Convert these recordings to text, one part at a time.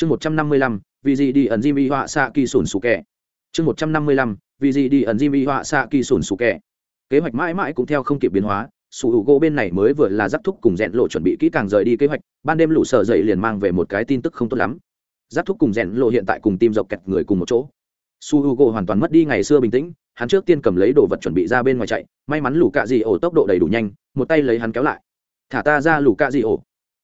chương một trăm năm mươi lăm, vì gì đi ẩn di mỹ họa xạ kỳ sùn sù kẹ chương một trăm năm mươi lăm, vì gì đi ẩn di mỹ họa xạ kỳ sùn sù kẹ kế hoạch mãi mãi cũng theo không kịp biến hóa, sủ hữu gỗ bên này mới vừa là giáp thúc cùng rèn lộ chuẩn bị kỹ càng rời đi kế hoạch, ban đêm lũ sợ dậy liền mang về một cái tin tức không tốt lắm. Giáp thúc cùng rèn lộ hiện tại cùng tim dọc kẹt người cùng một chỗ. Su h u gỗ hoàn toàn mất đi ngày xưa bình tĩnh, hắn trước tiên cầm lấy đồ vật chuẩn bị ra bên ngoài chạy, may mắn lũ cạ dị ổ tốc độ đầy đủ nhanh, một tay lấy hắn kéo lại. Thả ta ra lũ cạ dị ổ.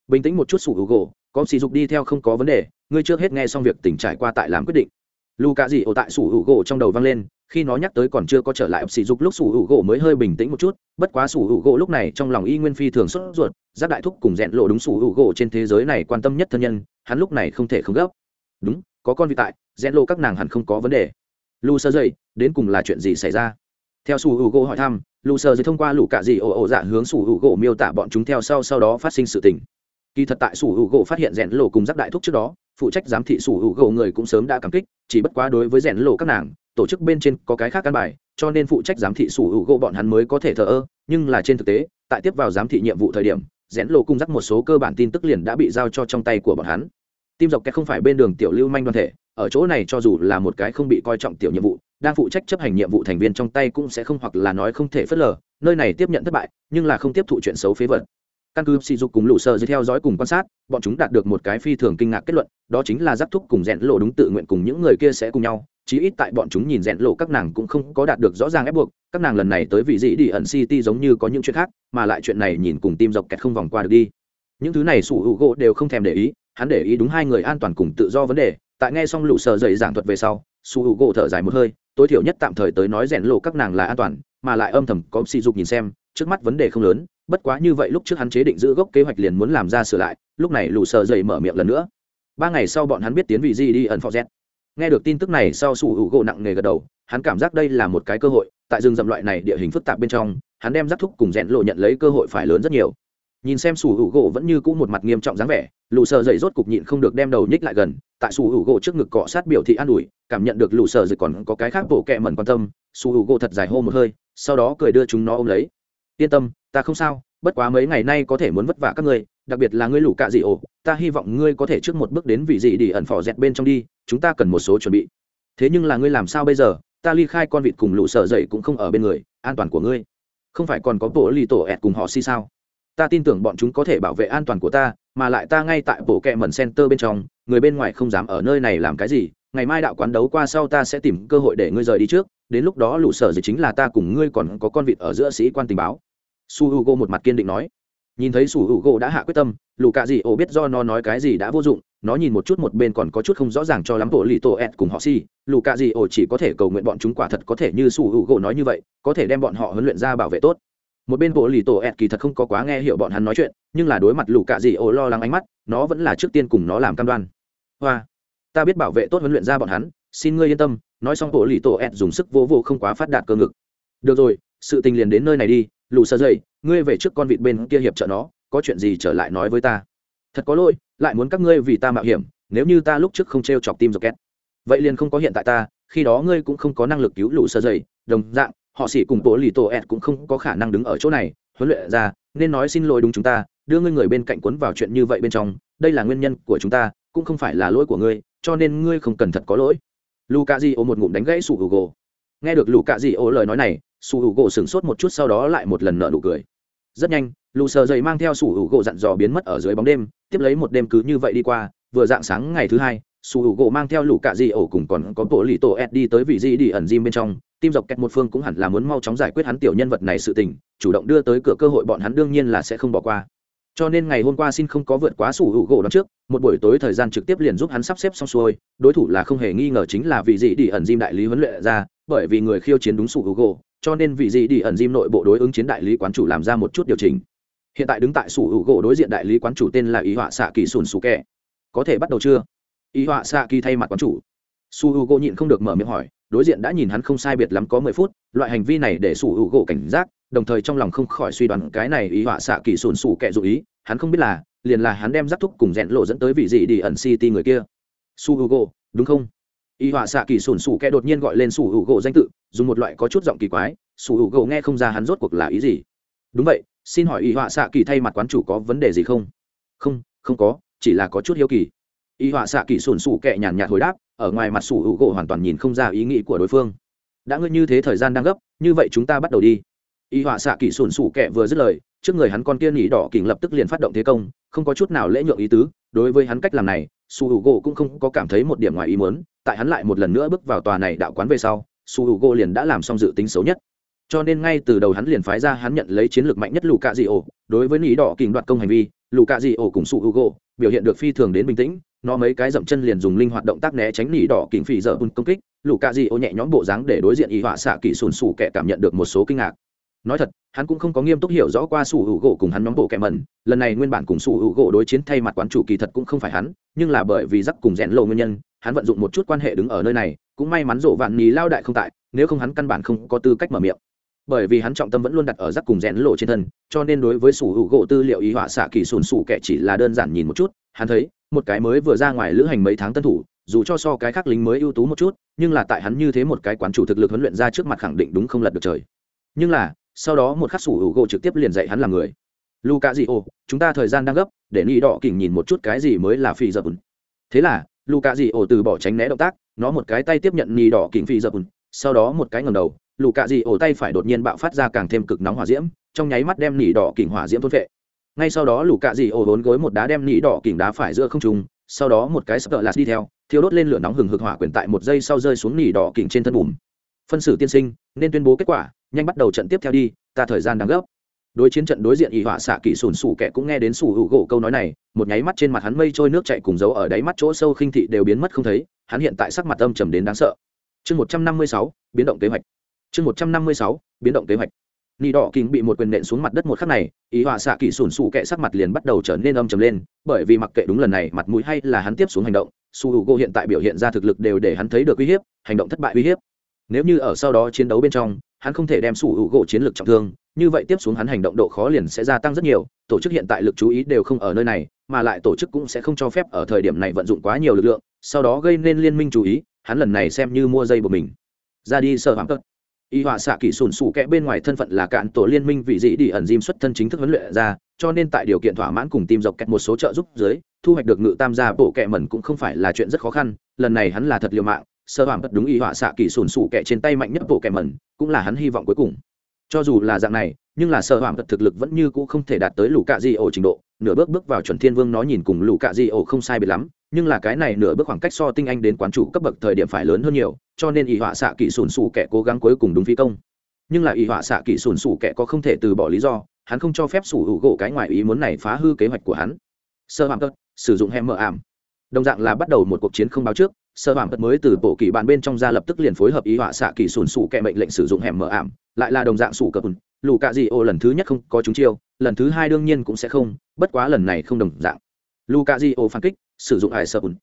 Bình tĩnh một chút su h u gỗ có sỉ dục đi theo không có vấn đề, ngươi trước hết nghe xong việc tỉnh trải qua tại làm quyết định. Lũ cạ dị ổ tại sủ hữu gỗ trong đầu vang lên, khi nó nhắc tới còn chưa có trở lại sỉ dục lúc sủ hữu gỗ mới hơi bình tĩnh một chút, bất quá sủ hữu gỗ lúc này trong lòng y nguyên phi thường sốt ruột, giáp đại thúc cùng rẽn lộ đúng sủ hữu gỗ trên thế giới này quan tâm nhất thân nhân, hắn lúc này không thể không gấp. Đúng, có con vị tại rẽn lộ các nàng hẳn không có vấn đề. Lu sơ dậy đến cùng là chuyện gì xảy ra? Theo sủ hữu gỗ hỏi thăm lu sơ dậy thông qua lũ cạ dị ồ ồ dạ hướng sủ hữu gỗ miêu tả bọn chúng theo sau sau đó phát sinh sự tình kỳ thật tại sủ hữu gỗ phát hiện rèn lộ cùng rắc đại thúc trước đó, phụ trách giám thị sủ hữu gỗ người cũng sớm đã cảm kích, chỉ bất quá đối với rèn lộ các nàng, tổ chức bên trên có cái khác căn bài, cho nên phụ trách giám thị sủ hữu gỗ bọn hắn mới có thể thờ ơ, nhưng là trên thực tế, tại tiếp vào giám thị nhiệm vụ thời điểm rẽn lộ cung rắc một số cơ bản tin tức liền đã bị giao cho trong tay của bọn hắn. Tim dọc kẹt không phải bên đường tiểu lưu manh đoàn thể, ở chỗ này cho dù là một cái không bị coi trọng tiểu nhiệm vụ, đang phụ trách chấp hành nhiệm vụ thành viên trong tay cũng sẽ không hoặc là nói không thể phớt lờ, nơi này tiếp nhận thất bại, nhưng là không tiếp thụ chuyện xấu phế vật căn cứ sỉ dục cùng lũ sợ dưới theo dõi cùng quan sát, bọn chúng đạt được một cái phi thường kinh ngạc kết luận, đó chính là giáp thúc cùng rẽn lộ đúng tự nguyện cùng những người kia sẽ cùng nhau, chí ít tại bọn chúng nhìn rẽn lộ các nàng cũng không có đạt được rõ ràng ép buộc, các nàng lần này tới vị dĩ đi ẩn city giống như có những chuyện khác, mà lại chuyện này nhìn cùng tim dọc kẹt không vòng qua được đi. Những thứ này sủ hữu gỗ đều không thèm để ý, hắn để ý đúng hai người an toàn cùng tự do vấn đề, tại nghe xong lũ sợ dậy giảng thuật về sau, sủ hữu gỗ thở dài một hơi, tối thiểu nhất tạm thời tới nói rẽn lộ các nàng là an toàn, mà lại âm thầm có sỉ dục nhìn xem, trước mắt vấn đề không lớn bất quá như vậy lúc trước hắn chế định giữ gốc kế hoạch liền muốn làm ra sửa lại, lúc này lũ sợ dậy mở miệng lần nữa. Ba ngày sau bọn hắn biết tiến vị gì đi ẩn phó z nghe được tin tức này sau sủ hữu gỗ nặng nề gật đầu, hắn cảm giác đây là một cái cơ hội, tại rừng rậm loại này địa hình phức tạp bên trong, hắn đem rắc thúc cùng rẽn lộ nhận lấy cơ hội phải lớn rất nhiều. Nhìn xem sủ hữu gỗ vẫn như cũ một mặt nghiêm trọng dáng vẻ, lù sờ dậy rốt cục nhịn không được đem đầu nhích lại gần, tại sủ hữu gỗ trước ngực cọ sát biểu thị an ủi, cảm nhận được lù sờ dậy còn có cái khác bộ kẹ mẩn quan tâm, sủ hữu gỗ thật dài hô một hơi, sau đó cười đưa chúng nó ôm lấy. Yên tâm ta không sao, bất quá mấy ngày nay có thể muốn vất vả các ngươi, đặc biệt là ngươi lũ cạ dị ổ, ta hy vọng ngươi có thể trước một bước đến vị dị đi ẩn phò dẹt bên trong đi, chúng ta cần một số chuẩn bị. Thế nhưng là ngươi làm sao bây giờ? Ta ly khai con vịt cùng lũ sợ dậy cũng không ở bên người, an toàn của ngươi. Không phải còn có bộ lì tổ ẹt cùng họ si sao? Ta tin tưởng bọn chúng có thể bảo vệ an toàn của ta, mà lại ta ngay tại bộ kẹ mẩn center bên trong, người bên ngoài không dám ở nơi này làm cái gì. Ngày mai đạo quán đấu qua sau ta sẽ tìm cơ hội để ngươi rời đi trước, đến lúc đó lũ sở dĩ chính là ta cùng ngươi còn có con vịt ở giữa sĩ quan tình báo su h u g o một mặt kiên định nói. Nhìn thấy su h u g o đã hạ quyết tâm Lù cạ Dì ổ biết do nó nói cái gì đã vô dụng, nó nhìn một chút một bên còn có chút không rõ ràng cho lắm bộ lì tổ ẹt cùng họ si. Lù cạ Dì ổ chỉ có thể cầu nguyện bọn chúng quả thật có thể như su h u g o nói như vậy, có thể đem bọn họ huấn luyện ra bảo vệ tốt. Một bên bộ lì tổ ẹt kỳ thật không có quá nghe hiểu bọn hắn nói chuyện, nhưng là đối mặt Lù cạ dị ổ lo lắng ánh mắt, nó vẫn là trước tiên cùng nó làm cam đoan. Hoa, ta biết bảo vệ tốt huấn luyện ra bọn hắn, xin ngươi yên tâm, nói xong bộ lì tổ ẹt dùng sức vô vô không quá phát đạt cơ ngực. Được rồi, sự tình liền đến nơi này đi lù sơ dậy, ngươi về trước con vịt bên kia hiệp trợ nó, có chuyện gì trở lại nói với ta. Thật có lỗi, lại muốn các ngươi vì ta mạo hiểm, nếu như ta lúc trước không t r e o chọc tim rocket. Vậy liền không có hiện tại ta, khi đó ngươi cũng không có năng lực cứu lũ sơ dậy, đồng dạng, họ xỉ cùng tổ lì tổ ẹt cũng không có khả năng đứng ở chỗ này, huấn luyện ra, nên nói xin lỗi đúng chúng ta, đưa ngươi người bên cạnh quấn vào chuyện như vậy bên trong, đây là nguyên nhân của chúng ta, cũng không phải là lỗi của ngươi, cho nên ngươi không cần thật có lỗi. Lù cà di ô một ngụm đánh gãy sủ gù gồ nghe được lù cà di ô lời nói này sủ hữu gỗ sửng sốt một chút sau đó lại một lần nợ nụ cười. Rất nhanh, lù sờ dậy mang theo sủ hữu gỗ dặn dò biến mất ở dưới bóng đêm, tiếp lấy một đêm cứ như vậy đi qua, vừa dạng sáng ngày thứ hai, sủ hữu gỗ mang theo lũ cạ di ổ cùng còn có bộ lì tổ ed đi tới vị di đi ẩn diêm bên trong. Tim dọc kẹt một phương cũng hẳn là muốn mau chóng giải quyết hắn tiểu nhân vật này sự tình, chủ động đưa tới cửa cơ hội bọn hắn đương nhiên là sẽ không bỏ qua. Cho nên ngày hôm qua xin không có vượt quá sủ hữu gỗ đón trước, một buổi tối thời gian trực tiếp liền giúp hắn sắp xếp xong xuôi, đối thủ là không hề nghi ngờ chính là vị dị đi ẩn diêm đại lý huấn luyện ra, bởi vì người khiêu chiến đúng sủ hữu gỗ cho nên vị gì đi ẩn diêm nội bộ đối ứng chiến đại lý quán chủ làm ra một chút điều chỉnh. Hiện tại đứng tại sủ hữu gỗ đối diện đại lý quán chủ tên là ý họa xạ kỳ sùn sù kẹ. Có thể bắt đầu chưa? Ý họa xạ kỳ thay mặt quán chủ. Su hữu gỗ nhịn không được mở miệng hỏi, đối diện đã nhìn hắn không sai biệt lắm có mười phút, loại hành vi này để sủ hữu gỗ cảnh giác, đồng thời trong lòng không khỏi suy đoán cái này ý họa xạ kỳ sùn sù kệ dụ ý, hắn không biết là, liền là hắn đem giáp thúc cùng rẽn lộ dẫn tới vị gì đi ẩn city người kia. Su hữu gỗ, đúng không? Y họa xạ kỳ sùn sủ kệ đột nhiên gọi lên sủ hữu gỗ danh tự, dùng một loại có chút giọng kỳ quái, sủ hữu gỗ nghe không ra hắn rốt cuộc là ý gì. Đúng vậy, xin hỏi Y họa xạ kỳ thay mặt quán chủ có vấn đề gì không? Không không có, chỉ là có chút hiếu kỳ. Y họa xạ kỳ sùn sủ kẹ nhàn nhạt hồi đáp, ở ngoài mặt sủ hữu gỗ hoàn toàn nhìn không ra ý nghĩ của đối phương. Đã ngươi như thế thời gian đang gấp, như vậy chúng ta bắt đầu đi. Y họa xạ kỳ sùn sủ kẹ vừa dứt lời, trước người hắn con kia nhỉ đỏ kình lập tức liền phát động thế công, không có chút nào lễ nhượng ý tứ, đối với hắn cách làm này su h u gỗ cũng không có cảm thấy một điểm ngoài ý muốn, tại hắn lại một lần nữa bước vào tòa này đạo quán về sau, su h u gỗ liền đã làm xong dự tính xấu nhất. Cho nên ngay từ đầu hắn liền phái ra hắn nhận lấy chiến lược mạnh nhất lù cạ dị ổ đối với lý đỏ kình đoạt công hành vi lù cạ dị ổ cùng su h u gỗ biểu hiện được phi thường đến bình tĩnh, nó mấy cái dậm chân liền dùng linh hoạt động tác né tránh nỉ đỏ kình phì dở bùn công kích lù cạ dị ổ nhẹ nhõm bộ dáng để đối diện y họa xạ kỳ sùn sù kẻ cảm nhận được một số kinh ngạc nói thật, hắn cũng không có nghiêm túc hiểu rõ qua sủ hữu gỗ cùng hắn nhóm bộ kẻ mẩn. Lần này nguyên bản cùng sủ hữu gỗ đối chiến thay mặt quán chủ kỳ thật cũng không phải hắn, nhưng là bởi vì giắc cùng rẽn lộ nguyên nhân, hắn vận dụng một chút quan hệ đứng ở nơi này, cũng may mắn rộ vạn nhì lao đại không tại, nếu không hắn căn bản không có tư cách mở miệng. Bởi vì hắn trọng tâm vẫn luôn đặt ở giắc cùng rẽn lộ trên thân, cho nên đối với sủ hữu gỗ tư liệu ý họa xạ kỳ sùn sủ kẻ chỉ là đơn giản nhìn một chút, hắn thấy, một cái mới vừa ra ngoài lữ hành mấy tháng tân thủ, dù cho so cái khác lính mới ưu tú một chút, nhưng là tại hắn như thế một cái quán chủ thực lực huấn luyện ra trước mặt khẳng định đúng không lật được trời. Nhưng là sau đó một khắc sủ hữu gỗ trực tiếp liền dạy hắn làm người. Luka dị ô, chúng ta thời gian đang gấp, để ni đỏ kỉnh nhìn một chút cái gì mới là phi dập thế là, luka dị ô từ bỏ tránh né động tác, nó một cái tay tiếp nhận ni đỏ kỉnh phi dập sau đó một cái ngầm đầu, luka dị ô tay phải đột nhiên bạo phát ra càng thêm cực nóng hỏa diễm, trong nháy mắt đem nỉ đỏ kỉnh hỏa diễm thôn vệ ngay sau đó luka dị ô vốn gối một đá đem nỉ đỏ kỉnh đá phải giữa không trung, sau đó một cái sập lạt đi theo, thiêu đốt lên lửa nóng hừng hực hỏa quyển tại một giây sau rơi xuống nỉ đỏ kỉnh trên thân bùm phân xử tiên sinh, nên tuyên bố kết quả, nhanh bắt đầu trận tiếp theo đi, ta thời gian đang gấp. Đối chiến trận đối diện ỷ họa xạ kỹ sùn sủ kẻ cũng nghe đến sủ hữu gỗ câu nói này, một nháy mắt trên mặt hắn mây trôi nước chạy cùng dấu ở đáy mắt chỗ sâu khinh thị đều biến mất không thấy, hắn hiện tại sắc mặt âm trầm đến đáng sợ. Chương một trăm năm mươi sáu, biến động kế hoạch. Chương một trăm năm mươi sáu, biến động kế hoạch. Nị đỏ kính bị một quyền nện xuống mặt đất một khắc này ý họa xạ kỹ sùn sủ kẻ sắc mặt liền bắt đầu trở nên âm trầm lên, bởi vì mặc kệ đúng lần này, mặt mũi hay là hắn tiếp xuống hành động su h u gỗ hiện tại biểu hiện ra thực lực đều để hắn thấy được uy hiếp, hành động thất bại uy hiếp nếu như ở sau đó chiến đấu bên trong, hắn không thể đem sủ hữu gỗ chiến lược trọng thương, như vậy tiếp xuống hắn hành động độ khó liền sẽ gia tăng rất nhiều, tổ chức hiện tại lực chú ý đều không ở nơi này, mà lại tổ chức cũng sẽ không cho phép ở thời điểm này vận dụng quá nhiều lực lượng, sau đó gây nên liên minh chú ý, hắn lần này xem như mua dây của mình. Ra đi sợ hãm cất. Y họa xạ kỹ sùn sủ kẽ bên ngoài thân phận là cạn tổ liên minh vị dị đi ẩn diêm xuất thân chính thức huấn luyện ra, cho nên tại điều kiện thỏa mãn cùng tìm dọc kẹt một số trợ giúp dưới, thu hoạch được ngự tam gia bộ kẹ mẩn cũng không phải là chuyện rất khó khăn, lần này hắn là thật liều mạng sơ hoàng bất đúng y họa xạ kỳ sùn sụ kẹ trên tay mạnh nhất bộ kẹ mẩn, cũng là hắn hy vọng cuối cùng. Cho dù là dạng này, nhưng là sơ hoàng bất thực lực vẫn như cũ không thể đạt tới lũ cạ di ổ trình độ. Nửa bước bước vào chuẩn thiên vương nó nhìn cùng lũ cạ di ổ không sai biệt lắm, nhưng là cái này nửa bước khoảng cách so tinh anh đến quán chủ cấp bậc thời điểm phải lớn hơn nhiều, cho nên y họa xạ kỳ sùn sụ kẹ cố gắng cuối cùng đúng phi công. Nhưng là y họa xạ kỳ sùn sụ kẹ có không thể từ bỏ lý do, hắn không cho phép sủ hữu gỗ cái ngoài ý muốn này phá hư kế hoạch của hắn. Sơ hoàng tất sử dụng hem mờ ảm. Đồng dạng là bắt đầu một cuộc chiến không báo trước sơ bản tật mới từ bộ kỳ bàn bên trong ra lập tức liền phối hợp ý họa xạ kỳ sùn sủ kẹ mệnh lệnh sử dụng hẻm mở ảm, lại là đồng dạng sủ cờ bùn. Lù cạ dị ô lần thứ nhất không có chúng chiêu, lần thứ hai đương nhiên cũng sẽ không, bất quá lần này không đồng dạng. Lù cạ dị ô phản kích, sử dụng hải sơ bùn.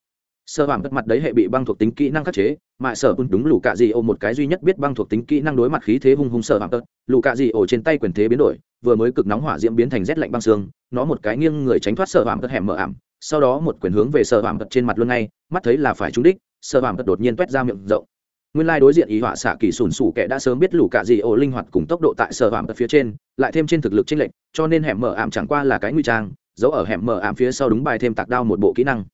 Sơ hoàng tật mặt đấy hệ bị băng thuộc tính kỹ năng khắc chế mại sở bùn đúng lù cạ dị ô một cái duy nhất biết băng thuộc tính kỹ năng đối mặt khí thế hung hung sơ bản tật lù cạ dị ô trên tay quyền thế biến đổi, vừa mới cực nóng hỏa diễm biến thành rét lạnh băng xương, nó một cái nghiêng người tránh thoát sơ bản tật hẻm mở ảm sau đó một quyền hướng về sơ hàm đất trên mặt luôn ngay, mắt thấy là phải trúng đích sơ hàm đất đột nhiên toét ra miệng rộng. Nguyên lai đối diện ý họa xạ kỳ sùn sủ kẻ đã sớm biết lũ cạ dị ổ linh hoạt cùng tốc độ tại sơ hàm đất phía trên, lại thêm trên thực lực chênh lệch, cho nên hẻm mở ảm chẳng qua là cái nguy trang giấu ở hẻm mở ảm phía sau đúng bài thêm tạc đao một bộ kỹ năng.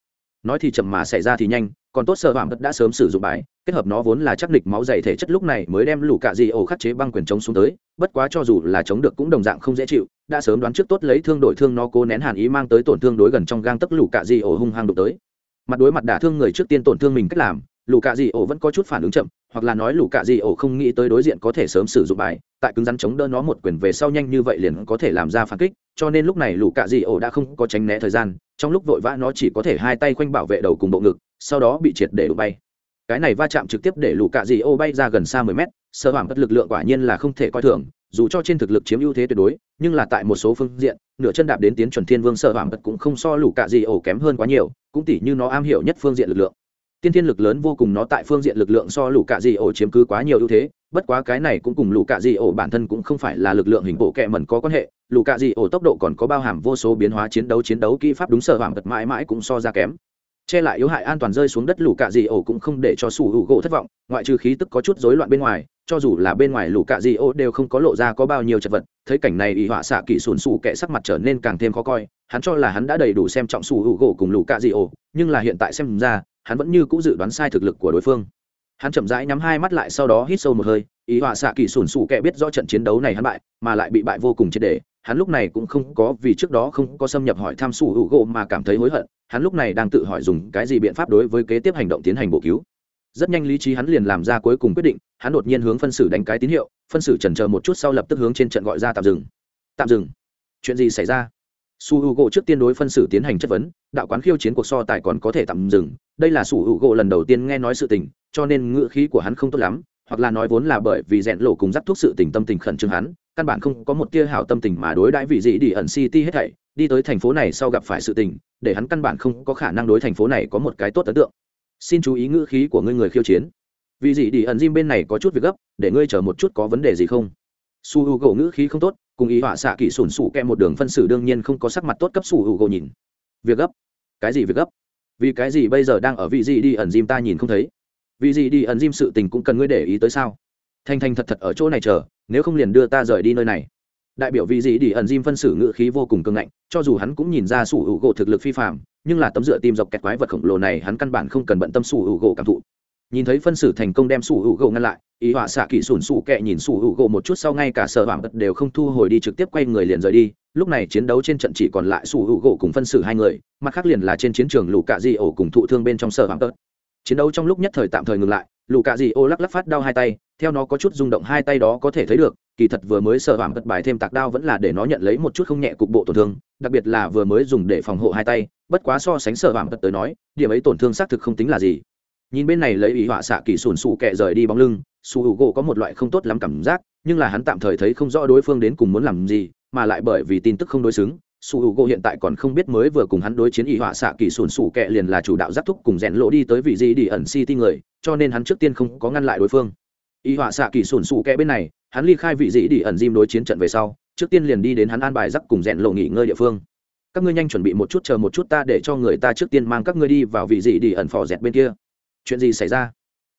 Nói thì chậm mà xảy ra thì nhanh, còn tốt sơ hàm đất đã sớm sử dụng bài kết hợp nó vốn là chắc địch máu dày thể chất lúc này mới đem lũ cạ dị ổ khắc chế băng quyền chống xuống tới, bất quá cho dù là chống được cũng đồng dạng không dễ chịu, đã sớm đoán trước tốt lấy thương đổi thương nó cố nén hàn ý mang tới tổn thương đối gần trong gang tấc lũ cạ dị ổ hung hăng đụng tới. Mặt đối mặt đả thương người trước tiên tổn thương mình cách làm, lũ cạ dị ổ vẫn có chút phản ứng chậm, hoặc là nói lũ cạ dị ổ không nghĩ tới đối diện có thể sớm sử dụng bài, tại cứng rắn chống đỡ nó một quyền về sau nhanh như vậy liền có thể làm ra phản kích, cho nên lúc này lũ cạ dị ổ đã không có tránh né thời gian, trong lúc vội vã nó chỉ có thể hai tay khoanh bảo vệ đầu cùng bộ ngực, sau đó bị triệt để đụng bay cái này va chạm trực tiếp để lũ cạ dị ô bay ra gần xa mười mét sơ hoàng bất lực lượng quả nhiên là không thể coi thường, dù cho trên thực lực chiếm ưu thế tuyệt đối, nhưng là tại một số phương diện, nửa chân đạp đến tiến chuẩn thiên vương sơ hoàng bất cũng không so lũ cạ dị ô kém hơn quá nhiều, cũng tỉ như nó am hiểu nhất phương diện lực lượng. Tiên thiên lực lớn vô cùng nó tại phương diện lực lượng so lũ cạ dị ổ chiếm cứ quá nhiều ưu thế, bất quá cái này cũng cùng lũ cạ dị ổ bản thân cũng không phải là lực lượng hình bộ kẹ mẩn có quan hệ, lũ cạ dị ổ tốc độ còn có bao hàm vô số biến hóa chiến đấu chiến đấu kỹ pháp đúng sở hoàng bất mãi mãi cũng so ra kém che lại yếu hại an toàn rơi xuống đất lũ cạ dị ổ cũng không để cho sủ hữu gỗ thất vọng ngoại trừ khí tức có chút rối loạn bên ngoài cho dù là bên ngoài lũ cạ di ổ đều không có lộ ra có bao nhiêu chật vật thấy cảnh này ỷ họa xạ kỹ sùn sù kệ sắc mặt trở nên càng thêm khó coi hắn cho là hắn đã đầy đủ xem trọng sủ hữu gỗ cùng lũ cạ di ổ, nhưng là hiện tại xem ra hắn vẫn như c ũ dự đoán sai thực lực của đối phương. Hắn chậm rãi nhắm hai mắt lại sau đó hít sâu một hơi ý họa xạ kỳ sùn sù kệ biết do trận chiến đấu này hắn bại mà lại bị bại vô cùng triệt đề hắn lúc này cũng không có vì trước đó không có xâm nhập hỏi thăm sủ hữu gỗ mà cảm thấy hối hận hắn lúc này đang tự hỏi dùng cái gì biện pháp đối với kế tiếp hành động tiến hành bổ cứu. Rất nhanh lý trí hắn liền làm ra cuối cùng quyết định, hắn đột nhiên hướng phân xử đánh cái tín hiệu, phân xử trần chờ một chút sau lập tức hướng trên trận gọi ra tạm dừng. Tạm dừng. Chuyện gì xảy ra? Su h u gỗ trước tiên đối phân xử tiến hành chất vấn, đạo quán khiêu chiến cuộc so tài còn có thể tạm dừng. Đây là su h u gỗ lần đầu tiên nghe nói sự tình, cho nên ngữ khí của hắn không tốt lắm, hoặc là nói vốn là bởi vì rèn lộ cùng dắt thuốc sự tình tâm tình khẩn trương hắn, căn bản không có một tia hảo tâm tình mà đối đãi vị dị đi ẩn city hết thảy, đi tới thành phố này sau gặp phải sự tình để hắn căn bản không có khả năng đối thành phố này có một cái tốt ấn tượng. Xin chú ý ngữ khí của ngươi người khiêu chiến. Vì gì đi ẩn diêm bên này có chút việc gấp, để ngươi chờ một chút có vấn đề gì không? Su h u gỗ ngữ khí không tốt, cùng ý họa xạ kỹ sủn sủ kẹ một đường phân xử đương nhiên không có sắc mặt tốt cấp su h u gỗ nhìn. Việc gấp? Cái gì việc gấp? Vì cái gì bây giờ đang ở vị gì đi ẩn diêm ta nhìn không thấy? Vì gì đi ẩn diêm sự tình cũng cần ngươi để ý tới sao? Thanh thanh thật thật ở chỗ này chờ, nếu không liền đưa ta rời đi nơi này đại biểu vì gì đi ẩn Jim phân xử ngựa khí vô cùng cương ngạnh, cho dù hắn cũng nhìn ra sủ hữu gỗ thực lực phi phạm nhưng là tấm dựa tim dọc kẹt quái vật khổng lồ này hắn căn bản không cần bận tâm sủ hữu gỗ cảm thụ. Nhìn thấy phân xử thành công đem sủ hữu gỗ ngăn lại, ý họa xạ kỹ sùn sủ kẹ nhìn sủ hữu gỗ một chút sau ngay cả sợ hoảng bật đều không thu hồi đi trực tiếp quay người liền rời đi, lúc này chiến đấu trên trận chỉ còn lại sủ hữu gỗ cùng phân xử hai người, mặt khác liền là trên chiến trường lù cạ di ổ cùng thụ thương bên trong sợ hoảng bật. Chiến đấu trong lúc nhất thời tạm thời ngừng lại lù cạ di ổ lắc lắc phát đau hai tay, theo nó có chút rung động hai tay đó có thể thấy được kỳ thật vừa mới sợ hoảng bất bài thêm tạc đao vẫn là để nó nhận lấy một chút không nhẹ cục bộ tổn thương, đặc biệt là vừa mới dùng để phòng hộ hai tay, bất quá so sánh sợ hoảng bất tới nói, điểm ấy tổn thương xác thực không tính là gì. Nhìn bên này lấy ý họa xạ kỳ sùn sù kẹ rời đi bóng lưng, su hữu gỗ có một loại không tốt lắm cảm giác, nhưng là hắn tạm thời thấy không rõ đối phương đến cùng muốn làm gì, mà lại bởi vì tin tức không đối xứng, su hữu gỗ hiện tại còn không biết mới vừa cùng hắn đối chiến ý họa xạ kỳ sùn sù kẹ liền là chủ đạo giáp thúc cùng rèn lỗ đi tới vị gì đi ẩn city người, cho nên hắn trước tiên không có ngăn lại đối phương. Ý họa xạ kỳ sùn sù kẹ bên này hắn ly khai vị dĩ đi ẩn diêm đối chiến trận về sau, trước tiên liền đi đến hắn an bài giắc cùng rèn lộ nghỉ ngơi địa phương. Các ngươi nhanh chuẩn bị một chút, chờ một chút ta để cho người ta trước tiên mang các ngươi đi vào vị dĩ đi ẩn phò dẹt bên kia. Chuyện gì xảy ra?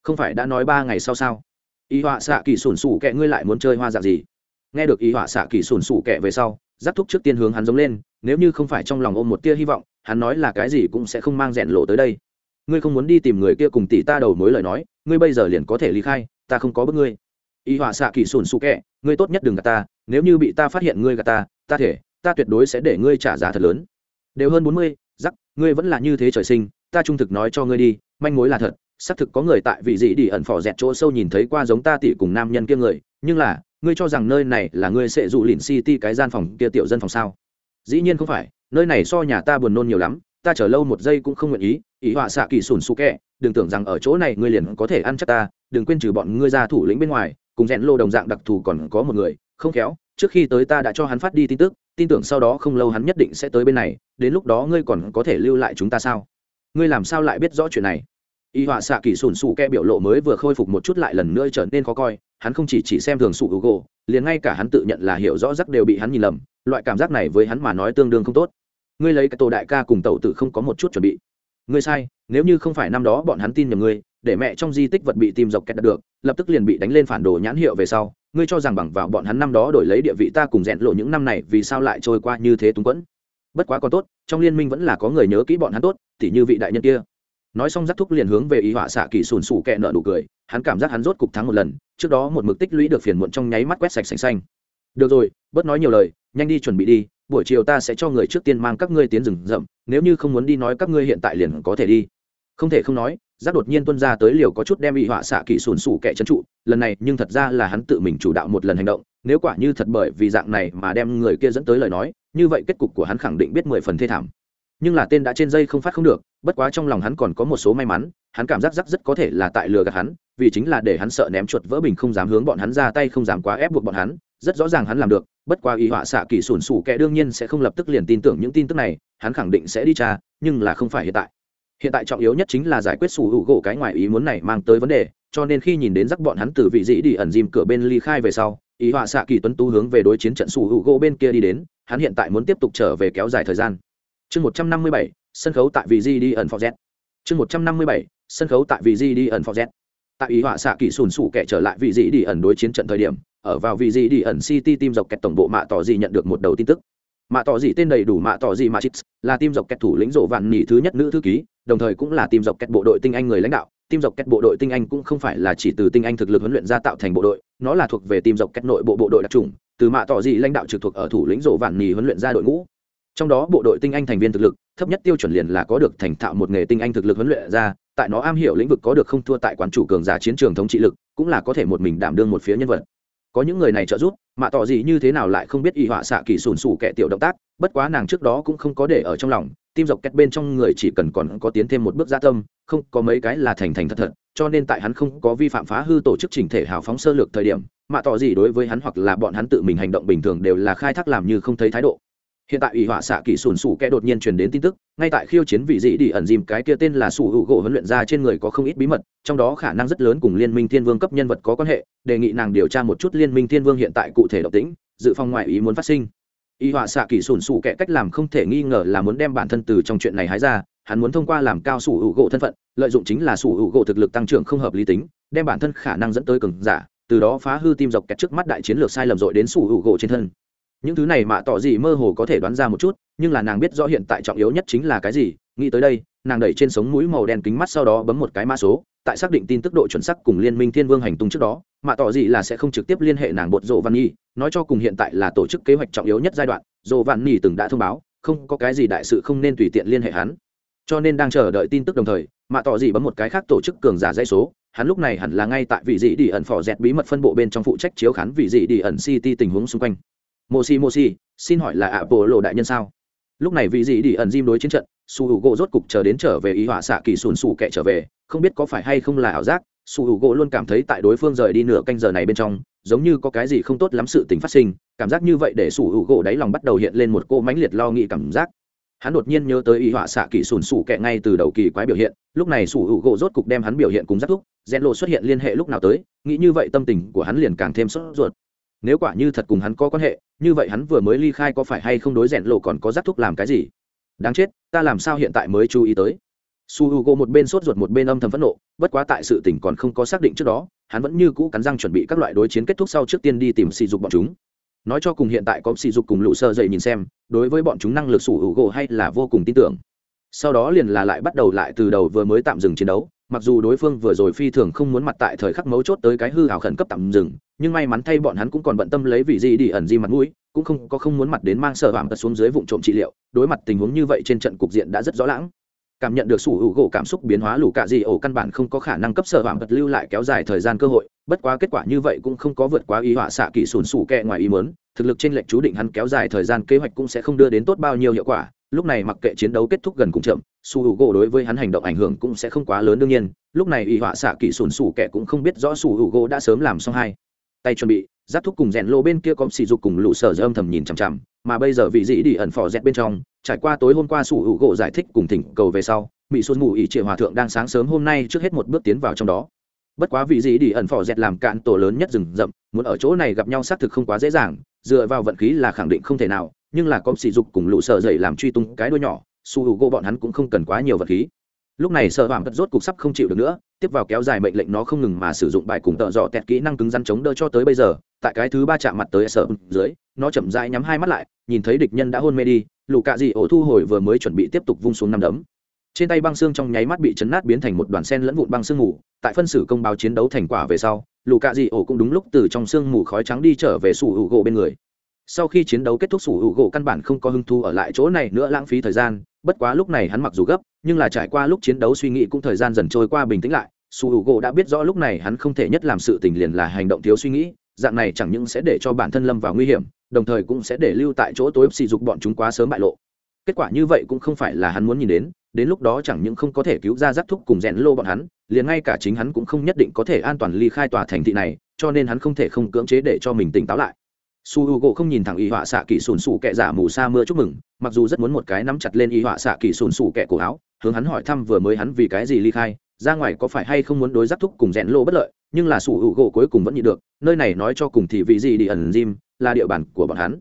Không phải đã nói ba ngày sau sao? Y họa xạ kỳ sùn sủ kẹ ngươi lại muốn chơi hoa dạng gì? Nghe được y họa xạ kỳ sùn sủ kẹ về sau, giáp thúc trước tiên hướng hắn giống lên, nếu như không phải trong lòng ôm một tia hy vọng, hắn nói là cái gì cũng sẽ không mang rèn lộ tới đây. Ngươi không muốn đi tìm người kia cùng tỷ ta đầu mối lời nói, ngươi bây giờ liền có thể ly khai, ta không có bức ngươi y họa xạ kỳ sùn sủ kẹ, ngươi tốt nhất đừng gạt ta, nếu như bị ta phát hiện ngươi gạt ta ta thể, ta tuyệt đối sẽ để ngươi trả giá thật lớn. Đều hơn bốn mươi giắc ngươi vẫn là như thế trời sinh, ta trung thực nói cho ngươi đi, manh mối là thật, xác thực có người tại vị dị đi ẩn phò dẹt chỗ sâu nhìn thấy qua giống ta tỷ cùng nam nhân kia người, nhưng là, ngươi cho rằng nơi này là ngươi sẽ dụ lìn city cái gian phòng kia tiểu dân phòng sao? Dĩ nhiên không phải, nơi này so nhà ta buồn nôn nhiều lắm, ta chờ lâu một giây cũng không nguyện ý ý họa xạ kỳ sùn su kẹ, đừng tưởng rằng ở chỗ này ngươi liền có thể ăn chắc ta, đừng quên trừ bọn ngươi ra thủ lĩnh bên ngoài cùng rèn lô đồng dạng đặc thù còn có một người, không khéo, trước khi tới ta đã cho hắn phát đi tin tức, tin tưởng sau đó không lâu hắn nhất định sẽ tới bên này, đến lúc đó ngươi còn có thể lưu lại chúng ta sao? Ngươi làm sao lại biết rõ chuyện này? Y họa xạ kỳ sùn sụ kẹ biểu lộ mới vừa khôi phục một chút lại lần nữa trở nên khó coi, hắn không chỉ chỉ xem thường sụ hữu gỗ liền ngay cả hắn tự nhận là hiểu rõ rắc đều bị hắn nhìn lầm, loại cảm giác này với hắn mà nói tương đương không tốt. Ngươi lấy cái tổ đại ca cùng tẩu tử không có một chút chuẩn bị. Ngươi sai, nếu như không phải năm đó bọn hắn tin nhầm ngươi để mẹ trong di tích vật bị tìm dọc kẹt được, lập tức liền bị đánh lên phản đồ nhãn hiệu về sau. Ngươi cho rằng bằng vào bọn hắn năm đó đổi lấy địa vị ta cùng rèn lộ những năm này vì sao lại trôi qua như thế túng quẫn? Bất quá còn tốt, trong liên minh vẫn là có người nhớ kỹ bọn hắn tốt, tỉ như vị đại nhân kia. Nói xong giác thúc liền hướng về ý họa xạ kỳ sùn sù kẹ nợ nụ cười, hắn cảm giác hắn rốt cục thắng một lần, trước đó một mực tích lũy được phiền muộn trong nháy mắt quét sạch sành xanh. Được rồi, bớt nói nhiều lời, nhanh đi chuẩn bị đi, buổi chiều ta sẽ cho người trước tiên mang các ngươi tiến rừng rậm, nếu như không muốn đi nói các ngươi hiện tại liền có thể đi. Không thể không nói giác đột nhiên tuân ra tới liều có chút đem bị họa xạ kỳ sùn sù kẹ trấn trụ, lần này nhưng thật ra là hắn tự mình chủ đạo một lần hành động, nếu quả như thật bởi vì dạng này mà đem người kia dẫn tới lời nói, như vậy kết cục của hắn khẳng định biết mười phần thê thảm. Nhưng là tên đã trên dây không phát không được, bất quá trong lòng hắn còn có một số may mắn, hắn cảm giác rắc rất có thể là tại lừa gạt hắn, vì chính là để hắn sợ ném chuột vỡ bình không dám hướng bọn hắn ra tay, không dám quá ép buộc bọn hắn, rất rõ ràng hắn làm được, bất quá ý họa xạ kỳ sùn sủ kẻ đương nhiên sẽ không lập tức liền tin tưởng những tin tức này, hắn khẳng định sẽ đi tra, nhưng là không phải hiện tại hiện tại trọng yếu nhất chính là giải quyết sủ hữu gỗ cái ngoài ý muốn này mang tới vấn đề, cho nên khi nhìn đến rắc bọn hắn từ vị dĩ đi ẩn dìm cửa bên ly khai về sau, ý họa xạ kỳ tuấn tú hướng về đối chiến trận sủ hữu gỗ bên kia đi đến, hắn hiện tại muốn tiếp tục trở về kéo dài thời gian. Chương một trăm năm mươi bảy, sân khấu tại vị di đi ẩn phò z. Chương một trăm năm mươi bảy, sân khấu tại vị di đi ẩn phò z. Tại ý họa xạ kỳ sùn sủ kẻ trở lại vị dị đi ẩn đối chiến trận thời điểm, ở vào vị dị đi ẩn city tim dọc kẹt tổng bộ mạ tỏ gì nhận được một đầu tin tức mạ tỏ dị tên đầy đủ mạ tỏ dị mạ chít, là tim dọc kẹt thủ lĩnh rộ vạn nỉ thứ nhất nữ thư ký, đồng thời cũng là tim dọc kẹt bộ đội tinh anh người lãnh đạo. Tim dọc kẹt bộ đội tinh anh cũng không phải là chỉ từ tinh anh thực lực huấn luyện ra tạo thành bộ đội, nó là thuộc về tim dọc kẹt nội bộ bộ đội đặc trùng từ mạ tỏ dị lãnh đạo trực thuộc ở thủ lĩnh rộ vạn nỉ huấn luyện ra đội ngũ. Trong đó bộ đội tinh anh thành viên thực lực, thấp nhất tiêu chuẩn liền là có được thành thạo một nghề tinh anh thực lực huấn luyện ra, tại nó am hiểu lĩnh vực có được không thua tại quán chủ cường giả chiến trường thống trị lực, cũng là có thể một mình đảm đương một phía nhân vật. Có những người này trợ giúp mạ tỏ gì như thế nào lại không biết y họa xạ kỳ sùn sù kẻ tiểu động tác, bất quá nàng trước đó cũng không có để ở trong lòng, tim dọc kẹt bên trong người chỉ cần còn có tiến thêm một bước gia tâm, không có mấy cái là thành thành thật thật, cho nên tại hắn không có vi phạm phá hư tổ chức chỉnh thể hào phóng sơ lược thời điểm mạ tỏ gì đối với hắn hoặc là bọn hắn tự mình hành động bình thường đều là khai thác làm như không thấy thái độ hiện tại ủy họa xạ kỳ sùn sủ kẻ đột nhiên truyền đến tin tức, ngay tại khiêu chiến vị dị đi ẩn dìm cái kia tên là sủ hữu gỗ huấn luyện ra trên người có không ít bí mật, trong đó khả năng rất lớn cùng liên minh thiên vương cấp nhân vật có quan hệ, đề nghị nàng điều tra một chút liên minh thiên vương hiện tại cụ thể độc tính dự phòng ngoại ý muốn phát sinh. Y họa xạ kỳ sùn sủ kẻ cách làm không thể nghi ngờ là muốn đem bản thân từ trong chuyện này hái ra, hắn muốn thông qua làm cao sủ hữu gỗ thân phận, lợi dụng chính là sủ hữu gỗ thực lực tăng trưởng không hợp lý tính, đem bản thân khả năng dẫn tới cường giả, từ đó phá hư tim dọc kẹt trước mắt đại chiến lược sai lầm dội đến sủ hữu gỗ trên thân những thứ này mạ tỏ gì mơ hồ có thể đoán ra một chút, nhưng là nàng biết rõ hiện tại trọng yếu nhất chính là cái gì, nghĩ tới đây, nàng đẩy trên sống mũi màu đen kính mắt sau đó bấm một cái mã số, tại xác định tin tức độ chuẩn sắc cùng liên minh thiên vương hành tung trước đó mạ tỏ gì là sẽ không trực tiếp liên hệ nàng bột rộ văn nhi, nói cho cùng hiện tại là tổ chức kế hoạch trọng yếu nhất giai đoạn rộ văn nhi từng đã thông báo, không có cái gì đại sự không nên tùy tiện liên hệ hắn. Cho nên đang chờ đợi tin tức đồng thời mạ tỏ gì bấm một cái khác tổ chức cường giả dây số, hắn lúc này hẳn là ngay tại vị dị đi ẩn phò dẹt bí mật phân bộ bên trong phụ trách chiếu khán vị dị đi ẩn city tình huống xung quanh moshi moshi xin hỏi là ạ bộ lộ đại nhân sao? Lúc này vị gì đi ẩn diêm đối chiến trận, su h u gỗ rốt cục chờ đến trở về ý họa xạ kỳ sùn sù kệ trở về, không biết có phải hay không là ảo giác, su h u gỗ luôn cảm thấy tại đối phương rời đi nửa canh giờ này bên trong, giống như có cái gì không tốt lắm sự tình phát sinh, cảm giác như vậy để su h u gỗ đáy lòng bắt đầu hiện lên một cô mãnh liệt lo nghĩ cảm giác. Hắn đột nhiên nhớ tới ý họa xạ kỳ sùn sù kệ ngay từ đầu kỳ quái biểu hiện, lúc này su h u gỗ rốt cục đem hắn biểu hiện cùng giác thúc rèn lộ xuất hiện liên hệ lúc nào tới, nghĩ như vậy tâm tình của hắn liền càng thêm sốt ruột nếu quả như thật cùng hắn có quan hệ, như vậy hắn vừa mới ly khai có phải hay không đối rèn lộ còn có giác thúc làm cái gì? Đáng chết, ta làm sao hiện tại mới chú ý tới? Su h u g o một bên sốt ruột một bên âm thầm phẫn nộ, bất quá tại sự tỉnh còn không có xác định trước đó, hắn vẫn như cũ cắn răng chuẩn bị các loại đối chiến kết thúc sau trước tiên đi tìm sỉ dục bọn chúng. Nói cho cùng hiện tại có sỉ dục cùng lũ sơ dậy nhìn xem, đối với bọn chúng năng lực su h u g o hay là vô cùng tin tưởng. Sau đó liền là lại bắt đầu lại từ đầu vừa mới tạm dừng chiến đấu mặc dù đối phương vừa rồi phi thường không muốn mặt tại thời khắc mấu chốt tới cái hư hào khẩn cấp tạm dừng, nhưng may mắn thay bọn hắn cũng còn bận tâm lấy vị gì đi ẩn di mặt mũi, cũng không có không muốn mặt đến mang sợ hàm tật xuống dưới vụ trộm trị liệu, đối mặt tình huống như vậy trên trận cục diện đã rất rõ lãng. Cảm nhận được sủ hữu gỗ cảm xúc biến hóa lũ cạ gì ổ căn bản không có khả năng cấp sở hàm tật lưu lại kéo dài thời gian cơ hội, bất quá kết quả như vậy cũng không có vượt quá ý họa xạ kỳ sùn sủ kẹ ngoài ý mớn thực lực trên lệnh chú định hắn kéo dài thời gian kế hoạch cũng sẽ không đưa đến tốt bao nhiêu hiệu quả lúc này mặc kệ chiến đấu kết thúc gần cùng chậm, su U gỗ đối với hắn hành động ảnh hưởng cũng sẽ không quá lớn đương nhiên. Lúc này y họa xạ kỹ sùn sù kẻ cũng không biết rõ su U gỗ đã sớm làm xong hai. Tay chuẩn bị, giáp thúc cùng rèn lô bên kia có sỉ dục cùng lũ sở âm thầm nhìn chằm chằm, mà bây giờ vị dĩ đi ẩn phò dẹt bên trong, trải qua tối hôm qua su U gỗ giải thích cùng thỉnh cầu về sau mỹ xuân ngủ ỉ triệu hòa thượng đang sáng sớm hôm nay trước hết một bước tiến vào trong đó. Bất quá vị dĩ đi ẩn phò dẹt làm cạn tổ lớn nhất rừng rậm, muốn ở chỗ này gặp nhau xác thực không quá dễ dàng, dựa vào vận khí là khẳng định không thể nào nhưng là có sỉ dục cùng lũ sở dậy làm truy tung cái đuôi nhỏ, su h u gỗ bọn hắn cũng không cần quá nhiều vật khí. Lúc này sợ hoàng tật rốt cục sắp không chịu được nữa, tiếp vào kéo dài mệnh lệnh nó không ngừng mà sử dụng bài cùng tợ dọ tẹt kỹ năng cứng rắn chống đỡ cho tới bây giờ, tại cái thứ ba chạm mặt tới sợ dưới, nó chậm rãi nhắm hai mắt lại, nhìn thấy địch nhân đã hôn mê đi, lũ cạ dị ổ thu hồi vừa mới chuẩn bị tiếp tục vung xuống năm đấm. Trên tay băng xương trong nháy mắt bị chấn nát biến thành một đoàn sen lẫn vụn băng xương mù, tại phân xử công báo chiến đấu thành quả về sau, lũ cạ dị ổ cũng đúng lúc từ trong xương mù khói trắng đi trở về sủ hữu gỗ bên người sau khi chiến đấu kết thúc, sủ hữu gỗ căn bản không có hứng thu ở lại chỗ này nữa lãng phí thời gian. Bất quá lúc này hắn mặc dù gấp, nhưng là trải qua lúc chiến đấu suy nghĩ cũng thời gian dần trôi qua bình tĩnh lại. Sủ hữu gỗ đã biết rõ lúc này hắn không thể nhất làm sự tình liền là hành động thiếu suy nghĩ, dạng này chẳng những sẽ để cho bản thân lâm vào nguy hiểm, đồng thời cũng sẽ để lưu tại chỗ tối sỉ dục bọn chúng quá sớm bại lộ. Kết quả như vậy cũng không phải là hắn muốn nhìn đến đến lúc đó chẳng những không có thể cứu ra giác thúc cùng rèn lô bọn hắn, liền ngay cả chính hắn cũng không nhất định có thể an toàn ly khai tòa thành thị này, cho nên hắn không thể không cưỡng chế để cho mình tỉnh táo lại su h u gỗ không nhìn thẳng y họa xạ kỳ sùn sù kẹ giả mù sa mưa chúc mừng, mặc dù rất muốn một cái nắm chặt lên y họa xạ kỳ sùn sù kẹ cổ áo, hướng hắn hỏi thăm vừa mới hắn vì cái gì ly khai, ra ngoài có phải hay không muốn đối giáp thúc cùng rẽn lô bất lợi, nhưng là su h u gỗ cuối cùng vẫn nhịn được, nơi này nói cho cùng thì vì gì đi ẩn diêm là địa bàn của bọn hắn.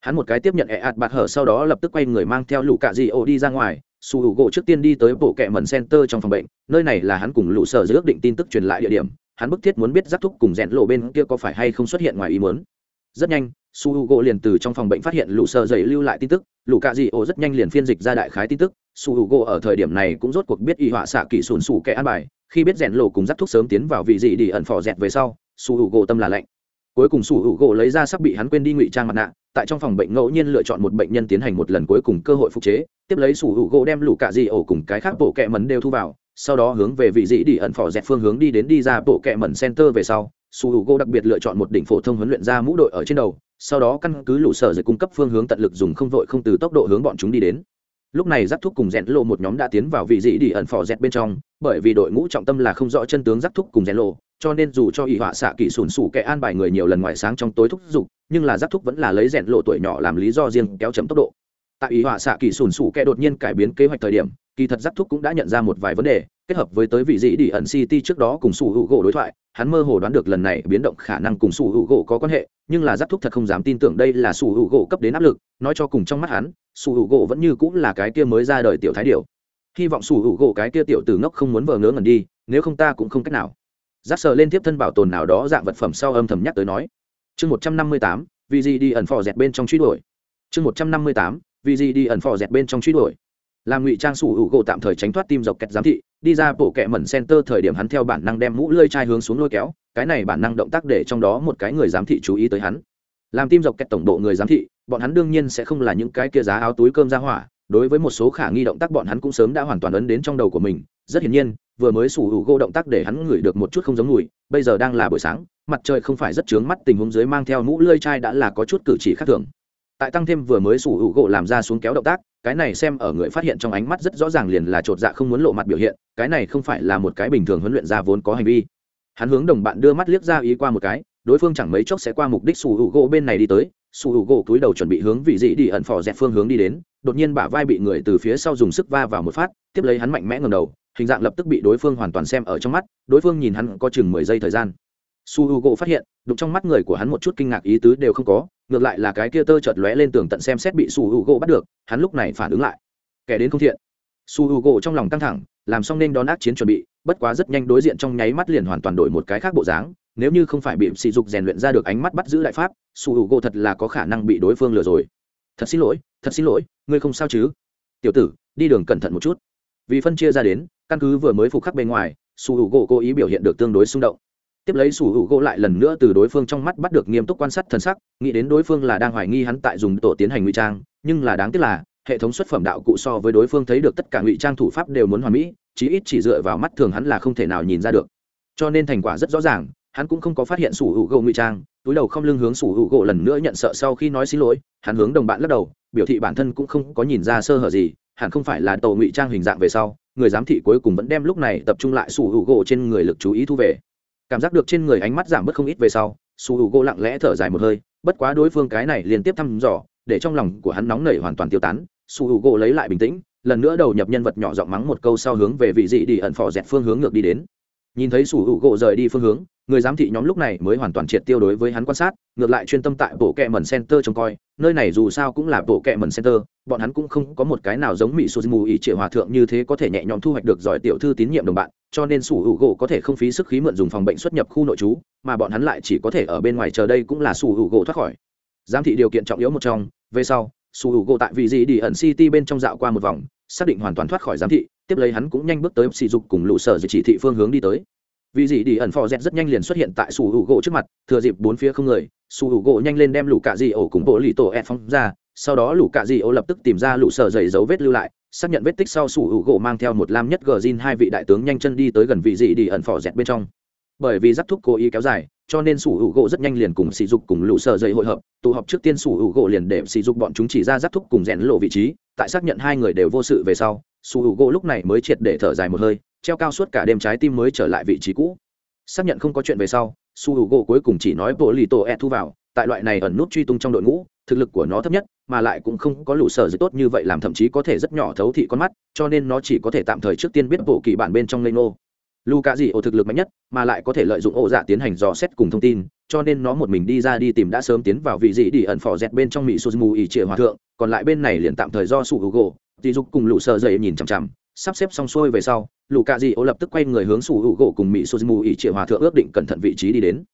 Hắn một cái tiếp nhận ẹ ạt bạt hở sau đó lập tức quay người mang theo lũ cạ dị ô đi ra ngoài, su h u gỗ trước tiên đi tới bộ kẹ mần center trong phòng bệnh, nơi này là hắn cùng lũ sở dưới ước định tin tức truyền lại địa điểm, hắn bức thiết muốn biết giáp thúc cùng rẽn lộ bên kia có phải hay không xuất hiện ngoài ý muốn rất nhanh, su h u gỗ liền từ trong phòng bệnh phát hiện lũ sợ dậy lưu lại tin tức. Lũ cạ dị ô rất nhanh liền phiên dịch ra đại khái tin tức. Su h u gỗ ở thời điểm này cũng rốt cuộc biết y họa xạ kỹ sùn sù kẻ an bài. Khi biết rèn lộ cùng rắc thuốc sớm tiến vào vị dị đi ẩn phò dẹt về sau, su h u gỗ tâm là lạnh. Cuối cùng su h u gỗ lấy ra sắp bị hắn quên đi ngụy trang mặt nạ. Tại trong phòng bệnh ngẫu nhiên lựa chọn một bệnh nhân tiến hành một lần cuối cùng cơ hội phục chế. Tiếp lấy su h u gỗ đem lũ cạ dị ô cùng cái khác bộ kẹ mấn đều thu vào, sau đó hướng về vị dị đi ẩn phò dẹt phương hướng đi đến đi ra bộ kẹ mẩn center về sau su h u gỗ đặc biệt lựa chọn một đỉnh phổ thông huấn luyện ra mũ đội ở trên đầu, sau đó căn cứ lũ sở dây cung cấp phương hướng tận lực dùng không vội không từ tốc độ hướng bọn chúng đi đến. Lúc này giáp thúc cùng rẽn lộ một nhóm đã tiến vào vị dĩ đi ẩn phò dẹt bên trong, bởi vì đội ngũ trọng tâm là không rõ chân tướng giáp thúc cùng rẽn lộ cho nên dù cho ỷ họa xạ kỹ sùn sủ kẻ an bài người nhiều lần ngoài sáng trong tối thúc giục nhưng là giáp thúc vẫn là lấy rẽn lộ tuổi nhỏ làm lý do riêng kéo chấm tốc độ. Tại ỷ họa xạ kỹ sùn sủ kẻ đột nhiên cải biến kế hoạch thời điểm, kỳ thật giáp thúc cũng đã nhận ra một vài vấn đề kết hợp với tới vị dĩ đi ẩn city trước đó cùng sủ hữu gỗ đối thoại, hắn mơ hồ đoán được lần này biến động khả năng cùng sủ hữu gỗ có quan hệ, nhưng là giáp thúc thật không dám tin tưởng đây là sủ hữu gỗ cấp đến áp lực, nói cho cùng trong mắt hắn sủ hữu gỗ vẫn như cũng là cái kia mới ra đời tiểu thái điệu hy vọng sủ hữu gỗ cái kia tiểu từ ngốc không muốn vờ ngớ ngẩn đi, nếu không ta cũng không cách nào. Giáp sờ lên tiếp thân bảo tồn nào đó dạng vật phẩm sau âm thầm nhắc tới nói. Chương một trăm năm mươi tám vì gì đi ẩn phò dẹt bên trong truy đuổi. Chương một trăm năm mươi tám vì gì đi ẩn phò dẹt bên trong truy đuổi làm ngụy trang sủ hữu gỗ tạm thời tránh thoát tim dọc kẹt giám thị, đi ra bộ kẹ mẩn center thời điểm hắn theo bản năng đem mũ lơi chai hướng xuống lôi kéo, cái này bản năng động tác để trong đó một cái người giám thị chú ý tới hắn. Làm tim dọc kẹt tổng độ người giám thị, bọn hắn đương nhiên sẽ không là những cái kia giá áo túi cơm ra hỏa, đối với một số khả nghi động tác bọn hắn cũng sớm đã hoàn toàn ấn đến trong đầu của mình. Rất hiển nhiên, vừa mới sủ hữu gỗ động tác để hắn ngửi được một chút không giống mùi, bây giờ đang là buổi sáng, mặt trời không phải rất trướng mắt, tình huống dưới mang theo mũ lơi chai đã là có chút cử chỉ khác thường tại tăng thêm vừa mới sủ hữu gỗ làm ra xuống kéo động tác, cái này xem ở người phát hiện trong ánh mắt rất rõ ràng liền là chột dạ không muốn lộ mặt biểu hiện, cái này không phải là một cái bình thường huấn luyện ra vốn có hành vi. Hắn hướng đồng bạn đưa mắt liếc ra ý qua một cái, đối phương chẳng mấy chốc sẽ qua mục đích sủ hữu gỗ bên này đi tới, sủ hữu gỗ túi đầu chuẩn bị hướng vị dị đi ẩn phò dẹp phương hướng đi đến, đột nhiên bả vai bị người từ phía sau dùng sức va vào một phát, tiếp lấy hắn mạnh mẽ ngầm đầu, hình dạng lập tức bị đối phương hoàn toàn xem ở trong mắt, đối phương nhìn hắn có chừng mười giây thời gian. Su h u gỗ phát hiện, đụng trong mắt người của hắn một chút kinh ngạc ý tứ đều không có ngược lại là cái kia tơ chợt lóe lên tường tận xem xét bị su h u gỗ bắt được, hắn lúc này phản ứng lại. Kẻ đến không thiện. Su h u gỗ trong lòng căng thẳng, làm xong nên đón ác chiến chuẩn bị, bất quá rất nhanh đối diện trong nháy mắt liền hoàn toàn đổi một cái khác bộ dáng, nếu như không phải bị sỉ dục rèn luyện ra được ánh mắt bắt giữ đại pháp, su h u gỗ thật là có khả năng bị đối phương lừa rồi. Thật xin lỗi, thật xin lỗi, ngươi không sao chứ? Tiểu tử, đi đường cẩn thận một chút. Vì phân chia ra đến, căn cứ vừa mới phục khắc bên ngoài, su h u gỗ cố ý biểu hiện được tương đối xung động tiếp lấy sủ hữu gỗ lại lần nữa từ đối phương trong mắt bắt được nghiêm túc quan sát thần sắc, nghĩ đến đối phương là đang hoài nghi hắn tại dùng tổ tiến hành ngụy trang, nhưng là đáng tiếc là, hệ thống xuất phẩm đạo cụ so với đối phương thấy được tất cả ngụy trang thủ pháp đều muốn hoàn mỹ, chí ít chỉ dựa vào mắt thường hắn là không thể nào nhìn ra được. Cho nên thành quả rất rõ ràng, hắn cũng không có phát hiện sủ hữu gỗ ngụy trang, túi đầu không lưng hướng sủ hữu gỗ lần nữa nhận sợ sau khi nói xin lỗi, hắn hướng đồng bạn lắc đầu, biểu thị bản thân cũng không có nhìn ra sơ hở gì, hẳn không phải là tổ ngụy trang hình dạng về sau, người giám thị cuối cùng vẫn đem lúc này tập trung lại sủ hữu gỗ trên người lực chú ý thu về cảm giác được trên người ánh mắt giảm bớt không ít về sau, su h u gỗ lặng lẽ thở dài một hơi, bất quá đối phương cái này liên tiếp thăm dò, để trong lòng của hắn nóng nảy hoàn toàn tiêu tán. Su h u gỗ lấy lại bình tĩnh, lần nữa đầu nhập nhân vật nhỏ giọng mắng một câu sau hướng về vị dị đi ẩn phò dẹt phương hướng ngược đi đến nhìn thấy sủ hữu gỗ rời đi phương hướng, người giám thị nhóm lúc này mới hoàn toàn triệt tiêu đối với hắn quan sát, ngược lại chuyên tâm tại bộ kẹ mần center trông coi, nơi này dù sao cũng là bộ kẹ mần center, bọn hắn cũng không có một cái nào giống mỹ sô mù ỉ Triệu hòa thượng như thế có thể nhẹ nhõm thu hoạch được giỏi tiểu thư tín nhiệm đồng bạn, cho nên sủ hữu gỗ có thể không phí sức khí mượn dùng phòng bệnh xuất nhập khu nội trú, mà bọn hắn lại chỉ có thể ở bên ngoài chờ đây cũng là sủ hữu gỗ thoát khỏi. Giám thị điều kiện trọng yếu một trong, về sau, sủ hữu gỗ tại vị gì đi ẩn city bên trong dạo qua một vòng, xác định hoàn toàn thoát khỏi giám thị tiếp lấy hắn cũng nhanh bước tới sỉ dục cùng lũ sở chỉ thị phương hướng đi tới. Vì gì đi ẩn phò dẹt rất nhanh liền xuất hiện tại sủ hữu gỗ trước mặt, thừa dịp bốn phía không người sủ hữu gỗ nhanh lên đem lũ cạ dị ổ cùng bộ lì tổ ẹ phóng ra, sau đó lũ cạ dị ổ lập tức tìm ra lũ sở dày dấu vết lưu lại, xác nhận vết tích sau sủ hữu gỗ mang theo một lam nhất gờ zin hai vị đại tướng nhanh chân đi tới gần vị dị đi ẩn phò dẹt bên trong. Bởi vì giáp thúc cố ý kéo dài cho nên sủ hữu gỗ rất nhanh liền cùng sỉ dục cùng lũ sợ dậy hội hợp, tụ họp trước tiên sủ hữu gỗ liền để sỉ dục bọn chúng chỉ ra giáp thúc cùng rèn lộ vị trí, tại xác nhận hai người đều vô sự về sau, sủ hữu gỗ lúc này mới triệt để thở dài một hơi, treo cao suốt cả đêm trái tim mới trở lại vị trí cũ. Xác nhận không có chuyện về sau, sủ hữu gỗ cuối cùng chỉ nói bộ lì tổ e thu vào, tại loại này ẩn nút truy tung trong đội ngũ, thực lực của nó thấp nhất, mà lại cũng không có lũ sở dịch tốt như vậy làm thậm chí có thể rất nhỏ thấu thị con mắt, cho nên nó chỉ có thể tạm thời trước tiên biết bộ kỳ bản bên trong lê nô lu cạ gì ổ thực lực mạnh nhất, mà lại có thể lợi dụng ổ dạ tiến hành dò xét cùng thông tin, cho nên nó một mình đi ra đi tìm đã sớm tiến vào vị dị đi ẩn phò dẹt bên trong mỹ sô mù ỉ trịa hòa thượng, còn lại bên này liền tạm thời do sủ hữu gỗ tỷ dục cùng lũ sợ dậy nhìn chằm chằm, sắp xếp xong xuôi về sau lù cạ dị ổ lập tức quay người hướng sủ hữu gỗ cùng mỹ sô mù ỉ triệu hòa thượng ước định cẩn thận vị trí đi đến.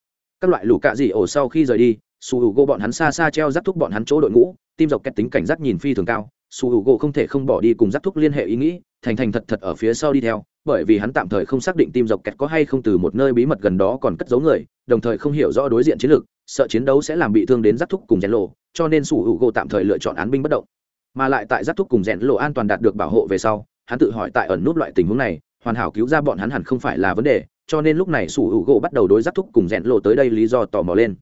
Các loại lù cạ dị ổ sau khi rời đi, sủ hữu gỗ bọn hắn xa xa treo rắc thúc bọn hắn chỗ đội ngũ, tim dọc kẹt tính cảnh giác nhìn phi thường cao sủ U gỗ không thể không bỏ đi cùng Giác thúc liên hệ ý nghĩ, thành thành thật thật ở phía sau đi theo, bởi vì hắn tạm thời không xác định tim dọc kẹt có hay không từ một nơi bí mật gần đó còn cất giấu người, đồng thời không hiểu rõ đối diện chiến lược, sợ chiến đấu sẽ làm bị thương đến Giác thúc cùng rèn lộ, cho nên sủ U gỗ tạm thời lựa chọn án binh bất động. Mà lại tại Giác thúc cùng rèn lộ an toàn đạt được bảo hộ về sau, hắn tự hỏi tại ẩn nút loại tình huống này, hoàn hảo cứu ra bọn hắn hẳn không phải là vấn đề, cho nên lúc này sủ hữu gỗ bắt đầu đối Giác thúc cùng rèn lộ tới đây lý do tò mò lên.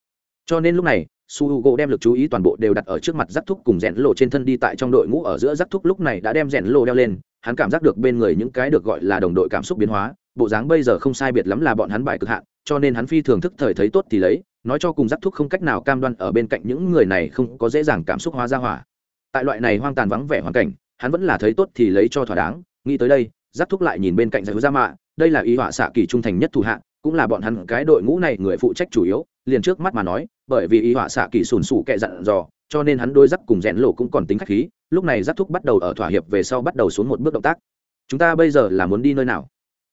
Cho nên lúc này su h u gỗ đem l ự c chú ý toàn bộ đều đặt ở trước mặt rắc thúc cùng rèn lộ trên thân đi tại trong đội ngũ ở giữa rắc thúc lúc này đã đem rèn lộ đeo lên, hắn cảm giác được bên người những cái được gọi là đồng đội cảm xúc biến hóa, bộ dáng bây giờ không sai biệt lắm là bọn hắn bài cực hạn, cho nên hắn phi thường thức thời thấy tốt thì lấy, nói cho cùng rắc thúc không cách nào cam đoan ở bên cạnh những người này không có dễ dàng cảm xúc hóa ra hỏa. Tại loại này hoang tàn vắng vẻ hoàn cảnh, hắn vẫn là thấy tốt thì lấy cho thỏa đáng, nghĩ tới đây rắc thúc lại nhìn bên cạnh giải hữu gia mạ, đây là ý họa xạ kỳ trung thành nhất thủ hạ, cũng là bọn hắn cái đội ngũ này người phụ trách chủ yếu liền trước mắt mà nói, bởi vì ý họa xạ kỳ sùn sù kệ dặn dò, cho nên hắn đôi giắc cùng rẽn lộ cũng còn tính khách khí, lúc này giắc thúc bắt đầu ở thỏa hiệp về sau bắt đầu xuống một bước động tác. Chúng ta bây giờ là muốn đi nơi nào?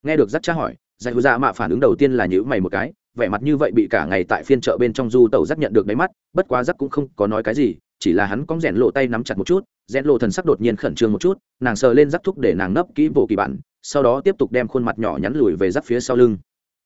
Nghe được giắc tra hỏi, giải hữu dạ mạ phản ứng đầu tiên là nhữ mày một cái, vẻ mặt như vậy bị cả ngày tại phiên chợ bên trong du tàu giắc nhận được đáy mắt, bất quá giắc cũng không có nói cái gì, chỉ là hắn cóng rẽn lộ tay nắm chặt một chút rẽn lộ thần sắc đột nhiên khẩn trương một chút, nàng sờ lên giắc thúc để nàng nấp kỹ bộ kỳ bản, sau đó tiếp tục đem khuôn mặt nhỏ nhắn lùi về giắc phía sau lưng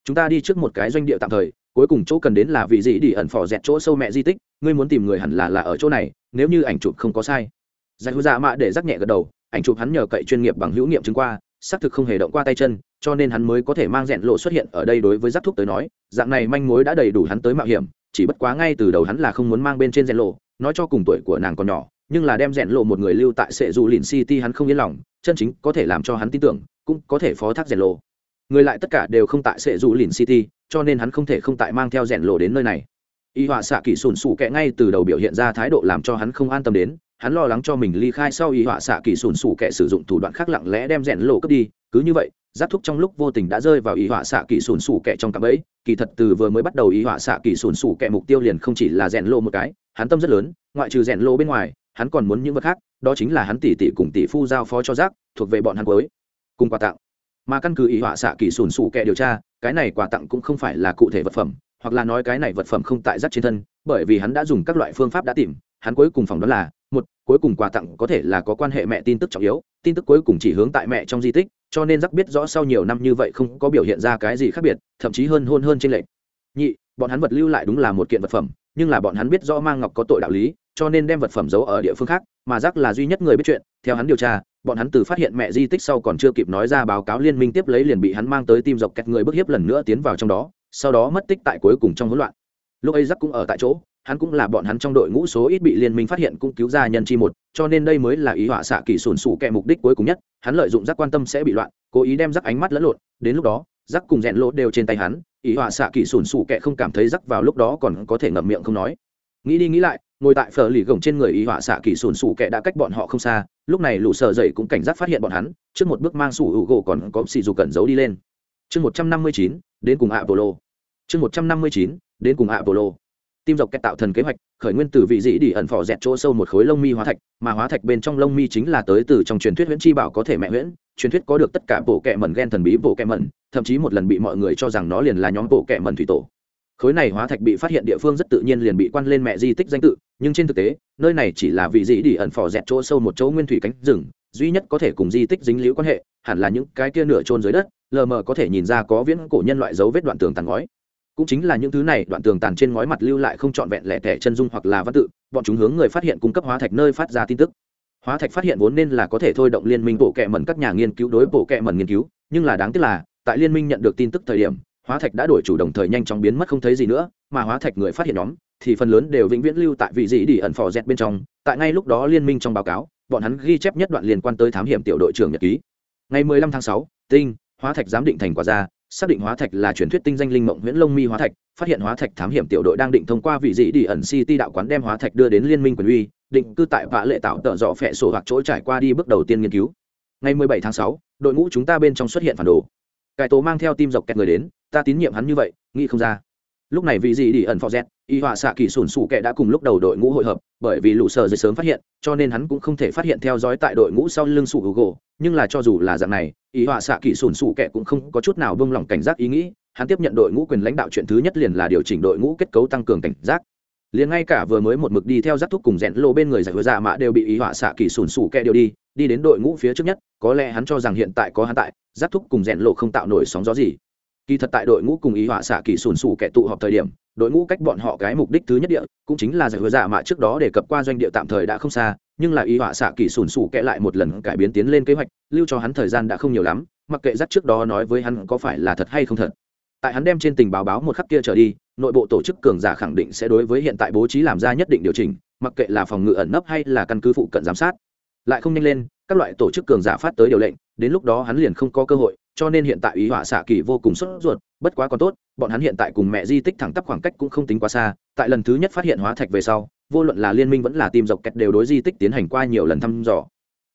chúng ta đi trước một cái doanh địa tạm thời, cuối cùng chỗ cần đến là vị gì đi ẩn phò dẹt chỗ sâu mẹ di tích, ngươi muốn tìm người hẳn là là ở chỗ này, nếu như ảnh chụp không có sai. Giải hữu dạ mạ để rắc nhẹ gật đầu, ảnh chụp hắn nhờ cậy chuyên nghiệp bằng hữu nghiệm chứng qua, xác thực không hề động qua tay chân, cho nên hắn mới có thể mang rẽn lộ xuất hiện ở đây đối với giáp thúc tới nói, dạng này manh mối đã đầy đủ hắn tới mạo hiểm, chỉ bất quá ngay từ đầu hắn là không muốn mang bên trên rẽn lộ, nói cho cùng tuổi của nàng còn nhỏ, nhưng là đem rẽn lộ một người lưu tại sệ dù lìn city hắn không yên lòng, chân chính có thể làm cho hắn tin tưởng, cũng có thể phó thác rẽn lộ người lại tất cả đều không tại sệ dù lìn city, cho nên hắn không thể không tại mang theo rèn lộ đến nơi này. Y họa xạ kỳ sùn sù kẹ ngay từ đầu biểu hiện ra thái độ làm cho hắn không an tâm đến, hắn lo lắng cho mình ly khai sau y họa xạ kỳ sùn sù kẹ sử dụng thủ đoạn khác lặng lẽ đem rèn lộ cướp đi. Cứ như vậy, giáp thúc trong lúc vô tình đã rơi vào y họa xạ kỳ sùn sù kẹ trong cạm ấy. Kỳ thật từ vừa mới bắt đầu y họa xạ kỳ sùn sù kẹ mục tiêu liền không chỉ là rèn lộ một cái, hắn tâm rất lớn, ngoại trừ rèn lộ bên ngoài, hắn còn muốn những vật khác, đó chính là hắn tỷ tỷ cùng tỷ phu giao phó cho giác thuộc về bọn hắn cuối. Cùng quà tặng mà căn cứ ý họa xạ kỳ sùn sù kẹ điều tra, cái này quà tặng cũng không phải là cụ thể vật phẩm, hoặc là nói cái này vật phẩm không tại giác trên thân, bởi vì hắn đã dùng các loại phương pháp đã tìm, hắn cuối cùng phỏng đoán là, một, cuối cùng quà tặng có thể là có quan hệ mẹ tin tức trọng yếu, tin tức cuối cùng chỉ hướng tại mẹ trong di tích, cho nên rắc biết rõ sau nhiều năm như vậy không có biểu hiện ra cái gì khác biệt, thậm chí hơn hôn hơn trên lệnh nhị, bọn hắn vật lưu lại đúng là một kiện vật phẩm, nhưng là bọn hắn biết rõ mang ngọc có tội đạo lý, cho nên đem vật phẩm giấu ở địa phương khác, mà rắc là duy nhất người biết chuyện, theo hắn điều tra bọn hắn từ phát hiện mẹ di tích sau còn chưa kịp nói ra báo cáo liên minh tiếp lấy liền bị hắn mang tới tim dọc kẹt người bức hiếp lần nữa tiến vào trong đó, sau đó mất tích tại cuối cùng trong hỗn loạn. Lúc ấy giắc cũng ở tại chỗ, hắn cũng là bọn hắn trong đội ngũ số ít bị liên minh phát hiện cũng cứu ra nhân chi một, cho nên đây mới là ý họa xạ kỳ sùn sù kẹ mục đích cuối cùng nhất, hắn lợi dụng giác quan tâm sẽ bị loạn, cố ý đem giác ánh mắt lẫn lộn, đến lúc đó giác cùng rẽn lỗ đều trên tay hắn, ý họa xạ kỳ sùn sù kẹ không cảm thấy giác vào lúc đó còn có thể ngậm miệng không nói. Nghĩ đi nghĩ lại, ngồi tại phở lì gồng trên người ý họa xạ kỳ sùn sù kẹ đã cách bọn họ không xa lúc này lũ sợ dậy cũng cảnh giác phát hiện bọn hắn, trước một bước mang sủ hữu gỗ còn có xì dù cẩn giấu đi lên. Chương một trăm năm mươi chín, đến cùng ạ bồ lô chương một trăm năm mươi chín, đến cùng ạ bồ lô tim dọc kẹt tạo thần kế hoạch, khởi nguyên từ vị dĩ đi ẩn phò dẹt chỗ sâu một khối lông mi hóa thạch, mà hóa thạch bên trong lông mi chính là tới từ trong truyền thuyết huyễn chi bảo có thể mẹ huyễn. Truyền thuyết có được tất cả bộ kẹ mẩn ghen thần bí bộ kẹ mẩn, thậm chí một lần bị mọi người cho rằng nó liền là nhóm bộ kẹ mẩn thủy tổ khối này hóa thạch bị phát hiện địa phương rất tự nhiên liền bị quan lên mẹ di tích danh tự, nhưng trên thực tế, nơi này chỉ là vị dĩ đi ẩn phò dẹt chỗ sâu một chỗ nguyên thủy cánh rừng, duy nhất có thể cùng di tích dính liễu quan hệ, hẳn là những cái kia nửa trôn dưới đất, lờ mờ có thể nhìn ra có viễn cổ nhân loại dấu vết đoạn tường tàn ngói. Cũng chính là những thứ này đoạn tường tàn trên ngói mặt lưu lại không trọn vẹn lẻ tẻ chân dung hoặc là văn tự, bọn chúng hướng người phát hiện cung cấp hóa thạch nơi phát ra tin tức. Hóa thạch phát hiện vốn nên là có thể thôi động liên minh bộ kệ mẩn các nhà nghiên cứu đối bộ kệ mẩn nghiên cứu, nhưng là đáng tiếc là, tại liên minh nhận được tin tức thời điểm hóa thạch đã đổi chủ đồng thời nhanh chóng biến mất không thấy gì nữa mà hóa thạch người phát hiện nhóm thì phần lớn đều vĩnh viễn lưu tại vị dĩ đi ẩn phò dẹt bên trong. Tại ngay lúc đó liên minh trong báo cáo bọn hắn ghi chép nhất đoạn liên quan tới thám hiểm tiểu đội trưởng nhật ký. Ngày 15 tháng 6, tinh hóa thạch giám định thành quả ra xác định hóa thạch là truyền thuyết tinh danh linh mộng nguyễn lông mi hóa thạch phát hiện hóa thạch thám hiểm tiểu đội đang định thông qua vị dĩ đi ẩn city đạo quán đem hóa thạch đưa đến liên minh quyền uy định cư tại vạ lệ tạo tợ dọ phẹ sổ hoặc chỗ trải qua đi bước đầu tiên nghiên cứu. Ngày 17 tháng 6, đội ngũ chúng ta bên trong xuất hiện phản đồ cải tố mang theo tim dọc kẹt người đến, ta tín nhiệm hắn như vậy, nghĩ không ra. Lúc này vì gì đi ẩn phò z y họa xạ kỳ sùn sụ kẹ đã cùng lúc đầu đội ngũ hội hợp, bởi vì lũ sờ dây sớm phát hiện, cho nên hắn cũng không thể phát hiện theo dõi tại đội ngũ sau lưng sụ hữu gỗ nhưng là cho dù là dạng này, y họa xạ kỳ sùn sụ kẹ cũng không có chút nào buông lỏng cảnh giác ý nghĩ, hắn tiếp nhận đội ngũ quyền lãnh đạo chuyện thứ nhất liền là điều chỉnh đội ngũ kết cấu tăng cường cảnh giác. Liền ngay cả vừa mới một mực đi theo giáp thúc cùng rẽn lô bên người giải hứa dạ mạ đều bị ý họa xạ kỳ sùn sụ kẹ điều đi đi đến đội ngũ phía trước nhất, có lẽ hắn cho rằng hiện tại có hắn tại giáp thúc cùng rèn lộ không tạo nổi sóng gió gì. Kỳ thật tại đội ngũ cùng ý họa xạ kỳ sùn sù kẹ tụ họp thời điểm, đội ngũ cách bọn họ cái mục đích thứ nhất địa, cũng chính là giải hứa dạ giả mạ trước đó để cập qua doanh địa tạm thời đã không xa, nhưng là ý họa xạ kỳ sùn sù kẹ lại một lần cải biến tiến lên kế hoạch, lưu cho hắn thời gian đã không nhiều lắm, mặc kệ dắt trước đó nói với hắn có phải là thật hay không thật. Tại hắn đem trên tình báo báo một khắc kia trở đi, nội bộ tổ chức cường giả khẳng định sẽ đối với hiện tại bố trí làm ra nhất định điều chỉnh, mặc kệ là phòng ngự ẩn nấp hay là căn cứ phụ cận giám sát. Lại không nhanh lên các loại tổ chức cường giả phát tới điều lệnh, đến lúc đó hắn liền không có cơ hội, cho nên hiện tại ý họa xạ kỳ vô cùng sốt ruột, bất quá còn tốt, bọn hắn hiện tại cùng mẹ di tích thẳng tắp khoảng cách cũng không tính quá xa, tại lần thứ nhất phát hiện hóa thạch về sau, vô luận là liên minh vẫn là tìm dọc kẹt đều đối di tích tiến hành qua nhiều lần thăm dò.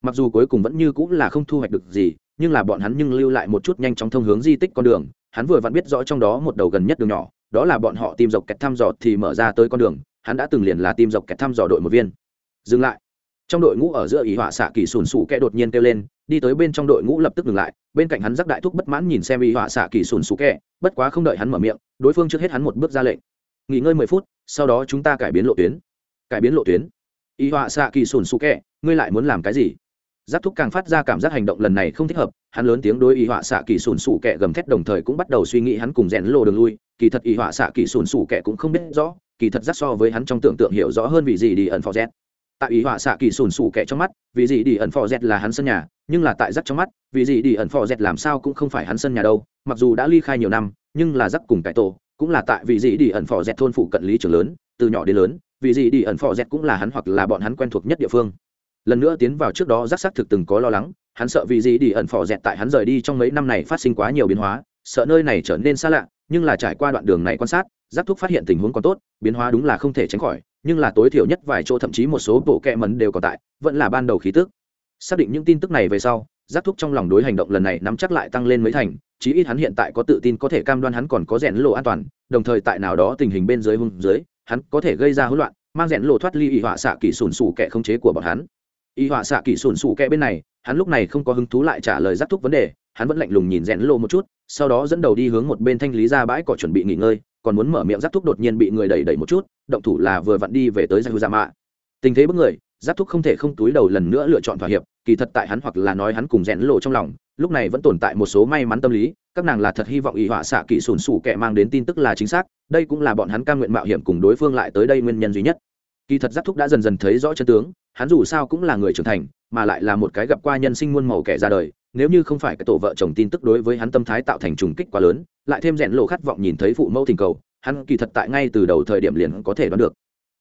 Mặc dù cuối cùng vẫn như cũng là không thu hoạch được gì, nhưng là bọn hắn nhưng lưu lại một chút nhanh chóng thông hướng di tích con đường, hắn vừa vặn biết rõ trong đó một đầu gần nhất đường nhỏ, đó là bọn họ tìm dọc kẹt thăm dò thì mở ra tới con đường, hắn đã từng liền là tìm dọc kẹt thăm dò đội một viên. Dừng lại trong đội ngũ ở giữa ý họa xạ kỳ sùn sù kẹ đột nhiên kêu lên, đi tới bên trong đội ngũ lập tức ngừng lại, bên cạnh hắn giác đại thúc bất mãn nhìn xem ý họa xạ kỳ sùn sù kẹ, bất quá không đợi hắn mở miệng, đối phương trước hết hắn một bước ra lệnh. Nghỉ ngơi mười phút, sau đó chúng ta cải biến lộ tuyến. Cải biến lộ tuyến. Ý họa xạ kỳ sùn sù kẹ, ngươi lại muốn làm cái gì? Giác thúc càng phát ra cảm giác hành động lần này không thích hợp, hắn lớn tiếng đối ý họa xạ kỳ sùn sù kẹ gầm thét đồng thời cũng bắt đầu suy nghĩ hắn cùng rèn lộ đường lui. Kỳ thật ý họa xạ kỳ sùn sù kẹ cũng không biết rõ, kỳ thật giác so với hắn trong tưởng tượng hiểu rõ hơn vì gì đi ẩn phò z tại ý họa xạ kỳ sùn sù kẹ trong mắt, vì gì đi ẩn phò dẹt là hắn sân nhà, nhưng là tại giắc trong mắt, vì gì đi ẩn phò dẹt làm sao cũng không phải hắn sân nhà đâu, mặc dù đã ly khai nhiều năm, nhưng là giắc cùng cải tổ, cũng là tại vì gì đi ẩn phò dẹt thôn phụ cận lý trường lớn, từ nhỏ đến lớn, vì gì đi ẩn phò dẹt cũng là hắn hoặc là bọn hắn quen thuộc nhất địa phương. Lần nữa tiến vào trước đó giắc xác thực từng có lo lắng, hắn sợ vì gì đi ẩn phò dẹt tại hắn rời đi trong mấy năm này phát sinh quá nhiều biến hóa, sợ nơi này trở nên xa lạ, nhưng là trải qua đoạn đường này quan sát giác thúc phát hiện tình huống còn tốt, biến hóa đúng là không thể tránh khỏi nhưng là tối thiểu nhất vài chỗ, thậm chí một số bộ kẹ mấn đều còn tại, vẫn là ban đầu khí tức. Xác định những tin tức này về sau, giác thúc trong lòng đối hành động lần này nắm chắc lại tăng lên mấy thành, chí ít hắn hiện tại có tự tin có thể cam đoan hắn còn có rèn lộ an toàn, đồng thời tại nào đó tình hình bên dưới hung dưới, hắn có thể gây ra hỗn loạn, mang rèn lộ thoát ly y họa xạ kỳ sùn sù kẻ không chế của bọn hắn. Y họa xạ kỳ sùn sù kẹ bên này, hắn lúc này không có hứng thú lại trả lời giác thúc vấn đề, hắn vẫn lạnh lùng nhìn rèn lộ một chút, sau đó dẫn đầu đi hướng một bên thanh lý ra bãi cỏ chuẩn bị nghỉ ngơi còn muốn mở miệng giáp thúc đột nhiên bị người đẩy đẩy một chút, động thủ là vừa vặn đi về tới giải hữu giả mạ tình thế bất người, giáp thúc không thể không túi đầu lần nữa lựa chọn thỏa hiệp, kỳ thật tại hắn hoặc là nói hắn cùng rẽn lộ trong lòng, lúc này vẫn tồn tại một số may mắn tâm lý, các nàng là thật hy vọng y họa xạ kỹ sùn sủ kẻ mang đến tin tức là chính xác, đây cũng là bọn hắn ca nguyện mạo hiểm cùng đối phương lại tới đây nguyên nhân duy nhất. Kỳ thật giáp thúc đã dần dần thấy rõ chân tướng, hắn dù sao cũng là người trưởng thành, mà lại là một cái gặp qua nhân sinh muôn màu kẻ ra đời nếu như không phải cái tổ vợ chồng tin tức đối với hắn tâm thái tạo thành trùng kích quá lớn, lại thêm rèn lộ khát vọng nhìn thấy phụ mẫu tình cầu, hắn kỳ thật tại ngay từ đầu thời điểm liền có thể đoán được.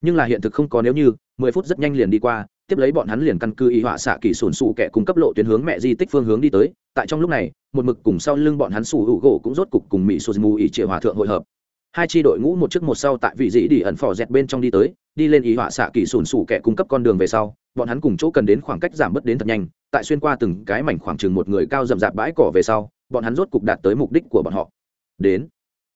Nhưng là hiện thực không có nếu như, mười phút rất nhanh liền đi qua, tiếp lấy bọn hắn liền căn cứ y họa xạ kỳ sồn sụ kẻ cung cấp lộ tuyến hướng mẹ di tích phương hướng đi tới, tại trong lúc này, một mực cùng sau lưng bọn hắn sủ hữu gỗ cũng rốt cục cùng mỹ sô mù ỉ triệu hòa thượng hội hợp. Hai tri đội ngũ một trước một sau tại vị dĩ đi ẩn phò dẹt bên trong đi tới, đi lên y họa xạ kỳ sồn sụ kẻ cung cấp con đường về sau bọn hắn cùng chỗ cần đến khoảng cách giảm bớt đến thật nhanh, tại xuyên qua từng cái mảnh khoảng chừng một người cao rậm rạp bãi cỏ về sau, bọn hắn rốt cục đạt tới mục đích của bọn họ. Đến,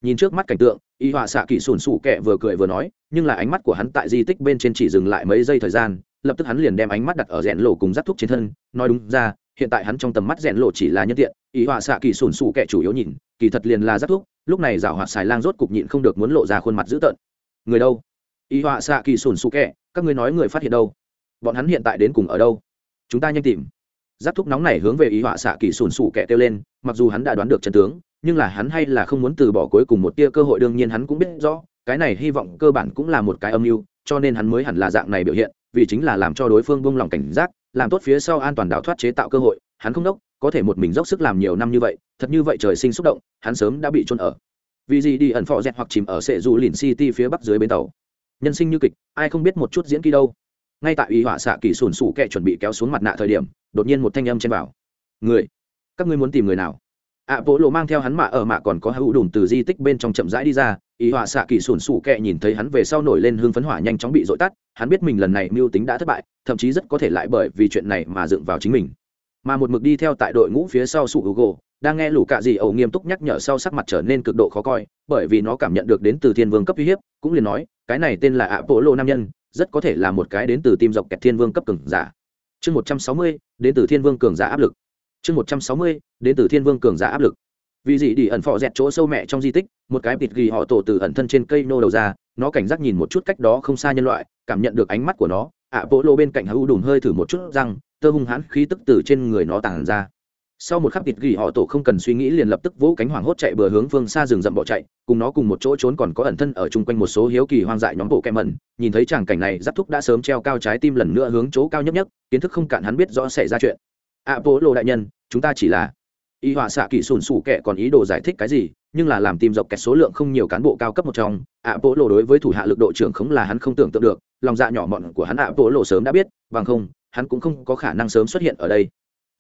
nhìn trước mắt cảnh tượng, y họa xạ kỳ sùn sụ kẹ vừa cười vừa nói, nhưng là ánh mắt của hắn tại di tích bên trên chỉ dừng lại mấy giây thời gian, lập tức hắn liền đem ánh mắt đặt ở rẽn lộ cùng giáp thuốc trên thân, nói đúng ra, hiện tại hắn trong tầm mắt rẽn lộ chỉ là nhân tiện, y họa xạ kỳ sùn sụ kẹ chủ yếu nhìn, kỳ thật liền là giáp thuốc. lúc này rào hoạt xài lang rốt cục nhịn không được muốn lộ ra khuôn mặt dữ tợn. Người đâu? Y họa xạ kỳ sùn sụ kẹ, các ngươi nói người phát hiện đâu? Bọn hắn hiện tại đến cùng ở đâu? Chúng ta nhanh tìm. Giáp thúc nóng này hướng về ý họa xạ kỳ sùn sụ kẻ kêu lên, mặc dù hắn đã đoán được chân tướng, nhưng là hắn hay là không muốn từ bỏ cuối cùng một tia cơ hội, đương nhiên hắn cũng biết rõ, cái này hy vọng cơ bản cũng là một cái âm mưu, cho nên hắn mới hẳn là dạng này biểu hiện, vì chính là làm cho đối phương buông lòng cảnh giác, làm tốt phía sau an toàn đào thoát chế tạo cơ hội, hắn không đốc, có thể một mình dốc sức làm nhiều năm như vậy, thật như vậy trời sinh xúc động, hắn sớm đã bị trôn ở. Vì gì đi ẩn phò dẹt hoặc chìm ở sệ dù lìn city phía bắc dưới bến tàu. Nhân sinh như kịch, ai không biết một chút diễn kỹ đâu ngay tại ý họa xạ kỳ sùn sụ kẹ chuẩn bị kéo xuống mặt nạ thời điểm, đột nhiên một thanh âm trên bảo, người, các ngươi muốn tìm người nào? Ạ bộ lộ mang theo hắn mạ ở mạ còn có hữu đùm từ di tích bên trong chậm rãi đi ra ý họa xạ kỳ sùn sụ kẹ nhìn thấy hắn về sau nổi lên hương phấn hỏa nhanh chóng bị dội tắt, hắn biết mình lần này mưu tính đã thất bại, thậm chí rất có thể lại bởi vì chuyện này mà dựng vào chính mình. Mà một mực đi theo tại đội ngũ phía sau sủ hữu gỗ đang nghe lũ cạ gì ẩu nghiêm túc nhắc nhở sau sắc mặt trở nên cực độ khó coi, bởi vì nó cảm nhận được đến từ thiên vương cấp uy hiếp, cũng liền nói, cái này tên là ạ bộ lộ nam nhân rất có thể là một cái đến từ tim dọc kẹt thiên vương cấp cường giả. Chương một trăm sáu mươi, đến từ thiên vương cường giả áp lực. Chương một trăm sáu mươi, đến từ thiên vương cường giả áp lực. Vì gì đi ẩn phò dẹt chỗ sâu mẹ trong di tích, một cái bịt ghi họ tổ từ ẩn thân trên cây nô đầu ra, nó cảnh giác nhìn một chút cách đó không xa nhân loại, cảm nhận được ánh mắt của nó, ạ bộ lô bên cạnh hữu đùn hơi thử một chút răng, tơ hung hãn khí tức từ trên người nó tàn ra sau một khắc thịt gỉ họ tổ không cần suy nghĩ liền lập tức vỗ cánh hoảng hốt chạy bừa hướng phương xa rừng rậm bỏ chạy, cùng nó cùng một chỗ trốn còn có ẩn thân ở chung quanh một số hiếu kỳ hoang dại nhóm bộ kem mẩn. Nhìn thấy tràng cảnh này, giáp thúc đã sớm treo cao trái tim lần nữa hướng chỗ cao nhất nhất, kiến thức không cạn hắn biết rõ xảy ra chuyện. Ạ bố lộ đại nhân, chúng ta chỉ là y họa xạ kỳ sùn sủ kệ còn ý đồ giải thích cái gì, nhưng là làm tìm dọc kẹt số lượng không nhiều cán bộ cao cấp một trong. Ạ bố lộ đối với thủ hạ lực độ trưởng khống là hắn không tưởng tượng được, lòng dạ nhỏ mọn của hắn ạ bố lộ sớm đã biết, bằng không, hắn cũng không có khả năng sớm xuất hiện ở đây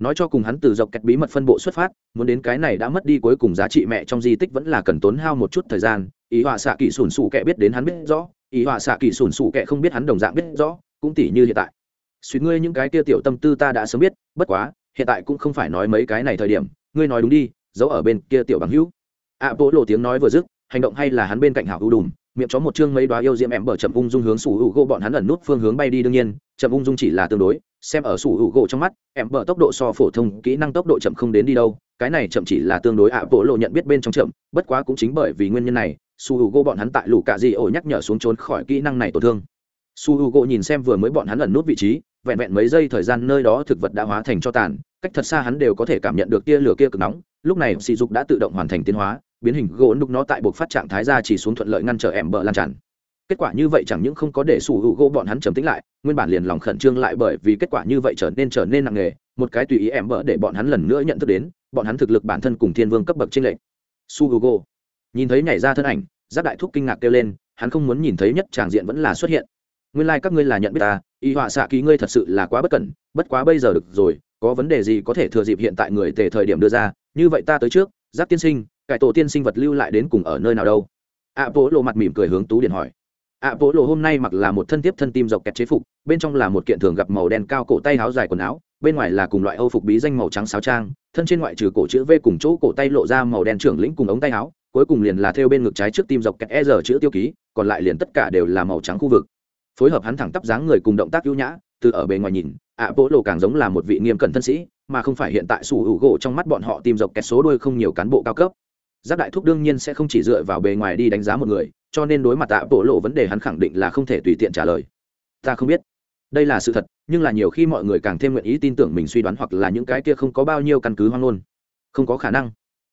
nói cho cùng hắn từ dọc kẹt bí mật phân bộ xuất phát, muốn đến cái này đã mất đi cuối cùng giá trị mẹ trong di tích vẫn là cần tốn hao một chút thời gian. Ý họa xạ kỳ sùn sù kệ biết đến hắn biết rõ, ý họa xạ kỳ sùn sù kệ không biết hắn đồng dạng biết rõ, cũng tỉ như hiện tại. Suy ngươi những cái kia tiểu tâm tư ta đã sớm biết, bất quá, hiện tại cũng không phải nói mấy cái này thời điểm, ngươi nói đúng đi, giấu ở bên kia tiểu bằng hữu. Ạ bố lộ tiếng nói vừa dứt, hành động hay là hắn bên cạnh hảo ưu đùm, miệng chó một chương mấy đoá yêu diễm em bở chậm ung dung hướng sủ hữu gỗ bọn hắn ẩn nút phương hướng bay đi đương nhiên, chậm ung dung chỉ là tương đối xem ở sủ hữu gỗ trong mắt, em bở tốc độ so phổ thông kỹ năng tốc độ chậm không đến đi đâu, cái này chậm chỉ là tương đối ạ, bộ lộ nhận biết bên trong chậm, bất quá cũng chính bởi vì nguyên nhân này su hữu gỗ bọn hắn tại lũ cạ dị ổ nhắc nhở xuống trốn khỏi kỹ năng này tổn thương. Su hữu gỗ nhìn xem vừa mới bọn hắn ẩn nút vị trí, vẹn vẹn mấy giây thời gian nơi đó thực vật đã hóa thành cho tàn, cách thật xa hắn đều có thể cảm nhận được tia lửa kia cực nóng, lúc này sỉ dục đã tự động hoàn thành tiến hóa, biến hình gỗ đục nó tại buộc phát trạng thái ra chỉ xuống thuận lợi ngăn trở em bờ lan tràn kết quả như vậy chẳng những không có để sủ hữu gỗ bọn hắn trầm tĩnh lại, nguyên bản liền lòng khẩn trương lại bởi vì kết quả như vậy trở nên trở nên nặng nề, một cái tùy ý em bỡ để bọn hắn lần nữa nhận thức đến, bọn hắn thực lực bản thân cùng thiên vương cấp bậc trên lệnh su hữu gỗ. Nhìn thấy nhảy ra thân ảnh, giáp đại thúc kinh ngạc kêu lên, hắn không muốn nhìn thấy nhất tràng diện vẫn là xuất hiện. Nguyên lai、like、các ngươi là nhận biết ta, y họa xạ ký ngươi thật sự là quá bất cẩn, bất quá bây giờ được rồi, có vấn đề gì có thể thừa dịp hiện tại người tề thời điểm đưa ra, như vậy ta tới trước, giáp tiên sinh, cải tổ tiên sinh vật lưu lại đến cùng ở nơi nào đâu? Ạ bố lộ mặt mỉm cười hướng tú điện hỏi ạ bố lộ hôm nay mặc là một thân tiếp thân tim dọc kẹt chế phục, bên trong là một kiện thường gặp màu đen cao cổ tay áo dài quần áo, bên ngoài là cùng loại âu phục bí danh màu trắng sáo trang, thân trên ngoại trừ cổ chữ v cùng chỗ cổ tay lộ ra màu đen trưởng lĩnh cùng ống tay áo, cuối cùng liền là theo bên ngực trái trước tim dọc kẹt e giờ chữ tiêu ký, còn lại liền tất cả đều là màu trắng khu vực. Phối hợp hắn thẳng tắp dáng người cùng động tác ưu nhã, từ ở bề ngoài nhìn ạ bố lộ càng giống là một vị nghiêm cẩn thân sĩ, mà không phải hiện tại sủ hữu gỗ trong mắt bọn họ tìm dọc kẹt số đôi không nhiều cán bộ cao cấp. Giáp đại thúc đương nhiên sẽ không chỉ dựa vào bề ngoài đi đánh giá một người cho nên đối mặt tạ bộ lộ vấn đề hắn khẳng định là không thể tùy tiện trả lời. Ta không biết. Đây là sự thật, nhưng là nhiều khi mọi người càng thêm nguyện ý tin tưởng mình suy đoán hoặc là những cái kia không có bao nhiêu căn cứ hoang ngôn. Không có khả năng.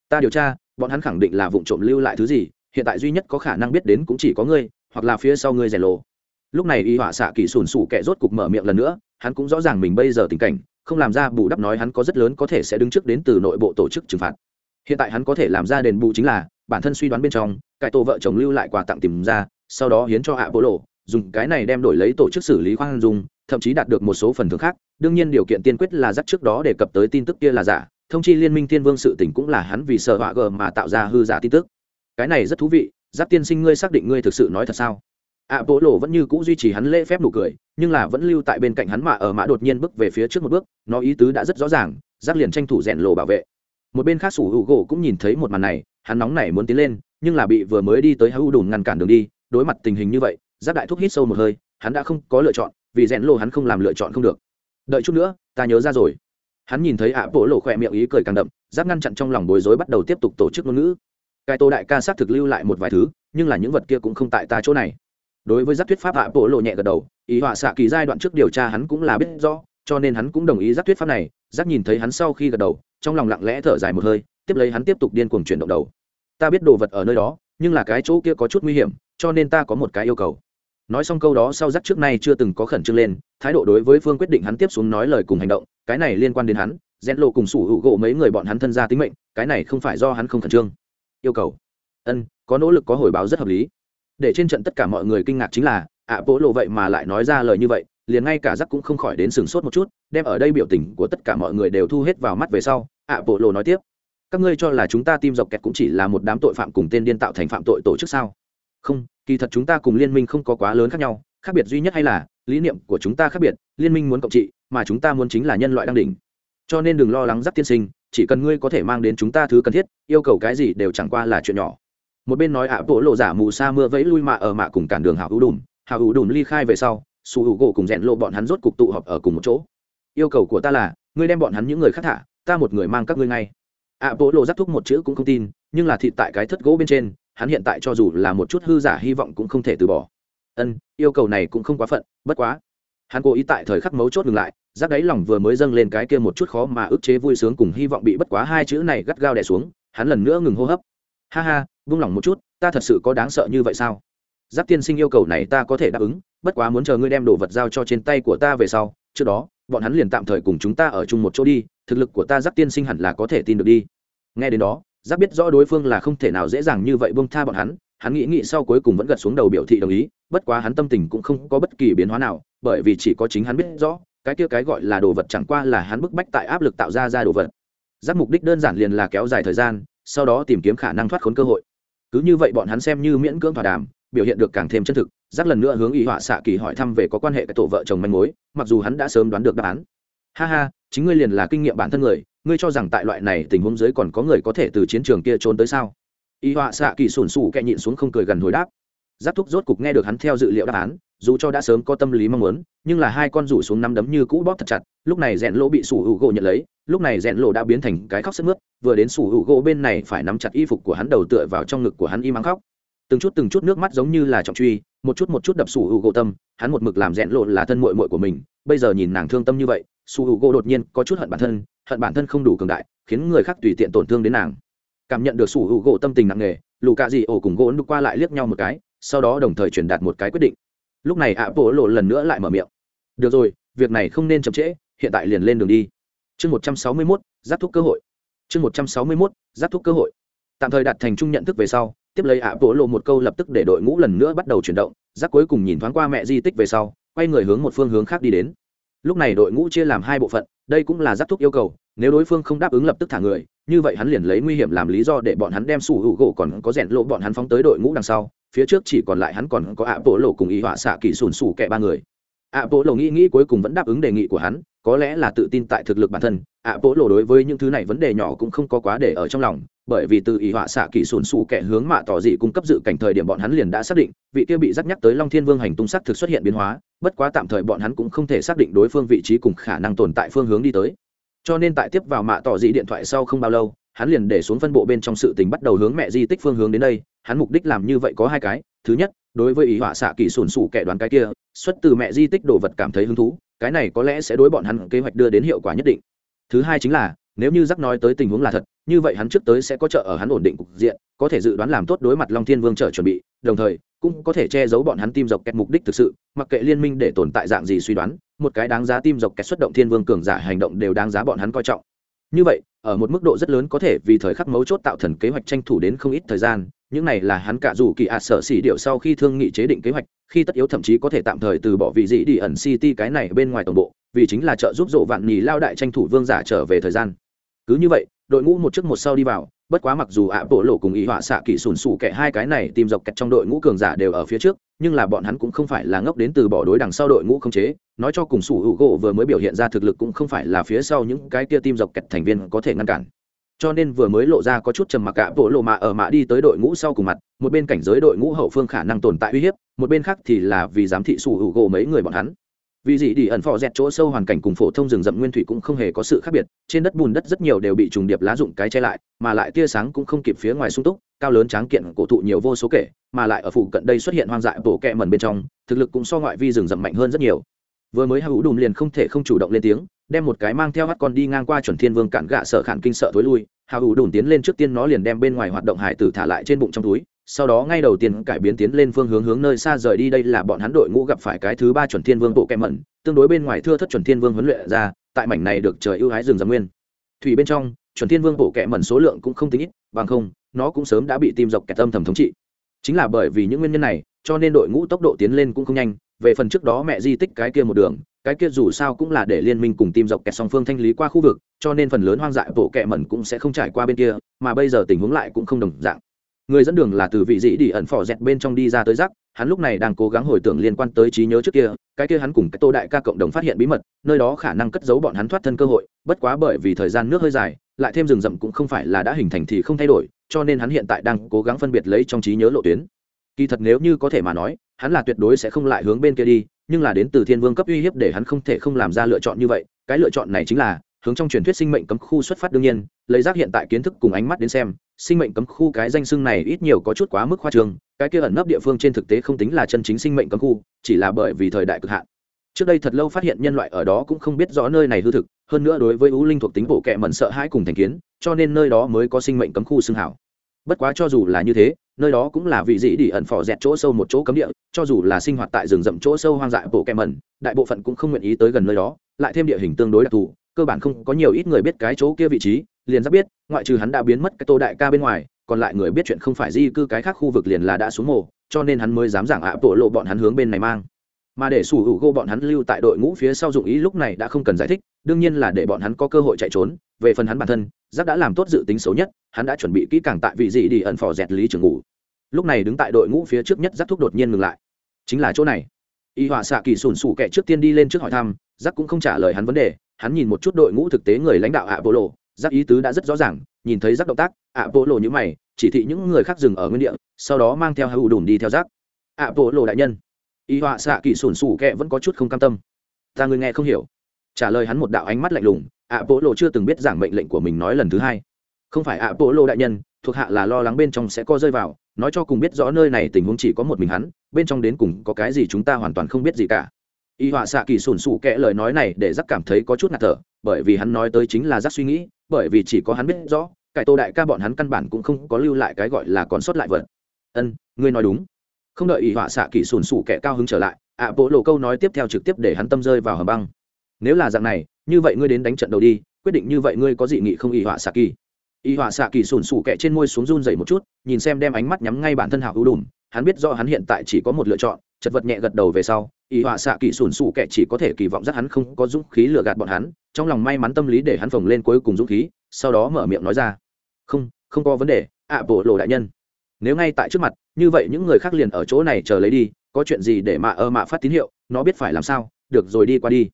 Ta điều tra, bọn hắn khẳng định là vụ trộm lưu lại thứ gì, hiện tại duy nhất có khả năng biết đến cũng chỉ có ngươi, hoặc là phía sau ngươi rẻ lộ. Lúc này y họa xạ kỳ sùn sù kẻ rốt cục mở miệng lần nữa, hắn cũng rõ ràng mình bây giờ tình cảnh, không làm ra bù đắp nói hắn có rất lớn có thể sẽ đứng trước đến từ nội bộ tổ chức trừng phạt. Hiện tại hắn có thể làm ra đền bù chính là bản thân suy đoán bên trong, cải tổ vợ chồng lưu lại quà tặng tìm ra, sau đó hiến cho hạ bộ lộ dùng cái này đem đổi lấy tổ chức xử lý khoan dung, thậm chí đạt được một số phần thưởng khác. Đương nhiên điều kiện tiên quyết là dắt trước đó đề cập tới tin tức kia là giả, thông chi liên minh thiên vương sự tỉnh cũng là hắn vì sợ họa gờ mà tạo ra hư giả tin tức. Cái này rất thú vị, giáp tiên sinh ngươi xác định ngươi thực sự nói thật sao? Ạ bố lộ vẫn như c ũ duy trì hắn lễ phép nụ cười, nhưng là vẫn lưu tại bên cạnh hắn mà ở mã đột nhiên bước về phía trước một bước, nó ý tứ đã rất rõ ràng, giáp liền tranh thủ rèn lộ bảo vệ. Một bên khác sủ hữu gỗ cũng nhìn thấy một màn này hắn nóng nảy muốn tiến lên, nhưng là bị vừa mới đi tới hữu đùn ngăn cản đường đi, đối mặt tình hình như vậy, giáp đại thúc hít sâu một hơi, hắn đã không có lựa chọn, vì rèn lộ hắn không làm lựa chọn không được. Đợi chút nữa, ta nhớ ra rồi. Hắn nhìn thấy ạ bố lộ khỏe miệng ý cười càng đậm, giáp ngăn chặn trong lòng bối rối bắt đầu tiếp tục tổ chức ngôn ngữ. Cái tô đại ca xác thực lưu lại một vài thứ, nhưng là những vật kia cũng không tại ta chỗ này. Đối với Giáp thuyết pháp hạ bộ lộ nhẹ gật đầu, ý họa xạ kỳ giai đoạn trước điều tra hắn cũng là biết rõ, cho nên hắn cũng đồng ý Giáp thuyết pháp này. Giáp nhìn thấy hắn sau khi gật đầu, trong lòng lặng lẽ thở dài một hơi tiếp lấy hắn tiếp tục điên cuồng chuyển động đầu. Ta biết đồ vật ở nơi đó, nhưng là cái chỗ kia có chút nguy hiểm, cho nên ta có một cái yêu cầu. Nói xong câu đó sau giác trước nay chưa từng có khẩn trương lên, thái độ đối với phương quyết định hắn tiếp xuống nói lời cùng hành động, cái này liên quan đến hắn rèn lộ cùng sủ hữu gỗ mấy người bọn hắn thân ra tính mệnh, cái này không phải do hắn không khẩn trương. Yêu cầu. Ân, có nỗ lực có hồi báo rất hợp lý. Để trên trận tất cả mọi người kinh ngạc chính là ạ bố lộ vậy mà lại nói ra lời như vậy, liền ngay cả rắc cũng không khỏi đến sừng sốt một chút, đem ở đây biểu tình của tất cả mọi người đều thu hết vào mắt về sau ạ bố lộ nói tiếp các ngươi cho là chúng ta tim dọc kẹt cũng chỉ là một đám tội phạm cùng tên điên tạo thành phạm tội tổ chức sao? Không, kỳ thật chúng ta cùng liên minh không có quá lớn khác nhau, khác biệt duy nhất hay là, lý niệm của chúng ta khác biệt, liên minh muốn cộng trị, mà chúng ta muốn chính là nhân loại đang đỉnh. Cho nên đừng lo lắng giáp tiên sinh, chỉ cần ngươi có thể mang đến chúng ta thứ cần thiết, yêu cầu cái gì đều chẳng qua là chuyện nhỏ. Một bên nói ạ, bộ lộ giả mù sa mưa vẫy lui mạ ở mạ cùng cản đường hào hữu đùm. Hào hữu đùm ly khai về sau, su hữu gỗ cùng rèn lộ bọn hắn rốt cục tụ họp ở cùng một chỗ. Yêu cầu của ta là, ngươi đem bọn hắn những người khác thả, ta một người mang các ngươi ngay ạ bộ lộ giác thúc một chữ cũng không tin, nhưng là thịt tại cái thất gỗ bên trên, hắn hiện tại cho dù là một chút hư giả hy vọng cũng không thể từ bỏ. Ân, yêu cầu này cũng không quá phận, bất quá. Hắn cố ý tại thời khắc mấu chốt ngừng lại giáp đáy lòng vừa mới dâng lên cái kia một chút khó mà ức chế vui sướng cùng hy vọng bị bất quá hai chữ này gắt gao đè xuống, hắn lần nữa ngừng hô hấp. Ha ha, vung lòng một chút, ta thật sự có đáng sợ như vậy sao? Giáp tiên sinh yêu cầu này ta có thể đáp ứng, bất quá muốn chờ ngươi đem đồ vật giao cho trên tay của ta về sau, trước đó bọn hắn liền tạm thời cùng chúng ta ở chung một chỗ đi, thực lực của ta giáp tiên sinh hẳn là có thể tin được đi. Nghe đến đó, giáp biết rõ đối phương là không thể nào dễ dàng như vậy bông tha bọn hắn hắn nghĩ nghĩ sau cuối cùng vẫn gật xuống đầu biểu thị đồng ý, bất quá hắn tâm tình cũng không có bất kỳ biến hóa nào, bởi vì chỉ có chính hắn biết rõ, cái kia cái gọi là đồ vật chẳng qua là hắn bức bách tại áp lực tạo ra ra đồ vật. Giáp mục đích đơn giản liền là kéo dài thời gian, sau đó tìm kiếm khả năng thoát khốn cơ hội. Cứ như vậy bọn hắn xem như miễn cưỡng thỏa đàm, biểu hiện được càng thêm chân thực giác lần nữa hướng ý họa xạ kỳ hỏi thăm về có quan hệ cái tổ vợ chồng manh mối, mặc dù hắn đã sớm đoán được đáp án. Ha ha, chính ngươi liền là kinh nghiệm bản thân người, ngươi cho rằng tại loại này tình huống dưới còn có người có thể từ chiến trường kia trốn tới sao? Y họa xạ kỳ sủn sủ kẹ nhịn xuống không cười gần hồi đáp. Giáp thúc rốt cục nghe được hắn theo dự liệu đáp án, dù cho đã sớm có tâm lý mong muốn, nhưng là hai con rủ xuống năm đấm như cũ bóp thật chặt, lúc này rẽn lỗ bị sủ hữu gỗ nhận lấy, lúc này rẽn lỗ đã biến thành cái khóc sức mướt, vừa đến sủ hữu gỗ bên này phải nắm chặt y phục của hắn đầu tựa vào trong ngực của hắn y mắng khóc từng chút từng chút nước mắt giống như là trọng truy, một chút một chút đập sủ hữu gỗ tâm, hắn một mực làm rẽn lộ là thân mội mội của mình, bây giờ nhìn nàng thương tâm như vậy sủ hữu gỗ đột nhiên có chút hận bản thân, hận bản thân không đủ cường đại, khiến người khác tùy tiện tổn thương đến nàng. Cảm nhận được sủ hữu gỗ tâm tình nặng nề lù cạ dị ổ cùng gỗ đục qua lại liếc nhau một cái, sau đó đồng thời truyền đạt một cái quyết định. Lúc này ạ bộ lộ lần nữa lại mở miệng. Được rồi, việc này không nên chậm trễ, hiện tại liền lên đường đi. Chương một trăm sáu mươi mốt, giáp thúc cơ hội. Chương một trăm sáu mươi mốt, giáp thúc cơ hội. Tạm thời đạt thành chung nhận thức về sau tiếp lấy ạ bộ lộ một câu lập tức để đội ngũ lần nữa bắt đầu chuyển động giáp cuối cùng nhìn thoáng qua mẹ di tích về sau, quay người hướng một phương hướng khác đi đến. Lúc này đội ngũ chia làm hai bộ phận, đây cũng là giáp thúc yêu cầu, nếu đối phương không đáp ứng lập tức thả người, như vậy hắn liền lấy nguy hiểm làm lý do để bọn hắn đem sủ hữu gỗ còn có rèn lộ bọn hắn phóng tới đội ngũ đằng sau, phía trước chỉ còn lại hắn còn có ạ bộ lộ cùng ý họa xạ kỳ sùn sủ kẹ ba người ạ bộ lộ nghĩ nghĩ cuối cùng vẫn đáp ứng đề nghị của hắn, có lẽ là tự tin tại thực lực bản thân. Ạ bộ lộ đối với những thứ này vấn đề nhỏ cũng không có quá để ở trong lòng, bởi vì từ ý họa xạ kỳ sùn sủ kẹ hướng mạ tỏ dị cung cấp dự cảnh thời điểm bọn hắn liền đã xác định, vị kia bị dắt nhắc tới long thiên vương hành tung sắc thực xuất hiện biến hóa, bất quá tạm thời bọn hắn cũng không thể xác định đối phương vị trí cùng khả năng tồn tại phương hướng đi tới. Cho nên tại tiếp vào mạ tỏ dị điện thoại sau không bao lâu, hắn liền để xuống phân bộ bên trong sự tình bắt đầu hướng mẹ di tích phương hướng đến đây, hắn mục đích làm như vậy có hai cái, thứ nhất đối với ý họa xạ kỳ sùn sủ kẻ đoán cái kia, xuất từ mẹ di tích đồ vật cảm thấy hứng thú, cái này có lẽ sẽ đối bọn hắn kế hoạch đưa đến hiệu quả nhất định. Thứ hai chính là, nếu như giác nói tới tình huống là thật, như vậy hắn trước tới sẽ có trợ ở hắn ổn định cục diện, có thể dự đoán làm tốt đối mặt long thiên vương trở chuẩn bị, đồng thời, cũng có thể che giấu bọn hắn tim dọc kẹt mục đích thực sự, mặc kệ liên minh để tồn tại dạng gì suy đoán, một cái đáng giá tim dọc kẹt xuất động thiên vương cường giả hành động đều đáng giá bọn hắn coi trọng. Như vậy, ở một mức độ rất lớn có thể vì thời khắc mấu chốt tạo thần kế hoạch tranh thủ đến không ít thời gian những này là hắn cả dù kỳ ạt sở xỉ điệu sau khi thương nghị chế định kế hoạch, khi tất yếu thậm chí có thể tạm thời từ bỏ vị dị đi ẩn city cái này bên ngoài tổng bộ, vì chính là trợ giúp rộ vạn nhì lao đại tranh thủ vương giả trở về thời gian. Cứ như vậy, đội ngũ một trước một sau đi vào, bất quá mặc dù ạ bộ lộ cùng ý họa xạ kỹ sùn sù kẻ hai cái này tìm dọc kẹt trong đội ngũ cường giả đều ở phía trước, nhưng là bọn hắn cũng không phải là ngốc đến từ bỏ đối đằng sau đội ngũ không chế, nói cho cùng sủ hữu gỗ vừa mới biểu hiện ra thực lực cũng không phải là phía sau những cái kia tim dọc kẹt thành viên có thể ngăn cản cho nên vừa mới lộ ra có chút trầm mặc cả bộ lộ mạ ở mạ đi tới đội ngũ sau cùng mặt, một bên cảnh giới đội ngũ hậu phương khả năng tồn tại uy hiếp, một bên khác thì là vì giám thị sủ hữu gỗ mấy người bọn hắn. Vì gì đi ẩn phò dẹt chỗ sâu hoàn cảnh cùng phổ thông rừng rậm nguyên thủy cũng không hề có sự khác biệt, trên đất bùn đất rất nhiều đều bị trùng điệp lá dụng cái che lại, mà lại tia sáng cũng không kịp phía ngoài sung túc, cao lớn tráng kiện cổ thụ nhiều vô số kể, mà lại ở phụ cận đây xuất hiện hoang dại bổ kẹ mần bên trong, thực lực cũng so ngoại vi rừng rậm mạnh hơn rất nhiều. Vừa mới hữu đùm liền không thể không chủ động lên tiếng đem một cái mang theo hắt con đi ngang qua chuẩn thiên vương cản gạ sợ khản kinh sợ thối lui, hào ủ đùm tiến lên trước tiên nó liền đem bên ngoài hoạt động hải tử thả lại trên bụng trong túi, sau đó ngay đầu tiên cải biến tiến lên phương hướng hướng nơi xa rời đi, đây là bọn hắn đội ngũ gặp phải cái thứ ba chuẩn thiên vương bộ kẹm mẩn, tương đối bên ngoài thưa thất chuẩn thiên vương huấn luyện ra, tại mảnh này được trời ưu ái rừng giang nguyên. Thủy bên trong, chuẩn thiên vương bộ kẹm mẩn số lượng cũng không tính ít, bằng không, nó cũng sớm đã bị tim dọc kẹt tâm thầm thống trị. Chính là bởi vì những nguyên nhân này, cho nên đội ngũ tốc độ tiến lên cũng không nhanh, về phần trước đó mẹ di tích cái kia một đường cái kia dù sao cũng là để liên minh cùng tim dọc kẹt song phương thanh lý qua khu vực, cho nên phần lớn hoang dại bộ kẹ mẩn cũng sẽ không trải qua bên kia, mà bây giờ tình huống lại cũng không đồng dạng. Người dẫn đường là từ vị dĩ đi ẩn phỏ dẹt bên trong đi ra tới rắc, hắn lúc này đang cố gắng hồi tưởng liên quan tới trí nhớ trước kia, cái kia hắn cùng cái tô đại ca cộng đồng phát hiện bí mật, nơi đó khả năng cất giấu bọn hắn thoát thân cơ hội, bất quá bởi vì thời gian nước hơi dài, lại thêm rừng rậm cũng không phải là đã hình thành thì không thay đổi, cho nên hắn hiện tại đang cố gắng phân biệt lấy trong trí nhớ lộ tuyến. Kỳ thật nếu như có thể mà nói, hắn là tuyệt đối sẽ không lại hướng bên kia đi nhưng là đến từ thiên vương cấp uy hiếp để hắn không thể không làm ra lựa chọn như vậy, cái lựa chọn này chính là hướng trong truyền thuyết sinh mệnh cấm khu xuất phát đương nhiên, lấy rác hiện tại kiến thức cùng ánh mắt đến xem, sinh mệnh cấm khu cái danh xưng này ít nhiều có chút quá mức khoa trương, cái kia ẩn nấp địa phương trên thực tế không tính là chân chính sinh mệnh cấm khu, chỉ là bởi vì thời đại cực hạn. Trước đây thật lâu phát hiện nhân loại ở đó cũng không biết rõ nơi này hư thực, hơn nữa đối với ưu linh thuộc tính bộ kệ mẩn sợ hãi cùng thành kiến, cho nên nơi đó mới có sinh mệnh cấm khu xưng hảo. Bất quá cho dù là như thế nơi đó cũng là vị dĩ đi ẩn phò dẹt chỗ sâu một chỗ cấm địa, cho dù là sinh hoạt tại rừng rậm chỗ sâu hoang dại bộ kèm mẩn, đại bộ phận cũng không nguyện ý tới gần nơi đó, lại thêm địa hình tương đối đặc thù, cơ bản không có nhiều ít người biết cái chỗ kia vị trí, liền giáp biết, ngoại trừ hắn đã biến mất cái tô đại ca bên ngoài, còn lại người biết chuyện không phải di cư cái khác khu vực liền là đã xuống mồ, cho nên hắn mới dám giảng ạ bộ lộ bọn hắn hướng bên này mang mà để sủ hữu gô bọn hắn lưu tại đội ngũ phía sau dụng ý lúc này đã không cần giải thích, đương nhiên là để bọn hắn có cơ hội chạy trốn. Về phần hắn bản thân giác đã làm tốt dự tính xấu nhất, hắn đã chuẩn bị kỹ càng tại vị gì đi ẩn phò dẹt lý trường ngủ. Lúc này đứng tại đội ngũ phía trước nhất giác thúc đột nhiên ngừng lại. Chính là chỗ này. Y họa xạ kỳ sùn sủ kẻ trước tiên đi lên trước hỏi thăm giác cũng không trả lời hắn vấn đề, hắn nhìn một chút đội ngũ thực tế người lãnh đạo ạ bộ lộ giác ý tứ đã rất rõ ràng, nhìn thấy giác động tác ạ bộ lộ như mày, chỉ thị những người khác dừng ở nguyên địa, sau đó mang theo hữu đùm đi theo giác ạ bộ lộ đại nhân y họa xạ kỳ sùn sủ kẹ vẫn có chút không cam tâm. Ta người nghe không hiểu. Trả lời hắn một đạo ánh mắt lạnh lùng ạ bộ lộ chưa từng biết giảng mệnh lệnh của mình nói lần thứ hai. Không phải ạ bộ lộ đại nhân, thuộc hạ là lo lắng bên trong sẽ co rơi vào, nói cho cùng biết rõ nơi này tình huống chỉ có một mình hắn, bên trong đến cùng có cái gì chúng ta hoàn toàn không biết gì cả. Y họa xạ kỳ sùn sụ kẽ lời nói này để giác cảm thấy có chút ngạt thở, bởi vì hắn nói tới chính là giác suy nghĩ, bởi vì chỉ có hắn biết rõ cải tô đại ca bọn hắn căn bản cũng không có lưu lại cái gọi là còn sót lại vật. Ân, ngươi nói đúng không đợi y họa xạ kỳ sùn sụ kẻ cao hứng trở lại, ạ bộ lộ câu nói tiếp theo trực tiếp để hắn tâm rơi vào hầm băng. Nếu là dạng này, như vậy ngươi đến đánh trận đầu đi, quyết định như vậy ngươi có dị nghị không y họa xạ kỳ y họa xạ kỳ sùn sủ kẻ trên môi xuống run dậy một chút, nhìn xem đem ánh mắt nhắm ngay bản thân hảo hữu đùm, hắn biết do hắn hiện tại chỉ có một lựa chọn, chật vật nhẹ gật đầu về sau y họa xạ kỳ sùn sủ kẻ chỉ có thể kỳ vọng rất hắn không có dũng khí lừa gạt bọn hắn, trong lòng may mắn tâm lý để hắn phồng lên cuối cùng dũng khí, sau đó mở miệng nói ra. Không không có vấn đề, ạ bộ lộ đại nhân nếu ngay tại trước mặt, như vậy những người khác liền ở chỗ này chờ lấy đi, có chuyện gì để mạ ơ mạ phát tín hiệu, nó biết phải làm sao, được rồi đi qua đi.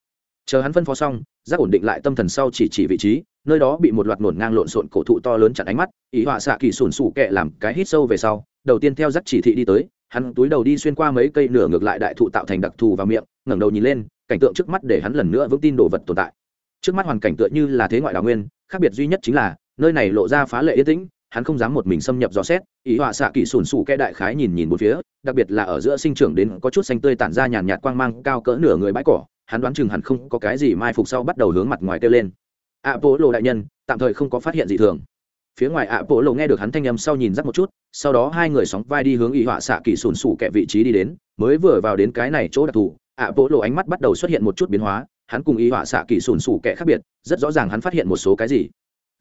Chờ hắn phân phó xong giác ổn định lại tâm thần sau chỉ chỉ vị trí, nơi đó bị một loạt nổn ngang lộn xộn cổ thụ to lớn chặn ánh mắt, ý họa xạ kỳ sùn sủ kẹ làm cái hít sâu về sau, đầu tiên theo giác chỉ thị đi tới, hắn túi đầu đi xuyên qua mấy cây nửa ngược lại đại thụ tạo thành đặc thù vào miệng, ngẩng đầu nhìn lên, cảnh tượng trước mắt để hắn lần nữa vững tin đồ vật tồn tại. Trước mắt hoàn cảnh tựa như là thế ngoại đào nguyên, khác biệt duy nhất chính là, nơi này lộ ra phá lệ yên tĩnh hắn không dám một mình xâm nhập dò xét, ý họa xạ kỳ sùn sù kẽ đại khái nhìn nhìn một phía, đặc biệt là ở giữa sinh trưởng đến có chút xanh tươi tản ra nhàn nhạt quang mang, cao cỡ nửa người bãi cỏ, hắn đoán chừng hẳn không có cái gì mai phục sau bắt đầu hướng mặt ngoài kêu lên. Ạ bộ lộ đại nhân, tạm thời không có phát hiện gì thường. Phía ngoài ạ bộ lộ nghe được hắn thanh âm sau nhìn rắc một chút, sau đó hai người sóng vai đi hướng ý họa xạ kỳ sùn sù kẹ vị trí đi đến, mới vừa vào đến cái này chỗ đặc thù ạ bộ lộ ánh mắt bắt đầu xuất hiện một chút biến hóa, hắn cùng ý họa xạ kỳ sùn sù kẹ khác biệt, rất rõ ràng hắn phát hiện một số cái gì.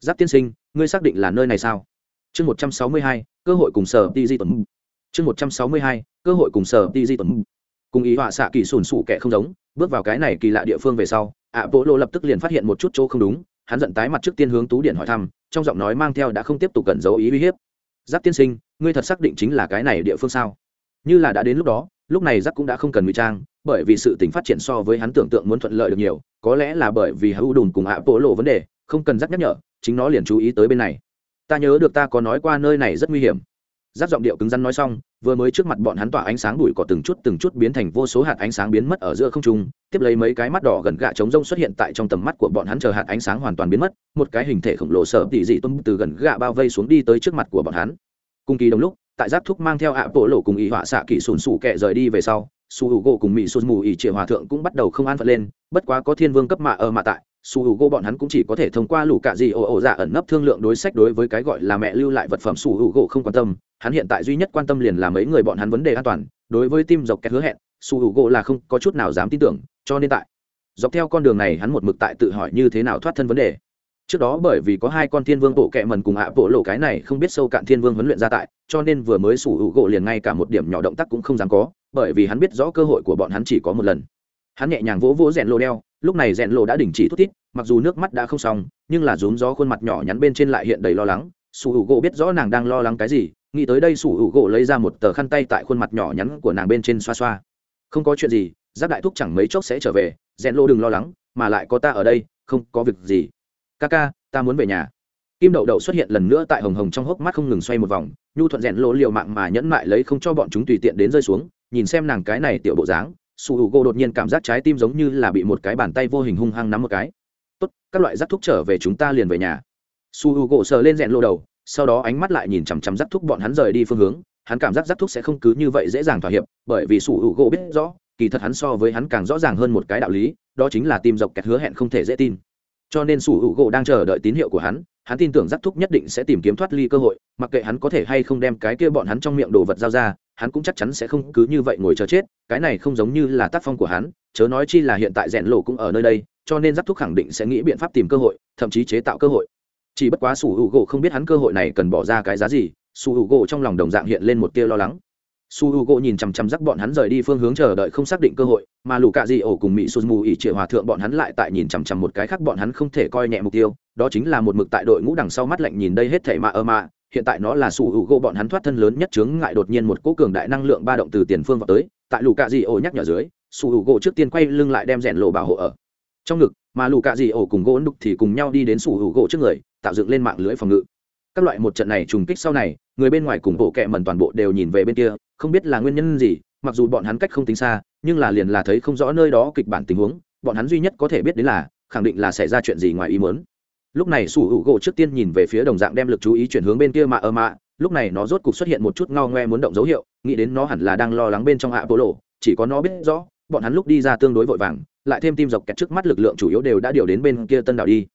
Giáp tiên sinh, ngươi xác định là nơi này sao? Chương một trăm sáu mươi hai, cơ hội cùng sở ti di Tuấn. Chương một trăm sáu mươi hai, cơ hội cùng sở ti di Tuấn. Cùng ý họa xạ kỳ sùn sụ kẻ không giống, bước vào cái này kỳ lạ địa phương về sau, ạ bộ lộ lập tức liền phát hiện một chút chỗ không đúng, hắn giận tái mặt trước tiên hướng tú điện hỏi thăm, trong giọng nói mang theo đã không tiếp tục cẩn giấu ý uy hiếp. Giáp tiên sinh, ngươi thật xác định chính là cái này địa phương sao? Như là đã đến lúc đó, lúc này giáp cũng đã không cần ngụy trang, bởi vì sự tình phát triển so với hắn tưởng tượng muốn thuận lợi được nhiều, có lẽ là bởi vì hữu đùn cùng ạ bộ lộ vấn đề, không cần giáp nhắc nhở, chính nó liền chú ý tới bên này ta nhớ được ta có nói qua nơi này rất nguy hiểm. Giáp giọng điệu cứng rắn nói xong, vừa mới trước mặt bọn hắn tỏa ánh sáng bụi cỏ từng chút từng chút biến thành vô số hạt ánh sáng biến mất ở giữa không trung, tiếp lấy mấy cái mắt đỏ gần gạ trống rông xuất hiện tại trong tầm mắt của bọn hắn chờ hạt ánh sáng hoàn toàn biến mất, một cái hình thể khổng lồ sở tỉ dị tuân từ gần gạ bao vây xuống đi tới trước mặt của bọn hắn. Cùng kỳ đồng lúc, tại giáp thúc mang theo ạ bộ lộ cùng ý họa xạ kỳ sùn sủ kẹ rời đi về sau, su hữu gỗ cùng mỹ sùn mù ỉ trịa hòa thượng cũng bắt đầu không an phận lên, bất quá có thiên vương cấp mạ ở mạ tại su h u g bọn hắn cũng chỉ có thể thông qua lũ cạ gì ồ ồ dạ ẩn nấp thương lượng đối sách đối với cái gọi là mẹ lưu lại vật phẩm su h u g không quan tâm. Hắn hiện tại duy nhất quan tâm liền là mấy người bọn hắn vấn đề an toàn. Đối với tim dọc kẹt hứa hẹn, su h u g là không có chút nào dám tin tưởng, cho nên tại dọc theo con đường này hắn một mực tại tự hỏi như thế nào thoát thân vấn đề. Trước đó bởi vì có hai con thiên vương bộ kẹ mần cùng hạ bộ lộ cái này không biết sâu cạn thiên vương huấn luyện ra tại, cho nên vừa mới sủ hữu gỗ liền ngay cả một điểm nhỏ động tác cũng không dám có, bởi vì hắn biết rõ cơ hội của bọn hắn chỉ có một lần. Hắn nhẹ nhàng vỗ vỗ rèn lô đeo lúc này rèn lộ đã đình chỉ thút thít mặc dù nước mắt đã không xong, nhưng là rúm gió khuôn mặt nhỏ nhắn bên trên lại hiện đầy lo lắng. Sủ hữu gỗ biết rõ nàng đang lo lắng cái gì, nghĩ tới đây sủ hữu gỗ lấy ra một tờ khăn tay tại khuôn mặt nhỏ nhắn của nàng bên trên xoa xoa. Không có chuyện gì, giáp đại thúc chẳng mấy chốc sẽ trở về, rèn lô đừng lo lắng, mà lại có ta ở đây, không có việc gì. Ca ca, ta muốn về nhà. Kim đậu đậu xuất hiện lần nữa tại hồng hồng trong hốc mắt không ngừng xoay một vòng, nhu thuận rèn lô liều mạng mà nhẫn mại lấy không cho bọn chúng tùy tiện đến rơi xuống, nhìn xem nàng cái này tiểu bộ dáng su h u đột nhiên cảm giác trái tim giống như là bị một cái bàn tay vô hình hung hăng nắm một cái. Tốt, các loại rắc thuốc trở về chúng ta liền về nhà. Su h u sờ lên rèn lô đầu, sau đó ánh mắt lại nhìn chằm chằm rắc thuốc bọn hắn rời đi phương hướng. Hắn cảm giác rắc thuốc sẽ không cứ như vậy dễ dàng thỏa hiệp, bởi vì su h u biết rõ, kỳ thật hắn so với hắn càng rõ ràng hơn một cái đạo lý, đó chính là tim dọc kẹt hứa hẹn không thể dễ tin cho nên sủ hữu gỗ đang chờ đợi tín hiệu của hắn hắn tin tưởng giác thúc nhất định sẽ tìm kiếm thoát ly cơ hội, mặc kệ hắn có thể hay không đem cái kia bọn hắn trong miệng đồ vật giao ra, hắn cũng chắc chắn sẽ không cứ như vậy ngồi chờ chết, cái này không giống như là tác phong của hắn, chớ nói chi là hiện tại rèn lộ cũng ở nơi đây, cho nên giác thúc khẳng định sẽ nghĩ biện pháp tìm cơ hội, thậm chí chế tạo cơ hội. Chỉ bất quá sủ hữu gỗ không biết hắn cơ hội này cần bỏ ra cái giá gì, sủ hữu gỗ trong lòng đồng dạng hiện lên một tia lo lắng su h u gỗ nhìn chằm chằm rắc bọn hắn rời đi phương hướng chờ đợi không xác định cơ hội, mà lù cạ di ổ cùng mỹ sụt mù ỉ trịa hòa thượng bọn hắn lại tại nhìn chằm chằm một cái khác bọn hắn không thể coi nhẹ mục tiêu, đó chính là một mực tại đội ngũ đằng sau mắt lạnh nhìn đây hết thảy mạ ơ mạ hiện tại nó là su h u gỗ bọn hắn thoát thân lớn nhất chướng ngại đột nhiên một cỗ cường đại năng lượng ba động từ tiền phương vào tới, tại lù cạ di ổ nhắc nhở dưới, su h u gỗ trước tiên quay lưng lại đem rèn lộ bảo hộ ở trong ngực, mà lù cạ di ổ cùng gỗ đục thì cùng nhau đi đến su h u gỗ trước người, tạo dựng lên mạng lưới phòng ngự. Các loại một trận này trùng kích sau này, người bên ngoài cùng bộ kẹ mần toàn bộ đều nhìn về bên kia không biết là nguyên nhân gì, mặc dù bọn hắn cách không tính xa, nhưng là liền là thấy không rõ nơi đó kịch bản tình huống, bọn hắn duy nhất có thể biết đến là, khẳng định là xảy ra chuyện gì ngoài ý muốn. Lúc này sủ hữu gỗ trước tiên nhìn về phía đồng dạng đem lực chú ý chuyển hướng bên kia mà ơ mạ, lúc này nó rốt cục xuất hiện một chút ngao ngoe muốn động dấu hiệu, nghĩ đến nó hẳn là đang lo lắng bên trong hạ bộ lộ chỉ có nó biết rõ, bọn hắn lúc đi ra tương đối vội vàng, lại thêm tim dọc kẹt trước mắt lực lượng chủ yếu đều đã điều đến bên kia tân đảo đi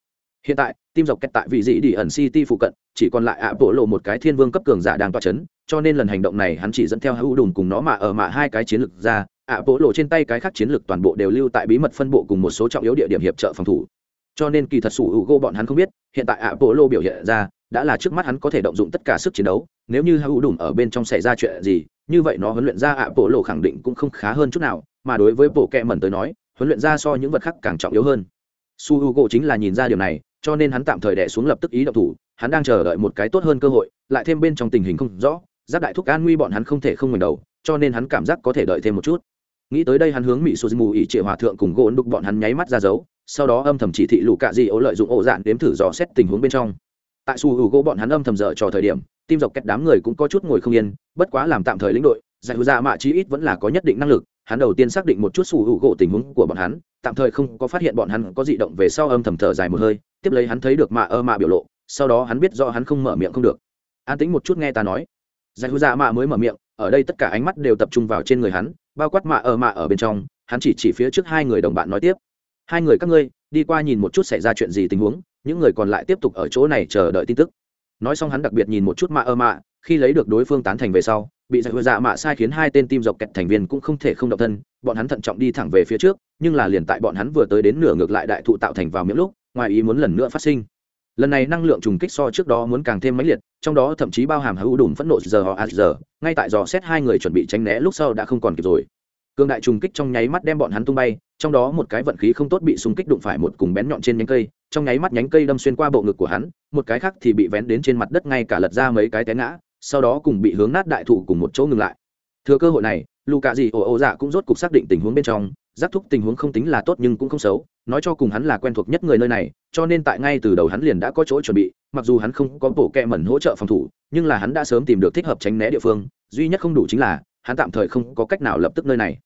hiện tại tim dọc kẹt tại vị dĩ đi ẩn city phụ cận, chỉ còn lại ạ bộ lộ một cái thiên vương cấp cường giả đang toa c h ấ n cho nên lần hành động này hắn chỉ dẫn theo hữu đùn cùng nó mà ở mạ hai cái chiến lược ra ạ bộ lộ trên tay cái khác chiến lược toàn bộ đều lưu tại bí mật phân bộ cùng một số trọng yếu địa điểm hiệp trợ phòng thủ. Cho nên kỳ thật sủ hữu gô bọn hắn không biết, hiện tại ạ bộ lộ biểu hiện ra, đã là trước mắt hắn có thể động dụng tất cả sức chiến đấu, nếu như hữu đùn ở bên trong xảy ra chuyện gì, như vậy nó huấn luyện ra ạ bộ lộ khẳng định cũng không khá hơn chút nào, mà đối với bộ kẹ mẩn tới nói, huấn luyện ra so những vật khác càng trọng yếu hơn. Su h u gỗ chính là nhìn ra điều này cho nên hắn tạm thời đẻ xuống lập tức ý động thủ, hắn đang chờ đợi một cái tốt hơn cơ hội, lại thêm bên trong tình hình không rõ, giáp đại thúc an nguy bọn hắn không thể không ngừng đầu, cho nên hắn cảm giác có thể đợi thêm một chút. Nghĩ tới đây hắn hướng mỹ suzumu ỉ trịa hòa thượng cùng gỗ đục bọn hắn nháy mắt ra dấu, sau đó âm thầm chỉ thị lũ cạ di ố lợi dụng ổ dạn đếm thử dò xét tình huống bên trong. Tại su hữu gỗ bọn hắn âm thầm dở trò thời điểm, tim dọc kẹt đám người cũng có chút ngồi không yên, bất quá làm tạm thời lĩnh đội giải hữu ra mạ chí ít vẫn là có nhất định năng lực hắn đầu tiên xác định một chút sủ hữu gỗ tình huống của bọn hắn, tạm thời không có phát hiện bọn hắn có dị động về sau âm thầm thở dài một hơi, tiếp lấy hắn thấy được mạ ơ mạ biểu lộ, sau đó hắn biết do hắn không mở miệng không được. An tính một chút nghe ta nói. Giải hữu dạ mạ mới mở miệng, ở đây tất cả ánh mắt đều tập trung vào trên người hắn, bao quát mạ ơ mạ ở bên trong, hắn chỉ chỉ phía trước hai người đồng bạn nói tiếp. Hai người các ngươi, đi qua nhìn một chút xảy ra chuyện gì tình huống, những người còn lại tiếp tục ở chỗ này chờ đợi tin tức. Nói xong hắn đặc biệt nhìn một chút mạ ơ mạ, khi lấy được đối phương tán thành về sau bị giải hữu dạ mạ sai khiến hai tên tim dọc kẹt thành viên cũng không thể không động thân, bọn hắn thận trọng đi thẳng về phía trước, nhưng là liền tại bọn hắn vừa tới đến nửa ngược lại đại thụ tạo thành vào miệng lúc, ngoài ý muốn lần nữa phát sinh. Lần này năng lượng trùng kích so trước đó muốn càng thêm mãnh liệt, trong đó thậm chí bao hàm hữu đùm phẫn nộ giờ họ a giờ, ngay tại dò xét hai người chuẩn bị tránh né lúc sau đã không còn kịp rồi. Cương đại trùng kích trong nháy mắt đem bọn hắn tung bay, trong đó một cái vận khí không tốt bị xung kích đụng phải một cùng bén nhọn trên nhánh cây, trong nháy mắt nhánh cây đâm xuyên qua bộ ngực của hắn, một cái khác thì bị vén đến trên mặt đất ngay cả lật ra mấy cái té ngã sau đó cùng bị hướng nát đại thụ cùng một chỗ ngừng lại. Thừa cơ hội này lù cạ dị ồ ồ dạ cũng rốt cục xác định tình huống bên trong, giác thúc tình huống không tính là tốt nhưng cũng không xấu, nói cho cùng hắn là quen thuộc nhất người nơi này, cho nên tại ngay từ đầu hắn liền đã có chỗ chuẩn bị, mặc dù hắn không có bộ kẹ mẩn hỗ trợ phòng thủ, nhưng là hắn đã sớm tìm được thích hợp tránh né địa phương, duy nhất không đủ chính là, hắn tạm thời không có cách nào lập tức nơi này.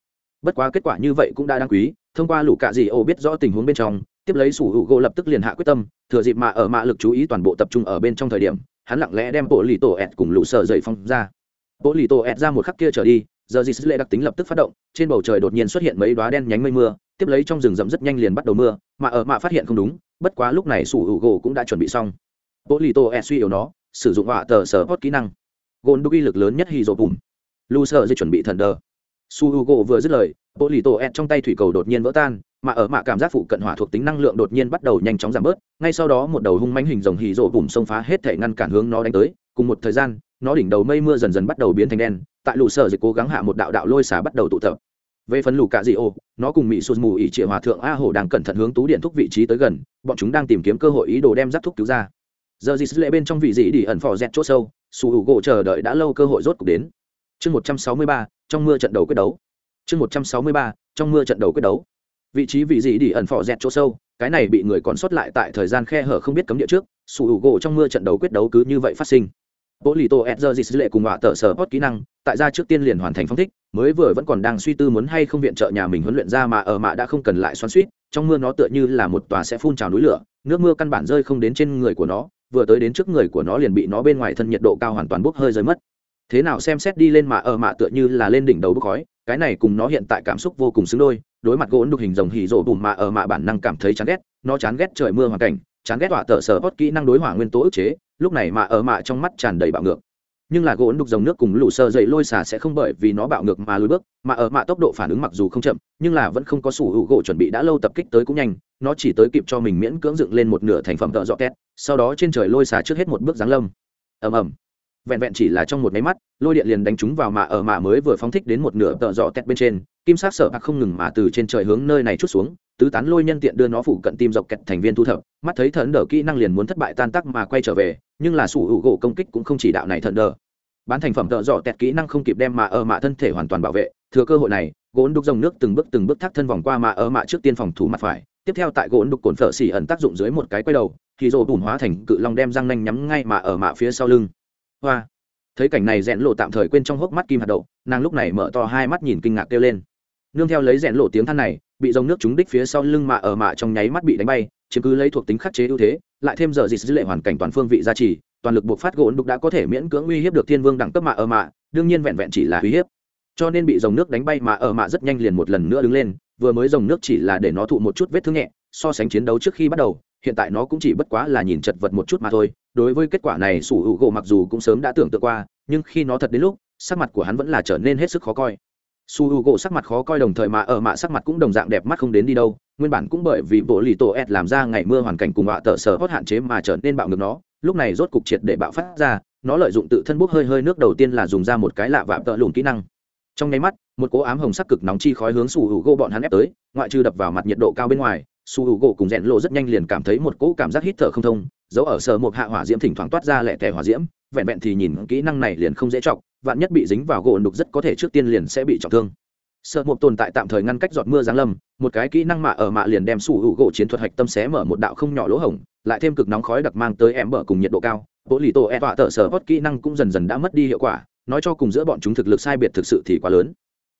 Bất quá kết quả như vậy cũng đã đáng quý, thông qua lũ cạ dị ồ biết rõ tình huống bên trong, tiếp lấy sủ hữu gỗ lập tức liền hạ quyết tâm, thừa dịp mạ ở mạ lực chú ý toàn bộ tập trung ở bên trong thời điểm hắn lặng lẽ đem bộ lì tổ ẹt cùng lũ sợ dậy phong ra. Bộ lì tổ ẹt ra một khắc kia trở đi, giờ dì lệ đặc tính lập tức phát động, trên bầu trời đột nhiên xuất hiện mấy đoá đen nhánh mây mưa, tiếp lấy trong rừng rậm rất nhanh liền bắt đầu mưa, mà ở mạ phát hiện không đúng, bất quá lúc này sủ hữu gỗ cũng đã chuẩn bị xong. Bộ lì tổ ẹt suy yếu nó, sử dụng họa tờ sở hot kỹ năng. Gôn đúc uy lực lớn nhất hì rộ bùm. Lu sợ dây chuẩn bị thần đờ. Su h u gỗ vừa dứt lời bộ lì tổ ẹt trong tay thủy cầu đột nhiên vỡ tan mà ở mạ cảm giác phụ cận hỏa thuộc tính năng lượng đột nhiên bắt đầu nhanh chóng giảm bớt, ngay sau đó một đầu hung mánh hình rồng hì rộ bùm xông phá hết thể ngăn cản hướng nó đánh tới. Cùng một thời gian, nó đỉnh đầu mây mưa dần dần bắt đầu biến thành đen, tại lũ sở dịch cố gắng hạ một đạo đạo lôi xả bắt đầu tụ tập. Về phần lũ cạ dị ô, nó cùng mỹ sụt mù ỉ trịa hòa thượng a hồ đang cẩn thận hướng tú điện thúc vị trí tới gần, bọn chúng đang tìm kiếm cơ hội ý đồ đem giáp thúc cứu ra. Giờ dì lệ bên trong vị dị đi ẩn phò dẹt chỗ sâu sù hữu gỗ chờ đợi đã lâu cơ hội rốt cuộc đến. Chương một trăm sáu mươi ba, trong mưa trận đầu quyết đấu. Chương một trăm sáu mươi ba, trong mưa trận đầu quyết đấu vị trí vị gì đi ẩn phò dẹt chỗ sâu cái này bị người còn sót lại tại thời gian khe hở không biết cấm địa trước sủ hữu gỗ trong mưa trận đấu quyết đấu cứ như vậy phát sinh Bố lì tô Edger dịch lệ cùng họa tờ sở hot kỹ năng, tại ra trước tiên liền hoàn thành phong thích, mới vừa vẫn còn đang suy tư muốn hay không viện trợ nhà mình huấn luyện ra mà ở mạ đã không cần lại xoắn suýt, trong mưa nó tựa như là một tòa sẽ phun trào núi lửa, nước mưa căn bản rơi không đến trên người của nó, vừa tới đến trước người của nó liền bị nó bên ngoài thân nhiệt độ cao hoàn toàn bốc hơi rơi mất. Thế nào xem xét đi lên mà ở mạ tựa như là lên đỉnh đầu bốc khói, cái này cùng nó hiện tại cảm xúc vô cùng xứng đôi, đối mặt gỗ đục hình rồng hỉ rộ bùm mà ở mạ bản năng cảm thấy chán ghét, nó chán ghét trời mưa hoàn cảnh, chán ghét họa tờ sở hót kỹ năng đối hỏa nguyên tố ức chế, lúc này mà ở mạ trong mắt tràn đầy bạo ngược. Nhưng là gỗ đục dòng nước cùng lũ sơ dậy lôi xả sẽ không bởi vì nó bạo ngược mà lùi bước mà ở mạ tốc độ phản ứng mặc dù không chậm nhưng là vẫn không có sủ hữu gỗ chuẩn bị đã lâu tập kích tới cũng nhanh nó chỉ tới kịp cho mình miễn cưỡng dựng lên một nửa thành phẩm tợ dọ két sau đó trên trời lôi xả trước hết một bước giáng lâm. Ầm ầm vẹn vẹn chỉ là trong một máy mắt, lôi điện liền đánh chúng vào mạ ở mạ mới vừa phóng thích đến một nửa tợ dọ tẹt bên trên, kim sát sở bạc không ngừng mà từ trên trời hướng nơi này chút xuống, tứ tán lôi nhân tiện đưa nó phụ cận tim dọc kẹt thành viên thu thập, mắt thấy thần đờ kỹ năng liền muốn thất bại tan tác mà quay trở về, nhưng là sủ hữu gỗ công kích cũng không chỉ đạo này thần đờ. Bán thành phẩm tợ dọ tẹt kỹ năng không kịp đem mà ở mạ thân thể hoàn toàn bảo vệ, thừa cơ hội này gỗ đục dòng nước từng bước từng bước thác thân vòng qua mà ở mạ trước tiên phòng thủ mặt phải, tiếp theo tại gỗ đục cồn phở xỉ ẩn tác dụng dưới một cái quay đầu, thì rồ bùn hóa thành cự long đem răng nanh nhắm ngay mà ở mạ phía sau lưng hoa. Thấy cảnh này rẽn lộ tạm thời quên trong hốc mắt kim hạt đậu, nàng lúc này mở to hai mắt nhìn kinh ngạc kêu lên. Nương theo lấy rẽn lộ tiếng than này, bị dòng nước trúng đích phía sau lưng mạ ở mạ trong nháy mắt bị đánh bay, chiếm cứ lấy thuộc tính khắc chế ưu thế, lại thêm giờ dịch dữ lệ hoàn cảnh toàn phương vị gia trì, toàn lực buộc phát gỗ đục đã có thể miễn cưỡng uy hiếp được thiên vương đẳng cấp mạ ở mạ, đương nhiên vẹn vẹn chỉ là uy hiếp. Cho nên bị dòng nước đánh bay mà ở mạ rất nhanh liền một lần nữa đứng lên, vừa mới dòng nước chỉ là để nó thụ một chút vết thương nhẹ, so sánh chiến đấu trước khi bắt đầu, hiện tại nó cũng chỉ bất quá là nhìn chật vật một chút mà thôi đối với kết quả này sủ hữu gỗ mặc dù cũng sớm đã tưởng tượng qua, nhưng khi nó thật đến lúc, sắc mặt của hắn vẫn là trở nên hết sức khó coi. Su hữu gỗ sắc mặt khó coi đồng thời mà ở mạ sắc mặt cũng đồng dạng đẹp mắt không đến đi đâu, nguyên bản cũng bởi vì bộ lì tổ ed làm ra ngày mưa hoàn cảnh cùng họa tợ sở hót hạn chế mà trở nên bạo ngược nó, lúc này rốt cục triệt để bạo phát ra, nó lợi dụng tự thân bốc hơi hơi nước đầu tiên là dùng ra một cái lạ vạm tợ lùn kỹ năng. Trong nháy mắt, một cỗ ám hồng sắc cực nóng chi khói hướng su hữu gỗ bọn hắn ép tới, ngoại trừ đập vào mặt nhiệt độ cao bên ngoài su hữu gỗ cùng rẽn lộ rất nhanh liền cảm thấy một cỗ cảm giác hít thở không thông dấu ở sở một hạ hỏa diễm thỉnh thoảng toát ra lẻ tẻ hỏa diễm, vẹn vẹn thì nhìn kỹ năng này liền không dễ trọng vạn nhất bị dính vào gỗ đục rất có thể trước tiên liền sẽ bị trọng thương. Sợ một tồn tại tạm thời ngăn cách giọt mưa giáng lâm, một cái kỹ năng mạ ở mạ liền đem sủ hữu gỗ chiến thuật hạch tâm xé mở một đạo không nhỏ lỗ hổng, lại thêm cực nóng khói đặc mang tới em bờ cùng nhiệt độ cao bộ lì tổ e tọa tờ sở hót kỹ năng cũng dần dần đã mất đi hiệu quả, nói cho cùng giữa bọn chúng thực lực sai biệt thực sự thì quá lớn.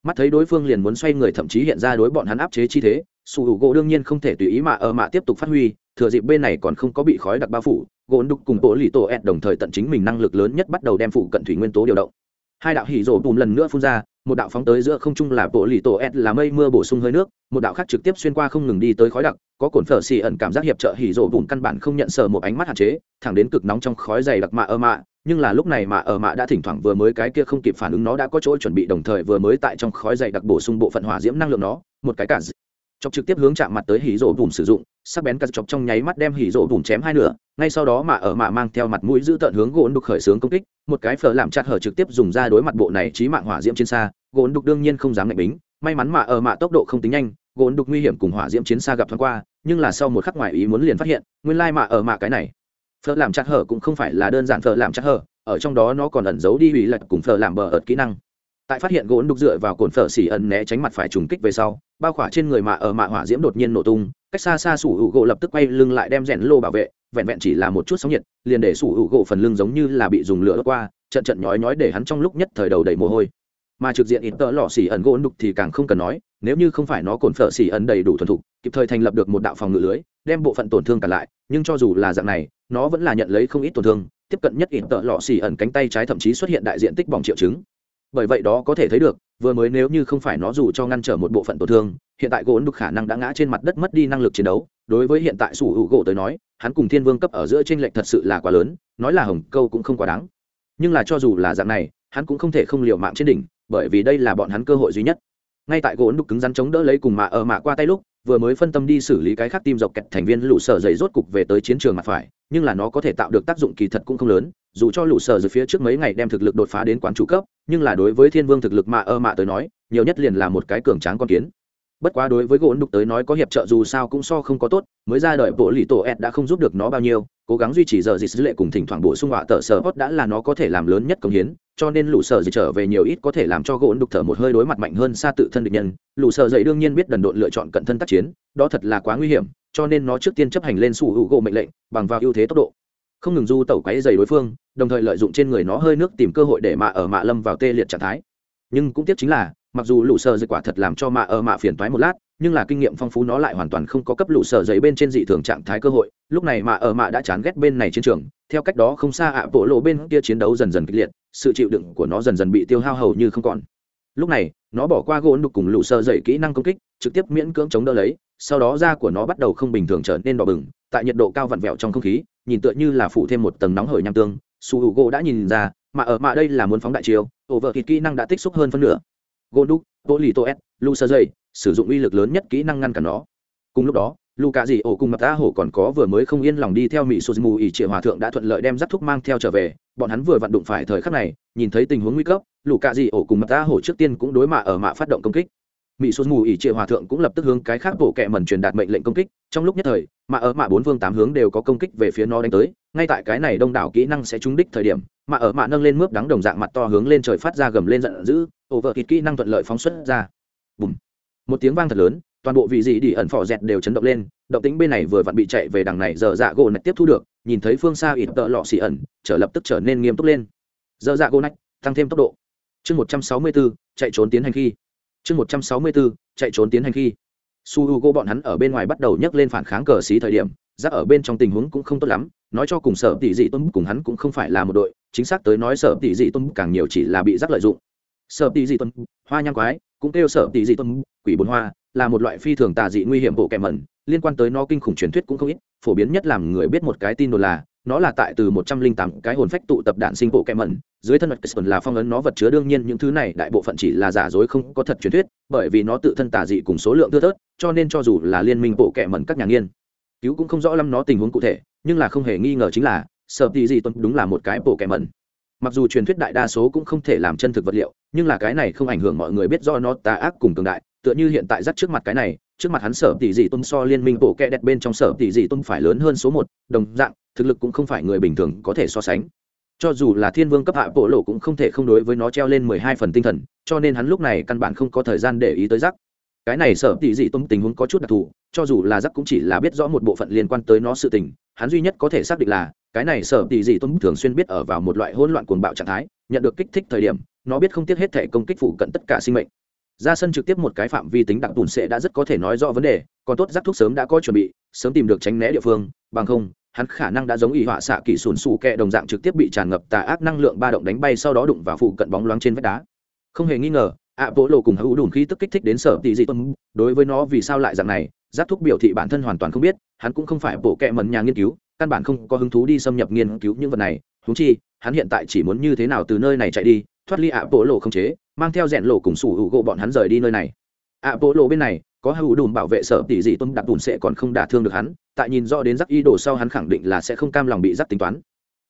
Mắt thấy đối phương liền muốn xoay người thậm chí hiện ra đối bọn hắn áp chế chi thế, sủ hữu gỗ đương nhiên không thể tùy ý mạ ở mạ tiếp tục phát huy thừa dịp bên này còn không có bị khói đặc bao phủ gôn đục cùng tổ lì tổ ed đồng thời tận chính mình năng lực lớn nhất bắt đầu đem phụ cận thủy nguyên tố điều động. Hai đạo hỉ rổ bùm lần nữa phun ra, một đạo phóng tới giữa không trung là bộ lì tổ ed là mây mưa bổ sung hơi nước, một đạo khác trực tiếp xuyên qua không ngừng đi tới khói đặc, có cồn phở xì ẩn cảm giác hiệp trợ hỉ rổ bùm căn bản không nhận sở một ánh mắt hạn chế, thẳng đến cực nóng trong khói dày đặc mạ ở mạ, nhưng là lúc này mạ ở mạ đã thỉnh thoảng vừa mới cái kia không kịp phản ứng nó đã có chỗ chuẩn bị đồng thời vừa mới tại trong khói dày đặc bổ sung bộ phận hỏa diễm năng lượng nó, một cái cả chọc trực tiếp hướng chạm mặt tới hỉ rổ bùm sử dụng, sắc bén cắt chọc trong nháy mắt đem hỉ rổ bùm chém hai nửa, ngay sau đó mà ở mạ mang theo mặt mũi giữ tợn hướng gỗ đục khởi xướng công kích, một cái phở làm chặt hở trực tiếp dùng ra đối mặt bộ này trí mạng hỏa diễm chiến xa, gỗ đục đương nhiên không dám ngạch bính, may mắn mà ở mạ tốc độ không tính nhanh, gỗ đục nguy hiểm cùng hỏa diễm chiến xa gặp thoáng qua, nhưng là sau một khắc ngoài ý muốn liền phát hiện, nguyên lai mà ở mạ cái này. Phở làm chặt hở cũng không phải là đơn giản phở làm chặt hở, ở trong đó nó còn ẩn giấu đi hủy lật cùng phở làm bờ ợt kỹ năng tại phát hiện gỗ đục dựa vào cồn phở xỉ ẩn né tránh mặt phải trùng kích về sau, bao khỏa trên người mạ ở mạ hỏa diễm đột nhiên nổ tung, cách xa xa sủ hữu gỗ lập tức quay lưng lại đem rèn lô bảo vệ, vẹn vẹn chỉ là một chút sóng nhiệt, liền để sủ hữu gỗ phần lưng giống như là bị dùng lửa đốt qua, trận trận nhói nhói để hắn trong lúc nhất thời đầu đầy mồ hôi. Mà trực diện ít tợ lò xỉ ẩn gỗ đục thì càng không cần nói, nếu như không phải nó cồn phở xỉ ẩn đầy đủ thuần thục, kịp thời thành lập được một đạo phòng ngự lưới, đem bộ phận tổn thương cả lại, nhưng cho dù là dạng này, nó vẫn là nhận lấy không ít tổn thương, tiếp cận nhất ít tợ lò xỉ ẩn cánh tay trái thậm chí xuất hiện đại diện tích bỏng triệu chứng bởi vậy đó có thể thấy được, vừa mới nếu như không phải nó dù cho ngăn trở một bộ phận tổn thương, hiện tại gỗ đục khả năng đã ngã trên mặt đất mất đi năng lực chiến đấu. Đối với hiện tại sủ hữu gỗ tới nói, hắn cùng thiên vương cấp ở giữa t r ê n lệch thật sự là quá lớn, nói là hồng câu cũng không quá đáng. Nhưng là cho dù là dạng này, hắn cũng không thể không liều mạng trên đỉnh, bởi vì đây là bọn hắn cơ hội duy nhất. Ngay tại gỗ đục cứng rắn chống đỡ lấy cùng mạ ở mạ qua tay lúc vừa mới phân tâm đi xử lý cái khác tim dọc kẹt thành viên lũ sở dày rốt cục về tới chiến trường mặt phải, nhưng là nó có thể tạo được tác dụng kỳ thật cũng không lớn, dù cho lũ sở dưới phía trước mấy ngày đem thực lực đột phá đến quán chủ cấp, nhưng là đối với thiên vương thực lực mạ ơ mạ tới nói, nhiều nhất liền là một cái cường tráng con kiến bất quá đối với gỗ đục tới nói có hiệp trợ dù sao cũng so không có tốt, mới ra đời bộ lì tổ ed đã không giúp được nó bao nhiêu, cố gắng duy trì giờ dịch dữ lệ cùng thỉnh thoảng bổ sung họa tờ sở hot đã là nó có thể làm lớn nhất công hiến, cho nên lũ sở dịch trở về nhiều ít có thể làm cho gỗ đục thở một hơi đối mặt mạnh hơn xa tự thân địch nhân. Lũ sở dậy đương nhiên biết đần độn lựa chọn cận thân tác chiến, đó thật là quá nguy hiểm, cho nên nó trước tiên chấp hành lên sủ hữu gỗ mệnh lệnh, bằng vào ưu thế tốc độ. Không ngừng du tẩu quáy dày đối phương, đồng thời lợi dụng trên người nó hơi nước tìm cơ hội để mạ ở mạ lâm vào tê liệt trạng thái. Nhưng cũng tiếc chính là mặc dù lũ sợ dây quả thật làm cho mạ ở mạ phiền toái một lát, nhưng là kinh nghiệm phong phú nó lại hoàn toàn không có cấp lũ sợ dây bên trên dị thường trạng thái cơ hội. Lúc này mạ ở mạ đã chán ghét bên này chiến trường, theo cách đó không xa ạ, bộ lộ bên kia chiến đấu dần dần kịch liệt, sự chịu đựng của nó dần dần bị tiêu hao hầu như không còn. Lúc này, nó bỏ qua gỗ đục cùng lũ sợ dậy kỹ năng công kích, trực tiếp miễn cưỡng chống đỡ lấy, sau đó da của nó bắt đầu không bình thường trở nên đỏ bừng, tại nhiệt độ cao vặn vẹo trong không khí, nhìn tựa như là phủ thêm một tầng nóng hởi nham tương. Su hữu gỗ đã nhìn ra mà ở mạ đây là muốn phóng đại chiêu ổ vợ thịt kỹ năng đã tích xúc hơn phân nửa gỗ đúc bộ lì tô s lu sơ dây sử dụng uy lực lớn nhất kỹ năng ngăn cản nó. Cùng lúc đó lu cà dì ổ cùng mặt ta hổ còn có vừa mới không yên lòng đi theo mỹ Suzumu ỉ triệu hòa thượng đã thuận lợi đem giáp thúc mang theo trở về. Bọn hắn vừa vặn đụng phải thời khắc này, nhìn thấy tình huống nguy cấp lù cà dì ổ cùng mặt ta hổ trước tiên cũng đối mạ ở mạ phát động công kích mỹ xuân mù ỉ trịa hòa thượng cũng lập tức hướng cái khác bộ kệ mẩn truyền đạt mệnh lệnh công kích. Trong lúc nhất thời mà ở mạ bốn vương tám hướng đều có công kích về phía nó đánh tới. Ngay tại cái này đông đảo kỹ năng sẽ trúng đích thời điểm mà ở mạ nâng lên mướp đắng đồng dạng mặt to hướng lên trời phát ra gầm lên giận dữ. Ổ vợ thịt kỹ năng thuận lợi phóng xuất ra. Bùm. Một tiếng vang thật lớn, toàn bộ vị dị đi ẩn phò dẹt đều chấn động lên. Động tính bên này vừa vặn bị chạy về đằng này, giờ dạ gỗ nạch tiếp thu được. Nhìn thấy phương xa ít tợ lọ xì ẩn, trở lập tức trở nên nghiêm túc lên. Giờ dạ gỗ nạch, tăng thêm tốc độ. Chương một trăm sáu mươi bốn, chạy trốn tiến hành khi chương một trăm sáu mươi bốn chạy trốn tiến hành khi. Su h u g o bọn hắn ở bên ngoài bắt đầu nhấc lên phản kháng cờ xí thời điểm giác ở bên trong tình huống cũng không tốt lắm, nói cho cùng sở tỷ dị tôn cùng hắn cũng không phải là một đội, chính xác tới nói sở tỷ dị tôn càng nhiều chỉ là bị giác lợi dụng. Sở tỷ dị tôn hoa nhang quái, cũng kêu sở tỷ dị tôn quỷ bồn hoa, là một loại phi thường tà dị nguy hiểm bộ kẹm mẩn, liên quan tới nó kinh khủng truyền thuyết cũng không ít, phổ biến nhất làm người biết một cái tin đồn là nó là tại từ một trăm linh tám cái hồn phách tụ tập đạn sinh bộ kẹm mẩn, dưới thân vật Kiston là phong ấn nó vật chứa đương nhiên những thứ này, đại bộ phận chỉ là giả dối không có thật truyền thuyết, bởi vì nó tự thân tả dị cùng số lượng thưa thớt, cho nên cho dù là liên minh bộ kẹm mẩn các nhà nghiên cứu cũng không rõ lắm nó tình huống cụ thể, nhưng là không hề nghi ngờ chính là, sợ tỷ dị tuân đúng là một cái bộ kẹm mẩn. Mặc dù truyền thuyết đại đa số cũng không thể làm chân thực vật liệu, nhưng là cái này không ảnh hưởng mọi người biết do nó tà ác cùng cường đại, tựa như hiện tại dắt trước mặt cái này, trước mặt hắn sở tỷ dị tuân so liên minh bộ kẹ đẹp bên trong sở tỷ dị tuân phải lớn hơn số một, đồng dạng thực lực cũng không phải người bình thường có thể so sánh. Cho dù là thiên vương cấp hạ bộ lộ cũng không thể không đối với nó treo lên mười hai phần tinh thần, cho nên hắn lúc này căn bản không có thời gian để ý tới rắc cái này sở tỷ dị tôn tình huống có chút đặc thù, cho dù là rắc cũng chỉ là biết rõ một bộ phận liên quan tới nó sự tình, hắn duy nhất có thể xác định là, cái này sở tỷ dị tôn thường xuyên biết ở vào một loại hỗn loạn cuồng bạo trạng thái, nhận được kích thích thời điểm, nó biết không tiếc hết thể công kích phụ cận tất cả sinh mệnh. Ra sân trực tiếp một cái phạm vi tính đặc tùn sẽ đã rất có thể nói rõ vấn đề, còn tốt rắc thuốc sớm đã có chuẩn bị, sớm tìm được tránh né địa phương, bằng không hắn khả năng đã giống y họa xạ kỳ sùn sù kẹ đồng dạng trực tiếp bị tràn ngập tà ác năng lượng ba động đánh bay sau đó đụng vào phụ cận bóng loáng trên vách đá. Không hề nghi ngờ ạ bộ lộ cùng hữu đùn khí tức kích thích đến sở tỷ dị tâm. đối với nó vì sao lại dạng này, giáp thúc biểu thị bản thân hoàn toàn không biết, hắn cũng không phải bộ kẹ mần nhà nghiên cứu, căn bản không có hứng thú đi xâm nhập nghiên cứu những vật này. Húng chi, hắn hiện tại chỉ muốn như thế nào từ nơi này chạy đi, thoát ly ạ bộ lộ không chế, mang theo rèn lộ cùng sủ hữu gỗ bọn hắn rời đi nơi này. Ạ bộ lộ bên này có hữu đùm bảo vệ sở tỷ dị tuân đặc đùn sẽ còn không đả thương được hắn, tại nhìn rõ đến giắc y đồ sau hắn khẳng định là sẽ không cam lòng bị giắc tính toán.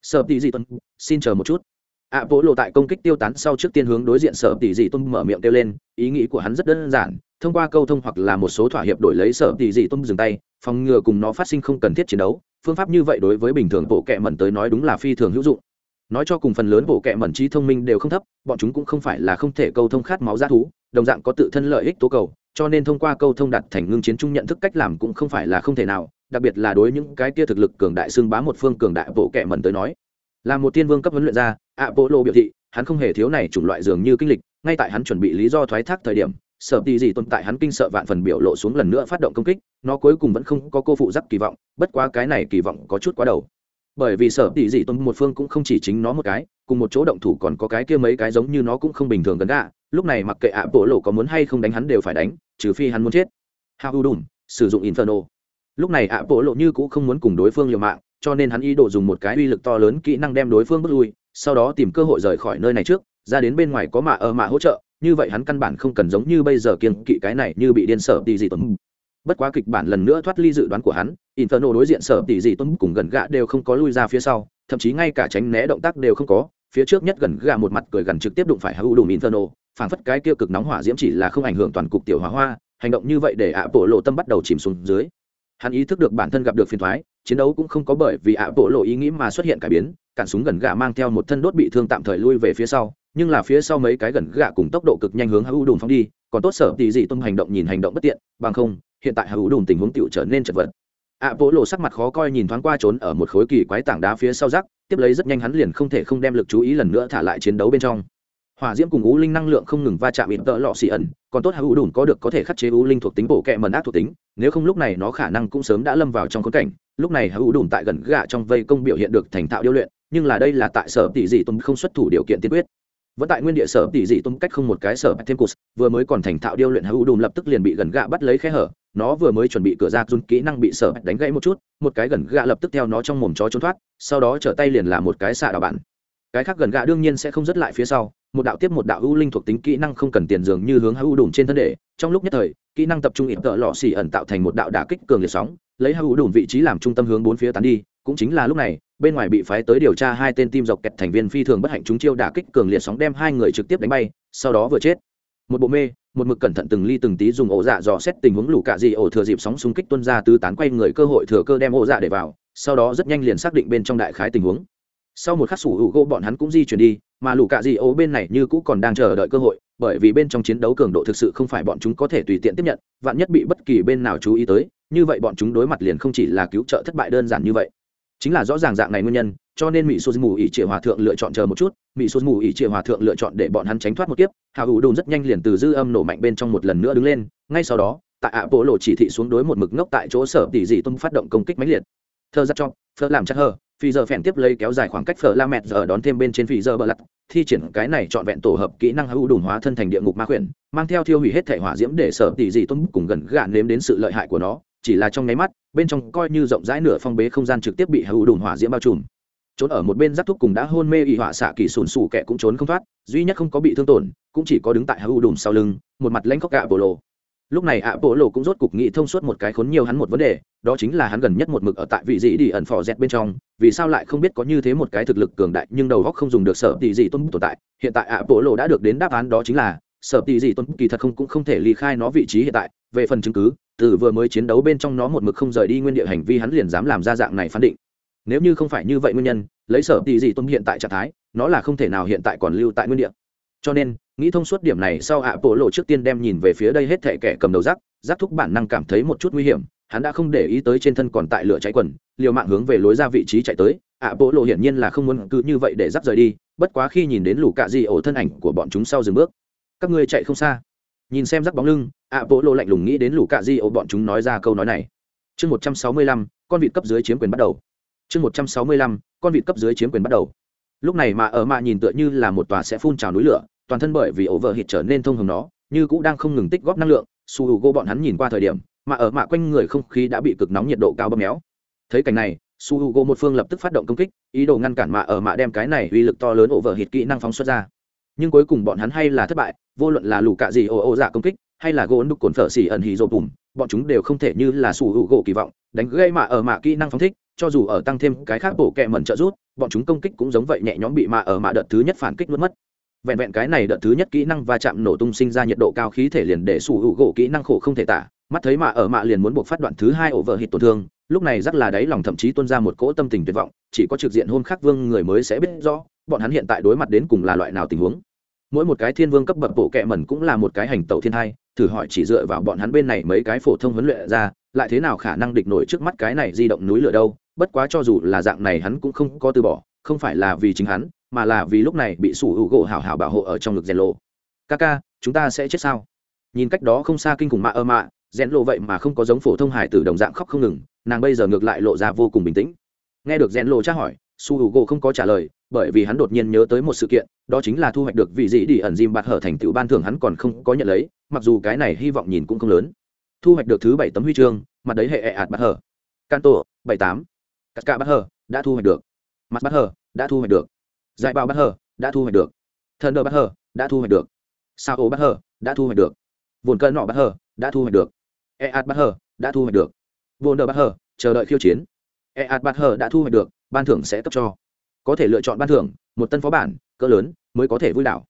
Sở tỷ dị tuân xin chờ một chút. Ạ vỗ lộ tại công kích tiêu tán sau trước tiên hướng đối diện sở tỷ dị tuân mở miệng kêu lên, ý nghĩ của hắn rất đơn giản, thông qua câu thông hoặc là một số thỏa hiệp đổi lấy sở tỷ dị tuân dừng tay, phòng ngừa cùng nó phát sinh không cần thiết chiến đấu, phương pháp như vậy đối với bình thường bộ kệ mẩn tới nói đúng là phi thường hữu dụng nói cho cùng phần lớn bộ kệ mẩn trí thông minh đều không thấp bọn chúng cũng không phải là không thể câu thông khát máu giá thú đồng dạng có tự thân lợi ích tố cầu cho nên thông qua câu thông đặt thành ngưng chiến chung nhận thức cách làm cũng không phải là không thể nào đặc biệt là đối những cái kia thực lực cường đại xưng bá một phương cường đại bộ kệ mẩn tới nói. Là một tiên vương cấp huấn luyện ra, ạ bộ lộ biểu thị hắn không hề thiếu này chủng loại dường như kinh lịch ngay tại hắn chuẩn bị lý do thoái thác thời điểm sợ tì gì tồn tại hắn kinh sợ vạn phần biểu lộ xuống lần nữa phát động công kích nó cuối cùng vẫn không có cô phụ giắc kỳ vọng bất quá cái này kỳ vọng có chút quá đầu bởi vì sở tỷ dị tôn một phương cũng không chỉ chính nó một cái, cùng một chỗ động thủ còn có cái kia mấy cái giống như nó cũng không bình thường gần gạ, lúc này mặc kệ ạ bộ lộ có muốn hay không đánh hắn đều phải đánh, trừ phi hắn muốn chết. Hao u đùm, sử dụng inferno. Lúc này ạ bộ lộ như cũng không muốn cùng đối phương liều mạng, cho nên hắn ý đồ dùng một cái uy lực to lớn kỹ năng đem đối phương bước lui, sau đó tìm cơ hội rời khỏi nơi này trước, ra đến bên ngoài có mạ ở mạ hỗ trợ, như vậy hắn căn bản không cần giống như bây giờ kiên kỵ cái này như bị điên sở tỷ dị tuấn bất quá kịch bản lần nữa thoát ly dự đoán của hắn, inferno đối diện sở tỷ dị tuấn cùng gần gạ đều không có lui ra phía sau, thậm chí ngay cả tránh né động tác đều không có. Phía trước nhất gần gạ một mặt cười gần trực tiếp đụng phải hữu đùm inferno, phảng phất cái kia cực nóng hỏa diễm chỉ là không ảnh hưởng toàn cục tiểu hỏa hoa, hành động như vậy để ạ bộ lộ tâm bắt đầu chìm xuống dưới. Hắn ý thức được bản thân gặp được phiền thoái chiến đấu cũng không có bởi vì ạ bộ lộ ý nghĩ mà xuất hiện cải biến, cản súng gần gạ mang theo một thân đốt bị thương tạm thời lui về phía sau, nhưng là phía sau mấy cái gần gạ cùng tốc độ cực nhanh hướng hữu đùm phóng đi, còn tốt sở tỷ dị tuân hành động nhìn hành động bất tiện, bằng không hiện tại hữu đùn tình huống tựu trở nên chật vật. Ạ bộ lộ sắc mặt khó coi nhìn thoáng qua trốn ở một khối kỳ quái tảng đá phía sau rác tiếp lấy rất nhanh hắn liền không thể không đem lực chú ý lần nữa thả lại chiến đấu bên trong. Hỏa diễm cùng ú linh năng lượng không ngừng va chạm ít tợ lọ xì ẩn, còn tốt hữu đùn có được có thể khắc chế ú linh thuộc tính bộ kẹ mần ác thuộc tính, nếu không lúc này nó khả năng cũng sớm đã lâm vào trong khốn cảnh. Lúc này hữu đùn tại gần gạ trong vây công biểu hiện được thành thạo điêu luyện, nhưng là đây là tại sở tỷ dị tùng không xuất thủ điều kiện tiên quyết. Vẫn tại nguyên địa sở tỷ dị tùng cách không một cái sở thêm cụt vừa mới còn thành thạo điêu luyện hữu đùn lập tức liền bị gần gạ bắt lấy khe hở nó vừa mới chuẩn bị cửa ra run kỹ năng bị sở đánh gãy một chút một cái gần gạ lập tức theo nó trong mồm chó trốn thoát sau đó trở tay liền là một cái xạ đạo bạn. cái khác gần gạ đương nhiên sẽ không dứt lại phía sau một đạo tiếp một đạo ưu linh thuộc tính kỹ năng không cần tiền dường như hướng hữu đùm trên thân để, trong lúc nhất thời kỹ năng tập trung ít tợ lọ xỉ ẩn tạo thành một đạo đả kích cường liệt sóng lấy hữu đùm vị trí làm trung tâm hướng bốn phía tán đi cũng chính là lúc này bên ngoài bị phái tới điều tra hai tên tim dọc kẹt thành viên phi thường bất hạnh chúng chiêu đả kích cường liệt sóng đem hai người trực tiếp đánh bay sau đó vừa chết một bộ mê, một mực cẩn thận từng ly từng tí dùng ổ dạ dò xét tình huống lũ cạ dị ổ thừa dịp sóng xung kích tuân ra tứ tán quay người cơ hội thừa cơ đem ổ dạ để vào, sau đó rất nhanh liền xác định bên trong đại khái tình huống. Sau một khắc sủ hữu gỗ bọn hắn cũng di chuyển đi, mà lũ cạ dị ổ bên này như cũ còn đang chờ đợi cơ hội, bởi vì bên trong chiến đấu cường độ thực sự không phải bọn chúng có thể tùy tiện tiếp nhận, vạn nhất bị bất kỳ bên nào chú ý tới, như vậy bọn chúng đối mặt liền không chỉ là cứu trợ thất bại đơn giản như vậy chính là rõ ràng dạng này nguyên nhân, cho nên mỹ số mù ỉ triệu hòa thượng lựa chọn chờ một chút mỹ số mù ỉ triệu hòa thượng lựa chọn để bọn hắn tránh thoát một kiếp hào hữu đồn rất nhanh liền từ dư âm nổ mạnh bên trong một lần nữa đứng lên, ngay sau đó, tại ạ bộ lộ chỉ thị xuống đối một mực ngốc tại chỗ sở tỷ dị tung phát động công kích mãnh liệt. Thơ giặc cho phở làm chắc hờ, phi giờ phèn tiếp lấy kéo dài khoảng cách phở la mẹt giờ đón thêm bên trên phi giờ bờ lặt, thi triển cái này trọn vẹn tổ hợp kỹ năng hữu đồn hóa thân thành địa ngục ma khuyển, mang theo thiêu hủy hết thể hỏa diễm để sở tỷ dị tung cùng gần gạn nếm đến sự lợi hại của nó chỉ là trong nháy mắt, bên trong coi như rộng rãi nửa phong bế không gian trực tiếp bị hữu đồn hỏa diễm bao trùm. Trốn ở một bên giáp thúc cùng đã hôn mê y hỏa xạ kỳ sùn sù kẻ cũng trốn không thoát, duy nhất không có bị thương tổn, cũng chỉ có đứng tại hữu đùm sau lưng, một mặt lãnh khóc gạ bộ lộ. Lúc này ạ bộ lộ cũng rốt cục nghĩ thông suốt một cái khốn nhiều hắn một vấn đề, đó chính là hắn gần nhất một mực ở tại vị dĩ đi ẩn phò dẹt bên trong, vì sao lại không biết có như thế một cái thực lực cường đại nhưng đầu góc không dùng được sở tỷ gì tôn tồn tại. Hiện tại ạ bộ lộ đã được đến đáp án đó chính là sở tỷ dị tôn kỳ thật không cũng không thể ly khai nó vị trí hiện tại, về phần chứng cứ, từ vừa mới chiến đấu bên trong nó một mực không rời đi nguyên địa hành vi hắn liền dám làm ra dạng này phán định. Nếu như không phải như vậy nguyên nhân, lấy sở tỷ dị tôn hiện tại trạng thái, nó là không thể nào hiện tại còn lưu tại nguyên địa. Cho nên, nghĩ thông suốt điểm này sau ạ bộ lộ trước tiên đem nhìn về phía đây hết thệ kẻ cầm đầu rác rác thúc bản năng cảm thấy một chút nguy hiểm, hắn đã không để ý tới trên thân còn tại lửa cháy quần, liều mạng hướng về lối ra vị trí chạy tới, ạ bộ lộ hiển nhiên là không muốn cứ như vậy để rác rời đi, bất quá khi nhìn đến lũ cạ di ổ thân ảnh của bọn chúng sau dừng bước các ngươi chạy không xa. Nhìn xem rắc bóng lưng ạ bộ lộ lạnh lùng nghĩ đến lũ cạ di ổ bọn chúng nói ra câu nói này. Chương một trăm sáu mươi lăm, con vịt cấp dưới chiếm quyền bắt đầu. Chương một trăm sáu mươi lăm, con vịt cấp dưới chiếm quyền bắt đầu. Lúc này mà ở mạ nhìn tựa như là một tòa sẽ phun trào núi lửa, toàn thân bởi vì ổ vợ hít trở nên thông hồng nó, như cũng đang không ngừng tích góp năng lượng, su h u bọn hắn nhìn qua thời điểm, mà ở mạ quanh người không khí đã bị cực nóng nhiệt độ cao bơm méo. Thấy cảnh này, su h u một phương lập tức phát động công kích, ý đồ ngăn cản mạ ở mạ đem cái này uy lực to lớn ổ vợ hít kỹ năng phóng xuất ra nhưng cuối cùng bọn hắn hay là thất bại, vô luận là lù cạ gì ồ ồ dạ công kích, hay là gỗ đục cồn phở xỉ ẩn hì rộp bùm, bọn chúng đều không thể như là sủ hữu gỗ kỳ vọng, đánh gây mạ ở mạ kỹ năng phóng thích, cho dù ở tăng thêm cái khác bổ kẹ mẩn trợ rút bọn chúng công kích cũng giống vậy nhẹ nhõm bị mạ ở mạ đợt thứ nhất phản kích nuốt mất. Vẹn vẹn cái này đợt thứ nhất kỹ năng va chạm nổ tung sinh ra nhiệt độ cao khí thể liền để sủ hữu gỗ kỹ năng khổ không thể tả, mắt thấy mạ ở mạ liền muốn buộc phát đoạn thứ hai ổ vợ hít tổn thương, lúc này rất là đáy lòng thậm chí tuôn ra một cỗ tâm tình tuyệt vọng, chỉ có trực diện hôn khắc vương người mới sẽ biết rõ bọn hắn hiện tại đối mặt đến cùng là loại nào tình huống? Mỗi một cái thiên vương cấp bậc bộ kệ mẩn cũng là một cái hành tẩu thiên hai thử hỏi chỉ dựa vào bọn hắn bên này mấy cái phổ thông huấn luyện ra, lại thế nào khả năng địch nổi trước mắt cái này di động núi lửa đâu? Bất quá cho dù là dạng này hắn cũng không có từ bỏ, không phải là vì chính hắn, mà là vì lúc này bị sủ hữu gỗ hảo hảo bảo hộ ở trong ngực rèn lộ ca ca, chúng ta sẽ chết sao? Nhìn cách đó không xa kinh khủng mạ ơ mạ rèn lộ vậy mà không có giống phổ thông hải tử đồng dạng khóc không ngừng, nàng bây giờ ngược lại lộ ra vô cùng bình tĩnh. Nghe được rèn lộ tra hỏi su hữu gỗ không có trả lời bởi vì hắn đột nhiên nhớ tới một sự kiện, đó chính là thu hoạch được vị dị đi ẩn dìm bạt hở thành tựu ban thưởng hắn còn không có nhận lấy, mặc dù cái này hy vọng nhìn cũng không lớn. Thu hoạch được thứ bảy tấm huy chương, mặt đấy hệ ẹ ạt bạt hở. Can tổ bảy tám. Cắt cả bát hở, đã thu hoạch được. Mặt bát hở, đã thu hoạch được. Giải bao bát hở, đã thu hoạch được. Thần đờ bát hở, đã thu hoạch được. Sao ố bát hở, đã thu hoạch được. Vồn cơn nọ bát hở, đã thu hoạch được. E ạt bát hở, đã thu hoạch được. Vồn đờ bát hở, chờ đợi khiêu chiến. E ạt bát hở đã thu hoạch được, ban thưởng sẽ cấp cho có thể lựa chọn ban thưởng, một tân phó bản, cỡ lớn, mới có thể vui đảo.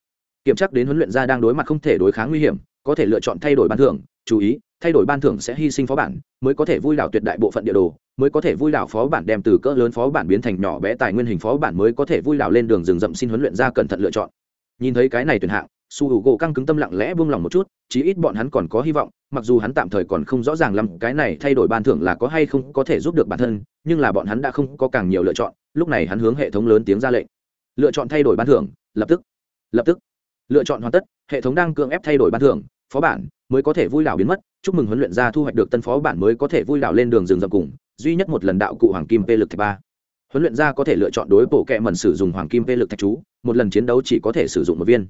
Kiểm tra đến huấn luyện gia đang đối mặt không thể đối kháng nguy hiểm, có thể lựa chọn thay đổi ban thưởng, chú ý, thay đổi ban thưởng sẽ hy sinh phó bản, mới có thể vui đảo tuyệt đại bộ phận địa đồ, mới có thể vui đảo phó bản đem từ cỡ lớn phó bản biến thành nhỏ bé tài nguyên hình phó bản mới có thể vui đảo lên đường rừng rậm xin huấn luyện ra cẩn thận lựa chọn. Nhìn thấy cái này tuyển hạng, su hữu gỗ căng cứng tâm lặng lẽ buông lòng một chút, chí ít bọn hắn còn có hy vọng, mặc dù hắn tạm thời còn không rõ ràng lắm cái này thay đổi ban thưởng là có hay không có thể giúp được bản thân, nhưng là bọn hắn đã không có càng nhiều lựa chọn lúc này hắn hướng hệ thống lớn tiếng ra lệnh. Lựa chọn thay đổi ban thưởng, lập tức. Lập tức. Lựa chọn hoàn tất, hệ thống đang cưỡng ép thay đổi ban thưởng, phó bản mới có thể vui đảo biến mất. Chúc mừng huấn luyện ra thu hoạch được tân phó bản mới có thể vui đảo lên đường rừng rậm cùng, duy nhất một lần đạo cụ hoàng kim p lực thạch ba. Huấn luyện ra có thể lựa chọn đối bộ kẹ mần sử dụng hoàng kim p lực thạch chú, một lần chiến đấu chỉ có thể sử dụng một viên.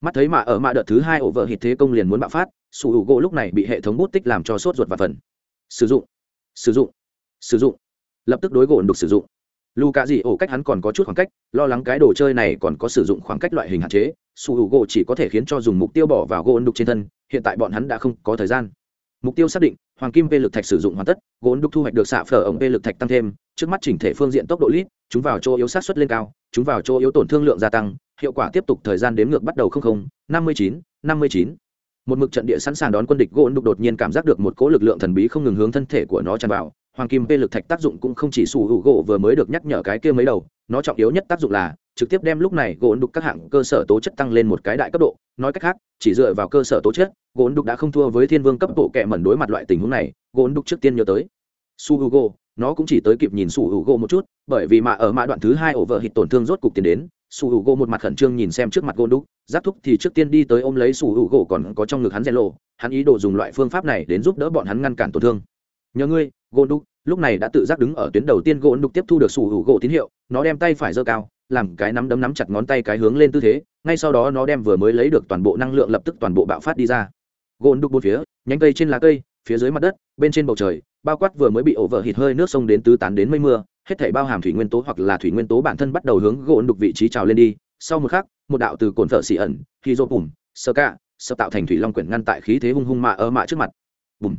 Mắt thấy mà ở mạ đợt thứ hai ổ vợ hít thế công liền muốn bạo phát, sủ hữu gỗ lúc này bị hệ thống bút tích làm cho sốt ruột và phần. Sử dụng. Sử dụng. Sử dụng. Lập tức đối gỗ được sử dụng lù cạ dị ổ cách hắn còn có chút khoảng cách, lo lắng cái đồ chơi này còn có sử dụng khoảng cách loại hình hạn chế, su hữu gỗ chỉ có thể khiến cho dùng mục tiêu bỏ vào gỗ đục trên thân, hiện tại bọn hắn đã không có thời gian. Mục tiêu xác định, hoàng kim vê lực thạch sử dụng hoàn tất, gỗ đục thu hoạch được xạ phở ống vê lực thạch tăng thêm, trước mắt chỉnh thể phương diện tốc độ lít chúng vào chỗ yếu sát xuất lên cao, chúng vào chỗ yếu tổn thương lượng gia tăng, hiệu quả tiếp tục thời gian đếm ngược bắt đầu không không, năm mươi chín, năm mươi chín. Một mực trận địa sẵn sàng đón quân địch gỗ đục đột nhiên cảm giác được một cỗ lực lượng thần bí không ngừng hướng thân thể của nó tràn vào hoàng kim p lực thạch tác dụng cũng không chỉ sủ hữu gỗ vừa mới được nhắc nhở cái kia mấy đầu, nó trọng yếu nhất tác dụng là, trực tiếp đem lúc này gỗ đục các hạng cơ sở tố chất tăng lên một cái đại cấp độ. Nói cách khác, chỉ dựa vào cơ sở tố chất, gỗ đục đã không thua với thiên vương cấp bộ kệ mẩn đối mặt loại tình huống này, gỗ đục trước tiên nhớ tới. Su hugo nó cũng chỉ tới kịp nhìn su gỗ một chút, bởi vì mà ở mã đoạn thứ hai ổ vợ hít tổn thương rốt cục tiến đến su gỗ một mặt khẩn trương nhìn xem trước mặt gỗ đục, giáp thúc thì trước tiên đi tới ôm lấy su gỗ còn có trong ngực hắn rèn lộ, hắn ý đồ dùng loại phương pháp này đến giúp đỡ bọn hắn ngăn cản tổn thương nhờ ngươi gỗ đục lúc này đã tự giác đứng ở tuyến đầu tiên gỗ đục tiếp thu được sủ hữu gỗ tín hiệu, nó đem tay phải giơ cao, làm cái nắm đấm nắm chặt ngón tay cái hướng lên tư thế, ngay sau đó nó đem vừa mới lấy được toàn bộ năng lượng lập tức toàn bộ bạo phát đi ra. Gôn đục bốn phía, nhánh cây trên lá cây, phía dưới mặt đất, bên trên bầu trời, bao quát vừa mới bị ổ vỡ hít hơi nước sông đến tứ tán đến mây mưa, hết thảy bao hàm thủy nguyên tố hoặc là thủy nguyên tố bản thân bắt đầu hướng gôn đục vị trí trào lên đi. Sau một khắc, một đạo từ cồn thợ xì ẩn khi rô bùm, sơ cạ sơ tạo thành thủy long quyển ngăn tại khí thế hung hung mạ ở mạ trước mặt. Bùm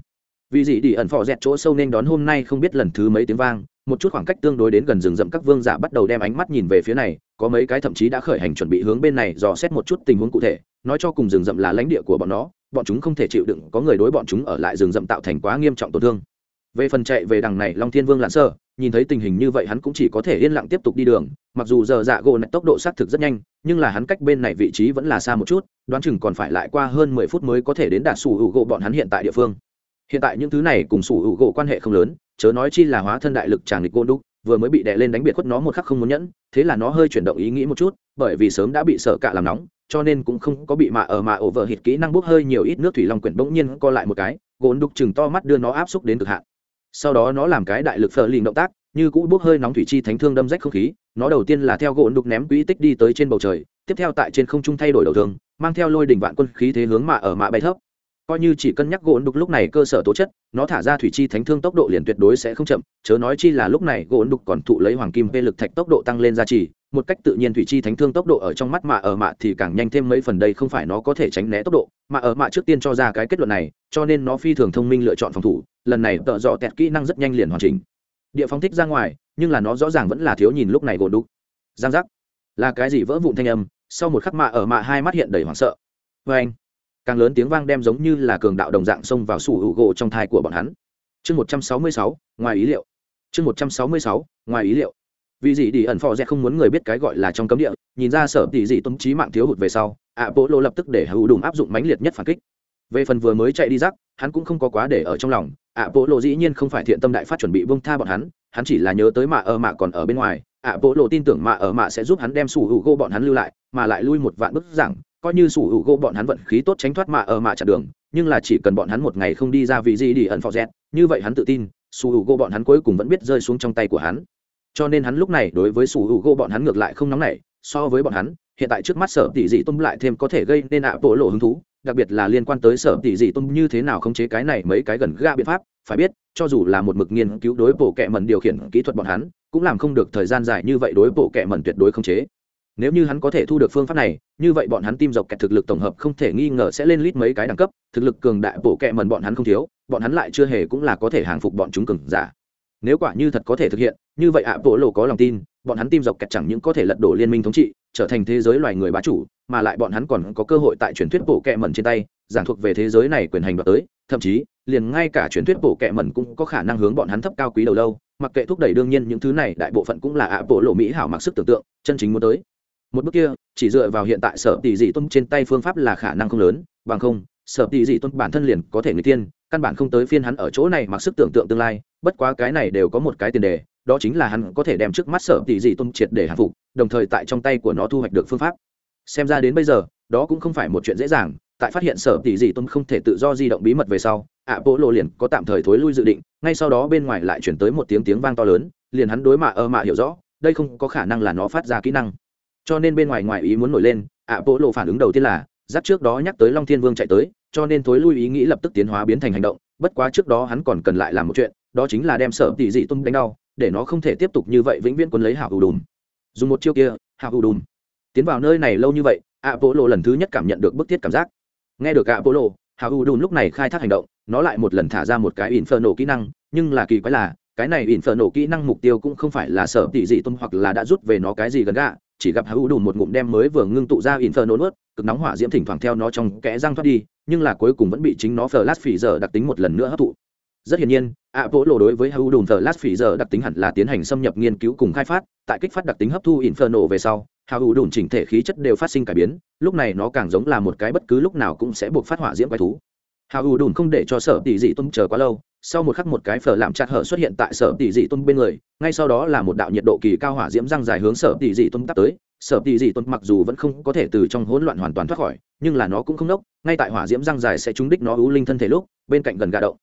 vì gì đi ẩn phò dẹt chỗ sâu nên đón hôm nay không biết lần thứ mấy tiếng vang, một chút khoảng cách tương đối đến gần rừng rậm các vương giả bắt đầu đem ánh mắt nhìn về phía này, có mấy cái thậm chí đã khởi hành chuẩn bị hướng bên này dò xét một chút tình huống cụ thể, nói cho cùng rừng rậm là lãnh địa của bọn nó, bọn chúng không thể chịu đựng, có người đối bọn chúng ở lại rừng rậm tạo thành quá nghiêm trọng tổn thương. Về phần chạy về đằng này long thiên vương lặn sơ, nhìn thấy tình hình như vậy hắn cũng chỉ có thể yên lặng tiếp tục đi đường, mặc dù giờ dạ gỗ này tốc độ xác thực rất nhanh, nhưng là hắn cách bên này vị trí vẫn là xa một chút, đoán chừng còn phải lại qua hơn mười phút mới có thể đến đạt sủ hữu gỗ bọn hắn hiện tại địa phương hiện tại những thứ này cùng sủ hữu gỗ quan hệ không lớn, chớ nói chi là hóa thân đại lực tràng địch gôn đúc, vừa mới bị đè lên đánh biệt khuất nó một khắc không muốn nhẫn, thế là nó hơi chuyển động ý nghĩ một chút, bởi vì sớm đã bị sợ cạ làm nóng, cho nên cũng không có bị mạ ở mạ ổ vợ hít kỹ năng bốc hơi nhiều ít nước thủy long quyển bỗng nhiên co lại một cái, gôn đục chừng to mắt đưa nó áp xúc đến cực hạn. Sau đó nó làm cái đại lực phờ lìn động tác, như cũ bốc hơi nóng thủy chi thánh thương đâm rách không khí, nó đầu tiên là theo gỗ đục ném quỹ tích đi tới trên bầu trời, tiếp theo tại trên không trung thay đổi đầu thường mang theo lôi đỉnh vạn quân khí thế hướng mạ ở mạ bay thấp coi như chỉ cân nhắc gỗ đục lúc này cơ sở tố chất, nó thả ra thủy chi thánh thương tốc độ liền tuyệt đối sẽ không chậm, chớ nói chi là lúc này gỗ đục còn thụ lấy hoàng kim vê lực thạch tốc độ tăng lên ra chỉ một cách tự nhiên thủy chi thánh thương tốc độ ở trong mắt mạ ở mạ thì càng nhanh thêm mấy phần đây không phải nó có thể tránh né tốc độ, mà ở mạ trước tiên cho ra cái kết luận này, cho nên nó phi thường thông minh lựa chọn phòng thủ, lần này tợ dọ tẹt kỹ năng rất nhanh liền hoàn chỉnh. Địa phóng thích ra ngoài, nhưng là nó rõ ràng vẫn là thiếu nhìn lúc này gỗ đục. Giang giác. Là cái gì vỡ vụn thanh âm, sau một khắc mạ ở mạ hai mắt hiện đầy hoảng sợ. Vê anh càng lớn tiếng vang đem giống như là cường đạo đồng dạng xông vào sủ hữu gỗ trong thai của bọn hắn. Chương một trăm sáu mươi sáu, ngoài ý liệu. Chương một trăm sáu mươi sáu, ngoài ý liệu. Vì gì đi ẩn phò rẽ không muốn người biết cái gọi là trong cấm địa, nhìn ra sở tỷ dị tâm trí mạng thiếu hụt về sau ạ bộ lộ lập tức để hữu đùm áp dụng mãnh liệt nhất phản kích. Về phần vừa mới chạy đi rắc, hắn cũng không có quá để ở trong lòng. Ạ bộ lộ dĩ nhiên không phải thiện tâm đại phát chuẩn bị bông tha bọn hắn hắn chỉ là nhớ tới mạ ở mạ còn ở bên ngoài. Ạ bộ lộ tin tưởng mạ ở mạ sẽ giúp hắn đem sủ hữu gỗ bọn hắn lưu lại, mà lại lui một vạn bức giảng coi như sủ hữu gỗ bọn hắn vận khí tốt tránh thoát mạ ở mạ chặn đường, nhưng là chỉ cần bọn hắn một ngày không đi ra vì gì đi ẩn phò rét như vậy hắn tự tin, sủ hữu gỗ bọn hắn cuối cùng vẫn biết rơi xuống trong tay của hắn. Cho nên hắn lúc này đối với sủ hữu gỗ bọn hắn ngược lại không nóng nảy, so với bọn hắn, hiện tại trước mắt sở tỷ dị tôn lại thêm có thể gây nên ạ bộ lộ hứng thú, đặc biệt là liên quan tới sở tỷ dị tôn như thế nào khống chế cái này mấy cái gần ga biện pháp, phải biết, cho dù là một mực nghiên cứu đối bộ kệ mẩn điều khiển kỹ thuật bọn hắn, cũng làm không được thời gian dài như vậy đối bộ kệ mẩn tuyệt đối khống chế nếu như hắn có thể thu được phương pháp này, như vậy bọn hắn tim dọc kẹt thực lực tổng hợp không thể nghi ngờ sẽ lên lít mấy cái đẳng cấp, thực lực cường đại bộ kẹ mẩn bọn hắn không thiếu, bọn hắn lại chưa hề cũng là có thể hàng phục bọn chúng cường giả. Nếu quả như thật có thể thực hiện, như vậy ạ, bộ lộ có lòng tin, bọn hắn tim dọc kẹt chẳng những có thể lật đổ liên minh thống trị, trở thành thế giới loài người bá chủ, mà lại bọn hắn còn có cơ hội tại truyền thuyết bộ kẹ mẩn trên tay, giảng thuộc về thế giới này quyền hành đoạt tới, thậm chí, liền ngay cả truyền thuyết bộ kẹ mẩn cũng có khả năng hướng bọn hắn thấp cao quý đầu lâu, mặc kệ thúc đẩy đương nhiên những thứ này, đại bộ phận cũng là ạ, bộ lộ mỹ hảo mặc sức tưởng tượng, chân chính muốn tới một bước kia, chỉ dựa vào hiện tại sở tỷ dị tôn trên tay phương pháp là khả năng không lớn, bằng không, sở tỷ dị tôn bản thân liền có thể người tiên, căn bản không tới phiên hắn ở chỗ này mặc sức tưởng tượng tương lai, bất quá cái này đều có một cái tiền đề, đó chính là hắn có thể đem trước mắt sở tỷ dị tôn triệt để hạ phục, đồng thời tại trong tay của nó thu hoạch được phương pháp. Xem ra đến bây giờ, đó cũng không phải một chuyện dễ dàng, tại phát hiện sở tỷ dị tôn không thể tự do di động bí mật về sau ạ bộ lộ liền có tạm thời thối lui dự định, ngay sau đó bên ngoài lại chuyển tới một tiếng tiếng vang to lớn, liền hắn đối mạ ơ mạ hiểu rõ, đây không có khả năng là nó phát ra kỹ năng cho nên bên ngoài ngoài ý muốn nổi lên ạ bộ lộ phản ứng đầu tiên là giáp trước đó nhắc tới long thiên vương chạy tới, cho nên thối lui ý nghĩ lập tức tiến hóa biến thành hành động, bất quá trước đó hắn còn cần lại làm một chuyện, đó chính là đem sở tỷ dị tung đánh đau, để nó không thể tiếp tục như vậy vĩnh viễn quân lấy hảo hù đùm. Dùng một chiêu kia hảo hù đùm. Tiến vào nơi này lâu như vậy ạ bộ lộ lần thứ nhất cảm nhận được bức thiết cảm giác. Nghe được ạ bộ lộ hảo hù đùm lúc này khai thác hành động, nó lại một lần thả ra một cái inferno kỹ năng, nhưng là kỳ quái là, cái này ỉn phở nổ kỹ năng mục tiêu cũng không phải là sở tỷ dị tung hoặc là đã rút về nó cái gì gần gạ chỉ gặp hữu đủ một ngụm đem mới vừa ngưng tụ ra inferno ướt cực nóng hỏa diễm thỉnh thoảng theo nó trong kẽ răng thoát đi, nhưng là cuối cùng vẫn bị chính nó flash phỉ giờ đặc tính một lần nữa hấp thụ. Rất hiển nhiên ạ vỗ lộ đối với hữu đùn thờ lát phỉ giờ đặc tính hẳn là tiến hành xâm nhập nghiên cứu cùng khai phát, tại kích phát đặc tính hấp thu inferno về sau, hữu Đùn chỉnh thể khí chất đều phát sinh cải biến, lúc này nó càng giống là một cái bất cứ lúc nào cũng sẽ buộc phát hỏa diễm quái thú. Hữu Đùn không để cho sở tỷ dị tuân chờ quá lâu sau một khắc một cái phở làm chặt hở xuất hiện tại sở tỷ dị tôn bên người, ngay sau đó là một đạo nhiệt độ kỳ cao hỏa diễm răng dài hướng sở tỷ dị tôn tắt tới. Sở tỷ dị tôn mặc dù vẫn không có thể từ trong hỗn loạn hoàn toàn thoát khỏi, nhưng là nó cũng không nốc, ngay tại hỏa diễm răng dài sẽ trúng đích nó ưu linh thân thể lúc, bên cạnh gần gà động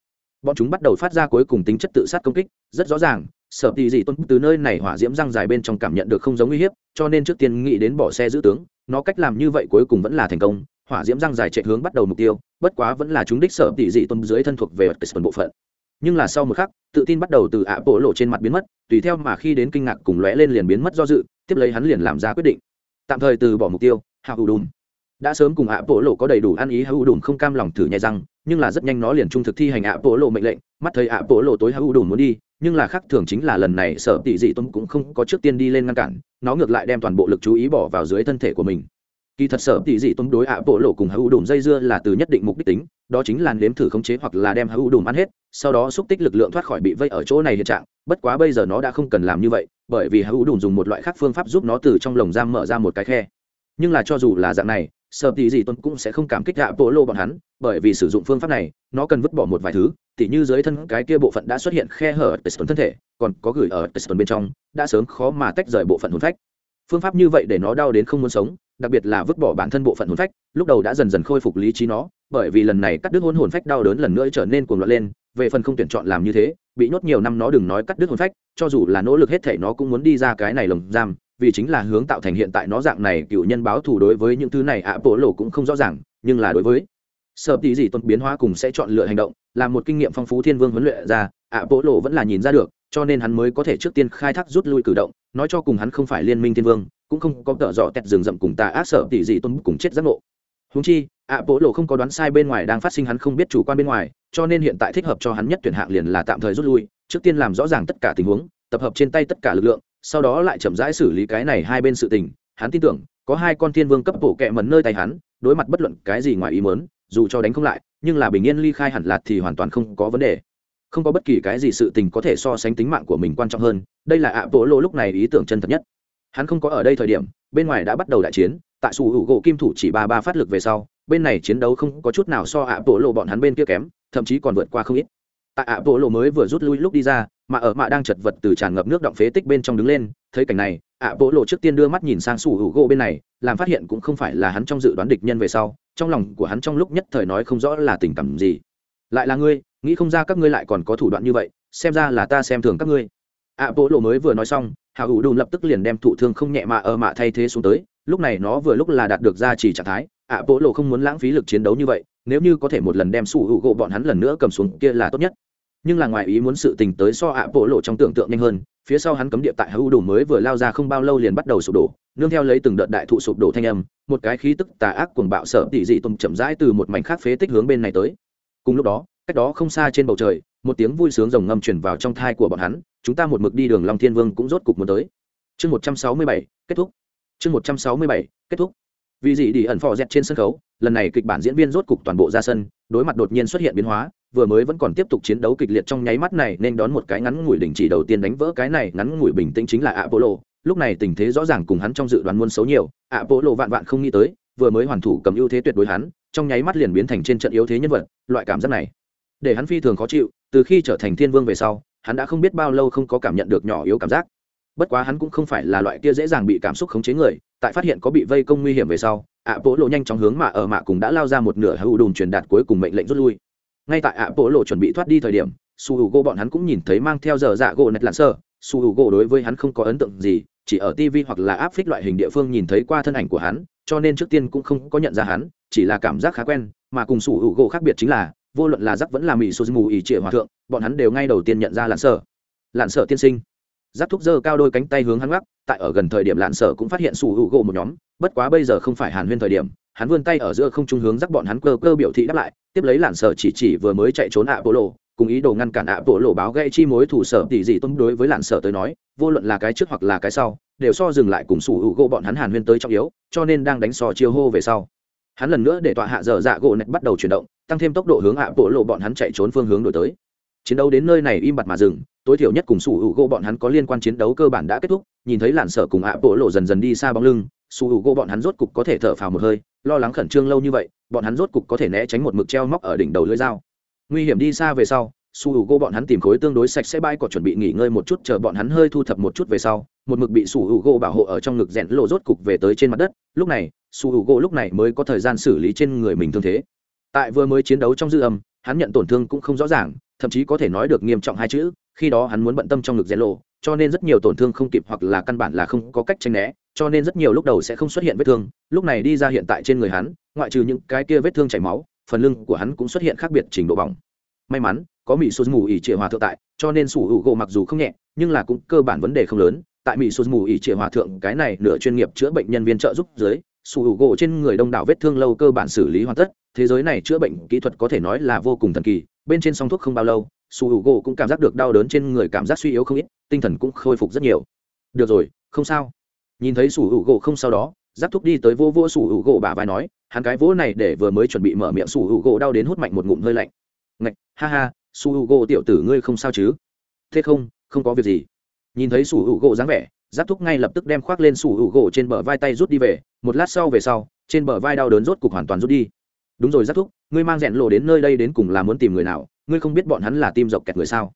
bọn chúng bắt đầu phát ra cuối cùng tính chất tự sát công kích, rất rõ ràng, sở tỷ dị tôn từ nơi này hỏa diễm răng dài bên trong cảm nhận được không giống uy hiếp, cho nên trước tiên nghĩ đến bỏ xe giữ tướng, nó cách làm như vậy cuối cùng vẫn là thành công hỏa diễm răng dài chạy hướng bắt đầu mục tiêu, bất quá vẫn là chúng đích sở tỷ dị tuân dưới thân thuộc về phần bộ phận. Nhưng là sau một khắc, tự tin bắt đầu từ ạ bộ lộ trên mặt biến mất, tùy theo mà khi đến kinh ngạc cùng lóe lên liền biến mất do dự, tiếp lấy hắn liền làm ra quyết định. Tạm thời từ bỏ mục tiêu, hạ hữu đùm. Đã sớm cùng ạ bộ lộ có đầy đủ ăn ý hữu đùm không cam lòng thử nhai răng, nhưng là rất nhanh nó liền trung thực thi hành ạ bộ lộ mệnh lệnh, mắt thấy ạ bộ lộ tối hữu đùm muốn đi, nhưng là khác thường chính là lần này sở tỷ dị tuân cũng không có trước tiên đi lên ngăn cản, nó ngược lại đem toàn bộ lực chú ý bỏ vào dưới thân thể của mình kỳ thật sở tỷ dị tôn đối ạ bộ lộ cùng hữu đùm dây dưa là từ nhất định mục đích tính, đó chính là nếm thử khống chế hoặc là đem hữu đùm ăn hết, sau đó xúc tích lực lượng thoát khỏi bị vây ở chỗ này hiện trạng. Bất quá bây giờ nó đã không cần làm như vậy, bởi vì hữu đùm dùng một loại khác phương pháp giúp nó từ trong lồng giam mở ra một cái khe. Nhưng là cho dù là dạng này, sở tỷ dị tôn cũng sẽ không cảm kích ạ bộ lộ bọn hắn, bởi vì sử dụng phương pháp này, nó cần vứt bỏ một vài thứ, tỉ như dưới thân cái kia bộ phận đã xuất hiện khe hở ở tuần thân thể, còn có gửi ở tuần bên trong, đã sớm khó mà tách rời bộ phận hồn phách. Phương pháp như vậy để nó đau đến không muốn sống đặc biệt là vứt bỏ bản thân bộ phận hồn phách, lúc đầu đã dần dần khôi phục lý trí nó, bởi vì lần này cắt đứt hồn hồn phách đau đớn lần nữa trở nên cuồng loạn lên, về phần không tuyển chọn làm như thế, bị nhốt nhiều năm nó đừng nói cắt đứt hồn phách, cho dù là nỗ lực hết thể nó cũng muốn đi ra cái này lồng giam, vì chính là hướng tạo thành hiện tại nó dạng này cựu nhân báo thù đối với những thứ này ạ, bộ lộ cũng không rõ ràng, nhưng là đối với sợ tí gì tuân biến hóa cùng sẽ chọn lựa hành động, là một kinh nghiệm phong phú thiên vương huấn luyện ra, ạ, bộ lộ vẫn là nhìn ra được, cho nên hắn mới có thể trước tiên khai thác rút lui cử động, nói cho cùng hắn không phải liên minh thiên vương cũng không có tợ dọ tẹt rừng rậm cùng tà ác sợ tỷ gì tôn cùng chết giác ngộ. Húng chi, ạ bộ lộ không có đoán sai bên ngoài đang phát sinh hắn không biết chủ quan bên ngoài, cho nên hiện tại thích hợp cho hắn nhất tuyển hạng liền là tạm thời rút lui, trước tiên làm rõ ràng tất cả tình huống, tập hợp trên tay tất cả lực lượng, sau đó lại chậm rãi xử lý cái này hai bên sự tình. Hắn tin tưởng, có hai con thiên vương cấp bổ kẹ mẩn nơi tay hắn, đối mặt bất luận cái gì ngoài ý mớn dù cho đánh không lại, nhưng là bình yên ly khai hẳn lạt thì hoàn toàn không có vấn đề. Không có bất kỳ cái gì sự tình có thể so sánh tính mạng của mình quan trọng hơn, đây là ạ bộ lộ lúc này ý tưởng chân thật nhất hắn không có ở đây thời điểm, bên ngoài đã bắt đầu đại chiến, tại sủ hữu gỗ kim thủ chỉ ba ba phát lực về sau, bên này chiến đấu không có chút nào so ạ bộ lộ bọn hắn bên kia kém, thậm chí còn vượt qua không ít. Tại ạ bộ lộ mới vừa rút lui lúc đi ra, mà ở mạ đang chật vật từ tràn ngập nước động phế tích bên trong đứng lên, thấy cảnh này, ạ bộ lộ trước tiên đưa mắt nhìn sang sủ hữu gỗ bên này, làm phát hiện cũng không phải là hắn trong dự đoán địch nhân về sau, trong lòng của hắn trong lúc nhất thời nói không rõ là tình cảm gì. Lại là ngươi, nghĩ không ra các ngươi lại còn có thủ đoạn như vậy, xem ra là ta xem thường các ngươi ạ bộ lộ mới vừa nói xong hạ hữu đùn lập tức liền đem thụ thương không nhẹ mạ ở mạ thay thế xuống tới, lúc này nó vừa lúc là đạt được gia trì trạng thái ạ bộ lộ không muốn lãng phí lực chiến đấu như vậy, nếu như có thể một lần đem sủ hữu gỗ bọn hắn lần nữa cầm xuống kia là tốt nhất. Nhưng là ngoài ý muốn sự tình tới so ạ bộ lộ trong tưởng tượng nhanh hơn, phía sau hắn cấm địa tại hữu đủ mới vừa lao ra không bao lâu liền bắt đầu sụp đổ, nương theo lấy từng đợt đại thụ sụp đổ thanh âm, một cái khí tức tà ác cuồng bạo sợ tỉ dị tùng chậm rãi từ một mảnh khác phế tích hướng bên này tới. Cùng lúc đó cách đó không xa trên bầu trời, một tiếng vui sướng rồng ngâm chuyển vào trong thai của bọn hắn, chúng ta một mực đi đường long thiên vương cũng rốt cục muốn tới. Chương một trăm sáu mươi bảy, kết thúc. Chương một trăm sáu mươi bảy, kết thúc. Vì gì đi ẩn phò dẹt trên sân khấu, lần này kịch bản diễn viên rốt cục toàn bộ ra sân, đối mặt đột nhiên xuất hiện biến hóa, vừa mới vẫn còn tiếp tục chiến đấu kịch liệt trong nháy mắt này nên đón một cái ngắn ngủi đỉnh chỉ đầu tiên đánh vỡ cái này ngắn ngủi bình tĩnh chính là apollo. Lúc này tình thế rõ ràng cùng hắn trong dự đoán muôn xấu nhiều, apollo vạn vạn không nghĩ tới, vừa mới hoàn thủ cầm ưu thế tuyệt đối hắn, trong nháy mắt liền biến thành trên trận yếu thế nhân vật, loại cảm giác này để hắn phi thường khó chịu, từ khi trở thành thiên vương về sau, hắn đã không biết bao lâu không có cảm nhận được nhỏ yếu cảm giác. Bất quá hắn cũng không phải là loại kia dễ dàng bị cảm xúc khống chế người, tại phát hiện có bị vây công nguy hiểm về sau ạ bộ lộ nhanh chóng hướng mạ ở mạ cùng đã lao ra một nửa hữu đùn truyền đạt cuối cùng mệnh lệnh rút lui. Ngay tại ạ bộ lộ chuẩn bị thoát đi thời điểm, su hữu gỗ bọn hắn cũng nhìn thấy mang theo giờ dạ gỗ nạch lặn sơ. Su hữu gỗ đối với hắn không có ấn tượng gì, chỉ ở tv hoặc là áp phích loại hình địa phương nhìn thấy qua thân ảnh của hắn, cho nên trước tiên cũng không có nhận ra hắn, chỉ là cảm giác khá quen, mà cùng su hữu gỗ khác biệt chính là vô luận là giác vẫn là mỹ số mù ỉ trịa hòa thượng, bọn hắn đều ngay đầu tiên nhận ra lặn sở. Lặn sở tiên sinh. Giáp thúc dơ cao đôi cánh tay hướng hắn gác tại ở gần thời điểm lạn sở cũng phát hiện sủ hữu gỗ một nhóm, bất quá bây giờ không phải hàn huyên thời điểm, hắn vươn tay ở giữa không trung hướng giác bọn hắn cơ cơ biểu thị đáp lại, tiếp lấy lạn sở chỉ chỉ vừa mới chạy trốn ạ bộ lộ, cùng ý đồ ngăn cản ạ bộ lộ báo gây chi mối thủ sở tỷ dị tôn đối với lạn sở tới nói, vô luận là cái trước hoặc là cái sau, đều so dừng lại cùng sủ hữu gỗ bọn hắn hàn huyên tới trọng yếu, cho nên đang đánh so chiêu hô về sau. Hắn lần nữa để tọa hạ dở dạ gỗ nạch bắt đầu chuyển động tăng thêm tốc độ hướng ạ bộ lộ bọn hắn chạy trốn phương hướng đổi tới. Chiến đấu đến nơi này im bặt mà dừng, tối thiểu nhất cùng sủ hữu gỗ bọn hắn có liên quan chiến đấu cơ bản đã kết thúc, nhìn thấy làn sở cùng ạ bộ lộ dần dần đi xa bóng lưng, sủ hữu gỗ bọn hắn rốt cục có thể thở phào một hơi, lo lắng khẩn trương lâu như vậy, bọn hắn rốt cục có thể né tránh một mực treo móc ở đỉnh đầu lưỡi dao. Nguy hiểm đi xa về sau su h u gỗ bọn hắn tìm khối tương đối sạch sẽ bay cỏ chuẩn bị nghỉ ngơi một chút, chờ bọn hắn hơi thu thập một chút về sau, một mực bị su h u gỗ bảo hộ ở trong ngực rẽn lộ rốt cục về tới trên mặt đất. Lúc này su h u gỗ lúc này mới có thời gian xử lý trên người mình thương thế tại vừa mới chiến đấu trong dư âm, hắn nhận tổn thương cũng không rõ ràng, thậm chí có thể nói được nghiêm trọng hai chữ, khi đó hắn muốn bận tâm trong ngực rèn lộ cho nên rất nhiều tổn thương không kịp hoặc là căn bản là không có cách tranh né, cho nên rất nhiều lúc đầu sẽ không xuất hiện vết thương, lúc này đi ra hiện tại trên người hắn, ngoại trừ những cái kia vết thương chảy máu, phần lưng của hắn cũng xuất hiện khác biệt trình độ bỏng. May mắn, có mỹ sụt mù ỉ trịa hòa thượng tại, cho nên sủ hữu gỗ mặc dù không nhẹ, nhưng là cũng cơ bản vấn đề không lớn. Tại mỹ sụt mù ỉ trịa hòa thượng, cái này nửa chuyên nghiệp chữa bệnh nhân viên trợ giúp dưới sủ hữu gỗ trên người đông đảo vết thương lâu cơ bản xử lý hoàn tất, thế giới này chữa bệnh kỹ thuật có thể nói là vô cùng thần kỳ, bên trên song thuốc không bao lâu, sủ hữu gỗ cũng cảm giác được đau đớn trên người cảm giác suy yếu không ít, tinh thần cũng khôi phục rất nhiều. Được rồi, không sao. Nhìn thấy sủ hữu gỗ không sau đó, giáp thúc đi tới vô vô sủ hữu gỗ bà vai nói, hắn cái vỗ này để vừa mới chuẩn bị mở miệng sủ hữu gỗ đau đến hút mạnh một ngụm hơi lạnh. Ngạch, ha ha, sủ hữu gỗ tiểu tử ngươi không sao chứ? Thế không không có việc gì. Nhìn thấy sủ hữu gỗ dáng vẻ giáp thúc ngay lập tức đem khoác lên sủ hữu gỗ trên bờ vai tay rút đi về, một lát sau về sau, trên bờ vai đau đớn rốt cục hoàn toàn rút đi. Đúng rồi, giáp thúc, ngươi mang rẽn lộ đến nơi đây đến cùng là muốn tìm người nào? Ngươi không biết bọn hắn là tim dọc kẹt người sao?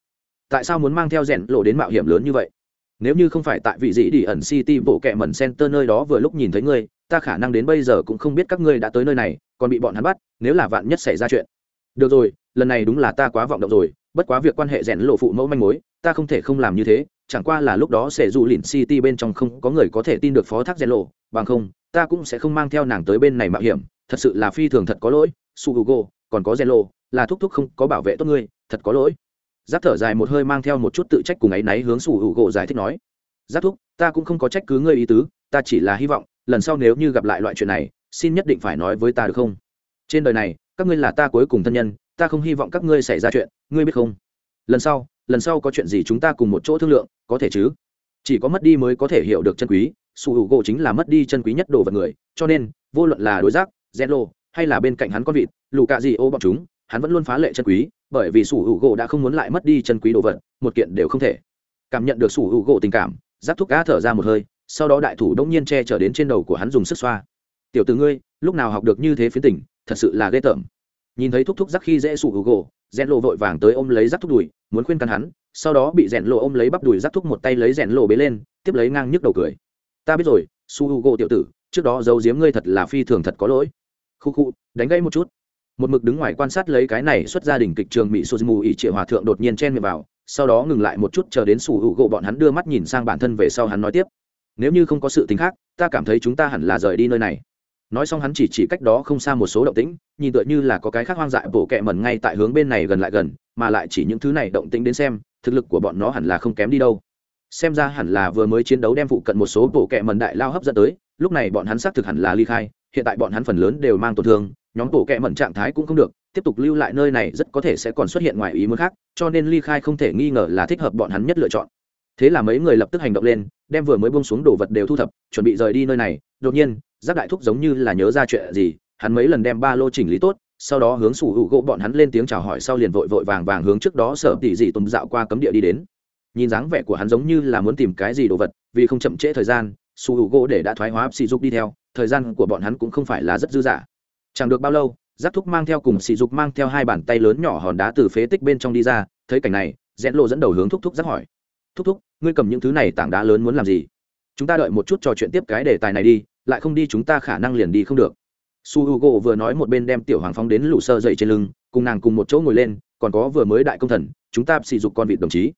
Tại sao muốn mang theo rẽn lộ đến mạo hiểm lớn như vậy? Nếu như không phải tại vị dĩ đi ẩn city bộ kẹ mẩn center nơi đó vừa lúc nhìn thấy ngươi, ta khả năng đến bây giờ cũng không biết các ngươi đã tới nơi này, còn bị bọn hắn bắt, nếu là vạn nhất xảy ra chuyện. Được rồi, lần này đúng là ta quá vọng động rồi, bất quá việc quan hệ rèn lộ phụ mẫu manh mối, ta không thể không làm như thế chẳng qua là lúc đó sẽ dù lìn city bên trong không có người có thể tin được phó thác gen lộ, bằng không, ta cũng sẽ không mang theo nàng tới bên này mạo hiểm, thật sự là phi thường thật có lỗi, su hugo còn có gen lộ, là thúc thúc không có bảo vệ tốt ngươi, thật có lỗi. Giáp thở dài một hơi mang theo một chút tự trách cùng áy náy hướng su hugo giải thích nói. Giáp thúc, ta cũng không có trách cứ ngươi ý tứ, ta chỉ là hy vọng, lần sau nếu như gặp lại loại chuyện này, xin nhất định phải nói với ta được không? Trên đời này, các ngươi là ta cuối cùng thân nhân, ta không hy vọng các ngươi xảy ra chuyện, ngươi biết không? Lần sau lần sau có chuyện gì chúng ta cùng một chỗ thương lượng, có thể chứ? Chỉ có mất đi mới có thể hiểu được chân quý, su u gỗ chính là mất đi chân quý nhất đồ vật người, cho nên, vô luận là đối giác gen lô hay là bên cạnh hắn con vịt lù cạ gì ô bọn chúng, hắn vẫn luôn phá lệ chân quý, bởi vì su u gỗ đã không muốn lại mất đi chân quý đồ vật, một kiện đều không thể. Cảm nhận được su u gỗ tình cảm, giáp thúc cá thở ra một hơi, sau đó đại thủ đông nhiên che chở đến trên đầu của hắn dùng sức xoa. Tiểu tử ngươi, lúc nào học được như thế phiến tỉnh thật sự là ghê tởm. Nhìn thấy thúc thúc giác khi dễ sụ u gỗ rèn lộ vội vàng tới ôm lấy rắc thúc đùi, muốn khuyên căn hắn, sau đó bị rèn lộ ôm lấy bắp đùi rắc thúc một tay lấy rèn lộ bế lên, tiếp lấy ngang nhức đầu cười. Ta biết rồi, su hữu gỗ tiểu tử, trước đó giấu giếm ngươi thật là phi thường thật có lỗi. Khu khu, đánh gãy một chút. Một mực đứng ngoài quan sát lấy cái này xuất gia đình kịch trường mỹ suzumu ỉ triệu hòa thượng đột nhiên chen miệng vào, sau đó ngừng lại một chút chờ đến sủ hữu gỗ bọn hắn đưa mắt nhìn sang bản thân về sau hắn nói tiếp. Nếu như không có sự tính khác, ta cảm thấy chúng ta hẳn là rời đi nơi này nói xong hắn chỉ chỉ cách đó không xa một số động tĩnh, nhìn tựa như là có cái khác hoang dại bổ kẹ mẩn ngay tại hướng bên này gần lại gần, mà lại chỉ những thứ này động tĩnh đến xem, thực lực của bọn nó hẳn là không kém đi đâu. Xem ra hẳn là vừa mới chiến đấu đem phụ cận một số bổ kẹ mẩn đại lao hấp dẫn tới, lúc này bọn hắn xác thực hẳn là ly khai, hiện tại bọn hắn phần lớn đều mang tổn thương, nhóm bổ kẹ mẩn trạng thái cũng không được, tiếp tục lưu lại nơi này rất có thể sẽ còn xuất hiện ngoài ý muốn khác, cho nên ly khai không thể nghi ngờ là thích hợp bọn hắn nhất lựa chọn. Thế là mấy người lập tức hành động lên, đem vừa mới buông xuống đồ vật đều thu thập, chuẩn bị rời đi nơi này đột nhiên, giáp đại thúc giống như là nhớ ra chuyện gì, hắn mấy lần đem ba lô chỉnh lý tốt, sau đó hướng sủ hữu gỗ bọn hắn lên tiếng chào hỏi sau liền vội vội vàng vàng hướng trước đó sở tỉ dị tùm dạo qua cấm địa đi đến. Nhìn dáng vẻ của hắn giống như là muốn tìm cái gì đồ vật, vì không chậm trễ thời gian, sủ hữu gỗ để đã thoái hóa sỉ dục đi theo, thời gian của bọn hắn cũng không phải là rất dư dả. Chẳng được bao lâu, giáp thúc mang theo cùng sỉ dục mang theo hai bàn tay lớn nhỏ hòn đá từ phế tích bên trong đi ra, thấy cảnh này rẽn lộ dẫn đầu hướng thúc thúc giáp hỏi. Thúc thúc, ngươi cầm những thứ này tảng đá lớn muốn làm gì? Chúng ta đợi một chút trò chuyện tiếp cái đề tài này đi, lại không đi chúng ta khả năng liền đi không được. Su h u g o vừa nói một bên đem tiểu hoàng phong đến lũ sơ dậy trên lưng, cùng nàng cùng một chỗ ngồi lên, còn có vừa mới đại công thần, chúng ta sỉ dục con vịt đồng chí.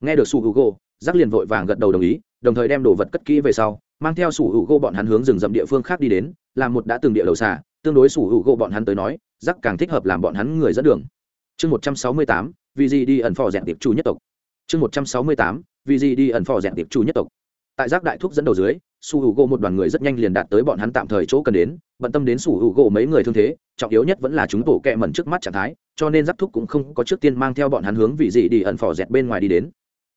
Nghe được su h u g o giác liền vội vàng gật đầu đồng ý, đồng thời đem đồ vật cất kỹ về sau, mang theo su h u g o bọn hắn hướng rừng rậm địa phương khác đi đến làm một đã từng địa đầu xả tương đối su h u g o bọn hắn tới nói, giác càng thích hợp làm bọn hắn người dẫn đường. Chương một trăm sáu mươi tám, vì gì đi ẩn phò dẹn tiệp chủ nhất tộc? Chương một trăm sáu mươi tám, vì gì đi ẩn phò dẹn tiệp chủ nhất tộc? Tại giác đại thúc dẫn đầu dưới, su h u gỗ một đoàn người rất nhanh liền đạt tới bọn hắn tạm thời chỗ cần đến, bận tâm đến su h u gỗ mấy người thương thế, trọng yếu nhất vẫn là chúng tổ kẹ mẩn trước mắt trạng thái, cho nên giác thúc cũng không có trước tiên mang theo bọn hắn hướng vị dị đi ẩn phò dẹt bên ngoài đi đến.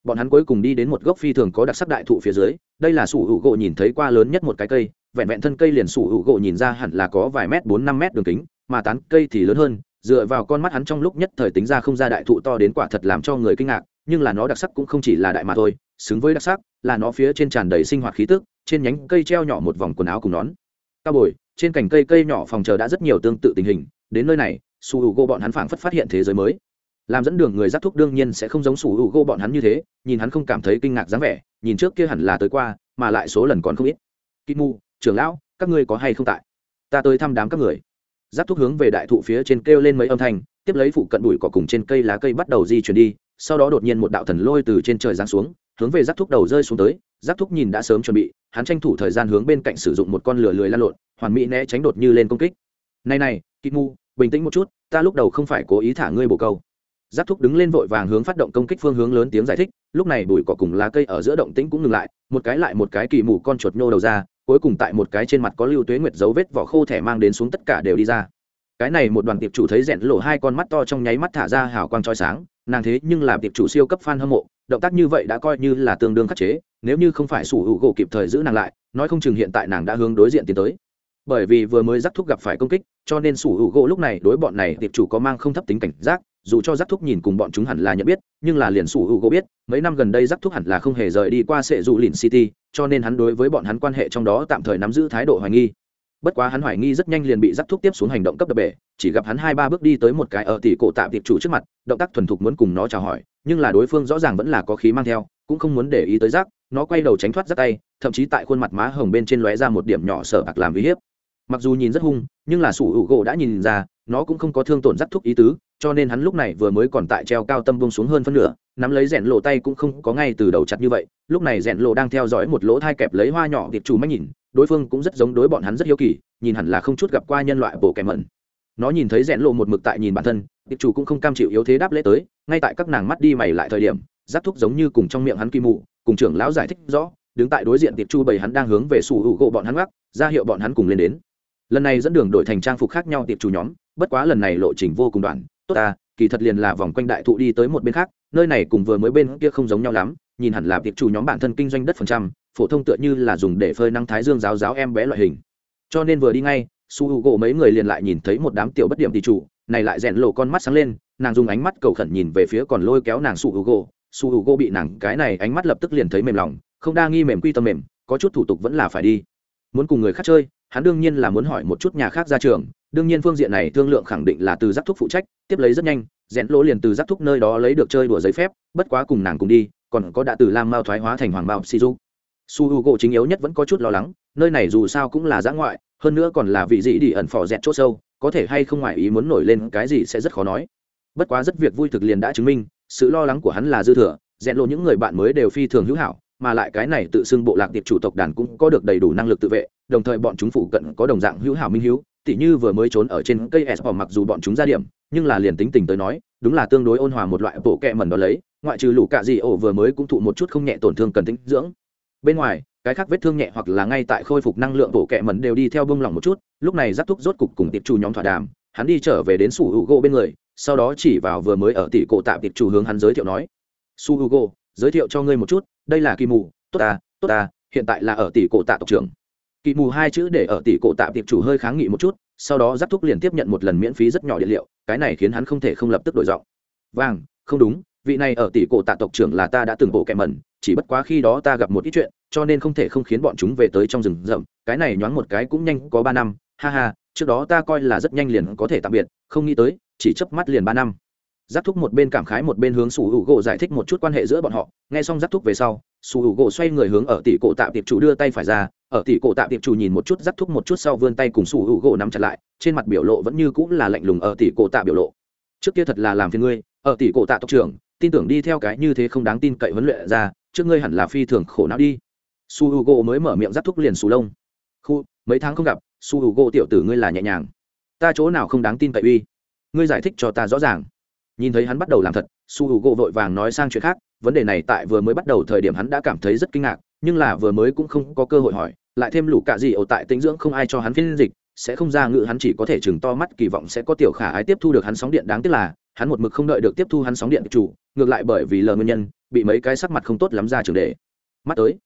Bọn hắn cuối cùng đi đến một gốc phi thường có đặc sắc đại thụ phía dưới, đây là su h u gỗ nhìn thấy qua lớn nhất một cái cây, vẹn vẹn thân cây liền su h u gỗ nhìn ra hẳn là có vài mét bốn năm mét đường kính, mà tán cây thì lớn hơn, dựa vào con mắt hắn trong lúc nhất thời tính ra không ra đại thụ to đến quả thật làm cho người kinh ngạc, nhưng là nó đặc sắc cũng không chỉ là đại mà thôi, xứng với đặc sắc là nó phía trên tràn đầy sinh hoạt khí tức trên nhánh cây treo nhỏ một vòng quần áo cùng nón. Cao bồi trên cành cây cây nhỏ phòng chờ đã rất nhiều tương tự tình hình đến nơi này su h u bọn hắn phảng phất phát hiện thế giới mới. Làm dẫn đường người giác thúc đương nhiên sẽ không giống su h u bọn hắn như thế nhìn hắn không cảm thấy kinh ngạc dáng vẻ nhìn trước kia hẳn là tới qua mà lại số lần còn không ít. Kimu, mu trưởng lão các ngươi có hay không tại? Ta tới thăm đám các người. Giác thúc hướng về đại thụ phía trên kêu lên mấy âm thanh tiếp lấy phụ cận bụi cỏ cùng trên cây lá cây bắt đầu di chuyển đi sau đó đột nhiên một đạo thần lôi từ trên trời giáng xuống hướng về giáp thúc đầu rơi xuống tới giáp thúc nhìn đã sớm chuẩn bị, hắn tranh thủ thời gian hướng bên cạnh sử dụng một con lửa lười lan lộn, hoàn mỹ né tránh đột như lên công kích. Này này kỵ mu bình tĩnh một chút, ta lúc đầu không phải cố ý thả ngươi bồ câu. Giáp thúc đứng lên vội vàng hướng phát động công kích phương hướng lớn tiếng giải thích, lúc này bụi cỏ cùng lá cây ở giữa động tĩnh cũng ngừng lại, một cái lại một cái kỳ mù con chuột nhô đầu ra, cuối cùng tại một cái trên mặt có lưu tuế nguyệt dấu vết vỏ khô thẻ mang đến xuống tất cả đều đi ra. Cái này một đoàn tiệp chủ thấy rẽn lộ hai con mắt to trong nháy mắt thả ra hào quang trói sáng, nàng thế nhưng là tiệp chủ siêu cấp fan hâm mộ động tác như vậy đã coi như là tương đương khắc chế, nếu như không phải sủ hữu gỗ kịp thời giữ nàng lại, nói không chừng hiện tại nàng đã hướng đối diện tiến tới. Bởi vì vừa mới giác thúc gặp phải công kích, cho nên sủ hữu gỗ lúc này đối bọn này tiệp chủ có mang không thấp tính cảnh giác, dù cho giác thúc nhìn cùng bọn chúng hẳn là nhận biết, nhưng là liền sủ hữu gỗ biết, mấy năm gần đây giác thúc hẳn là không hề rời đi qua sệ dù lìn city, cho nên hắn đối với bọn hắn quan hệ trong đó tạm thời nắm giữ thái độ hoài nghi. Bất quá hắn hoài nghi rất nhanh liền bị giác thúc tiếp xuống hành động cấp đập bể, chỉ gặp hắn hai ba bước đi tới một cái ở tỷ cổ tạ tiệp chủ trước mặt, động tác thuần thục muốn cùng nó chào hỏi nhưng là đối phương rõ ràng vẫn là có khí mang theo cũng không muốn để ý tới rác, nó quay đầu tránh thoát rác tay thậm chí tại khuôn mặt má hồng bên trên lóe ra một điểm nhỏ sợ bạc làm uy hiếp. Mặc dù nhìn rất hung nhưng là sủ hữu gỗ đã nhìn ra nó cũng không có thương tổn rắc thúc ý tứ cho nên hắn lúc này vừa mới còn tại treo cao tâm bông xuống hơn phân nửa nắm lấy rẽn lộ tay cũng không có ngay từ đầu chặt như vậy lúc này rẽn lộ đang theo dõi một lỗ thai kẹp lấy hoa nhỏ tiệp chủ mách nhìn đối phương cũng rất giống đối bọn hắn rất hiếu kỳ nhìn hẳn là không chút gặp qua nhân loại bổ kẻ mẩn nó nhìn thấy rẽn lộ một mực tại nhìn bản thân tiệp chủ cũng không cam chịu yếu thế đáp lễ tới ngay tại các nàng mắt đi mày lại thời điểm giáp thúc giống như cùng trong miệng hắn kỳ mụ, cùng trưởng lão giải thích rõ đứng tại đối diện tiệp chu bầy hắn đang hướng về sủ hữu gỗ bọn hắn gác ra hiệu bọn hắn cùng lên đến. Lần này dẫn đường đổi thành trang phục khác nhau tiệp chủ nhóm bất quá lần này lộ trình vô cùng đoạn tốt ta kỳ thật liền là vòng quanh đại thụ đi tới một bên khác nơi này cùng vừa mới bên kia không giống nhau lắm nhìn hẳn là tiệp chủ nhóm bản thân kinh doanh đất phần trăm phổ thông tựa như là dùng để phơi năng thái dương giáo giáo em bé loại hình. Cho nên vừa đi ngay su h u gỗ mấy người liền lại nhìn thấy một đám tiểu bất điểm tỷ chủ, này lại rèn lộ con mắt sáng lên, nàng dùng ánh mắt cầu khẩn nhìn về phía còn lôi kéo nàng su h u gỗ su h u gỗ bị nàng cái này ánh mắt lập tức liền thấy mềm lòng, không đa nghi mềm quy tâm mềm, có chút thủ tục vẫn là phải đi. Muốn cùng người khác chơi, hắn đương nhiên là muốn hỏi một chút nhà khác ra trường, đương nhiên phương diện này thương lượng khẳng định là từ giác thúc phụ trách, tiếp lấy rất nhanh rẽn lỗ liền từ giác thúc nơi đó lấy được chơi đùa giấy phép, bất quá cùng nàng cùng đi, còn có đã từ lam mao thoái hóa thành hoàng mao si du su h u gỗ chính yếu nhất vẫn có chút lo lắng, nơi này dù sao cũng là giã ngoại hơn nữa còn là vị dĩ đi ẩn phò dẹt chỗ sâu, có thể hay không ngoài ý muốn nổi lên cái gì sẽ rất khó nói. Bất quá rất việc vui thực liền đã chứng minh, sự lo lắng của hắn là dư thừa rèn lộ những người bạn mới đều phi thường hữu hảo, mà lại cái này tự xưng bộ lạc tiệp chủ tộc đàn cũng có được đầy đủ năng lực tự vệ, đồng thời bọn chúng phụ cận có đồng dạng hữu hảo minh hữu tỉ như vừa mới trốn ở trên cây s mặc dù bọn chúng ra điểm, nhưng là liền tính tình tới nói, đúng là tương đối ôn hòa một loại bộ kẹ mẩn đó lấy, ngoại trừ lũ cạ gì ổ vừa mới cũng thụ một chút không nhẹ tổn thương cần tính dưỡng. Bên ngoài cái khác vết thương nhẹ hoặc là ngay tại khôi phục năng lượng bộ kệ mẩn đều đi theo bông lỏng một chút, lúc này giáp thúc rốt cục cùng tiệp chủ nhóm thỏa đàm, hắn đi trở về đến su h u gỗ bên người, sau đó chỉ vào vừa mới ở tỷ cổ tạm tiệp chủ hướng hắn giới thiệu nói, su h u gỗ giới thiệu cho ngươi một chút, đây là kỳ mù, tốt ta tốt ta, hiện tại là ở tỷ cổ tạ tộc trưởng. Kỳ mù hai chữ để ở tỷ cổ tạm tiệp chủ hơi kháng nghị một chút, sau đó giáp thúc liền tiếp nhận một lần miễn phí rất nhỏ điện liệu, cái này khiến hắn không thể không lập tức đổi giọng. Vàng, không đúng vị này ở tỷ cổ tạ tộc trưởng là ta đã từng bộ kẹ mẩn, chỉ bất quá khi đó ta gặp một ít chuyện, cho nên không thể không khiến bọn chúng về tới trong rừng rậm. Cái này nhoáng một cái cũng nhanh có ba năm, ha ha, trước đó ta coi là rất nhanh liền có thể tạm biệt, không nghĩ tới, chỉ chớp mắt liền ba năm. Giáp thúc một bên cảm khái một bên hướng sủ hữu gỗ giải thích một chút quan hệ giữa bọn họ. Nghe xong giáp thúc về sau, sủ hữu gỗ xoay người hướng ở tỷ cổ tạ tiệp chủ đưa tay phải ra, ở tỷ cổ tạ tiệp chủ nhìn một chút giáp thúc một chút sau vươn tay cùng sủ hữu gỗ nắm chặt lại, trên mặt biểu lộ vẫn như cũng là lạnh lùng ở tỷ cổ tạ biểu lộ. Trước kia thật là làm phiền ngươi, ở tỷ cổ tạ tộc trưởng tin tưởng đi theo cái như thế không đáng tin cậy huấn luyện ra, trước ngươi hẳn là phi thường khổ não đi. Su h u g o mới mở miệng giáp thúc liền sù lông. Khu, mấy tháng không gặp, su h u g o tiểu tử ngươi là nhẹ nhàng. Ta chỗ nào không đáng tin cậy uy? Ngươi giải thích cho ta rõ ràng. Nhìn thấy hắn bắt đầu làm thật, su h u g o vội vàng nói sang chuyện khác, vấn đề này tại vừa mới bắt đầu thời điểm hắn đã cảm thấy rất kinh ngạc, nhưng là vừa mới cũng không có cơ hội hỏi, lại thêm lũ cạ gì ở tại tĩnh dưỡng không ai cho hắn phiên dịch, sẽ không ra ngự hắn chỉ có thể chừng to mắt, kỳ vọng sẽ có tiểu khả ái tiếp thu được hắn sóng điện đáng tiếc là hắn một mực không đợi được tiếp thu hắn sóng điện chủ, ngược lại bởi vì lờ nguyên nhân, bị mấy cái sắc mặt không tốt lắm ra trường đề. Mắt tới,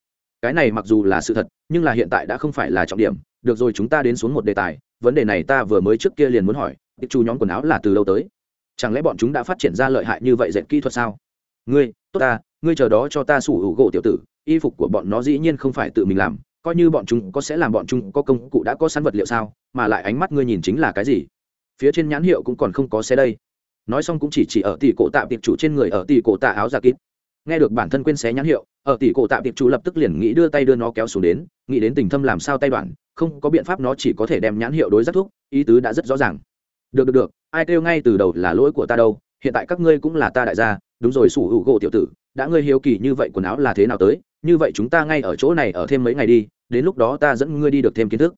cái này mặc dù là sự thật, nhưng là hiện tại đã không phải là trọng điểm. Được rồi, chúng ta đến xuống một đề tài, vấn đề này ta vừa mới trước kia liền muốn hỏi tiệc chủ nhóm quần áo là từ lâu tới? Chẳng lẽ bọn chúng đã phát triển ra lợi hại như vậy dệt kỹ thuật sao? Ngươi, tốt ta, ngươi chờ đó cho ta sủ hữu gỗ tiểu tử, y phục của bọn nó dĩ nhiên không phải tự mình làm, coi như bọn chúng có sẽ làm bọn chúng có công cụ đã có sẵn vật liệu sao, mà lại ánh mắt ngươi nhìn chính là cái gì? Phía trên nhãn hiệu cũng còn không có xe đây nói xong cũng chỉ chỉ ở tỷ cổ tạ tiệp chủ trên người ở tỷ cổ tạ áo giả kín nghe được bản thân quên xé nhãn hiệu, ở tỷ cổ tạ tiệp chủ lập tức liền nghĩ đưa tay đưa nó kéo xuống đến, nghĩ đến tình thâm làm sao tay đoạn, không có biện pháp nó chỉ có thể đem nhãn hiệu đối giác thuốc ý tứ đã rất rõ ràng. Được được được, ai kêu ngay từ đầu là lỗi của ta đâu, hiện tại các ngươi cũng là ta đại gia, đúng rồi, sủ hữu gỗ tiểu tử, đã ngươi hiếu kỳ như vậy quần áo là thế nào tới, như vậy chúng ta ngay ở chỗ này ở thêm mấy ngày đi, đến lúc đó ta dẫn ngươi đi được thêm kiến thức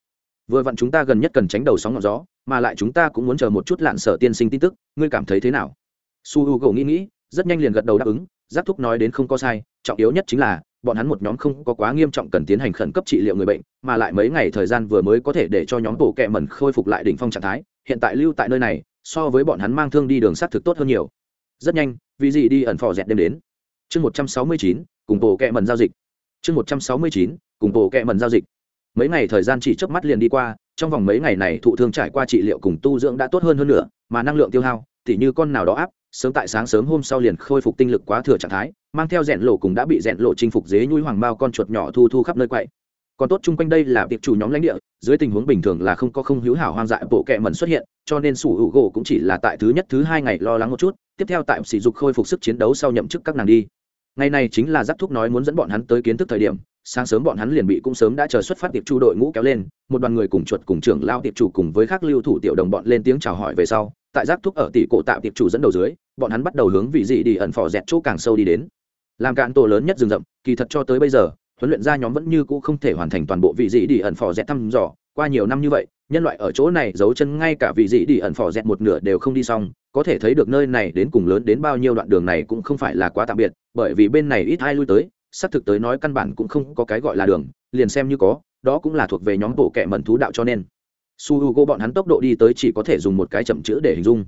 vừa vặn chúng ta gần nhất cần tránh đầu sóng ngọn gió, mà lại chúng ta cũng muốn chờ một chút lạn sở tiên sinh tin tức, ngươi cảm thấy thế nào? Su h u gỗ nghĩ nghĩ, rất nhanh liền gật đầu đáp ứng, giáp thúc nói đến không có sai, trọng yếu nhất chính là, bọn hắn một nhóm không có quá nghiêm trọng cần tiến hành khẩn cấp trị liệu người bệnh, mà lại mấy ngày thời gian vừa mới có thể để cho nhóm bộ kẹ mẩn khôi phục lại đỉnh phong trạng thái, hiện tại lưu tại nơi này, so với bọn hắn mang thương đi đường s á t thực tốt hơn nhiều. Rất nhanh, vì gì đi ẩn phò dẹt đêm đến. Chương một trăm sáu mươi chín, cùng bộ kẹ mẩn giao dịch. Chương một trăm sáu mươi chín, cùng bộ kẹ mẩn giao dịch mấy ngày thời gian chỉ chớp mắt liền đi qua, trong vòng mấy ngày này thụ thương trải qua trị liệu cùng tu dưỡng đã tốt hơn hơn nữa, mà năng lượng tiêu hao, tỉ như con nào đó áp, sớm tại sáng sớm hôm sau liền khôi phục tinh lực quá thừa trạng thái, mang theo rèn lộ cùng đã bị rèn lộ chinh phục dế nhui hoàng bao con chuột nhỏ thu thu khắp nơi quậy. Còn tốt chung quanh đây là việc chủ nhóm lãnh địa, dưới tình huống bình thường là không có không hữu hảo hoang dại bộ kệ mẩn xuất hiện, cho nên sủ hữu gỗ cũng chỉ là tại thứ nhất, thứ hai ngày lo lắng một chút, tiếp theo tại sỉ dục khôi phục sức chiến đấu sau nhậm chức các nàng đi. Ngày này chính là giáp thúc nói muốn dẫn bọn hắn tới kiến thức thời điểm sáng sớm bọn hắn liền bị cũng sớm đã chờ xuất phát tiệp chu đội ngũ kéo lên, một đoàn người cùng chuột cùng trưởng lao tiệp chủ cùng với các lưu thủ tiểu đồng bọn lên tiếng chào hỏi về sau, tại giáp thúc ở tỷ cổ tạo tiệp chủ dẫn đầu dưới, bọn hắn bắt đầu hướng vị dị đi ẩn phò dẹt chỗ càng sâu đi đến. Làm cạn tổ lớn nhất rừng rậm, kỳ thật cho tới bây giờ, huấn luyện gia nhóm vẫn như cũ không thể hoàn thành toàn bộ vị dị đi ẩn phò dẹt thăm dò, qua nhiều năm như vậy, nhân loại ở chỗ này giấu chân ngay cả vị dị đi ẩn phò dẹt một nửa đều không đi xong, có thể thấy được nơi này đến cùng lớn đến bao nhiêu đoạn đường này cũng không phải là quá tạm biệt, bởi vì bên này ít ai lui tới xác thực tới nói căn bản cũng không có cái gọi là đường, liền xem như có, đó cũng là thuộc về nhóm bộ kệ mẩn thú đạo cho nên. Su h u g o bọn hắn tốc độ đi tới chỉ có thể dùng một cái chậm chữ để hình dung.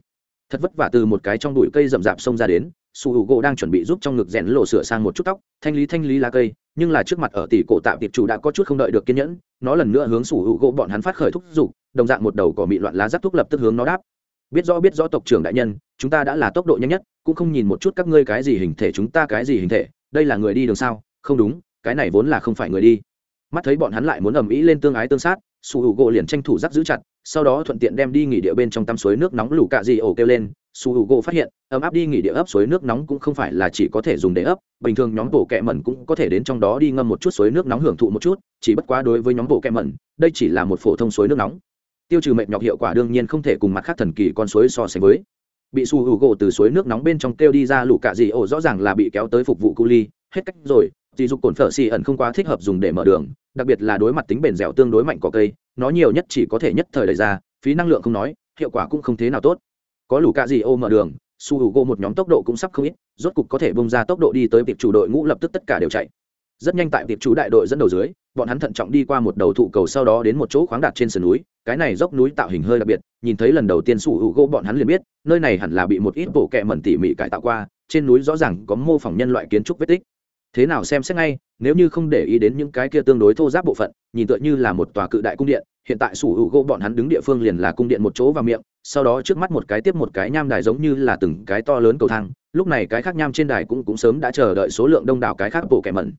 Thật vất vả từ một cái trong bụi cây rậm rạp xông ra đến, su h u g o đang chuẩn bị giúp trong ngực rẽn lộ sửa sang một chút tóc, thanh lý thanh lý lá cây, nhưng là trước mặt ở tỷ cổ tạm tiệp chủ đã có chút không đợi được kiên nhẫn, nó lần nữa hướng su h u g o bọn hắn phát khởi thúc giục, đồng dạng một đầu cỏ bị loạn lá rác thúc lập tức hướng nó đáp. Biết rõ biết rõ tộc trưởng đại nhân, chúng ta đã là tốc độ nhanh nhất, cũng không nhìn một chút các ngươi cái gì hình thể, chúng ta cái gì hình thể đây là người đi đường sao? Không đúng, cái này vốn là không phải người đi. Mắt thấy bọn hắn lại muốn ầm ĩ lên tương ái tương sát, su hữu gỗ liền tranh thủ rắc giữ chặt, sau đó thuận tiện đem đi nghỉ địa bên trong tăm suối nước nóng lù cạ dị ổ kêu lên. Su hữu gỗ phát hiện, ấm áp đi nghỉ địa ấp suối nước nóng cũng không phải là chỉ có thể dùng để ấp, bình thường nhóm bộ kẹ mẩn cũng có thể đến trong đó đi ngâm một chút suối nước nóng hưởng thụ một chút, chỉ bất quá đối với nhóm bộ kẹ mẩn, đây chỉ là một phổ thông suối nước nóng. Tiêu trừ mệt nhọc hiệu quả đương nhiên không thể cùng mặt khác thần kỳ con suối so sánh với bị su hữu gỗ từ suối nước nóng bên trong kêu đi ra lũ cạ dị ổ, rõ ràng là bị kéo tới phục vụ cu ly. Hết cách rồi dì dục cồn phở xì ẩn không quá thích hợp dùng để mở đường, đặc biệt là đối mặt tính bền dẻo tương đối mạnh có cây, nó nhiều nhất chỉ có thể nhất thời đẩy ra, phí năng lượng không nói, hiệu quả cũng không thế nào tốt. Có lũ cạ dị ô mở đường, su hữu gỗ một nhóm tốc độ cũng sắp không ít, rốt cục có thể bông ra tốc độ đi tới việc chủ đội ngũ lập tức tất cả đều chạy rất nhanh tại tiệp chú đại đội dẫn đầu dưới, bọn hắn thận trọng đi qua một đầu thụ cầu sau đó đến một chỗ khoáng đạt trên sườn núi, cái này dốc núi tạo hình hơi đặc biệt, nhìn thấy lần đầu tiên Sủ hữu gỗ bọn hắn liền biết, nơi này hẳn là bị một ít bộ kẹ mẩn tỉ mỉ cải tạo qua, trên núi rõ ràng có mô phỏng nhân loại kiến trúc vết tích. Thế nào xem xét ngay, nếu như không để ý đến những cái kia tương đối thô giáp bộ phận, nhìn tựa như là một tòa cự đại cung điện, hiện tại sủ hữu gỗ bọn hắn đứng địa phương liền là cung điện một chỗ vào miệng, sau đó trước mắt một cái tiếp một cái nham đài giống như là từng cái to lớn cầu thang, lúc này cái khác nham trên đài cũng cũng sớm đã chờ đợi số lượng đông đảo cái khác bộ kẻ mẩn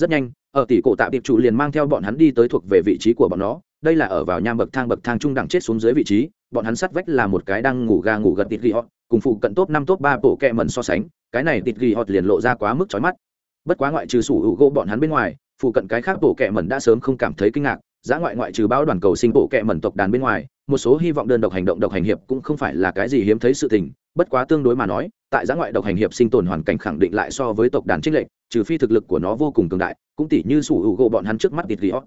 rất nhanh, ở tỷ cổ tạ tiệp chủ liền mang theo bọn hắn đi tới thuộc về vị trí của bọn nó. Đây là ở vào nham bậc thang bậc thang trung đẳng chết xuống dưới vị trí. Bọn hắn sắt vách là một cái đang ngủ ga ngủ gật tịt ghi họ cùng phụ cận top năm, top ba bộ kẹ mẩn so sánh. Cái này tịt ghi họ liền lộ ra quá mức chói mắt. Bất quá ngoại trừ sủ hữu gỗ bọn hắn bên ngoài, phụ cận cái khác bộ kẹ mẩn đã sớm không cảm thấy kinh ngạc. Giá ngoại ngoại trừ báo đoàn cầu sinh bộ kẹ mẩn tộc đàn bên ngoài, một số hy vọng đơn độc hành động độc hành hiệp cũng không phải là cái gì hiếm thấy sự tình bất quá tương đối mà nói, tại giã ngoại độc hành hiệp sinh tồn hoàn cảnh khẳng định lại so với tộc đàn trích lệnh trừ phi thực lực của nó vô cùng cường đại, cũng tỉ như sủ hữu gỗ bọn hắn trước mắt tịt ghi họ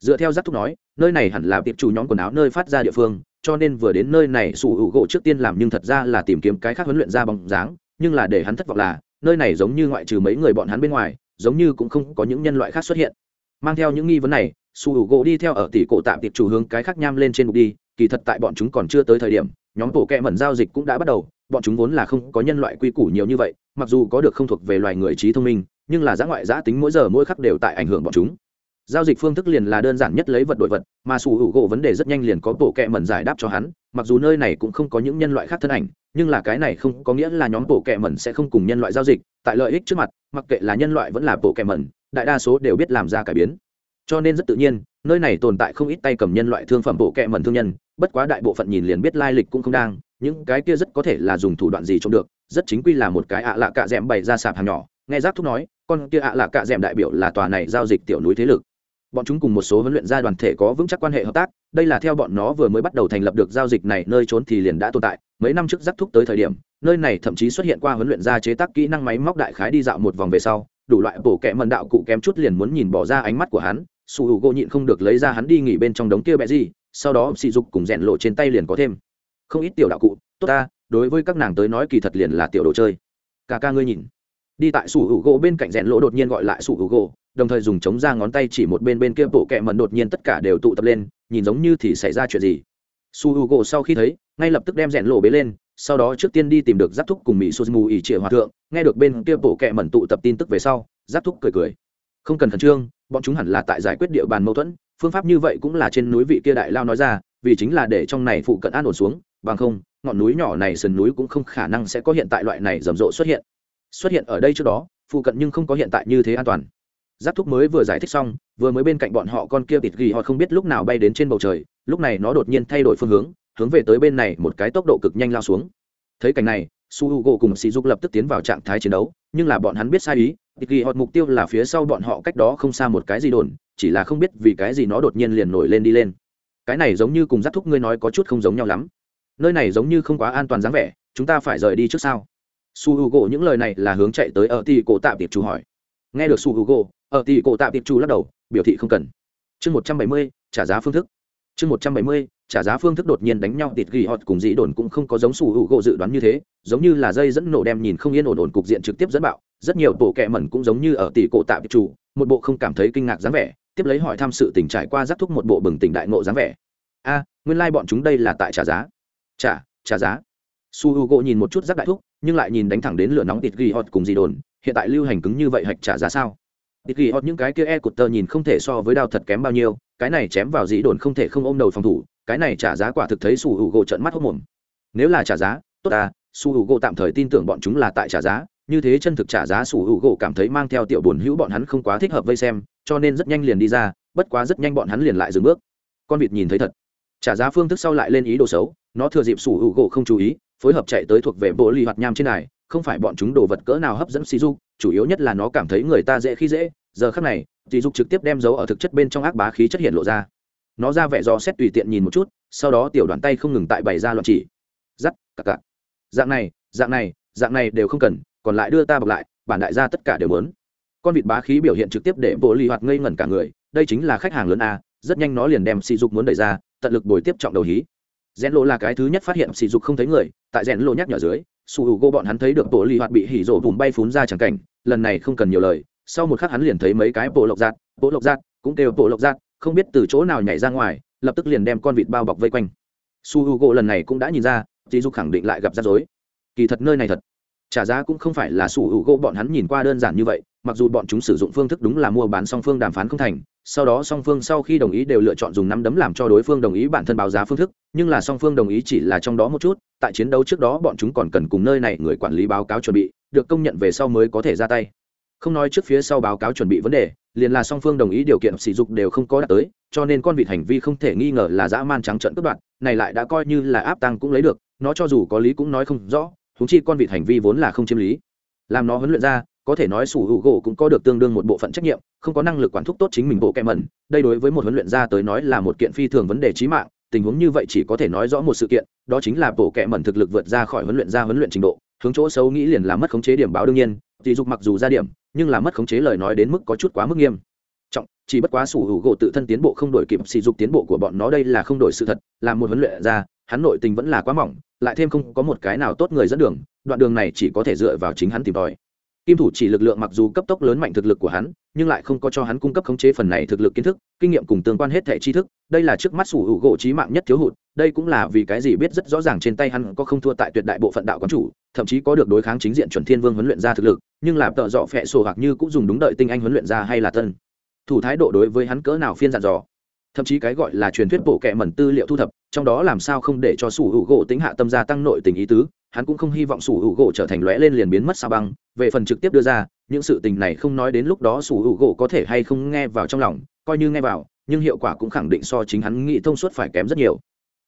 dựa theo giác thúc nói, nơi này hẳn là tiệp chủ nhóm quần áo nơi phát ra địa phương, cho nên vừa đến nơi này sủ hữu gỗ trước tiên làm nhưng thật ra là tìm kiếm cái khác huấn luyện ra bóng dáng, nhưng là để hắn thất vọng là, nơi này giống như ngoại trừ mấy người bọn hắn bên ngoài, giống như cũng không có những nhân loại khác xuất hiện. Mang theo những nghi vấn này, sủ hữu gỗ đi theo ở tỷ cổ tạm tiệp chủ hướng cái khác nham lên trên bục đi, kỳ thật tại bọn chúng còn chưa tới thời điểm nhóm tổ kẹ mẩn giao dịch cũng đã bắt đầu, bọn chúng vốn là không có nhân loại quy củ nhiều như vậy, mặc dù có được không thuộc về loài người trí thông minh, nhưng là giã ngoại giã tính mỗi giờ mỗi khắc đều tại ảnh hưởng bọn chúng. Giao dịch phương thức liền là đơn giản nhất lấy vật đổi vật, mà sủ hữu gỗ vấn đề rất nhanh liền có bộ kẹ mẩn giải đáp cho hắn, mặc dù nơi này cũng không có những nhân loại khác thân ảnh, nhưng là cái này không có nghĩa là nhóm bộ kẹ mẩn sẽ không cùng nhân loại giao dịch, tại lợi ích trước mặt, mặc kệ là nhân loại vẫn là bộ kẹ mẩn, đại đa số đều biết làm ra cải biến. Cho nên rất tự nhiên, nơi này tồn tại không ít tay cầm nhân loại thương phẩm bộ kẹ mẩn thương nhân bất quá đại bộ phận nhìn liền biết lai lịch cũng không đang, những cái kia rất có thể là dùng thủ đoạn gì trông được, rất chính quy là một cái ạ lạ cạ d ẹ m bày ra sạp hàng nhỏ. Nghe giác thúc nói, con kia ạ lạ cạ d ẹ m đại biểu là tòa này giao dịch tiểu núi thế lực. Bọn chúng cùng một số huấn luyện gia đoàn thể có vững chắc quan hệ hợp tác, đây là theo bọn nó vừa mới bắt đầu thành lập được giao dịch này nơi trốn thì liền đã tồn tại. Mấy năm trước giác thúc tới thời điểm, nơi này thậm chí xuất hiện qua huấn luyện gia chế tác kỹ năng máy móc đại khái đi dạo một vòng về sau, đủ loại bổ kẹ mần đạo cụ kém chút liền muốn nhìn bỏ ra ánh mắt của hắn. Su h u gỗ nhịn không được lấy ra hắn đi nghỉ bên trong đống kia bẹ gì sau đó sỉ dục cùng rèn lộ trên tay liền có thêm. Không ít tiểu đạo cụ, tốt ta, đối với các nàng tới nói kỳ thật liền là tiểu đồ chơi. Cả ca ngươi nhìn. Đi tại sủ hữu gỗ bên cạnh rèn lỗ đột nhiên gọi lại sủ hữu gỗ, đồng thời dùng chống ra ngón tay chỉ một bên bên kia bộ kẹ mần đột nhiên tất cả đều tụ tập lên, nhìn giống như thì xảy ra chuyện gì. Su h u gỗ sau khi thấy, ngay lập tức đem rèn lộ bế lên, sau đó trước tiên đi tìm được giáp thúc cùng mỹ sô mù ỉ trịa hòa thượng, nghe được bên kia bộ kẹ mẩn tụ tập tin tức về sau, giáp thúc cười cười. Không cần khẩn trương, bọn chúng hẳn là tại giải quyết địa bàn mâu thuẫn phương pháp như vậy cũng là trên núi vị kia đại lao nói ra, vì chính là để trong này phụ cận an ổn xuống, bằng không, ngọn núi nhỏ này sườn núi cũng không khả năng sẽ có hiện tại loại này rầm rộ xuất hiện. Xuất hiện ở đây trước đó, phụ cận nhưng không có hiện tại như thế an toàn. Giáp thúc mới vừa giải thích xong, vừa mới bên cạnh bọn họ con kia tịt ghi họ không biết lúc nào bay đến trên bầu trời, lúc này nó đột nhiên thay đổi phương hướng hướng về tới bên này một cái tốc độ cực nhanh lao xuống. Thấy cảnh này, su h u g o cùng sỉ dục lập tức tiến vào trạng thái chiến đấu, nhưng là bọn hắn biết sai ý tịt ghi họ mục tiêu là phía sau bọn họ cách đó không xa một cái gì đồn, chỉ là không biết vì cái gì nó đột nhiên liền nổi lên đi lên. Cái này giống như cùng giác thúc ngươi nói có chút không giống nhau lắm. Nơi này giống như không quá an toàn dáng vẻ, chúng ta phải rời đi trước sau su h u gỗ những lời này là hướng chạy tới ở tỷ cổ tạm tiệp chủ hỏi. Nghe được su h u gỗ ở tỷ cổ tạm tiệp chủ lắc đầu, biểu thị không cần. Chương một trăm bảy mươi, trả giá phương thức. Chương một trăm bảy mươi trả giá phương thức đột nhiên đánh nhau, tịt ghi họt cùng dĩ đồn cũng không có giống sủ hữu u gỗ dự đoán như thế, giống như là dây dẫn nổ đem nhìn không yên ổn ổn cục diện trực tiếp dẫn bạo. Rất nhiều bộ kẹ mẩn cũng giống như ở tỷ cổ tạm tiệp chủ, một bộ không cảm thấy kinh ngạc dáng vẻ, tiếp lấy hỏi thăm sự tình trải qua giác thúc một bộ bừng tỉnh đại ngộ dáng vẻ. A, nguyên lai、like、bọn chúng đây là tại trả giá. Trả trả giá. Su h u gỗ nhìn một chút giác đại thúc, nhưng lại nhìn đánh thẳng đến lửa nóng tịt ghi họt cùng dì đồn, hiện tại lưu hành cứng như vậy hạch trả giá sao? Tịt ghi họt những cái kia e cụt tơ nhìn không thể so với đao thật kém bao nhiêu, cái này chém vào dĩ đồn không thể không ôm đầu phòng thủ cái này trả giá quả thực thấy su h u gỗ trận mắt hốc mồm. Nếu là trả giá, tốt à su h u gỗ tạm thời tin tưởng bọn chúng là tại trả giá, như thế chân thực trả giá su h u gỗ cảm thấy mang theo tiểu buồn hữu bọn hắn không quá thích hợp vây xem, cho nên rất nhanh liền đi ra, bất quá rất nhanh bọn hắn liền lại dừng bước. Con vịt nhìn thấy thật. Trả giá phương thức sau lại lên ý đồ xấu, nó thừa dịp sủ hữu gỗ không chú ý, phối hợp chạy tới thuộc về bộ ly hoạt nham trên này không phải bọn chúng đồ vật cỡ nào hấp dẫn sỉ dục, chủ yếu nhất là nó cảm thấy người ta dễ khi dễ, giờ khắc này sỉ dục trực tiếp đem dấu ở thực chất bên trong ác bá khí chất hiện lộ ra nó ra vẻ do xét tùy tiện nhìn một chút, sau đó tiểu đoàn tay không ngừng tại bày ra loạn chỉ. Giắt cặc cặc dạng này dạng này dạng này đều không cần, còn lại đưa ta bọc lại, bản đại gia tất cả đều muốn. Con vịt bá khí biểu hiện trực tiếp để bộ ly hoạt ngây ngẩn cả người, đây chính là khách hàng lớn a, rất nhanh nó liền đem sỉ dục muốn đẩy ra, tận lực bồi tiếp trọng đầu hí. Rèn lộ là cái thứ nhất phát hiện sỉ dục không thấy người, tại rèn lộ nhắc nhở dưới su hữu u gô bọn hắn thấy được bộ ly hoạt bị hỉ rổ vùng bay phún ra chẳng cảnh, lần này không cần nhiều lời, sau một khắc hắn liền thấy mấy cái bộ lộc giạt bộ lộc giạt cũng kêu bộ lộc giạt không biết từ chỗ nào nhảy ra ngoài, lập tức liền đem con vịt bao bọc vây quanh. Su h u gô lần này cũng đã nhìn ra dì dục khẳng định lại gặp rắc rối. Kỳ thật nơi này thật, trả giá cũng không phải là su h u gô bọn hắn nhìn qua đơn giản như vậy, mặc dù bọn chúng sử dụng phương thức đúng là mua bán song phương đàm phán không thành, sau đó song phương sau khi đồng ý đều lựa chọn dùng nắm đấm làm cho đối phương đồng ý bản thân báo giá phương thức, nhưng là song phương đồng ý chỉ là trong đó một chút, tại chiến đấu trước đó bọn chúng còn cần cùng nơi này người quản lý báo cáo chuẩn bị, được công nhận về sau mới có thể ra tay không nói trước phía sau báo cáo chuẩn bị vấn đề, liền là song phương đồng ý điều kiện sử dụng đều không có đạt tới, cho nên con vịt hành vi không thể nghi ngờ là dã man trắng trận cướp đoạt, này lại đã coi như là áp tăng cũng lấy được, nó cho dù có lý cũng nói không rõ thúng chi con vịt hành vi vốn là không chiếm lý. Làm nó huấn luyện ra, có thể nói sủ hữu gỗ cũng có được tương đương một bộ phận trách nhiệm, không có năng lực quản thúc tốt chính mình bộ kẹ mẩn, đây đối với một huấn luyện gia tới nói là một kiện phi thường vấn đề trí mạng, tình huống như vậy chỉ có thể nói rõ một sự kiện, đó chính là bộ kẹ mẩn thực lực vượt ra khỏi huấn luyện gia huấn luyện trình độ, hướng chỗ xấu nghĩ liền là mất khống chế điểm báo đương nhiên tỷ dục mặc dù ra điểm nhưng là mất khống chế lời nói đến mức có chút quá mức nghiêm. Trọng, chỉ bất quá sủ hữu gỗ tự thân tiến bộ không đổi kịp, sỉ dục tiến bộ của bọn nó đây là không đổi sự thật, là một huấn luyện ra, hắn nội tình vẫn là quá mỏng, lại thêm không có một cái nào tốt người dẫn đường, đoạn đường này chỉ có thể dựa vào chính hắn tìm tòi. Kim thủ chỉ lực lượng mặc dù cấp tốc lớn mạnh thực lực của hắn, nhưng lại không có cho hắn cung cấp khống chế phần này thực lực kiến thức, kinh nghiệm cùng tương quan hết thẻ tri thức, đây là trước mắt sủ hữu gỗ trí mạng nhất thiếu hụt, đây cũng là vì cái gì biết rất rõ ràng trên tay hắn có không thua tại tuyệt đại bộ phận đạo quán chủ thậm chí có được đối kháng chính diện chuẩn thiên vương huấn luyện ra thực lực, nhưng là tợ dọ phẹ sổ hoặc như cũng dùng đúng đợi tinh anh huấn luyện ra hay là tân. Thủ thái độ đối với hắn cỡ nào phiên dặn dò. Thậm chí cái gọi là truyền thuyết bộ kệ mẩn tư liệu thu thập, trong đó làm sao không để cho sủ hữu gỗ tính hạ tâm gia tăng nội tình ý tứ, hắn cũng không hy vọng sủ hữu gỗ trở thành lóe lên liền biến mất sao băng. Về phần trực tiếp đưa ra, những sự tình này không nói đến lúc đó sủ hữu gỗ có thể hay không nghe vào trong lòng, coi như nghe vào, nhưng hiệu quả cũng khẳng định so chính hắn nghĩ thông suốt phải kém rất nhiều.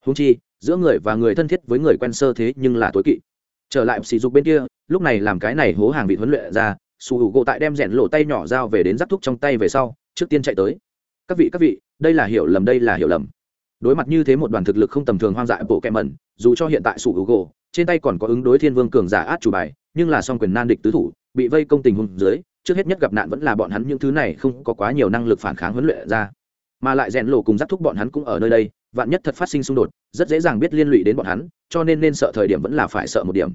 Húng chi, giữa người và người thân thiết với người quen sơ thế nhưng là tối kỵ trở lại sỉ dục bên kia, lúc này làm cái này hố hàng bị huấn luyện ra sủ hữu gỗ tại đem rẽn lộ tay nhỏ dao về đến giáp thúc trong tay về sau, trước tiên chạy tới. Các vị các vị, đây là hiểu lầm, đây là hiểu lầm. Đối mặt như thế một đoàn thực lực không tầm thường hoang dại bộ kẹ mẩn, dù cho hiện tại sủ hữu gỗ, trên tay còn có ứng đối thiên vương cường giả át chủ bài, nhưng là song quyền nan địch tứ thủ, bị vây công tình hùng dưới, trước hết nhất gặp nạn vẫn là bọn hắn những thứ này không có quá nhiều năng lực phản kháng huấn luyện ra mà lại rèn lộ cùng giáp thúc bọn hắn cũng ở nơi đây, vạn nhất thật phát sinh xung đột, rất dễ dàng biết liên lụy đến bọn hắn, cho nên nên sợ thời điểm vẫn là phải sợ một điểm.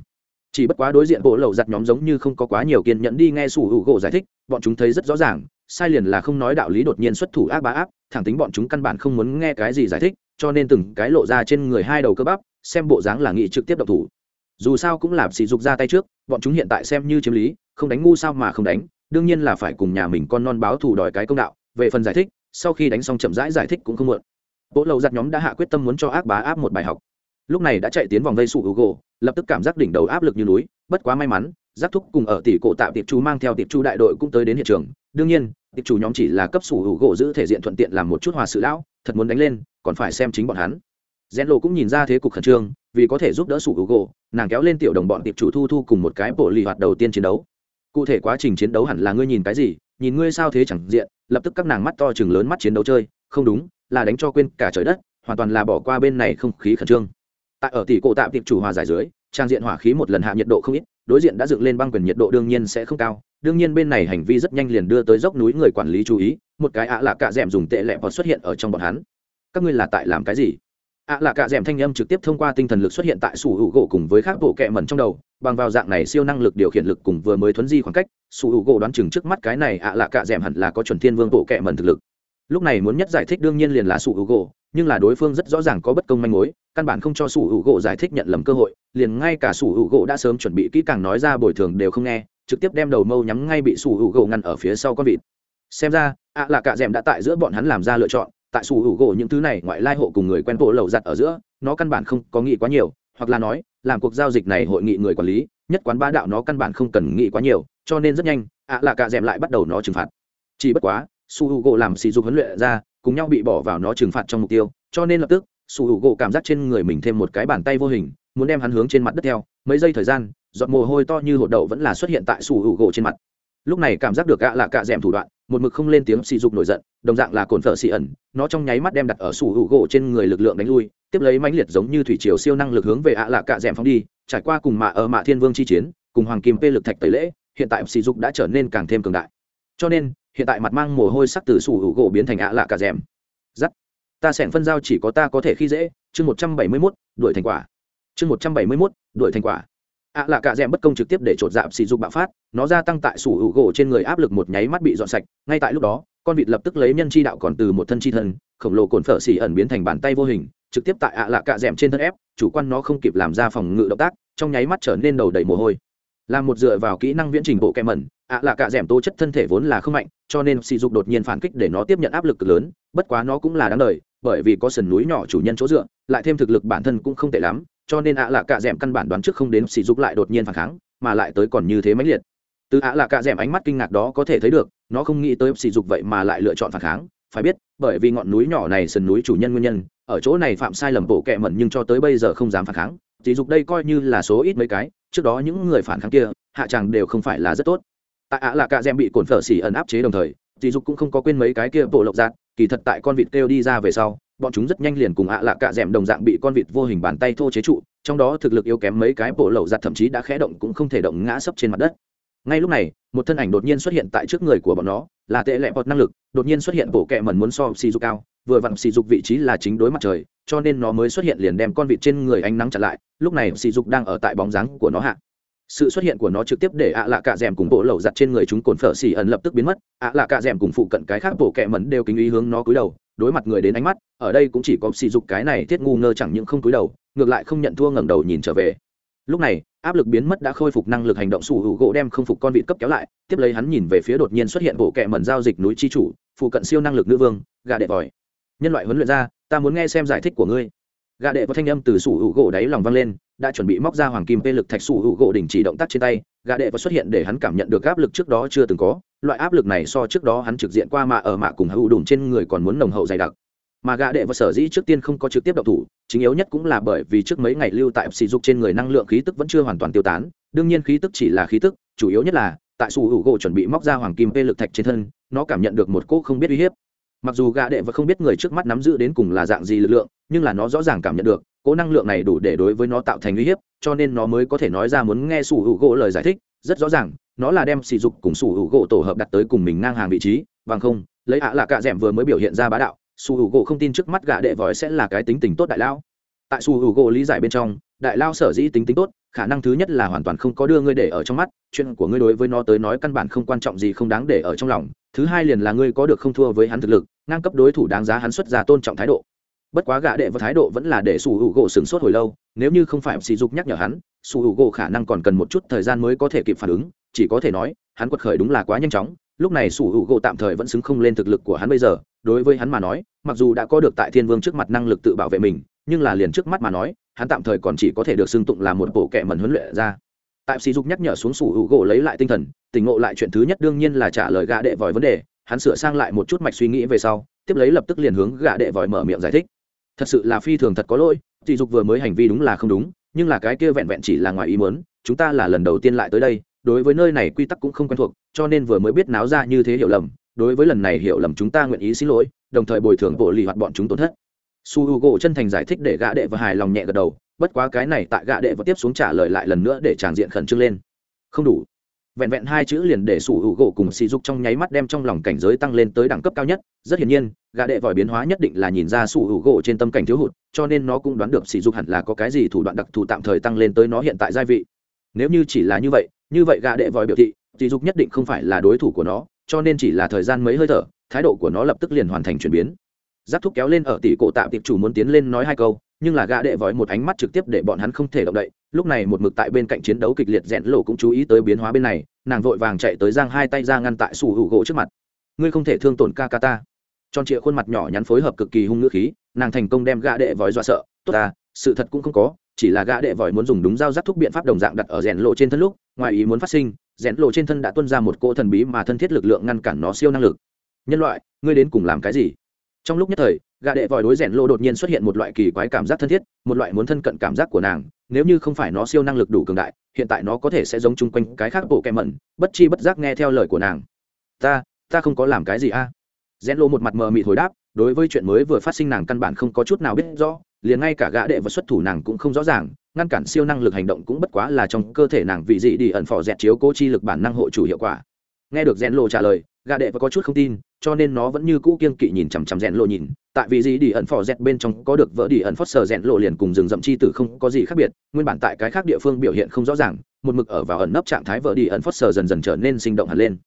Chỉ bất quá đối diện bộ lầu giặt nhóm giống như không có quá nhiều kiên nhẫn đi nghe sủ hữu gỗ giải thích, bọn chúng thấy rất rõ ràng, sai liền là không nói đạo lý đột nhiên xuất thủ ác bá áp thẳng tính bọn chúng căn bản không muốn nghe cái gì giải thích, cho nên từng cái lộ ra trên người hai đầu cơ bắp, xem bộ dáng là nghị trực tiếp độc thủ. Dù sao cũng là sỉ dục ra tay trước, bọn chúng hiện tại xem như chiếm lý, không đánh ngu sao mà không đánh, đương nhiên là phải cùng nhà mình con non báo thù đòi cái công đạo, về phần giải thích sau khi đánh xong chậm rãi giải, giải thích cũng không muộn. Bộ lầu giặt nhóm đã hạ quyết tâm muốn cho ác bá áp một bài học. Lúc này đã chạy tiến vòng vây sụ hữu gỗ lập tức cảm giác đỉnh đầu áp lực như núi bất quá may mắn giác thúc cùng ở tỷ cổ tạo tiệp chú mang theo tiệp chú đại đội cũng tới đến hiện trường. Đương nhiên tiệp chủ nhóm chỉ là cấp sủ hữu gỗ giữ thể diện thuận tiện làm một chút hòa sự lão thật muốn đánh lên còn phải xem chính bọn hắn. Rẽn lộ cũng nhìn ra thế cục khẩn trương vì có thể giúp đỡ sủ hữu gỗ nàng kéo lên tiểu đồng bọn tiệp chủ thu thu cùng một cái bộ lì hoạt đầu tiên chiến đấu. Cụ thể quá trình chiến đấu hẳn là ngươi nhìn cái gì nhìn ngươi sao thế chẳng diện, lập tức các nàng mắt to chừng lớn mắt chiến đấu chơi, không đúng, là đánh cho quên cả trời đất, hoàn toàn là bỏ qua bên này không khí khẩn trương. Tại ở tỷ cổ tạm tiệp chủ hòa giải dưới, trang diện hỏa khí một lần hạ nhiệt độ không ít, đối diện đã dựng lên băng quyền nhiệt độ đương nhiên sẽ không cao, đương nhiên bên này hành vi rất nhanh liền đưa tới dốc núi người quản lý chú ý, một cái ạ là cạ d dùng tệ lẹ vọt xuất hiện ở trong bọn hắn. Các ngươi là tại làm cái gì? ạ là cạ d thanh âm trực tiếp thông qua tinh thần lực xuất hiện tại sủ hữu gỗ cùng với các bộ kẹ mẩn trong đầu bằng vào dạng này siêu năng lực điều khiển lực cùng vừa mới thuấn di khoảng cách sủ hữu gỗ đoán chừng trước mắt cái này ạ lạ cạ d hẳn là có chuẩn thiên vương bộ kệ mẩn thực lực. Lúc này muốn nhất giải thích đương nhiên liền là sủ hữu gỗ nhưng là đối phương rất rõ ràng có bất công manh mối, căn bản không cho sủ hữu gỗ giải thích nhận lầm cơ hội, liền ngay cả sủ hữu gỗ đã sớm chuẩn bị kỹ càng nói ra bồi thường đều không nghe, trực tiếp đem đầu mâu nhắm ngay bị sủ hữu gỗ ngăn ở phía sau con vịt. Xem ra, ạ là cả d đã tại giữa bọn hắn làm ra lựa chọn, tại sủ hữu gỗ những thứ này ngoại lai hộ cùng người quen bộ lầu giặt ở giữa, nó căn bản không có nghĩ quá nhiều hoặc là nói, làm cuộc giao dịch này hội nghị người quản lý, nhất quán ba đạo nó căn bản không cần nghĩ quá nhiều, cho nên rất nhanh, ạ là cả d lại bắt đầu nó trừng phạt. Chỉ bất quá, su h u gỗ làm sỉ dục huấn luyện ra, cùng nhau bị bỏ vào nó trừng phạt trong mục tiêu, cho nên lập tức, su h u gỗ cảm giác trên người mình thêm một cái bàn tay vô hình, muốn đem hắn hướng trên mặt đất theo. Mấy giây thời gian, giọt mồ hôi to như hột đậu vẫn là xuất hiện tại sủ gỗ trên mặt. Lúc này cảm giác được ạ là cả d thủ đoạn một mực không lên tiếng sỉ dục nổi giận, đồng dạng là cồn phở xì ẩn, nó trong nháy mắt đem đặt ở sủ hữu gỗ trên người lực lượng đánh lui, tiếp lấy mãnh liệt giống như thủy triều siêu năng lực hướng về ạ lạ cạ d phóng đi, trải qua cùng mạ ở mạ thiên vương chi chiến, cùng hoàng kim pê lực thạch tẩy lễ, hiện tại sỉ dục đã trở nên càng thêm cường đại. Cho nên, hiện tại mặt mang mồ hôi sắc từ sủ hữu gỗ biến thành ạ lạ cạ d giắt ta sẻn phân giao chỉ có ta có thể khi dễ, chương một trăm bảy mươi mốt, đuổi thành quả. Chương một trăm bảy mươi mốt, đuổi thành quả ạ à là cả rèm bất công trực tiếp để chột dạp xì dục bạo phát, nó gia tăng tại sủ hữu gỗ trên người áp lực một nháy mắt bị dọn sạch, ngay tại lúc đó, con vịt lập tức lấy nhân chi đạo còn từ một thân chi thân, khổng lồ cồn phở xì ẩn biến thành bàn tay vô hình, trực tiếp tại ạ à là cả rèm trên thân ép, chủ quan nó không kịp làm ra phòng ngự động tác, trong nháy mắt trở nên đầu đầy mồ hôi. Là một dựa vào kỹ năng viễn trình bộ kẹ mẩn, ạ là cả rèm tố chất thân thể vốn là không mạnh, cho nên sỉ dục đột nhiên phản kích để nó tiếp nhận áp lực lớn, bất quá nó cũng là đáng đời, bởi vì có sườn núi nhỏ chủ nhân chỗ dựa, lại thêm thực lực bản thân cũng không tệ lắm cho nên ạ là cạ d căn bản đoán trước không đến sỉ dục lại đột nhiên phản kháng, mà lại tới còn như thế mãnh liệt. Từ ạ là cạ d ánh mắt kinh ngạc đó có thể thấy được, nó không nghĩ tới sỉ dục vậy mà lại lựa chọn phản kháng. Phải biết, bởi vì ngọn núi nhỏ này sườn núi chủ nhân nguyên nhân, ở chỗ này phạm sai lầm bộ kẹ mẩn nhưng cho tới bây giờ không dám phản kháng. Sỉ dục đây coi như là số ít mấy cái, trước đó những người phản kháng kia, hạ chàng đều không phải là rất tốt. Tại ạ là cạ d bị cồn phở xỉ ẩn áp chế đồng thời dì dục cũng không có quên mấy cái kia bộ lộc giác kỳ thật tại con vịt kêu đi ra về sau, bọn chúng rất nhanh liền cùng ạ lạ cạ d đồng dạng bị con vịt vô hình bàn tay thô chế trụ, trong đó thực lực yếu kém mấy cái bộ lậu giặt thậm chí đã khẽ động cũng không thể động ngã sấp trên mặt đất. Ngay lúc này, một thân ảnh đột nhiên xuất hiện tại trước người của bọn nó, là tệ lẹ bọt năng lực, đột nhiên xuất hiện bộ kẹ mẩn muốn so xì dục cao, vừa vặn xì dục vị trí là chính đối mặt trời, cho nên nó mới xuất hiện liền đem con vịt trên người ánh nắng chặn lại, lúc này xì dục đang ở tại bóng dáng của nó hạ sự xuất hiện của nó trực tiếp để ạ lạ cạ d cùng bộ lẩu giặt trên người chúng cồn phở xì ẩn lập tức biến mất. ạ lạ cạ d cùng phụ cận cái khác bộ kẹ mẩn đều kính ý hướng nó cúi đầu, đối mặt người đến ánh mắt, ở đây cũng chỉ có sỉ dục cái này thiết ngu ngơ chẳng những không cúi đầu, ngược lại không nhận thua ngẩng đầu nhìn trở về. Lúc này, áp lực biến mất đã khôi phục năng lực hành động sủ hữu gỗ đem không phục con vịt cấp kéo lại, tiếp lấy hắn nhìn về phía đột nhiên xuất hiện bộ kẹ mẩn giao dịch núi chi chủ, phụ cận siêu năng lực nữ vương, gà đệ vòi. Nhân loại huấn luyện ra, ta muốn nghe xem giải thích của ngươi gà đệ và thanh âm từ sủ hữu gỗ đáy lòng vang lên, đã chuẩn bị móc ra hoàng kim tê lực thạch sủ hữu gỗ đình chỉ động tác trên tay. Gà đệ và xuất hiện để hắn cảm nhận được áp lực trước đó chưa từng có. Loại áp lực này so trước đó hắn trực diện qua mạ ở mạ cùng hữu đùn trên người còn muốn nồng hậu dày đặc. Mà gã đệ và sở dĩ trước tiên không có trực tiếp đậu thủ, chính yếu nhất cũng là bởi vì trước mấy ngày lưu tại sỉ dục trên người năng lượng khí tức vẫn chưa hoàn toàn tiêu tán. Đương nhiên khí tức chỉ là khí tức, chủ yếu nhất là, tại sủ hữu gỗ chuẩn bị móc ra hoàng kim vê lực thạch trên thân, nó cảm nhận được một cỗ không biết uy hiếp mặc dù gã đệ và không biết người trước mắt nắm giữ đến cùng là dạng gì lực lượng, nhưng là nó rõ ràng cảm nhận được cỗ năng lượng này đủ để đối với nó tạo thành uy hiếp, cho nên nó mới có thể nói ra muốn nghe sủ hữu gỗ lời giải thích. Rất rõ ràng, nó là đem sỉ dục cùng sủ hữu gỗ tổ hợp đặt tới cùng mình ngang hàng vị trí, bằng không, lấy ạ là cạ d vừa mới biểu hiện ra bá đạo, sủ hữu gỗ không tin trước mắt gã đệ vòi sẽ là cái tính tình tốt đại lao tại sủ hữu gỗ lý giải bên trong, đại lao sở dĩ tính tính tốt, khả năng thứ nhất là hoàn toàn không có đưa ngươi để ở trong mắt, chuyện của ngươi đối với nó tới nói căn bản không quan trọng gì không đáng để ở trong lòng thứ hai liền là ngươi có được không thua với hắn thực lực, ngang cấp đối thủ đáng giá hắn xuất ra tôn trọng thái độ. Bất quá gã đệ và thái độ vẫn là để sủ hữu gỗ sửng sốt hồi lâu, nếu như không phải sỉ dục nhắc nhở hắn, sủ hữu gỗ khả năng còn cần một chút thời gian mới có thể kịp phản ứng, chỉ có thể nói, hắn quật khởi đúng là quá nhanh chóng, lúc này sủ hữu gỗ tạm thời vẫn xứng không lên thực lực của hắn bây giờ, đối với hắn mà nói, mặc dù đã có được tại thiên vương trước mặt năng lực tự bảo vệ mình, nhưng là liền trước mắt mà nói, hắn tạm thời còn chỉ có thể được xưng tụng là một bộ kệ mẩn huấn luyện ra tại sỉ dục nhắc nhở xuống sủ hữu gỗ lấy lại tinh thần, tỉnh ngộ lại chuyện thứ nhất đương nhiên là trả lời gã đệ vòi vấn đề, hắn sửa sang lại một chút mạch suy nghĩ về sau, tiếp lấy lập tức liền hướng gã đệ vòi mở miệng giải thích. Thật sự là phi thường thật có lỗi, sỉ dục vừa mới hành vi đúng là không đúng, nhưng là cái kia vẹn vẹn chỉ là ngoài ý muốn, chúng ta là lần đầu tiên lại tới đây, đối với nơi này quy tắc cũng không quen thuộc, cho nên vừa mới biết náo ra như thế hiểu lầm, đối với lần này hiểu lầm chúng ta nguyện ý xin lỗi, đồng thời bồi thường bộ lì hoạt bọn chúng tổn thất. Su h u gỗ chân thành giải thích để gã đệ và hài lòng nhẹ gật đầu bất quá cái này tại gạ đệ và tiếp xuống trả lời lại lần nữa để tràn diện khẩn trương lên. Không đủ. Vẹn vẹn hai chữ liền để sủ hữu gỗ cùng sỉ dục trong nháy mắt đem trong lòng cảnh giới tăng lên tới đẳng cấp cao nhất. Rất hiển nhiên gã đệ vòi biến hóa nhất định là nhìn ra sủ hữu gỗ trên tâm cảnh thiếu hụt, cho nên nó cũng đoán được sỉ dục hẳn là có cái gì thủ đoạn đặc thù tạm thời tăng lên tới nó hiện tại gia vị. Nếu như chỉ là như vậy như vậy gã đệ vòi biểu thị sỉ dục nhất định không phải là đối thủ của nó, cho nên chỉ là thời gian mấy hơi thở, thái độ của nó lập tức liền hoàn thành chuyển biến. Giáp thúc kéo lên ở tỷ cổ tạm tiệp chủ muốn tiến lên nói hai câu nhưng là gã đệ vòi một ánh mắt trực tiếp để bọn hắn không thể động đậy. Lúc này một mực tại bên cạnh chiến đấu kịch liệt rẽn lộ cũng chú ý tới biến hóa bên này, nàng vội vàng chạy tới giang hai tay ra ngăn tại sủ hữu gỗ trước mặt. Ngươi không thể thương tổn ca ca ta. Tròn trịa khuôn mặt nhỏ nhắn phối hợp cực kỳ hung ngữ khí, nàng thành công đem gã đệ vòi dọa sợ. Tốt ta, sự thật cũng không có, chỉ là gã đệ vòi muốn dùng đúng dao rắc thúc biện pháp đồng dạng đặt ở rèn lộ trên thân lúc, ngoài ý muốn phát sinh, rèn lộ trên thân đã tuân ra một cỗ thần bí mà thân thiết lực lượng ngăn cản nó siêu năng lực. Nhân loại, ngươi đến cùng làm cái gì? Trong lúc nhất thời gà đệ vòi đối rèn lô đột nhiên xuất hiện một loại kỳ quái cảm giác thân thiết, một loại muốn thân cận cảm giác của nàng. Nếu như không phải nó siêu năng lực đủ cường đại, hiện tại nó có thể sẽ giống chung quanh cái khác bộ kẹ mẩn, bất chi bất giác nghe theo lời của nàng. Ta ta không có làm cái gì a. À? rèn lô một mặt mờ mịt hồi đáp, đối với chuyện mới vừa phát sinh nàng căn bản không có chút nào biết rõ, liền ngay cả gã đệ và xuất thủ nàng cũng không rõ ràng, ngăn cản siêu năng lực hành động cũng bất quá là trong cơ thể nàng vị dị đi ẩn phò dẹt chiếu cố chi lực bản năng hộ chủ hiệu quả nghe được rèn lộ trả lời Gà đệ và có chút không tin, cho nên nó vẫn như cũ kiên kỵ nhìn chằm chằm rèn lộ nhìn. Tại vì gì đi ẩn phò dẹt bên trong có được vỡ đi ẩn phót sờ rèn lộ liền cùng rừng rậm chi tử không có gì khác biệt, nguyên bản tại cái khác địa phương biểu hiện không rõ ràng, một mực ở vào ẩn nấp trạng thái vỡ đi ẩn phót sờ dần dần trở nên sinh động hẳn lên.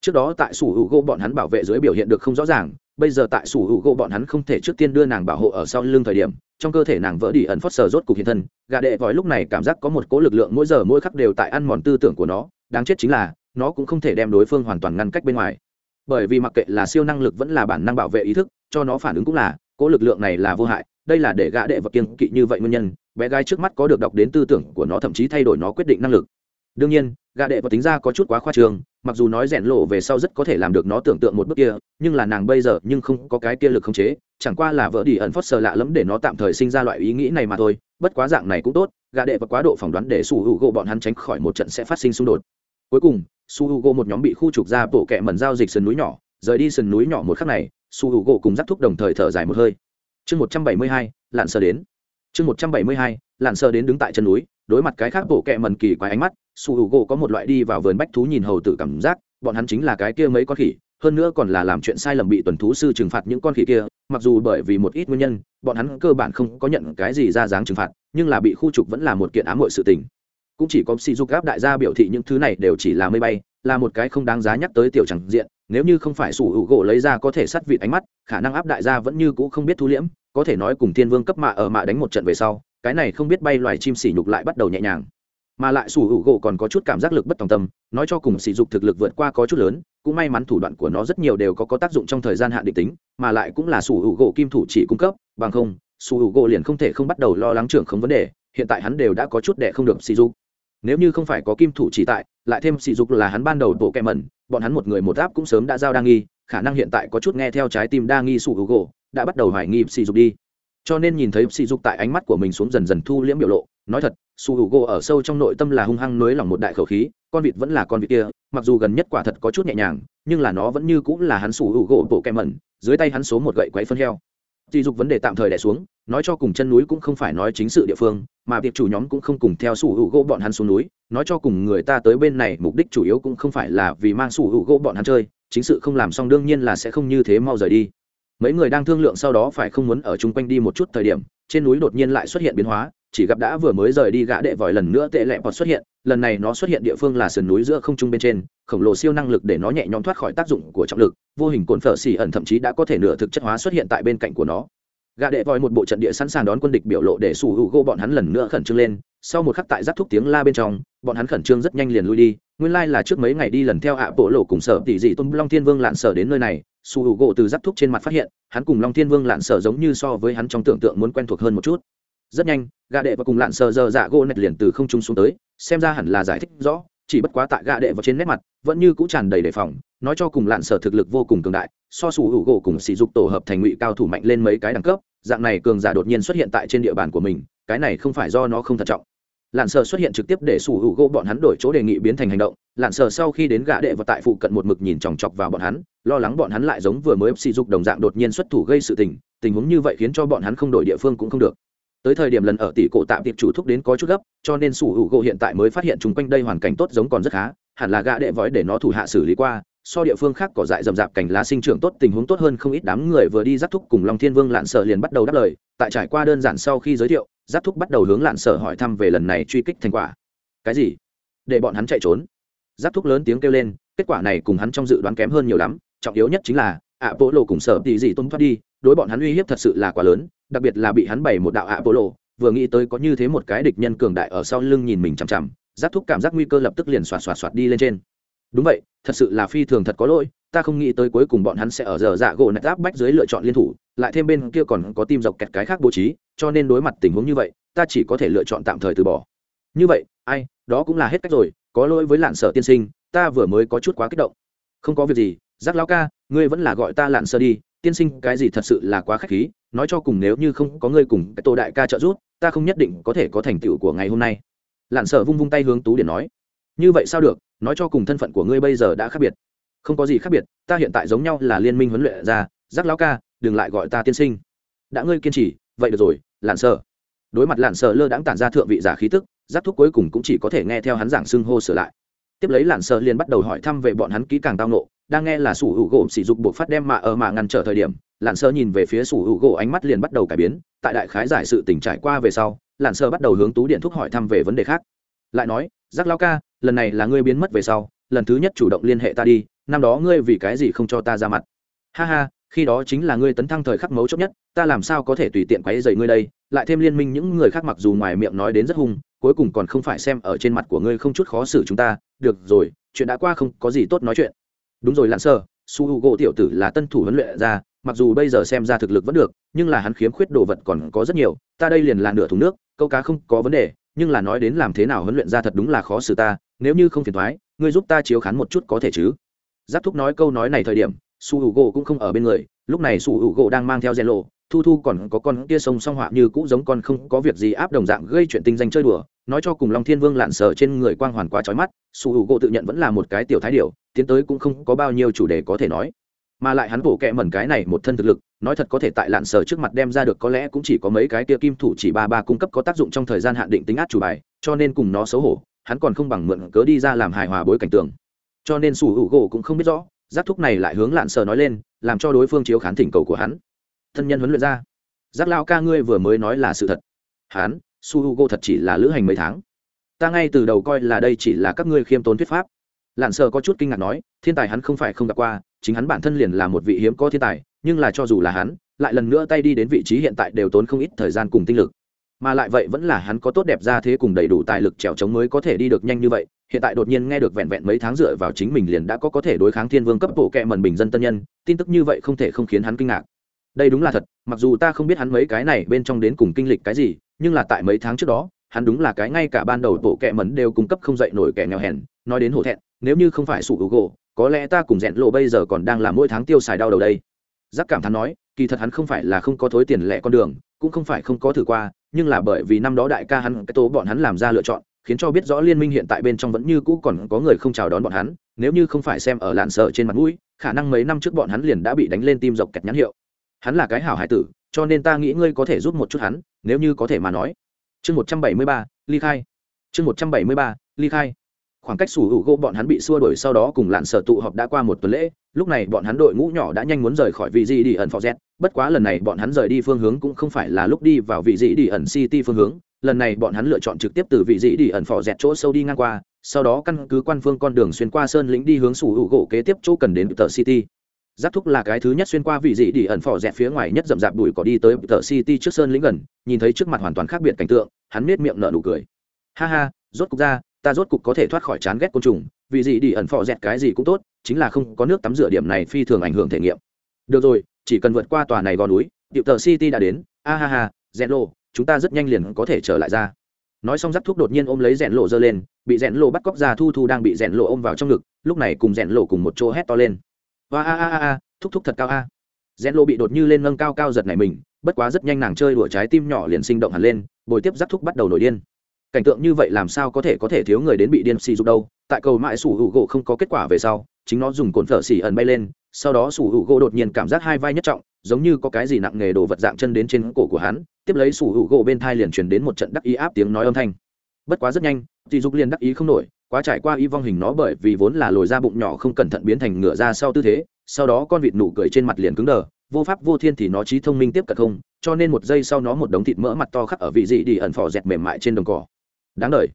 Trước đó tại sủ hữu gỗ bọn hắn bảo vệ dưới biểu hiện được không rõ ràng, bây giờ tại sủ hữu gỗ bọn hắn không thể trước tiên đưa nàng bảo hộ ở sau lưng thời điểm, trong cơ thể nàng vỡ đi ẩn phót sờ rốt cục hiện thân gà đệ vòi lúc này cảm giác có một cỗ lực lượng mỗi giờ mỗi khắc đều tại ăn mòn tư tưởng của nó, đáng chết chính là nó cũng không thể đem đối phương hoàn toàn ngăn cách bên ngoài. Bởi vì mặc kệ là siêu năng lực vẫn là bản năng bảo vệ ý thức, cho nó phản ứng cũng là cỗ lực lượng này là vô hại, đây là để gã đệ vật kiên kỵ như vậy nguyên nhân, bé gái trước mắt có được đọc đến tư tưởng của nó thậm chí thay đổi nó quyết định năng lực. Đương nhiên, gã đệ vật tính ra có chút quá khoa trương, mặc dù nói rèn lộ về sau rất có thể làm được nó tưởng tượng một bước kia, nhưng là nàng bây giờ nhưng không có cái kia lực khống chế, chẳng qua là vợ đi ẩn phót sờ lạ lẫm để nó tạm thời sinh ra loại ý nghĩ này mà thôi, bất quá dạng này cũng tốt, gã đệ vật quá độ phỏng đoán để sủ hữu gỗ bọn hắn tránh khỏi một trận sẽ phát sinh xung đột cuối cùng, su hữu gỗ một nhóm bị khu trục ra bộ kẹ mẩn giao dịch sườn núi nhỏ, rời đi sườn núi nhỏ một khắc này, su hữu gỗ cùng dắt thúc đồng thời thở dài một hơi. Chương một trăm bảy mươi hai lặn sờ đến. Chương một trăm bảy mươi hai lặn sờ đến đứng tại chân núi, đối mặt cái khác bộ kẹ mẩn kỳ quái ánh mắt, su hữu gỗ có một loại đi vào vườn bách thú nhìn hầu tử cảm giác, bọn hắn chính là cái kia mấy con khỉ, hơn nữa còn là làm chuyện sai lầm bị tuần thú sư trừng phạt những con khỉ kia, mặc dù bởi vì một ít nguyên nhân, bọn hắn cơ bản không có nhận cái gì ra dáng trừng phạt, nhưng là bị khu trục vẫn là một kiện ám hội sự tình cũng chỉ có si dục gáp đại gia biểu thị những thứ này đều chỉ là mây bay, là một cái không đáng giá nhắc tới tiểu chẳng diện, nếu như không phải sủ hữu gỗ lấy ra có thể sắt vịt ánh mắt, khả năng áp đại gia vẫn như cũ không biết thu liễm, có thể nói cùng thiên vương cấp mạ ở mạ đánh một trận về sau, cái này không biết bay loài chim sỉ nhục lại bắt đầu nhẹ nhàng. Mà lại sủ hữu gỗ còn có chút cảm giác lực bất tòng tâm, nói cho cùng sỉ dục thực lực vượt qua có chút lớn, cũng may mắn thủ đoạn của nó rất nhiều đều có có tác dụng trong thời gian hạn định tính, mà lại cũng là sủ hữu gỗ kim thủ chỉ cung cấp, bằng không, sủ hữu gỗ liền không thể không bắt đầu lo lắng trưởng không vấn đề, hiện tại hắn đều đã có chút đệ không được sỉ dục nếu như không phải có kim thủ chỉ tại lại thêm sỉ dục là hắn ban đầu bộ kẹ mẩn bọn hắn một người một áp cũng sớm đã giao đa nghi khả năng hiện tại có chút nghe theo trái tim đa nghi sủ hữu gỗ đã bắt đầu hoài nghi sỉ dục đi. Cho nên nhìn thấy sỉ dục tại ánh mắt của mình xuống dần dần thu liễm biểu lộ nói thật su h gỗ ở sâu trong nội tâm là hung hăng nới lỏng một đại khẩu khí con vịt vẫn là con vịt kia mặc dù gần nhất quả thật có chút nhẹ nhàng nhưng là nó vẫn như cũng là hắn su h gỗ bộ kẹ mẩn dưới tay hắn số một gậy quấy phân heo. Sỉ dục vấn đề tạm thời đè xuống, nói cho cùng chân núi cũng không phải nói chính sự địa phương, mà việc chủ nhóm cũng không cùng theo sủ hữu gỗ bọn hắn xuống núi, nói cho cùng người ta tới bên này mục đích chủ yếu cũng không phải là vì mang sủ hữu gỗ bọn hắn chơi, chính sự không làm xong đương nhiên là sẽ không như thế mau rời đi. Mấy người đang thương lượng sau đó phải không muốn ở chung quanh đi một chút thời điểm, trên núi đột nhiên lại xuất hiện biến hóa, chỉ gặp đã vừa mới rời đi gã đệ vòi lần nữa tệ lẹ bọt xuất hiện lần này nó xuất hiện địa phương là sườn núi giữa không trung bên trên khổng lồ siêu năng lực để nó nhẹ nhõm thoát khỏi tác dụng của trọng lực vô hình cồn phở xỉ ẩn thậm chí đã có thể nửa thực chất hóa xuất hiện tại bên cạnh của nó gạ đệ vòi một bộ trận địa sẵn sàng đón quân địch biểu lộ để sủ hữu gỗ bọn hắn lần nữa khẩn trương lên. Sau một khắc tại giáp thúc tiếng la bên trong, bọn hắn khẩn trương rất nhanh liền lui đi. Nguyên lai là trước mấy ngày đi lần theo ạ bộ lộ cùng sở tỷ dị tôn long thiên vương lạn sở đến nơi này, sủ hữu gỗ từ giáp thúc trên mặt phát hiện, hắn cùng long thiên vương lạn sở giống như so với hắn trong tưởng tượng muốn quen thuộc hơn một chút. Rất nhanh gạ đệ và cùng lạn sở giờ dạ gỗ nạch liền từ không trung xuống tới, xem ra hẳn là giải thích rõ, chỉ bất quá tại gạ đệ vào trên nét mặt, vẫn như cũ tràn đầy đề phòng nói cho cùng lạn sở thực lực vô cùng cường đại, so sủ hữu gỗ cùng sỉ dục tổ hợp thành ngụy cao thủ mạnh lên mấy cái đẳng cấp, dạng này cường giả đột nhiên xuất hiện tại trên địa bàn của mình, cái này không phải do nó không thận trọng. Lạn sở xuất hiện trực tiếp để sủ hữu gỗ bọn hắn đổi chỗ đề nghị biến thành hành động, lạn sở sau khi đến gạ đệ và tại phụ cận một mực nhìn chòng chọc vào bọn hắn, lo lắng bọn hắn lại giống vừa mới sỉ dục đồng dạng đột nhiên xuất thủ gây sự tình tình huống như vậy khiến cho bọn hắn không đổi địa phương cũng không được. Tới thời điểm lần ở tỷ cổ tạm tiệp chủ thúc đến có chút gấp, cho nên sủ hữu gỗ hiện tại mới phát hiện chung quanh đây hoàn cảnh tốt giống còn rất khá, hẳn là gã đệ vói để nó thủ hạ xử lý qua so địa phương khác cỏ dại rậm rạp cảnh lá sinh trưởng tốt, tình huống tốt hơn không ít. Đám người vừa đi giáp thúc cùng long thiên vương lạn sợ liền bắt đầu đáp lời. Tại trải qua đơn giản sau khi giới thiệu giáp thúc bắt đầu hướng lạn sợ hỏi thăm về lần này truy kích thành quả. Cái gì? Để bọn hắn chạy trốn. Giáp thúc lớn tiếng kêu lên, kết quả này cùng hắn trong dự đoán kém hơn nhiều lắm. Trọng yếu nhất chính là ạ bộ lộ cùng sở tỷ gì tôn thoát đi, đối bọn hắn uy hiếp thật sự là quá lớn, đặc biệt là bị hắn bày một đạo ạ bộ lộ vừa nghĩ tới có như thế một cái địch nhân cường đại ở sau lưng nhìn mình chằm chằm giáp thúc cảm giác nguy cơ lập tức liền xoạt xoạt xoạt đi lên trên đúng vậy, thật sự là phi thường thật có lỗi, ta không nghĩ tới cuối cùng bọn hắn sẽ ở giờ dạ gỗ nạch áp bách dưới lựa chọn liên thủ, lại thêm bên kia còn có tim dọc kẹt cái khác bố trí, cho nên đối mặt tình huống như vậy, ta chỉ có thể lựa chọn tạm thời từ bỏ. Như vậy, ai, đó cũng là hết cách rồi, có lỗi với lạn sở tiên sinh, ta vừa mới có chút quá kích động. Không có việc gì, giác lão ca, ngươi vẫn là gọi ta lạn sơ đi, tiên sinh, cái gì thật sự là quá khách khí, nói cho cùng nếu như không có ngươi cùng cái tô đại ca trợ giúp, ta không nhất định có thể có thành tựu của ngày hôm nay. Lạn sở vung vung tay hướng tú điển nói. Như vậy sao được nói cho cùng thân phận của ngươi bây giờ đã khác biệt. Không có gì khác biệt, ta hiện tại giống nhau là liên minh huấn luyện ra giác lão ca, đừng lại gọi ta tiên sinh. Đã ngươi kiên trì, vậy được rồi, lạn sợ đối mặt lạn sợ lơ đãng tản ra thượng vị giả khí tức, giác thúc cuối cùng cũng chỉ có thể nghe theo hắn giảng xưng hô sửa lại. Tiếp lấy lạn sợ liền bắt đầu hỏi thăm về bọn hắn kỹ càng tao nộ đang nghe là sủ hữu gỗ sỉ dục buộc phát đem mạ ở mạ ngăn trở thời điểm lặn sơ nhìn về phía sủ hữu gỗ ánh mắt liền bắt đầu cải biến, tại đại khái giải sự tình trải qua về sau lặn sơ bắt đầu hướng tú điện thúc hỏi thăm về vấn đề khác. Lại nói giác lao ca, lần này là ngươi biến mất về sau, lần thứ nhất chủ động liên hệ ta đi, năm đó ngươi vì cái gì không cho ta ra mặt? Ha ha, khi đó chính là ngươi tấn thăng thời khắc mấu chốt nhất, ta làm sao có thể tùy tiện quấy dày ngươi đây? Lại thêm liên minh những người khác mặc dù ngoài miệng nói đến rất hung, cuối cùng còn không phải xem ở trên mặt của ngươi không chút khó xử chúng ta. Được rồi, chuyện đã qua không có gì tốt nói chuyện. Đúng rồi lặn sơ, su h u gỗ tiểu tử là tân thủ huấn luyện ra, mặc dù bây giờ xem ra thực lực vẫn được, nhưng là hắn khiếm khuyết đồ vật còn có rất nhiều, ta đây liền là nửa thùng nước, câu cá không có vấn đề nhưng là nói đến làm thế nào huấn luyện ra thật đúng là khó xử ta, nếu như không phiền thoái ngươi giúp ta chiếu khán một chút có thể chứ? Giáp thúc nói câu nói này thời điểm, su h u gỗ cũng không ở bên người, lúc này su h u gỗ đang mang theo gen lộ thu thu còn có con kia sông song họa như cũ giống con không có việc gì áp đồng dạng gây chuyện tinh danh chơi đùa, nói cho cùng long thiên vương lạn sở trên người quang hoàn quá trói mắt, su h u gỗ tự nhận vẫn là một cái tiểu thái điều tiến tới cũng không có bao nhiêu chủ đề có thể nói mà lại hắn bổ kẹ mẩn cái này một thân thực lực, nói thật có thể tại lạn sở trước mặt đem ra được có lẽ cũng chỉ có mấy cái kia kim thủ chỉ ba ba cung cấp có tác dụng trong thời gian hạn định tính át chủ bài, cho nên cùng nó xấu hổ, hắn còn không bằng mượn cớ đi ra làm hài hòa bối cảnh tường. Cho nên sủ hữu gỗ cũng không biết rõ, giác thúc này lại hướng lạn sở nói lên, làm cho đối phương chiếu khán thỉnh cầu của hắn. Thân nhân huấn luyện ra. Giác lao ca ngươi vừa mới nói là sự thật. Hắn su h u g thật chỉ là lữ hành mấy tháng. Ta ngay từ đầu coi là đây chỉ là các ngươi khiêm tốn thuyết pháp. Lạn sở có chút kinh ngạc nói thiên tài hắn không phải không gặp qua, chính hắn bản thân liền là một vị hiếm có thiên tài, nhưng là cho dù là hắn, lại lần nữa tay đi đến vị trí hiện tại đều tốn không ít thời gian cùng tinh lực. Mà lại vậy vẫn là hắn có tốt đẹp ra thế cùng đầy đủ tài lực trèo trống mới có thể đi được nhanh như vậy, hiện tại đột nhiên nghe được vẹn vẹn mấy tháng dựa vào chính mình liền đã có có thể đối kháng thiên vương cấp bộ kệ mần bình dân tân nhân, tin tức như vậy không thể không khiến hắn kinh ngạc. Đây đúng là thật, mặc dù ta không biết hắn mấy cái này bên trong đến cùng kinh lịch cái gì, nhưng là tại mấy tháng trước đó, hắn đúng là cái ngay cả ban đầu bộ kệ mần đều cung cấp không dậy nổi kẻ nghèo hèn, nói đến hổ thẹn, nếu như không phải sủ gỗ có lẽ ta cùng rẽn lộ bây giờ còn đang làm mỗi tháng tiêu xài đau đầu đây. Giác cảm thán nói, kỳ thật hắn không phải là không có thối tiền lẻ con đường, cũng không phải không có thử qua, nhưng là bởi vì năm đó đại ca hắn, cái tố bọn hắn làm ra lựa chọn, khiến cho biết rõ liên minh hiện tại bên trong vẫn như cũ còn có người không chào đón bọn hắn, nếu như không phải xem ở lạn sợ trên mặt mũi, khả năng mấy năm trước bọn hắn liền đã bị đánh lên tim dọc kẹt nhãn hiệu. Hắn là cái hảo hải tử, cho nên ta nghĩ ngươi có thể giúp một chút hắn, nếu như có thể mà nói. Chương một trăm bảy mươi ba, ly khai. Chương một trăm bảy mươi ba, ly khai khoảng cách sủ hữu gỗ bọn hắn bị xua đuổi sau đó cùng lạn sở tụ họp đã qua một tuần lễ, lúc này bọn hắn đội ngũ nhỏ đã nhanh muốn rời khỏi vị dị đi ẩn phò z. Bất quá lần này bọn hắn rời đi phương hướng cũng không phải là lúc đi vào vị dị đi ẩn city phương hướng, lần này bọn hắn lựa chọn trực tiếp từ vị dị đi ẩn phò z chỗ sâu đi ngang qua, sau đó căn cứ quan phương con đường xuyên qua sơn lĩnh đi hướng sủ hữu gỗ kế tiếp chỗ cần đến tờ city. Giáp thúc là cái thứ nhất xuyên qua vị dị đi ẩn phò dẹt phía ngoài nhất rậm rạp bụi có đi tới tờ city trước sơn lĩnh gần, nhìn thấy trước mặt hoàn toàn khác biệt cảnh tượng, hắn nết miệng nở nụ cười. Ha ha, rốt cục ra ta rốt cục có thể thoát khỏi chán ghét côn trùng, vì gì đi ẩn phò dẹt cái gì cũng tốt, chính là không có nước tắm rửa điểm này phi thường ảnh hưởng thể nghiệm. Được rồi, chỉ cần vượt qua tòa này gò núi điệu tờ city đã đến. A ha ha rèn lộ chúng ta rất nhanh liền có thể trở lại ra. Nói xong rắc thuốc đột nhiên ôm lấy rèn lộ giơ lên, bị rèn lộ bắt cóc ra thu thu đang bị rèn lộ ôm vào trong ngực, lúc này cùng rèn lộ cùng một chỗ hét to lên. Và a a a a, thúc thúc thật cao a. Rèn lộ bị đột như lên nâng cao cao giật này mình, bất quá rất nhanh nàng chơi đùa trái tim nhỏ liền sinh động hẳn lên bồi tiếp rắc thúc bắt đầu nổi điên cảnh tượng như vậy làm sao có thể có thể thiếu người đến bị điên xì dục đâu? Tại cầu mãi sủ hữu gỗ không có kết quả về sau, chính nó dùng cồn phở xỉ ẩn bay lên, sau đó sủ hữu gỗ đột nhiên cảm giác hai vai nhất trọng, giống như có cái gì nặng nghề đồ vật dạng chân đến trên cổ của hắn, tiếp lấy sủ hữu gỗ bên thai liền truyền đến một trận đắc ý áp tiếng nói âm thanh. Bất quá rất nhanh dì dục liền đắc ý không nổi, quá trải qua y vong hình nó bởi vì vốn là lồi ra bụng nhỏ không cẩn thận biến thành ngựa ra sau tư thế, sau đó con vịt nụ cười trên mặt liền cứng đờ, vô pháp vô thiên thì nó trí thông minh tiếp cận không, cho nên một giây sau nó một đống thịt mỡ mặt to khắc ở vị dị đi ẩn phò dẹt mềm mại trên đồng cỏ đáng đời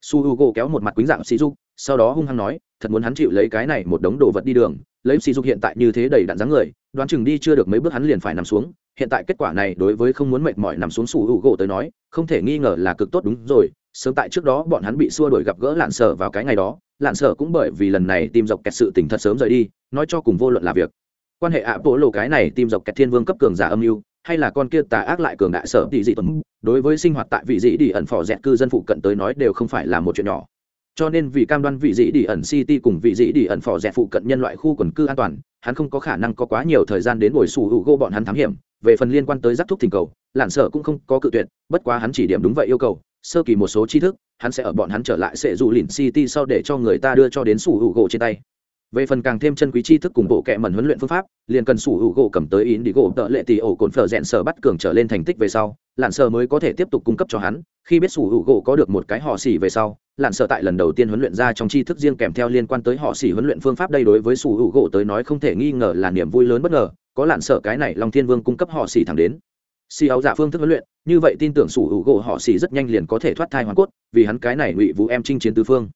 su h u g kéo một mặt quýnh dạng sĩ dục sau đó hung hăng nói, thật muốn hắn chịu lấy cái này một đống đồ vật đi đường. Lấy sĩ dục hiện tại như thế đầy đặn dáng người, đoán chừng đi chưa được mấy bước hắn liền phải nằm xuống. Hiện tại kết quả này đối với không muốn mệt mỏi nằm xuống su h u g tới nói, không thể nghi ngờ là cực tốt đúng rồi. Sớm tại trước đó bọn hắn bị xua đuổi gặp gỡ lạn sở vào cái ngày đó. Lạn sở cũng bởi vì lần này tìm dọc kẹt sự tỉnh thật sớm rời đi, nói cho cùng vô luận là việc quan hệ ạ bộ lộ cái này tìm dọc kẹt thiên vương cấp cường giả âm mưu hay là con kia tà ác lại cường đại sở tỷ dị tuấn đối với sinh hoạt tại vị dị đi ẩn phò dẹt cư dân phụ cận tới nói đều không phải là một chuyện nhỏ. Cho nên vì cam đoan vị dị đi ẩn city cùng vị dị đi ẩn phò dẹt phụ cận nhân loại khu quần cư an toàn, hắn không có khả năng có quá nhiều thời gian đến buổi sủ hữu gô bọn hắn thám hiểm. Về phần liên quan tới giác thúc thỉnh cầu, lạn sở cũng không có cự tuyệt, bất quá hắn chỉ điểm đúng vậy yêu cầu, sơ kỳ một số tri thức, hắn sẽ ở bọn hắn trở lại sẽ dù lìn city sau để cho người ta đưa cho đến sủ hữu gỗ trên tay về phần càng thêm chân quý tri thức cùng bộ kệ mẩn huấn luyện phương pháp, liền cần sủ hữu gỗ cầm tới ý đi gỗ tợ lệ tỷ ổ cồn phở rẽn sở bắt cường trở lên thành tích về sau, lạn sở mới có thể tiếp tục cung cấp cho hắn. Khi biết sủ hữu gỗ có được một cái họ xỉ về sau, lạn sở tại lần đầu tiên huấn luyện ra trong tri thức riêng kèm theo liên quan tới họ xỉ huấn luyện phương pháp đây đối với sủ hữu gỗ tới nói không thể nghi ngờ là niềm vui lớn bất ngờ, có lạn sở cái này long thiên vương cung cấp họ xỉ thẳng đến. Xì áo giả phương thức huấn luyện, như vậy tin tưởng sủ hữu gỗ họ xỉ rất nhanh liền có thể thoát thai hoàn cốt, vì hắn cái này ngụy vũ em chinh chiến tứ phương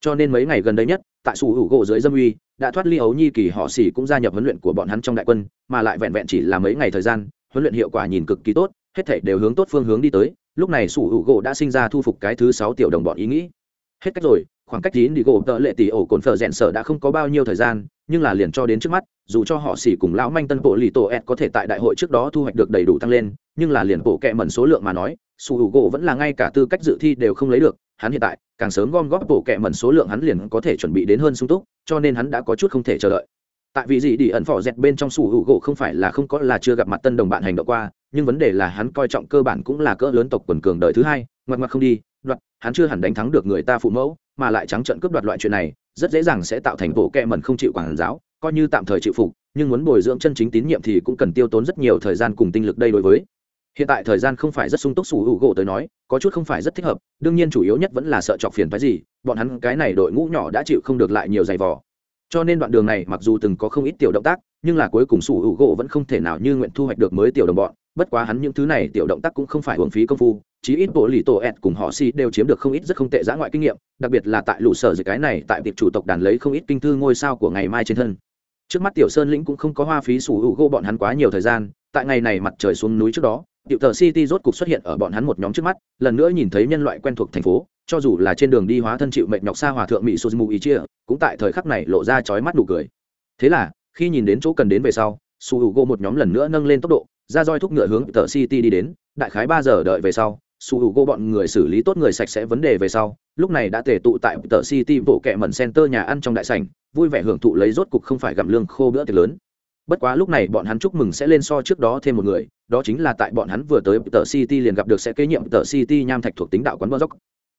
cho nên mấy ngày gần đây nhất, tại sủ hữu gỗ dưới dâm uy, đã thoát ly ấu nhi kỳ họ xỉ cũng gia nhập huấn luyện của bọn hắn trong đại quân, mà lại vẹn vẹn chỉ là mấy ngày thời gian, huấn luyện hiệu quả nhìn cực kỳ tốt, hết thể đều hướng tốt phương hướng đi tới, lúc này sủ hữu gỗ đã sinh ra thu phục cái thứ sáu tiểu đồng bọn ý nghĩ. Hết cách rồi, khoảng cách tín đi gỗ tợ lệ tỷ ổ cồn phở rẽn sở đã không có bao nhiêu thời gian, nhưng là liền cho đến trước mắt, dù cho họ xỉ cùng lão manh tân bộ lì tổ ed có thể tại đại hội trước đó thu hoạch được đầy đủ tăng lên, nhưng là liền bộ kẹ mẩn số lượng mà nói, sủ hữu gỗ vẫn là ngay cả tư cách dự thi đều không lấy được hắn hiện tại, càng sớm gom góp bộ kệ mẩn số lượng hắn liền có thể chuẩn bị đến hơn sung túc, cho nên hắn đã có chút không thể chờ đợi. Tại vì gì đi ẩn phỏ dẹt bên trong su hữu gỗ không phải là không có là chưa gặp mặt tân đồng bạn hành động qua, nhưng vấn đề là hắn coi trọng cơ bản cũng là cỡ lớn tộc quần cường đời thứ hai ngoặt ngoặt không đi, đoạt, hắn chưa hẳn đánh thắng được người ta phụ mẫu, mà lại trắng trận cướp đoạt loại chuyện này, rất dễ dàng sẽ tạo thành bộ kệ mẩn không chịu quản giáo, coi như tạm thời chịu phục, nhưng muốn bồi dưỡng chân chính tín nhiệm thì cũng cần tiêu tốn rất nhiều thời gian cùng tinh lực đây đối với hiện tại thời gian không phải rất sung túc sủ hữu gỗ tới nói, có chút không phải rất thích hợp, đương nhiên chủ yếu nhất vẫn là sợ chọc phiền phái gì, bọn hắn cái này đội ngũ nhỏ đã chịu không được lại nhiều giày vò. Cho nên đoạn đường này mặc dù từng có không ít tiểu động tác, nhưng là cuối cùng sủ hữu gỗ vẫn không thể nào như nguyện thu hoạch được mới tiểu đồng bọn, bất quá hắn những thứ này tiểu động tác cũng không phải hưởng phí công phu, chí ít bộ lì tổ ẹt cùng họ si đều chiếm được không ít rất không tệ giã ngoại kinh nghiệm, đặc biệt là tại lũ sở dưới cái này tại việc chủ tộc đàn lấy không ít kinh thư ngôi sao của ngày mai trên thân. Trước mắt tiểu sơn lĩnh cũng không có hoa phí sủ hữu gỗ bọn hắn quá nhiều thời gian, tại ngày này mặt trời xuống núi trước đó tiểu tờ city rốt cục xuất hiện ở bọn hắn một nhóm trước mắt, lần nữa nhìn thấy nhân loại quen thuộc thành phố, cho dù là trên đường đi hóa thân chịu mệnh nhọc xa hòa thượng mỹ suzumu ý chia, cũng tại thời khắc này lộ ra chói mắt nụ cười. Thế là, khi nhìn đến chỗ cần đến về sau, su hữu một nhóm lần nữa nâng lên tốc độ, ra roi thúc ngựa hướng tờ city đi đến, đại khái ba giờ đợi về sau, su hữu bọn người xử lý tốt người sạch sẽ vấn đề về sau, lúc này đã tề tụ tại tờ city bộ kẹ mẩn center nhà ăn trong đại sảnh, vui vẻ hưởng thụ lấy rốt cục không phải gặm lương khô bữa tiệc lớn. Bất quá lúc này bọn hắn chúc mừng sẽ lên so trước đó thêm một người đó chính là tại bọn hắn vừa tới tờ city liền gặp được sẽ kế nhiệm tờ city nham thạch thuộc tính đạo quán bờ dốc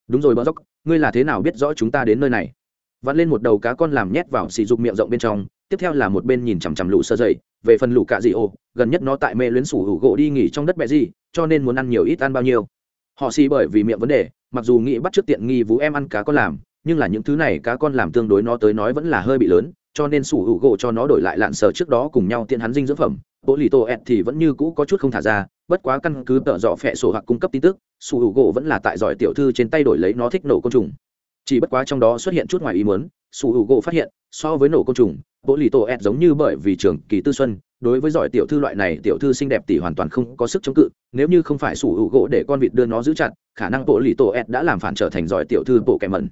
đúng rồi bờ dốc ngươi là thế nào biết rõ chúng ta đến nơi này? Vặn lên một đầu cá con làm nhét vào xì dục miệng rộng bên trong, tiếp theo là một bên nhìn chằm chằm lũ sơ dậy, về phần lũ cạ dị ô gần nhất nó tại mê luyến sủ hữu gỗ đi nghỉ trong đất bẹ gì, cho nên muốn ăn nhiều ít ăn bao nhiêu. Họ xì bởi vì miệng vấn đề, mặc dù nghĩ bắt trước tiện nghi vú em ăn cá con làm, nhưng là những thứ này cá con làm tương đối nó tới nói vẫn là hơi bị lớn cho nên sủ hữu gỗ cho nó đổi lại lạn sở trước đó cùng nhau tiện hắn dinh dưỡng phẩm. Bộ lì tô ẹt thì vẫn như cũ có chút không thả ra, bất quá căn cứ tợ dọ phẹ sổ hoặc cung cấp tin tức, sủ hữu gỗ vẫn là tại giỏi tiểu thư trên tay đổi lấy nó thích nổ côn trùng. Chỉ bất quá trong đó xuất hiện chút ngoài ý muốn, sủ hữu gỗ phát hiện, so với nổ côn trùng bộ lì tô ẹt giống như bởi vì trường kỳ tư xuân, đối với giỏi tiểu thư loại này, tiểu thư xinh đẹp tỷ hoàn toàn không có sức chống cự, nếu như không phải sủ hữu gỗ để con vịt đưa nó giữ chặt, khả năng bộ lì tô ẹt đã làm phản trở thành giỏi tiểu thư bộ kẻ mẩn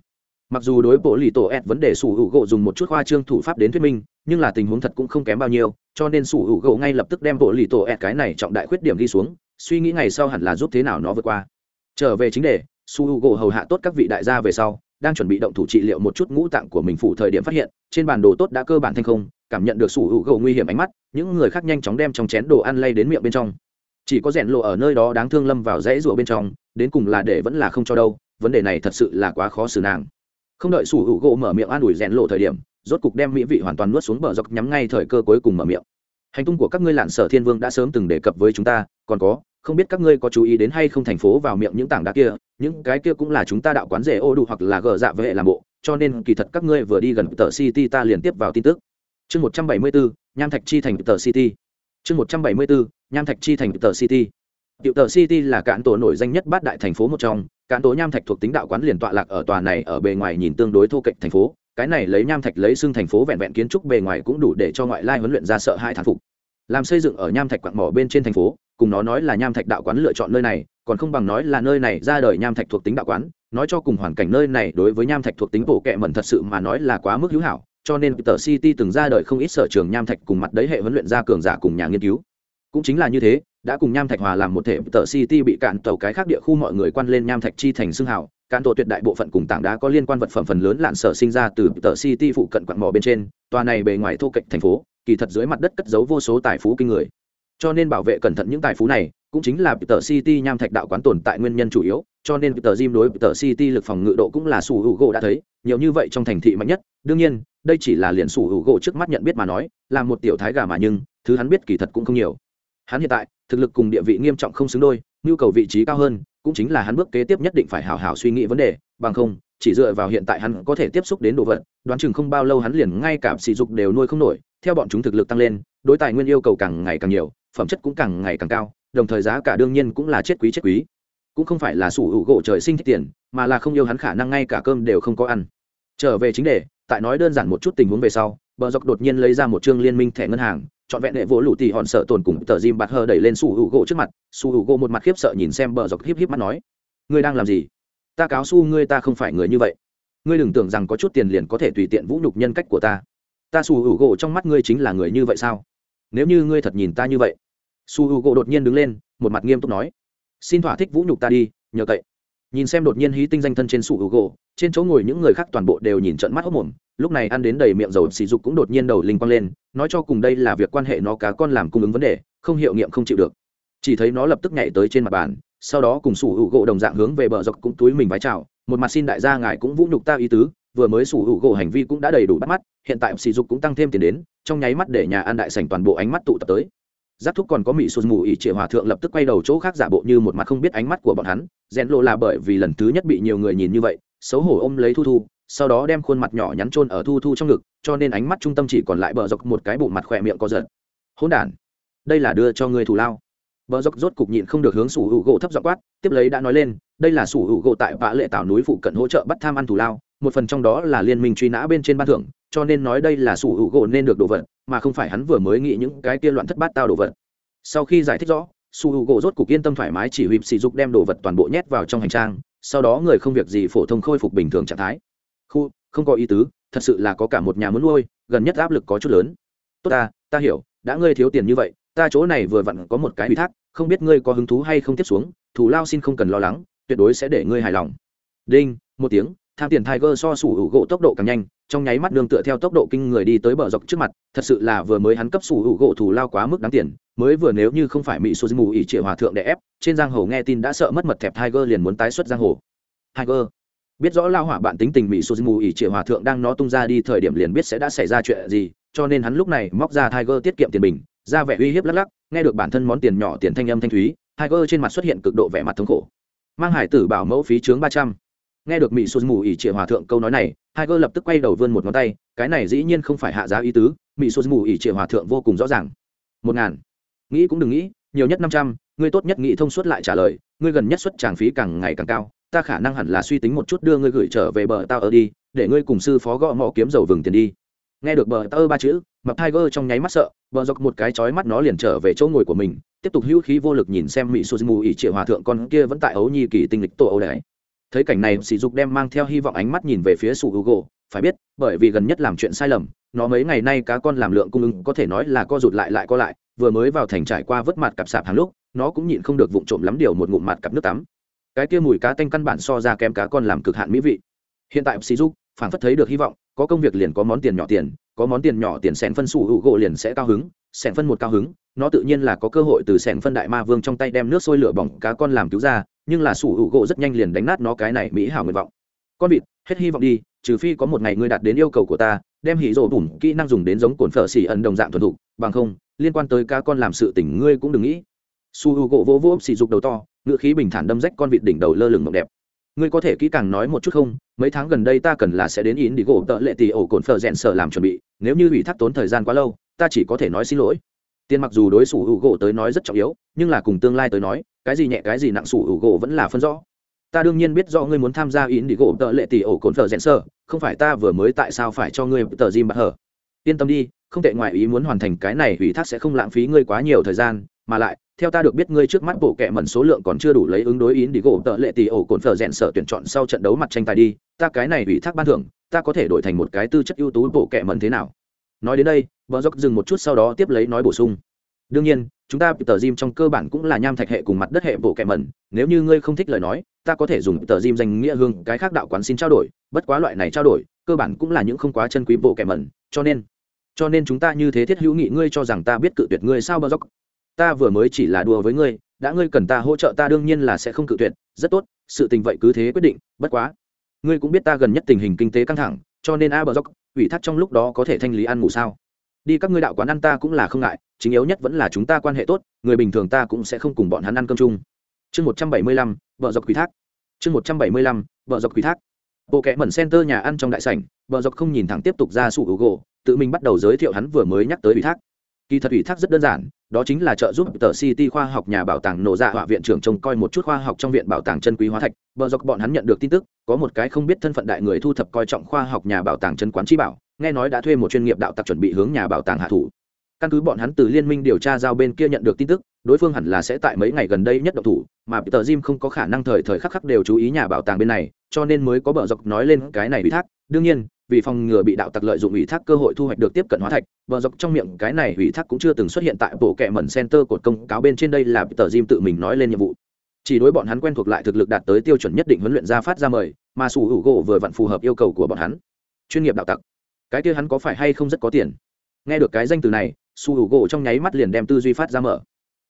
mặc dù đối bộ lì tổ ed vấn đề sủ hữu gỗ dùng một chút khoa trương thủ pháp đến thuyết minh, nhưng là tình huống thật cũng không kém bao nhiêu, cho nên sủ hữu gỗ ngay lập tức đem bộ lì tổ ed cái này trọng đại khuyết điểm đi xuống, suy nghĩ ngày sau hẳn là giúp thế nào nó vượt qua. Trở về chính đề, Sủ hữu gỗ hầu hạ tốt các vị đại gia về sau, đang chuẩn bị động thủ trị liệu một chút ngũ tạng của mình phụ thời điểm phát hiện, trên bản đồ tốt đã cơ bản thành không, cảm nhận được sủ hữu gỗ nguy hiểm ánh mắt, những người khác nhanh chóng đem trong chén đồ ăn lay đến miệng bên trong. Chỉ có rèn lộ ở nơi đó đáng thương lâm vào rẽ rụa bên trong, đến cùng là để vẫn là không cho đâu, vấn đề này thật sự là quá khó xử nàng không đợi sủ hữu gỗ mở miệng an ủi rèn lộ thời điểm, rốt cục đem mỹ vị hoàn toàn nuốt xuống bờ dọc nhắm ngay thời cơ cuối cùng mở miệng. Hành tung của các ngươi lạn sở thiên vương đã sớm từng đề cập với chúng ta, còn có, không biết các ngươi có chú ý đến hay không thành phố vào miệng những tảng đá kia, những cái kia cũng là chúng ta đạo quán rể ô đủ hoặc là gờ dạ vệ làm bộ, cho nên kỳ thật các ngươi vừa đi gần tờ city ta liền tiếp vào tin tức. Chương một trăm bảy mươi bốn nham thạch chi thành tờ city. Chương một trăm bảy mươi bốn nham thạch chi thành tờ city. Tiểu tờ City là cạn tổ nổi danh nhất bát đại thành phố một trong, cạn tổ nham thạch thuộc tính đạo quán liền tọa lạc ở tòa này ở bề ngoài nhìn tương đối thô kệch thành phố, cái này lấy nham thạch lấy xương thành phố vẹn vẹn kiến trúc bề ngoài cũng đủ để cho ngoại lai huấn luyện ra sợ hai thán phục. Làm xây dựng ở nham thạch quặng mỏ bên trên thành phố, cùng nó nói là nham thạch đạo quán lựa chọn nơi này, còn không bằng nói là nơi này ra đời nham thạch thuộc tính đạo quán, nói cho cùng hoàn cảnh nơi này đối với nham thạch thuộc tính bộ kệ mẩn thật sự mà nói là quá mức hữu hảo, cho nên tờ City từng ra đời không ít sở trường nham thạch cùng mặt đấy hệ huấn luyện ra cường giả cùng nhà nghiên cứu. Cũng chính là như thế, đã cùng nham thạch hòa làm một thể tờ city bị cạn tàu cái khác địa khu mọi người quan lên nham thạch chi thành xương hào. Cạn tổ tuyệt đại bộ phận cùng tảng đá có liên quan vật phẩm phần lớn lạn sở sinh ra từ tờ city phụ cận quặng mỏ bên trên. Tòa này bề ngoài thô cạnh thành phố kỳ thật dưới mặt đất cất giấu vô số tài phú kinh người. Cho nên bảo vệ cẩn thận những tài phú này cũng chính là tờ city nham thạch đạo quán tồn tại nguyên nhân chủ yếu. Cho nên tờ gym đối tờ city lực phòng ngự độ cũng là sủ hữu gỗ đã thấy nhiều như vậy trong thành thị mạnh nhất. Đương nhiên đây chỉ là liền sủ hữu gỗ trước mắt nhận biết mà nói là một tiểu thái gà mà nhưng thứ hắn biết kỳ thật cũng không nhiều hắn hiện tại, thực lực cùng địa vị nghiêm trọng không xứng đôi, nhu cầu vị trí cao hơn, cũng chính là hắn bước kế tiếp nhất định phải hào hào suy nghĩ vấn đề, bằng không, chỉ dựa vào hiện tại hắn có thể tiếp xúc đến đồ vật, đoán chừng không bao lâu hắn liền ngay cả sỉ dục đều nuôi không nổi, theo bọn chúng thực lực tăng lên, đối tài nguyên yêu cầu càng ngày càng nhiều, phẩm chất cũng càng ngày càng cao, đồng thời giá cả đương nhiên cũng là chết quý chết quý. Cũng không phải là sủ hữu gỗ trời sinh thích tiền, mà là không yêu hắn khả năng ngay cả cơm đều không có ăn. Trở về chính đề, tại nói đơn giản một chút tình huống về sau bờ dọc đột nhiên lấy ra một chương liên minh thẻ ngân hàng, trọn vẹn hệ vỗ lụ tì hòn sợ tồn cùng tờ jim bạt hờ đẩy lên su hữu gỗ trước mặt. Su hữu gỗ một mặt khiếp sợ nhìn xem bờ dọc híp híp mắt nói, ngươi đang làm gì? Ta cáo su ngươi, ta không phải người như vậy. Ngươi đừng tưởng rằng có chút tiền liền có thể tùy tiện vũ nhục nhân cách của ta. Ta su hữu gỗ trong mắt ngươi chính là người như vậy sao? Nếu như ngươi thật nhìn ta như vậy. Su hữu gỗ đột nhiên đứng lên, một mặt nghiêm túc nói, xin thỏa thích vũ nhục ta đi, nhờ cậy. Nhìn xem đột nhiên hí tinh danh thân trên su hữu gỗ trên chỗ ngồi những người khác toàn bộ đều nhìn trận mắt hốc mồm lúc này ăn đến đầy miệng dầu sỉ dục cũng đột nhiên đầu linh quang lên, nói cho cùng đây là việc quan hệ nó cá con làm cung ứng vấn đề, không hiệu nghiệm không chịu được. Chỉ thấy nó lập tức nhảy tới trên mặt bàn, sau đó cùng sủ hữu gỗ đồng dạng hướng về bờ dọc cũng túi mình vái chào, một mặt xin đại gia ngài cũng vũ nhục ta ý tứ, vừa mới sủ hữu gỗ hành vi cũng đã đầy đủ bắt mắt, hiện tại sỉ dục cũng tăng thêm tiền đến, trong nháy mắt để nhà ăn đại sảnh toàn bộ ánh mắt tụ tập tới. Giáp thúc còn có mỹ sụt mù ỉ trịa hòa thượng lập tức quay đầu chỗ khác giả bộ như một mặt không biết ánh mắt của bọn hắn, rèn lộ là bởi vì lần thứ nhất bị nhiều người nhìn như vậy, xấu hổ ôm lấy thu thu sau đó đem khuôn mặt nhỏ nhắn chôn ở thu thu trong ngực, cho nên ánh mắt trung tâm chỉ còn lại bờ dọc một cái bộ mặt khỏe miệng co giật. Hỗn đản, đây là đưa cho người thù lao. Bờ dọc rốt cục nhịn không được hướng sủ hữu gỗ thấp dọ quát, tiếp lấy đã nói lên, đây là sủ hữu gỗ tại vã lệ tảo núi phụ cận hỗ trợ bắt tham ăn thù lao, một phần trong đó là liên minh truy nã bên trên ban thưởng, cho nên nói đây là sủ hữu gỗ nên được đồ vật, mà không phải hắn vừa mới nghĩ những cái kia loạn thất bát tao đồ vật. Sau khi giải thích rõ su h u gỗ rốt cục yên tâm thoải mái chỉ huy sỉ dục đem đồ vật toàn bộ nhét vào trong hành trang, sau đó người không việc gì phổ thông khôi phục bình thường trạng thái khu, không có ý tứ, thật sự là có cả một nhà muốn nuôi, gần nhất áp lực có chút lớn. Tốt ta ta hiểu, đã ngươi thiếu tiền như vậy, ta chỗ này vừa vặn có một cái ủy thác, không biết ngươi có hứng thú hay không tiếp xuống, thù lao xin không cần lo lắng, tuyệt đối sẽ để ngươi hài lòng. Đinh, một tiếng, tham tiền tiger so sủ hữu gỗ tốc độ càng nhanh, trong nháy mắt đường tựa theo tốc độ kinh người đi tới bờ dọc trước mặt, thật sự là vừa mới hắn cấp sủ hữu gỗ thù lao quá mức đáng tiền, mới vừa nếu như không phải mỹ số mù ỉ trịa hòa thượng đè ép, trên giang hồ nghe tin đã sợ mất mật thẹp tiger liền muốn tái xuất giang hồ. Tiger biết rõ lao hỏa bạn tính tình mỹ suzumu ỉ trịa hòa thượng đang nó tung ra đi thời điểm liền biết sẽ đã xảy ra chuyện gì, cho nên hắn lúc này móc ra tiger tiết kiệm tiền bình, ra vẻ uy hiếp lắc lắc, nghe được bản thân món tiền nhỏ tiền thanh âm thanh thúy, tiger trên mặt xuất hiện cực độ vẻ mặt thống khổ. Mang hải tử bảo mẫu phí chướng ba trăm. Nghe được mỹ suzumu ỉ trịa hòa thượng câu nói này, tiger lập tức quay đầu vươn một ngón tay, cái này dĩ nhiên không phải hạ giá ý tứ mỹ suzumu ỉ trịa hòa thượng vô cùng rõ ràng. Một ngàn. Nghĩ cũng đừng nghĩ, nhiều nhất năm trăm, ngươi tốt nhất nghĩ thông suốt lại trả lời, ngươi gần nhất xuất tràng phí càng ngày càng cao ta khả năng hẳn là suy tính một chút đưa ngươi gửi trở về bờ tao ở đi, để ngươi cùng sư phó gõ mỏ kiếm dầu vừng tiền đi. Nghe được bờ tao ba chữ, mập tiger trong nháy mắt sợ, bờ dọc một cái chói mắt nó liền trở về chỗ ngồi của mình, tiếp tục hữu khí vô lực nhìn xem mỹ sô mù ỉ triệu hòa thượng con kia vẫn tại ấu nhi kỳ tinh lịch tổ ấu đấy. Thấy cảnh này, sỉ dục đem mang theo hy vọng ánh mắt nhìn về phía sủ google phải biết, bởi vì gần nhất làm chuyện sai lầm, nó mấy ngày nay cá con làm lượng cung ứng có thể nói là co rụt lại lại co lại, vừa mới vào thành trải qua vớt mặt cặp sạp hàng lúc, nó cũng nhịn không được vụng trộm lắm điều một ngụm mặt cặp nước tắm cái kia mùi cá tanh căn bản so ra kém cá con làm cực hạn mỹ vị. Hiện tại sĩ dục phản phất thấy được hy vọng, có công việc liền có món tiền nhỏ tiền, có món tiền nhỏ tiền sẻn phân sủ hữu gỗ liền sẽ cao hứng sẻn phân một cao hứng, nó tự nhiên là có cơ hội từ sẻn phân đại ma vương trong tay đem nước sôi lửa bỏng cá con làm cứu ra, nhưng là sủ hữu gỗ rất nhanh liền đánh nát nó cái này mỹ hảo nguyện vọng. Con vịt, hết hy vọng đi, trừ phi có một ngày ngươi đạt đến yêu cầu của ta, đem hỉ rổ bùn kỹ năng dùng đến giống cồn phở xỉ ẩn đồng dạng thuần thục, bằng không, liên quan tới cá con làm sự tỉnh ngươi cũng đừng nghĩ. Su h u gỗ vỗ vỗ xì dục đầu to ngựa khí bình thản đâm rách con vịt đỉnh đầu lơ lửng mộng đẹp. Ngươi có thể kỹ càng nói một chút không? Mấy tháng gần đây ta cần là sẽ đến in đi gỗ tợ lệ tì ổ cồn phở rèn sở làm chuẩn bị, nếu như ủy thác tốn thời gian quá lâu, ta chỉ có thể nói xin lỗi. Tiền mặc dù đối xử hữu gỗ tới nói rất trọng yếu, nhưng là cùng tương lai tới nói, cái gì nhẹ cái gì nặng sủ hữu gỗ vẫn là phân rõ. Ta đương nhiên biết do ngươi muốn tham gia in đi gỗ tợ lệ tì ổ cồn phở rèn sợ không phải ta vừa mới tại sao phải cho ngươi tờ gym bạc hở yên tâm đi không tệ ngoài ý muốn hoàn thành cái này, ủy thác sẽ không lãng phí ngươi quá nhiều thời gian, mà lại, theo ta được biết ngươi trước mắt bộ kệ mẩn số lượng còn chưa đủ lấy ứng đối ý đi gỗ tợ lệ tỷ ổ cồn phở rèn sở tuyển chọn sau trận đấu mặt tranh tài đi, ta cái này ủy thác ban thưởng, ta có thể đổi thành một cái tư chất ưu tú bộ kệ mẩn thế nào? Nói đến đây vợ dốc dừng một chút sau đó tiếp lấy nói bổ sung. Đương nhiên, chúng ta tờ gym trong cơ bản cũng là nham thạch hệ cùng mặt đất hệ bộ kệ mẩn, nếu như ngươi không thích lời nói, ta có thể dùng tờ gym danh nghĩa hương cái khác đạo quán xin trao đổi, bất quá loại này trao đổi, cơ bản cũng là những không quá chân quý bộ kệ mẩn, cho nên cho nên chúng ta như thế thiết hữu nghị, ngươi cho rằng ta biết cự tuyệt ngươi sao bơ dốc ta vừa mới chỉ là đùa với ngươi, đã ngươi cần ta hỗ trợ ta đương nhiên là sẽ không cự tuyệt. Rất tốt, sự tình vậy cứ thế quyết định, bất quá. Ngươi cũng biết ta gần nhất tình hình kinh tế căng thẳng, cho nên a bờ dốc ủy thác trong lúc đó có thể thanh lý ăn ngủ sao? Đi, các ngươi đạo quán ăn ta cũng là không ngại, chính yếu nhất vẫn là chúng ta quan hệ tốt, người bình thường ta cũng sẽ không cùng bọn hắn ăn cơm chung. Chương một trăm bảy mươi lăm vợ dọc quỷ thác. Chương một trăm bảy mươi lăm vợ dọc quỷ thác. Bộ kẽ mẩn center nhà ăn trong đại sảnh vợ dọc không nhìn thẳng tiếp tục ra sủ gỗ tự mình bắt đầu giới thiệu hắn vừa mới nhắc tới ủy thác. Kỳ thật ủy thác rất đơn giản, đó chính là trợ giúp tờ city khoa học nhà bảo tàng nổ dạ họa viện trưởng trông coi một chút khoa học trong viện bảo tàng chân quý hóa thạch. Bờ dọc bọn hắn nhận được tin tức, có một cái không biết thân phận đại người thu thập coi trọng khoa học nhà bảo tàng chân quán chi bảo, nghe nói đã thuê một chuyên nghiệp đạo tặc chuẩn bị hướng nhà bảo tàng hạ thủ. Căn cứ bọn hắn từ liên minh điều tra giao bên kia nhận được tin tức, đối phương hẳn là sẽ tại mấy ngày gần đây nhất động thủ mà tờ jim không có khả năng thời thời khắc khắc đều chú ý nhà bảo tàng bên này, cho nên mới có bờ dọc nói lên cái này ủy thác. Đương nhiên, vì phòng ngừa bị đạo tặc lợi dụng ủy thác cơ hội thu hoạch được tiếp cận hóa thạch, bờ dọc trong miệng cái này ủy thác cũng chưa từng xuất hiện tại bộ kệ mẩn center cột công cáo bên trên đây là tờ jim tự mình nói lên nhiệm vụ. Chỉ đối bọn hắn quen thuộc lại thực lực đạt tới tiêu chuẩn nhất định huấn luyện ra phát ra mời, mà sủ hữu gỗ vừa vặn phù hợp yêu cầu của bọn hắn. Chuyên nghiệp đạo tặc. Cái kia hắn có phải hay không rất có tiền? Nghe được cái danh từ này su hữu gỗ trong nháy mắt liền đem tư duy phát ra mở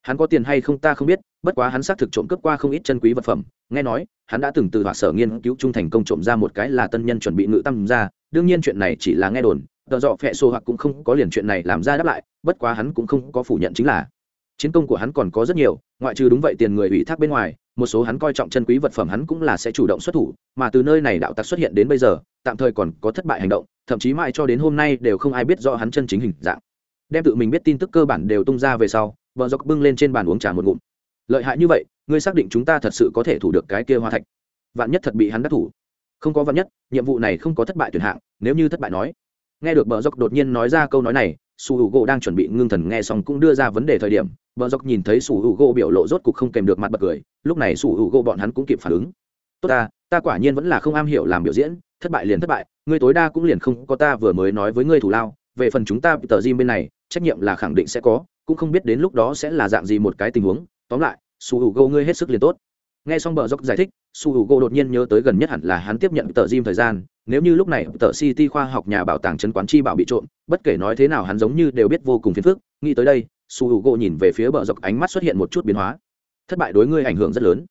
hắn có tiền hay không ta không biết, bất quá hắn xác thực trộm cướp qua không ít chân quý vật phẩm. Nghe nói, hắn đã từng từ hỏa sở nghiên cứu trung thành công trộm ra một cái là tân nhân chuẩn bị ngự tâm ra. Đương nhiên chuyện này chỉ là nghe đồn tờ dọ phẹ xô hoặc cũng không có liền chuyện này làm ra đáp lại, bất quá hắn cũng không có phủ nhận chính là chiến công của hắn còn có rất nhiều, ngoại trừ đúng vậy tiền người ủy thác bên ngoài, một số hắn coi trọng chân quý vật phẩm hắn cũng là sẽ chủ động xuất thủ, mà từ nơi này đạo tặc xuất hiện đến bây giờ, tạm thời còn có thất bại hành động, thậm chí mãi cho đến hôm nay đều không ai biết rõ hắn chân chính hình dạng. Đem tự mình biết tin tức cơ bản đều tung ra về sau vợ dọc bưng lên trên bàn uống trà một ngụm. Lợi hại như vậy, ngươi xác định chúng ta thật sự có thể thủ được cái kia hoa thạch. Vạn nhất thật bị hắn đắc thủ. Không có vạn nhất, nhiệm vụ này không có thất bại tuyển hạng, nếu như thất bại nói. Nghe được bờ dọc đột nhiên nói ra câu nói này, su hữu gỗ đang chuẩn bị ngưng thần nghe xong cũng đưa ra vấn đề thời điểm, bờ dọc nhìn thấy su hữu gỗ biểu lộ rốt cục không kèm được mặt bật cười, lúc này su hữu gỗ bọn hắn cũng kịp phản ứng. Tốt ta ta quả nhiên vẫn là không am hiểu làm biểu diễn, thất bại liền thất bại, ngươi tối đa cũng liền không có ta vừa mới nói với ngươi thủ lao, về phần chúng ta tờ gym bên này, trách nhiệm là khẳng định sẽ có cũng không biết đến lúc đó sẽ là dạng gì một cái tình huống. Tóm lại, su hữu gỗ ngươi hết sức liền tốt. Nghe xong bờ dốc giải thích, su hữu gỗ đột nhiên nhớ tới gần nhất hẳn là hắn tiếp nhận tờ gym thời gian. Nếu như lúc này tờ city khoa học nhà bảo tàng chân quán chi bảo bị trộm, bất kể nói thế nào hắn giống như đều biết vô cùng phiền phức. Nghĩ tới đây, su hữu gỗ nhìn về phía bờ dốc, ánh mắt xuất hiện một chút biến hóa. Thất bại đối ngươi ảnh hưởng rất lớn.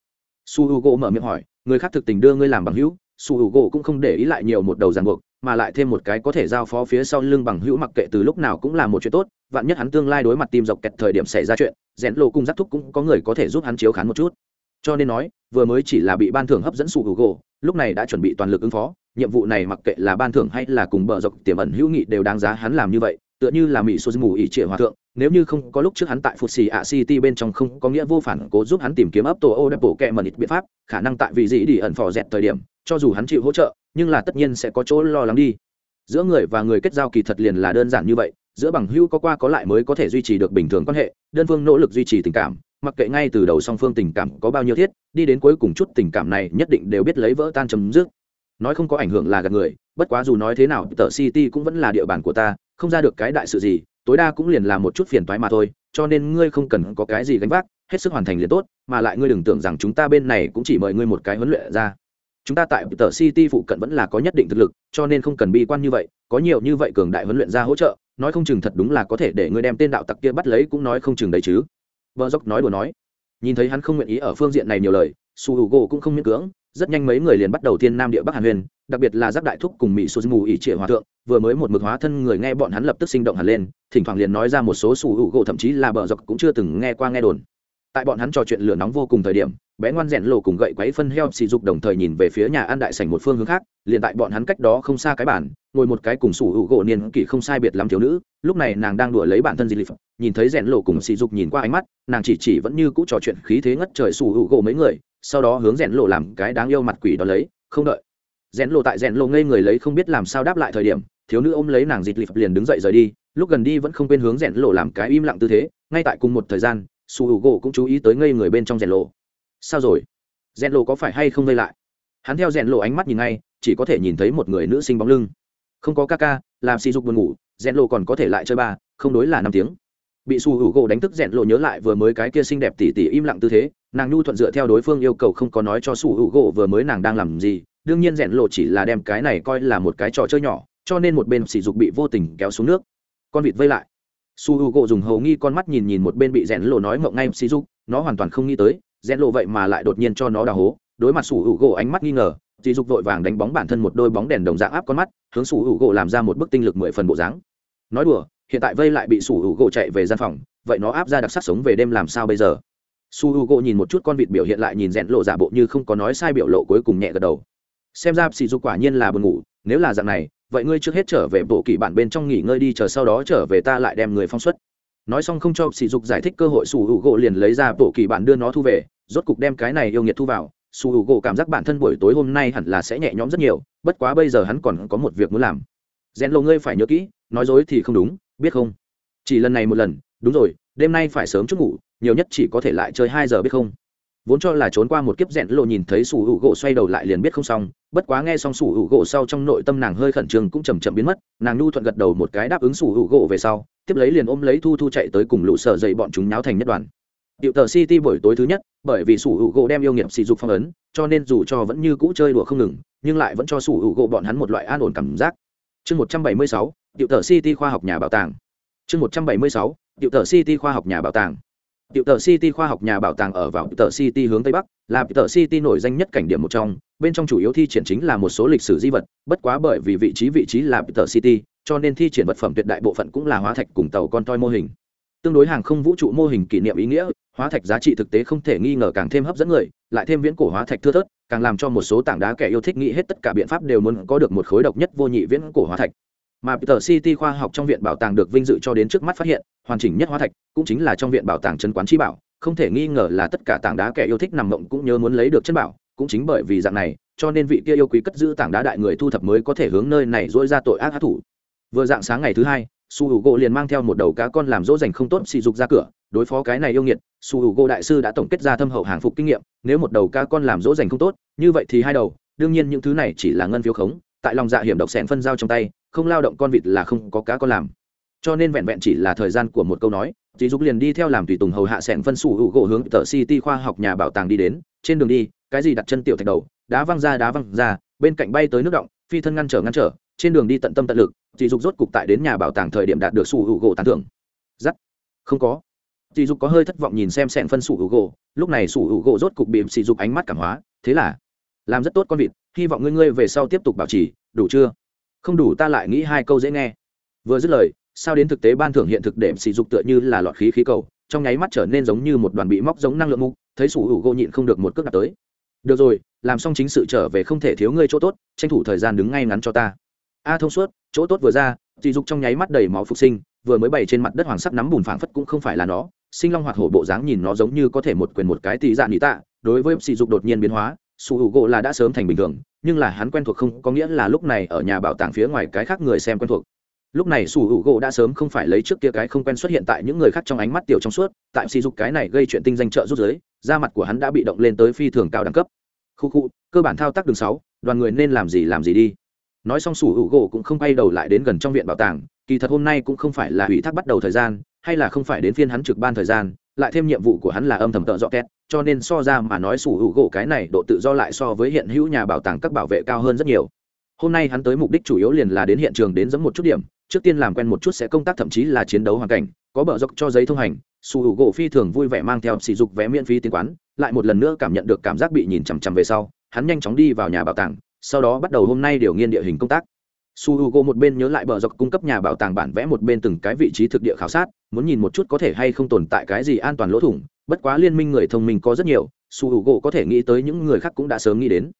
Su hữu gỗ mở miệng hỏi, người khác thực tình đưa ngươi làm bằng hữu? Su hữu gỗ cũng không để ý lại nhiều một đầu ràng buộc, mà lại thêm một cái có thể giao phó phía sau lưng bằng hữu mặc kệ từ lúc nào cũng là một chuyện tốt vạn nhất hắn tương lai đối mặt tim dọc kẹt thời điểm xảy ra chuyện rẽn lộ cung giác thúc cũng có người có thể giúp hắn chiếu khán một chút. Cho nên nói, vừa mới chỉ là bị ban thưởng hấp dẫn sụ hữu gỗ lúc này đã chuẩn bị toàn lực ứng phó. Nhiệm vụ này mặc kệ là ban thưởng hay là cùng bờ dọc tiềm ẩn hữu nghị đều đáng giá hắn làm như vậy, tựa như là mỹ số mù ỉ trịa hòa thượng, nếu như không có lúc trước hắn tại phụt xì ạ city bên trong không có nghĩa vô phản cố giúp hắn tìm kiếm ấp tổ ô đập bộ kẹ mần ít biện pháp, khả năng tại vị dĩ đi ẩn phò dẹt thời điểm, cho dù hắn chịu hỗ trợ, nhưng là tất nhiên sẽ có chỗ lo lắng đi. Giữa người và người kết giao kỳ thật liền là đơn giản như vậy giữa bằng hữu có qua có lại mới có thể duy trì được bình thường quan hệ, đơn phương nỗ lực duy trì tình cảm, mặc kệ ngay từ đầu song phương tình cảm có bao nhiêu thiết, đi đến cuối cùng chút tình cảm này nhất định đều biết lấy vỡ tan chấm dứt. Nói không có ảnh hưởng là gạt người, bất quá dù nói thế nào, tờ city cũng vẫn là địa bàn của ta, không ra được cái đại sự gì, tối đa cũng liền là một chút phiền toái mà thôi, cho nên ngươi không cần có cái gì gánh vác, hết sức hoàn thành liền tốt, mà lại ngươi đừng tưởng rằng chúng ta bên này cũng chỉ mời ngươi một cái huấn luyện ra. Chúng ta tại tờ city phụ cận vẫn là có nhất định thực lực, cho nên không cần bi quan như vậy, có nhiều như vậy cường đại huấn luyện ra hỗ trợ nói không chừng thật đúng là có thể để ngươi đem tên đạo tặc kia bắt lấy cũng nói không chừng đấy chứ. Vợ dốc nói đùa nói. Nhìn thấy hắn không nguyện ý ở phương diện này nhiều lời, su h u gỗ cũng không miễn cưỡng, rất nhanh mấy người liền bắt đầu thiên nam địa bắc hàn huyền, đặc biệt là giác đại thúc cùng mỹ số mù ỉ trịa hòa thượng, vừa mới một mực hóa thân người nghe bọn hắn lập tức sinh động hẳn lên, thỉnh thoảng liền nói ra một số su h u gỗ thậm chí là bờ dọc cũng chưa từng nghe qua nghe đồn tại bọn hắn trò chuyện lửa nóng vô cùng thời điểm, bé ngoan rèn lộ cùng gậy quấy phân heo xì dục đồng thời nhìn về phía nhà ăn đại sảnh một phương hướng khác, liền tại bọn hắn cách đó không xa cái bản ngồi một cái cùng sủ hữu gỗ niên kỷ không sai biệt lắm thiếu nữ, lúc này nàng đang đùa lấy bản thân di lịp nhìn thấy rèn lộ cùng xì dục nhìn qua ánh mắt, nàng chỉ chỉ vẫn như cũ trò chuyện khí thế ngất trời sủ hữu gỗ mấy người, sau đó hướng rèn lộ làm cái đáng yêu mặt quỷ đó lấy, không đợi. Rèn lộ tại rèn lộ ngây người lấy không biết làm sao đáp lại thời điểm, thiếu nữ ôm lấy nàng dịt lịp liền đứng dậy rời đi, lúc gần đi vẫn không quên hướng rèn lộ làm cái im lặng tư thế, ngay tại cùng một thời gian su hữu gỗ cũng chú ý tới ngây người bên trong rèn lộ. Sao rồi? Rèn lộ có phải hay không ngây lại? Hắn theo rèn lộ ánh mắt nhìn ngay, chỉ có thể nhìn thấy một người nữ sinh bóng lưng. Không có ca ca, làm sỉ dục buồn ngủ, rèn lộ còn có thể lại chơi ba, không đối là năm tiếng. Bị su hữu gỗ đánh thức rèn lộ nhớ lại vừa mới cái kia xinh đẹp tỉ tỉ im lặng tư thế, nàng nhu thuận dựa theo đối phương yêu cầu không có nói cho su hữu gỗ vừa mới nàng đang làm gì, đương nhiên rèn lộ chỉ là đem cái này coi là một cái trò chơi nhỏ, cho nên một bên sỉ dục bị vô tình kéo xuống nước. Con vịt vây lại su h u gộ dùng hầu nghi con mắt nhìn nhìn một bên bị rẽn lộ nói mộng ngay sỉ dục nó hoàn toàn không nghĩ tới rẽn lộ vậy mà lại đột nhiên cho nó đào hố. Đối mặt su h u gộ ánh mắt nghi ngờ sỉ dục vội vàng đánh bóng bản thân một đôi bóng đèn đồng dạng áp con mắt, hướng su h u gộ làm ra một bức tinh lực mười phần bộ dáng. Nói đùa, hiện tại vây lại bị su h u gộ chạy về gian phòng, vậy nó áp ra đặc sắc sống về đêm làm sao bây giờ? Su h u gộ nhìn một chút con vịt biểu hiện lại nhìn rẽn lộ giả bộ như không có nói sai biểu lộ cuối cùng nhẹ gật đầu. Xem ra sỉ dục quả nhiên là buồn ngủ, nếu là dạng này vậy ngươi trước hết trở về bộ kỳ bản bên trong nghỉ ngơi đi, chờ sau đó trở về ta lại đem người phong xuất. Nói xong không cho sỉ dục giải thích cơ hội, sủ hữu gỗ liền lấy ra bộ kỳ bản đưa nó thu về, rốt cục đem cái này yêu nghiệt thu vào. Sủ hữu gỗ cảm giác bản thân buổi tối hôm nay hẳn là sẽ nhẹ nhõm rất nhiều, bất quá bây giờ hắn còn có một việc muốn làm. Rèn lộ ngươi phải nhớ kỹ, nói dối thì không đúng, biết không? Chỉ lần này một lần, đúng rồi, đêm nay phải sớm chút ngủ, nhiều nhất chỉ có thể lại chơi hai giờ biết không? Vốn cho là trốn qua một kiếp rẽn lộ nhìn thấy sủ hữu gỗ xoay đầu lại liền biết không xong, bất quá nghe xong sủ hữu gỗ sau trong nội tâm nàng hơi khẩn trương cũng chầm chậm biến mất, nàng nhu thuận gật đầu một cái đáp ứng sủ hữu gỗ về sau, tiếp lấy liền ôm lấy thu thu chạy tới cùng lũ sợ dậy bọn chúng nháo thành nhất đoàn. Điệu tờ city buổi tối thứ nhất, bởi vì sủ hữu gỗ đem yêu nghiệm sỉ dục phong ấn, cho nên dù cho vẫn như cũ chơi đùa không ngừng, nhưng lại vẫn cho sủ hữu gỗ bọn hắn một loại an ổn cảm giác. Chương một trăm bảy mươi sáu điệu tờ city khoa học nhà bảo tàng. Chương một trăm bảy mươi sáu điệu tờ city khoa học nhà bảo tàng. Tiểu tờ City khoa học nhà bảo tàng ở vào tờ City hướng tây bắc, là tờ City nổi danh nhất cảnh điểm một trong, bên trong chủ yếu thi triển chính là một số lịch sử di vật, bất quá bởi vì vị trí vị trí là tờ City, cho nên thi triển vật phẩm tuyệt đại bộ phận cũng là hóa thạch cùng tàu con toy mô hình. Tương đối hàng không vũ trụ mô hình kỷ niệm ý nghĩa, hóa thạch giá trị thực tế không thể nghi ngờ càng thêm hấp dẫn người, lại thêm viễn cổ hóa thạch thưa thớt, càng làm cho một số tảng đá kẻ yêu thích nghĩ hết tất cả biện pháp đều muốn có được một khối độc nhất vô nhị viễn cổ hóa thạch mà Peter City khoa học trong viện bảo tàng được vinh dự cho đến trước mắt phát hiện, hoàn chỉnh nhất hóa thạch, cũng chính là trong viện bảo tàng chân quán chi bảo, không thể nghi ngờ là tất cả tảng đá kẻ yêu thích nằm mộng cũng nhớ muốn lấy được chân bảo, cũng chính bởi vì dạng này, cho nên vị kia yêu quý cất giữ tảng đá đại người thu thập mới có thể hướng nơi này dỗi ra tội ác hắc thủ. Vừa dạng sáng ngày thứ hai, Su Hugo liền mang theo một đầu cá con làm dỗ dành không tốt xì dục ra cửa, đối phó cái này yêu nghiệt, Su Hugo đại sư đã tổng kết ra thâm hậu hàng phục kinh nghiệm, nếu một đầu cá con làm dỗ dành không tốt, như vậy thì hai đầu, đương nhiên những thứ này chỉ là ngân phiếu khống, tại lòng dạ hiểm độc xẻn phân giao trong tay, không lao động con vịt là không có cá con làm. Cho nên vẹn vẹn chỉ là thời gian của một câu nói dì dục liền đi theo làm tùy tùng hầu hạ sẻn phân sủ hữu gỗ hướng tờ city khoa học nhà bảo tàng đi đến. Trên đường đi, cái gì đặt chân tiểu thạch đầu, đá văng ra, đá văng ra, bên cạnh bay tới nước động, phi thân ngăn trở ngăn trở. Trên đường đi tận tâm tận lực dì dục rốt cục tại đến nhà bảo tàng thời điểm đạt được sủ hữu gỗ tán thưởng. Giắt. Không có. Dì dục có hơi thất vọng nhìn xem sẻn phân sủ hữu gỗ. Lúc này sủ hữu gỗ rốt cục bị sỉ dục ánh mắt cảm hóa. Thế là, làm rất tốt con vịt, hy vọng ngươi ngươi về sau tiếp tục bảo trì. Đủ chưa? Không đủ ta lại nghĩ hai câu dễ nghe. Vừa dứt lời, sao đến thực tế ban thưởng hiện thực để sỉ dục tựa như là lọt khí khí cầu, trong nháy mắt trở nên giống như một đoàn bị móc giống năng lượng mục, thấy sủ hữu gỗ nhịn không được một cước đặt tới. Được rồi, làm xong chính sự trở về không thể thiếu ngươi chỗ tốt, tranh thủ thời gian đứng ngay ngắn cho ta. A thông suốt, chỗ tốt vừa ra, sỉ dục trong nháy mắt đầy máu phục sinh, vừa mới bày trên mặt đất hoàng sắc nắm bùn phảng phất cũng không phải là nó, sinh long hoạt hổ bộ dáng nhìn nó giống như có thể một quyền một cái tì dạ nhị tạ, đối với sỉ dục đột nhiên biến hóa su hữu gỗ là đã sớm thành bình thường, nhưng là hắn quen thuộc không có nghĩa là lúc này ở nhà bảo tàng phía ngoài cái khác người xem quen thuộc. Lúc này su hữu gỗ đã sớm không phải lấy trước kia cái không quen xuất hiện tại những người khác trong ánh mắt tiểu trong suốt, tại sỉ dục cái này gây chuyện tinh danh trợ rút giới, da mặt của hắn đã bị động lên tới phi thường cao đẳng cấp. Khu khu, cơ bản thao tác đường sáu, đoàn người nên làm gì làm gì đi. Nói xong sủ hữu gỗ cũng không quay đầu lại đến gần trong viện bảo tàng, kỳ thật hôm nay cũng không phải là ủy thác bắt đầu thời gian, hay là không phải đến phiên hắn trực ban thời gian lại thêm nhiệm vụ của hắn là âm thầm tợ dọ két, cho nên so ra mà nói sủ hữu gỗ cái này độ tự do lại so với hiện hữu nhà bảo tàng các bảo vệ cao hơn rất nhiều. Hôm nay hắn tới mục đích chủ yếu liền là đến hiện trường đến dẫm một chút điểm, trước tiên làm quen một chút sẽ công tác thậm chí là chiến đấu hoàn cảnh, có bờ dọc cho giấy thông hành, sủ hữu gỗ phi thường vui vẻ mang theo sỉ dục vé miễn phí tiến quán, lại một lần nữa cảm nhận được cảm giác bị nhìn chằm chằm về sau, hắn nhanh chóng đi vào nhà bảo tàng, sau đó bắt đầu hôm nay điều nghiên địa hình công tác. Su h u g o một bên nhớ lại bờ dọc cung cấp nhà bảo tàng bản vẽ một bên từng cái vị trí thực địa khảo sát muốn nhìn một chút có thể hay không tồn tại cái gì an toàn lỗ thủng bất quá liên minh người thông minh có rất nhiều su h u có thể nghĩ tới những người khác cũng đã sớm nghĩ đến.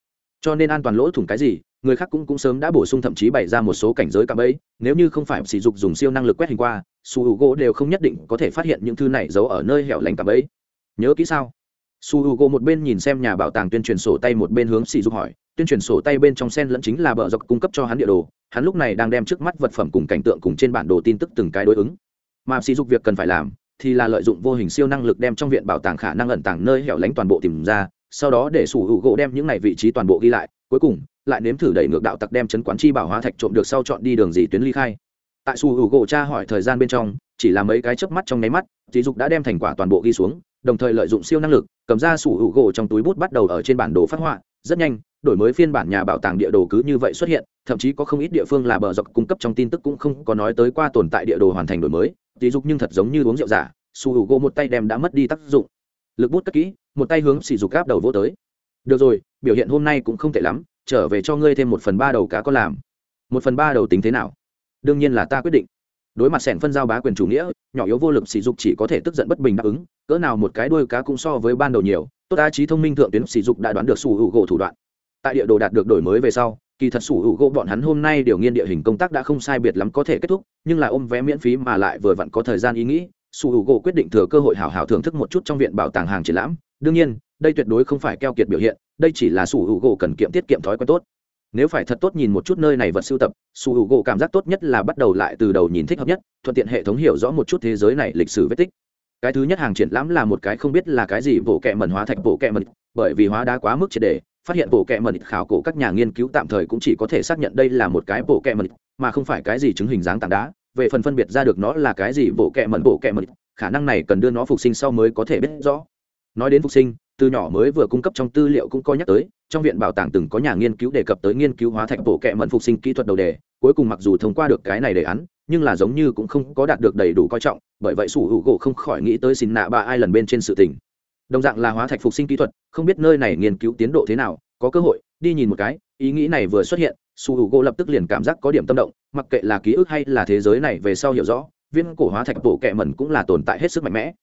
Cho nên an toàn lỗ thủng cái gì người khác cũng, cũng sớm đã bổ sung thậm chí bày ra một số cảnh giới cạm ấy nếu như không phải sử dụng dùng siêu năng lực quét hình qua su h u đều không nhất định có thể phát hiện những thư này giấu ở nơi hẻo lánh cạm ấy nhớ kỹ sao? Su h u g o một bên nhìn xem nhà bảo tàng tuyên truyền sổ tay một bên hướng sỉ dục hỏi tuyên truyền sổ tay bên trong sen lẫn chính là bờ dọc cung cấp cho hắn địa đồ hắn lúc này đang đem trước mắt vật phẩm cùng cảnh tượng cùng trên bản đồ tin tức từng cái đối ứng mà sỉ dục việc cần phải làm thì là lợi dụng vô hình siêu năng lực đem trong viện bảo tàng khả năng ẩn tàng nơi hẻo lánh toàn bộ tìm ra, sau đó để sủ hữu gỗ đem những này vị trí toàn bộ ghi lại, cuối cùng lại nếm thử đẩy ngược đạo tặc đem chấn quán chi bảo hóa thạch trộm được sau chọn đi đường gì tuyến ly khai. Tại sủ hữu gỗ tra hỏi thời gian bên trong, chỉ là mấy cái chớp mắt trong nháy mắt dì dục đã đem thành quả toàn bộ ghi xuống, đồng thời lợi dụng siêu năng lực, cầm ra sủ hữu gỗ trong túi bút bắt đầu ở trên bản đồ phát họa rất nhanh, đổi mới phiên bản nhà bảo tàng địa đồ cứ như vậy xuất hiện, thậm chí có không ít địa phương là bờ dọc cung cấp trong tin tức cũng không có nói tới qua tồn tại địa đồ hoàn thành đổi mới. Tí dục nhưng thật giống như uống rượu giả, su hữu gỗ một tay đem đã mất đi tác dụng. Lực bút cất kỹ, một tay hướng xì dục gáp đầu vô tới. Được rồi, biểu hiện hôm nay cũng không tệ lắm, trở về cho ngươi thêm một phần ba đầu cá có làm. Một phần ba đầu tính thế nào? Đương nhiên là ta quyết định. Đối mặt sẻn phân giao bá quyền chủ nghĩa, nhỏ yếu vô lực sỉ dục chỉ có thể tức giận bất bình đáp ứng, cỡ nào một cái đuôi cá cũng so với ban đầu nhiều tốt đa trí thông minh thượng tuyến sỉ dục đã đoán được sủ hữu gỗ thủ đoạn. Tại địa đồ đạt được đổi mới về sau, kỳ thật sủ hữu gỗ bọn hắn hôm nay điều nghiên địa hình công tác đã không sai biệt lắm có thể kết thúc, nhưng là ôm vé miễn phí mà lại vừa vặn có thời gian ý nghĩ, sủ hữu gỗ quyết định thừa cơ hội hảo hảo thưởng thức một chút trong viện bảo tàng hàng triển lãm. Đương nhiên, đây tuyệt đối không phải keo kiệt biểu hiện, đây chỉ là sủ hữu gỗ cần kiệm tiết kiệm thói quen tốt. Nếu phải thật tốt nhìn một chút nơi này vật sưu tập, sủ hữu gỗ cảm giác tốt nhất là bắt đầu lại từ đầu nhìn thích hợp nhất, thuận tiện hệ thống hiểu rõ một chút thế giới này lịch sử vết tích cái thứ nhất hàng triển lãm là một cái không biết là cái gì, bộ kẹ mẩn hóa thạch, bộ kẹ mẩn. Bởi vì hóa đá quá mức triệt đề phát hiện bộ kẹ mẩn khảo cổ các nhà nghiên cứu tạm thời cũng chỉ có thể xác nhận đây là một cái bộ kẹ mẩn, mà không phải cái gì chứng hình dáng tảng đá. Về phần phân biệt ra được nó là cái gì, bộ kẹ mẩn, bộ kẹ mẩn, khả năng này cần đưa nó phục sinh sau mới có thể biết rõ. Nói đến phục sinh, từ nhỏ mới vừa cung cấp trong tư liệu cũng có nhắc tới, trong viện bảo tàng từng có nhà nghiên cứu đề cập tới nghiên cứu hóa thạch, bộ kẹ mẩn phục sinh kỹ thuật đầu đề. Cuối cùng mặc dù thông qua được cái này đề án, nhưng là giống như cũng không có đạt được đầy đủ coi trọng bởi vậy sủ hữu gỗ không khỏi nghĩ tới xin nạ ba ai lần bên trên sự tình. Đồng dạng là hóa thạch phục sinh kỹ thuật, không biết nơi này nghiên cứu tiến độ thế nào, có cơ hội, đi nhìn một cái, ý nghĩ này vừa xuất hiện, sủ hữu u gỗ lập tức liền cảm giác có điểm tâm động, mặc kệ là ký ức hay là thế giới này về sau hiểu rõ, viên cổ hóa thạch bổ kẹ mẩn cũng là tồn tại hết sức mạnh mẽ.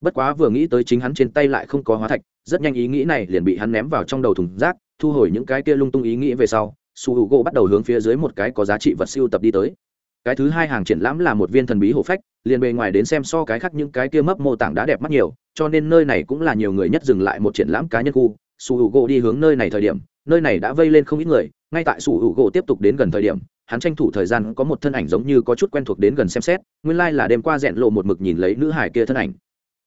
Bất quá vừa nghĩ tới chính hắn trên tay lại không có hóa thạch, rất nhanh ý nghĩ này liền bị hắn ném vào trong đầu thùng rác, thu hồi những cái kia lung tung ý nghĩ về sau su h u gỗ bắt đầu hướng phía dưới một cái có giá trị vật siêu tập đi tới. Cái thứ hai hàng triển lãm là một viên thần bí hổ phách liền bề ngoài đến xem so cái khác những cái kia mấp mô tảng đã đẹp mắt nhiều cho nên nơi này cũng là nhiều người nhất dừng lại một triển lãm cá nhân khu. Su h u gỗ đi hướng nơi này thời điểm nơi này đã vây lên không ít người ngay tại su h u gỗ tiếp tục đến gần thời điểm hắn tranh thủ thời gian có một thân ảnh giống như có chút quen thuộc đến gần xem xét nguyên lai、like、là đêm qua rẽn lộ một mực nhìn lấy nữ hải kia thân ảnh.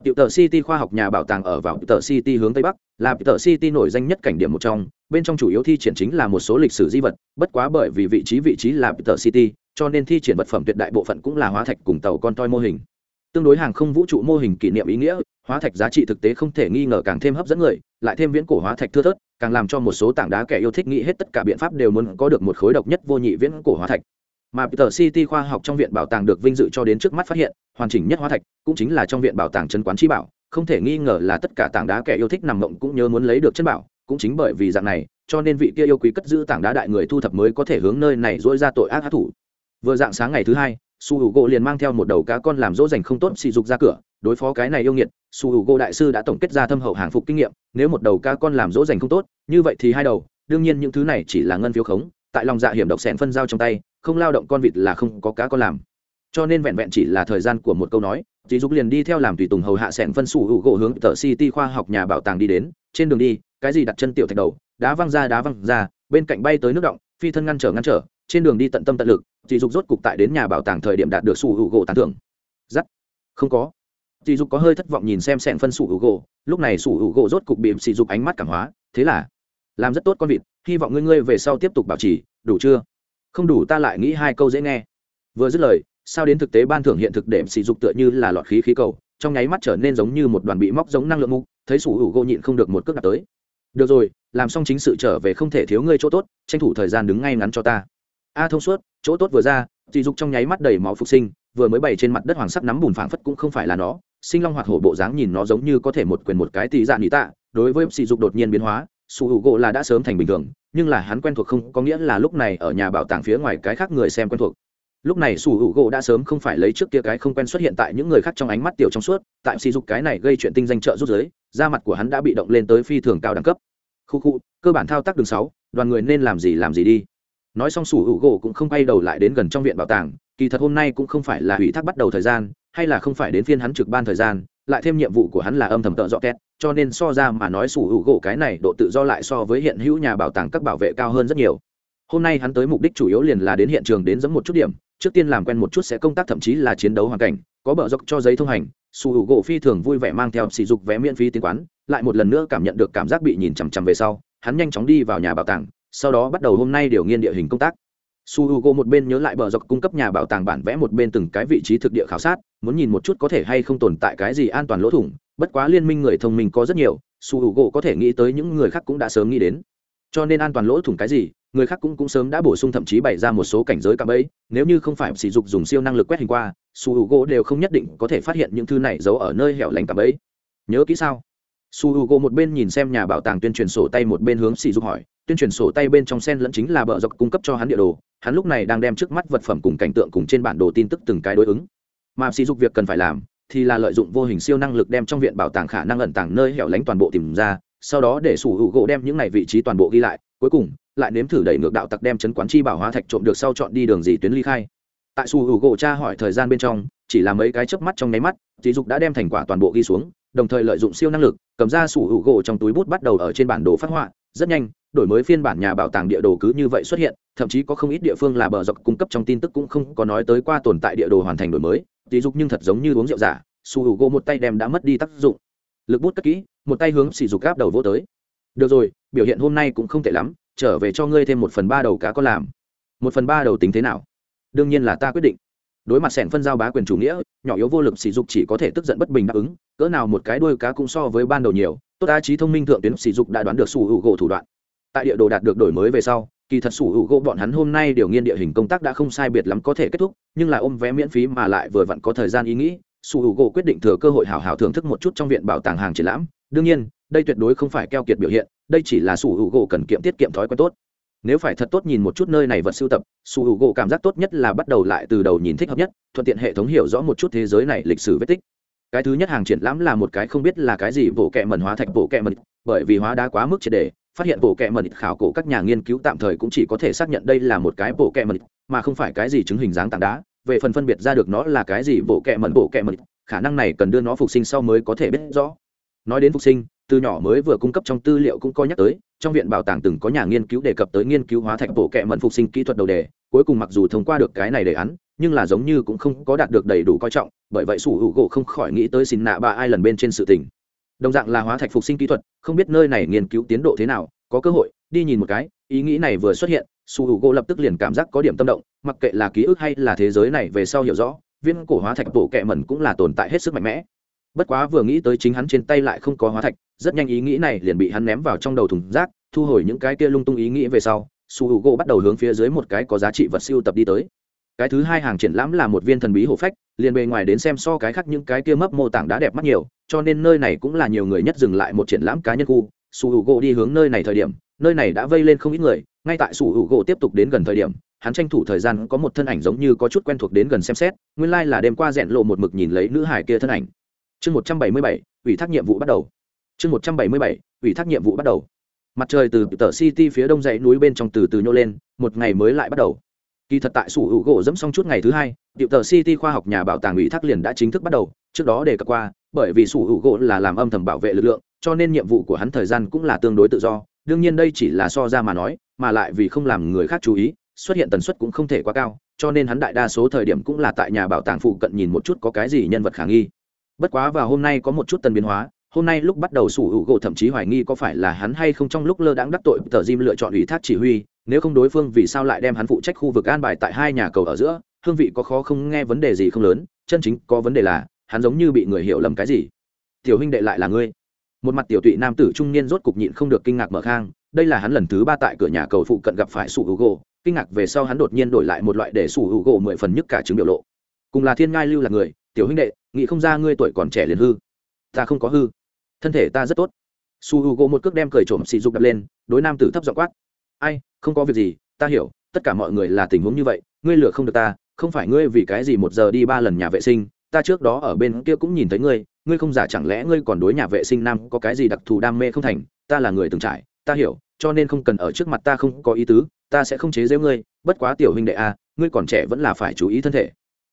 Tiểu tờ City khoa học nhà bảo tàng ở vào tờ City hướng tây bắc, là tờ City nổi danh nhất cảnh điểm một trong, bên trong chủ yếu thi triển chính là một số lịch sử di vật, bất quá bởi vì vị trí vị trí là tờ City, cho nên thi triển vật phẩm tuyệt đại bộ phận cũng là hóa thạch cùng tàu con toi mô hình. Tương đối hàng không vũ trụ mô hình kỷ niệm ý nghĩa, hóa thạch giá trị thực tế không thể nghi ngờ càng thêm hấp dẫn người, lại thêm viễn cổ hóa thạch thưa thớt, càng làm cho một số tảng đá kẻ yêu thích nghĩ hết tất cả biện pháp đều muốn có được một khối độc nhất vô nhị viễn cổ hóa thạch mà Peter City khoa học trong viện bảo tàng được vinh dự cho đến trước mắt phát hiện, hoàn chỉnh nhất hóa thạch, cũng chính là trong viện bảo tàng chân quán chi bảo, không thể nghi ngờ là tất cả tảng đá kẻ yêu thích nằm mộng cũng nhớ muốn lấy được chân bảo, cũng chính bởi vì dạng này, cho nên vị kia yêu quý cất giữ tảng đá đại người thu thập mới có thể hướng nơi này dỗi ra tội ác hắc thủ. Vừa dạng sáng ngày thứ hai, Su gỗ liền mang theo một đầu cá con làm dỗ dành không tốt xì dục ra cửa, đối phó cái này yêu nghiệt, Su gỗ đại sư đã tổng kết ra thâm hậu hàng phục kinh nghiệm, nếu một đầu cá con làm dỗ dành không tốt, như vậy thì hai đầu, đương nhiên những thứ này chỉ là ngân phiếu khống, tại lòng dạ hiểm độc xẻn phân giao trong tay, không lao động con vịt là không có cá con làm. Cho nên vẹn vẹn chỉ là thời gian của một câu nói dì dục liền đi theo làm tùy tùng hầu hạ sẹn phân sủ hữu gỗ hướng tờ city khoa học nhà bảo tàng đi đến trên đường đi cái gì đặt chân tiểu thạch đầu đá văng ra đá văng ra bên cạnh bay tới nước động phi thân ngăn trở ngăn trở trên đường đi tận tâm tận lực dì dục rốt cục tại đến nhà bảo tàng thời điểm đạt được sủ hữu gỗ tàn thưởng. Giắt. Không có. Dì dục có hơi thất vọng nhìn xem sẹn phân sủ hữu gỗ lúc này sủ hữu gỗ rốt cục bị sỉ dục ánh mắt cảm hóa, thế là, làm rất tốt con vịt, hy vọng ngươi ngươi về sau tiếp tục bảo trì, đủ chưa? Không đủ, ta lại nghĩ hai câu dễ nghe. Vừa dứt lời, sao đến thực tế ban thưởng hiện thực đệm sỉ dục tựa như là lọt khí khí cầu, trong nháy mắt trở nên giống như một đoàn bị móc giống năng lượng mục, thấy sủ hữu gỗ nhịn không được một cước đặt tới. Được rồi, làm xong chính sự trở về không thể thiếu ngươi chỗ tốt, tranh thủ thời gian đứng ngay ngắn cho ta a thông suốt, chỗ tốt vừa ra, dị dục trong nháy mắt đầy máu phục sinh, vừa mới bày trên mặt đất hoàng sắc nắm bùn phảng phất cũng không phải là nó. Sinh long hoạt hổ bộ dáng nhìn nó giống như có thể một quyền một cái tì dạ nỉ tạ. Đối với sỉ dục đột nhiên biến hóa, su hữu gỗ là đã sớm thành bình thường, nhưng là hắn quen thuộc không, có nghĩa là lúc này ở nhà bảo tàng phía ngoài cái khác người xem quen thuộc. Lúc này su hữu gỗ đã sớm không phải lấy trước kia cái không quen xuất hiện tại những người khác trong ánh mắt tiểu trong suốt, tại sỉ dục cái này gây chuyện tinh danh trợ rút giới, da mặt của hắn đã bị động lên tới phi thường cao đẳng cấp. Khu khu, cơ bản thao tác đường sáu, đoàn người nên làm gì làm gì đi nói xong sủ hữu gỗ cũng không quay đầu lại đến gần trong viện bảo tàng, kỳ thật hôm nay cũng không phải là hủy thác bắt đầu thời gian, hay là không phải đến phiên hắn trực ban thời gian, lại thêm nhiệm vụ của hắn là âm thầm tợ dọ két cho nên so ra mà nói sủ hữu gỗ cái này độ tự do lại so với hiện hữu nhà bảo tàng các bảo vệ cao hơn rất nhiều. Hôm nay hắn tới mục đích chủ yếu liền là đến hiện trường đến dẫm một chút điểm, trước tiên làm quen một chút sẽ công tác thậm chí là chiến đấu hoàn cảnh, có bờ dọc cho giấy thông hành, sủ hữu gỗ phi thường vui vẻ mang theo sỉ dục vé miễn phí tiến quán, lại một lần nữa cảm nhận được cảm giác bị nhìn chằm chằm về sau, hắn nhanh chóng đi vào nhà bảo tàng sau đó bắt đầu hôm nay điều nghiên địa hình công tác. Su h u g o một bên nhớ lại bờ dọc cung cấp nhà bảo tàng bản vẽ một bên từng cái vị trí thực địa khảo sát muốn nhìn một chút có thể hay không tồn tại cái gì an toàn lỗ thủng bất quá liên minh người thông minh có rất nhiều su h u g o có thể nghĩ tới những người khác cũng đã sớm nghĩ đến. Cho nên an toàn lỗ thủng cái gì người khác cũng, cũng sớm đã bổ sung thậm chí bày ra một số cảnh giới cạm ấy nếu như không phải sử dụng dùng siêu năng lực quét hình qua su h u g o đều không nhất định có thể phát hiện những thứ này giấu ở nơi hẻo lánh cạm ấy nhớ kỹ sao? Su h u g o một bên nhìn xem nhà bảo tàng tuyên truyền sổ tay một bên hướng sỉ dục hỏi tuyên truyền sổ tay bên trong sen lẫn chính là bờ dọc cung cấp cho hắn địa đồ, hắn lúc này đang đem trước mắt vật phẩm cùng cảnh tượng cùng trên bản đồ tin tức từng cái đối ứng. Mà sỉ dục việc cần phải làm, thì là lợi dụng vô hình siêu năng lực đem trong viện bảo tàng khả năng ẩn tàng nơi hẻo lánh toàn bộ tìm ra, sau đó để sủ hữu gỗ đem những này vị trí toàn bộ ghi lại, cuối cùng, lại nếm thử đẩy ngược đạo tặc đem chấn quán chi bảo hóa thạch trộm được sau chọn đi đường gì tuyến ly khai. Tại sủ hữu gỗ tra hỏi thời gian bên trong, chỉ là mấy cái chớp mắt trong nháy mắt sỉ dục đã đem thành quả toàn bộ ghi xuống, đồng thời lợi dụng siêu năng lực, cầm ra sủ hữu gỗ trong túi bút bắt đầu ở trên bản đồ phát họa, rất nhanh đổi mới phiên bản nhà bảo tàng địa đồ cứ như vậy xuất hiện, thậm chí có không ít địa phương là bờ dọc cung cấp trong tin tức cũng không có nói tới qua tồn tại địa đồ hoàn thành đổi mới. Tí dục nhưng thật giống như uống rượu giả, su h u gỗ một tay đem đã mất đi tác dụng. Lực bút cất kỹ, một tay hướng xì dục gáp đầu vô tới. Được rồi, biểu hiện hôm nay cũng không tệ lắm, trở về cho ngươi thêm một phần ba đầu cá có làm. Một phần ba đầu tính thế nào? Đương nhiên là ta quyết định. Đối mặt sẻn phân giao bá quyền chủ nghĩa, nhỏ yếu vô lực sỉ dục chỉ có thể tức giận bất bình đáp ứng, cỡ nào một cái đuôi cá cũng so với ban đầu nhiều, tốt đa trí thông minh thượng tuyến sỉ dục đã đoán được sủ hữu gỗ thủ đoạn tại địa đồ đạt được đổi mới về sau, kỳ thật sủ hữu gỗ bọn hắn hôm nay điều nghiên địa hình công tác đã không sai biệt lắm có thể kết thúc, nhưng là ôm vé miễn phí mà lại vừa vặn có thời gian ý nghĩ, sủ hữu gỗ quyết định thừa cơ hội hảo hảo thưởng thức một chút trong viện bảo tàng hàng triển lãm. Đương nhiên, đây tuyệt đối không phải keo kiệt biểu hiện, đây chỉ là sủ hữu gỗ cần kiệm tiết kiệm thói quen tốt. Nếu phải thật tốt nhìn một chút nơi này vật sưu tập, sủ hữu gỗ cảm giác tốt nhất là bắt đầu lại từ đầu nhìn thích hợp nhất, thuận tiện hệ thống hiểu rõ một chút thế giới này lịch sử vết tích. Cái thứ nhất hàng triển lãm là một cái không biết là cái gì bộ kẹ mần hóa thạch bộ kẹ mần bởi vì hóa đá quá mức triệt đề phát hiện bộ kẹ mật khảo cổ các nhà nghiên cứu tạm thời cũng chỉ có thể xác nhận đây là một cái bộ kẹ mật mà không phải cái gì chứng hình dáng tảng đá. Về phần phân biệt ra được nó là cái gì bộ kẹ mật bộ kẹ mật, khả năng này cần đưa nó phục sinh sau mới có thể biết rõ. Nói đến phục sinh từ nhỏ mới vừa cung cấp trong tư liệu cũng có nhắc tới trong viện bảo tàng từng có nhà nghiên cứu đề cập tới nghiên cứu hóa thạch bộ kệ mật phục sinh kỹ thuật đầu đề. Cuối cùng mặc dù thông qua được cái này đề án nhưng là giống như cũng không có đạt được đầy đủ coi trọng bởi vậy sủ hữu gỗ không khỏi nghĩ tới xin nạ ba ai lần bên trên sự tình đồng dạng là hóa thạch phục sinh kỹ thuật, không biết nơi này nghiên cứu tiến độ thế nào, có cơ hội, đi nhìn một cái, ý nghĩ này vừa xuất hiện sủ hữu gỗ lập tức liền cảm giác có điểm tâm động, mặc kệ là ký ức hay là thế giới này về sau hiểu rõ, viên cổ hóa thạch bổ kệ mẩn cũng là tồn tại hết sức mạnh mẽ. Bất quá vừa nghĩ tới chính hắn trên tay lại không có hóa thạch, rất nhanh ý nghĩ này liền bị hắn ném vào trong đầu thùng rác, thu hồi những cái kia lung tung ý nghĩ về sau, su h u gỗ bắt đầu hướng phía dưới một cái có giá trị vật siêu tập đi tới cái thứ hai hàng triển lãm là một viên thần bí hổ phách, liền bề ngoài đến xem so cái khác những cái kia mấp mô tảng đá đẹp mắt nhiều, cho nên nơi này cũng là nhiều người nhất dừng lại một triển lãm cá nhân khu. Su h u gỗ đi hướng nơi này thời điểm, nơi này đã vây lên không ít người, ngay tại su h u gỗ tiếp tục đến gần thời điểm, hắn tranh thủ thời gian có một thân ảnh giống như có chút quen thuộc đến gần xem xét, nguyên lai、like、là đêm qua rẽn lộ một mực nhìn lấy nữ hải kia thân ảnh. Chương một trăm bảy mươi bảy, ủy thác nhiệm vụ bắt đầu. Chương một trăm bảy mươi bảy, ủy thác nhiệm vụ bắt đầu. Mặt trời từ tờ city phía đông dãy núi bên trong từ từ nhô lên, một ngày mới lại bắt đầu kỳ thật tại sủ hữu gỗ dẫm xong chút ngày thứ hai tiệu tờ city khoa học nhà bảo tàng ủy thác liền đã chính thức bắt đầu. Trước đó đề cập qua, bởi vì sủ hữu gỗ là làm âm thầm bảo vệ lực lượng, cho nên nhiệm vụ của hắn thời gian cũng là tương đối tự do. Đương nhiên đây chỉ là so ra mà nói, mà lại vì không làm người khác chú ý, xuất hiện tần suất cũng không thể quá cao, cho nên hắn đại đa số thời điểm cũng là tại nhà bảo tàng phụ cận nhìn một chút có cái gì nhân vật khả nghi. Bất quá vào hôm nay có một chút tần biến hóa hôm nay lúc bắt đầu sủ hữu gỗ thậm chí hoài nghi có phải là hắn hay không trong lúc lơ đãng đắc tội, tờ Jim lựa chọn ủy thác chỉ huy, nếu không đối phương vì sao lại đem hắn phụ trách khu vực an bài tại hai nhà cầu ở giữa, hương vị có khó không nghe vấn đề gì không lớn, chân chính có vấn đề là, hắn giống như bị người hiểu lầm cái gì. Tiểu huynh đệ lại là ngươi. Một mặt tiểu tụy nam tử trung niên rốt cục nhịn không được kinh ngạc mở khang, đây là hắn lần thứ ba tại cửa nhà cầu phụ cận gặp phải sủ hữu gỗ, kinh ngạc về sau hắn đột nhiên đổi lại một loại để sủ hữu gỗ mười phần nhất cả chứng biểu lộ. Cùng là thiên ngai lưu là người, tiểu huynh đệ, nghĩ không ra ngươi tuổi còn trẻ liền hư. Ta không có hư thân thể ta rất tốt. Su h u gỗ một cước đem cười trộm xì dục đập lên, đối nam tử thấp dọ quát. Ai, không có việc gì, ta hiểu, tất cả mọi người là tình huống như vậy, ngươi lừa không được ta, không phải ngươi vì cái gì một giờ đi ba lần nhà vệ sinh, ta trước đó ở bên kia cũng nhìn thấy ngươi ngươi không giả chẳng lẽ ngươi còn đối nhà vệ sinh nam có cái gì đặc thù đam mê không thành, ta là người từng trải, ta hiểu, cho nên không cần ở trước mặt ta không có ý tứ, ta sẽ không chế giễu ngươi, bất quá tiểu huynh đệ a ngươi còn trẻ vẫn là phải chú ý thân thể.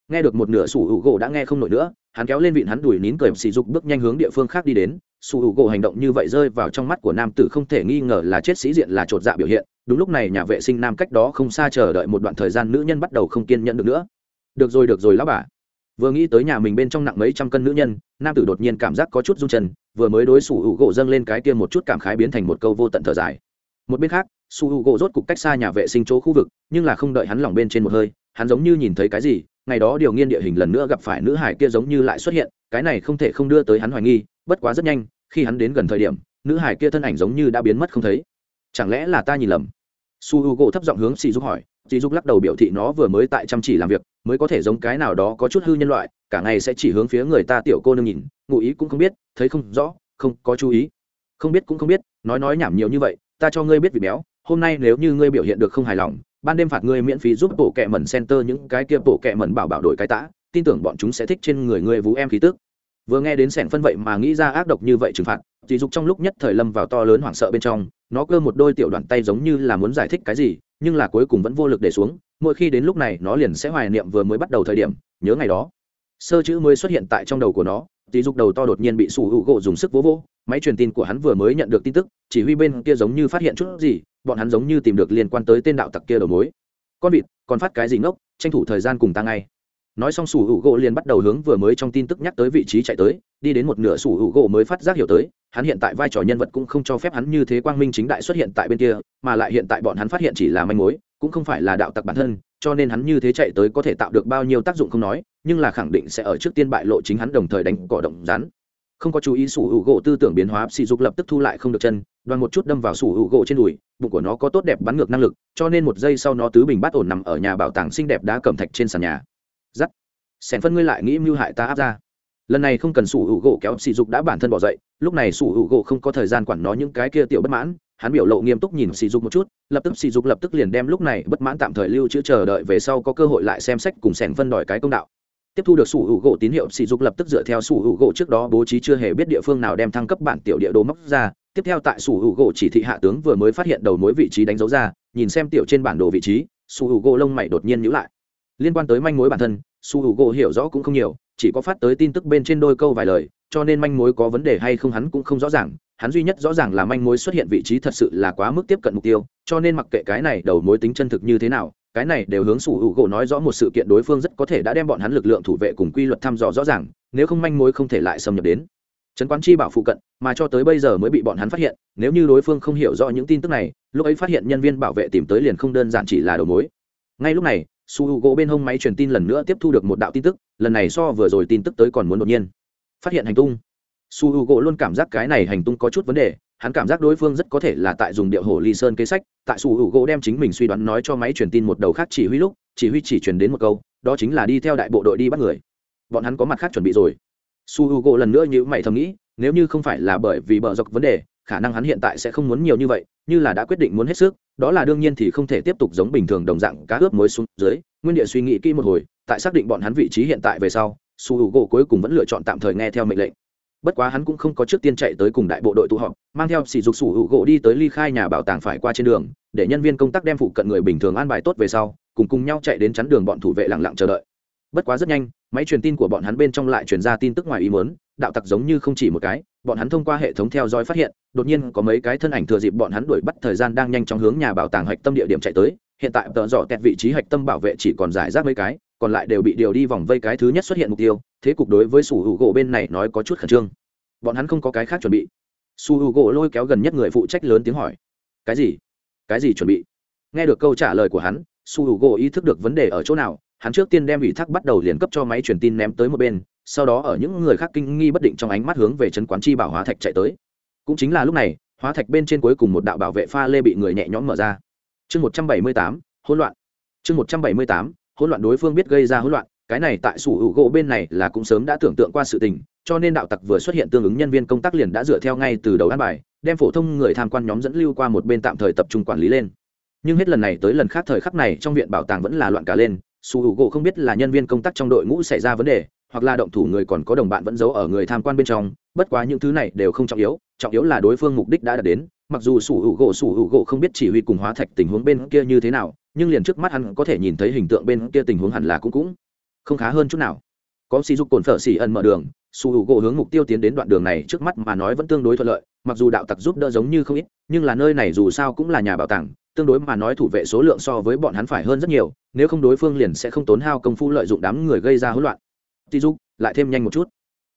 Nghe được một nửa sủ hữu gỗ đã nghe không nổi nữa, hắn kéo lên vịn hắn đùi nín cười sỉ dục bước nhanh hướng địa phương khác đi đến su h u gỗ hành động như vậy rơi vào trong mắt của nam tử không thể nghi ngờ là chết sĩ diện, là chột dạ biểu hiện. Đúng lúc này nhà vệ sinh nam cách đó không xa chờ đợi một đoạn thời gian nữ nhân bắt đầu không kiên nhẫn được nữa. Được rồi được rồi, lão bà. Vừa nghĩ tới nhà mình bên trong nặng mấy trăm cân nữ nhân, nam tử đột nhiên cảm giác có chút rung chân, vừa mới đối su h u gỗ dâng lên cái kia một chút cảm khái biến thành một câu vô tận thở dài. Một bên khác, su h u gỗ rốt cục cách xa nhà vệ sinh chỗ khu vực, nhưng là không đợi hắn lỏng bên trên một hơi, hắn giống như nhìn thấy cái gì, ngày đó điều nghiên địa hình lần nữa gặp phải nữ hải kia giống như lại xuất hiện, cái này không thể không đưa tới hắn hoài nghi bất quá rất nhanh, khi hắn đến gần thời điểm, nữ hải kia thân ảnh giống như đã biến mất không thấy. Chẳng lẽ là ta nhìn lầm? Su h u gỗ thấp giọng hướng sỉ giúp hỏi. Sỉ giúp lắc đầu biểu thị nó vừa mới tại chăm chỉ làm việc, mới có thể giống cái nào đó có chút hư nhân loại, cả ngày sẽ chỉ hướng phía người ta tiểu cô nương nhìn, ngụ ý cũng không biết, thấy không rõ, không có chú ý. Không biết cũng không biết, nói nói nhảm nhiều như vậy, ta cho ngươi biết vì béo, hôm nay nếu như ngươi biểu hiện được không hài lòng, ban đêm phạt ngươi miễn phí giúp bộ kẹ mẩn center những cái kia bộ kẹ mẩn bảo bảo đổi cái tã, tin tưởng bọn chúng sẽ thích trên người ngươi vú em khí tức vừa nghe đến sẻn phân vậy mà nghĩ ra ác độc như vậy trừng phạt dì dục trong lúc nhất thời lâm vào to lớn hoảng sợ bên trong, nó cơ một đôi tiểu đoạn tay giống như là muốn giải thích cái gì, nhưng là cuối cùng vẫn vô lực để xuống, mỗi khi đến lúc này nó liền sẽ hoài niệm vừa mới bắt đầu thời điểm, nhớ ngày đó. Sơ chữ mới xuất hiện tại trong đầu của nó dì dục đầu to đột nhiên bị sủ hữu gỗ dùng sức vỗ vỗ, máy truyền tin của hắn vừa mới nhận được tin tức, chỉ huy bên kia giống như phát hiện chút gì, bọn hắn giống như tìm được liên quan tới tên đạo tặc kia đầu mối. Con vịt, còn phát cái gì ngốc? Tranh thủ thời gian cùng ta ngay nói xong sủ hữu gỗ liền bắt đầu hướng vừa mới trong tin tức nhắc tới vị trí chạy tới, đi đến một nửa sủ hữu gỗ mới phát giác hiểu tới, hắn hiện tại vai trò nhân vật cũng không cho phép hắn như thế quang minh chính đại xuất hiện tại bên kia, mà lại hiện tại bọn hắn phát hiện chỉ là manh mối, cũng không phải là đạo tặc bản thân, cho nên hắn như thế chạy tới có thể tạo được bao nhiêu tác dụng không nói, nhưng là khẳng định sẽ ở trước tiên bại lộ chính hắn đồng thời đánh cỏ động rắn. Không có chú ý sủ hữu gỗ tư tưởng biến hóa, sỉ dục lập tức thu lại không được chân, đoàn một chút đâm vào sủ hữu gỗ trên đùi, bụng của nó có tốt đẹp bắn ngược năng lực, cho nên một giây sau nó tứ bình bát ổn nằm ở nhà bảo tàng xinh đẹp đá cẩm thạch trên sàn nhà giắt. Xẻn phân ngươi lại nghĩ mưu hại ta áp ra. Lần này không cần sủ hữu gỗ kéo sỉ dục đã bản thân bỏ dậy, lúc này sủ hữu gỗ không có thời gian quản nó những cái kia tiểu bất mãn, hắn biểu lộ nghiêm túc nhìn sỉ dục một chút, lập tức sỉ dục lập tức liền đem lúc này bất mãn tạm thời lưu trữ chờ đợi về sau có cơ hội lại xem sách cùng Sẻn phân đòi cái công đạo. Tiếp thu được sủ hữu gỗ tín hiệu, sỉ dục lập tức dựa theo sủ hữu gỗ trước đó bố trí chưa hề biết địa phương nào đem thăng cấp bản tiểu địa đồ móc ra. Tiếp theo tại sủ hữu gỗ chỉ thị hạ tướng vừa mới phát hiện đầu mối vị trí đánh dấu ra, nhìn xem tiểu trên bản đồ vị trí, sủ hữu gỗ lông mày đột nhiên nhữ lại liên quan tới manh mối bản thân, su h u gỗ hiểu rõ cũng không nhiều, chỉ có phát tới tin tức bên trên đôi câu vài lời, cho nên manh mối có vấn đề hay không hắn cũng không rõ ràng, hắn duy nhất rõ ràng là manh mối xuất hiện vị trí thật sự là quá mức tiếp cận mục tiêu, cho nên mặc kệ cái này đầu mối tính chân thực như thế nào, cái này đều hướng sủ hữu gỗ nói rõ một sự kiện đối phương rất có thể đã đem bọn hắn lực lượng thủ vệ cùng quy luật thăm dò rõ ràng, nếu không manh mối không thể lại xâm nhập đến. Trấn quán chi bảo phụ cận, mà cho tới bây giờ mới bị bọn hắn phát hiện, nếu như đối phương không hiểu rõ những tin tức này, lúc ấy phát hiện nhân viên bảo vệ tìm tới liền không đơn giản chỉ là đầu mối. Ngay lúc này su h u gỗ bên hông máy truyền tin lần nữa tiếp thu được một đạo tin tức, lần này so vừa rồi tin tức tới còn muốn đột nhiên. Phát hiện hành tung. Su h u gỗ luôn cảm giác cái này hành tung có chút vấn đề, hắn cảm giác đối phương rất có thể là tại dùng điệu hồ ly sơn kế sách, tại su h u gỗ đem chính mình suy đoán nói cho máy truyền tin một đầu khác chỉ huy lúc, chỉ huy chỉ truyền đến một câu, đó chính là đi theo đại bộ đội đi bắt người. Bọn hắn có mặt khác chuẩn bị rồi. Su h u gỗ lần nữa như mày thầm nghĩ, nếu như không phải là bởi vì bờ dọc vấn đề khả năng hắn hiện tại sẽ không muốn nhiều như vậy, như là đã quyết định muốn hết sức, đó là đương nhiên thì không thể tiếp tục giống bình thường đồng dạng cá ướp muối xuống dưới. Nguyên địa suy nghĩ kỹ một hồi, tại xác định bọn hắn vị trí hiện tại về sau, su h u gỗ cuối cùng vẫn lựa chọn tạm thời nghe theo mệnh lệnh. Bất quá hắn cũng không có trước tiên chạy tới cùng đại bộ đội tụ họp, mang theo sỉ dục su h u gỗ đi tới ly khai nhà bảo tàng phải qua trên đường, để nhân viên công tác đem phụ cận người bình thường an bài tốt về sau, cùng cùng nhau chạy đến chắn đường bọn thủ vệ lặng lặng chờ đợi. Bất quá rất nhanh, máy truyền tin của bọn hắn bên trong lại truyền ra tin tức ngoài ý muốn, đạo tặc giống như không chỉ một cái bọn hắn thông qua hệ thống theo dõi phát hiện, đột nhiên có mấy cái thân ảnh thừa dịp bọn hắn đuổi bắt thời gian đang nhanh chóng hướng nhà bảo tàng hạch tâm địa điểm chạy tới. Hiện tại tợ dò tẹt vị trí hạch tâm bảo vệ chỉ còn giải rác mấy cái, còn lại đều bị điều đi vòng vây cái thứ nhất xuất hiện mục tiêu. Thế cục đối với sủ hữu gỗ bên này nói có chút khẩn trương. Bọn hắn không có cái khác chuẩn bị. Su hữu gỗ lôi kéo gần nhất người phụ trách lớn tiếng hỏi. Cái gì? Cái gì chuẩn bị? Nghe được câu trả lời của hắn, su hữu gỗ ý thức được vấn đề ở chỗ nào hắn trước tiên đem ủy thác bắt đầu liền cấp cho máy truyền tin ném tới một bên, sau đó ở những người khác kinh nghi bất định trong ánh mắt hướng về trấn quán chi bảo hóa thạch chạy tới. Cũng chính là lúc này, hóa thạch bên trên cuối cùng một đạo bảo vệ pha lê bị người nhẹ nhõm mở ra. Chương một trăm bảy mươi tám, hỗn loạn. Chương một trăm bảy mươi tám, hỗn loạn đối phương biết gây ra hỗn loạn, cái này tại sủ hữu gỗ bên này là cũng sớm đã tưởng tượng qua sự tình, cho nên đạo tặc vừa xuất hiện tương ứng nhân viên công tác liền đã dựa theo ngay từ đầu an bài, đem phổ thông người tham quan nhóm dẫn lưu qua một bên tạm thời tập trung quản lý lên. Nhưng hết lần này tới lần khác thời khắc này trong viện bảo tàng vẫn là loạn cả lên su hữu gỗ không biết là nhân viên công tác trong đội ngũ xảy ra vấn đề, hoặc là động thủ người còn có đồng bạn vẫn giấu ở người tham quan bên trong, bất quá những thứ này đều không trọng yếu trọng yếu là đối phương mục đích đã đạt đến. Mặc dù sủ hữu gỗ sủ gỗ không biết chỉ huy cùng hóa thạch tình huống bên kia như thế nào, nhưng liền trước mắt hắn có thể nhìn thấy hình tượng bên kia tình huống hẳn là cũng cũng không khá hơn chút nào. Có sỉ dục cồn phở xỉ ẩn mở đường sủ hữu gỗ hướng mục tiêu tiến đến đoạn đường này trước mắt mà nói vẫn tương đối thuận lợi, mặc dù đạo tặc giúp đỡ giống như không ít, nhưng là nơi này dù sao cũng là nhà bảo tàng tương đối mà nói thủ vệ số lượng so với bọn hắn phải hơn rất nhiều, nếu không đối phương liền sẽ không tốn hao công phu lợi dụng đám người gây ra hỗn loạn. Tí dục lại thêm nhanh một chút.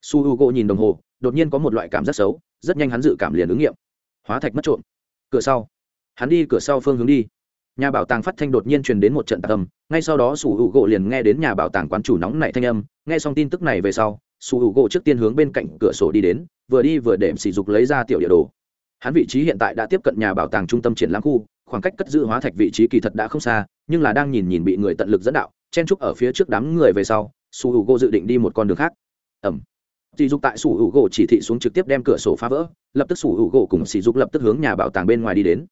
Su h u gỗ nhìn đồng hồ, đột nhiên có một loại cảm giác xấu, rất nhanh hắn dự cảm liền ứng nghiệm. Hóa thạch mất trộm. Cửa sau. Hắn đi cửa sau phương hướng đi. Nhà bảo tàng phát thanh đột nhiên truyền đến một trận tạc âm, ngay sau đó su h u gỗ liền nghe đến nhà bảo tàng quán chủ nóng nảy thanh âm, nghe xong tin tức này về sau, su h u gỗ trước tiên hướng bên cạnh cửa sổ đi đến, vừa đi vừa đệm sỉ dục lấy ra tiểu địa đồ. Hắn vị trí hiện tại đã tiếp cận nhà bảo tàng trung tâm triển lãm khu khoảng cách cất giữ hóa thạch vị trí kỳ thật đã không xa, nhưng là đang nhìn nhìn bị người tận lực dẫn đạo, chen trúc ở phía trước đám người về sau su h u gỗ dự định đi một con đường khác. Ẩm. Sỉ dục tại su h u gỗ chỉ thị xuống trực tiếp đem cửa sổ phá vỡ, lập tức su h u gỗ cùng sỉ dục lập tức hướng nhà bảo tàng bên ngoài đi đến.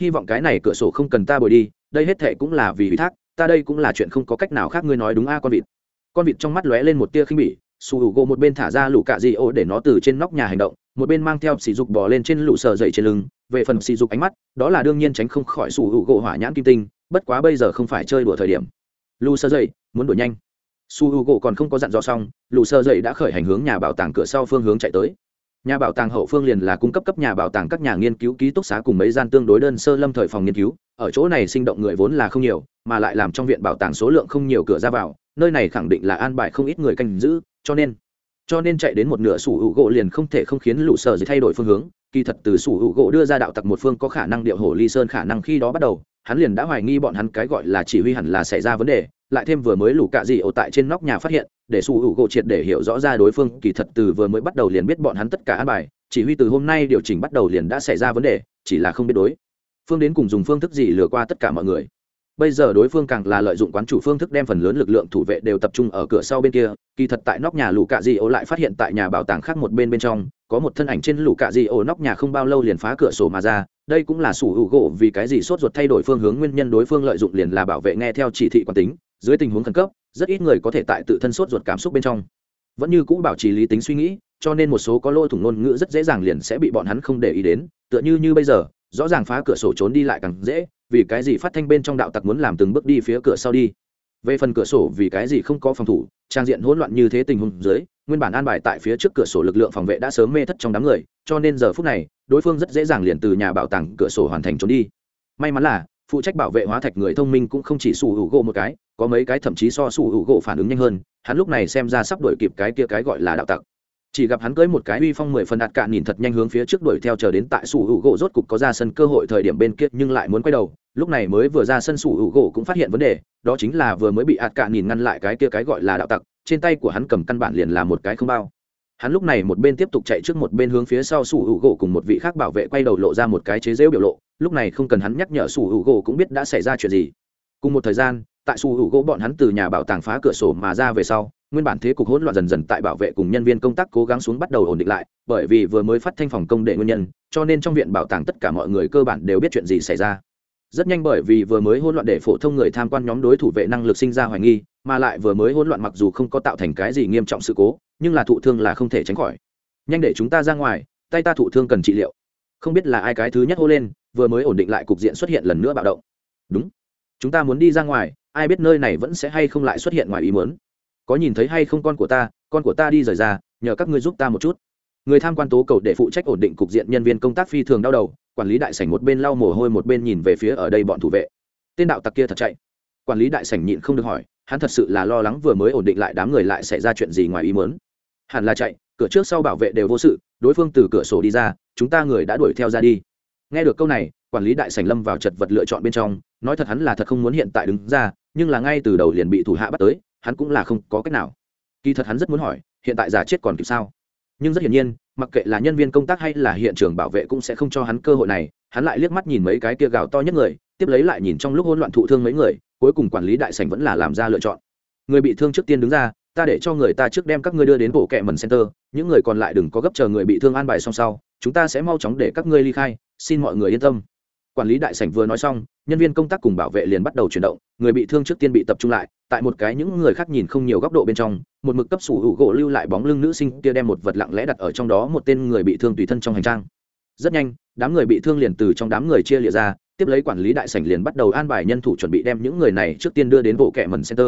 Hy vọng cái này cửa sổ không cần ta bồi đi, đây hết thệ cũng là vì ủy thác, ta đây cũng là chuyện không có cách nào khác ngươi nói đúng a à, con vịt. Con vịt trong mắt lóe lên một tia khinh bỉ su h u gỗ một bên thả ra lũ cạ di ô để nó từ trên nóc nhà hành động một bên mang theo sỉ dục bò lên trên lũ sờ dậy trên lưng, về phần sỉ dục ánh mắt, đó là đương nhiên tránh không khỏi sủ hữu gỗ hỏa nhãn kim tinh, bất quá bây giờ không phải chơi đùa thời điểm. Lũ sờ dậy, muốn đuổi nhanh. Su hữu u gỗ còn không có dặn dò xong, lũ sờ dậy đã khởi hành hướng nhà bảo tàng cửa sau phương hướng chạy tới. Nhà bảo tàng hậu phương liền là cung cấp cấp nhà bảo tàng các nhà nghiên cứu ký túc xá cùng mấy gian tương đối đơn sơ lâm thời phòng nghiên cứu, ở chỗ này sinh động người vốn là không nhiều, mà lại làm trong viện bảo tàng số lượng không nhiều cửa ra vào, nơi này khẳng định là an bài không ít người canh giữ, cho nên cho nên chạy đến một nửa sủ hữu gỗ liền không thể không khiến lũ sở gì thay đổi phương hướng. Kỳ thật từ sủ hữu gỗ đưa ra đạo tặc một phương có khả năng điệu hổ ly sơn khả năng khi đó bắt đầu, hắn liền đã hoài nghi bọn hắn cái gọi là chỉ huy hẳn là xảy ra vấn đề, lại thêm vừa mới lũ cạ dị ổ tại trên nóc nhà phát hiện, để sủ hữu gỗ triệt để hiểu rõ ra đối phương, kỳ thật từ vừa mới bắt đầu liền biết bọn hắn tất cả an bài, chỉ huy từ hôm nay điều chỉnh bắt đầu liền đã xảy ra vấn đề, chỉ là không biết đối phương đến cùng dùng phương thức gì lừa qua tất cả mọi người bây giờ đối phương càng là lợi dụng quán chủ phương thức đem phần lớn lực lượng thủ vệ đều tập trung ở cửa sau bên kia, kỳ thật tại nóc nhà lũ cạ di ô lại phát hiện tại nhà bảo tàng khác một bên bên trong, có một thân ảnh trên lũ cạ di ô nóc nhà không bao lâu liền phá cửa sổ mà ra. Đây cũng là sủ hữu gỗ vì cái gì sốt ruột thay đổi phương hướng, nguyên nhân đối phương lợi dụng liền là bảo vệ nghe theo chỉ thị quán tính, dưới tình huống khẩn cấp, rất ít người có thể tại tự thân sốt ruột cảm xúc bên trong. Vẫn như cũ bảo trì lý tính suy nghĩ, cho nên một số có lôi thủng ngôn ngữ rất dễ dàng liền sẽ bị bọn hắn không để ý đến. Tựa như như bây giờ, rõ ràng phá cửa sổ trốn đi lại càng dễ vì cái gì phát thanh bên trong đạo tặc muốn làm từng bước đi phía cửa sau đi? Về phần cửa sổ vì cái gì không có phòng thủ, trang diện hỗn loạn như thế tình huống dưới, nguyên bản an bài tại phía trước cửa sổ lực lượng phòng vệ đã sớm mê thất trong đám người, cho nên giờ phút này, đối phương rất dễ dàng liền từ nhà bảo tàng cửa sổ hoàn thành trốn đi. May mắn là, phụ trách bảo vệ hóa thạch người thông minh cũng không chỉ sủ hữu gỗ một cái, có mấy cái thậm chí so sủ hữu gỗ phản ứng nhanh hơn, hắn lúc này xem ra sắp đổi kịp cái kia cái gọi là đạo tặc chỉ gặp hắn cưới một cái uy phong mười phần đạt cạn nhìn thật nhanh hướng phía trước đuổi theo chờ đến tại sủ hữu gỗ rốt cục có ra sân cơ hội thời điểm bên kia nhưng lại muốn quay đầu. Lúc này mới vừa ra sân sủ hữu gỗ cũng phát hiện vấn đề, đó chính là vừa mới bị ạt cạn nhìn ngăn lại cái kia cái gọi là đạo tặc, trên tay của hắn cầm căn bản liền là một cái không bao. Hắn lúc này một bên tiếp tục chạy trước một bên hướng phía sau sủ hữu gỗ cùng một vị khác bảo vệ quay đầu lộ ra một cái chế rễu biểu lộ, lúc này không cần hắn nhắc nhở sủ hữu gỗ cũng biết đã xảy ra chuyện gì. Cùng một thời gian, tại sủ hữu gỗ bọn hắn từ nhà bảo tàng phá cửa sổ mà ra về sau nguyên bản thế cục hỗn loạn dần dần tại bảo vệ cùng nhân viên công tác cố gắng xuống bắt đầu ổn định lại, bởi vì vừa mới phát thanh phòng công đệ nguyên nhân, cho nên trong viện bảo tàng tất cả mọi người cơ bản đều biết chuyện gì xảy ra. Rất nhanh bởi vì vừa mới hỗn loạn để phổ thông người tham quan nhóm đối thủ vệ năng lực sinh ra hoài nghi, mà lại vừa mới hỗn loạn mặc dù không có tạo thành cái gì nghiêm trọng sự cố, nhưng là thụ thương là không thể tránh khỏi. Nhanh để chúng ta ra ngoài, tay ta thụ thương cần trị liệu. Không biết là ai cái thứ nhất hô lên, vừa mới ổn định lại cục diện xuất hiện lần nữa bạo động. Đúng. Chúng ta muốn đi ra ngoài, ai biết nơi này vẫn sẽ hay không lại xuất hiện ngoài ý muốn có nhìn thấy hay không con của ta, con của ta đi rời ra, nhờ các ngươi giúp ta một chút. Người tham quan tố cầu để phụ trách ổn định cục diện nhân viên công tác phi thường đau đầu, quản lý đại sảnh một bên lau mồ hôi một bên nhìn về phía ở đây bọn thủ vệ. Tên đạo tặc kia thật chạy. Quản lý đại sảnh nhịn không được hỏi, hắn thật sự là lo lắng vừa mới ổn định lại đám người lại xảy ra chuyện gì ngoài ý muốn. Hẳn là chạy, cửa trước sau bảo vệ đều vô sự, đối phương từ cửa sổ đi ra, chúng ta người đã đuổi theo ra đi. Nghe được câu này, quản lý đại sảnh lâm vào chật vật lựa chọn bên trong, nói thật hắn là thật không muốn hiện tại đứng ra, nhưng là ngay từ đầu liền bị thủ hạ bắt tới hắn cũng là không có cách nào. Kỳ thật hắn rất muốn hỏi, hiện tại giả chết còn kịp sao? Nhưng rất hiển nhiên, mặc kệ là nhân viên công tác hay là hiện trường bảo vệ cũng sẽ không cho hắn cơ hội này. Hắn lại liếc mắt nhìn mấy cái kia gạo to nhất người, tiếp lấy lại nhìn trong lúc hỗn loạn thụ thương mấy người, cuối cùng quản lý đại sảnh vẫn là làm ra lựa chọn. Người bị thương trước tiên đứng ra, ta để cho người ta trước đem các ngươi đưa đến bộ kệ mần center, những người còn lại đừng có gấp chờ người bị thương an bài xong sau, chúng ta sẽ mau chóng để các ngươi ly khai, xin mọi người yên tâm quản lý đại sảnh vừa nói xong, nhân viên công tác cùng bảo vệ liền bắt đầu chuyển động, người bị thương trước tiên bị tập trung lại, tại một cái những người khác nhìn không nhiều góc độ bên trong, một mực cấp sủ hữu gỗ lưu lại bóng lưng nữ sinh kia đem một vật lặng lẽ đặt ở trong đó một tên người bị thương tùy thân trong hành trang. Rất nhanh, đám người bị thương liền từ trong đám người chia lịa ra, tiếp lấy quản lý đại sảnh liền bắt đầu an bài nhân thủ chuẩn bị đem những người này trước tiên đưa đến bộ kệ mần center.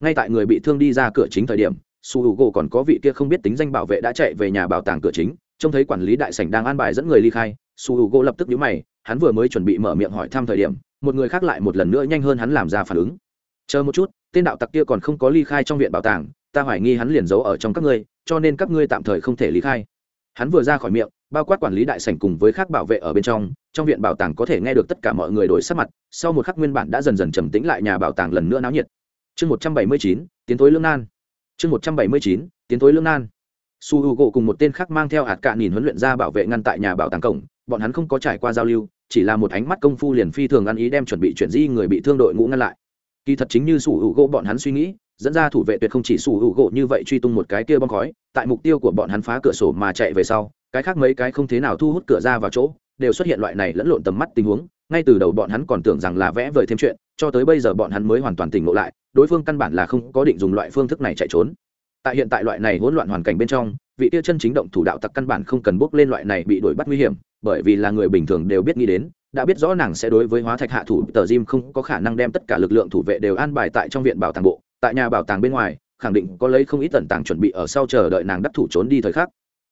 Ngay tại người bị thương đi ra cửa chính thời điểm, sủ hữu gỗ còn có vị kia không biết tính danh bảo vệ đã chạy về nhà bảo tàng cửa chính trông thấy quản lý đại sảnh đang an bài dẫn người ly khai, su h gỗ lập tức nhíu mày, hắn vừa mới chuẩn bị mở miệng hỏi thăm thời điểm, một người khác lại một lần nữa nhanh hơn hắn làm ra phản ứng. Chờ một chút, tên đạo tặc kia còn không có ly khai trong viện bảo tàng, ta hoài nghi hắn liền giấu ở trong các ngươi, cho nên các ngươi tạm thời không thể ly khai. Hắn vừa ra khỏi miệng, bao quát quản lý đại sảnh cùng với các bảo vệ ở bên trong trong viện bảo tàng có thể nghe được tất cả mọi người đổi sắc mặt, sau một khắc nguyên bản đã dần dần trầm tĩnh lại nhà bảo tàng lần nữa náo nhiệt. Chương một trăm bảy mươi chín, tiến tối lương nan. Chương một trăm bảy mươi chín, tiến tối lương nan su h u gỗ cùng một tên khác mang theo hạt cạn nhìn huấn luyện ra bảo vệ ngăn tại nhà bảo tàng cổng, bọn hắn không có trải qua giao lưu, chỉ là một ánh mắt công phu liền phi thường ăn ý đem chuẩn bị chuyển di người bị thương đội ngũ ngăn lại. Kỳ thật chính như su h u gỗ bọn hắn suy nghĩ, dẫn ra thủ vệ tuyệt không chỉ su h u gỗ như vậy truy tung một cái kia bom khói, tại mục tiêu của bọn hắn phá cửa sổ mà chạy về sau, cái khác mấy cái không thế nào thu hút cửa ra vào chỗ, đều xuất hiện loại này lẫn lộn tầm mắt tình huống, ngay từ đầu bọn hắn còn tưởng rằng là vẽ vời thêm chuyện, cho tới bây giờ bọn hắn mới hoàn toàn tỉnh ngộ lại, đối phương căn bản là không có định dùng loại phương thức này chạy trốn tại hiện tại loại này hỗn loạn hoàn cảnh bên trong, vị tiêu chân chính động thủ đạo tặc căn bản không cần bước lên loại này bị đuổi bắt nguy hiểm, bởi vì là người bình thường đều biết nghĩ đến, đã biết rõ nàng sẽ đối với hóa thạch hạ thủ, tờ diêm không có khả năng đem tất cả lực lượng thủ vệ đều an bài tại trong viện bảo tàng bộ, tại nhà bảo tàng bên ngoài, khẳng định có lấy không ít tần tàng chuẩn bị ở sau chờ đợi nàng đắc thủ trốn đi thời khắc.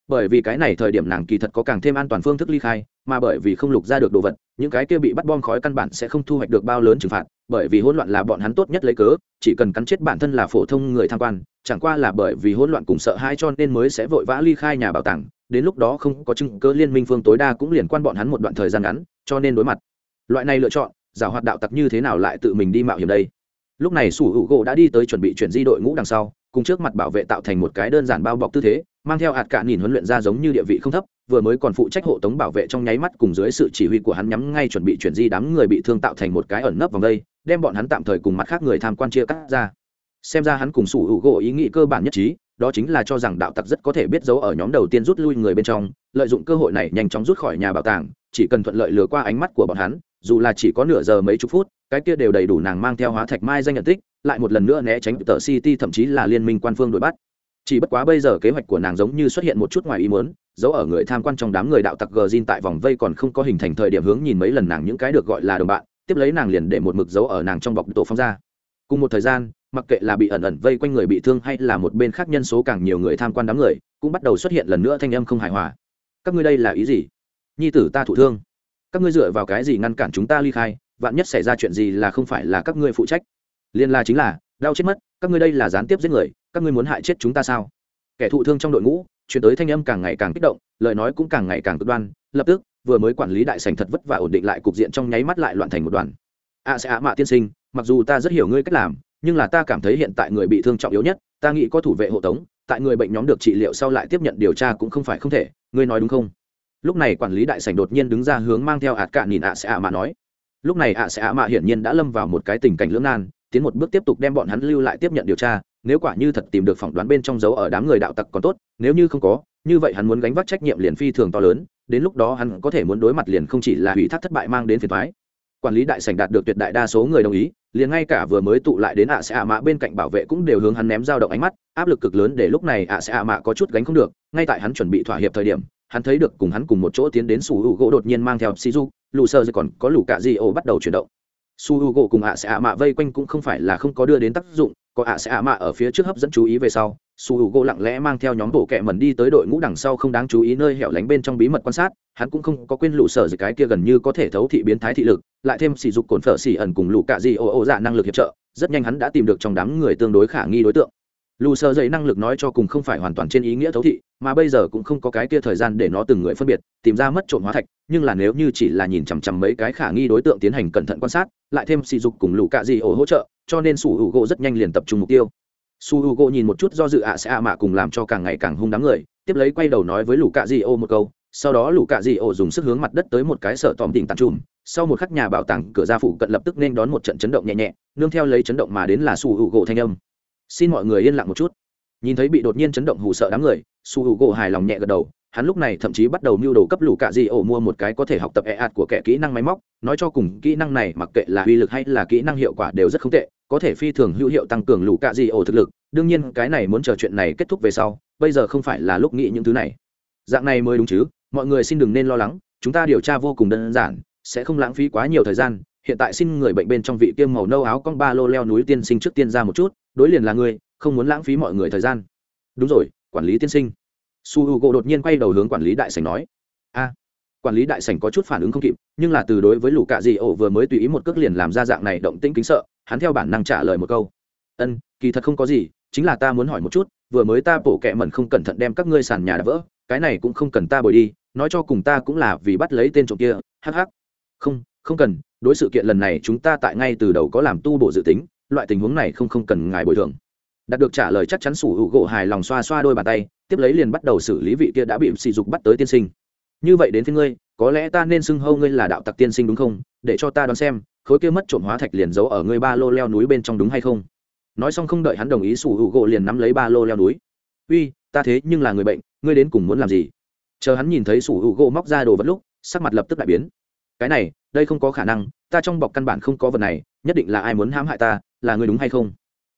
Bởi vì cái này thời điểm nàng kỳ thật có càng thêm an toàn phương thức ly khai, mà bởi vì không lục ra được đồ vật, những cái kia bị bắt bom khói căn bản sẽ không thu hoạch được bao lớn trừng phạt, bởi vì hỗn loạn là bọn hắn tốt nhất lấy cớ, chỉ cần cắn chết bản thân là phổ thông người tham quan chẳng qua là bởi vì hỗn loạn cùng sợ hãi cho nên mới sẽ vội vã ly khai nhà bảo tàng, đến lúc đó không có chứng cơ liên minh phương tối đa cũng liền quan bọn hắn một đoạn thời gian ngắn, cho nên đối mặt. Loại này lựa chọn giả hoạt đạo tặc như thế nào lại tự mình đi mạo hiểm đây? Lúc này sủ hữu gỗ đã đi tới chuẩn bị chuyển di đội ngũ đằng sau, cùng trước mặt bảo vệ tạo thành một cái đơn giản bao bọc tư thế, mang theo hạt cả nhìn huấn luyện ra giống như địa vị không thấp, vừa mới còn phụ trách hộ tống bảo vệ trong nháy mắt cùng dưới sự chỉ huy của hắn nhắm ngay chuẩn bị chuyển di đám người bị thương tạo thành một cái ẩn nấp vòng đây, đem bọn hắn tạm thời cùng mặt khác người tham quan chia cắt ra xem ra hắn cùng sủ hữu gỗ ý nghĩ cơ bản nhất trí, đó chính là cho rằng đạo tặc rất có thể biết giấu ở nhóm đầu tiên rút lui người bên trong, lợi dụng cơ hội này nhanh chóng rút khỏi nhà bảo tàng, chỉ cần thuận lợi lừa qua ánh mắt của bọn hắn, dù là chỉ có nửa giờ mấy chục phút, cái kia đều đầy đủ nàng mang theo hóa thạch mai danh nhận tích, lại một lần nữa né tránh tờ city, thậm chí là liên minh quan phương đuổi bắt. Chỉ bất quá bây giờ kế hoạch của nàng giống như xuất hiện một chút ngoài ý muốn giấu ở người tham quan trong đám người đạo tặc gờ zin tại vòng vây còn không có hình thành thời điểm hướng nhìn mấy lần nàng những cái được gọi là đồng bạn, tiếp lấy nàng liền để một mực giấu ở nàng trong bọc tổ phong ra. Cùng một thời gian mặc kệ là bị ẩn ẩn vây quanh người bị thương hay là một bên khác nhân số càng nhiều người tham quan đám người, cũng bắt đầu xuất hiện lần nữa thanh âm không hài hòa. Các ngươi đây là ý gì? Nhi tử ta thụ thương. Các ngươi dựa vào cái gì ngăn cản chúng ta ly khai? Vạn nhất xảy ra chuyện gì là không phải là các ngươi phụ trách? Liên la chính là, đau chết mất, các ngươi đây là gián tiếp giết người, các ngươi muốn hại chết chúng ta sao? Kẻ thụ thương trong đội ngũ, chuyển tới thanh âm càng ngày càng kích động, lời nói cũng càng ngày càng cực đoan, lập tức, vừa mới quản lý đại sành thật vất vả ổn định lại cục diện trong nháy mắt lại loạn thành một đoàn. A sẽ ạ mạ tiên sinh, mặc dù ta rất hiểu ngươi cách làm nhưng là ta cảm thấy hiện tại người bị thương trọng yếu nhất, ta nghĩ có thủ vệ hộ tống, tại người bệnh nhóm được trị liệu sau lại tiếp nhận điều tra cũng không phải không thể, ngươi nói đúng không? Lúc này quản lý đại sảnh đột nhiên đứng ra hướng mang theo ạt cạn nhìn ạ sẽ ạ mạ nói. Lúc này ạ sẽ ạ mạ hiển nhiên đã lâm vào một cái tình cảnh lưỡng nan, tiến một bước tiếp tục đem bọn hắn lưu lại tiếp nhận điều tra, nếu quả như thật tìm được phỏng đoán bên trong dấu ở đám người đạo tặc còn tốt, nếu như không có, như vậy hắn muốn gánh vác trách nhiệm liền phi thường to lớn, đến lúc đó hắn có thể muốn đối mặt liền không chỉ là hủy thác thất bại mang đến phiền thoái quản lý đại sảnh đạt được tuyệt đại đa số người đồng ý, liền ngay cả vừa mới tụ lại đến ạ sẽ ạ mạ bên cạnh bảo vệ cũng đều hướng hắn ném dao động ánh mắt, áp lực cực lớn để lúc này ạ sẽ ạ mạ có chút gánh không được, ngay tại hắn chuẩn bị thỏa hiệp thời điểm, hắn thấy được cùng hắn cùng một chỗ tiến đến su hữu gỗ đột nhiên mang theo shizu, lù sơ còn có lù cạ di ô bắt đầu chuyển động. Su hữu gỗ cùng ạ sẽ ạ mạ vây quanh cũng không phải là không có đưa đến tác dụng, có ạ sẽ ạ mạ ở phía trước hấp dẫn chú ý về sau, su hữu gỗ lặng lẽ mang theo nhóm bộ kẹ mẩn đi tới đội ngũ đằng sau không đáng chú ý nơi hẻo lánh bên trong bí mật quan sát hắn cũng không có quên lũ sở cái kia gần như có thể thấu thị biến thái thị lực, lại thêm sỉ dục cồn phở xỉ ẩn cùng lũ cạ di ô ô dạ năng lực hiệp trợ, rất nhanh hắn đã tìm được trong đám người tương đối khả nghi đối tượng. Lù sơ dậy năng lực nói cho cùng không phải hoàn toàn trên ý nghĩa thấu thị, mà bây giờ cũng không có cái kia thời gian để nó từng người phân biệt, tìm ra mất trộm hóa thạch, nhưng là nếu như chỉ là nhìn chằm chằm mấy cái khả nghi đối tượng tiến hành cẩn thận quan sát, lại thêm sỉ dục cùng lũ cạ di ô hỗ trợ, cho nên sủ hữu gỗ rất nhanh liền tập trung mục tiêu. Su hữu u gỗ nhìn một chút do dự ạ sẽ ạ mạ cùng làm cho càng ngày càng hung đám người, tiếp lấy quay đầu nói với lũ cạ di ô một câu sau đó lũ cạ dị ô dùng sức hướng mặt đất tới một cái sợ tòm tỉnh tàn trùm. Sau một khắc nhà bảo tàng cửa ra phụ cận lập tức nên đón một trận chấn động nhẹ nhẹ, nương theo lấy chấn động mà đến là su h u gỗ thanh âm. Xin mọi người yên lặng một chút. Nhìn thấy bị đột nhiên chấn động hù sợ đám người, su h u gỗ hài lòng nhẹ gật đầu, hắn lúc này thậm chí bắt đầu mưu đồ cấp lũ cạ dị ổ mua một cái có thể học tập e ạt của kẻ kỹ năng máy móc, nói cho cùng kỹ năng này mặc kệ là uy lực hay là kỹ năng hiệu quả đều rất không tệ, có thể phi thường hữu hiệu tăng cường lũ cạ dị ổ thực lực. Đương nhiên, cái này muốn chờ chuyện này kết thúc về sau, bây giờ không phải là lúc nghĩ những thứ này. Dạng này mới đúng chứ? Mọi người xin đừng nên lo lắng, chúng ta điều tra vô cùng đơn giản, sẽ không lãng phí quá nhiều thời gian. Hiện tại xin người bệnh bên trong vị tiêm màu nâu áo con ba lô leo núi tiên sinh trước tiên ra một chút, đối liền là người, không muốn lãng phí mọi người thời gian. Đúng rồi, quản lý tiên sinh. Su h u gỗ đột nhiên quay đầu hướng quản lý đại sành nói. A, quản lý đại sảnh có chút phản ứng không kịp, nhưng là từ đối với lũ cạ dị ổ vừa mới tùy ý một cước liền làm ra dạng này động tĩnh kính sợ, hắn theo bản năng trả lời một câu. Ân, kỳ thật không có gì, chính là ta muốn hỏi một chút, vừa mới ta bổ kẹ mẩn không cẩn thận đem các ngươi sàn nhà đã vỡ cái này cũng không cần ta bồi đi, nói cho cùng ta cũng là vì bắt lấy tên trộm kia, hắc hắc. Không không cần, đối sự kiện lần này chúng ta tại ngay từ đầu có làm tu bổ dự tính, loại tình huống này không không cần ngài bồi thường. Đạt được trả lời chắc chắn sủ hữu gỗ hài lòng xoa xoa đôi bàn tay, tiếp lấy liền bắt đầu xử lý vị kia đã bị sỉ dục bắt tới tiên sinh. Như vậy đến với ngươi, có lẽ ta nên xưng hâu ngươi là đạo tặc tiên sinh đúng không? Để cho ta đoán xem, khối kia mất trộm hóa thạch liền giấu ở ngươi ba lô leo núi bên trong đúng hay không? Nói xong không đợi hắn đồng ý, sủ hữu gỗ liền nắm lấy ba lô leo núi. Uy, ta thế nhưng là người bệnh ngươi đến cùng muốn làm gì? Chờ hắn nhìn thấy sủ hữu gỗ móc ra đồ vật lúc, sắc mặt lập tức đại biến. Cái này, đây không có khả năng, ta trong bọc căn bản không có vật này, nhất định là ai muốn hãm hại ta, là ngươi đúng hay không?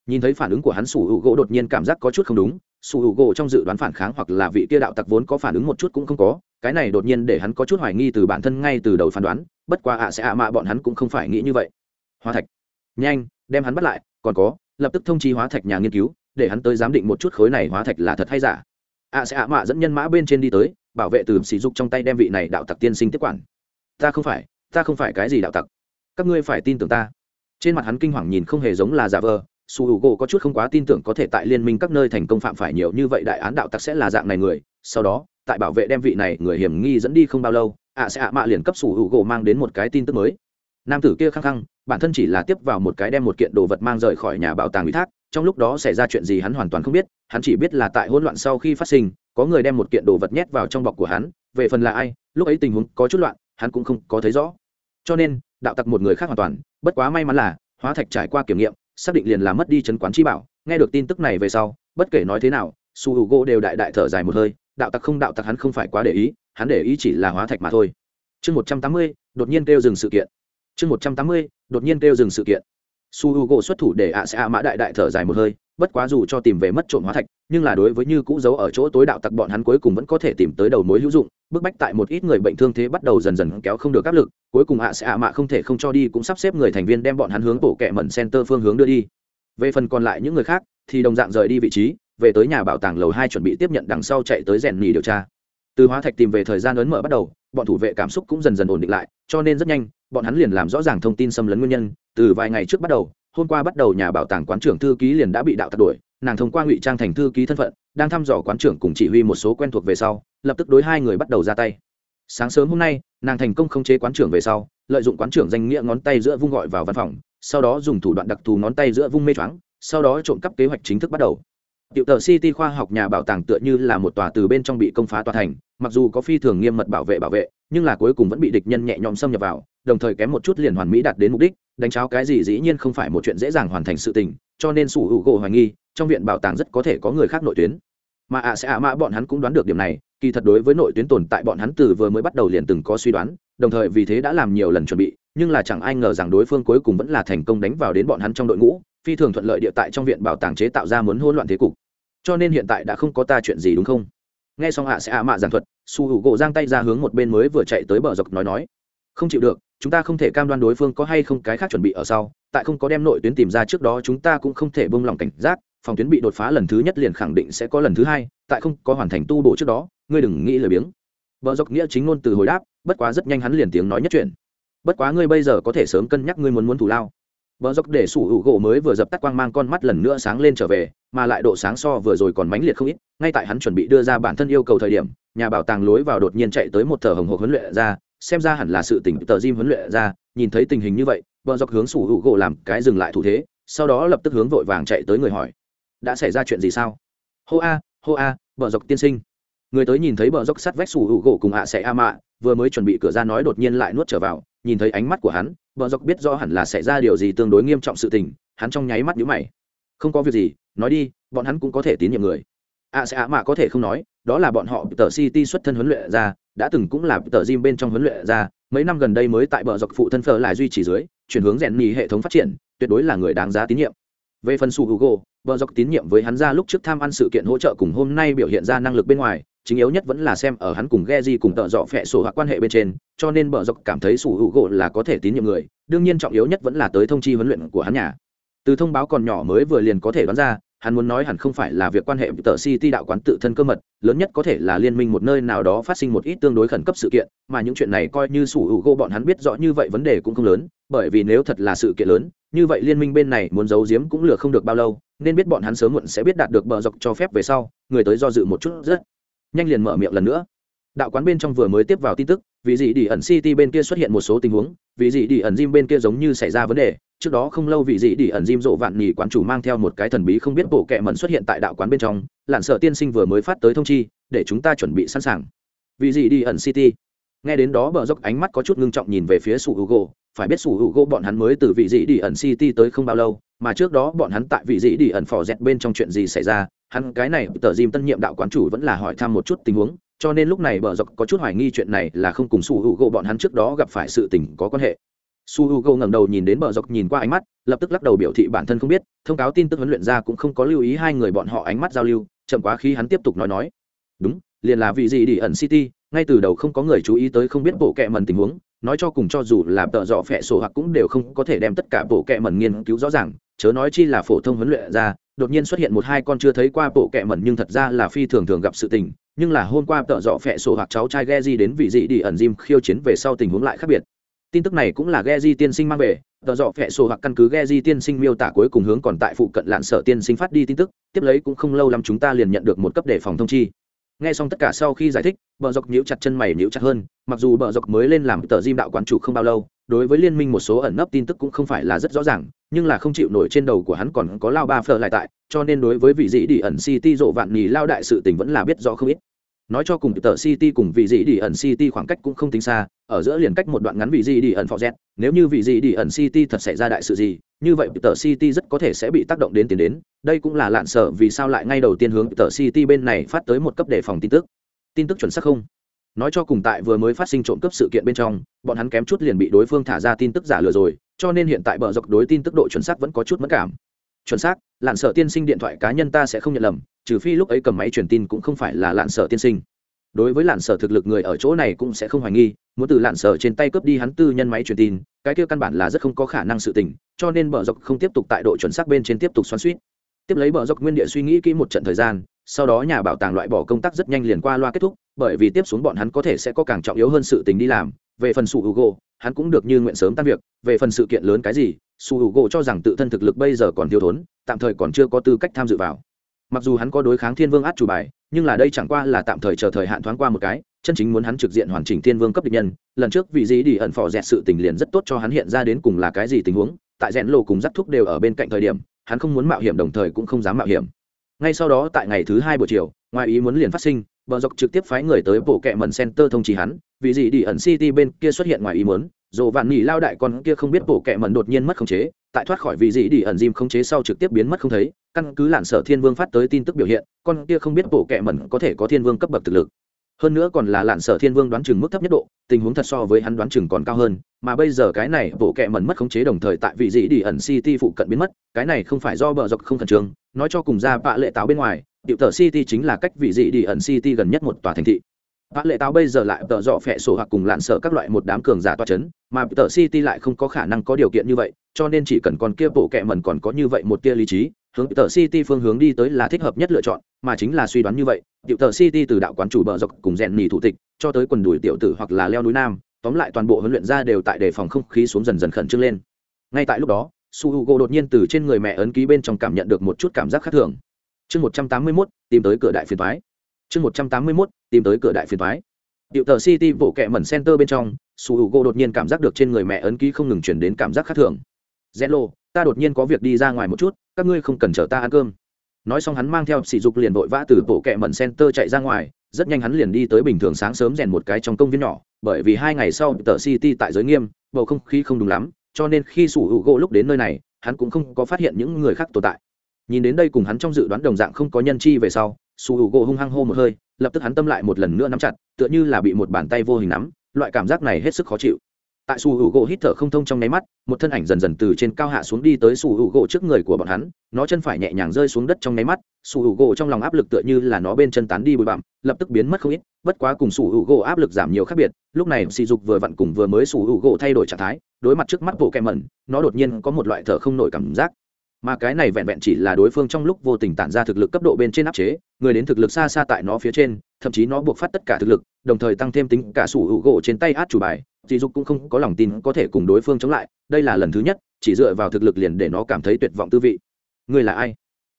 Nhìn thấy phản ứng của hắn, sủ hữu gỗ đột nhiên cảm giác có chút không đúng. Sủ hữu gỗ trong dự đoán phản kháng hoặc là vị kia đạo tặc vốn có phản ứng một chút cũng không có. Cái này đột nhiên để hắn có chút hoài nghi từ bản thân ngay từ đầu phán đoán, bất qua ạ sẽ ạ mạ bọn hắn cũng không phải nghĩ như vậy. Hóa thạch. Nhanh, đem hắn bắt lại, còn có, lập tức thông chi hóa thạch nhà nghiên cứu, để hắn tới giám định một chút khối này hóa thạch là thật hay giả a sẽ ạ mạ dẫn nhân mã bên trên đi tới, bảo vệ từ sỉ dục trong tay đem vị này đạo tặc tiên sinh tiếp quản. Ta không phải, ta không phải cái gì đạo tặc. Các ngươi phải tin tưởng ta. Trên mặt hắn kinh hoàng nhìn không hề giống là giả vờ, su h u gỗ có chút không quá tin tưởng có thể tại liên minh các nơi thành công phạm phải nhiều như vậy đại án đạo tặc sẽ là dạng này người. Sau đó, tại bảo vệ đem vị này người hiểm nghi dẫn đi không bao lâu ạ sẽ ạ mạ liền cấp su h u gỗ mang đến một cái tin tức mới. Nam tử kia khăng khăng, bản thân chỉ là tiếp vào một cái đem một kiện đồ vật mang rời khỏi nhà bảo tàng ủy thác trong lúc đó xảy ra chuyện gì hắn hoàn toàn không biết, hắn chỉ biết là tại hỗn loạn sau khi phát sinh, có người đem một kiện đồ vật nhét vào trong bọc của hắn, về phần là ai, lúc ấy tình huống có chút loạn, hắn cũng không có thấy rõ. Cho nên, đạo tặc một người khác hoàn toàn, bất quá may mắn là, hóa thạch trải qua kiểm nghiệm, xác định liền là mất đi chấn quán chi bảo. Nghe được tin tức này về sau, bất kể nói thế nào, su hữu gỗ đều đại đại thở dài một hơi, đạo tặc không đạo tặc hắn không phải quá để ý, hắn để ý chỉ là hóa thạch mà thôi. Chương một trăm tám mươi, đột nhiên kêu dừng sự kiện. Chương một trăm tám mươi, đột nhiên kêu dừng sự kiện su h u gỗ xuất thủ để ạ sẽ ạ mã đại đại thở dài một hơi, bất quá dù cho tìm về mất trộm hóa thạch, nhưng là đối với như cũ giấu ở chỗ tối đạo tặc bọn hắn cuối cùng vẫn có thể tìm tới đầu mối hữu dụng, bức bách tại một ít người bệnh thương thế bắt đầu dần dần kéo không được áp lực, cuối cùng ạ sẽ ạ mạ không thể không cho đi cũng sắp xếp người thành viên đem bọn hắn hướng bộ kẹ mẩn center phương hướng đưa đi. Về phần còn lại những người khác, thì đồng dạng rời đi vị trí, về tới nhà bảo tàng lầu hai chuẩn bị tiếp nhận đằng sau chạy tới rèn nhì điều tra. Từ hóa thạch tìm về thời gian ấn mở bắt đầu, bọn thủ vệ cảm xúc cũng dần dần ổn định lại, cho nên rất nhanh, bọn hắn liền làm rõ ràng thông tin xâm lấn nguyên nhân từ vài ngày trước bắt đầu, hôm qua bắt đầu nhà bảo tàng quán trưởng thư ký liền đã bị đạo tặc đuổi, nàng thông qua ngụy trang thành thư ký thân phận, đang thăm dò quán trưởng cùng chỉ huy một số quen thuộc về sau, lập tức đối hai người bắt đầu ra tay. Sáng sớm hôm nay, nàng thành công khống chế quán trưởng về sau, lợi dụng quán trưởng danh nghĩa ngón tay giữa vung gọi vào văn phòng, sau đó dùng thủ đoạn đặc thù ngón tay giữa vung mê choáng, sau đó trộm cắp kế hoạch chính thức bắt đầu. Tiểu tờ City khoa học nhà bảo tàng tựa như là một tòa từ bên trong bị công phá tòa thành, mặc dù có phi thường nghiêm mật bảo vệ bảo vệ, nhưng là cuối cùng vẫn bị địch nhân nhẹ nhõm xâm nhập vào, đồng thời kém một chút liền hoàn mỹ đạt đến mục đích, đánh cháo cái gì dĩ nhiên không phải một chuyện dễ dàng hoàn thành sự tình, cho nên sủ hữu gỗ hoài nghi, trong viện bảo tàng rất có thể có người khác nội tuyến. Mà ạ sẽ ạ mã bọn hắn cũng đoán được điểm này, kỳ thật đối với nội tuyến tồn tại bọn hắn từ vừa mới bắt đầu liền từng có suy đoán, đồng thời vì thế đã làm nhiều lần chuẩn bị, nhưng là chẳng ai ngờ rằng đối phương cuối cùng vẫn là thành công đánh vào đến bọn hắn trong đội ngũ, phi thường thuận lợi địa tại trong viện bảo tàng chế tạo ra muốn hỗn loạn thế cục. Cho nên hiện tại đã không có ta chuyện gì đúng không? Nghe xong ạ sẽ ạ mạ giảng thuật, su hữu gỗ giang tay ra hướng một bên mới vừa chạy tới bờ dọc nói nói, không chịu được, chúng ta không thể cam đoan đối phương có hay không cái khác chuẩn bị ở sau, tại không có đem nội tuyến tìm ra trước đó chúng ta cũng không thể bông lòng cảnh giác, phòng tuyến bị đột phá lần thứ nhất liền khẳng định sẽ có lần thứ hai, tại không có hoàn thành tu bổ trước đó, ngươi đừng nghĩ lời biếng. Vợ dọc nghĩa chính ngôn từ hồi đáp, bất quá rất nhanh hắn liền tiếng nói nhất chuyện, bất quá ngươi bây giờ có thể sớm cân nhắc ngươi muốn muốn thủ lao bờ dọc để sủ hữu gỗ mới vừa dập tắt quang mang con mắt lần nữa sáng lên trở về, mà lại độ sáng so vừa rồi còn mãnh liệt không ít, ngay tại hắn chuẩn bị đưa ra bản thân yêu cầu thời điểm, nhà bảo tàng lối vào đột nhiên chạy tới một thở hồng hộc huấn luyện ra, xem ra hẳn là sự tỉnh tờ diêm huấn luyện ra, nhìn thấy tình hình như vậy, bờ dọc hướng sủ hữu gỗ làm cái dừng lại thủ thế, sau đó lập tức hướng vội vàng chạy tới người hỏi, đã xảy ra chuyện gì sao? Hô a hô a vợ dọc tiên sinh người tới nhìn thấy bờ dốc sắt vách sủ hữu gỗ cùng ạ sẽ a mạ, vừa mới chuẩn bị cửa ra nói đột nhiên lại nuốt trở vào, nhìn thấy ánh mắt của hắn, bờ dốc biết rõ hẳn là xảy ra điều gì tương đối nghiêm trọng sự tình, hắn trong nháy mắt nhíu mày. Không có việc gì, nói đi, bọn hắn cũng có thể tín nhiệm người. Ạ sẽ a mạ có thể không nói, đó là bọn họ tờ city xuất thân huấn luyện ra, đã từng cũng là tờ gym bên trong huấn luyện ra, mấy năm gần đây mới tại bờ dọc phụ thân phở lại duy trì dưới, chuyển hướng rèn nhì hệ thống phát triển, tuyệt đối là người đáng giá tín nhiệm về phần su hugo bờ dọc tín nhiệm với hắn ra lúc trước tham ăn sự kiện hỗ trợ cùng hôm nay biểu hiện ra năng lực bên ngoài chính yếu nhất vẫn là xem ở hắn cùng Geji cùng tợ dọ phệ sổ hoặc quan hệ bên trên, cho nên bờ dọc cảm thấy sủ hữu gỗ là có thể tín nhiệm người, đương nhiên trọng yếu nhất vẫn là tới thông chi huấn luyện của hắn nhà. Từ thông báo còn nhỏ mới vừa liền có thể đoán ra, hắn muốn nói hẳn không phải là việc quan hệ tợ City đạo quán tự thân cơ mật, lớn nhất có thể là liên minh một nơi nào đó phát sinh một ít tương đối khẩn cấp sự kiện, mà những chuyện này coi như sủ hữu gỗ bọn hắn biết rõ như vậy vấn đề cũng không lớn, bởi vì nếu thật là sự kiện lớn, như vậy liên minh bên này muốn giấu giếm cũng lừa không được bao lâu, nên biết bọn hắn sớm muộn sẽ biết đạt được bờ dọc cho phép về sau, người tới do dự một chút rất. Nhanh liền mở miệng lần nữa. Đạo quán bên trong vừa mới tiếp vào tin tức vì gì đi ẩn city bên kia xuất hiện một số tình huống vì gì đi ẩn gym bên kia giống như xảy ra vấn đề. Trước đó không lâu vì gì đi ẩn gym rộ vạn nhì quán chủ mang theo một cái thần bí không biết bộ kệ mẩn xuất hiện tại đạo quán bên trong lặn sợ tiên sinh vừa mới phát tới thông chi để chúng ta chuẩn bị sẵn sàng. Vì gì đi ẩn city? Nghe đến đó bờ dốc ánh mắt có chút ngưng trọng nhìn về phía sủ hugo phải biết sủ hugo bọn hắn mới từ vị dị đi ẩn city tới không bao lâu, mà trước đó bọn hắn tại vị dị đi ẩn phò dẹt bên trong chuyện gì xảy ra, hắn cái này tờ dìm tân nhiệm đạo quán chủ vẫn là hỏi thăm một chút tình huống, cho nên lúc này bờ dọc có chút hoài nghi chuyện này là không cùng su h u bọn hắn trước đó gặp phải sự tình có quan hệ. Su h u g o ngẩng đầu nhìn đến bờ dọc nhìn qua ánh mắt, lập tức lắc đầu biểu thị bản thân không biết, thông cáo tin tức huấn luyện ra cũng không có lưu ý hai người bọn họ ánh mắt giao lưu, chậm quá khi hắn tiếp tục nói nói. Đúng, liền là vì gì đi ẩn city, ngay từ đầu không có người chú ý tới không biết bộ kệ mần tình huống nói cho cùng cho dù là tợ dọ phẹ sổ hoặc cũng đều không có thể đem tất cả bộ kệ mẩn nghiên cứu rõ ràng chớ nói chi là phổ thông huấn luyện ra đột nhiên xuất hiện một hai con chưa thấy qua bộ kệ mẩn nhưng thật ra là phi thường thường gặp sự tình nhưng là hôm qua tợ dọ phẹ sổ hoặc cháu trai Geji đến vị dị đi ẩn Jim khiêu chiến về sau tình huống lại khác biệt. Tin tức này cũng là Geji tiên sinh mang về, tợ dọ phẹ sổ hoặc căn cứ Geji tiên sinh miêu tả cuối cùng hướng còn tại phụ cận lạn sở tiên sinh phát đi tin tức, tiếp lấy cũng không lâu lắm chúng ta liền nhận được một cấp đề phòng thông chi. Nghe xong tất cả sau khi giải thích, bờ dọc nhíu chặt chân mày nhíu chặt hơn, mặc dù bờ dọc mới lên làm tờ Jim đạo quán chủ không bao lâu, đối với liên minh một số ẩn nấp tin tức cũng không phải là rất rõ ràng, nhưng là không chịu nổi trên đầu của hắn còn có lao ba phở lại tại, cho nên đối với vị dĩ đi ẩn City rộ vạn nhì lao đại sự tình vẫn là biết rõ không ít. Nói cho cùng tờ city cùng vị dĩ đi ẩn city khoảng cách cũng không tính xa ở giữa liền cách một đoạn ngắn vị dĩ đi ẩn phò z nếu như vị dĩ đi ẩn city thật xảy ra đại sự gì như vậy tờ city rất có thể sẽ bị tác động đến tiền đến. Đây cũng là lạn sợ vì sao lại ngay đầu tiên hướng tờ city bên này phát tới một cấp đề phòng tin tức. Tin tức chuẩn xác không? Nói cho cùng tại vừa mới phát sinh trộm cắp sự kiện bên trong, bọn hắn kém chút liền bị đối phương thả ra tin tức giả lừa rồi, cho nên hiện tại bờ dọc đối tin tức độ chuẩn xác vẫn có chút mất cảm. Chuẩn xác, lạn sợ tiên sinh điện thoại cá nhân ta sẽ không nhận lầm, trừ phi lúc ấy cầm máy truyền tin cũng không phải là lạn sở tiên sinh đối với lạn sở thực lực người ở chỗ này cũng sẽ không hoài nghi, muốn từ lạn sở trên tay cướp đi hắn tư nhân máy truyền tin, cái kia căn bản là rất không có khả năng sự tình, cho nên bờ dọc không tiếp tục tại độ chuẩn xác bên trên tiếp tục xoắn suýt tiếp lấy bờ dọc nguyên địa suy nghĩ kỹ một trận thời gian, sau đó nhà bảo tàng loại bỏ công tác rất nhanh liền qua loa kết thúc, bởi vì tiếp xuống bọn hắn có thể sẽ có càng trọng yếu hơn sự tình đi làm. Về phần sủ hữu gỗ hắn cũng được như nguyện sớm tan việc. Về phần sự kiện lớn cái gì sủ hữu gỗ cho rằng tự thân thực lực bây giờ còn thiếu thốn, tạm thời còn chưa có tư cách tham dự vào mặc dù hắn có đối kháng thiên vương át chủ bài, nhưng là đây chẳng qua là tạm thời chờ thời hạn thoáng qua một cái, chân chính muốn hắn trực diện hoàn chỉnh thiên vương cấp địch nhân, lần trước vị dĩ đi ẩn phò dẹt sự tình liền rất tốt cho hắn hiện ra đến cùng là cái gì tình huống, tại rẽn lộ cùng dắt thúc đều ở bên cạnh thời điểm, hắn không muốn mạo hiểm đồng thời cũng không dám mạo hiểm. Ngay sau đó tại ngày thứ hai buổi chiều, ngoài ý muốn liền phát sinh, bờ dọc trực tiếp phái người tới bộ kệ mần center thông trì hắn vì gì đi ẩn city bên kia xuất hiện ngoài ý muốn dồ vạn nghỉ lao đại con kia không biết bộ kệ mần đột nhiên mất khống chế, tại thoát khỏi vị gì đi ẩn dìm khống chế sau trực tiếp biến mất không thấy căn cứ lạn sở thiên vương phát tới tin tức biểu hiện con kia không biết bộ kệ mẩn có thể có thiên vương cấp bậc thực lực. Hơn nữa còn là lạn sở thiên vương đoán chừng mức thấp nhất độ tình huống thật so với hắn đoán chừng còn cao hơn mà bây giờ cái này bộ kệ mẩn mất khống chế đồng thời tại vị gì đi ẩn city phụ cận biến mất cái này không phải do bờ dọc không khẩn trương nói cho cùng ra bạ lệ táo bên ngoài điệu tờ city chính là cách vị dị đi ẩn city gần nhất một tòa thành thị. Bạ lệ táo bây giờ lại tờ dọ phẹ sổ hoặc cùng lạn sợ các loại một đám cường giả toa chấn, mà tờ city lại không có khả năng có điều kiện như vậy cho nên chỉ cần còn kia bộ kệ mẩn còn có như vậy một tia lý trí hướng tờ city phương hướng đi tới là thích hợp nhất lựa chọn, mà chính là suy đoán như vậy, Tiểu tờ city từ đạo quán chủ bờ dọc cùng rèn nỉ thủ tịch, cho tới quần đùi tiểu tử hoặc là leo núi nam, tóm lại toàn bộ huấn luyện ra đều tại đề phòng không khí xuống dần dần khẩn trương lên. Ngay tại lúc đó, su h u g o đột nhiên từ trên người mẹ ấn ký bên trong cảm nhận được một chút cảm giác khác thường. Chương một trăm tám mươi mốt, tìm tới cửa đại phiền thoái chương một trăm tám mươi mốt, tìm tới cửa đại phiền thoái Tiểu tờ city bộ kẹ mẩn center bên trong, su h u g o đột nhiên cảm giác được trên người mẹ ấn ký không ngừng chuyển đến cảm giác khác thường. Zelo ta đột nhiên có việc đi ra ngoài một chút, các ngươi không cần chờ ta ăn cơm. Nói xong hắn mang theo sỉ dục liền vội vã từ bộ kẹ mận center chạy ra ngoài, rất nhanh hắn liền đi tới bình thường sáng sớm rèn một cái trong công viên nhỏ, bởi vì hai ngày sau tờ city tại giới nghiêm, bầu không khí không đúng lắm, cho nên khi sủ hữu gỗ lúc đến nơi này, hắn cũng không có phát hiện những người khác tồn tại. Nhìn đến đây cùng hắn trong dự đoán đồng dạng không có nhân chi về sau, sủ hữu gỗ hung hăng hô một hơi, lập tức hắn tâm lại một lần nữa nắm chặt, tựa như là bị một bàn tay vô hình nắm, loại cảm giác này hết sức khó chịu tại su hữu gỗ hít thở không thông trong nháy mắt, một thân ảnh dần dần từ trên cao hạ xuống đi tới su hữu gỗ trước người của bọn hắn, nó chân phải nhẹ nhàng rơi xuống đất trong nháy mắt su hữu gỗ trong lòng áp lực tựa như là nó bên chân tán đi bụi bặm, lập tức biến mất không ít, bất quá cùng su hữu gỗ áp lực giảm nhiều khác biệt, lúc này sỉ dục vừa vặn cùng vừa mới su hữu gỗ thay đổi trạng thái, đối mặt trước mắt bộ kẹm mẩn, nó đột nhiên có một loại thở không nổi cảm giác. Mà cái này vẹn vẹn chỉ là đối phương trong lúc vô tình tản ra thực lực cấp độ bên trên áp chế người đến thực lực xa xa tại nó phía trên, thậm chí nó buộc phát tất cả thực lực, đồng thời tăng thêm tính cả sủ hữu gỗ trên tay át chủ bài dì dục cũng không có lòng tin có thể cùng đối phương chống lại, đây là lần thứ nhất, chỉ dựa vào thực lực liền để nó cảm thấy tuyệt vọng tư vị. Người là ai?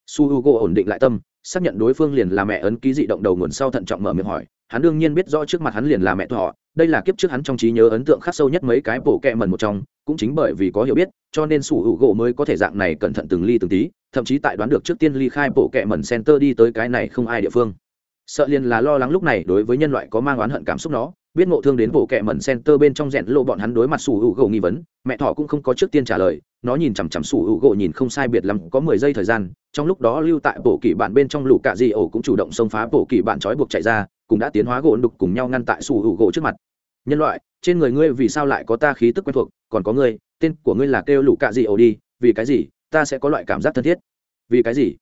Su h u gỗ ổn định lại tâm, xác nhận đối phương liền là mẹ ấn ký dị động đầu nguồn sau thận trọng mở miệng hỏi, hắn đương nhiên biết rõ trước mặt hắn liền là mẹ thọ đây là kiếp trước hắn trong trí nhớ ấn tượng khắc sâu nhất mấy cái bộ kẹ mần một trong, cũng chính bởi vì có hiểu biết, cho nên sủ hữu gỗ mới có thể dạng này cẩn thận từng ly từng tí, thậm chí tại đoán được trước tiên ly khai bộ kẹ mần center đi tới cái này không ai địa phương. Sợ liền là lo lắng lúc này đối với nhân loại có mang oán hận cảm xúc nó, biết ngộ thương đến bộ kẹ mẩn center bên trong rẽn lộ bọn hắn đối mặt sủ hữu gỗ nghi vấn, mẹ thỏ cũng không có trước tiên trả lời, nó nhìn chằm chằm sủ hữu gỗ nhìn không sai biệt lắm, có mười giây thời gian, trong lúc đó lưu tại bộ kỳ bạn bên trong lũ cạ di ổ cũng chủ động xông phá bộ kỳ bạn trói buộc chạy ra cũng đã tiến hóa gỗ đục cùng nhau ngăn tại sủ hữu gỗ trước mặt. Nhân loại, trên người ngươi vì sao lại có ta khí tức quen thuộc, còn có ngươi, tên của ngươi là kêu lũ cạ gì ổ đi, vì cái gì, ta sẽ có loại cảm giác thân thiết. Vì cái gì?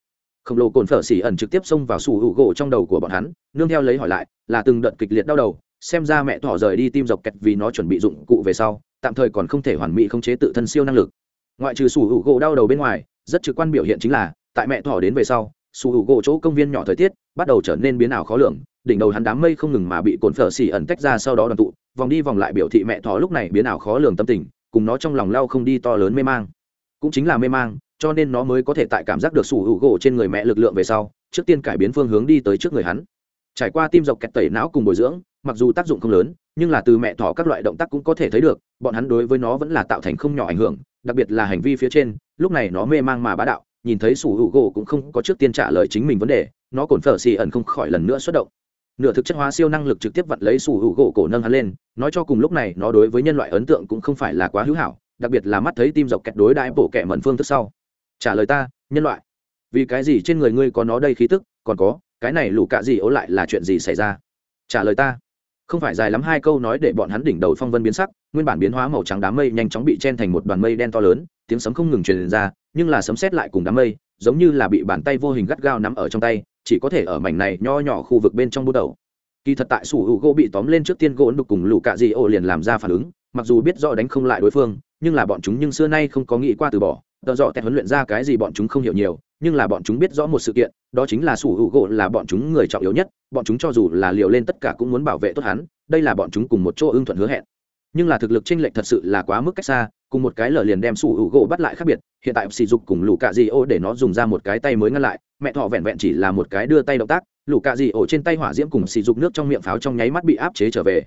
Khổng lồ cồn phở xỉ ẩn trực tiếp xông vào sủ hữu gỗ trong đầu của bọn hắn, nương theo lấy hỏi lại, là từng đợt kịch liệt đau đầu, xem ra mẹ thỏ rời đi tim dọc kẹt vì nó chuẩn bị dụng cụ về sau, tạm thời còn không thể hoàn mỹ khống chế tự thân siêu năng lực. Ngoại trừ sủ hữu gỗ đau đầu bên ngoài, rất trực quan biểu hiện chính là, tại mẹ thỏ đến về sau, sủ hữu gỗ chỗ công viên nhỏ thời tiết, bắt đầu trở nên biến ảo khó lường đỉnh đầu hắn đám mây không ngừng mà bị cồn phở xỉ ẩn tách ra sau đó đoàn tụ, vòng đi vòng lại biểu thị mẹ thỏ lúc này biến ảo khó lường tâm tình, cùng nó trong lòng lao không đi to lớn mê mang. Cũng chính là mê mang, cho nên nó mới có thể tại cảm giác được sủ hữu gỗ trên người mẹ lực lượng về sau, trước tiên cải biến phương hướng đi tới trước người hắn. Trải qua tim dọc kẹt tẩy não cùng bồi dưỡng, mặc dù tác dụng không lớn, nhưng là từ mẹ thỏ các loại động tác cũng có thể thấy được, bọn hắn đối với nó vẫn là tạo thành không nhỏ ảnh hưởng, đặc biệt là hành vi phía trên, lúc này nó mê mang mà bá đạo, nhìn thấy sủ hữu gỗ cũng không có trước tiên trả lời chính mình vấn đề, nó cồn phở xì ẩn không khỏi lần nữa xuất động nửa thực chất hóa siêu năng lực trực tiếp vặn lấy sủ hữu gỗ cổ nâng hắn lên, nói cho cùng lúc này nó đối với nhân loại ấn tượng cũng không phải là quá hữu hảo, đặc biệt là mắt thấy tim dọc kẹt đối đãi bộ kẻ mẩn phương thức sau. Trả lời ta, nhân loại, vì cái gì trên người ngươi có nó đây khí tức, còn có, cái này lũ cạ gì ố lại là chuyện gì xảy ra? Trả lời ta, không phải dài lắm hai câu nói để bọn hắn đỉnh đầu phong vân biến sắc, nguyên bản biến hóa màu trắng đám mây nhanh chóng bị chen thành một đoàn mây đen to lớn, tiếng sấm không ngừng truyền ra, nhưng là sấm xét lại cùng đám mây, giống như là bị bàn tay vô hình gắt gao nắm ở trong tay chỉ có thể ở mảnh này nho nhỏ khu vực bên trong bút đầu. Kỳ thật tại sủ hữu gỗ bị tóm lên trước tiên gỗ đục cùng lũ cạ dị ổ liền làm ra phản ứng, mặc dù biết rõ đánh không lại đối phương, nhưng là bọn chúng nhưng xưa nay không có nghĩ qua từ bỏ. Tờ dọ tẹt huấn luyện ra cái gì bọn chúng không hiểu nhiều, nhưng là bọn chúng biết rõ một sự kiện, đó chính là sủ hữu gỗ là bọn chúng người trọng yếu nhất, bọn chúng cho dù là liều lên tất cả cũng muốn bảo vệ tốt hắn, đây là bọn chúng cùng một chỗ ưng thuận hứa hẹn. Nhưng là thực lực chênh lệch thật sự là quá mức cách xa, cùng một cái lở liền đem sủ hữu gỗ bắt lại khác biệt, hiện tại sỉ dục cùng lũ cạ dị ô để nó dùng ra một cái tay mới ngăn lại mẹ thọ vẹn vẹn chỉ là một cái đưa tay động tác, lũ cạ dị ổ trên tay hỏa diễm cùng xì dục nước trong miệng pháo trong nháy mắt bị áp chế trở về.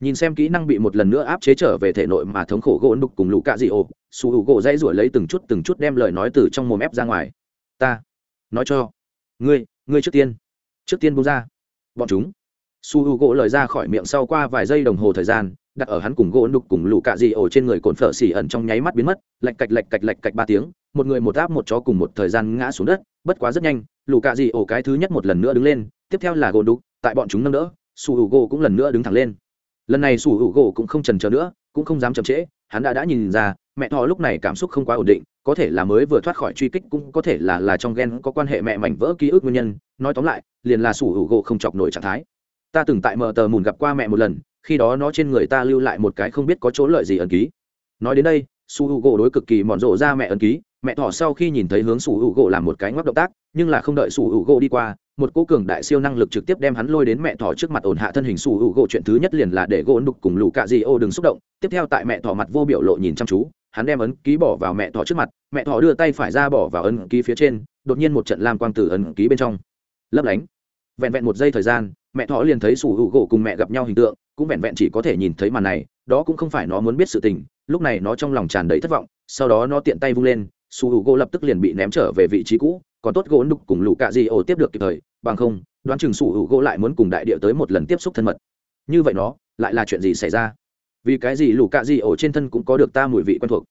Nhìn xem kỹ năng bị một lần nữa áp chế trở về thể nội mà thống khổ gỗ đục cùng lũ cạ dị ổ su hữu gỗ dãy ruổi lấy từng chút từng chút đem lời nói từ trong mồm ép ra ngoài. Ta, nói cho, ngươi ngươi trước tiên trước tiên bung ra. Bọn chúng su hữu u gỗ lời ra khỏi miệng sau qua vài giây đồng hồ thời gian đặt ở hắn cùng gỗ đục cùng lũ cạ dị ổ trên người cồn phở xỉ ẩn trong nháy mắt biến mất, lạch cạch lạch cạch lạch cạch ba tiếng, một người một áp một chó cùng một thời gian ngã xuống đất, bất quá rất nhanh, lũ cạ dị ổ cái thứ nhất một lần nữa đứng lên, tiếp theo là gỗ đục tại bọn chúng nâng đỡ su hữu gỗ cũng lần nữa đứng thẳng lên. Lần này su hữu gỗ cũng không trần trờ nữa, cũng không dám chậm trễ, hắn đã đã nhìn ra, mẹ thọ lúc này cảm xúc không quá ổn định, có thể là mới vừa thoát khỏi truy kích cũng có thể là là trong ghen có quan hệ mẹ mảnh vỡ ký ức nguyên nhân, nói tóm lại, liền là sủ hữu gỗ không chọc nổi trạng thái. Ta từng tại mờ tờ mùn gặp qua mẹ một lần khi đó nó trên người ta lưu lại một cái không biết có chỗ lợi gì ẩn ký. Nói đến đây, su h u gỗ đối cực kỳ mòn rộ ra mẹ ẩn ký. Mẹ thỏ sau khi nhìn thấy hướng su h u gỗ làm một cái ngoắc động tác, nhưng là không đợi su h u gỗ đi qua, một cô cường đại siêu năng lực trực tiếp đem hắn lôi đến mẹ thỏ trước mặt ổn hạ thân hình su h u gỗ chuyện thứ nhất liền là để gỗ đục cùng lù cạ di ô đừng xúc động. Tiếp theo tại mẹ thỏ mặt vô biểu lộ nhìn chăm chú, hắn đem ấn ký bỏ vào mẹ thỏ trước mặt. Mẹ thỏ đưa tay phải ra bỏ vào ấn ký phía trên, đột nhiên một trận lam quang từ ấn ký bên trong. Lấp lánh vẹn vẹn một giây thời gian, mẹ thỏ liền thấy sủ hữu gỗ cùng mẹ gặp nhau hình tượng, cũng vẹn vẹn chỉ có thể nhìn thấy màn này, đó cũng không phải nó muốn biết sự tình, lúc này nó trong lòng tràn đầy thất vọng, sau đó nó tiện tay vung lên, sủ hữu gỗ lập tức liền bị ném trở về vị trí cũ, còn tốt gỗ đục cùng lũ cạ di ổ tiếp được kịp thời, bằng không, đoán chừng sủ hữu gỗ lại muốn cùng đại địa tới một lần tiếp xúc thân mật. Như vậy nó, lại là chuyện gì xảy ra? Vì cái gì lũ cạ di ổ trên thân cũng có được ta mùi vị quen thuộc?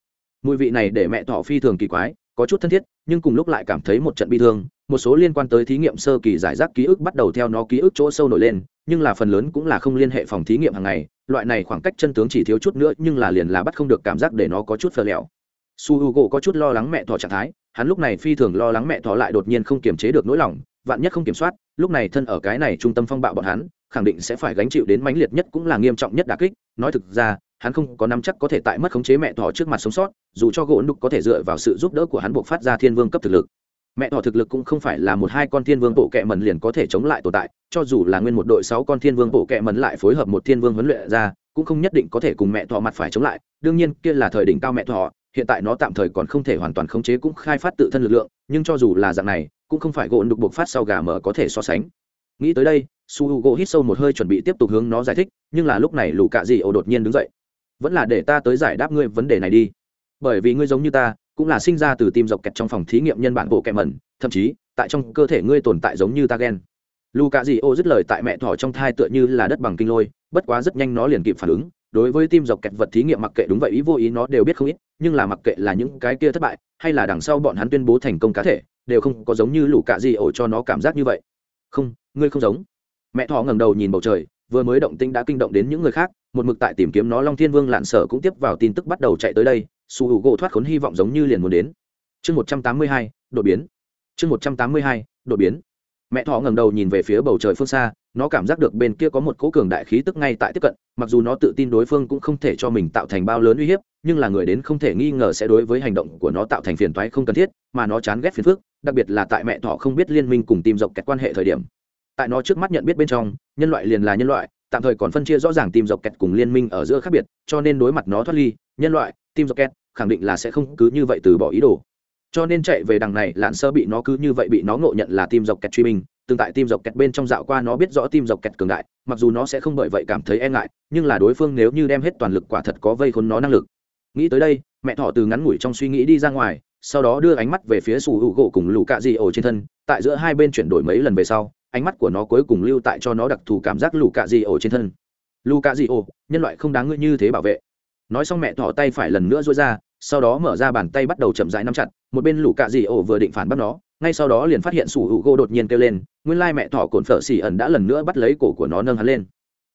Mùi vị này để mẹ thọ phi thường kỳ quái, có chút thân thiết, nhưng cùng lúc lại cảm thấy một trận bi thương. Một số liên quan tới thí nghiệm sơ kỳ giải rác ký ức bắt đầu theo nó ký ức chỗ sâu nổi lên, nhưng là phần lớn cũng là không liên hệ phòng thí nghiệm hàng ngày. Loại này khoảng cách chân tướng chỉ thiếu chút nữa, nhưng là liền là bắt không được cảm giác để nó có chút phờ lẹo. Su h u gỗ có chút lo lắng mẹ thọ trạng thái, hắn lúc này phi thường lo lắng mẹ thọ lại đột nhiên không kiềm chế được nỗi lòng, vạn nhất không kiểm soát, lúc này thân ở cái này trung tâm phong bạo bọn hắn, khẳng định sẽ phải gánh chịu đến mãnh liệt nhất cũng là nghiêm trọng nhất đà kích. Nói thực ra hắn không có nắm chắc có thể tại mất khống chế mẹ thỏ trước mặt sống sót, dù cho gỗ đục có thể dựa vào sự giúp đỡ của hắn buộc phát ra thiên vương cấp thực lực. Mẹ thỏ thực lực cũng không phải là một hai con thiên vương bộ kệ mần liền có thể chống lại tồn tại, cho dù là nguyên một đội sáu con thiên vương bộ kệ mần lại phối hợp một thiên vương huấn luyện ra, cũng không nhất định có thể cùng mẹ thỏ mặt phải chống lại. Đương nhiên, kia là thời đỉnh cao mẹ thỏ, hiện tại nó tạm thời còn không thể hoàn toàn khống chế cũng khai phát tự thân lực lượng, nhưng cho dù là dạng này, cũng không phải gỗ đục buộc phát sau gà mở có thể so sánh. Nghĩ tới đây su h u gỗ hít sâu một hơi chuẩn bị tiếp tục hướng nó giải thích, nhưng là lúc này lù cạ dị ổ đột nhiên đứng dậy vẫn là để ta tới giải đáp ngươi vấn đề này đi. Bởi vì ngươi giống như ta, cũng là sinh ra từ tim dọc kẹt trong phòng thí nghiệm nhân bản bộ kẹm mẩn, thậm chí, tại trong cơ thể ngươi tồn tại giống như ta ghen lu cà dị ô dứt lời tại mẹ thỏ trong thai tựa như là đất bằng kinh lôi, bất quá rất nhanh nó liền kịp phản ứng. Đối với tim dọc kẹt vật thí nghiệm mặc kệ đúng vậy ý vô ý nó đều biết không ít, nhưng là mặc kệ là những cái kia thất bại, hay là đằng sau bọn hắn tuyên bố thành công cá thể, đều không có giống như lũ cạ dị ổ cho nó cảm giác như vậy. Không, ngươi không giống. Mẹ thỏ ngẩng đầu nhìn bầu trời vừa mới động tĩnh đã kinh động đến những người khác, một mực tại tìm kiếm nó. Long thiên vương lạn sở cũng tiếp vào tin tức bắt đầu chạy tới đây, su hữu gỗ thoát khốn hy vọng giống như liền muốn đến. Chương một trăm tám mươi hai, đột biến. Chương một trăm tám mươi hai, đột biến. Mẹ thỏ ngẩng đầu nhìn về phía bầu trời phương xa, nó cảm giác được bên kia có một cỗ cường đại khí tức ngay tại tiếp cận, mặc dù nó tự tin đối phương cũng không thể cho mình tạo thành bao lớn uy hiếp, nhưng là người đến không thể nghi ngờ sẽ đối với hành động của nó tạo thành phiền toái không cần thiết, mà nó chán ghét phiền phức, đặc biệt là tại mẹ thỏ không biết liên minh cùng tìm dọc kẹt quan hệ thời điểm tại nó trước mắt nhận biết bên trong, nhân loại liền là nhân loại, tạm thời còn phân chia rõ ràng tìm dọc kẹt cùng liên minh ở giữa khác biệt, cho nên đối mặt nó thoát ly, nhân loại tìm dọc kẹt, khẳng định là sẽ không cứ như vậy từ bỏ ý đồ. Cho nên chạy về đằng này, lạn sơ bị nó cứ như vậy bị nó ngộ nhận là tim dọc kẹt truy minh từng tại tim dọc kẹt bên trong dạo qua nó biết rõ tim dọc kẹt cường đại, mặc dù nó sẽ không bởi vậy cảm thấy e ngại, nhưng là đối phương nếu như đem hết toàn lực quả thật có vây khốn nó năng lực. Nghĩ tới đây, mẹ thọ từ ngắn ngủi trong suy nghĩ đi ra ngoài, sau đó đưa ánh mắt về phía sủ hữu gỗ cùng lũ cạ dị ổ trên thân, tại giữa hai bên chuyển đổi mấy lần về sau ánh mắt của nó cuối cùng lưu tại cho nó đặc thù cảm giác lũ cạ dị ổ trên thân. Lũ cạ dị ổ nhân loại không đáng ngươi như thế bảo vệ. Nói xong mẹ thỏ tay phải lần nữa dối ra, sau đó mở ra bàn tay bắt đầu chậm rãi nắm chặt, một bên lũ cạ dị ổ vừa định phản bắt nó, ngay sau đó liền phát hiện sủ hữu gỗ đột nhiên kêu lên, nguyên lai mẹ thỏ cồn phở xỉ ẩn đã lần nữa bắt lấy cổ của nó nâng hắn lên.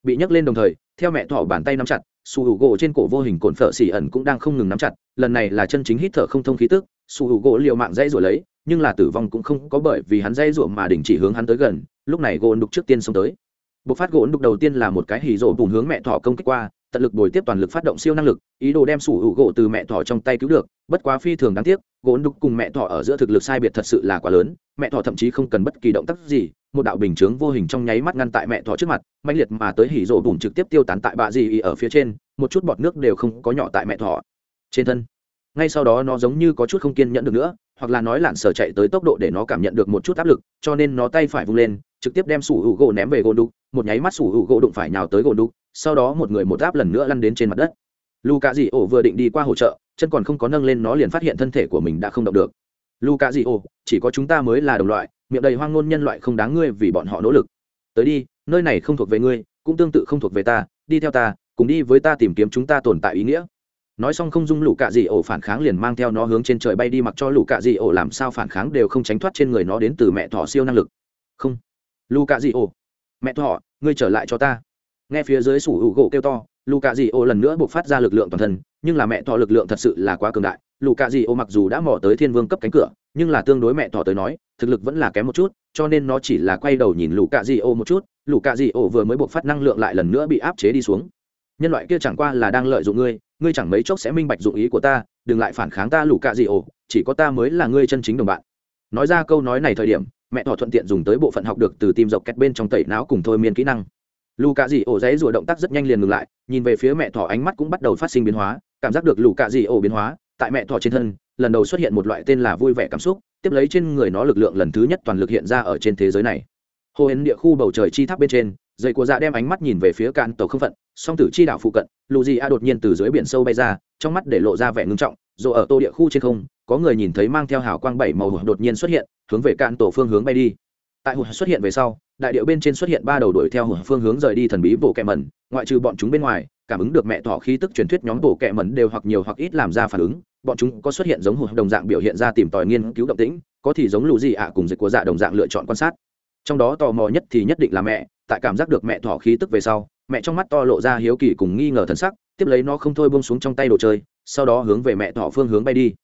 Bị nhấc lên đồng thời, theo mẹ thỏ bàn tay nắm chặt, sủ hữu gỗ trên cổ vô hình cồn phở xỉ ẩn cũng đang không ngừng nắm chặt, lần này là chân chính hít thở không thông khí tức, sủ hữu gỗ liệu mạng dãy rồi lấy nhưng là tử vong cũng không có bởi vì hắn dây ruộng mà đình chỉ hướng hắn tới gần, lúc này gỗ đục trước tiên xông tới. Bộc phát gỗ đục đầu tiên là một cái hì rộ bùn hướng mẹ thỏ công kích qua, tận lực bồi tiếp toàn lực phát động siêu năng lực, ý đồ đem sủ hữu gỗ từ mẹ thỏ trong tay cứu được, bất quá phi thường đáng tiếc gỗ đục cùng mẹ thỏ ở giữa thực lực sai biệt thật sự là quá lớn, mẹ thỏ thậm chí không cần bất kỳ động tác gì, một đạo bình chướng vô hình trong nháy mắt ngăn tại mẹ thỏ trước mặt mạnh liệt mà tới hỉ rổ bùn trực tiếp tiêu tán tại bạ gì ở phía trên, một chút bọt nước đều không có nhỏ tại mẹ thỏ trên thân. Ngay sau đó nó giống như có chút không kiên nhẫn được nữa hoặc là nói lạn sở chạy tới tốc độ để nó cảm nhận được một chút áp lực cho nên nó tay phải vung lên trực tiếp đem sủ hữu gỗ ném về gỗ đục một nháy mắt sủ hữu gỗ đụng phải nhào tới gỗ đục sau đó một người một áp lần nữa lăn đến trên mặt đất. Lu Dio dị ổ vừa định đi qua hỗ trợ chân còn không có nâng lên nó liền phát hiện thân thể của mình đã không động được. Lu Dio, dị ổ chỉ có chúng ta mới là đồng loại miệng đầy hoang ngôn nhân loại không đáng ngươi vì bọn họ nỗ lực. Tới đi nơi này không thuộc về ngươi cũng tương tự không thuộc về ta đi theo ta cùng đi với ta tìm kiếm chúng ta tồn tại ý nghĩa nói xong không dung lũ cạ dị ổ phản kháng liền mang theo nó hướng trên trời bay đi, mặc cho lũ cạ dị ổ làm sao phản kháng đều không tránh thoát trên người nó đến từ mẹ thỏ siêu năng lực. Không. Lũ cạ dị ổ. Mẹ thỏ, ngươi trở lại cho ta. Nghe phía dưới sủ hữu gỗ kêu to, lũ cạ dị ổ lần nữa buộc phát ra lực lượng toàn thân, nhưng là mẹ thỏ lực lượng thật sự là quá cường đại. Lũ cạ dị ổ mặc dù đã mò tới thiên vương cấp cánh cửa, nhưng là tương đối mẹ thỏ tới nói, thực lực vẫn là kém một chút, cho nên nó chỉ là quay đầu nhìn lũ cạ dị ổ một chút. Lũ cạ dị ổ vừa mới buộc phát năng lượng lại lần nữa bị áp chế đi xuống nhân loại kia chẳng qua là đang lợi dụng ngươi ngươi chẳng mấy chốc sẽ minh bạch dụng ý của ta, đừng lại phản kháng ta lù cạ gì ổ, chỉ có ta mới là ngươi chân chính đồng bạn. Nói ra câu nói này thời điểm, mẹ thỏ thuận tiện dùng tới bộ phận học được từ tim dọc kẹt bên trong tẩy não cùng thôi miên kỹ năng. Lù cạ dị ổ dãy rủa động tác rất nhanh liền ngừng lại, nhìn về phía mẹ thỏ ánh mắt cũng bắt đầu phát sinh biến hóa, cảm giác được lù cạ dị ổ biến hóa, tại mẹ thỏ trên thân, lần đầu xuất hiện một loại tên là vui vẻ cảm xúc, tiếp lấy trên người nó lực lượng lần thứ nhất toàn lực hiện ra ở trên thế giới này. Hồ hến địa khu bầu trời chi tháp bên trên dây của dạ đem ánh mắt nhìn về phía cạn tàu không phận, song tử chi đảo phụ cận, lù gì a đột nhiên từ dưới biển sâu bay ra, trong mắt để lộ ra vẻ ngưng trọng, rồi ở tô địa khu trên không, có người nhìn thấy mang theo hào quang bảy màu đột nhiên xuất hiện, hướng về cạn tổ phương hướng bay đi. Tại hụt xuất hiện về sau, đại điệu bên trên xuất hiện ba đầu đuổi theo hụt phương hướng rời đi thần bí bộ kẹ mẩn, ngoại trừ bọn chúng bên ngoài, cảm ứng được mẹ thỏ khí tức truyền thuyết nhóm bộ kẹ mẩn đều hoặc nhiều hoặc ít làm ra phản ứng, bọn chúng có xuất hiện giống hụt đồng dạng biểu hiện ra tìm tòi nghiên cứu động tĩnh, có thì giống lù gì ạ cùng dịch của dạ đồng dạng lựa chọn quan sát trong đó tò mò nhất thì nhất định là mẹ, tại cảm giác được mẹ thỏ khí tức về sau, mẹ trong mắt to lộ ra hiếu kỳ cùng nghi ngờ thần sắc, tiếp lấy nó không thôi bông xuống trong tay đồ chơi, sau đó hướng về mẹ thỏ phương hướng bay đi.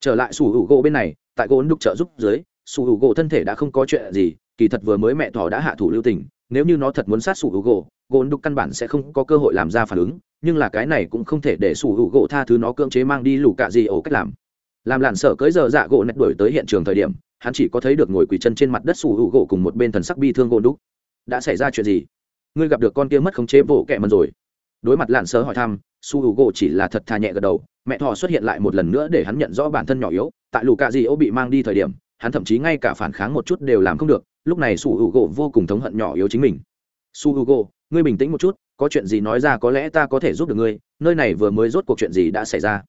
Trở lại sủ hữu gỗ bên này, tại gỗ đục trợ giúp dưới, sủ hữu gỗ thân thể đã không có chuyện gì, kỳ thật vừa mới mẹ thỏ đã hạ thủ lưu tình, nếu như nó thật muốn sát sủ hữu gỗ gỗ đục căn bản sẽ không có cơ hội làm ra phản ứng, nhưng là cái này cũng không thể để sủ hữu gỗ tha thứ nó cưỡng chế mang đi lù cạ gì ổ cách làm. Làm làn sợ cưới giờ dạ gỗ nét đuổi tới hiện trường thời điểm hắn chỉ có thấy được ngồi quỳ chân trên mặt đất sủ hữu gỗ cùng một bên thần sắc bi thương gỗ đúc đã xảy ra chuyện gì? Ngươi gặp được con kia mất khống chế bộ kẹ mần rồi. Đối mặt lạn sớ hỏi thăm su h u gỗ chỉ là thật thà nhẹ gật đầu, mẹ thọ xuất hiện lại một lần nữa để hắn nhận rõ bản thân nhỏ yếu. Tại lù cạ di ô bị mang đi thời điểm, hắn thậm chí ngay cả phản kháng một chút đều làm không được, lúc này su h u gỗ vô cùng thống hận nhỏ yếu chính mình. Su h u gỗ, ngươi bình tĩnh một chút, có chuyện gì nói ra có lẽ ta có thể giúp được ngươi, nơi này vừa mới rốt cuộc chuyện gì đã xảy ra.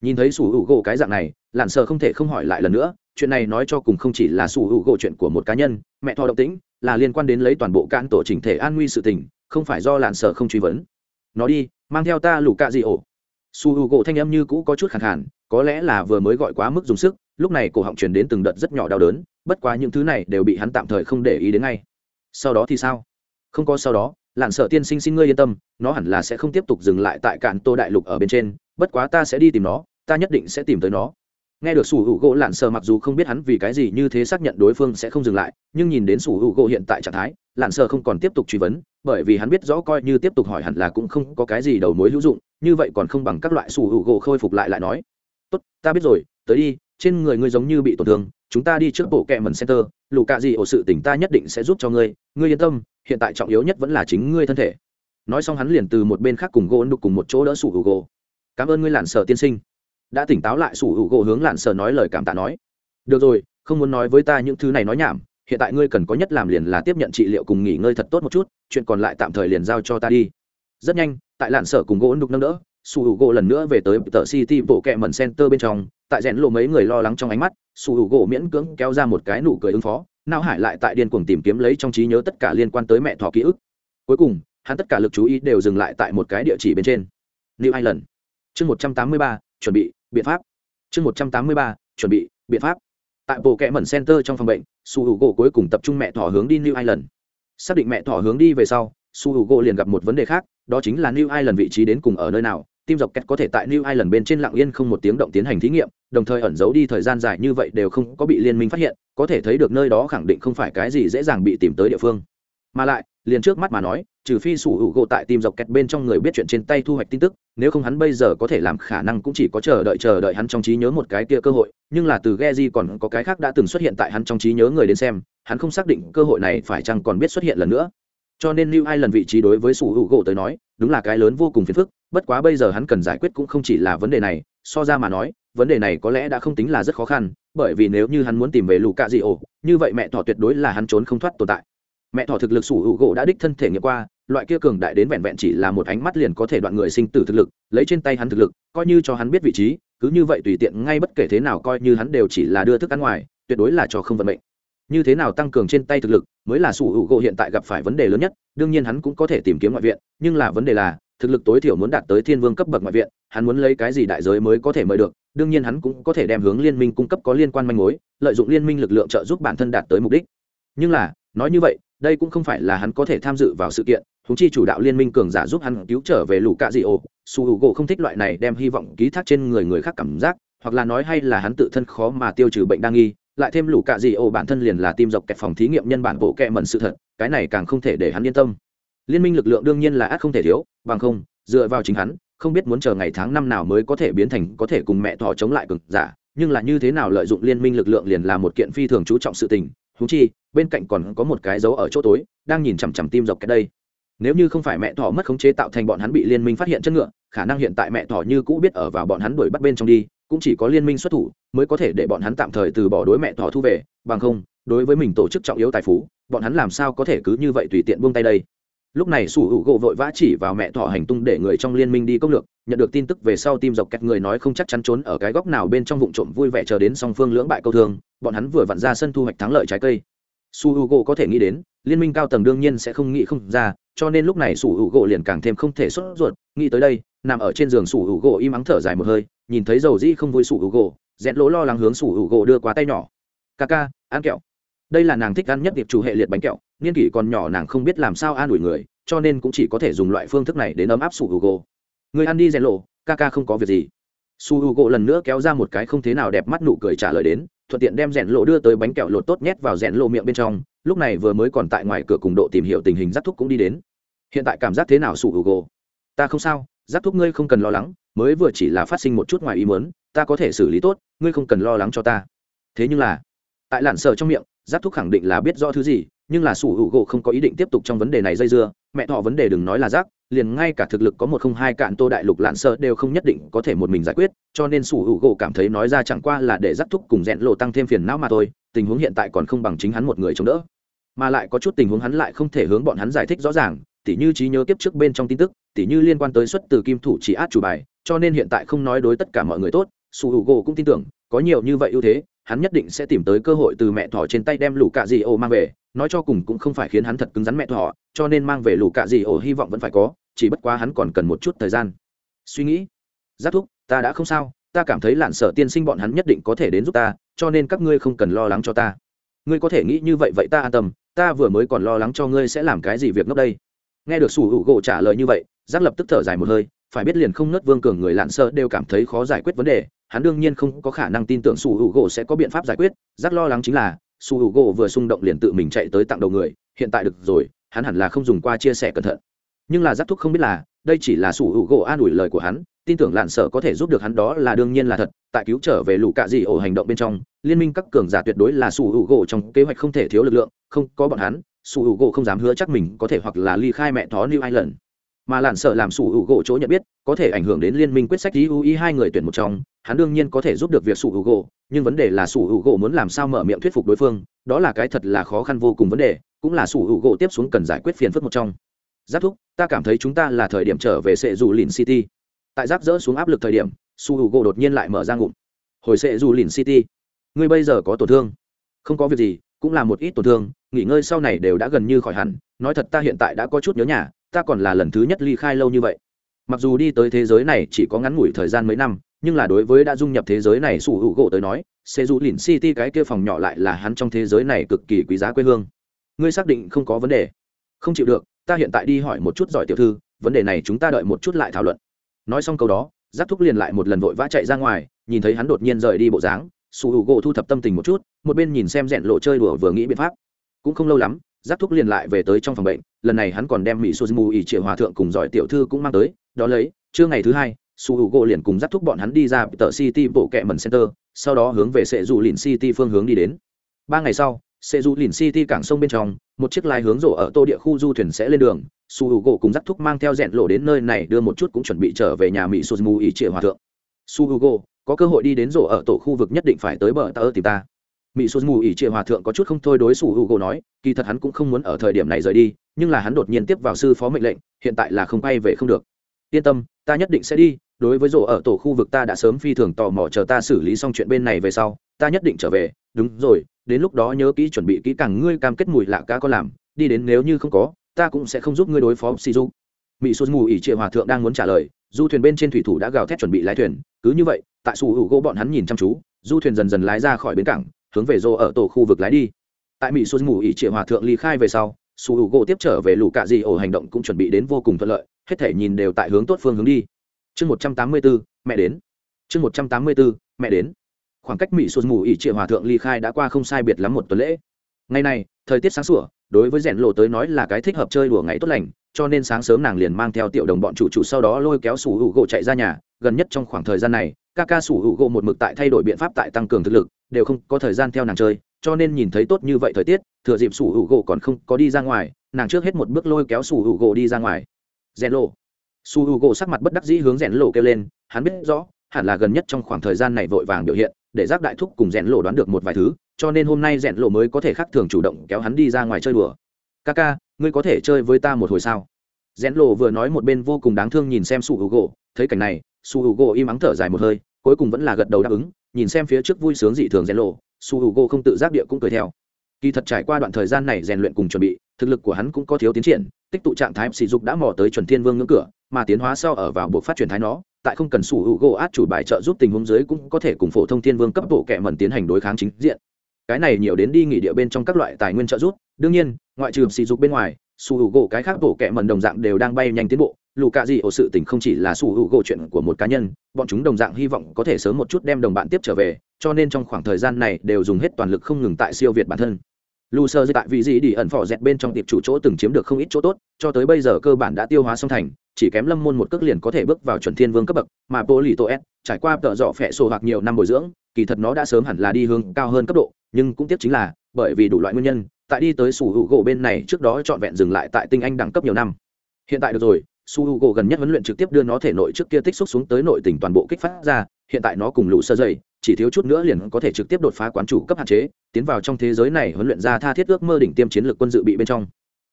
Nhìn thấy su h u gỗ cái dạng này lặn sờ không thể không hỏi lại lần nữa chuyện này nói cho cùng không chỉ là sủ hữu u gỗ chuyện của một cá nhân, mẹ thọ động tĩnh, là liên quan đến lấy toàn bộ cạn tổ chỉnh thể an nguy sự tình, không phải do lạn sở không truy vấn. Nó đi, mang theo ta lù cạ gì ổ. Su hữu u gỗ thanh âm như cũ có chút khẳng hẳn có lẽ là vừa mới gọi quá mức dùng sức, lúc này cổ họng truyền đến từng đợt rất nhỏ đau đớn, bất quá những thứ này đều bị hắn tạm thời không để ý đến ngay. Sau đó thì sao? Không có sau đó, lạn sợ tiên sinh xin ngươi yên tâm, nó hẳn là sẽ không tiếp tục dừng lại tại cạn tô đại lục ở bên trên, bất quá ta sẽ đi tìm nó, ta nhất định sẽ tìm tới nó nghe được sủ hữu gỗ lạn sờ mặc dù không biết hắn vì cái gì như thế xác nhận đối phương sẽ không dừng lại, nhưng nhìn đến sủ hữu gỗ hiện tại trạng thái, lạn sờ không còn tiếp tục truy vấn, bởi vì hắn biết rõ coi như tiếp tục hỏi hẳn là cũng không có cái gì đầu mối hữu dụng, như vậy còn không bằng các loại sủ hữu gỗ khôi phục lại lại nói. Tốt, ta biết rồi, tới đi, trên người ngươi giống như bị tổn thương, chúng ta đi trước bộ kẹ mần center, lù cạ gì ổ sự tỉnh ta nhất định sẽ giúp cho ngươi ngươi yên tâm, hiện tại trọng yếu nhất vẫn là chính ngươi thân thể. Nói xong hắn liền từ một bên khác cùng gỗ đục cùng một chỗ đỡ sủ hữu gỗ. Cảm ơn ngươi lặn sờ tiên sinh đã tỉnh táo lại sủ hữu gỗ hướng lạn sở nói lời cảm tạ nói. Được rồi, không muốn nói với ta những thứ này nói nhảm, hiện tại ngươi cần có nhất làm liền là tiếp nhận trị liệu cùng nghỉ ngơi thật tốt một chút, chuyện còn lại tạm thời liền giao cho ta đi. Rất nhanh, tại lạn sở cùng gỗ đục nâng đỡ su hữu gỗ lần nữa về tới tờ city bộ kẹ mần center bên trong, tại rèn lộ mấy người lo lắng trong ánh mắt su hữu gỗ miễn cưỡng kéo ra một cái nụ cười ứng phó, nao hải lại tại điên cuồng tìm kiếm lấy trong trí nhớ tất cả liên quan tới mẹ thỏ ký ức. Cuối cùng, hắn tất cả lực chú ý đều dừng lại tại một cái địa chỉ bên trên. New ireland chương một trăm tám mươi ba, chuẩn bị biện pháp. Chương một trăm tám mươi ba, chuẩn bị, biện pháp. Tại bộ kẽ mẩn center trong phòng bệnh, su hữu gỗ cuối cùng tập trung mẹ thỏ hướng đi new ireland xác định mẹ thỏ hướng đi về sau, su hữu gỗ liền gặp một vấn đề khác, đó chính là new ireland vị trí đến cùng ở nơi nào tim dọc kẹt có thể tại new ireland bên trên lặng yên không một tiếng động tiến hành thí nghiệm, đồng thời ẩn giấu đi thời gian dài như vậy đều không có bị liên minh phát hiện, có thể thấy được nơi đó khẳng định không phải cái gì dễ dàng bị tìm tới địa phương mà lại, liền trước mắt mà nói, trừ phi sủ hữu gỗ tại tìm dọc kẹt bên trong người biết chuyện trên tay thu hoạch tin tức, nếu không hắn bây giờ có thể làm khả năng cũng chỉ có chờ đợi chờ đợi hắn trong trí nhớ một cái kia cơ hội. Nhưng là từ Geji còn có cái khác đã từng xuất hiện tại hắn trong trí nhớ người đến xem, hắn không xác định cơ hội này phải chăng còn biết xuất hiện lần nữa. Cho nên New lần vị trí đối với sủ hữu gỗ tới nói, đúng là cái lớn vô cùng phiền phức, bất quá bây giờ hắn cần giải quyết cũng không chỉ là vấn đề này. So ra mà nói, vấn đề này có lẽ đã không tính là rất khó khăn, bởi vì nếu như hắn muốn tìm về lù cạ dị ổ như vậy mẹ thọ tuyệt đối là hắn trốn không thoát tồn tại mẹ thỏ thực lực sủ hữu gỗ đã đích thân thể nghiệm qua, loại kia cường đại đến vẹn vẹn chỉ là một ánh mắt liền có thể đoạn người sinh tử thực lực, lấy trên tay hắn thực lực, coi như cho hắn biết vị trí, cứ như vậy tùy tiện ngay bất kể thế nào coi như hắn đều chỉ là đưa thức ăn ngoài, tuyệt đối là cho không vận mệnh. Như thế nào tăng cường trên tay thực lực, mới là sủ hữu gỗ hiện tại gặp phải vấn đề lớn nhất, đương nhiên hắn cũng có thể tìm kiếm ngoại viện, nhưng là vấn đề là, thực lực tối thiểu muốn đạt tới thiên vương cấp bậc ngoại viện, hắn muốn lấy cái gì đại giới mới có thể mời được, đương nhiên hắn cũng có thể đem hướng liên minh cung cấp có liên quan manh mối, lợi dụng liên minh lực lượng trợ giúp bản thân đạt tới mục đích. Nhưng là nói như vậy, đây cũng không phải là hắn có thể tham dự vào sự kiện húng chi chủ đạo liên minh cường giả giúp hắn cứu trở về lũ cạ dị ổ. Su hữu gỗ không thích loại này đem hy vọng ký thác trên người người khác cảm giác, hoặc là nói hay là hắn tự thân khó mà tiêu trừ bệnh đa nghi, lại thêm lũ cạ dị ổ bản thân liền là tim dọc kẹt phòng thí nghiệm nhân bản bộ kẹ mẩn sự thật, cái này càng không thể để hắn yên tâm. Liên minh lực lượng đương nhiên là ác không thể thiếu, bằng không, dựa vào chính hắn, không biết muốn chờ ngày tháng năm nào mới có thể biến thành có thể cùng mẹ thỏ chống lại cường giả, nhưng là như thế nào lợi dụng liên minh lực lượng liền là một kiện phi thường chú trọng sự tình húng chi bên cạnh còn có một cái dấu ở chỗ tối, đang nhìn chằm chằm tim dọc cái đây. Nếu như không phải mẹ thỏ mất khống chế tạo thành bọn hắn bị liên minh phát hiện chất ngựa, khả năng hiện tại mẹ thỏ như cũ biết ở vào bọn hắn đuổi bắt bên trong đi, cũng chỉ có liên minh xuất thủ mới có thể để bọn hắn tạm thời từ bỏ đối mẹ thỏ thu về, bằng không, đối với mình tổ chức trọng yếu tài phú, bọn hắn làm sao có thể cứ như vậy tùy tiện buông tay đây. Lúc này sủ hữu gỗ vội vã chỉ vào mẹ thỏ hành tung để người trong liên minh đi công lược, nhận được tin tức về sau tim dọc kẹt người nói không chắc chắn trốn ở cái góc nào bên trong vụ trộm vui vẻ chờ đến song phương lưỡng bại câu thương, bọn hắn vừa vặn ra sân thu hoạch thắng lợi trái cây su h u gỗ có thể nghĩ đến, liên minh cao tầng đương nhiên sẽ không nghĩ không ra, cho nên lúc này su h u gỗ liền càng thêm không thể sốt ruột. Nghĩ tới đây, nằm ở trên giường su h u gỗ im ắng thở dài một hơi, nhìn thấy dầu dĩ không vui su h u gỗ rẽn lỗ lo lắng hướng su h u gỗ đưa qua tay nhỏ. Ca ca ăn kẹo. Đây là nàng thích ăn nhất tiệp chủ hệ liệt bánh kẹo, niên kỷ còn nhỏ nàng không biết làm sao an ủi người, cho nên cũng chỉ có thể dùng loại phương thức này đến ấm áp su h u gỗ người ăn đi rẽn lộ ca ca không có việc gì. Su h u gỗ lần nữa kéo ra một cái không thế nào đẹp mắt nụ cười trả lời đến thuận tiện đem rèn lộ đưa tới bánh kẹo lột tốt nhét vào rèn lộ miệng bên trong, lúc này vừa mới còn tại ngoài cửa cùng độ tìm hiểu tình hình giác thúc cũng đi đến. Hiện tại cảm giác thế nào sụ hữu gỗ ta không sao giác thúc ngươi không cần lo lắng, mới vừa chỉ là phát sinh một chút ngoài ý muốn, ta có thể xử lý tốt, ngươi không cần lo lắng cho ta. Thế nhưng là, tại lản sợ trong miệng giác thúc khẳng định là biết rõ thứ gì, nhưng là sủ hữu gỗ không có ý định tiếp tục trong vấn đề này dây dưa mẹ thọ vấn đề đừng nói là rác, liền ngay cả thực lực có một không hai cạn tô đại lục lạn sợ đều không nhất định có thể một mình giải quyết cho nên sủ hữu gỗ cảm thấy nói ra chẳng qua là để rắc thúc cùng rẽn lộ tăng thêm phiền não mà thôi tình huống hiện tại còn không bằng chính hắn một người chống đỡ. Mà lại có chút tình huống hắn lại không thể hướng bọn hắn giải thích rõ ràng tỉ như trí nhớ kiếp trước bên trong tin tức tỉ như liên quan tới xuất từ kim thủ chỉ át chủ bài cho nên hiện tại không nói đối tất cả mọi người tốt su h u gỗ cũng tin tưởng có nhiều như vậy ưu thế hắn nhất định sẽ tìm tới cơ hội từ mẹ thỏ trên tay đem lũ cạ dị ô mang về nói cho cùng cũng không phải khiến hắn thật cứng rắn mẹ thọ, cho nên mang về lũ cạ gì ổ hy vọng vẫn phải có, chỉ bất quá hắn còn cần một chút thời gian. Suy nghĩ. Giáp thúc, ta đã không sao, ta cảm thấy lạn sở tiên sinh bọn hắn nhất định có thể đến giúp ta, cho nên các ngươi không cần lo lắng cho ta. Ngươi có thể nghĩ như vậy vậy ta an tâm, ta vừa mới còn lo lắng cho ngươi sẽ làm cái gì việc ngốc đây. Nghe được sủ hữu gỗ trả lời như vậy giác lập tức thở dài một hơi, phải biết liền không nớt vương cường người lạn sợ đều cảm thấy khó giải quyết vấn đề, hắn đương nhiên không có khả năng tin tưởng sủ hữu gỗ sẽ có biện pháp giải quyết giác lo lắng chính là su h u gỗ vừa xung động liền tự mình chạy tới tặng đầu người, hiện tại được rồi, hắn hẳn là không dùng qua chia sẻ cẩn thận. Nhưng là giáp thúc không biết là, đây chỉ là su h u gỗ an ủi lời của hắn, tin tưởng lạn sợ có thể giúp được hắn đó là đương nhiên là thật, tại cứu trở về lũ cạ dị ổ hành động bên trong, liên minh các cường giả tuyệt đối là su h u gỗ trong kế hoạch không thể thiếu lực lượng, không có bọn hắn, su h u gỗ không dám hứa chắc mình có thể hoặc là ly khai mẹ thó new ireland mà lạn sợ làm sủ hữu gỗ chỗ nhận biết, có thể ảnh hưởng đến liên minh quyết sách ui hai người tuyển một trong, hắn đương nhiên có thể giúp được việc sủ hữu gỗ, nhưng vấn đề là sủ hữu gỗ muốn làm sao mở miệng thuyết phục đối phương, đó là cái thật là khó khăn vô cùng vấn đề, cũng là sủ hữu gỗ tiếp xuống cần giải quyết phiền phức một trong. Giáp thúc, ta cảm thấy chúng ta là thời điểm trở về sệ dù lìn city. Tại giáp dỡ xuống áp lực thời điểm, sủ hữu gỗ đột nhiên lại mở ra ngụm. Hồi sệ dù lìn city, ngươi bây giờ có tổn thương. Không có việc gì, cũng là một ít tổn thương, nghỉ ngơi sau này đều đã gần như khỏi hẳn, nói thật ta hiện tại đã có chút nhớ nhà ta còn là lần thứ nhất ly khai lâu như vậy. Mặc dù đi tới thế giới này chỉ có ngắn ngủi thời gian mấy năm, nhưng là đối với đã dung nhập thế giới này sủ hữu gỗ tới nói, sẽ dù lìn city cái kia phòng nhỏ lại là hắn trong thế giới này cực kỳ quý giá quê hương. Ngươi xác định không có vấn đề? Không chịu được, ta hiện tại đi hỏi một chút giỏi tiểu thư, vấn đề này chúng ta đợi một chút lại thảo luận. Nói xong câu đó, giáp thúc liền lại một lần vội vã chạy ra ngoài, nhìn thấy hắn đột nhiên rời đi bộ dáng, sủ hữu gỗ thu thập tâm tình một chút, một bên nhìn xem rẽn lộ chơi đùa vừa nghĩ biện pháp. Cũng không lâu lắm giáp thúc liền lại về tới trong phòng bệnh, lần này hắn còn đem mỹ su mù ỉ triệu hòa thượng cùng giỏi tiểu thư cũng mang tới, đó lấy, trưa ngày thứ hai, su hữu u gỗ liền cùng giáp thúc bọn hắn đi ra tờ city bộ kẹ mần center, sau đó hướng về sệ dù lìn city phương hướng đi đến. Ba ngày sau, sệ dù lìn city cảng sông bên trong, một chiếc lai hướng rổ ở tô địa khu du thuyền sẽ lên đường, su h u gỗ cùng dắt thúc mang theo rẽn lộ đến nơi này đưa một chút cũng chuẩn bị trở về nhà mỹ su mù ý trịa hòa thượng. Su h u gỗ, có cơ hội đi đến rổ ở tổ khu vực nhất định phải tới bờ ta ơ tìm ta mỹ sô mù ỉ trịa hòa thượng có chút không thôi đối xù hữu u gỗ nói, kỳ thật hắn cũng không muốn ở thời điểm này rời đi, nhưng là hắn đột nhiên tiếp vào sư phó mệnh lệnh, hiện tại là không bay về không được. Yên tâm, ta nhất định sẽ đi, đối với rổ ở tổ khu vực ta đã sớm phi thường tò mò chờ ta xử lý xong chuyện bên này về sau, ta nhất định trở về, đúng rồi, đến lúc đó nhớ kỹ chuẩn bị kỹ càng ngươi cam kết mùi lạ cá có làm, đi đến nếu như không có, ta cũng sẽ không giúp ngươi đối phó si du. Mỹ sô mù ỉ triệu hòa thượng đang muốn trả lời, du thuyền bên trên thủy thủ đã gào thét chuẩn bị lái thuyền, cứ như vậy, tại sủ hữu gỗ bọn hắn nhìn chăm chú, du thuyền dần dần lái ra khỏi bến cảng hướng về rô ở tổ khu vực lái đi. Tại mỹ xuân mù ỉ triệu hòa thượng ly khai về sau, su hữu gỗ tiếp trở về lũ cạ dị ổ hành động cũng chuẩn bị đến vô cùng thuận lợi, hết thể nhìn đều tại hướng tốt phương hướng đi. Chương một trăm tám mươi bốn mẹ đến. Chương một trăm tám mươi bốn mẹ đến. Khoảng cách mỹ xuân mù ỉ triệu hòa thượng ly khai đã qua không sai biệt lắm một tuần lễ. Ngày này, thời tiết sáng sủa, đối với rèn lộ tới nói là cái thích hợp chơi đùa ngày tốt lành, cho nên sáng sớm nàng liền mang theo tiểu đồng bọn chủ chủ sau đó lôi kéo sủ hữu gỗ chạy ra nhà. Gần nhất trong khoảng thời gian này, ca ca sủ hữu gỗ một mực tại thay đổi biện pháp tại tăng cường thực lực đều không có thời gian theo nàng chơi, cho nên nhìn thấy tốt như vậy thời tiết, thừa dịp sủ hữu gỗ còn không có đi ra ngoài, nàng trước hết một bước lôi kéo sủ hữu gỗ đi ra ngoài. Rèn lộ su hữu gỗ sắc mặt bất đắc dĩ hướng rèn lộ kêu lên, hắn biết rõ, hẳn là gần nhất trong khoảng thời gian này vội vàng biểu hiện, để giác đại thúc cùng rèn lộ đoán được một vài thứ, cho nên hôm nay rèn lộ mới có thể khác thường chủ động kéo hắn đi ra ngoài chơi đùa. Ca ca, ngươi có thể chơi với ta một hồi sao? Rèn lộ vừa nói một bên vô cùng đáng thương nhìn xem su hữu gỗ, thấy cảnh này su hữu gỗ im ắng thở dài một hơi, cuối cùng vẫn là gật đầu đáp ứng nhìn xem phía trước vui sướng dị thường rèn lộ, su hữu gỗ không tự giác địa cũng cười theo. Kỳ thật trải qua đoạn thời gian này rèn luyện cùng chuẩn bị, thực lực của hắn cũng có thiếu tiến triển, tích tụ trạng thái sỉ dục đã mò tới chuẩn thiên vương ngưỡng cửa, mà tiến hóa sau ở vào buộc phát triển thái nó, tại không cần sủ hữu gỗ át chủ bài trợ giúp tình huống dưới cũng có thể cùng phổ thông thiên vương cấp bộ kệ mẩn tiến hành đối kháng chính diện. Cái này nhiều đến đi nghỉ địa bên trong các loại tài nguyên trợ giúp, đương nhiên, ngoại trừ sỉ dục bên ngoài sủ hữu gỗ cái khác bộ kệ mẩn đồng dạng đều đang bay nhanh tiến bộ lù cạ gì ổ sự tình không chỉ là sủ hữu gỗ chuyện của một cá nhân, bọn chúng đồng dạng hy vọng có thể sớm một chút đem đồng bạn tiếp trở về, cho nên trong khoảng thời gian này đều dùng hết toàn lực không ngừng tại siêu việt bản thân. Lù sơ tại vị gì đi ẩn phỏ dẹt bên trong tiệp chủ chỗ từng chiếm được không ít chỗ tốt, cho tới bây giờ cơ bản đã tiêu hóa xong thành, chỉ kém lâm môn một cước liền có thể bước vào chuẩn thiên vương cấp bậc, mà bố lì tô s trải qua tợ dọ phẹ sổ hoặc nhiều năm bồi dưỡng, kỳ thật nó đã sớm hẳn là đi hướng cao hơn cấp độ, nhưng cũng tiếc chính là, bởi vì đủ loại nguyên nhân, tại đi tới sủ hữu gỗ bên này trước đó trọn vẹn dừng lại tại tinh anh đẳng cấp nhiều năm. Hiện tại được rồi su h u gỗ gần nhất huấn luyện trực tiếp đưa nó thể nội trước kia tích xúc xuống tới nội tỉnh toàn bộ kích phát ra, hiện tại nó cùng lũ sơ dày chỉ thiếu chút nữa liền có thể trực tiếp đột phá quán chủ cấp hạn chế, tiến vào trong thế giới này huấn luyện ra tha thiết ước mơ đỉnh tiêm chiến lược quân dự bị bên trong.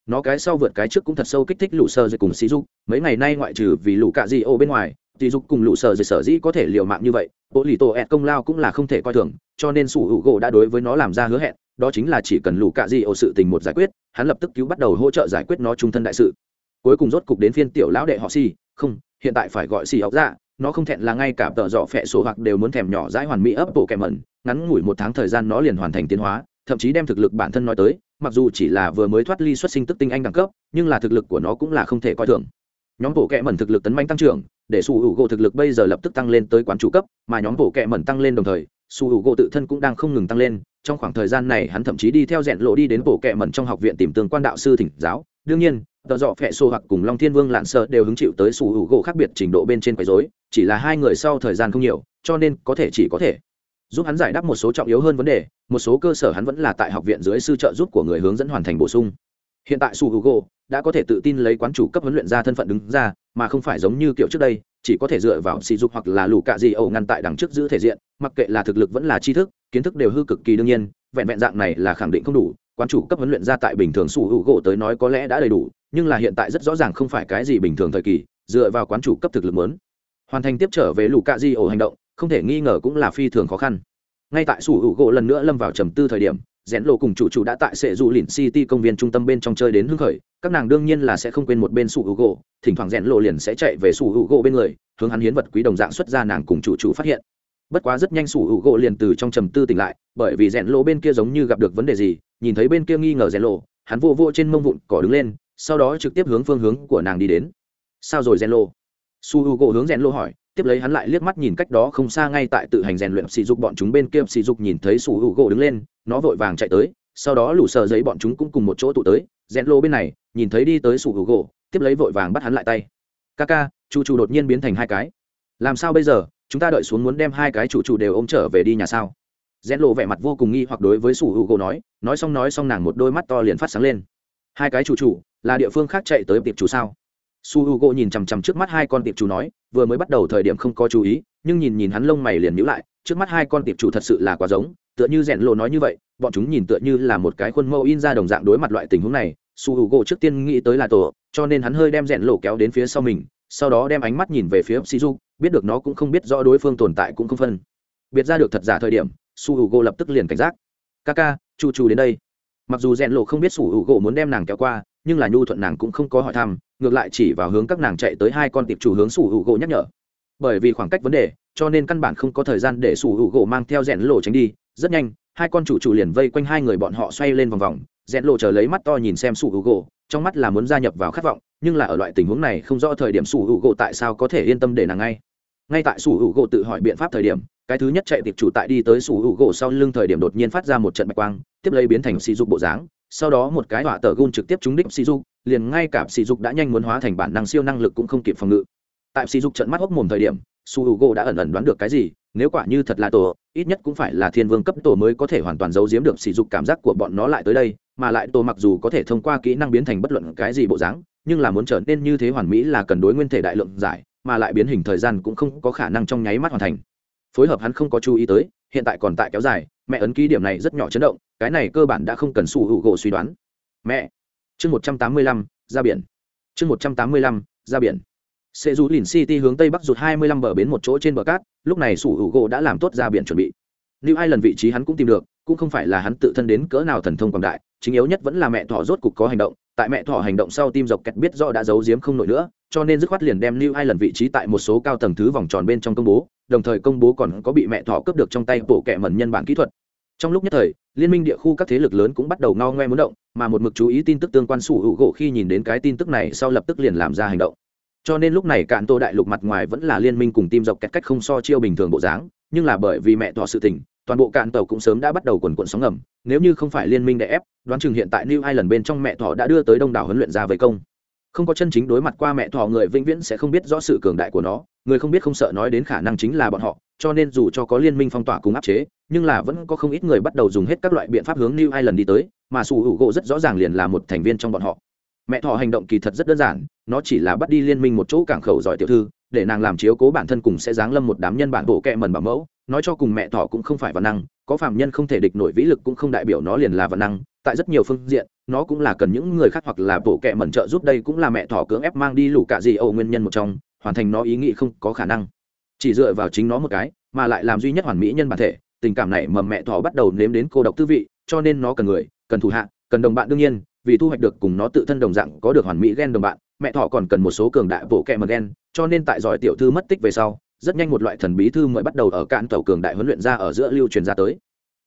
Nó cái sau vượt cái trước cũng thật sâu kích thích lũ sơ dày cùng sĩ dục, mấy ngày nay ngoại trừ vì lũ cạ di ô bên ngoài thì dục cùng lũ sơ dày sở dĩ có thể liều mạng như vậy bộ lì tổ ẹt công lao cũng là không thể coi thường, cho nên sủ hữu gỗ đã đối với nó làm ra hứa hẹn, đó chính là chỉ cần lũ cạ di ô sự tình một giải quyết, hắn lập tức cứu bắt đầu hỗ trợ giải quyết nó trung thân đại sự cuối cùng rốt cục đến phiên tiểu lão đệ họ si không, hiện tại phải gọi si ốc ra, nó không thẹn là ngay cả tợ dọ phẹ sổ hoặc đều muốn thèm nhỏ dãi hoàn mỹ ấp bộ kèm mẩn, ngắn ngủi một tháng thời gian nó liền hoàn thành tiến hóa, thậm chí đem thực lực bản thân nói tới, mặc dù chỉ là vừa mới thoát ly xuất sinh tức tinh anh đẳng cấp, nhưng là thực lực của nó cũng là không thể coi thường. Nhóm bộ kẹ mẩn thực lực tấn manh tăng trưởng, để su hữu gỗ thực lực bây giờ lập tức tăng lên tới quán chủ cấp, mà nhóm bộ kẹ mẩn tăng lên đồng thời, su hữu gỗ tự thân cũng đang không ngừng tăng lên, trong khoảng thời gian này hắn thậm chí đi theo rẽn lộ đi đến bộ kẹ mẩn trong học viện tìm tương quan đạo sư thỉnh giáo. Đương nhiên tờ dọ phẹ xô hoặc cùng long thiên vương lạn sợ đều hứng chịu tới sủ hữu gỗ khác biệt trình độ bên trên quấy dối chỉ là hai người sau thời gian không nhiều, cho nên có thể chỉ có thể giúp hắn giải đáp một số trọng yếu hơn vấn đề, một số cơ sở hắn vẫn là tại học viện dưới sư trợ giúp của người hướng dẫn hoàn thành bổ sung. Hiện tại su hugo đã có thể tự tin lấy quán chủ cấp huấn luyện ra thân phận đứng ra, mà không phải giống như kiểu trước đây, chỉ có thể dựa vào sỉ dục hoặc là lù cạ gì ẩu ngăn tại đằng trước giữ thể diện, mặc kệ là thực lực vẫn là tri thức, kiến thức đều hư cực kỳ đương nhiên, vẹn vẹn dạng này là khẳng định không đủ, quán chủ cấp huấn luyện ra tại bình thường su hugo tới nói có lẽ đã đầy đủ nhưng là hiện tại rất rõ ràng không phải cái gì bình thường thời kỳ, dựa vào quán chủ cấp thực lực lớn hoàn thành tiếp trở về lũ cạ di ổ hành động, không thể nghi ngờ cũng là phi thường khó khăn. Ngay tại sủ hữu gỗ lần nữa lâm vào trầm tư thời điểm, rẽn lộ cùng chủ chủ đã tại sệ du lìn city công viên trung tâm bên trong chơi đến hưng khởi, các nàng đương nhiên là sẽ không quên một bên sủ hữu gỗ, thỉnh thoảng rẽn lộ liền sẽ chạy về sủ hữu gỗ bên người, hướng hắn hiến vật quý đồng dạng xuất ra nàng cùng chủ chủ phát hiện. Bất quá rất nhanh sủ hữu gỗ liền từ trong trầm tư tỉnh lại, bởi vì rẽn lộ bên kia giống như gặp được vấn đề gì, nhìn thấy bên kia nghi ngờ rẽn lộ, hắn vô vô trên mông vụn cỏ đứng lên sau đó trực tiếp hướng phương hướng của nàng đi đến. Sao rồi rẽn lô su h u gỗ hướng rẽn lô hỏi, tiếp lấy hắn lại liếc mắt nhìn cách đó không xa ngay tại tự hành rèn luyện sỉ dục bọn chúng bên kia. Sỉ dục nhìn thấy su h u gỗ đứng lên, nó vội vàng chạy tới, sau đó lũ sờ giấy bọn chúng cũng cùng một chỗ tụ tới. Rèn lô bên này, nhìn thấy đi tới su h u gỗ tiếp lấy vội vàng bắt hắn lại tay. Ca ca chu chu đột nhiên biến thành hai cái. Làm sao bây giờ? Chúng ta đợi xuống muốn đem hai cái chủ chủ đều ôm trở về đi nhà sao? Rèn lộ vẻ mặt vô cùng nghi hoặc đối với sủ hữu gỗ nói. Nói xong nói xong, nàng một đôi mắt to liền phát sáng lên hai cái chủ chủ, là địa phương khác chạy tới tiệp chủ sao? Su h u gỗ nhìn chằm chằm trước mắt hai con tiệp chủ nói, vừa mới bắt đầu thời điểm không có chú ý, nhưng nhìn nhìn hắn lông mày liền nhữ lại, trước mắt hai con tiệp chủ thật sự là quá giống, tựa như rèn lộ nói như vậy, bọn chúng nhìn tựa như là một cái khuôn mẫu in ra đồng dạng đối mặt loại tình huống này, su h u gỗ trước tiên nghĩ tới là tổ, cho nên hắn hơi đem rèn lộ kéo đến phía sau mình, sau đó đem ánh mắt nhìn về phía shizu, biết được nó cũng không biết rõ đối phương tồn tại cũng không phân. Biệt ra được thật giả thời điểm, su h u gỗ lập tức liền cảnh giác. Ca ca chu chu đến đây mặc dù rèn lộ không biết sủ hữu u gỗ muốn đem nàng kéo qua, nhưng là nhu thuận nàng cũng không có hỏi thăm, ngược lại chỉ vào hướng các nàng chạy tới hai con tiệp chủ hướng sủ hữu gỗ nhắc nhở. Bởi vì khoảng cách vấn đề, cho nên căn bản không có thời gian để sủ hữu gỗ mang theo rèn lộ tránh đi. Rất nhanh, hai con chủ chủ liền vây quanh hai người bọn họ xoay lên vòng vòng. Rèn lộ chờ lấy mắt to nhìn xem sủ hữu gỗ, trong mắt là muốn gia nhập vào khát vọng, nhưng là ở loại tình huống này không rõ thời điểm sủ hữu gỗ tại sao có thể yên tâm để nàng ngay. Ngay tại sủ hữu gỗ tự hỏi biện pháp thời điểm, cái thứ nhất chạy tiệp chủ tại đi tới sủ hữu gỗ sau lưng thời điểm đột nhiên phát ra một trận bạch quang tiếp lấy biến thành sỉ dục bộ dáng, sau đó một cái họa tờ gun trực tiếp trúng đích sỉ dục, liền ngay cả sỉ dục đã nhanh muốn hóa thành bản năng siêu năng lực cũng không kịp phòng ngự. Tại sỉ dục trận mắt hốc mồm thời điểm, su h u g o đã ẩn ẩn đoán được cái gì, nếu quả như thật là tổ, ít nhất cũng phải là thiên vương cấp tổ mới có thể hoàn toàn giấu giếm được sỉ dục cảm giác của bọn nó lại tới đây, mà lại tổ mặc dù có thể thông qua kỹ năng biến thành bất luận cái gì bộ dáng, nhưng là muốn trở nên như thế hoàn mỹ là cần đối nguyên thể đại lượng giải, mà lại biến hình thời gian cũng không có khả năng trong nháy mắt hoàn thành. Phối hợp hắn không có chú ý tới, hiện tại còn tại kéo dài, mẹ ấn ký điểm này rất nhỏ chấn động cái này cơ bản đã không cần sủ hữu u gỗ suy đoán. Mẹ, chương một trăm tám mươi lăm, ra biển. Chương một trăm tám mươi lăm, ra biển. Sẽ rủ lìn city hướng tây bắc rụt hai mươi lăm bờ bến một chỗ trên bờ cát, lúc này sủ hữu gỗ đã làm tốt ra biển chuẩn bị. Lưu ai lần vị trí hắn cũng tìm được, cũng không phải là hắn tự thân đến cỡ nào thần thông quảng đại, chính yếu nhất vẫn là mẹ thỏ rốt cục có hành động, tại mẹ thỏ hành động sau tim dọc kẹt biết rõ đã giấu giếm không nổi nữa, cho nên dứt khoát liền đem Lưu hai lần vị trí tại một số cao tầng thứ vòng tròn bên trong công bố, đồng thời công bố còn có bị mẹ thỏ cướp được trong tay bộ kệ mẩn nhân bản kỹ thuật trong lúc nhất thời, liên minh địa khu các thế lực lớn cũng bắt đầu ngao ngoe muốn động, mà một mực chú ý tin tức tương quan sủ hữu gỗ khi nhìn đến cái tin tức này sau lập tức liền làm ra hành động. Cho nên lúc này cạn tô đại lục mặt ngoài vẫn là liên minh cùng tim dọc cách cách không so chiêu bình thường bộ dáng, nhưng là bởi vì mẹ thọ sự tình, toàn bộ cạn tàu cũng sớm đã bắt đầu quần quận sóng ngầm, nếu như không phải liên minh đè ép, đoán chừng hiện tại new ireland bên trong mẹ thọ đã đưa tới đông đảo huấn luyện ra với công. Không có chân chính đối mặt qua mẹ thọ người vĩnh viễn sẽ không biết rõ sự cường đại của nó, người không biết không sợ nói đến khả năng chính là bọn họ, cho nên dù cho có liên minh phong tỏa cùng áp chế nhưng là vẫn có không ít người bắt đầu dùng hết các loại biện pháp hướng new ireland đi tới, mà sủ hữu gỗ rất rõ ràng liền là một thành viên trong bọn họ. Mẹ thọ hành động kỳ thật rất đơn giản, nó chỉ là bắt đi liên minh một chỗ cảng khẩu giỏi tiểu thư, để nàng làm chiếu cố bản thân cùng sẽ giáng lâm một đám nhân bản bộ kệ mần bảo mẫu, nói cho cùng mẹ thọ cũng không phải văn năng, có phàm nhân không thể địch nổi vĩ lực cũng không đại biểu nó liền là văn năng, tại rất nhiều phương diện, nó cũng là cần những người khác hoặc là bộ kệ mẩn trợ giúp đây cũng là mẹ thọ cưỡng ép mang đi lũ cả gì ổ nguyên nhân một trong, hoàn thành nó ý nghĩ không có khả năng. Chỉ dựa vào chính nó một cái, mà lại làm duy nhất hoàn mỹ nhân bản thể tình cảm này mầm mẹ thỏ bắt đầu nếm đến cô độc tư vị, cho nên nó cần người, cần thủ hạ, cần đồng bạn đương nhiên, vì thu hoạch được cùng nó tự thân đồng dạng có được hoàn mỹ gen đồng bạn, mẹ thỏ còn cần một số cường đại bộ kẹ mờ gen, cho nên tại giỏi tiểu thư mất tích về sau, rất nhanh một loại thần bí thư mời bắt đầu ở cạn tàu cường đại huấn luyện ra ở giữa lưu truyền ra tới.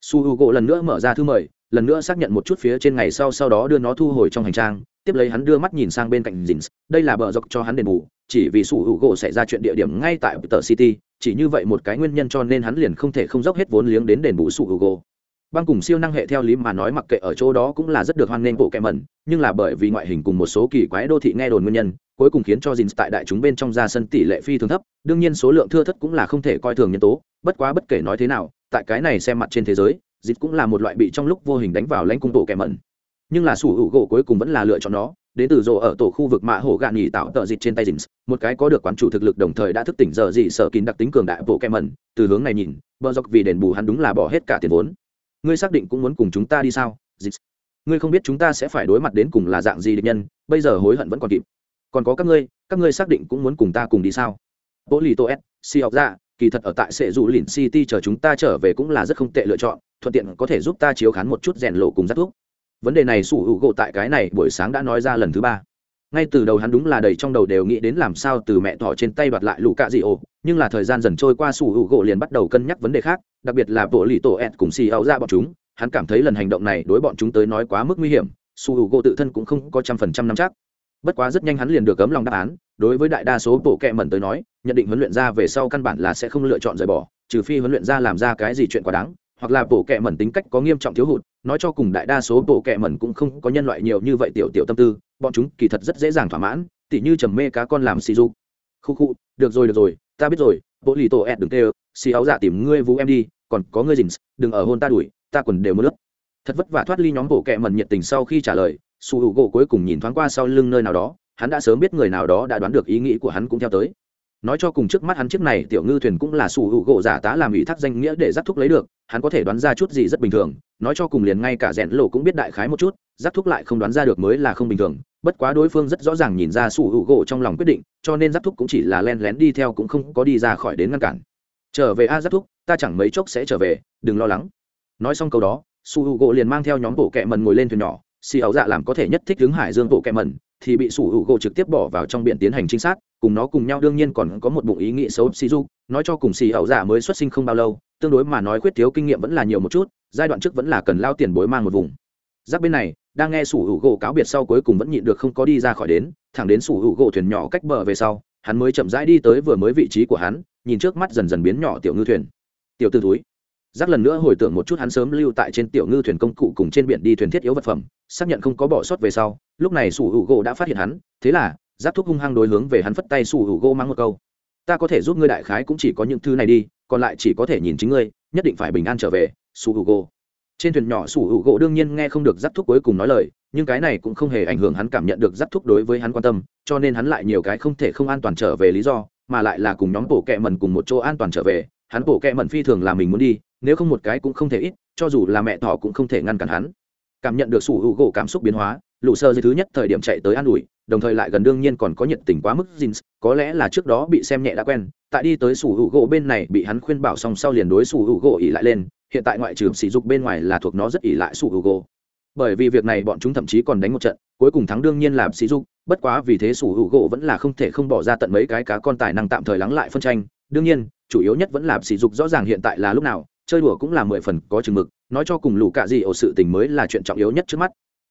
Su h u gỗ lần nữa mở ra thư mời, lần nữa xác nhận một chút phía trên ngày sau sau đó đưa nó thu hồi trong hành trang, tiếp lấy hắn đưa mắt nhìn sang bên cạnh dìn đây là bờ dọc cho hắn đền bù, chỉ vì su h u gỗ xảy ra chuyện địa điểm ngay tại tờ city chỉ như vậy một cái nguyên nhân cho nên hắn liền không thể không dốc hết vốn liếng đến đền bù sụ Hugo. u băng cùng siêu năng hệ theo lý mà nói mặc kệ ở chỗ đó cũng là rất được hoan nghênh bộ kẻ mẩn, nhưng là bởi vì ngoại hình cùng một số kỳ quái đô thị nghe đồn nguyên nhân, cuối cùng khiến cho Jin tại đại chúng bên trong ra sân tỷ lệ phi thường thấp, đương nhiên số lượng thưa thất cũng là không thể coi thường nhân tố, bất quá bất kể nói thế nào, tại cái này xem mặt trên thế giới, Jin cũng là một loại bị trong lúc vô hình đánh vào lãnh cung bộ kẻ mẩn nhưng là sủ hữu gỗ cuối cùng vẫn là lựa chọn nó đến từ rộ ở tổ khu vực mạ hổ gạn nghỉ tạo tợ dịch trên tay dìm một cái có được quán chủ thực lực đồng thời đã thức tỉnh giờ dị sợ kín đặc tính cường đại bộ kem mẩn, từ hướng này nhìn, bờ dọc vì đền bù hắn đúng là bỏ hết cả tiền vốn. Ngươi xác định cũng muốn cùng chúng ta đi sao dịch ngươi không biết chúng ta sẽ phải đối mặt đến cùng là dạng gì địch nhân, bây giờ hối hận vẫn còn kịp. Còn có các ngươi các ngươi xác định cũng muốn cùng ta cùng đi sao? Bộ lì tô s si học ra, kỳ thật ở tại sệ dù lìn city chờ chúng ta trở về cũng là rất không tệ lựa chọn, thuận tiện có thể giúp ta chiếu khán một chút rèn lộ cùng rất thuốc vấn đề này sủ hữu gỗ tại cái này buổi sáng đã nói ra lần thứ ba. Ngay từ đầu hắn đúng là đầy trong đầu đều nghĩ đến làm sao từ mẹ thỏ trên tay đoạt lại lũ cạ dị ổ nhưng là thời gian dần trôi qua sủ hữu gỗ liền bắt đầu cân nhắc vấn đề khác, đặc biệt là bộ lì tổ ed cùng xì áo ra dạ bọn chúng, hắn cảm thấy lần hành động này đối bọn chúng tới nói quá mức nguy hiểm, sủ hữu gỗ tự thân cũng không có trăm phần trăm năm chắc. Bất quá rất nhanh hắn liền được cấm lòng đáp án, đối với đại đa số bộ kệ mẩn tới nói, nhận định huấn luyện ra về sau căn bản là sẽ không lựa chọn rời bỏ, trừ phi huấn luyện ra làm ra cái gì chuyện quá đáng, hoặc là bộ kệ mẩn tính cách có nghiêm trọng thiếu hụt nói cho cùng đại đa số bộ kệ mẩn cũng không có nhân loại nhiều như vậy tiểu tiểu tâm tư, bọn chúng kỳ thật rất dễ dàng thỏa mãn, tỉ như trầm mê cá con làm xì dục. Khu khu, được rồi được rồi, ta biết rồi, bộ lì tổ ẹt đừng tê xì áo dạ tìm ngươi vú em đi, còn có ngươi dình, đừng ở hôn ta đuổi, ta quần đều mưa nước thật vất vả thoát ly nhóm bộ kệ mẩn nhiệt tình sau khi trả lời, su hữu gỗ cuối cùng nhìn thoáng qua sau lưng nơi nào đó, hắn đã sớm biết người nào đó đã đoán được ý nghĩ của hắn cũng theo tới nói cho cùng trước mắt hắn chiếc này tiểu ngư thuyền cũng là sủ hữu gỗ giả tá làm ủy thác danh nghĩa để giác thúc lấy được, hắn có thể đoán ra chút gì rất bình thường, nói cho cùng liền ngay cả rẽn lộ cũng biết đại khái một chút giác thúc lại không đoán ra được mới là không bình thường, bất quá đối phương rất rõ ràng nhìn ra sủ hữu gỗ trong lòng quyết định, cho nên giác thúc cũng chỉ là len lén đi theo cũng không có đi ra khỏi đến ngăn cản. Trở về a giác thúc, ta chẳng mấy chốc sẽ trở về, đừng lo lắng. Nói xong câu đó su hữu gỗ liền mang theo nhóm bộ kẹ mần ngồi lên thuyền nhỏ xì ảo dạ làm có thể nhất thích hướng hải dương bộ kẹ mẩn, thì bị sủ hữu gỗ trực tiếp bỏ vào trong biển tiến hành trinh sát, cùng nó cùng nhau đương nhiên còn có một bụng ý nghĩ xấu xì du, nói cho cùng xì ảo giả mới xuất sinh không bao lâu, tương đối mà nói khuyết thiếu kinh nghiệm vẫn là nhiều một chút, giai đoạn trước vẫn là cần lao tiền bối mang một vùng. Giáp bên này, đang nghe sủ hữu gỗ cáo biệt sau cuối cùng vẫn nhịn được không có đi ra khỏi đến, thẳng đến sủ hữu gỗ thuyền nhỏ cách bờ về sau, hắn mới chậm rãi đi tới vừa mới vị trí của hắn, nhìn trước mắt dần dần biến nhỏ tiểu ngư thuyền. Tiểu tư túi giác lần nữa hồi tưởng một chút hắn sớm lưu tại trên tiểu ngư thuyền công cụ cùng trên biển đi thuyền thiết yếu vật phẩm, xác nhận không có bỏ sót về sau, lúc này sủ hữu gỗ đã phát hiện hắn, thế là giác thúc hung hăng đối hướng về hắn phất tay sủ hữu gỗ mang một câu. Ta có thể giúp ngươi đại khái cũng chỉ có những thứ này đi, còn lại chỉ có thể nhìn chính ngươi, nhất định phải bình an trở về, sủ hữu gỗ. Trên thuyền nhỏ sủ hữu gỗ đương nhiên nghe không được giác thúc cuối cùng nói lời, nhưng cái này cũng không hề ảnh hưởng hắn cảm nhận được giác thúc đối với hắn quan tâm, cho nên hắn lại nhiều cái không thể không an toàn trở về lý do, mà lại là cùng nhóm bộ kẹ mần cùng một chỗ an toàn trở về. Hắn bộ kẹ mần phi thường là mình muốn đi nếu không một cái cũng không thể ít, cho dù là mẹ thỏ cũng không thể ngăn cản hắn. Cảm nhận được sủ hữu gỗ cảm xúc biến hóa, lũ sơ dưới thứ nhất thời điểm chạy tới an ủi, đồng thời lại gần đương nhiên còn có nhiệt tình quá mức jeans có lẽ là trước đó bị xem nhẹ đã quen, tại đi tới sủ hữu gỗ bên này bị hắn khuyên bảo xong sau liền đối sủ hữu gỗ ỉ lại lên, hiện tại ngoại trừ sỉ dục bên ngoài là thuộc nó rất ỉ lại sủ hữu gỗ. Bởi vì việc này bọn chúng thậm chí còn đánh một trận, cuối cùng thắng đương nhiên là sỉ dục, bất quá vì thế sủ hữu gỗ vẫn là không thể không bỏ ra tận mấy cái cá con tài năng tạm thời lắng lại phân tranh, đương nhiên, chủ yếu nhất vẫn là sỉ dục rõ ràng hiện tại là lúc nào chơi đùa cũng là mười phần có chừng mực, nói cho cùng lũ cạ gì ổ sự tình mới là chuyện trọng yếu nhất trước mắt.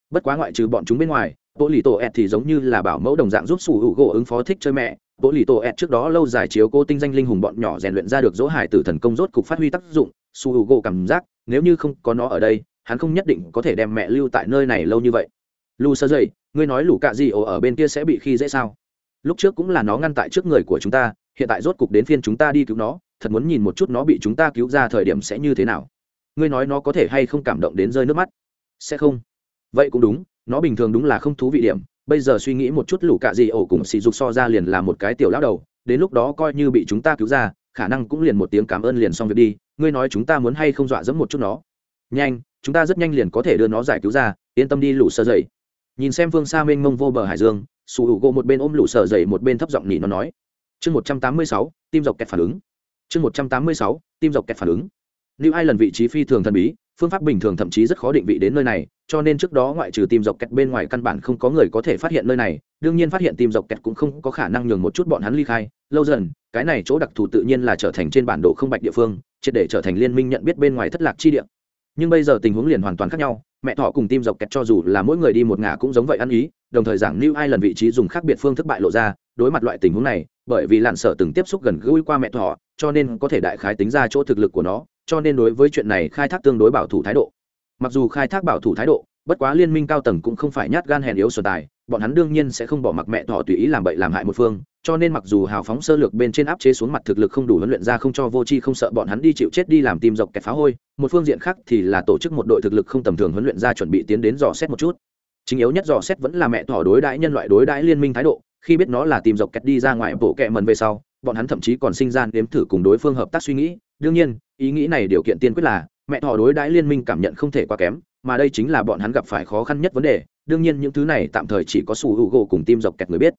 Bất quá ngoại trừ bọn chúng bên ngoài bộ lì tổ ẹt thì giống như là bảo mẫu đồng dạng giúp sủ hữu gỗ ứng phó thích chơi mẹ. Bộ lì tổ ẹt trước đó lâu dài chiếu cô tinh danh linh hùng bọn nhỏ rèn luyện ra được dỗ hải tử thần công rốt cục phát huy tác dụng, sủ hữu gỗ cảm giác nếu như không có nó ở đây, hắn không nhất định có thể đem mẹ lưu tại nơi này lâu như vậy. Lu sơ dậy, ngươi nói lũ cạ gì ổ ở bên kia sẽ bị khi dễ sao? Lúc trước cũng là nó ngăn tại trước người của chúng ta, hiện tại rốt cục đến phiên chúng ta đi cứu nó thật muốn nhìn một chút nó bị chúng ta cứu ra thời điểm sẽ như thế nào. Ngươi nói nó có thể hay không cảm động đến rơi nước mắt? Sẽ không. Vậy cũng đúng, nó bình thường đúng là không thú vị điểm. Bây giờ suy nghĩ một chút lũ cạ gì ổ cùng sỉ dục so ra liền là một cái tiểu lão đầu, đến lúc đó coi như bị chúng ta cứu ra, khả năng cũng liền một tiếng cảm ơn liền xong việc đi. Ngươi nói chúng ta muốn hay không dọa dẫm một chút nó? Nhanh, chúng ta rất nhanh liền có thể đưa nó giải cứu ra, yên tâm đi lũ sơ dậy. Nhìn xem phương xa mênh mông vô bờ hải dương sù hữu gỗ một bên ôm lũ sơ dậy một bên thấp giọng nhỉ nó nói. Chương một trăm tám mươi sáu, tim dọc kẹt phản ứng chương một trăm tám mươi sáu tim dọc kẹt phản ứng Lưu Ai lần vị trí phi thường thần bí, phương pháp bình thường thậm chí rất khó định vị đến nơi này, cho nên trước đó ngoại trừ tim dọc kẹt bên ngoài căn bản không có người có thể phát hiện nơi này, đương nhiên phát hiện tim dọc kẹt cũng không có khả năng nhường một chút bọn hắn ly khai, lâu dần, cái này chỗ đặc thù tự nhiên là trở thành trên bản đồ không bạch địa phương, triệt để trở thành liên minh nhận biết bên ngoài thất lạc chi địa. Nhưng bây giờ tình huống liền hoàn toàn khác nhau, mẹ thọ cùng tim dọc kẹt cho dù là mỗi người đi một ngả cũng giống vậy ăn ý, đồng thời giảng Ai lần vị trí dùng khác biệt phương thức bại lộ ra, đối mặt loại tình huống này, bởi vì lạn sở từng tiếp xúc gần gũi qua mẹ thọ, cho nên có thể đại khái tính ra chỗ thực lực của nó, cho nên đối với chuyện này khai thác tương đối bảo thủ thái độ. Mặc dù khai thác bảo thủ thái độ, bất quá liên minh cao tầng cũng không phải nhát gan hèn yếu sở tài, bọn hắn đương nhiên sẽ không bỏ mặc mẹ thọ tùy ý làm bậy làm hại một phương, cho nên mặc dù hào phóng sơ lược bên trên áp chế xuống mặt thực lực không đủ huấn luyện ra không cho vô chi không sợ bọn hắn đi chịu chết đi làm tìm dọc kẹt phá hôi, một phương diện khác thì là tổ chức một đội thực lực không tầm thường huấn luyện ra chuẩn bị tiến đến dò xét một chút. Chính yếu nhất dò xét vẫn là mẹ thỏ đối đãi nhân loại đối đãi liên minh thái độ, khi biết nó là tìm dọc kẹt đi ra ngoài bộ kẹ mần về sau bọn hắn thậm chí còn sinh ra nếm thử cùng đối phương hợp tác suy nghĩ. Đương nhiên, ý nghĩ này điều kiện tiên quyết là, mẹ thọ đối đãi liên minh cảm nhận không thể quá kém, mà đây chính là bọn hắn gặp phải khó khăn nhất vấn đề. Đương nhiên những thứ này tạm thời chỉ có sủ hữu gỗ cùng tim dọc kẹt người biết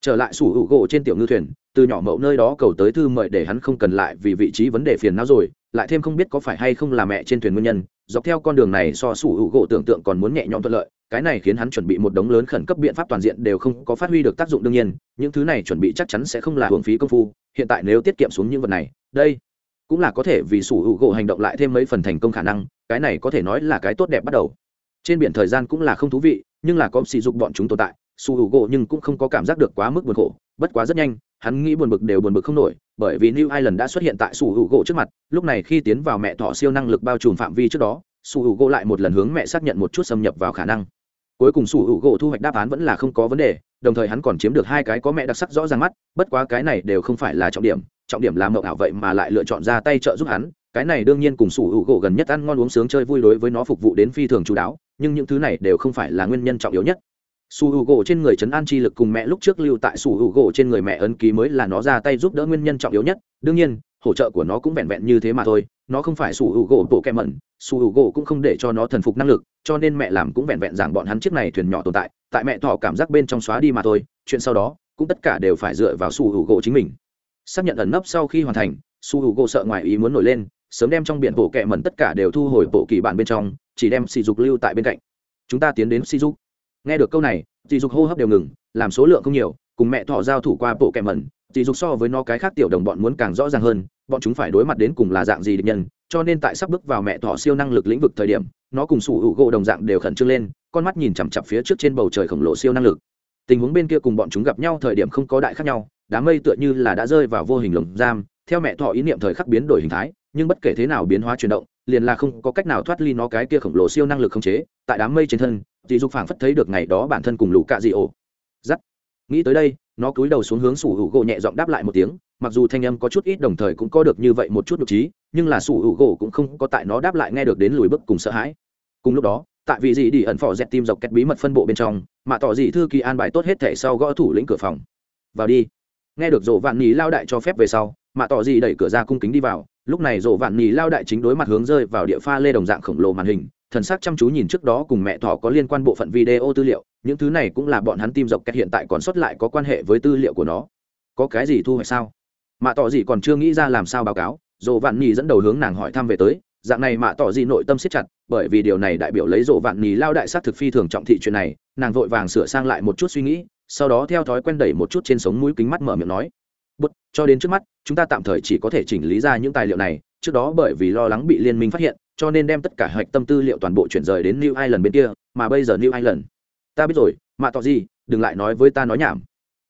trở lại sủ hữu gỗ trên tiểu ngư thuyền, từ nhỏ mậu nơi đó cầu tới thư mời để hắn không cần lại vì vị trí vấn đề phiền não rồi, lại thêm không biết có phải hay không là mẹ trên thuyền nguyên nhân, dọc theo con đường này so sủ hữu gỗ tưởng tượng còn muốn nhẹ nhõm thuận lợi, cái này khiến hắn chuẩn bị một đống lớn khẩn cấp biện pháp toàn diện đều không có phát huy được tác dụng đương nhiên, những thứ này chuẩn bị chắc chắn sẽ không là hưởng phí công phu, hiện tại nếu tiết kiệm xuống những vật này, đây cũng là có thể vì sủ hữu gỗ hành động lại thêm mấy phần thành công khả năng, cái này có thể nói là cái tốt đẹp bắt đầu. Trên biển thời gian cũng là không thú vị, nhưng là có sỉ dục bọn chúng tồn tại su hữu gỗ nhưng cũng không có cảm giác được quá mức buồn khổ, bất quá rất nhanh, hắn nghĩ buồn bực đều buồn bực không nổi, bởi vì new ireland đã xuất hiện tại su hữu gỗ trước mặt, lúc này khi tiến vào mẹ thọ siêu năng lực bao trùm phạm vi trước đó, su hữu gỗ lại một lần hướng mẹ xác nhận một chút xâm nhập vào khả năng. Cuối cùng su hữu gỗ thu hoạch đáp án vẫn là không có vấn đề, đồng thời hắn còn chiếm được hai cái có mẹ đặc sắc rõ ràng mắt, bất quá cái này đều không phải là trọng điểm trọng điểm là mậu ảo vậy mà lại lựa chọn ra tay trợ giúp hắn, cái này đương nhiên cùng sủ hữu gỗ gần nhất ăn ngon uống sướng chơi vui đối với nó phục vụ đến phi thường chú đáo, nhưng những thứ này đều không phải là nguyên nhân trọng yếu nhất su hữu gỗ trên người trấn an chi lực cùng mẹ lúc trước lưu tại su hữu gỗ trên người mẹ ấn ký mới là nó ra tay giúp đỡ nguyên nhân trọng yếu nhất. Đương nhiên, hỗ trợ của nó cũng vẹn vẹn như thế mà thôi. Nó không phải su hữu gỗ bộ kẹ mẩn su hữu gỗ cũng không để cho nó thần phục năng lực, cho nên mẹ làm cũng vẹn vẹn rằng bọn hắn chiếc này thuyền nhỏ tồn tại. Tại mẹ thọ cảm giác bên trong xóa đi mà thôi, chuyện sau đó, cũng tất cả đều phải dựa vào su hữu gỗ chính mình. Xác nhận ẩn nấp sau khi hoàn thành, su hữu gỗ sợ ngoài ý muốn nổi lên, sớm đem trong biển bộ kẹ mẩn tất cả đều thu hồi bộ kỳ bản bên trong, chỉ đem sỉ dục lưu tại bên cạnh. Chúng ta tiến đến sỉ dục nghe được câu này sỉ dục hô hấp đều ngừng, làm số lượng không nhiều, cùng mẹ thọ giao thủ qua bộ kẹm mẩn. Sỉ dục so với nó cái khác tiểu đồng bọn muốn càng rõ ràng hơn, bọn chúng phải đối mặt đến cùng là dạng gì địch nhân, cho nên tại sắp bước vào mẹ thọ siêu năng lực lĩnh vực thời điểm, nó cùng sủ hữu gỗ đồng dạng đều khẩn trương lên, con mắt nhìn chằm chặp phía trước trên bầu trời khổng lồ siêu năng lực. Tình huống bên kia cùng bọn chúng gặp nhau thời điểm không có đại khác nhau, đám mây tựa như là đã rơi vào vô hình lồng giam, theo mẹ thọ ý niệm thời khắc biến đổi hình thái, nhưng bất kể thế nào biến hóa chuyển động, liền là không có cách nào thoát ly nó cái kia khổng lồ siêu năng lực khống chế, tại đám mây trên thân dì dục phảng phất thấy được ngày đó bản thân cùng lũ cạ dị ổ. Giắt. Nghĩ tới đây, nó cúi đầu xuống hướng sủ hữu gỗ nhẹ giọng đáp lại một tiếng, mặc dù thanh âm có chút ít đồng thời cũng có được như vậy một chút nhục trí nhưng là sủ hữu gỗ cũng không có tại nó đáp lại nghe được đến lùi bức cùng sợ hãi. Cùng lúc đó, tại vì gì đi ẩn phỏ dẹt tim dọc kẹt bí mật phân bộ bên trong, mà tỏ dị thư kỳ an bài tốt hết thể sau gõ thủ lĩnh cửa phòng. Vào đi. Nghe được rộ vạn nhì lao đại cho phép về sau, mà tỏ dị đẩy cửa ra cung kính đi vào, lúc này rộ vạn nhì lao đại chính đối mặt hướng rơi vào địa pha lê đồng dạng khổng lồ màn hình thần sắc chăm chú nhìn trước đó cùng mẹ thỏ có liên quan bộ phận video tư liệu, những thứ này cũng là bọn hắn tim dọc kẹt hiện tại còn xuất lại có quan hệ với tư liệu của nó. Có cái gì thu hoạch sao? Mạ tỏ gì còn chưa nghĩ ra làm sao báo cáo dồ vạn nhì dẫn đầu hướng nàng hỏi thăm về tới, dạng này mạ tỏ gì nội tâm siết chặt, bởi vì điều này đại biểu lấy dồ vạn nhì lao đại sát thực phi thường trọng thị chuyện này, nàng vội vàng sửa sang lại một chút suy nghĩ, sau đó theo thói quen đẩy một chút trên sống mũi kính mắt mở miệng nói, bút, cho đến trước mắt, chúng ta tạm thời chỉ có thể chỉnh lý ra những tài liệu này, trước đó bởi vì lo lắng bị liên minh phát hiện cho nên đem tất cả hạch tâm tư liệu toàn bộ chuyển rời đến new ireland bên kia, mà bây giờ new ireland ta biết rồi, mạ tỏ gì đừng lại nói với ta nói nhảm.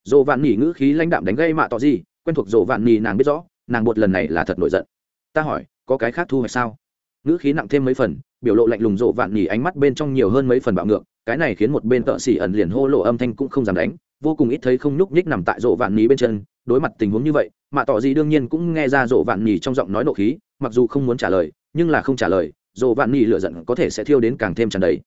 Dồ vạn nhì ngữ khí lãnh đạm đánh gây mạ tỏ gì quen thuộc dồ vạn nhì nàng biết rõ, nàng một lần này là thật nổi giận. Ta hỏi, có cái khác thu hoạch sao? Ngữ khí nặng thêm mấy phần, biểu lộ lạnh lùng dồ vạn nhì ánh mắt bên trong nhiều hơn mấy phần bạo ngược, cái này khiến một bên tợ xỉ ẩn liền hô lộ âm thanh cũng không dám đánh, vô cùng ít thấy không nhúc nhích nằm tại rộ vạn nhì bên chân, đối mặt tình huống như vậy, mạ tỏ gì đương nhiên cũng nghe ra rộ vạn nhì trong giọng nói nộ khí, mặc dù không muốn trả lời nhưng là không trả lời dồ vạn nhì lựa giận có thể sẽ thiêu đến càng thêm tràn đầy.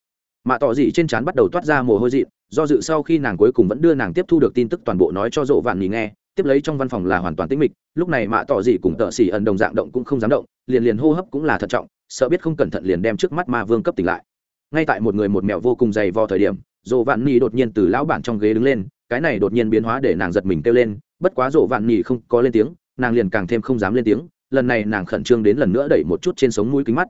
Mạ tỏ gì trên trán bắt đầu toát ra mồ hôi dị, do dự sau khi nàng cuối cùng vẫn đưa nàng tiếp thu được tin tức toàn bộ nói cho dồ vạn nhì nghe, tiếp lấy trong văn phòng là hoàn toàn tĩnh mịch, lúc này mạ tỏ gì cùng tợ xỉ ẩn đồng dạng động cũng không dám động, liền liền hô hấp cũng là thận trọng, sợ biết không cẩn thận liền đem trước mắt ma vương cấp tỉnh lại. Ngay tại một người một mèo vô cùng dày vò thời điểm dồ vạn nỉ đột nhiên từ lão bản trong ghế đứng lên, cái này đột nhiên biến hóa để nàng giật mình kêu lên, bất quá dồ vạn nỉ không có lên tiếng, nàng liền càng thêm không dám lên tiếng lần này nàng khẩn trương đến lần nữa đẩy một chút trên sống mũi kính mắt.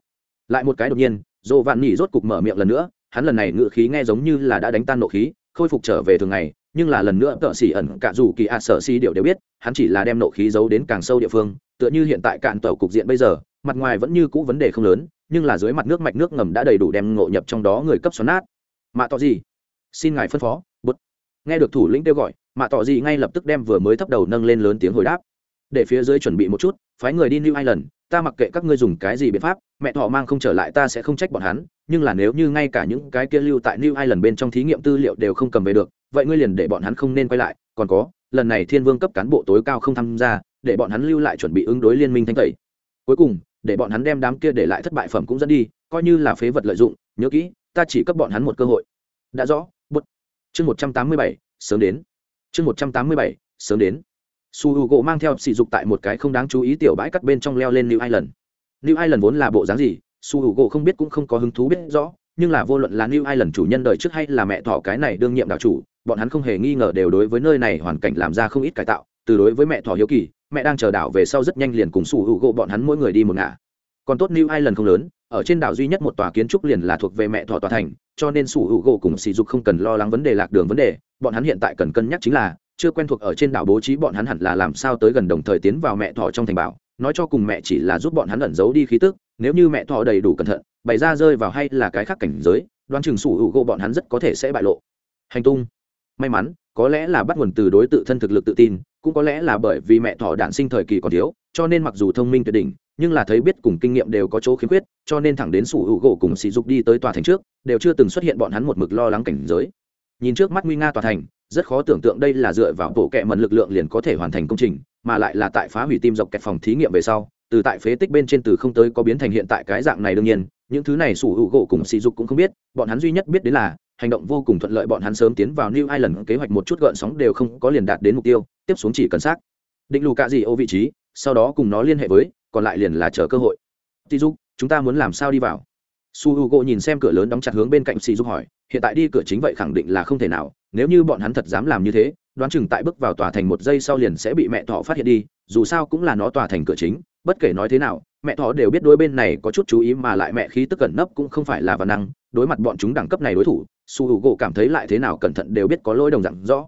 Lại một cái đột nhiên dồ vạn nỉ rốt cục mở miệng lần nữa, hắn lần này ngự khí nghe giống như là đã đánh tan nộ khí, khôi phục trở về thường ngày, nhưng là lần nữa tợ xỉ ẩn cả dù kỳ ạ sở si điệu đều biết, hắn chỉ là đem nộ khí giấu đến càng sâu địa phương, tựa như hiện tại cạn tàu cục diện bây giờ, mặt ngoài vẫn như cũ vấn đề không lớn, nhưng là dưới mặt nước mạch nước ngầm đã đầy đủ đem ngộ nhập trong đó người cấp xoắn nát. Mạ tỏ gì xin ngài phân phó bút nghe được thủ lĩnh kêu gọi, mạ tỏ gì ngay lập tức đem vừa mới thấp đầu nâng lên lớn tiếng hồi đáp. Để phía dưới chuẩn bị một chút phái người đi new Ireland, ta mặc kệ các ngươi dùng cái gì biện pháp mẹ thọ mang không trở lại ta sẽ không trách bọn hắn nhưng là nếu như ngay cả những cái kia lưu tại new ireland bên trong thí nghiệm tư liệu đều không cầm về được vậy ngươi liền để bọn hắn không nên quay lại. Còn có lần này thiên vương cấp cán bộ tối cao không tham gia để bọn hắn lưu lại chuẩn bị ứng đối liên minh thanh tẩy. Cuối cùng để bọn hắn đem đám kia để lại thất bại phẩm cũng dẫn đi coi như là phế vật lợi dụng nhớ kỹ ta chỉ cấp bọn hắn một cơ hội. Đã rõ bút. Chương một trăm tám mươi bảy sớm đến. Chương một trăm tám mươi bảy sớm đến su h u gỗ mang theo sỉ dục tại một cái không đáng chú ý tiểu bãi cắt bên trong leo lên new ireland new ireland vốn là bộ dáng gì, su h u gỗ không biết cũng không có hứng thú biết rõ, nhưng là vô luận là new ireland chủ nhân đời trước hay là mẹ thỏ cái này đương nhiệm đạo chủ, bọn hắn không hề nghi ngờ đều đối với nơi này hoàn cảnh làm ra không ít cải tạo, từ đối với mẹ thỏ hiếu kỳ, mẹ đang chờ đảo về sau rất nhanh liền cùng su h u gỗ bọn hắn mỗi người đi một ngả. Còn tốt new ireland không lớn, ở trên đảo duy nhất một tòa kiến trúc liền là thuộc về mẹ thỏ tòa thành, cho nên su h u gỗ cùng sỉ dục không cần lo lắng vấn đề lạc đường vấn đề, bọn hắn hiện tại cần cân nhắc chính là chưa quen thuộc ở trên đảo bố trí bọn hắn hẳn là làm sao tới gần đồng thời tiến vào mẹ thỏ trong thành bảo. Nói cho cùng mẹ chỉ là giúp bọn hắn ẩn giấu đi khí tức, nếu như mẹ thỏ đầy đủ cẩn thận, bày ra rơi vào hay là cái khác cảnh giới, đoán chừng sủ hữu gỗ bọn hắn rất có thể sẽ bại lộ. Hành tung. May mắn, có lẽ là bắt nguồn từ đối tự thân thực lực tự tin, cũng có lẽ là bởi vì mẹ thỏ đản sinh thời kỳ còn thiếu, cho nên mặc dù thông minh tuyệt đỉnh, nhưng là thấy biết cùng kinh nghiệm đều có chỗ khiếm khuyết, cho nên thẳng đến sủ hữu gỗ cùng sỉ dục đi tới tòa thành trước, đều chưa từng xuất hiện bọn hắn một mực lo lắng cảnh giới. Nhìn trước mắt nguy nga tòa thành rất khó tưởng tượng đây là dựa vào bộ kệ mẩn lực lượng liền có thể hoàn thành công trình, mà lại là tại phá hủy tim dọc kẹt phòng thí nghiệm về sau, từ tại phế tích bên trên từ không tới có biến thành hiện tại cái dạng này đương nhiên, những thứ này sủ hữu gỗ cùng sỉ dục cũng không biết, bọn hắn duy nhất biết đến là, hành động vô cùng thuận lợi bọn hắn sớm tiến vào new island, kế hoạch một chút gợn sóng đều không có liền đạt đến mục tiêu, tiếp xuống chỉ cần xác định lù cạ gì ô vị trí, sau đó cùng nó liên hệ với, còn lại liền là chờ cơ hội. Sỉ dục, chúng ta muốn làm sao đi vào? Su h u gỗ nhìn xem cửa lớn đóng chặt hướng bên cạnh sỉ dục hỏi, hiện tại đi cửa chính vậy khẳng định là không thể nào, nếu như bọn hắn thật dám làm như thế, đoán chừng tại bước vào tòa thành một giây sau liền sẽ bị mẹ thọ phát hiện đi, dù sao cũng là nó tòa thành cửa chính, bất kể nói thế nào, mẹ thọ đều biết đôi bên này có chút chú ý mà lại mẹ khí tức cẩn nấp cũng không phải là văn năng, đối mặt bọn chúng đẳng cấp này đối thủ, su h u gỗ cảm thấy lại thế nào cẩn thận đều biết có lỗi đồng dặn rõ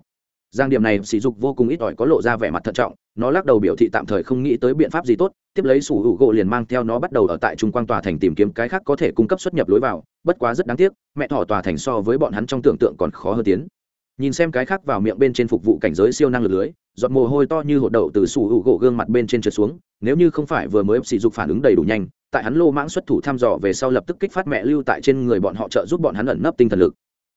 giang điểm này sỉ dục vô cùng ít ỏi có lộ ra vẻ mặt thận trọng, nó lắc đầu biểu thị tạm thời không nghĩ tới biện pháp gì tốt, tiếp lấy sủ hữu gỗ liền mang theo nó bắt đầu ở tại trung quang tòa thành tìm kiếm cái khác có thể cung cấp xuất nhập lối vào, bất quá rất đáng tiếc, mẹ thỏ tòa thành so với bọn hắn trong tưởng tượng còn khó hơn tiến. Nhìn xem cái khác vào miệng bên trên phục vụ cảnh giới siêu năng lực lưới, giọt mồ hôi to như hột đậu từ sủ hữu gỗ gương mặt bên trên trượt xuống, nếu như không phải vừa mới sỉ dục phản ứng đầy đủ nhanh, tại hắn lô mãng xuất thủ thăm dò về sau lập tức kích phát mẹ lưu tại trên người bọn họ trợ giúp bọn hắn ẩn nấp tinh thần lực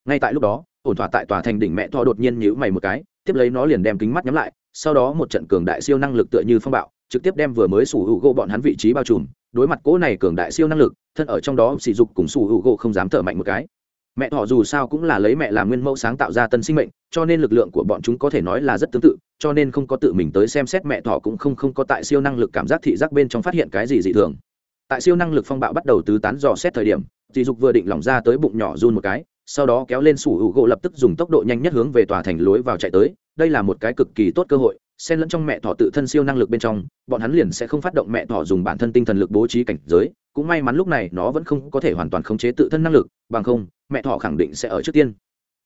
ngay tại lúc đó, ổn thỏa tại tòa thành đỉnh mẹ thọ đột nhiên nhữ mày một cái, tiếp lấy nó liền đem kính mắt nhắm lại, sau đó một trận cường đại siêu năng lực tựa như phong bạo, trực tiếp đem vừa mới sủ hữu gỗ bọn hắn vị trí bao trùm. Đối mặt cỗ này cường đại siêu năng lực, thân ở trong đó sỉ dục cùng sủ hữu gỗ không dám thở mạnh một cái. Mẹ thọ dù sao cũng là lấy mẹ làm nguyên mẫu sáng tạo ra tân sinh mệnh, cho nên lực lượng của bọn chúng có thể nói là rất tương tự, cho nên không có tự mình tới xem xét mẹ thọ cũng không không có tại siêu năng lực cảm giác thị giác bên trong phát hiện cái gì dị thường. Tại siêu năng lực phong bạo bắt đầu tứ tán dò xét thời điểm dị dục vừa định lỏng ra tới bụng nhỏ run một cái sau đó kéo lên sủ hữu gỗ lập tức dùng tốc độ nhanh nhất hướng về tòa thành lối vào chạy tới. Đây là một cái cực kỳ tốt cơ hội, xen lẫn trong mẹ thỏ tự thân siêu năng lực bên trong, bọn hắn liền sẽ không phát động mẹ thỏ dùng bản thân tinh thần lực bố trí cảnh giới. Cũng may mắn lúc này nó vẫn không có thể hoàn toàn khống chế tự thân năng lực, bằng không, mẹ thỏ khẳng định sẽ ở trước tiên.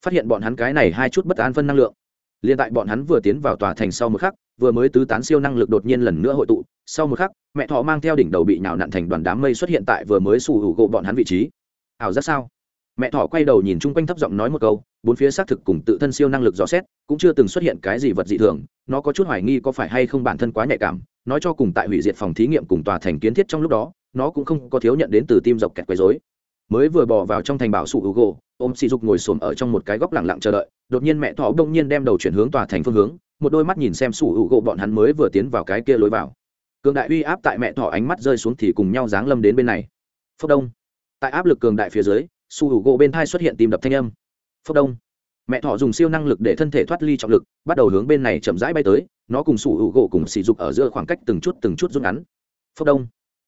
Phát hiện bọn hắn cái này hai chút bất an phân năng lượng. Liền tại bọn hắn vừa tiến vào tòa thành sau một khắc, vừa mới tứ tán siêu năng lực đột nhiên lần nữa hội tụ. Sau một khắc, mẹ thỏ mang theo đỉnh đầu bị nhào nặn thành đoàn đám mây xuất hiện tại vừa mới sủ hữu gỗ bọn hắn vị trí. Ảo rất sao? Mẹ thỏ quay đầu nhìn chung quanh thấp giọng nói một câu, bốn phía xác thực cùng tự thân siêu năng lực dò xét, cũng chưa từng xuất hiện cái gì vật dị thường, nó có chút hoài nghi có phải hay không bản thân quá nhạy cảm, nói cho cùng tại hủy diệt phòng thí nghiệm cùng tòa thành kiến thiết trong lúc đó, nó cũng không có thiếu nhận đến từ tim dọc kẹt quấy dối mới vừa bỏ vào trong thành bảo sụ hữu gỗ ôm sỉ dục ngồi xổm ở trong một cái góc lẳng lặng chờ đợi, đột nhiên mẹ thỏ đông nhiên đem đầu chuyển hướng tòa thành phương hướng, một đôi mắt nhìn xem sủ hữu gỗ bọn hắn mới vừa tiến vào cái kia lối vào. Cường đại uy áp tại mẹ thỏ ánh mắt rơi xuống thì cùng nhau giáng lâm đến bên này. Phốc đông. Tại áp lực cường đại phía dưới su hữu gỗ bên thai xuất hiện tim đập thanh âm. Phốc đông. Mẹ thỏ dùng siêu năng lực để thân thể thoát ly trọng lực, bắt đầu hướng bên này chậm rãi bay tới, nó cùng su hữu gỗ cùng sỉ dục ở giữa khoảng cách từng chút từng chút rút ngắn. Phốc đông.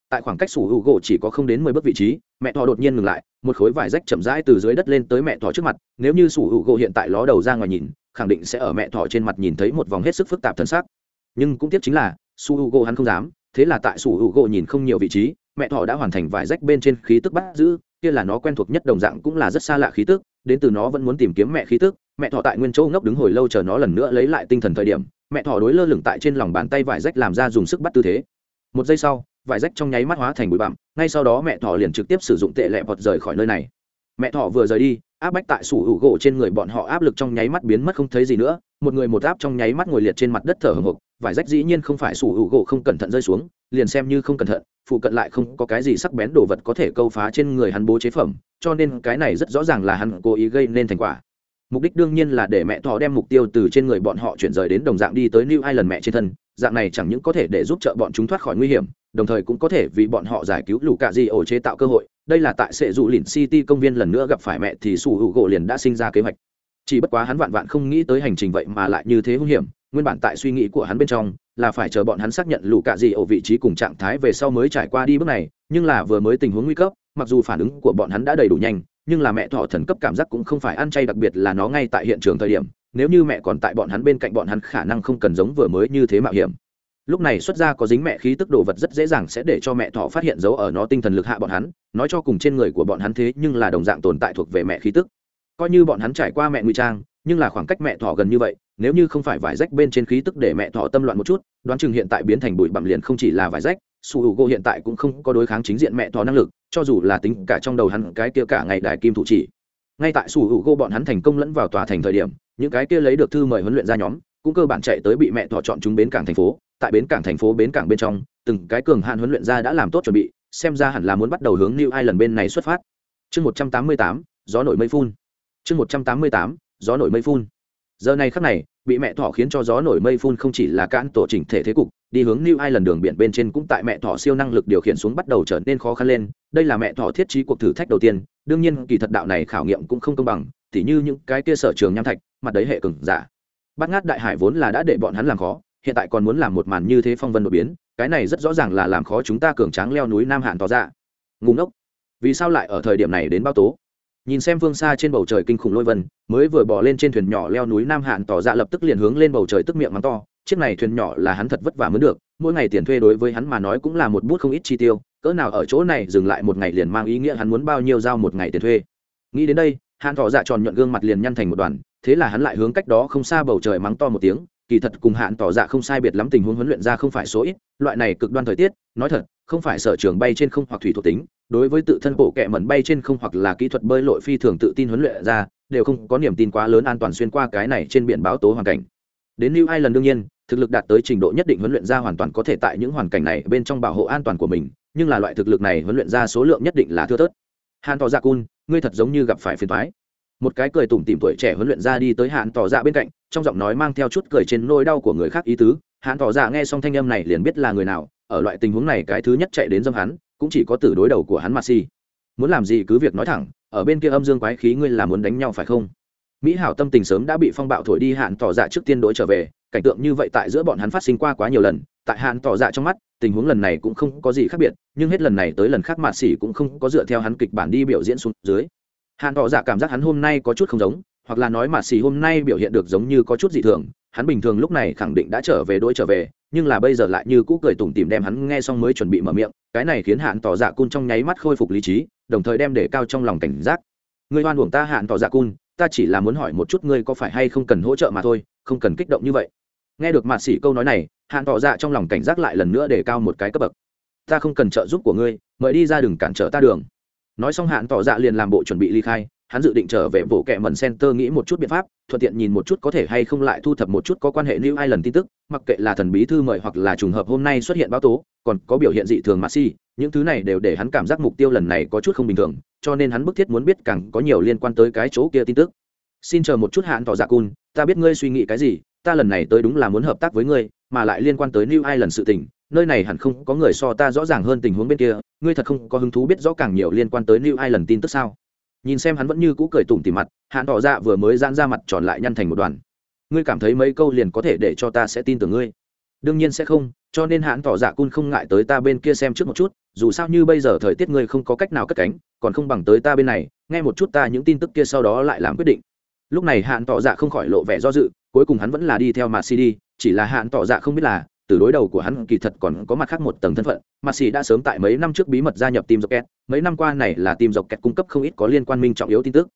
Tại khoảng cách su hữu gỗ chỉ có không đến mười bước vị trí, mẹ thỏ đột nhiên ngừng lại, một khối vải rách chậm rãi từ dưới đất lên tới mẹ thỏ trước mặt, nếu như su hữu gỗ hiện tại ló đầu ra ngoài nhìn, khẳng định sẽ ở mẹ thỏ trên mặt nhìn thấy một vòng hết sức phức tạp thân xác. Nhưng cũng tiếc chính là, su u gỗ hắn không dám, thế là tại su u gỗ nhìn không nhiều vị trí, mẹ thỏ đã hoàn thành vải rách bên trên khí tức bắt giữ kia là nó quen thuộc nhất đồng dạng cũng là rất xa lạ khí tức, đến từ nó vẫn muốn tìm kiếm mẹ khí tức, mẹ thỏ tại nguyên chỗ ngốc đứng hồi lâu chờ nó lần nữa lấy lại tinh thần thời điểm, mẹ thỏ đối lơ lửng tại trên lòng bàn tay vải rách làm ra dùng sức bắt tư thế. Một giây sau, vải rách trong nháy mắt hóa thành bụi bặm, ngay sau đó mẹ thỏ liền trực tiếp sử dụng tệ lẹ vọt rời khỏi nơi này. Mẹ thỏ vừa rời đi, áp bách tại sủ hữu gỗ trên người bọn họ áp lực trong nháy mắt biến mất không thấy gì nữa, một người một áp trong nháy mắt ngồi liệt trên mặt đất thở hồng hộc, vải rách dĩ nhiên không phải sủ hữu gỗ không cẩn thận rơi xuống liền xem như không cẩn thận, phụ cận lại không có cái gì sắc bén đồ vật có thể câu phá trên người hắn bố chế phẩm, cho nên cái này rất rõ ràng là hắn cố ý gây nên thành quả. Mục đích đương nhiên là để mẹ thỏ đem mục tiêu từ trên người bọn họ chuyển rời đến đồng dạng đi tới new ireland mẹ trên thân, dạng này chẳng những có thể để giúp trợ bọn chúng thoát khỏi nguy hiểm, đồng thời cũng có thể vì bọn họ giải cứu lũ cạ di ổ chế tạo cơ hội. Đây là tại sệ dụ lìn city công viên lần nữa gặp phải mẹ thì sủ hữu gỗ liền đã sinh ra kế hoạch. Chỉ bất quá hắn vạn vạn không nghĩ tới hành trình vậy mà lại như thế hung hiểm, nguyên bản tại suy nghĩ của hắn bên trong là phải chờ bọn hắn xác nhận lũ cạ dị ổ vị trí cùng trạng thái về sau mới trải qua đi bước này, nhưng là vừa mới tình huống nguy cấp, mặc dù phản ứng của bọn hắn đã đầy đủ nhanh, nhưng là mẹ thọ thần cấp cảm giác cũng không phải ăn chay đặc biệt là nó ngay tại hiện trường thời điểm, nếu như mẹ còn tại bọn hắn bên cạnh bọn hắn khả năng không cần giống vừa mới như thế mạo hiểm. Lúc này xuất ra có dính mẹ khí tức đồ vật rất dễ dàng sẽ để cho mẹ thọ phát hiện dấu ở nó tinh thần lực hạ bọn hắn, nói cho cùng trên người của bọn hắn thế nhưng là đồng dạng tồn tại thuộc về mẹ khí tức. Coi như bọn hắn trải qua mẹ nguy trang nhưng là khoảng cách mẹ thọ gần như vậy, nếu như không phải vải rách bên trên khí tức để mẹ thọ tâm loạn một chút, đoán chừng hiện tại biến thành bụi bặm liền không chỉ là vải rách, su h u gỗ hiện tại cũng không có đối kháng chính diện mẹ thọ năng lực, cho dù là tính cả trong đầu hắn cái kia cả ngày đài kim thủ chỉ. Ngay tại su h u gỗ bọn hắn thành công lẫn vào tòa thành thời điểm, những cái kia lấy được thư mời huấn luyện ra nhóm, cũng cơ bản chạy tới bị mẹ thọ chọn chúng bến cảng thành phố. Tại bến cảng thành phố bến cảng bên trong, từng cái cường hạn huấn luyện ra đã làm tốt chuẩn bị, xem ra hẳn là muốn bắt đầu hướng new lần bên này xuất phát. Chương một trăm tám mươi tám, gió nổi mây phun. Chương một trăm tám mươi tám gió nổi mây phun. Giờ này khắc này, bị mẹ thỏ khiến cho gió nổi mây phun không chỉ là cạn tổ chỉnh thể thế cục, đi hướng new ireland đường biển bên trên cũng tại mẹ thỏ siêu năng lực điều khiển xuống bắt đầu trở nên khó khăn lên. Đây là mẹ thỏ thiết trí cuộc thử thách đầu tiên, đương nhiên kỳ thật đạo này khảo nghiệm cũng không công bằng, tỉ như những cái kia sở trường nham thạch, mặt đấy hệ cừng giả dạ. bắt ngát đại hải vốn là đã để bọn hắn làm khó, hiện tại còn muốn làm một màn như thế phong vân đột biến, cái này rất rõ ràng là làm khó chúng ta cường tráng leo núi nam hạn tỏ ra. Ngùng ốc vì sao lại ở thời điểm này đến bao tố? Nhìn xem phương xa trên bầu trời kinh khủng lôi vân, mới vừa bỏ lên trên thuyền nhỏ leo núi nam hạn tỏ ra lập tức liền hướng lên bầu trời tức miệng mắng to, chiếc này thuyền nhỏ là hắn thật vất vả mới được, mỗi ngày tiền thuê đối với hắn mà nói cũng là một bút không ít chi tiêu, cỡ nào ở chỗ này dừng lại một ngày liền mang ý nghĩa hắn muốn bao nhiêu giao một ngày tiền thuê. Nghĩ đến đây hạn tỏ dạ tròn nhuận gương mặt liền nhăn thành một đoàn, thế là hắn lại hướng cách đó không xa bầu trời mắng to một tiếng, kỳ thật cùng hạn tỏ dạ không sai biệt lắm tình huống huấn luyện ra không phải số ít, loại này cực đoan thời tiết, nói thật, không phải sở trường bay trên không hoặc thủy thuộc tính đối với tự thân bộ kệ mẩn bay trên không hoặc là kỹ thuật bơi lội phi thường tự tin huấn luyện ra, đều không có niềm tin quá lớn an toàn xuyên qua cái này trên biển báo tố hoàn cảnh. Đến new ireland đương nhiên, thực lực đạt tới trình độ nhất định huấn luyện ra hoàn toàn có thể tại những hoàn cảnh này bên trong bảo hộ an toàn của mình, nhưng là loại thực lực này huấn luyện ra số lượng nhất định là thưa thớt. Hàn tỏ dạ cun, ngươi thật giống như gặp phải phiền toái. một cái cười tủm tỉm tuổi trẻ huấn luyện ra đi tới Hàn tỏ dạ bên cạnh, trong giọng nói mang theo chút cười trên nỗi đau của người khác ý tứ. Hàn tỏ dạ nghe xong thanh âm này liền biết là người nào, ở loại tình huống này cái thứ nhất chạy đến dâm hắn cũng chỉ có từ đối đầu của hắn mà si. Muốn làm gì cứ việc nói thẳng, ở bên kia âm dương quái khí ngươi là muốn đánh nhau phải không? Mỹ hảo tâm tình sớm đã bị phong bạo thổi đi hạn tỏ dạ trước tiên đối trở về, cảnh tượng như vậy tại giữa bọn hắn phát sinh qua quá nhiều lần, tại hạn tỏ dạ trong mắt, tình huống lần này cũng không có gì khác biệt, nhưng hết lần này tới lần khác mạt xỉ cũng không có dựa theo hắn kịch bản đi biểu diễn xuống dưới. Hạn tỏ dạ cảm giác hắn hôm nay có chút không giống, hoặc là nói mạt xỉ hôm nay biểu hiện được giống như có chút dị thường hắn bình thường lúc này khẳng định đã trở về đôi trở về, nhưng là bây giờ lại như cũ cười tủm tìm đem hắn nghe xong mới chuẩn bị mở miệng, cái này khiến hạn tỏ dạ cun trong nháy mắt khôi phục lý trí, đồng thời đem để cao trong lòng cảnh giác. Ngươi hoan uổng ta hạn tỏ dạ cun, ta chỉ là muốn hỏi một chút ngươi có phải hay không cần hỗ trợ mà thôi, không cần kích động như vậy. Nghe được mạt xỉ câu nói này hạn tỏ dạ trong lòng cảnh giác lại lần nữa để cao một cái cấp bậc. Ta không cần trợ giúp của ngươi, mời đi ra đừng cản trở ta đường. Nói xong hạn tỏ dạ liền làm bộ chuẩn bị ly khai hắn dự định trở về bộ kệ mẩn center nghĩ một chút biện pháp, thuận tiện nhìn một chút có thể hay không lại thu thập một chút có quan hệ new ireland tin tức, mặc kệ là thần bí thư mời hoặc là trùng hợp hôm nay xuất hiện báo tố, còn có biểu hiện dị thường mà si, những thứ này đều để hắn cảm giác mục tiêu lần này có chút không bình thường, cho nên hắn bức thiết muốn biết càng có nhiều liên quan tới cái chỗ kia tin tức. Xin chờ một chút hạn tỏ dạ cun, ta biết ngươi suy nghĩ cái gì, ta lần này tới đúng là muốn hợp tác với ngươi, mà lại liên quan tới new ireland sự tình, nơi này hẳn không có người so ta rõ ràng hơn tình huống bên kia, ngươi thật không có hứng thú biết rõ càng nhiều liên quan tới new ireland tin tức sao? Nhìn xem hắn vẫn như cũ cười tủm tỉm mặt, hạn tỏ dạ vừa mới giãn ra mặt tròn lại nhăn thành một đoàn. Ngươi cảm thấy mấy câu liền có thể để cho ta sẽ tin tưởng ngươi? Đương nhiên sẽ không, cho nên hãn tỏ dạ cun không ngại tới ta bên kia xem trước một chút, dù sao như bây giờ thời tiết ngươi không có cách nào cất cánh, còn không bằng tới ta bên này, nghe một chút ta những tin tức kia sau đó lại làm quyết định. Lúc này hạn tỏ dạ không khỏi lộ vẻ do dự, cuối cùng hắn vẫn là đi theo mà cd chỉ là hạn tỏ dạ không biết là từ đối đầu của hắn kỳ thật còn có mặt khác một tầng thân phận, mà xì đã sớm tại mấy năm trước bí mật gia nhập team rocket, mấy năm qua này là team rocket cung cấp không ít có liên quan minh trọng yếu tin tức.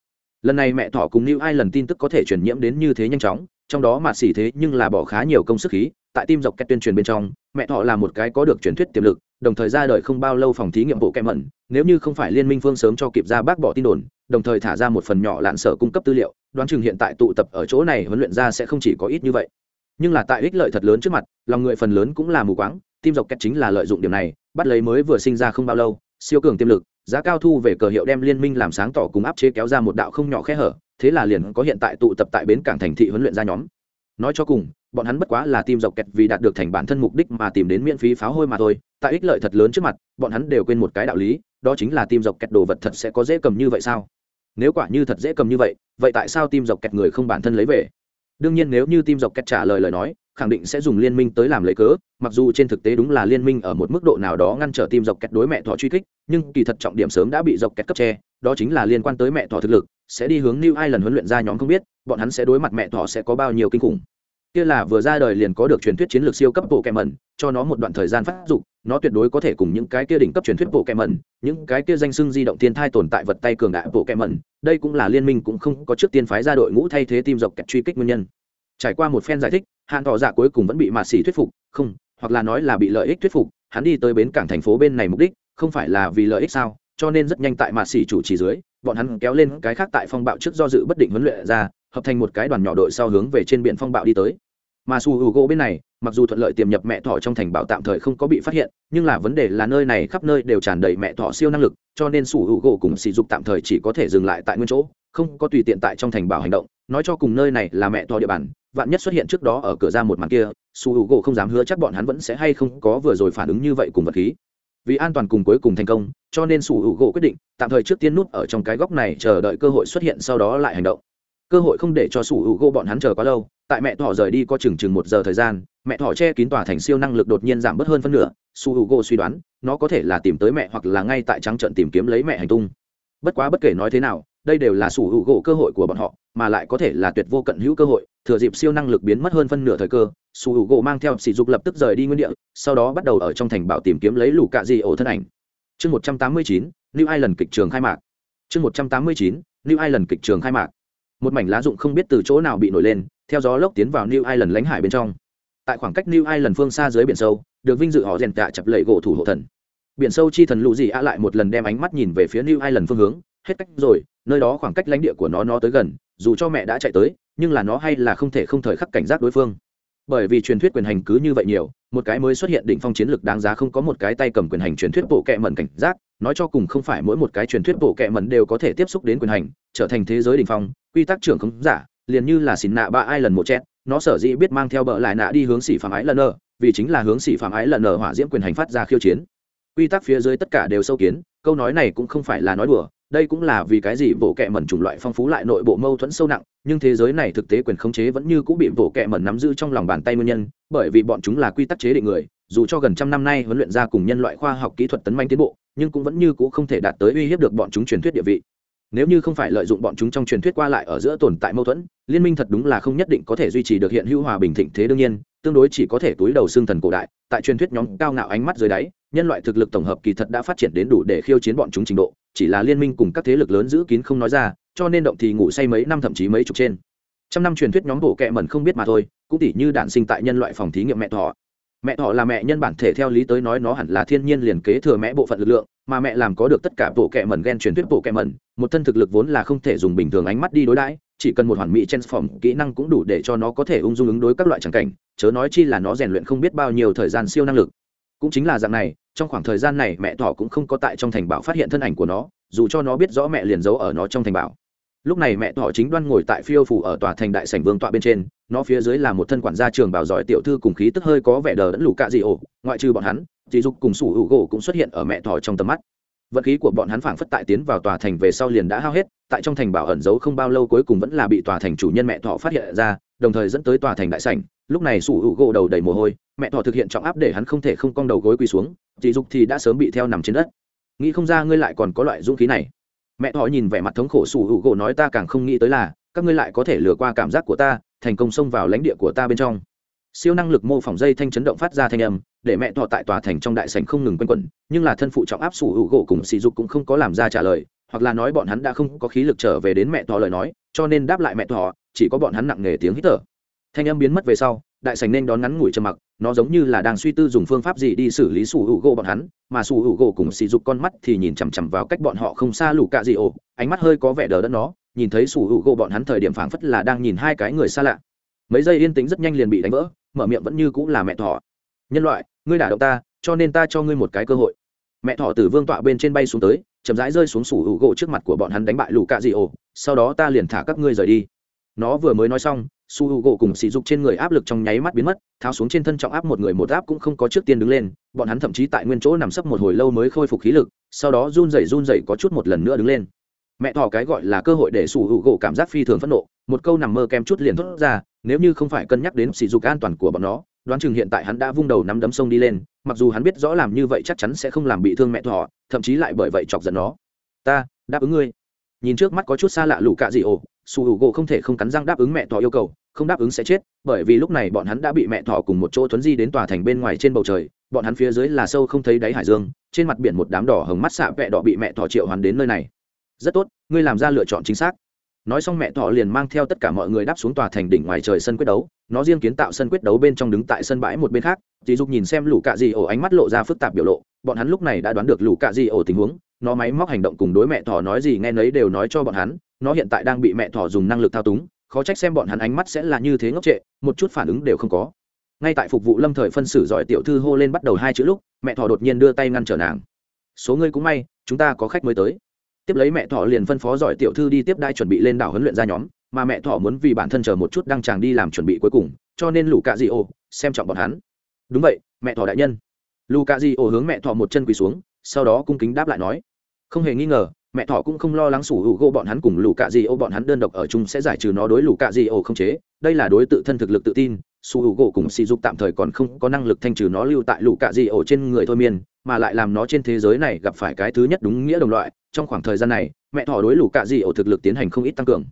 Lần này mẹ thỏ cùng new ai lần tin tức có thể truyền nhiễm đến như thế nhanh chóng, trong đó mà xì thế nhưng là bỏ khá nhiều công sức khí, tại team dọc kẹt tuyên truyền bên trong, mẹ thỏ là một cái có được truyền thuyết tiềm lực, đồng thời ra đời không bao lâu phòng thí nghiệm bộ kẹm mẩn, nếu như không phải liên minh phương sớm cho kịp ra bác bỏ tin đồn, đồng thời thả ra một phần nhỏ lạn sở cung cấp tư liệu, đoán chừng hiện tại tụ tập ở chỗ này huấn luyện ra sẽ không chỉ có ít như vậy nhưng là tại ích lợi thật lớn trước mặt, lòng người phần lớn cũng là mù quáng tim dọc kẹt chính là lợi dụng điểm này, bắt lấy mới vừa sinh ra không bao lâu, siêu cường tiềm lực, giá cao thu về cờ hiệu đem liên minh làm sáng tỏ cùng áp chế kéo ra một đạo không nhỏ khe hở, thế là liền có hiện tại tụ tập tại bến cảng thành thị huấn luyện ra nhóm. Nói cho cùng, bọn hắn bất quá là tim dọc kẹt vì đạt được thành bản thân mục đích mà tìm đến miễn phí pháo hôi mà thôi, tại ích lợi thật lớn trước mặt, bọn hắn đều quên một cái đạo lý, đó chính là tim dọc kẹt đồ vật thật sẽ có dễ cầm như vậy sao? Nếu quả như thật dễ cầm như vậy vậy tại sao tim dọc kẹt người không bản thân lấy về? Đương nhiên nếu như tim dọc kẹt trả lời lời nói, khẳng định sẽ dùng liên minh tới làm lấy cớ, mặc dù trên thực tế đúng là liên minh ở một mức độ nào đó ngăn trở tim dọc kẹt đối mẹ Thỏ truy kích, nhưng kỳ thật trọng điểm sớm đã bị dọc kẹt cấp tre đó chính là liên quan tới mẹ Thỏ thực lực, sẽ đi hướng new lần huấn luyện ra nhóm không biết, bọn hắn sẽ đối mặt mẹ Thỏ sẽ có bao nhiêu kinh khủng. Kia là vừa ra đời liền có được truyền thuyết chiến lược siêu cấp bộ kẹm mẩn cho nó một đoạn thời gian phát dục nó tuyệt đối có thể cùng những cái kia đỉnh cấp truyền thuyết bộ kẹm mẩn những cái kia danh sưng di động thiên thai tồn tại vật tay cường đại bộ kẹm mẩn đây cũng là liên minh cũng không có trước tiên phái ra đội ngũ thay thế tim dọc kẹt truy kích nguyên nhân. Trải qua một phen giải thích hạn thọ dạ cuối cùng vẫn bị mạ xỉ thuyết phục, không, hoặc là nói là bị lợi ích thuyết phục, hắn đi tới bến cảng thành phố bên này mục đích, không phải là vì lợi ích sao, cho nên rất nhanh tại mạ xỉ chủ trì dưới, bọn hắn kéo lên cái khác tại phong bạo trước do dự bất định huấn luyện ra, hợp thành một cái đoàn nhỏ đội sau hướng về trên biển phong bạo đi tới. Mà su hữu gỗ bên này mặc dù thuận lợi tiềm nhập mẹ thỏ trong thành bảo tạm thời không có bị phát hiện, nhưng là vấn đề là nơi này khắp nơi đều tràn đầy mẹ thỏ siêu năng lực, cho nên sủ hữu gỗ cùng sỉ dục tạm thời chỉ có thể dừng lại tại nguyên chỗ, không có tùy tiện tại trong thành bảo hành động. Nói cho cùng nơi này là mẹ thỏ địa bàn, vạn nhất xuất hiện trước đó ở cửa ra một màn kia, sủ hữu gỗ không dám hứa chắc bọn hắn vẫn sẽ hay không có vừa rồi phản ứng như vậy cùng vật khí. Vì an toàn cùng cuối cùng thành công, cho nên sủ hữu gỗ quyết định, tạm thời trước tiên nút ở trong cái góc này chờ đợi cơ hội xuất hiện sau đó lại hành động. Cơ hội không để cho sủ hữu gỗ bọn hắn chờ quá lâu tại mẹ thỏ rời đi có chừng chừng một giờ thời gian, mẹ thỏ che kín tòa thành siêu năng lực đột nhiên giảm bớt hơn phân nửa, su h u g o suy đoán, nó có thể là tìm tới mẹ hoặc là ngay tại trắng trận tìm kiếm lấy mẹ hành tung. Bất quá bất kể nói thế nào, đây đều là su h u g o cơ hội của bọn họ, mà lại có thể là tuyệt vô cận hữu cơ hội, thừa dịp siêu năng lực biến mất hơn phân nửa thời cơ, su h u g o mang theo sỉ dục lập tức rời đi nguyên địa, sau đó bắt đầu ở trong thành bảo tìm kiếm lấy lũ cạ di ổ thân ảnh. Chương một trăm tám mươi chín, new ireland kịch trường khai mạc. Chương một trăm tám mươi chín, new ireland kịch trường khai mạc. Một mảnh lá dụng không biết từ chỗ nào bị nổi lên theo gió lốc tiến vào New Ireland lãnh hải bên trong. Tại khoảng cách New Ireland phương xa dưới biển sâu, được vinh dự họ rèn tạ chập lệ gỗ thủ hộ thần. Biển sâu chi thần lũ gì a lại một lần đem ánh mắt nhìn về phía New Ireland phương hướng, hết cách rồi, nơi đó khoảng cách lãnh địa của nó nó tới gần, dù cho mẹ đã chạy tới, nhưng là nó hay là không thể không thời khắc cảnh giác đối phương. Bởi vì truyền thuyết quyền hành cứ như vậy nhiều, một cái mới xuất hiện đỉnh phong chiến lược đáng giá không có một cái tay cầm quyền hành truyền thuyết bộ kệ mẩn cảnh giác, nói cho cùng không phải mỗi một cái truyền thuyết bộ kệ mẩn đều có thể tiếp xúc đến quyền hành, trở thành thế giới đỉnh phong, quy tắc trưởng không giả, liền như là xỉn nạ ba ai lần một chẹt, nó sở dĩ biết mang theo bợ lại nạ đi hướng xỉ phạm ái lần nở, vì chính là hướng xỉ phạm ái lần nở hỏa diễm quyền hành phát ra khiêu chiến. Quy tắc phía dưới tất cả đều sâu kiến câu nói này cũng không phải là nói đùa đây cũng là vì cái gì bộ kệ mẩn chủng loại phong phú lại nội bộ mâu thuẫn sâu nặng nhưng thế giới này thực tế quyền khống chế vẫn như cũng bị bộ kệ mẩn nắm giữ trong lòng bàn tay nguyên nhân bởi vì bọn chúng là quy tắc chế định người dù cho gần trăm năm nay huấn luyện ra cùng nhân loại khoa học kỹ thuật tấn manh tiến bộ nhưng cũng vẫn như cũ không thể đạt tới uy hiếp được bọn chúng truyền thuyết địa vị nếu như không phải lợi dụng bọn chúng trong truyền thuyết qua lại ở giữa tồn tại mâu thuẫn, liên minh thật đúng là không nhất định có thể duy trì được hiện hữu hòa bình thịnh thế đương nhiên, tương đối chỉ có thể túi đầu xương thần cổ đại, tại truyền thuyết nhóm cao ngạo ánh mắt dưới đáy, nhân loại thực lực tổng hợp kỳ thật đã phát triển đến đủ để khiêu chiến bọn chúng trình độ, chỉ là liên minh cùng các thế lực lớn giữ kín không nói ra, cho nên động thì ngủ say mấy năm thậm chí mấy chục trên. Trăm năm truyền thuyết nhóm bộ kệ mẩn không biết mà thôi, cũng tỉ như đạn sinh tại nhân loại phòng thí nghiệm mẹ thọ mẹ thọ là mẹ nhân bản thể theo lý tới nói nó hẳn là thiên nhiên liền kế thừa mẹ bộ phận lực lượng, mà mẹ làm có được tất cả bộ kẹ mẩn gen truyền thuyết bộ kẹ mẩn, một thân thực lực vốn là không thể dùng bình thường ánh mắt đi đối đãi, chỉ cần một hoàn mỹ transform kỹ năng cũng đủ để cho nó có thể ung dung ứng đối các loại tràng cảnh, chớ nói chi là nó rèn luyện không biết bao nhiêu thời gian siêu năng lực. Cũng chính là dạng này, trong khoảng thời gian này mẹ thỏ cũng không có tại trong thành bảo phát hiện thân ảnh của nó, dù cho nó biết rõ mẹ liền giấu ở nó trong thành bảo lúc này mẹ thọ chính đoan ngồi tại phiêu phủ ở tòa thành đại sảnh vương tọa bên trên, nó phía dưới là một thân quản gia trường bảo giỏi tiểu thư cùng khí tức hơi có vẻ đờ đẫn lù cạ dị ổ, ngoại trừ bọn hắn, dị dục cùng sủ hữu gỗ cũng xuất hiện ở mẹ thọ trong tầm mắt. Vận khí của bọn hắn phảng phất tại tiến vào tòa thành về sau liền đã hao hết, tại trong thành bảo ẩn giấu không bao lâu cuối cùng vẫn là bị tòa thành chủ nhân mẹ thọ phát hiện ra, đồng thời dẫn tới tòa thành đại sảnh. Lúc này sủ hữu gỗ đầu đầy mồ hôi, mẹ thọ thực hiện trọng áp để hắn không thể không cong đầu gối quỳ xuống, dị dục thì đã sớm bị theo nằm trên đất. Nghĩ không ra ngươi lại còn có loại dũng khí này mẹ thọ nhìn vẻ mặt thống khổ sủ hữu gỗ nói ta càng không nghĩ tới là, các ngươi lại có thể lừa qua cảm giác của ta, thành công xông vào lãnh địa của ta bên trong. Siêu năng lực mô phỏng dây thanh chấn động phát ra thanh âm, để mẹ thọ tại tòa thành trong đại sảnh không ngừng quanh quẩn, nhưng là thân phụ trọng áp sủ hữu gỗ cùng sỉ dục cũng không có làm ra trả lời, hoặc là nói bọn hắn đã không có khí lực trở về đến mẹ thọ lời nói, cho nên đáp lại mẹ thọ, chỉ có bọn hắn nặng nề tiếng hít thở. Thanh âm biến mất về sau đại sảnh nên đón ngắn ngủi trầm mặc, nó giống như là đang suy tư dùng phương pháp gì đi xử lý sủ hữu gỗ bọn hắn, mà sủ hữu gỗ cùng sỉ dục con mắt thì nhìn chằm chằm vào cách bọn họ không xa lù cạ gì ồ, ánh mắt hơi có vẻ đờ đẫn nó, nhìn thấy sủ hữu gỗ bọn hắn thời điểm phảng phất là đang nhìn hai cái người xa lạ. Mấy giây yên tĩnh rất nhanh liền bị đánh vỡ, mở miệng vẫn như cũng là mẹ Thỏ. nhân loại, ngươi đả động ta, cho nên ta cho ngươi một cái cơ hội. Mẹ thỏ từ vương tọa bên trên bay xuống tới, chậm rãi rơi xuống sủ hữu gỗ trước mặt của bọn hắn đánh bại lù cạ dị ổ sau đó ta liền thả các ngươi rời đi. Nó vừa mới nói xong su u gỗ cùng sỉ dục trên người áp lực trong nháy mắt biến mất, tháo xuống trên thân trọng áp một người một áp cũng không có trước tiên đứng lên, bọn hắn thậm chí tại nguyên chỗ nằm sấp một hồi lâu mới khôi phục khí lực, sau đó run rẩy run rẩy có chút một lần nữa đứng lên. Mẹ thỏ cái gọi là cơ hội để su u gỗ cảm giác phi thường phẫn nộ, một câu nằm mơ kem chút liền thốt ra, nếu như không phải cân nhắc đến sỉ dục an toàn của bọn nó, đoán chừng hiện tại hắn đã vung đầu nắm đấm sông đi lên, mặc dù hắn biết rõ làm như vậy chắc chắn sẽ không làm bị thương mẹ thỏ, thậm chí lại bởi vậy chọc giận nó. Ta, đáp ứng ngươi. Nhìn trước mắt có chút xa lạ lũ cạ dị ổ su h u gỗ không thể không cắn răng đáp ứng mẹ thỏ yêu cầu, không đáp ứng sẽ chết, bởi vì lúc này bọn hắn đã bị mẹ thỏ cùng một chỗ thuấn di đến tòa thành bên ngoài trên bầu trời, bọn hắn phía dưới là sâu không thấy đáy hải dương, trên mặt biển một đám đỏ hồng mắt xạ vẹ đỏ bị mẹ thỏ triệu hoàn đến nơi này. Rất tốt, ngươi làm ra lựa chọn chính xác. Nói xong mẹ thỏ liền mang theo tất cả mọi người đáp xuống tòa thành đỉnh ngoài trời sân quyết đấu, nó riêng kiến tạo sân quyết đấu bên trong đứng tại sân bãi một bên khác dì dục nhìn xem lũ cạ di ổ ánh mắt lộ ra phức tạp biểu lộ, bọn hắn lúc này đã đoán được lũ cạ di ổ tình huống nó máy móc hành động cùng đối mẹ thỏ nói gì nghe nấy đều nói cho bọn hắn, nó hiện tại đang bị mẹ thỏ dùng năng lực thao túng, khó trách xem bọn hắn ánh mắt sẽ là như thế ngốc trệ, một chút phản ứng đều không có. Ngay tại phục vụ lâm thời phân xử giỏi tiểu thư hô lên bắt đầu hai chữ lúc, mẹ thỏ đột nhiên đưa tay ngăn trở nàng. Số ngươi cũng may, chúng ta có khách mới tới. Tiếp lấy mẹ thỏ liền phân phó giỏi tiểu thư đi tiếp đai chuẩn bị lên đảo huấn luyện ra nhóm, mà mẹ thỏ muốn vì bản thân chờ một chút đang chàng đi làm chuẩn bị cuối cùng, cho nên lũ cạ di ô xem trọng bọn hắn. Đúng vậy, mẹ thỏ đại nhân. Lũ cạ di ô hướng mẹ thỏ một chân quỳ xuống sau đó cung kính đáp lại nói, không hề nghi ngờ, mẹ thỏ cũng không lo lắng sủ hữu gỗ bọn hắn cùng lũ cạ di ô bọn hắn đơn độc ở chung sẽ giải trừ nó đối lũ cạ di ô không chế. Đây là đối tự thân thực lực tự tin, sủ hữu gỗ cùng sỉ dục tạm thời còn không có năng lực thanh trừ nó lưu tại lũ cạ di ô trên người thôi miên, mà lại làm nó trên thế giới này gặp phải cái thứ nhất đúng nghĩa đồng loại. Trong khoảng thời gian này, mẹ thỏ đối lũ cạ di ô thực lực tiến hành không ít tăng cường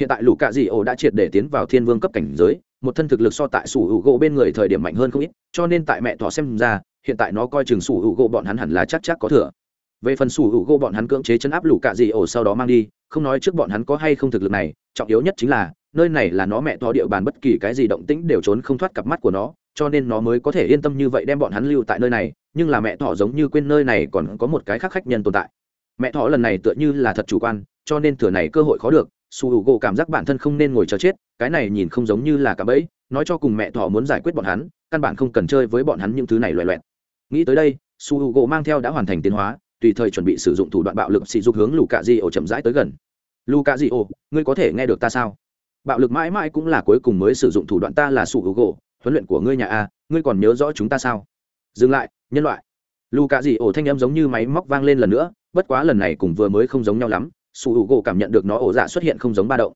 hiện tại lũ cạ dị ổ đã triệt để tiến vào thiên vương cấp cảnh giới, một thân thực lực so tại sủ hữu gỗ bên người thời điểm mạnh hơn không ít, cho nên tại mẹ thỏ xem ra, hiện tại nó coi chừng sủ hữu gỗ bọn hắn hẳn là chắc chắc có thừa. Về phần sủ hữu gỗ bọn hắn cưỡng chế chấn áp lũ cạ dị ổ sau đó mang đi, không nói trước bọn hắn có hay không thực lực này, trọng yếu nhất chính là, nơi này là nó mẹ thỏ địa bàn bất kỳ cái gì động tĩnh đều trốn không thoát cặp mắt của nó, cho nên nó mới có thể yên tâm như vậy đem bọn hắn lưu tại nơi này, nhưng là mẹ thỏ giống như quên nơi này còn có một cái khác khách nhân tồn tại. Mẹ thỏ lần này tựa như là thật chủ quan, cho nên thừa này cơ hội khó được su h u gỗ cảm giác bản thân không nên ngồi chờ chết, cái này nhìn không giống như là cả bẫy, nói cho cùng mẹ thỏ muốn giải quyết bọn hắn, căn bản không cần chơi với bọn hắn những thứ này loẹ loẹt. Nghĩ tới đây, su h u gỗ mang theo đã hoàn thành tiến hóa, tùy thời chuẩn bị sử dụng thủ đoạn bạo lực sỉ dục hướng lù cạ di ổ chậm rãi tới gần. Lù cạ di ổ ngươi có thể nghe được ta sao? Bạo lực mãi mãi cũng là cuối cùng mới sử dụng thủ đoạn ta là su h u gỗ huấn luyện của ngươi nhà a, ngươi còn nhớ rõ chúng ta sao? Dừng lại, nhân loại. Lù cạ di ổ thanh âm giống như máy móc vang lên lần nữa, bất quá lần này cùng vừa mới không giống nhau lắm sủ hữu gỗ cảm nhận được nó ổ dạ xuất hiện không giống ba động.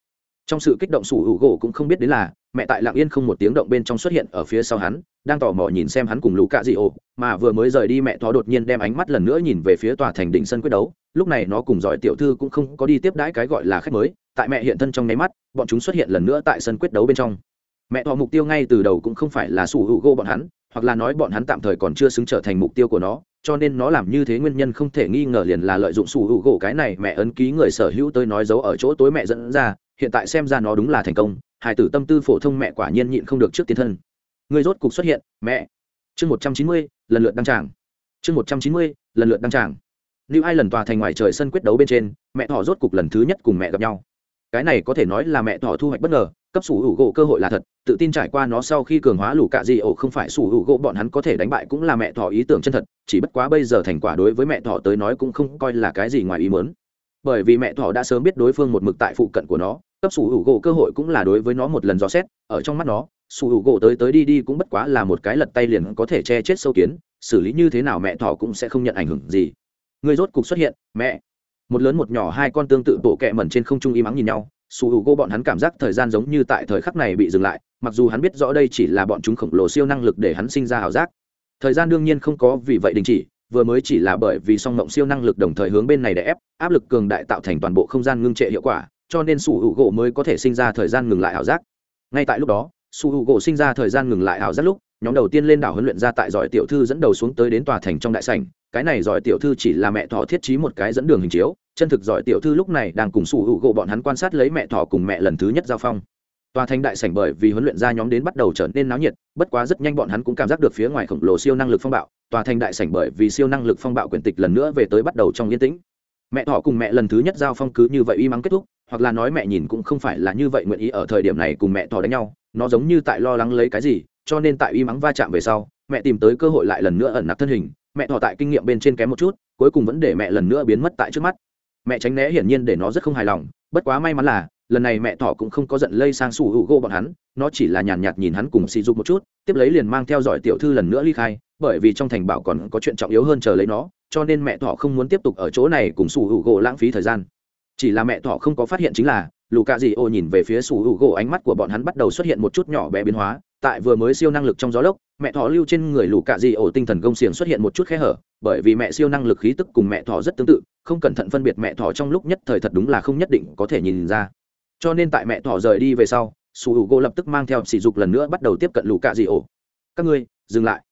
Trong sự kích động sủ hữu gỗ cũng không biết đến là, mẹ tại lạng yên không một tiếng động bên trong xuất hiện ở phía sau hắn, đang tò mò nhìn xem hắn cùng lũ cạ dị ổ mà vừa mới rời đi mẹ thó đột nhiên đem ánh mắt lần nữa nhìn về phía tòa thành đỉnh sân quyết đấu. Lúc này nó cùng giỏi tiểu thư cũng không có đi tiếp đãi cái gọi là khách mới, tại mẹ hiện thân trong nháy mắt, bọn chúng xuất hiện lần nữa tại sân quyết đấu bên trong. Mẹ thọ mục tiêu ngay từ đầu cũng không phải là sủ hữu gỗ bọn hắn hoặc là nói bọn hắn tạm thời còn chưa xứng trở thành mục tiêu của nó, cho nên nó làm như thế nguyên nhân không thể nghi ngờ liền là lợi dụng sủ hữu gỗ cái này mẹ ấn ký người sở hữu tới nói giấu ở chỗ tối mẹ dẫn ra, hiện tại xem ra nó đúng là thành công hải tử tâm tư phổ thông mẹ quả nhiên nhịn không được trước tiến thân. Người rốt cục xuất hiện, mẹ. Chương một trăm chín mươi, lần lượt đăng tràng. Chương một trăm chín mươi, lần lượt đăng tràng. Lưu hai lần tòa thành ngoài trời sân quyết đấu bên trên, mẹ thỏ rốt cục lần thứ nhất cùng mẹ gặp nhau. Cái này có thể nói là mẹ thỏ thu hoạch bất ngờ cấp sủ hữu gỗ cơ hội là thật, tự tin trải qua nó sau khi cường hóa lũ cạ di ổ không phải sủ hữu gỗ bọn hắn có thể đánh bại cũng là mẹ thỏ ý tưởng chân thật, chỉ bất quá bây giờ thành quả đối với mẹ thỏ tới nói cũng không coi là cái gì ngoài ý mớn bởi vì mẹ thỏ đã sớm biết đối phương một mực tại phụ cận của nó, cấp sủ hữu gỗ cơ hội cũng là đối với nó một lần dò xét, ở trong mắt nó, sủ hữu gỗ tới tới đi đi cũng bất quá là một cái lật tay liền có thể che chết sâu kiến, xử lý như thế nào mẹ thỏ cũng sẽ không nhận ảnh hưởng gì. Người rốt cục xuất hiện, mẹ. Một lớn một nhỏ hai con tương tự bộ kẹ mẩn trên không trung im ắng nhìn nhau sủ hữu gỗ bọn hắn cảm giác thời gian giống như tại thời khắc này bị dừng lại, mặc dù hắn biết rõ đây chỉ là bọn chúng khổng lồ siêu năng lực để hắn sinh ra ảo giác. Thời gian đương nhiên không có vì vậy đình chỉ, vừa mới chỉ là bởi vì song mộng siêu năng lực đồng thời hướng bên này để ép, áp lực cường đại tạo thành toàn bộ không gian ngưng trệ hiệu quả, cho nên sủ hữu gỗ mới có thể sinh ra thời gian ngừng lại ảo giác. Ngay tại lúc đó sủ hữu gỗ sinh ra thời gian ngừng lại ảo giác lúc, nhóm đầu tiên lên đảo huấn luyện ra tại giỏi tiểu thư dẫn đầu xuống tới đến tòa thành trong đại sảnh. Cái này giỏi tiểu thư chỉ là mẹ thỏ thiết trí một cái dẫn đường hình chiếu chân thực giỏi tiểu thư lúc này đang cùng sủ hữu gỗ bọn hắn quan sát lấy mẹ thỏ cùng mẹ lần thứ nhất giao phong. Tòa thành đại sảnh bởi vì huấn luyện ra nhóm đến bắt đầu trở nên náo nhiệt, bất quá rất nhanh bọn hắn cũng cảm giác được phía ngoài khổng lồ siêu năng lực phong bạo. Tòa thành đại sảnh bởi vì siêu năng lực phong bạo quyển tịch lần nữa về tới bắt đầu trong yên tĩnh. Mẹ thỏ cùng mẹ lần thứ nhất giao phong cứ như vậy uy mắng kết thúc, hoặc là nói mẹ nhìn cũng không phải là như vậy nguyện ý ở thời điểm này cùng mẹ thỏ đánh nhau, nó giống như tại lo lắng lấy cái gì, cho nên tại uy mắng va chạm về sau, mẹ tìm tới cơ hội lại lần nữa ẩn nặc thân hình. Mẹ thỏ tại kinh nghiệm bên trên kém một chút, cuối cùng vẫn để mẹ lần nữa biến mất tại trước mắt mẹ tránh né hiển nhiên để nó rất không hài lòng bất quá may mắn là lần này mẹ thỏ cũng không có giận lây sang sủ hữu gỗ bọn hắn nó chỉ là nhàn nhạt, nhìn hắn cùng sỉ dục một chút tiếp lấy liền mang theo dõi tiểu thư lần nữa ly khai bởi vì trong thành bảo còn có chuyện trọng yếu hơn chờ lấy nó cho nên mẹ thỏ không muốn tiếp tục ở chỗ này cùng sủ hữu gỗ lãng phí thời gian. Chỉ là mẹ thỏ không có phát hiện chính là lù cà dì ô nhìn về phía sủ hữu gỗ ánh mắt của bọn hắn bắt đầu xuất hiện một chút nhỏ bé biến hóa tại vừa mới siêu năng lực trong gió lốc, mẹ thỏ lưu trên người lũ cạ dị ổ tinh thần gông xiềng xuất hiện một chút khe hở, bởi vì mẹ siêu năng lực khí tức cùng mẹ thỏ rất tương tự, không cẩn thận phân biệt mẹ thỏ trong lúc nhất thời thật đúng là không nhất định có thể nhìn ra. Cho nên tại mẹ thỏ rời đi về sau, su h u gỗ lập tức mang theo sỉ dục lần nữa bắt đầu tiếp cận lũ cạ dị ổ. Các ngươi, dừng lại.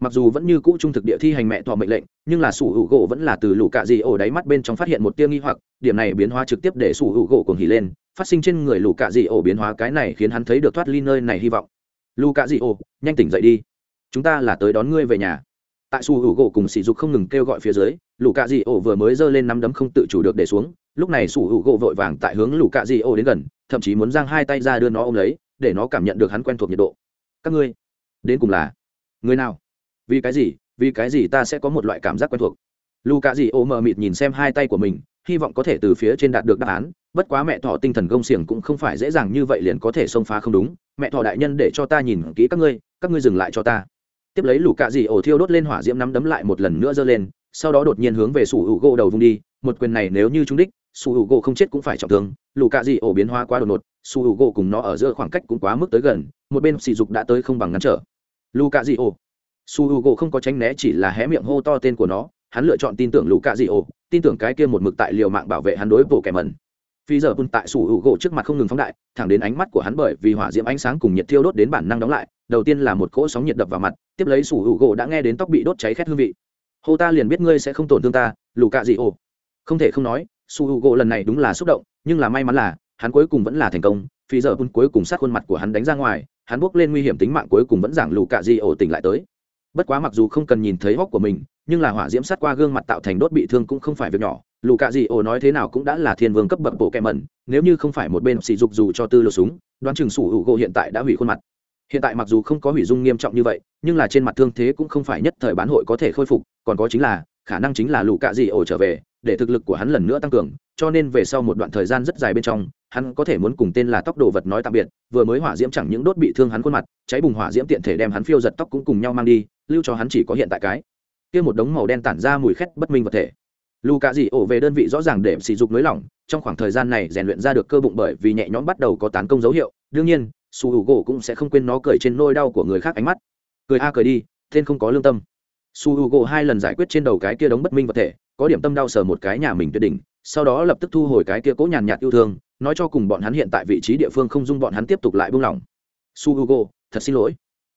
Mặc dù vẫn như cũ trung thực địa thi hành mẹ thỏ mệnh lệnh, nhưng là su hữu gỗ vẫn là từ lũ cạ dị ổ đáy mắt bên trong phát hiện một tia nghi hoặc, điểm này biến hóa trực tiếp để su hữu gỗ cùng hỉ lên, phát sinh trên người lũ cạ dị ổ biến hóa cái này khiến hắn thấy được thoát ly nơi này hy vọng luka cạ dị ổ nhanh tỉnh dậy đi. Chúng ta là tới đón ngươi về nhà. Tại su hữu gỗ cùng sỉ dục không ngừng kêu gọi phía dưới lù cạ dị ổ vừa mới giơ lên nắm đấm không tự chủ được để xuống. Lúc này su hữu gỗ vội vàng tại hướng lù cạ dị ổ đến gần, thậm chí muốn giang hai tay ra đưa nó ôm lấy, để nó cảm nhận được hắn quen thuộc nhiệt độ. Các ngươi, đến cùng là người nào? Vì cái gì? Vì cái gì ta sẽ có một loại cảm giác quen thuộc? Lù cạ dị ô mờ mịt nhìn xem hai tay của mình, hy vọng có thể từ phía trên đạt được đáp án. Bất quá mẹ thọ tinh thần gông xiềng cũng không phải dễ dàng như vậy liền có thể xông phá không đúng mẹ thọ đại nhân để cho ta nhìn kỹ các ngươi các ngươi dừng lại cho ta. Tiếp lấy lũ cạ dị ổ thiêu đốt lên hỏa diễm nắm đấm lại một lần nữa giơ lên, sau đó đột nhiên hướng về sủ hữu gỗ đầu vung đi, một quyền này nếu như trúng đích, sủ hữu u gỗ không chết cũng phải trọng thương, Lũ cạ dị ổ biến hóa quá đột ngột, sủ hữu u gỗ cùng nó ở giữa khoảng cách cũng quá mức tới gần, một bên sỉ dục đã tới không bằng ngăn trở. Lũ cạ dị ổ. Su h u gỗ không có tránh né chỉ là hé miệng hô to tên của nó, hắn lựa chọn tin tưởng lũ cạ dị ổ, tin tưởng cái kia một mực tại liều mạng bảo vệ hắn đối bộ kẻ mẩn phi giờ bùn tại sủi u gỗ trước mặt không ngừng phóng đại, thẳng đến ánh mắt của hắn bởi vì hỏa diễm ánh sáng cùng nhiệt thiêu đốt đến bản năng đóng lại, đầu tiên là một cỗ sóng nhiệt đập vào mặt, tiếp lấy sủi u gỗ đã nghe đến tóc bị đốt cháy khét hương vị. Hô ta liền biết ngươi sẽ không tổn thương ta, lù cạ dị ồ. không thể không nói sủi u gỗ lần này đúng là xúc động, nhưng là may mắn là, hắn cuối cùng vẫn là thành công. Phi giờ bun cuối cùng sát khuôn mặt của hắn đánh ra ngoài, hắn bước lên nguy hiểm tính mạng cuối cùng vẫn giảng lù cạ gì ồ tỉnh lại tới. Bất quá mặc dù không cần nhìn thấy hóc của mình, nhưng là hỏa diễm sát qua gương mặt tạo thành đốt bị thương cũng không phải việc nhỏ lù cạ Dị ổ nói thế nào cũng đã là thiên vương cấp bậc bộ kẹ mẩn, nếu như không phải một bên sỉ dục dù cho tư lột súng, đoán chừng sủ hữu gỗ hiện tại đã hủy khuôn mặt. Hiện tại mặc dù không có hủy dung nghiêm trọng như vậy, nhưng là trên mặt thương thế cũng không phải nhất thời bán hội có thể khôi phục, còn có chính là, khả năng chính là lù cạ Dị ổ trở về, để thực lực của hắn lần nữa tăng cường, cho nên về sau một đoạn thời gian rất dài bên trong, hắn có thể muốn cùng tên là tóc đồ vật nói tạm biệt, vừa mới hỏa diễm chẳng những đốt bị thương hắn khuôn mặt, cháy bùng hỏa diễm tiện thể đem hắn phiêu giật tóc cũng cùng nhau mang đi, lưu cho hắn chỉ có hiện tại cái. Kia một đống màu đen tản ra mùi khét bất minh vật thể lù cạ dị ổ về đơn vị rõ ràng để sỉ dục nới lỏng, trong khoảng thời gian này rèn luyện ra được cơ bụng bởi vì nhẹ nhõm bắt đầu có tán công dấu hiệu. Đương nhiên, su hữu gỗ cũng sẽ không quên nó cười trên nôi đau của người khác ánh mắt. Cười a à cười đi, tên không có lương tâm. Su hữu gỗ hai lần giải quyết trên đầu cái kia đống bất minh vật thể, có điểm tâm đau sờ một cái nhà mình tuyệt đỉnh, sau đó lập tức thu hồi cái kia cố nhàn nhạt yêu thương, nói cho cùng bọn hắn hiện tại vị trí địa phương không dung bọn hắn tiếp tục lại buông lỏng. Su hugo thật xin lỗi.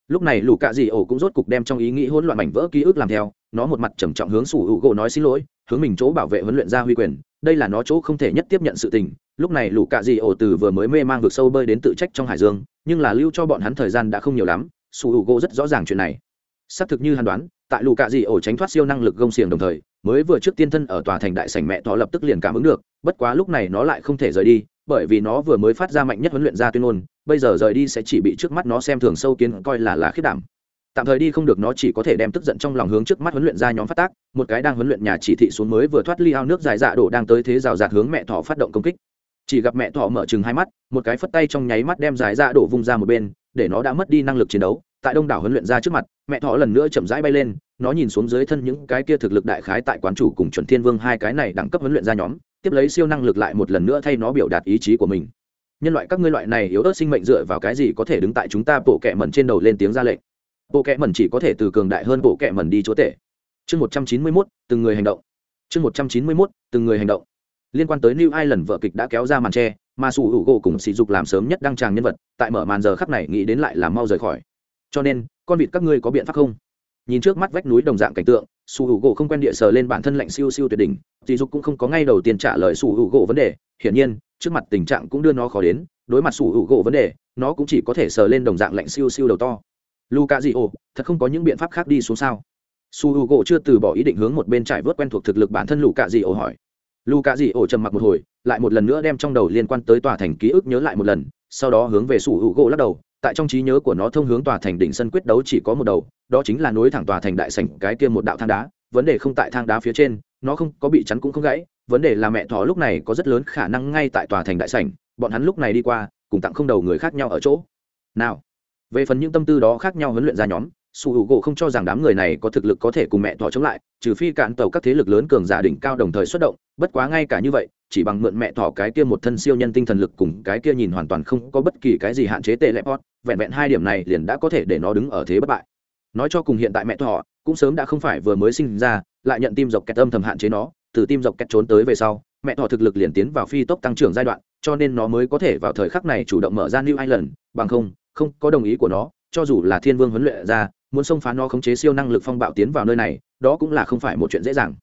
Lúc này lù cạ dị ổ cũng rốt cục đem trong ý nghĩ hỗn loạn mảnh vỡ ký ức làm theo, nó một mặt trầm trọng hướng su hugo nói xin lỗi hướng mình chỗ bảo vệ huấn luyện ra huy quyền, đây là nó chỗ không thể nhất tiếp nhận sự tình. Lúc này lũ cạ dị ổ từ vừa mới mê mang vực sâu bơi đến tự trách trong hải dương, nhưng là lưu cho bọn hắn thời gian đã không nhiều lắm su gỗ rất rõ ràng chuyện này. Xác thực như hắn đoán, tại lũ cạ dị ổ tránh thoát siêu năng lực gông xiềng đồng thời, mới vừa trước tiên thân ở tòa thành đại sảnh mẹ thọ lập tức liền cảm ứng được, bất quá lúc này nó lại không thể rời đi, bởi vì nó vừa mới phát ra mạnh nhất huấn luyện ra tuyên ngôn, bây giờ rời đi sẽ chỉ bị trước mắt nó xem thường sâu kiến coi là là khiết đảm tạm thời đi không được, nó chỉ có thể đem tức giận trong lòng hướng trước mắt huấn luyện ra nhóm phát tác. Một cái đang huấn luyện nhà chỉ thị xuống mới vừa thoát ly ao nước dài dạ đổ đang tới thế rào rạt hướng mẹ thỏ phát động công kích. Chỉ gặp mẹ thỏ mở chừng hai mắt, một cái phất tay trong nháy mắt đem dài dạ đổ vung ra một bên, để nó đã mất đi năng lực chiến đấu. Tại đông đảo huấn luyện ra trước mặt, mẹ thỏ lần nữa chậm rãi bay lên, nó nhìn xuống dưới thân những cái kia thực lực đại khái tại quán chủ cùng chuẩn thiên vương hai cái này đẳng cấp huấn luyện ra nhóm, tiếp lấy siêu năng lực lại một lần nữa thay nó biểu đạt ý chí của mình. Nhân loại các ngươi loại này yếu ớt sinh mệnh dựa vào cái gì có thể đứng tại chúng ta bộ kẹ mẩn trên đầu lên tiếng ra lệnh? Bộ kệ mẩn chỉ có thể từ cường đại hơn bộ kệ mẩn đi chúa tể. Chương một trăm chín mươi mốt, từng người hành động. Chương một trăm chín mươi mốt, từng người hành động. Liên quan tới new ireland vợ kịch đã kéo ra màn tre, mà sủ hữu gỗ cùng sỉ dục làm sớm nhất đăng tràng nhân vật, tại mở màn giờ khắp này nghĩ đến lại là mau rời khỏi. Cho nên, con vịt các ngươi có biện pháp không? Nhìn trước mắt vách núi đồng dạng cảnh tượng, sủ hữu gỗ không quen địa sờ lên bản thân lạnh siêu siêu tuyệt đỉnh. Sỉ dục cũng không có ngay đầu tiên trả lời sủ hữu gỗ vấn đề. Hiển nhiên, trước mặt tình trạng cũng đưa nó khó đến. Đối mặt sủ hữu gỗ vấn đề, nó cũng chỉ có thể sờ lên đồng dạng lạnh siêu siêu đầu to luka di ô thật không có những biện pháp khác đi xuống sao? Su h u gỗ chưa từ bỏ ý định hướng một bên trải vớt quen thuộc thực lực bản thân luka di ô hỏi. Luka di ô trầm mặc một hồi, lại một lần nữa đem trong đầu liên quan tới tòa thành ký ức nhớ lại một lần, sau đó hướng về su h u gỗ lắc đầu, tại trong trí nhớ của nó thông hướng tòa thành đỉnh sân quyết đấu chỉ có một đầu, đó chính là nối thẳng tòa thành đại sảnh cái kia một đạo thang đá, vấn đề không tại thang đá phía trên, nó không có bị chắn cũng không gãy, vấn đề là mẹ thỏ lúc này có rất lớn khả năng ngay tại tòa thành đại sảnh, bọn hắn lúc này đi qua, cùng tặng không đầu người khác nhau ở chỗ. Nào về phần những tâm tư đó khác nhau huấn luyện ra nhóm, su h u gỗ không cho rằng đám người này có thực lực có thể cùng mẹ thỏ chống lại, trừ phi cạn tàu các thế lực lớn cường giả đỉnh cao đồng thời xuất động, bất quá ngay cả như vậy, chỉ bằng mượn mẹ thỏ cái kia một thân siêu nhân tinh thần lực cùng cái kia nhìn hoàn toàn không có bất kỳ cái gì hạn chế tệ lẹp hót vẹn vẹn hai điểm này liền đã có thể để nó đứng ở thế bất bại. Nói cho cùng hiện tại mẹ thỏ cũng sớm đã không phải vừa mới sinh ra, lại nhận tim dọc kẹt âm thầm hạn chế nó, từ tim dọc kẹt trốn tới về sau, mẹ thỏ thực lực liền tiến vào phi tốc tăng trưởng giai đoạn, cho nên nó mới có thể vào thời khắc này chủ động mở ra new Island, bằng không không có đồng ý của nó, cho dù là thiên vương huấn luyện ra, muốn xông phá nó khống chế siêu năng lực phong bạo tiến vào nơi này, đó cũng là không phải một chuyện dễ dàng.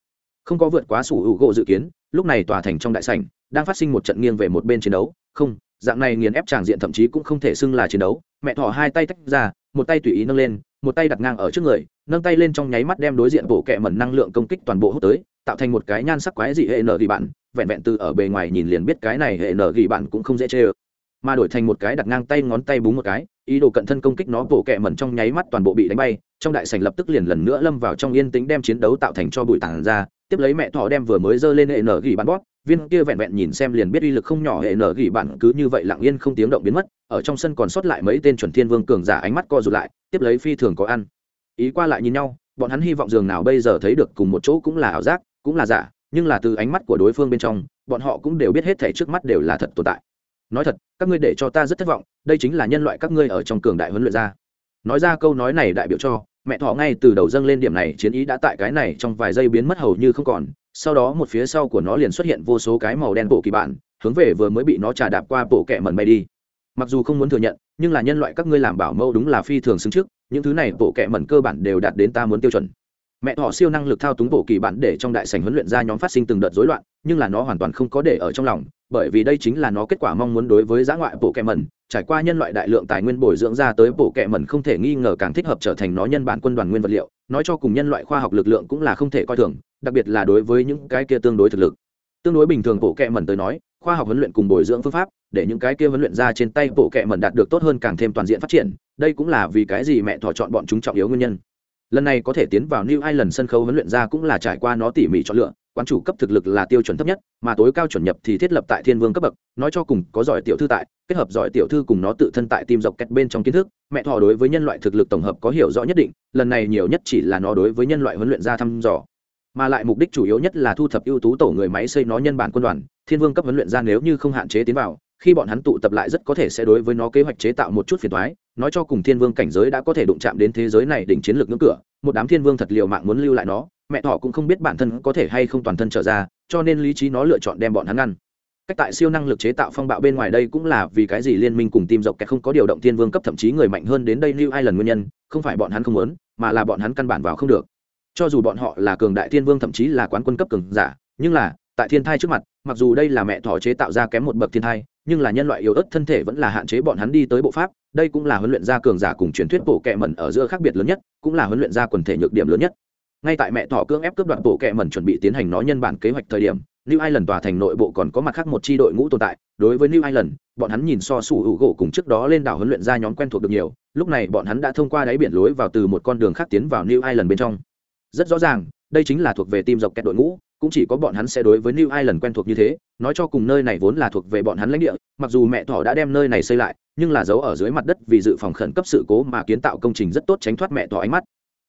Không có vượt quá sủ hữu gỗ dự kiến, lúc này tòa thành trong đại sảnh, đang phát sinh một trận nghiêng về một bên chiến đấu. Không, dạng này nghiền ép tràng diện thậm chí cũng không thể xưng là chiến đấu. Mẹ thỏ hai tay tách ra, một tay tùy ý nâng lên, một tay đặt ngang ở trước người, nâng tay lên trong nháy mắt đem đối diện bộ kẹ mẩn năng lượng công kích toàn bộ hút tới, tạo thành một cái nhan sắc quái dị hệ nở ghi bạn, vẹn vẹn từ ở bề ngoài nhìn liền biết cái này hệ nở ghi bạn cũng không dễ chê ơ mà đổi thành một cái đặt ngang tay ngón tay búng một cái, ý đồ cận thân công kích nó bổ kẹ mẩn trong nháy mắt toàn bộ bị đánh bay, trong đại sảnh lập tức liền lần nữa lâm vào trong yên tĩnh đem chiến đấu tạo thành cho bụi tàn ra, tiếp lấy mẹ thỏ đem vừa mới giơ lên hệ nở gỉ bắn bót viên kia vẹn vẹn nhìn xem liền biết uy lực không nhỏ hệ nở gỉ bản cứ như vậy lặng yên không tiếng động biến mất, ở trong sân còn sót lại mấy tên chuẩn thiên vương cường giả ánh mắt co rụt lại, tiếp lấy phi thường có ăn. Ý qua lại nhìn nhau, bọn hắn hy vọng dường nào bây giờ thấy được cùng một chỗ cũng là ảo giác, cũng là giả, nhưng là từ ánh mắt của đối phương bên trong, bọn họ cũng đều biết hết thể trước mắt đều là thật tồn tại nói thật, các ngươi để cho ta rất thất vọng, đây chính là nhân loại các ngươi ở trong cường đại huấn luyện ra. Nói ra câu nói này đại biểu cho, mẹ thọ ngay từ đầu dâng lên điểm này, chiến ý đã tại cái này trong vài giây biến mất hầu như không còn. Sau đó một phía sau của nó liền xuất hiện vô số cái màu đen bộ kỳ bản, hướng về vừa mới bị nó trà đạp qua bộ kẹ mẩn bay đi. Mặc dù không muốn thừa nhận, nhưng là nhân loại các ngươi làm bảo mẫu đúng là phi thường xứng trước, những thứ này bộ kẹ mẩn cơ bản đều đạt đến ta muốn tiêu chuẩn mẹ họ siêu năng lực thao túng bộ kỳ bản để trong đại sảnh huấn luyện ra nhóm phát sinh từng đợt rối loạn, nhưng là nó hoàn toàn không có để ở trong lòng, bởi vì đây chính là nó kết quả mong muốn đối với giã ngoại bộ kẹ mẩn. Trải qua nhân loại đại lượng tài nguyên bồi dưỡng ra tới bộ kẹ mẩn không thể nghi ngờ càng thích hợp trở thành nó nhân bản quân đoàn nguyên vật liệu, nói cho cùng nhân loại khoa học lực lượng cũng là không thể coi thường, đặc biệt là đối với những cái kia tương đối thực lực. Tương đối bình thường bộ kẹ mẩn tới nói, khoa học huấn luyện cùng bồi dưỡng phương pháp, để những cái kia huấn luyện ra trên tay bộ kẹ mẩn đạt được tốt hơn càng thêm toàn diện phát triển, đây cũng là vì cái gì mẹ thỏ chọn bọn chúng trọng yếu nguyên nhân lần này có thể tiến vào new ireland sân khấu huấn luyện ra cũng là trải qua nó tỉ mỉ chọn lựa, quán chủ cấp thực lực là tiêu chuẩn thấp nhất, mà tối cao chuẩn nhập thì thiết lập tại thiên vương cấp bậc, nói cho cùng có giỏi tiểu thư tại, kết hợp giỏi tiểu thư cùng nó tự thân tại tim dọc kẹt bên trong kiến thức, mẹ thọ đối với nhân loại thực lực tổng hợp có hiểu rõ nhất định, lần này nhiều nhất chỉ là nó đối với nhân loại huấn luyện ra thăm dò. Mà lại mục đích chủ yếu nhất là thu thập ưu tú tổ người máy xây nó nhân bản quân đoàn, thiên vương cấp huấn luyện ra nếu như không hạn chế tiến vào khi bọn hắn tụ tập lại rất có thể sẽ đối với nó kế hoạch chế tạo một chút phiền toái, nói cho cùng thiên vương cảnh giới đã có thể đụng chạm đến thế giới này đỉnh chiến lược ngưỡng cửa, một đám thiên vương thật liều mạng muốn lưu lại nó, mẹ thỏ cũng không biết bản thân có thể hay không toàn thân trở ra, cho nên lý trí nó lựa chọn đem bọn hắn ngăn. Cách tại siêu năng lực chế tạo phong bạo bên ngoài đây cũng là vì cái gì liên minh cùng tim dọc kẹt không có điều động thiên vương cấp thậm chí người mạnh hơn đến đây lưu ai lần nguyên nhân, không phải bọn hắn không muốn, mà là bọn hắn căn bản vào không được. Cho dù bọn họ là cường đại thiên vương thậm chí là quán quân cấp cường giả, nhưng là, tại thiên thai trước mặt, mặc dù đây là mẹ thỏ chế tạo ra kém một bậc thiên thai nhưng là nhân loại yếu ớt thân thể vẫn là hạn chế bọn hắn đi tới bộ pháp đây cũng là huấn luyện gia cường giả cùng truyền thuyết bộ kệ mẩn ở giữa khác biệt lớn nhất cũng là huấn luyện gia quần thể nhược điểm lớn nhất ngay tại mẹ thỏ cưỡng ép cướp đoạt bộ kệ mẩn chuẩn bị tiến hành nó nhân bản kế hoạch thời điểm New Ireland tòa thành nội bộ còn có mặt khác một chi đội ngũ tồn tại, đối với New Ireland, bọn hắn nhìn so sủ hữu gỗ cùng trước đó lên đảo huấn luyện ra nhóm quen thuộc được nhiều, lúc này bọn hắn đã thông qua đáy biển lối vào từ một con đường khác tiến vào New Ireland bên trong. Rất rõ ràng, đây chính là thuộc về team dọc kẹt đội ngũ, cũng chỉ có bọn hắn sẽ đối với New Ireland quen thuộc như thế, nói cho cùng nơi này vốn là thuộc về bọn hắn lãnh địa, mặc dù mẹ thỏ đã đem nơi này xây lại, nhưng là giấu ở dưới mặt đất vì dự phòng khẩn cấp sự cố mà kiến tạo công trình rất tốt tránh thoát mẹ thỏ ánh mắt.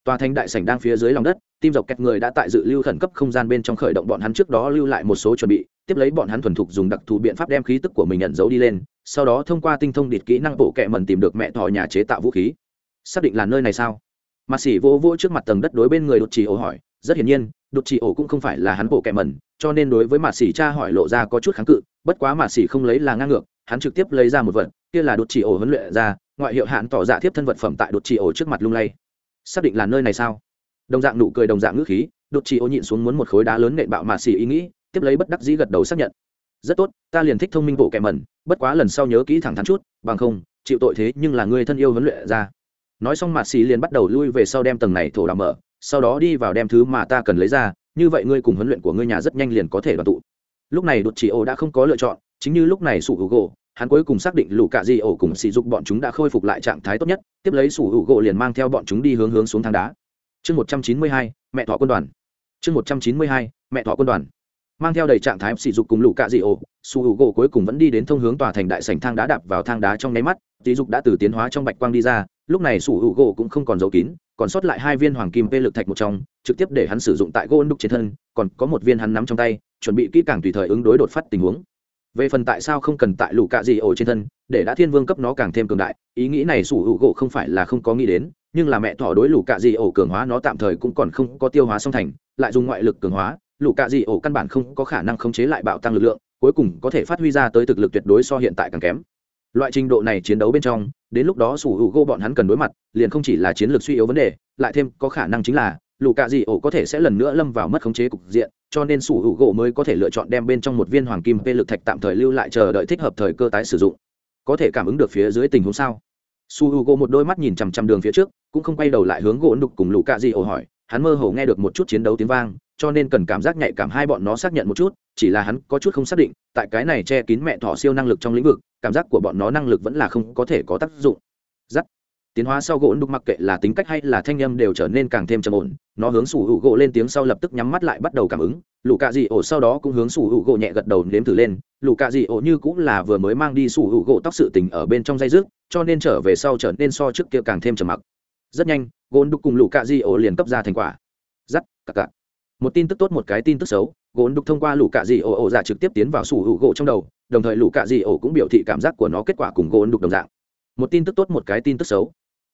Tòa thành đại sảnh đang phía dưới lòng đất, tim dọc kẹt người đã tại dự lưu khẩn cấp không gian bên trong khởi động bọn hắn trước đó lưu lại một số chuẩn bị, tiếp lấy bọn hắn thuần thục dùng đặc thù biện pháp đem khí tức của mình nhận dấu đi lên, sau đó thông qua tinh thông địt kỹ năng bộ kệ mẩn tìm được mẹ thỏ nhà chế tạo vũ khí. Xác định là nơi này sao? Mạc Sĩ vô vô trước mặt tầng đất đối bên người đột chỉ ổ hỏi, rất hiển nhiên, đột chỉ ổ cũng không phải là hắn bộ kẻ mẩn, cho nên đối với mạt xỉ cha hỏi lộ ra có chút kháng cự, bất quá mạt xỉ không lấy là ngang ngược, hắn trực tiếp lấy ra một vật, kia là đột chỉ ổ huấn luyện ra, ngoại hiệu hạn tỏ dạ tiếp thân vật phẩm tại đột chỉ ổ trước mặt lung lay. Xác định là nơi này sao? đồng dạng nụ cười đồng dạng ngữ khí đột chỉ ổ nhịn xuống muốn một khối đá lớn nện bạo mạt xỉ ý nghĩ tiếp lấy bất đắc dĩ gật đầu xác nhận rất tốt ta liền thích thông minh bộ kẻ mẩn bất quá lần sau nhớ kỹ thẳng thắn chút bằng không chịu tội thế nhưng là người thân yêu huấn luyện ra nói xong mạt xỉ liền bắt đầu lui về sau đem tầng này thổ đào mở sau đó đi vào đem thứ mà ta cần lấy ra, như vậy ngươi cùng huấn luyện của ngươi nhà rất nhanh liền có thể đoàn tụ. Lúc này đột chỉ ô đã không có lựa chọn, chính như lúc này sủ hữu gỗ, hắn cuối cùng xác định lũ cạ di ổ cùng sỉ dục bọn chúng đã khôi phục lại trạng thái tốt nhất, tiếp lấy sủ hữu gỗ liền mang theo bọn chúng đi hướng hướng xuống thang đá. Chương một trăm chín mươi hai, mẹ thọ quân đoàn. Chương một trăm chín mươi hai, mẹ thọ quân đoàn. Mang theo đầy trạng thái sỉ dục cùng lũ cạ di ổ su hữu gỗ cuối cùng vẫn đi đến thông hướng tòa thành đại sảnh thang đá đạp vào thang đá trong nháy mắt, sỉ dục đã từ tiến hóa trong bạch quang đi ra, lúc này su hữu gỗ cũng không còn giấu kín còn sót lại hai viên hoàng kim vê lực thạch một trong, trực tiếp để hắn sử dụng tại gỗ đúc trên thân, còn có một viên hắn nắm trong tay, chuẩn bị kỹ càng tùy thời ứng đối đột phát tình huống. Về phần tại sao không cần tại lũ cạ dị ổ trên thân, để đã thiên vương cấp nó càng thêm cường đại, ý nghĩ này sủ hữu gỗ không phải là không có nghĩ đến, nhưng là mẹ thỏ đối lũ cạ dị ổ cường hóa nó tạm thời cũng còn không có tiêu hóa song thành, lại dùng ngoại lực cường hóa, lũ cạ dị ổ căn bản không có khả năng khống chế lại bạo tăng lực lượng, cuối cùng có thể phát huy ra tới thực lực tuyệt đối so hiện tại càng kém loại trình độ này chiến đấu bên trong, đến lúc đó sủ hữu gỗ bọn hắn cần đối mặt, liền không chỉ là chiến lược suy yếu vấn đề, lại thêm có khả năng chính là, lũ cạ dị ổ có thể sẽ lần nữa lâm vào mất khống chế cục diện, cho nên sủ hữu gỗ mới có thể lựa chọn đem bên trong một viên hoàng kim p lực thạch tạm thời lưu lại chờ đợi thích hợp thời cơ tái sử dụng. Có thể cảm ứng được phía dưới tình huống sao? Su h u gỗ một đôi mắt nhìn chằm chằm đường phía trước, cũng không quay đầu lại hướng gỗ đục cùng lũ cạ Dị ổ hỏi hắn mơ hồ nghe được một chút chiến đấu tiếng vang cho nên cần cảm giác nhạy cảm hai bọn nó xác nhận một chút chỉ là hắn có chút không xác định tại cái này che kín mẹ thỏ siêu năng lực trong lĩnh vực cảm giác của bọn nó năng lực vẫn là không có thể có tác dụng. Giắt. Tiến hóa sau gỗ đục mặc kệ là tính cách hay là thanh âm đều trở nên càng thêm trầm ổn nó hướng sủ hữu gỗ lên tiếng sau lập tức nhắm mắt lại bắt đầu cảm ứng lũ cạ dị ổ sau đó cũng hướng sủ hữu gỗ nhẹ gật đầu nếm thử lên lũ cạ dị ổ như cũng là vừa mới mang đi sủ hữu gỗ tóc sự tình ở bên trong dây dứt, cho nên trở về sau trở nên so trước kia càng thêm trầm mặc. Rất nhanh gỗ đục cùng lũ cạ di ổ liền cấp ra thành quả. Giắt cặp cặp một tin tức tốt, một cái tin tức xấu gỗ đục thông qua lũ cạ di ổ ổ giả trực tiếp tiến vào sủ hữu gỗ trong đầu, đồng thời lũ cạ di ổ cũng biểu thị cảm giác của nó kết quả cùng gỗ đục đồng dạng. Một tin tức tốt, một cái tin tức xấu.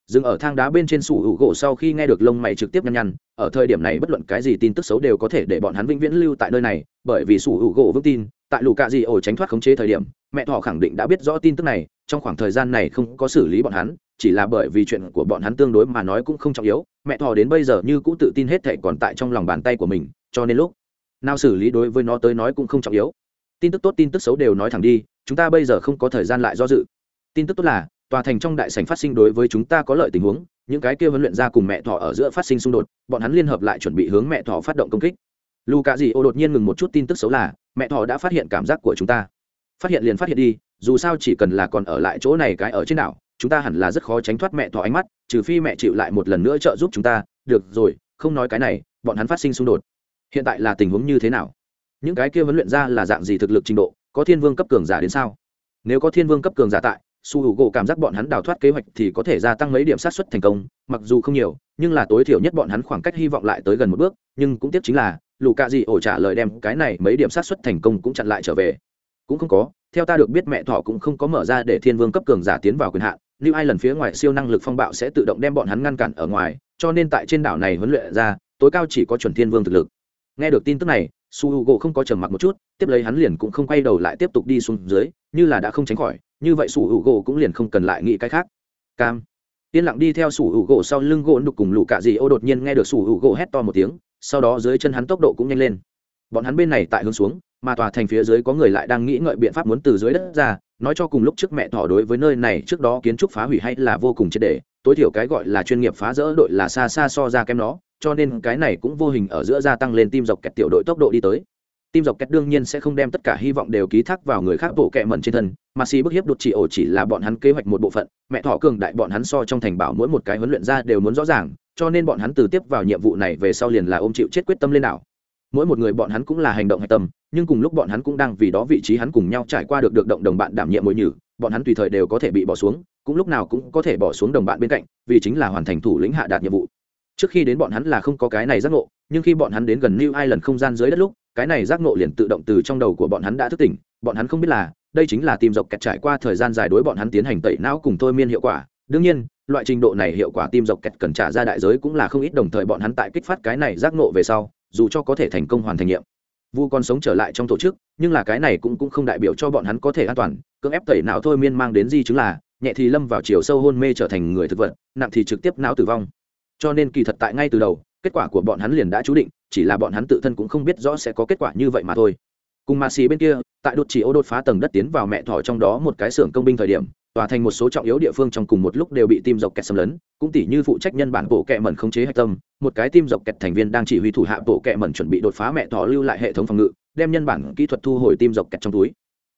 Dừng ở thang đá bên trên sủ hữu gỗ sau khi nghe được lông mày trực tiếp nhăn nhăn, ở thời điểm này bất luận cái gì tin tức xấu đều có thể để bọn hắn vĩnh viễn lưu tại nơi này, bởi vì sủ hữu gỗ vững tin, tại lũ cạ di ổ tránh thoát khống chế thời điểm, mẹ thọ khẳng định đã biết rõ tin tức này, trong khoảng thời gian này không có xử lý bọn hắn chỉ là bởi vì chuyện của bọn hắn tương đối mà nói cũng không trọng yếu, mẹ thỏ đến bây giờ như cũ tự tin hết thệ còn tại trong lòng bàn tay của mình, cho nên lúc nào xử lý đối với nó tới nói cũng không trọng yếu. Tin tức tốt, tin tức xấu đều nói thẳng đi, chúng ta bây giờ không có thời gian lại do dự. Tin tức tốt là, tòa thành trong đại sảnh phát sinh đối với chúng ta có lợi tình huống, những cái kia huấn luyện ra cùng mẹ thỏ ở giữa phát sinh xung đột, bọn hắn liên hợp lại chuẩn bị hướng mẹ thỏ phát động công kích. Lù cạ dị ô đột nhiên ngừng một chút, tin tức xấu là, mẹ thỏ đã phát hiện cảm giác của chúng ta. Phát hiện liền phát hiện đi, dù sao chỉ cần là còn ở lại chỗ này cái ở trên đảo chúng ta hẳn là rất khó tránh thoát mẹ thỏ ánh mắt, trừ phi mẹ chịu lại một lần nữa trợ giúp chúng ta, được rồi, không nói cái này, bọn hắn phát sinh xung đột. Hiện tại là tình huống như thế nào? Những cái kia huấn luyện ra là dạng gì thực lực trình độ? Có thiên vương cấp cường giả đến sao? Nếu có thiên vương cấp cường giả tại, su h u gỗ cảm giác bọn hắn đào thoát kế hoạch thì có thể gia tăng mấy điểm sát xuất thành công, mặc dù không nhiều, nhưng là tối thiểu nhất bọn hắn khoảng cách hy vọng lại tới gần một bước, nhưng cũng tiếp chính là lù cạ dị ổ trả lời đem cái này mấy điểm sát xuất thành công cũng chặn lại trở về. Cũng không có, theo ta được biết mẹ thọ cũng không có mở ra để thiên vương cấp cường giả tiến vào quyền hạn New ai lần phía ngoài siêu năng lực phong bạo sẽ tự động đem bọn hắn ngăn cản ở ngoài, cho nên tại trên đảo này huấn luyện ra, tối cao chỉ có chuẩn thiên vương thực lực. Nghe được tin tức này, su Hugo gỗ không có trầm mặc một chút, tiếp lấy hắn liền cũng không quay đầu lại tiếp tục đi xuống dưới, như là đã không tránh khỏi, như vậy su Hugo gỗ cũng liền không cần lại nghĩ cái khác. Cam. Yên lặng đi theo su Hugo gỗ sau lưng gỗ đục cùng lũ cả gì ô đột nhiên nghe được su Hugo gỗ hét to một tiếng, sau đó dưới chân hắn tốc độ cũng nhanh lên. Bọn hắn bên này tại hướng xuống mà tòa thành phía dưới có người lại đang nghĩ ngợi biện pháp muốn từ dưới đất ra, nói cho cùng lúc trước mẹ thỏ đối với nơi này trước đó kiến trúc phá hủy hay là vô cùng triệt đề tối thiểu cái gọi là chuyên nghiệp phá rỡ đội là xa xa so ra kém nó, cho nên cái này cũng vô hình ở giữa gia tăng lên tim dọc kẹt tiểu đội tốc độ đi tới. Tim dọc kẹt đương nhiên sẽ không đem tất cả hy vọng đều ký thác vào người khác bộ kẹ mẩn trên thân, mà xì bức hiếp đột chỉ ổ chỉ là bọn hắn kế hoạch một bộ phận, mẹ thỏ cường đại bọn hắn so trong thành bảo mỗi một cái huấn luyện ra đều muốn rõ ràng, cho nên bọn hắn từ tiếp vào nhiệm vụ này về sau liền là ôm chịu chết quyết tâm lên đảo mỗi một người bọn hắn cũng là hành động hạch tâm, nhưng cùng lúc bọn hắn cũng đang vì đó vị trí hắn cùng nhau trải qua được được động đồng bạn đảm nhiệm mỗi nhử, bọn hắn tùy thời đều có thể bị bỏ xuống, cũng lúc nào cũng có thể bỏ xuống đồng bạn bên cạnh, vì chính là hoàn thành thủ lĩnh hạ đạt nhiệm vụ. Trước khi đến bọn hắn là không có cái này giác ngộ, nhưng khi bọn hắn đến gần new lần không gian dưới đất lúc, cái này giác ngộ liền tự động từ trong đầu của bọn hắn đã thức tỉnh, bọn hắn không biết là, đây chính là tìm dọc kẹt trải qua thời gian dài đối bọn hắn tiến hành tẩy não cùng thôi miên hiệu quả. Đương nhiên, loại trình độ này hiệu quả tim dọc kẹt cần trả ra đại giới cũng là không ít, đồng thời bọn hắn tại kích phát cái này giác ngộ về sau dù cho có thể thành công hoàn thành nhiệm vu còn sống trở lại trong tổ chức, nhưng là cái này cũng cũng không đại biểu cho bọn hắn có thể an toàn, cưỡng ép tẩy não thôi miên mang đến di chứng là, nhẹ thì lâm vào chiều sâu hôn mê trở thành người thực vật, nặng thì trực tiếp não tử vong. Cho nên kỳ thật tại ngay từ đầu, kết quả của bọn hắn liền đã chú định, chỉ là bọn hắn tự thân cũng không biết rõ sẽ có kết quả như vậy mà thôi. Cùng mà xì bên kia, tại đột chỉ ô đột phá tầng đất tiến vào mẹ thỏ trong đó một cái xưởng công binh thời điểm tòa thành một số trọng yếu địa phương trong cùng một lúc đều bị tim dọc kẹt xâm lấn, cũng tỷ như phụ trách nhân bản bộ kẹ mẩn khống chế hạch tâm, một cái tim dọc kẹt thành viên đang chỉ huy thủ hạ bộ kẹ mẩn chuẩn bị đột phá mẹ thỏ lưu lại hệ thống phòng ngự, đem nhân bản kỹ thuật thu hồi tim dọc kẹt trong túi.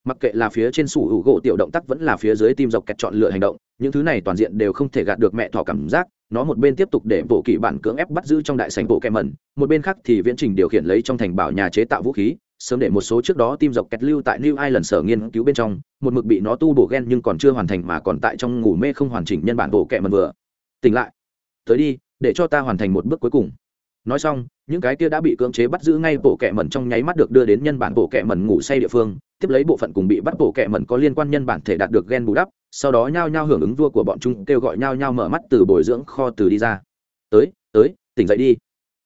Mặc kệ là phía trên sủ hữu gỗ tiểu động tác vẫn là phía dưới tim dọc kẹt chọn lựa hành động, những thứ này toàn diện đều không thể gạt được mẹ thỏ cảm giác, nó một bên tiếp tục để bộ kỵ bản cưỡng ép bắt giữ trong đại sảnh bộ kẹ mẩn, một bên khác thì viễn trình điều khiển lấy trong thành bảo nhà chế tạo vũ khí sớm để một số trước đó tim dọc kẹt lưu tại new ireland sở nghiên cứu bên trong, một mực bị nó tu bổ gen nhưng còn chưa hoàn thành mà còn tại trong ngủ mê không hoàn chỉnh nhân bản bộ kệ mẩn vừa. Tỉnh lại. Tới đi, để cho ta hoàn thành một bước cuối cùng. Nói xong, những cái kia đã bị cưỡng chế bắt giữ ngay bộ kệ mẩn trong nháy mắt được đưa đến nhân bản bộ kệ mẩn ngủ say địa phương, tiếp lấy bộ phận cùng bị bắt bộ kệ mẩn có liên quan nhân bản thể đạt được gen bù đắp, sau đó nhao nhao hưởng ứng vua của bọn chúng kêu gọi nhao nhao mở mắt từ bồi dưỡng kho từ đi ra. Tới tới, tỉnh dậy đi.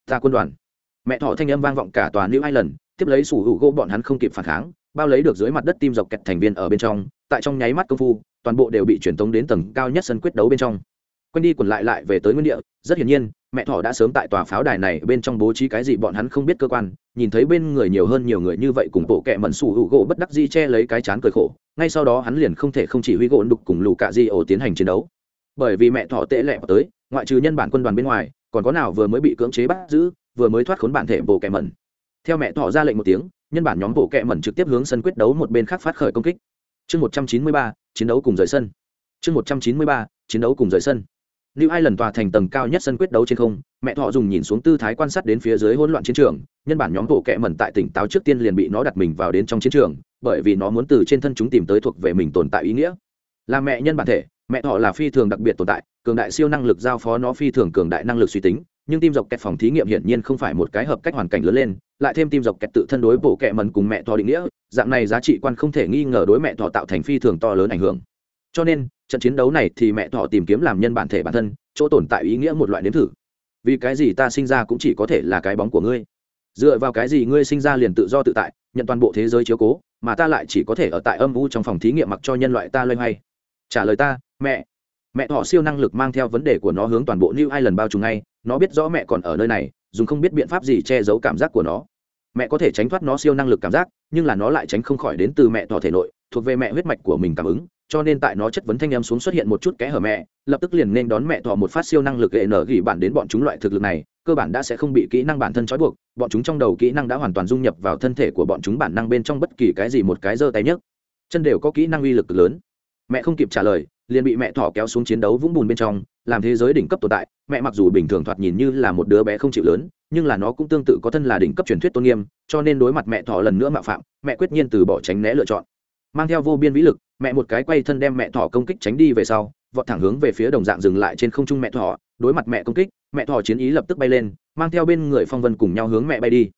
Ta quân đoàn. Mẹ thỏ thanh âm vang vọng cả tòa new ireland tiếp lấy sủ hữu gỗ bọn hắn không kịp phản kháng, bao lấy được dưới mặt đất tim dọc kẹt thành viên ở bên trong, tại trong nháy mắt công phu, toàn bộ đều bị truyền tống đến tầng cao nhất sân quyết đấu bên trong. Quanh đi quẩn lại lại về tới nguyên địa, rất hiển nhiên, mẹ thỏ đã sớm tại tòa pháo đài này bên trong bố trí cái gì bọn hắn không biết cơ quan, nhìn thấy bên người nhiều hơn nhiều người như vậy cùng bộ kẹ mẩn sủ hữu gỗ bất đắc di che lấy cái chán cười khổ, ngay sau đó hắn liền không thể không chỉ huy gỗ đục cùng lù cạ di ổ tiến hành chiến đấu. Bởi vì mẹ thỏ tệ lẹ tới, ngoại trừ nhân bản quân đoàn bên ngoài, còn có nào vừa mới bị cưỡng chế bắt giữ, vừa mới thoát khốn bản thể bộ kẹ mẩn theo mẹ thỏ ra lệnh một tiếng nhân bản nhóm bộ kẹ mẩn trực tiếp hướng sân quyết đấu một bên khác phát khởi công kích. Chương một trăm chín mươi ba chiến đấu cùng rời sân. Chương một trăm chín mươi ba chiến đấu cùng rời sân. Lưu Hai lần tòa thành tầng cao nhất sân quyết đấu trên không, mẹ thọ dùng nhìn xuống tư thái quan sát đến phía dưới hỗn loạn chiến trường, nhân bản nhóm bộ kệ mẩn tại tỉnh táo trước tiên liền bị nó đặt mình vào đến trong chiến trường, bởi vì nó muốn từ trên thân chúng tìm tới thuộc về mình tồn tại ý nghĩa. Là mẹ nhân bản thể, mẹ thọ là phi thường đặc biệt tồn tại, cường đại siêu năng lực giao phó nó phi thường cường đại năng lực suy tính, nhưng tim dọc kẹt phòng thí nghiệm hiển nhiên không phải một cái hợp cách hoàn cảnh lớn lên, lại thêm tim dọc kẹt tự thân đối bộ kệ mần cùng mẹ thọ định nghĩa, dạng này giá trị quan không thể nghi ngờ đối mẹ thọ tạo thành phi thường to lớn ảnh hưởng. Cho nên, trận chiến đấu này thì mẹ thọ tìm kiếm làm nhân bản thể bản thân, chỗ tồn tại ý nghĩa một loại nếm thử. Vì cái gì ta sinh ra cũng chỉ có thể là cái bóng của ngươi. Dựa vào cái gì ngươi sinh ra liền tự do tự tại nhận toàn bộ thế giới chiếu cố mà ta lại chỉ có thể ở tại âm u trong phòng thí nghiệm mặc cho nhân loại ta loay hoay. Trả lời ta mẹ mẹ họ siêu năng lực mang theo vấn đề của nó hướng toàn bộ new lần bao trùm ngay, nó biết rõ mẹ còn ở nơi này, dùng không biết biện pháp gì che giấu cảm giác của nó. Mẹ có thể tránh thoát nó siêu năng lực cảm giác, nhưng là nó lại tránh không khỏi đến từ mẹ thọ thể nội, thuộc về mẹ huyết mạch của mình cảm ứng, cho nên tại nó chất vấn thanh em xuống xuất hiện một chút kẽ hở mẹ, lập tức liền nên đón mẹ thọ một phát siêu năng lực hệ nở gỉ bản đến bọn chúng loại thực lực này, cơ bản đã sẽ không bị kỹ năng bản thân trói buộc, bọn chúng trong đầu kỹ năng đã hoàn toàn dung nhập vào thân thể của bọn chúng bản năng bên trong bất kỳ cái gì một cái giơ tay nhất chân đều có kỹ năng uy lực lớn mẹ không kịp trả lời, liền bị mẹ thỏ kéo xuống chiến đấu vũng bùn bên trong, làm thế giới đỉnh cấp tồn tại. Mẹ mặc dù bình thường thoạt nhìn như là một đứa bé không chịu lớn, nhưng là nó cũng tương tự có thân là đỉnh cấp truyền thuyết tôn nghiêm, cho nên đối mặt mẹ thỏ lần nữa mạo phạm, mẹ quyết nhiên từ bỏ tránh né lựa chọn. Mang theo vô biên vĩ lực, mẹ một cái quay thân đem mẹ thỏ công kích tránh đi về sau, vọt thẳng hướng về phía đồng dạng dừng lại trên không trung mẹ thỏ. Đối mặt mẹ công kích, mẹ thỏ chiến ý lập tức bay lên, mang theo bên người phong vân cùng nhau hướng mẹ bay đi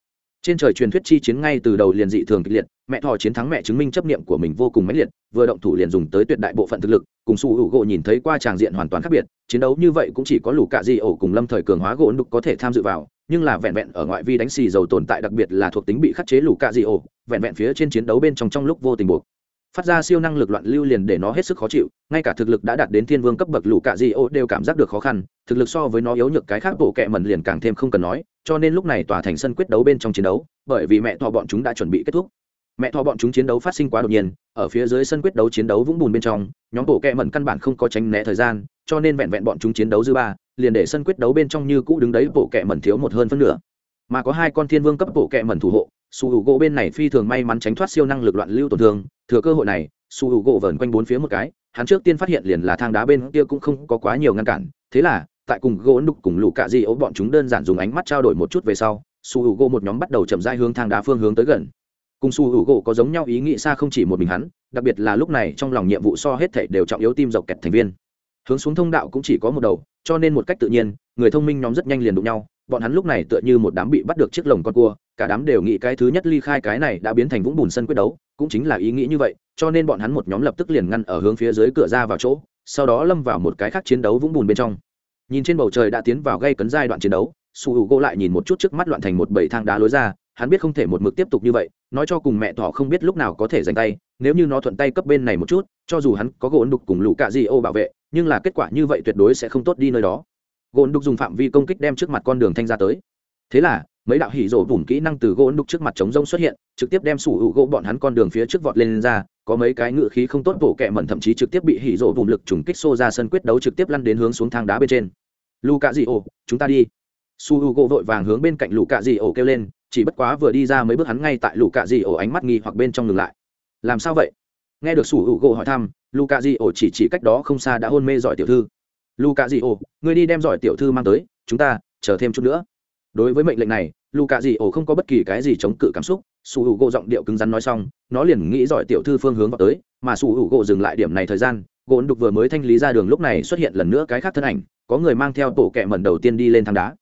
trên trời truyền thuyết chi chiến ngay từ đầu liền dị thường kịch liệt, mẹ thỏ chiến thắng mẹ chứng minh chấp niệm của mình vô cùng mãnh liệt, vừa động thủ liền dùng tới tuyệt đại bộ phận thực lực, cùng su hữu gỗ nhìn thấy qua tràng diện hoàn toàn khác biệt, chiến đấu như vậy cũng chỉ có lũ cạ di ổ cùng lâm thời cường hóa gỗ đục có thể tham dự vào, nhưng là vẹn vẹn ở ngoại vi đánh xì dầu tồn tại đặc biệt là thuộc tính bị khắc chế lũ cạ di ổ, vẹn vẹn phía trên chiến đấu bên trong trong lúc vô tình buộc. Phát ra siêu năng lực loạn lưu liền để nó hết sức khó chịu, ngay cả thực lực đã đạt đến thiên vương cấp bậc lũ cạ di ô đều cảm giác được khó khăn, thực lực so với nó yếu nhược cái khác bộ kệ mần liền càng thêm không cần nói cho nên lúc này tòa thành sân quyết đấu bên trong chiến đấu, bởi vì mẹ thọ bọn chúng đã chuẩn bị kết thúc. Mẹ thọ bọn chúng chiến đấu phát sinh quá đột nhiên, ở phía dưới sân quyết đấu chiến đấu vũng bùn bên trong, nhóm bộ kẹ mẩn căn bản không có tránh né thời gian, cho nên vẹn vẹn bọn chúng chiến đấu dư ba, liền để sân quyết đấu bên trong như cũ đứng đấy bộ kẹ mẩn thiếu một hơn phân nửa. Mà có hai con thiên vương cấp bộ kẹ mẩn thủ hộ, su hữu gỗ bên này phi thường may mắn tránh thoát siêu năng lực loạn lưu tổn thương, thừa cơ hội này, su hữu gỗ vờn quanh bốn phía một cái, hắn trước tiên phát hiện liền là thang đá bên kia cũng không có quá nhiều ngăn cản, thế là tại cùng gỗ đục cùng lũ cạ di ấu bọn chúng đơn giản dùng ánh mắt trao đổi một chút về sau, su hữu gỗ một nhóm bắt đầu chậm rãi hướng thang đá phương hướng tới gần. Cùng su hữu gỗ có giống nhau ý nghĩ xa không chỉ một mình hắn, đặc biệt là lúc này trong lòng nhiệm vụ so hết thảy đều trọng yếu tim dọc kẹt thành viên. Hướng xuống thông đạo cũng chỉ có một đầu, cho nên một cách tự nhiên, người thông minh nhóm rất nhanh liền đụng nhau, bọn hắn lúc này tựa như một đám bị bắt được chiếc lồng con cua, cả đám đều nghĩ cái thứ nhất ly khai cái này đã biến thành vũng bùn sân quyết đấu, cũng chính là ý nghĩ như vậy, cho nên bọn hắn một nhóm lập tức liền ngăn ở hướng phía dưới cửa ra vào chỗ, sau đó lâm vào một cái khác chiến đấu vũng bùn bên trong nhìn trên bầu trời đã tiến vào gây cấn giai đoạn chiến đấu, su h u gỗ lại nhìn một chút trước mắt loạn thành một bầy thang đá lối ra, hắn biết không thể một mực tiếp tục như vậy, nói cho cùng mẹ thỏ không biết lúc nào có thể giành tay, nếu như nó thuận tay cấp bên này một chút, cho dù hắn có gỗ đục cùng lũ cạ di ô bảo vệ, nhưng là kết quả như vậy tuyệt đối sẽ không tốt đi nơi đó. Gỗ đục dùng phạm vi công kích đem trước mặt con đường thanh ra tới. Thế là mấy đạo hỉ rổ bùn kỹ năng từ gỗ đục trước mặt trống rông xuất hiện trực tiếp đem sủ hữu gỗ bọn hắn con đường phía trước vọt lên, lên ra có mấy cái ngự khí không tốt bổ kẹ mẩn thậm chí trực tiếp bị hỉ rổ bùn lực trùng kích xô ra sân quyết đấu trực tiếp lăn đến hướng xuống thang đá bên trên. Lù cạ dị ổ chúng ta đi. Su hữu gỗ vội vàng hướng bên cạnh lù cạ dị ổ kêu lên chỉ bất quá vừa đi ra mấy bước hắn ngay tại lù cạ dị ổ ánh mắt nghi hoặc bên trong ngừng lại. Làm sao vậy? Nghe được sủ hữu gỗ hỏi thăm lù cạ dị ổ chỉ chỉ cách đó không xa đã hôn mê giỏi tiểu thư. Lù cạ dị ổ người đi đem giỏi tiểu thư mang tới chúng ta chờ thêm chút nữa. Đối với mệnh lệnh này lù cạ dị ổ không có bất kỳ cái gì chống cự cảm xúc, sủ hữu gỗ giọng điệu cứng rắn nói xong, nó liền nghĩ giỏi tiểu thư phương hướng vào tới, mà sủ hữu gỗ dừng lại điểm này thời gian, gỗ đục vừa mới thanh lý ra đường lúc này xuất hiện lần nữa cái khác thân ảnh, có người mang theo tổ kẹ mẩn đầu tiên đi lên thang đá.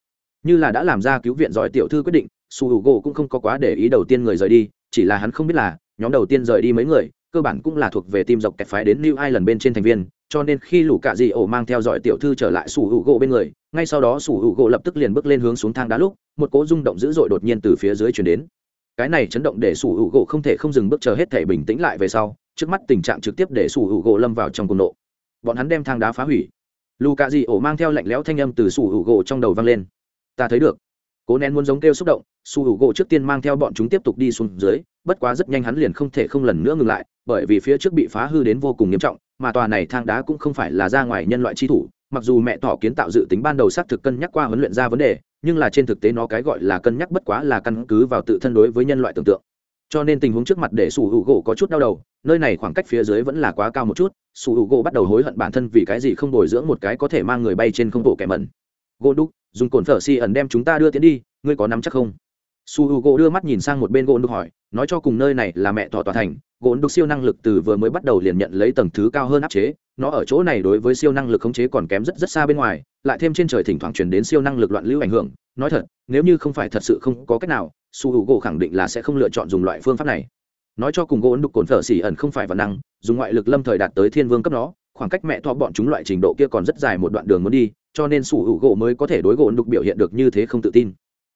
Như là đã làm ra cứu viện giỏi tiểu thư quyết định su hữu gỗ cũng không có quá để ý đầu tiên người rời đi, chỉ là hắn không biết là, nhóm đầu tiên rời đi mấy người, cơ bản cũng là thuộc về tim dọc kẹt phái đến new ireland bên trên thành viên cho nên khi lũ cạ dị ổ mang theo dõi tiểu thư trở lại sủ hữu gỗ bên người, ngay sau đó sủ hữu gỗ lập tức liền bước lên hướng xuống thang đá lúc, một cố rung động dữ dội đột nhiên từ phía dưới chuyển đến. Cái này chấn động để sủ hữu gỗ không thể không dừng bước chờ hết thể bình tĩnh lại về sau, trước mắt tình trạng trực tiếp để sủ hữu gỗ lâm vào trong cùng nộ. Bọn hắn đem thang đá phá hủy. Lù cạ dị ổ mang theo lạnh lẽo thanh âm từ sủ hữu gỗ trong đầu vang lên. Ta thấy được. Cố nén muốn giống kêu xúc động, sủ hữu gỗ trước tiên mang theo bọn chúng tiếp tục đi xuống dưới, bất quá rất nhanh hắn liền không thể không lần nữa ngừng lại, bởi vì phía trước bị phá hư đến vô cùng nghiêm trọng mà tòa này thang đá cũng không phải là ra ngoài nhân loại chi thủ, mặc dù mẹ thỏ kiến tạo dự tính ban đầu xác thực cân nhắc qua huấn luyện ra vấn đề, nhưng là trên thực tế nó cái gọi là cân nhắc bất quá là căn cứ vào tự thân đối với nhân loại tưởng tượng. Cho nên tình huống trước mặt để sủ hữu gỗ có chút đau đầu, nơi này khoảng cách phía dưới vẫn là quá cao một chút, sủ hữu gỗ bắt đầu hối hận bản thân vì cái gì không bồi dưỡng một cái có thể mang người bay trên không bộ kẻ mẩn. Gỗ đúc, dùng cồn phở xi ẩn đem chúng ta đưa tiến đi, ngươi có nắm chắc không? Su h u gỗ đưa mắt nhìn sang một bên gỗ đúc hỏi, nói cho cùng nơi này là mẹ thọ tòa thành, gỗ đúc siêu năng lực từ vừa mới bắt đầu liền nhận lấy tầng thứ cao hơn áp chế, nó ở chỗ này đối với siêu năng lực khống chế còn kém rất rất xa bên ngoài, lại thêm trên trời thỉnh thoảng chuyển đến siêu năng lực loạn lưu ảnh hưởng, nói thật, nếu như không phải thật sự không có cách nào, su h u gỗ khẳng định là sẽ không lựa chọn dùng loại phương pháp này. Nói cho cùng gỗ đục cồn phở xỉ ẩn không phải văn năng, dùng ngoại lực lâm thời đạt tới thiên vương cấp nó, khoảng cách mẹ thọ bọn chúng loại trình độ kia còn rất dài một đoạn đường muốn đi, cho nên sủ hữu gỗ mới có thể đối gỗ đục biểu hiện được như thế không tự tin.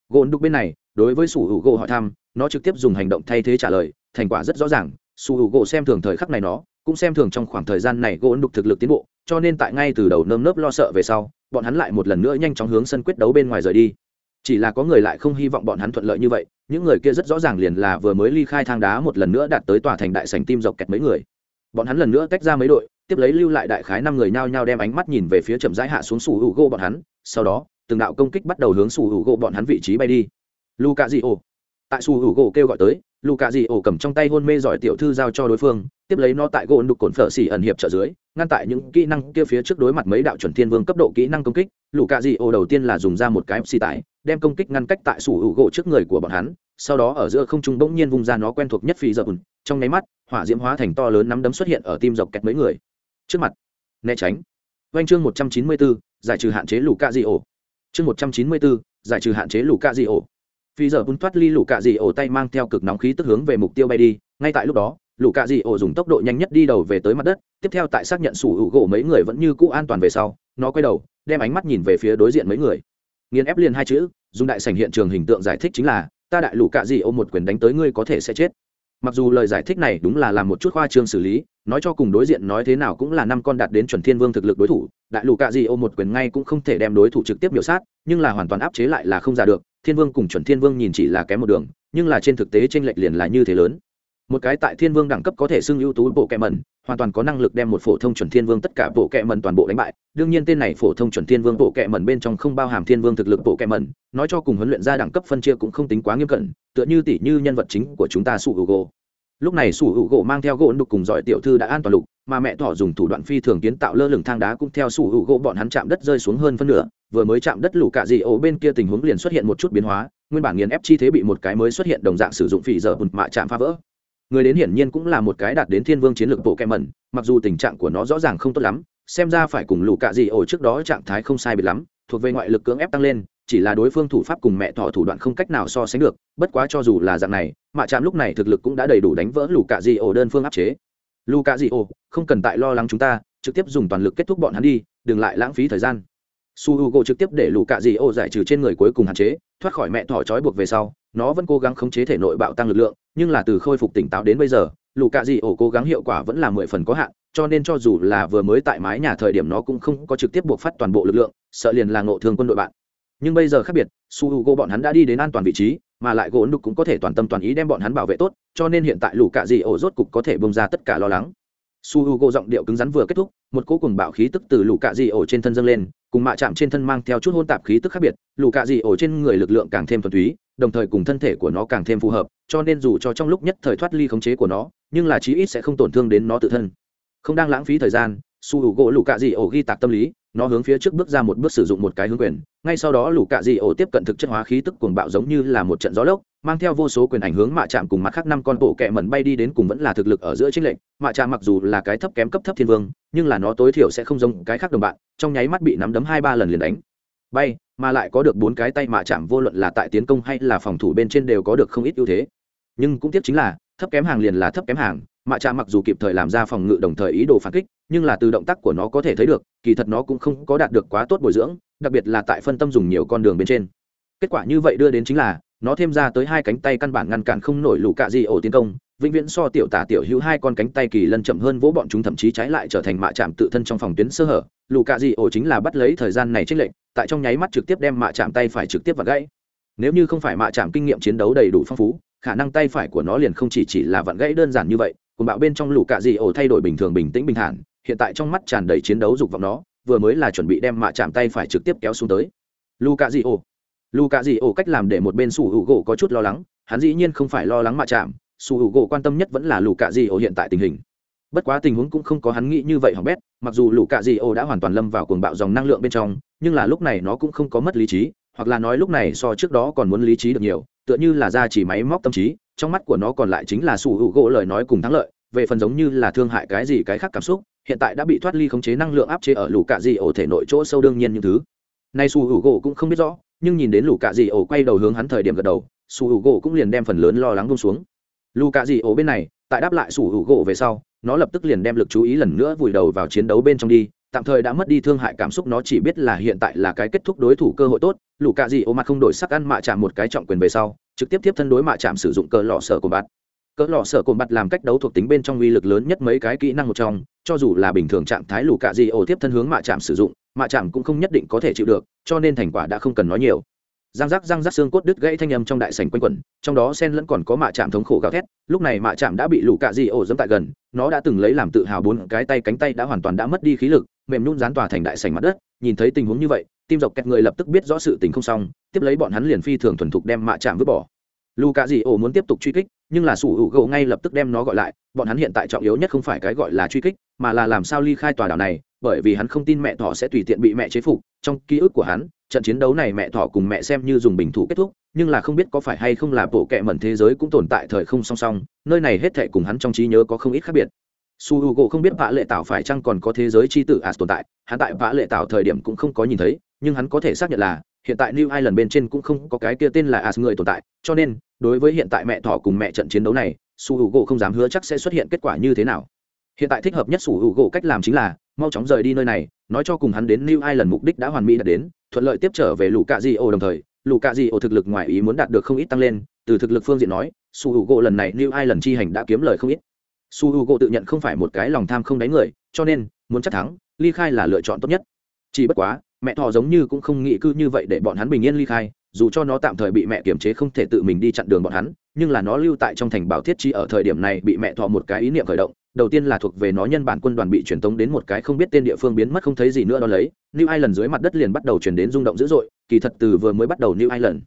Gỗ đục bên này đối với sủ hữu gỗ hỏi thăm, nó trực tiếp dùng hành động thay thế trả lời, thành quả rất rõ ràng, sủ hữu gỗ xem thường thời khắc này nó, cũng xem thường trong khoảng thời gian này gỗ đục thực lực tiến bộ, cho nên tại ngay từ đầu nơm nớp lo sợ về sau, bọn hắn lại một lần nữa nhanh chóng hướng sân quyết đấu bên ngoài rời đi. Chỉ là có người lại không hy vọng bọn hắn thuận lợi như vậy, những người kia rất rõ ràng liền là vừa mới ly khai thang đá một lần nữa đạt tới tòa thành đại sành tim dọc kẹt mấy người. Bọn hắn lần nữa tách ra mấy đội, tiếp lấy lưu lại đại khái năm người nhao nhao đem ánh mắt nhìn về phía chậm rãi hạ xuống sủ hữu gỗ bọn hắn, sau đó, từng đạo công kích bắt đầu hướng sủ hữu gỗ bọn hắn vị trí bay đi luka di ô tại su hữu gỗ kêu gọi tới luka di ô cầm trong tay hôn mê giỏi tiểu thư giao cho đối phương tiếp lấy nó tại gỗ đục cồn phở xỉ ẩn hiệp trợ dưới ngăn tại những kỹ năng kia phía trước đối mặt mấy đạo chuẩn thiên vương cấp độ kỹ năng công kích luka di ô đầu tiên là dùng ra một cái xì tải đem công kích ngăn cách tại su hữu gỗ trước người của bọn hắn sau đó ở giữa không trung bỗng nhiên vung ra nó quen thuộc nhất phi dập trong nháy mắt hỏa diễm hóa thành to lớn nắm đấm xuất hiện ở tim dọc kẹt mấy người trước mặt né tránh Vành chương 194, giải trừ hạn chế lũ cạ. Chương 194, giải trừ hạn chế lũ. Phi giờ bún thoát ly lũ cạ dị ổ tay mang theo cực nóng khí tức hướng về mục tiêu bay đi, ngay tại lúc đó, lũ cạ dị ổ dùng tốc độ nhanh nhất đi đầu về tới mặt đất, tiếp theo tại xác nhận sủ hữu gỗ mấy người vẫn như cũ an toàn về sau, nó quay đầu, đem ánh mắt nhìn về phía đối diện mấy người. Nghiền ép liền hai chữ, dùng đại sảnh hiện trường hình tượng giải thích chính là, ta đại lũ cạ dị ổ một quyền đánh tới ngươi có thể sẽ chết mặc dù lời giải thích này đúng là làm một chút khoa trương xử lý nói cho cùng đối diện nói thế nào cũng là năm con đạt đến chuẩn thiên vương thực lực đối thủ đại lũ cạ dị ô một quyền ngay cũng không thể đem đối thủ trực tiếp biểu sát nhưng là hoàn toàn áp chế lại là không ra được thiên vương cùng chuẩn thiên vương nhìn chỉ là kém một đường, nhưng là trên thực tế t r ê n lệch liền là như thế lớn. Một cái tại thiên vương đẳng cấp có thể xưng ưu tú bộ kẹ mẩn, hoàn toàn có năng lực đem một phổ thông chuẩn thiên vương tất cả bộ kẹ mẩn toàn bộ đánh bại. Đương nhiên tên này phổ thông chuẩn thiên vương bộ kẹ mẩn bên trong không bao hàm thiên vương thực lực bộ kẹ mẩn, nói cho cùng huấn luyện ra đẳng cấp phân chia cũng không tính quá nghiêm cẩn, tựa như tỷ như nhân vật chính của chúng ta su hữu lúc này sủ hữu gỗ mang theo gỗ đục cùng giỏi tiểu thư đã an toàn lục, mà mẹ thỏ dùng thủ đoạn phi thường kiến tạo lơ lửng thang đá cũng theo sủ hữu gỗ bọn hắn chạm đất rơi xuống hơn phân nửa. Vừa mới chạm đất lũ cạ dị ổ bên kia tình huống liền xuất hiện một chút biến hóa, nguyên bản nghiền ép chi thế bị một cái mới xuất hiện đồng dạng sử dụng phỉ giờ bùn mạ chạm phá vỡ. Người đến hiển nhiên cũng là một cái đạt đến thiên vương chiến lược bộ kem mẩn, mặc dù tình trạng của nó rõ ràng không tốt lắm, xem ra phải cùng lũ cạ dị ổ trước đó trạng thái không sai biệt lắm, thuộc về ngoại lực cưỡng ép tăng lên chỉ là đối phương thủ pháp cùng mẹ thọ thủ đoạn không cách nào so sánh được, bất quá cho dù là dạng này, mạ chạm lúc này thực lực cũng đã đầy đủ đánh vỡ lù cạ di ổ đơn phương áp chế. Lù cạ di ổ, không cần tại lo lắng chúng ta, trực tiếp dùng toàn lực kết thúc bọn hắn đi, đừng lại lãng phí thời gian. Su h u g o trực tiếp để lù cạ di ổ giải trừ trên người cuối cùng hạn chế, thoát khỏi mẹ thọ trói buộc về sau, nó vẫn cố gắng khống chế thể nội bạo tăng lực lượng, nhưng là từ khôi phục tỉnh táo đến bây giờ, lù cạ di ổ cố gắng hiệu quả vẫn là mười phần có hạn, cho nên cho dù là vừa mới tại mái nhà thời điểm nó cũng không có trực tiếp buộc phát toàn bộ lực lượng, sợ liền là ngộ thương quân đội bạn nhưng bây giờ khác biệt, su h u g o bọn hắn đã đi đến an toàn vị trí, mà lại gỗ đục cũng có thể toàn tâm toàn ý đem bọn hắn bảo vệ tốt, cho nên hiện tại lũ cạ dị ổ rốt cục có thể bông ra tất cả lo lắng. Su h u g o giọng điệu cứng rắn vừa kết thúc, một cỗ cùng bạo khí tức từ lũ cạ dị ổ trên thân dâng lên, cùng mạ chạm trên thân mang theo chút hôn tạp khí tức khác biệt, lũ cạ dị ổ trên người lực lượng càng thêm thuần túy, đồng thời cùng thân thể của nó càng thêm phù hợp, cho nên dù cho trong lúc nhất thời thoát ly khống chế của nó, nhưng là chí ít sẽ không tổn thương đến nó tự thân. Không đang lãng phí thời gian, su h u gỗ lũ cạ dị ổ ghi tạc tâm lý nó hướng phía trước bước ra một bước sử dụng một cái hướng quyền, ngay sau đó lũ cạ dị ổ tiếp cận thực chất hóa khí tức cuồng bạo giống như là một trận gió lốc, mang theo vô số quyền ảnh hướng mạ chạm cùng mặt khác năm con bộ kẹ mẩn bay đi đến cùng vẫn là thực lực ở giữa chính lệnh mạ chạm mặc dù là cái thấp kém cấp thấp thiên vương, nhưng là nó tối thiểu sẽ không giống cái khác đồng bạn, trong nháy mắt bị nắm đấm hai ba lần liền đánh. Bay, mà lại có được bốn cái tay mạ chạm vô luận là tại tiến công hay là phòng thủ bên trên đều có được không ít ưu thế. Nhưng cũng tiếp chính là, thấp kém hàng liền là thấp kém hàng mạ trà mặc dù kịp thời làm ra phòng ngự đồng thời ý đồ phản kích, nhưng là từ động tác của nó có thể thấy được, kỳ thật nó cũng không có đạt được quá tốt bồi dưỡng, đặc biệt là tại phân tâm dùng nhiều con đường bên trên. Kết quả như vậy đưa đến chính là, nó thêm ra tới hai cánh tay căn bản ngăn cản không nổi lũ cạ di ổ tiến công, vĩnh viễn so tiểu tả tiểu hữu hai con cánh tay kỳ lân chậm hơn vỗ bọn chúng thậm chí trái lại trở thành mạ chạm tự thân trong phòng tuyến sơ hở. Lũ cạ di ổ chính là bắt lấy thời gian này trích lệnh tại trong nháy mắt trực tiếp đem mạ chạm tay phải trực tiếp và gãy. Nếu như không phải mạ chạm kinh nghiệm chiến đấu đầy đủ phong phú, khả năng tay phải của nó liền không chỉ chỉ là vặn gãy đơn giản như vậy cùng bạo bên trong lũ cạ dị ổ thay đổi bình thường bình tĩnh bình thản, hiện tại trong mắt tràn đầy chiến đấu dục vọng nó, vừa mới là chuẩn bị đem mạ chạm tay phải trực tiếp kéo xuống tới. Lũ cạ dị ổ. Lũ cạ dị ổ cách làm để một bên sủ hữu gỗ có chút lo lắng, hắn dĩ nhiên không phải lo lắng mạ chạm sủ hữu gỗ quan tâm nhất vẫn là lũ cạ dị ổ hiện tại tình hình. Bất quá tình huống cũng không có hắn nghĩ như vậy hỏng bét, mặc dù lũ cạ dị ổ đã hoàn toàn lâm vào cuồng bạo dòng năng lượng bên trong, nhưng là lúc này nó cũng không có mất lý trí, hoặc là nói lúc này so trước đó còn muốn lý trí được nhiều, tựa như là ra chỉ máy móc tâm trí trong mắt của nó còn lại chính là sủ hữu gỗ lời nói cùng thắng lợi, về phần giống như là thương hại cái gì cái khác cảm xúc, hiện tại đã bị thoát ly khống chế năng lượng áp chế ở lũ cạ dị ổ thể nội chỗ sâu đương nhiên những thứ. Nay sủ hữu gỗ cũng không biết rõ, nhưng nhìn đến lũ cạ dị ổ quay đầu hướng hắn thời điểm gật đầu, sủ hữu gỗ cũng liền đem phần lớn lo lắng bông xuống. Lũ cạ dị ổ bên này, tại đáp lại sủ hữu gỗ về sau, nó lập tức liền đem lực chú ý lần nữa vùi đầu vào chiến đấu bên trong đi, tạm thời đã mất đi thương hại cảm xúc, nó chỉ biết là hiện tại là cái kết thúc đối thủ cơ hội tốt, lũ cạ dị ổ mặt không đổi sắc ăn mạ chạm một cái trọng quyền về sau trực tiếp tiếp thân đối mạ chạm sử dụng cờ lọ sở của bạn cỡ lọ sở cồn bạt làm cách đấu thuộc tính bên trong uy lực lớn nhất mấy cái kỹ năng một trong, cho dù là bình thường trạng thái lù cạ di ổ tiếp thân hướng mạ chạm sử dụng, mạ chạm cũng không nhất định có thể chịu được, cho nên thành quả đã không cần nói nhiều. Răng rắc răng rắc xương cốt đứt gãy thanh âm trong đại sảnh quanh quẩn, trong đó sen lẫn còn có mạ chạm thống khổ gào thét, lúc này mạ chạm đã bị lù cạ di ổ dẫm tại gần, nó đã từng lấy làm tự hào bốn cái tay cánh tay đã hoàn toàn đã mất đi khí lực, mềm nhún dán tòa thành đại sảnh mặt đất, nhìn thấy tình huống như vậy, tim dọc kẹt người lập tức biết rõ sự tình không xong, tiếp lấy bọn hắn liền phi thường thuần thục đem mạ chạm vứt bỏ lù cạ dị ổ muốn tiếp tục truy kích, nhưng là sủ hữu gỗ ngay lập tức đem nó gọi lại, bọn hắn hiện tại trọng yếu nhất không phải cái gọi là truy kích, mà là làm sao ly khai tòa đảo này, bởi vì hắn không tin mẹ thỏ sẽ tùy tiện bị mẹ chế phục. Trong ký ức của hắn, trận chiến đấu này mẹ thỏ cùng mẹ xem như dùng bình thủ kết thúc, nhưng là không biết có phải hay không là bộ kệ mẩn thế giới cũng tồn tại thời không song song, nơi này hết thệ cùng hắn trong trí nhớ có không ít khác biệt. Su h u gỗ không biết vã lệ tạo phải chăng còn có thế giới c h i tử as tồn tại, hắn tại vã lệ tạo thời điểm cũng không có nhìn thấy, nhưng hắn có thể xác nhận là hiện tại new ireland bên trên cũng không có cái kia tên là as người tồn tại, cho nên, đối với hiện tại mẹ thỏ cùng mẹ trận chiến đấu này, su Hugo không dám hứa chắc sẽ xuất hiện kết quả như thế nào. Hiện tại thích hợp nhất su Hugo cách làm chính là, mau chóng rời đi nơi này, nói cho cùng hắn đến new ireland mục đích đã hoàn mỹ đạt đến, thuận lợi tiếp trở về lũ cạ di đồng thời. Lũ cạ di thực lực ngoài ý muốn đạt được không ít tăng lên, từ thực lực phương diện nói, su Hugo lần này new ireland chi hành đã kiếm lời không ít. Su Hugo tự nhận không phải một cái lòng tham không đánh người, cho nên, muốn chắc thắng, ly khai là lựa chọn tốt nhất. Chỉ bất quá mẹ thỏ giống như cũng không nghĩ cư như vậy để bọn hắn bình yên ly khai, dù cho nó tạm thời bị mẹ kiềm chế không thể tự mình đi chặn đường bọn hắn, nhưng là nó lưu tại trong thành bảo thiết chi ở thời điểm này bị mẹ thọ một cái ý niệm khởi động, đầu tiên là thuộc về nó nhân bản quân đoàn bị truyền tống đến một cái không biết tên địa phương biến mất không thấy gì nữa đó lấy, new ireland dưới mặt đất liền bắt đầu chuyển đến rung động dữ dội, kỳ thật từ vừa mới bắt đầu new ireland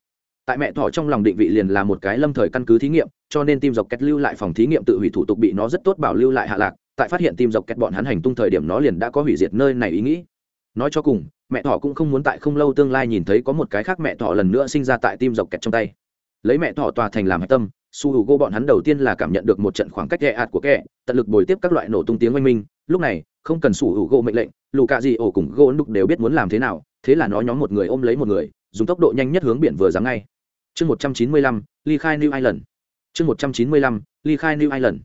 tại mẹ thỏ trong lòng định vị liền là một cái lâm thời căn cứ thí nghiệm, cho nên tim dọc kẹt lưu lại phòng thí nghiệm tự hủy thủ tục bị nó rất tốt bảo lưu lại hạ lạc, tại phát hiện tim dọc kẹt bọn hắn hành tung thời điểm nó liền đã có hủy diệt nơi này ý nghĩ. Nói cho cùng mẹ thỏ cũng không muốn tại không lâu tương lai nhìn thấy có một cái khác mẹ thỏ lần nữa sinh ra tại tim dọc kẹt trong tay. Lấy mẹ thỏ tòa thành làm hạch tâm, su h u gô bọn hắn đầu tiên là cảm nhận được một trận khoảng cách ghẹ ạt của kẹ tận lực bồi tiếp các loại nổ tung tiếng oanh minh. Lúc này, không cần su h u gô mệnh lệnh lù cạ gì ổ cùng gô đục đều biết muốn làm thế nào, thế là nó nhóm một người ôm lấy một người, dùng tốc độ nhanh nhất hướng biển vừa dáng ngay. Chương một trăm chín mươi lăm ly khai new ireland chương một trăm chín mươi lăm ly khai new ireland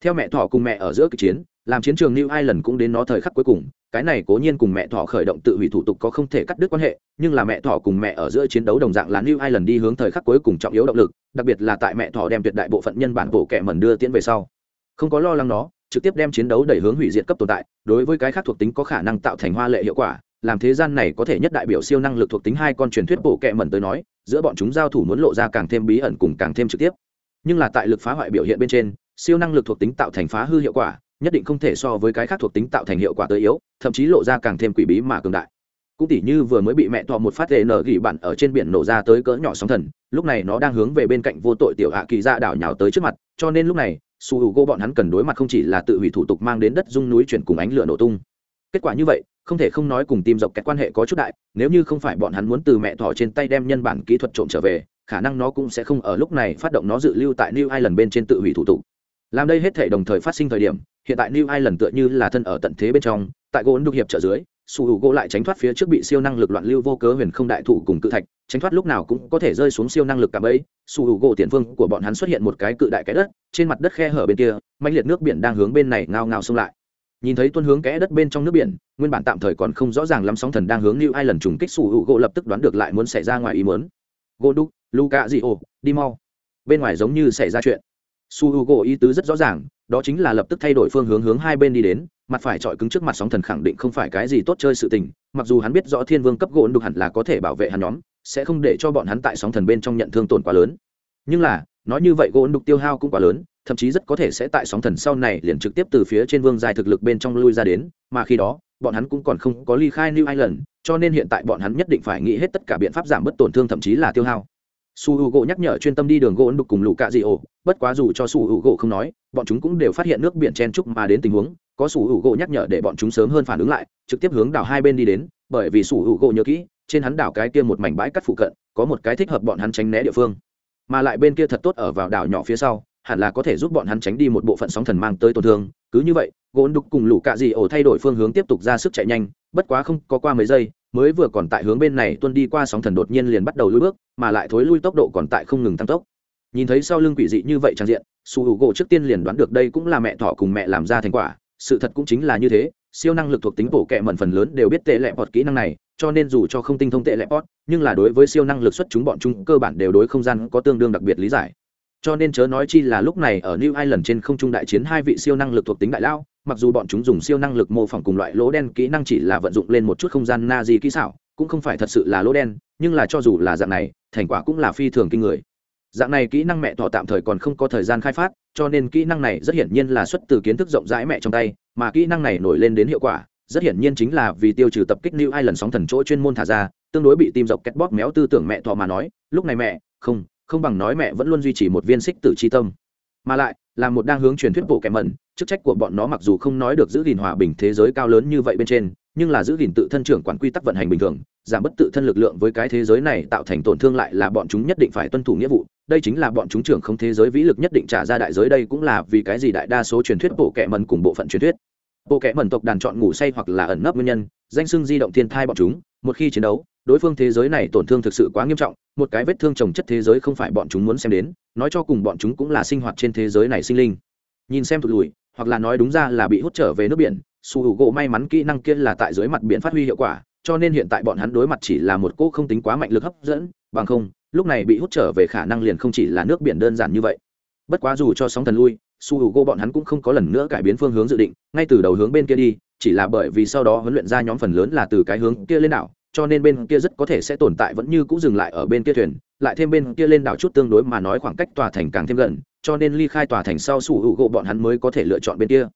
theo mẹ thỏ cùng mẹ ở giữa kịch chiến, làm chiến trường new ireland cũng đến nó thời khắc cuối cùng cái này cố nhiên cùng mẹ thỏ khởi động tự hủy thủ tục có không thể cắt đứt quan hệ, nhưng là mẹ thỏ cùng mẹ ở giữa chiến đấu đồng dạng là new ireland đi hướng thời khắc cuối cùng trọng yếu động lực, đặc biệt là tại mẹ thỏ đem tuyệt đại bộ phận nhân bản bộ kẻ mẩn đưa tiễn về sau. Không có lo lắng nó trực tiếp đem chiến đấu đẩy hướng hủy diệt cấp tồn tại, đối với cái khác thuộc tính có khả năng tạo thành hoa lệ hiệu quả, làm thế gian này có thể nhất đại biểu siêu năng lực thuộc tính hai con truyền thuyết bộ kệ mẩn tới nói, giữa bọn chúng giao thủ muốn lộ ra càng thêm bí ẩn cùng càng thêm trực tiếp. Nhưng là tại lực phá hoại biểu hiện bên trên, siêu năng lực thuộc tính tạo thành phá hư hiệu quả nhất định không thể so với cái khác thuộc tính tạo thành hiệu quả tới yếu, thậm chí lộ ra càng thêm quỷ bí mà cường đại. Cũng tỉ như vừa mới bị mẹ thọ một phát tn nở gỉ bạn ở trên biển nổ ra tới cỡ nhỏ sóng thần, lúc này nó đang hướng về bên cạnh vô tội tiểu hạ kỳ ra đảo nhào tới trước mặt, cho nên lúc này, su h u gỗ bọn hắn cần đối mặt không chỉ là tự hủy thủ tục mang đến đất dung núi chuyển cùng ánh lửa nổ tung. Kết quả như vậy, không thể không nói cùng tìm dọc kẹt quan hệ có chút đại, nếu như không phải bọn hắn muốn từ mẹ thỏ trên tay đem nhân bản kỹ thuật trộm trở về, khả năng nó cũng sẽ không ở lúc này phát động nó dự lưu tại new ireland bên trên tự hủy thủ tục. Làm đây hết thể đồng thời phát sinh thời điểm hiện tại new ireland tựa như là thân ở tận thế bên trong, tại gỗ đục hiệp trợ dưới, su hữu gỗ lại tránh thoát phía trước bị siêu năng lực loạn lưu vô cớ huyền không đại thủ cùng cự thạch, tránh thoát lúc nào cũng có thể rơi xuống siêu năng lực cả bấy su hữu gỗ tiền phương của bọn hắn xuất hiện một cái cự đại cái đất, trên mặt đất khe hở bên kia mạnh liệt nước biển đang hướng bên này ngao ngao xông lại. Nhìn thấy tuân hướng kẽ đất bên trong nước biển, nguyên bản tạm thời còn không rõ ràng lắm sóng thần đang hướng new lần trùng kích, su hữu gỗ lập tức đoán được lại muốn xảy ra ngoài ý muốn. Gỗ đúc luka di ô đi mau. Bên ngoài giống như xảy ra chuyện su h u gỗ ý tứ rất rõ ràng, đó chính là lập tức thay đổi phương hướng hướng hai bên đi đến, mặt phải chọi cứng trước mặt sóng thần khẳng định không phải cái gì tốt chơi sự tình, mặc dù hắn biết rõ thiên vương cấp gỗ đục hẳn là có thể bảo vệ hắn nhóm, sẽ không để cho bọn hắn tại sóng thần bên trong nhận thương tổn quá lớn. Nhưng là, nói như vậy gỗ đục tiêu hao cũng quá lớn, thậm chí rất có thể sẽ tại sóng thần sau này liền trực tiếp từ phía trên vương dài thực lực bên trong lui ra đến, mà khi đó, bọn hắn cũng còn không có ly khai new ireland cho nên hiện tại bọn hắn nhất định phải nghĩ hết tất cả biện pháp giảm bớt tổn thương thậm chí là tiêu hao su h u gỗ nhắc nhở chuyên tâm đi đường gỗ đục cùng lũ cạ dị ổ bất quá dù cho su h u gỗ không nói, bọn chúng cũng đều phát hiện nước biển chen trúc mà đến tình huống, có su h u gỗ nhắc nhở để bọn chúng sớm hơn phản ứng lại, trực tiếp hướng đảo hai bên đi đến, bởi vì su h u gỗ nhớ kỹ, trên hắn đảo cái kia một mảnh bãi cắt phụ cận, có một cái thích hợp bọn hắn tránh né địa phương. Mà lại bên kia thật tốt ở vào đảo nhỏ phía sau, hẳn là có thể giúp bọn hắn tránh đi một bộ phận sóng thần mang tới tổn thương. Cứ như vậy, gỗ đục cùng lũ cạ dị ổ thay đổi phương hướng tiếp tục ra sức chạy nhanh, bất quá không có qua mấy giây mới vừa còn tại hướng bên này tuân đi qua sóng thần đột nhiên liền bắt đầu lui bước, mà lại thối lui tốc độ còn tại không ngừng tăng tốc. Nhìn thấy sau lưng quỷ dị như vậy trang diện, su hữu gỗ trước tiên liền đoán được đây cũng là mẹ thỏ cùng mẹ làm ra thành quả, sự thật cũng chính là như thế, siêu năng lực thuộc tính bổ kẹ mẩn phần lớn đều biết tệ lẹ bọt kỹ năng này, cho nên dù cho không tinh thông tệ lẹ bọt, nhưng là đối với siêu năng lực xuất chúng bọn chúng cơ bản đều đối không gian có tương đương đặc biệt lý giải. Cho nên chớ nói chi là lúc này ở new ireland trên không trung đại chiến hai vị siêu năng lực thuộc tính đại lao mặc dù bọn chúng dùng siêu năng lực mô phỏng cùng loại lỗ đen kỹ năng chỉ là vận dụng lên một chút không gian na di kỹ xảo, cũng không phải thật sự là lỗ đen, nhưng là cho dù là dạng này, thành quả cũng là phi thường kinh người. Dạng này kỹ năng mẹ thọ tạm thời còn không có thời gian khai phát, cho nên kỹ năng này rất hiển nhiên là xuất từ kiến thức rộng rãi mẹ trong tay, mà kỹ năng này nổi lên đến hiệu quả, rất hiển nhiên chính là vì tiêu trừ tập kích new ai lần sóng thần chỗ chuyên môn thả ra, tương đối bị tim dọc két bóp méo tư tưởng mẹ thọ mà nói, lúc này mẹ, không không bằng nói mẹ vẫn luôn duy trì một viên xích tử c tâm. Mà lại, là một đang hướng truyền thuyết bộ kẻ mẩn chức trách của bọn nó mặc dù không nói được giữ gìn hòa bình thế giới cao lớn như vậy bên trên, nhưng là giữ gìn tự thân trưởng quản quy tắc vận hành bình thường, giảm bất tự thân lực lượng với cái thế giới này tạo thành tổn thương lại là bọn chúng nhất định phải tuân thủ nghĩa vụ. Đây chính là bọn chúng trưởng không thế giới vĩ lực nhất định trả ra đại giới, đây cũng là vì cái gì đại đa số truyền thuyết bộ kẻ mần cùng bộ phận truyền thuyết. Bộ kẻ mần tộc đàn chọn ngủ say hoặc là ẩn nấp nguyên nhân, danh xưng di động thiên thai bọn chúng, một khi chiến đấu, đối phương thế giới này tổn thương thực sự quá nghiêm trọng, một cái vết thương trồng chất thế giới không phải bọn chúng muốn xem đến, nói cho cùng bọn chúng cũng là sinh hoạt trên thế giới này sinh linh. Nhìn xem thụt lùi hoặc là nói đúng ra là bị hút trở về nước biển, su hữu gỗ may mắn kỹ năng kia là tại dưới mặt biển phát huy hiệu quả, cho nên hiện tại bọn hắn đối mặt chỉ là một cỗ không tính quá mạnh lực hấp dẫn, bằng không, lúc này bị hút trở về khả năng liền không chỉ là nước biển đơn giản như vậy. Bất quá dù cho sóng thần lui, su hữu gỗ bọn hắn cũng không có lần nữa cải biến phương hướng dự định, ngay từ đầu hướng bên kia đi, chỉ là bởi vì sau đó huấn luyện ra nhóm phần lớn là từ cái hướng kia lên đảo, cho nên bên kia rất có thể sẽ tồn tại vẫn như cũng dừng lại ở bên kia thuyền, lại thêm bên kia lên đảo chút tương đối mà nói khoảng cách tòa thành càng thêm gần cho nên ly khai tòa thành sau sủ hữu gỗ bọn hắn mới có thể lựa chọn bên kia.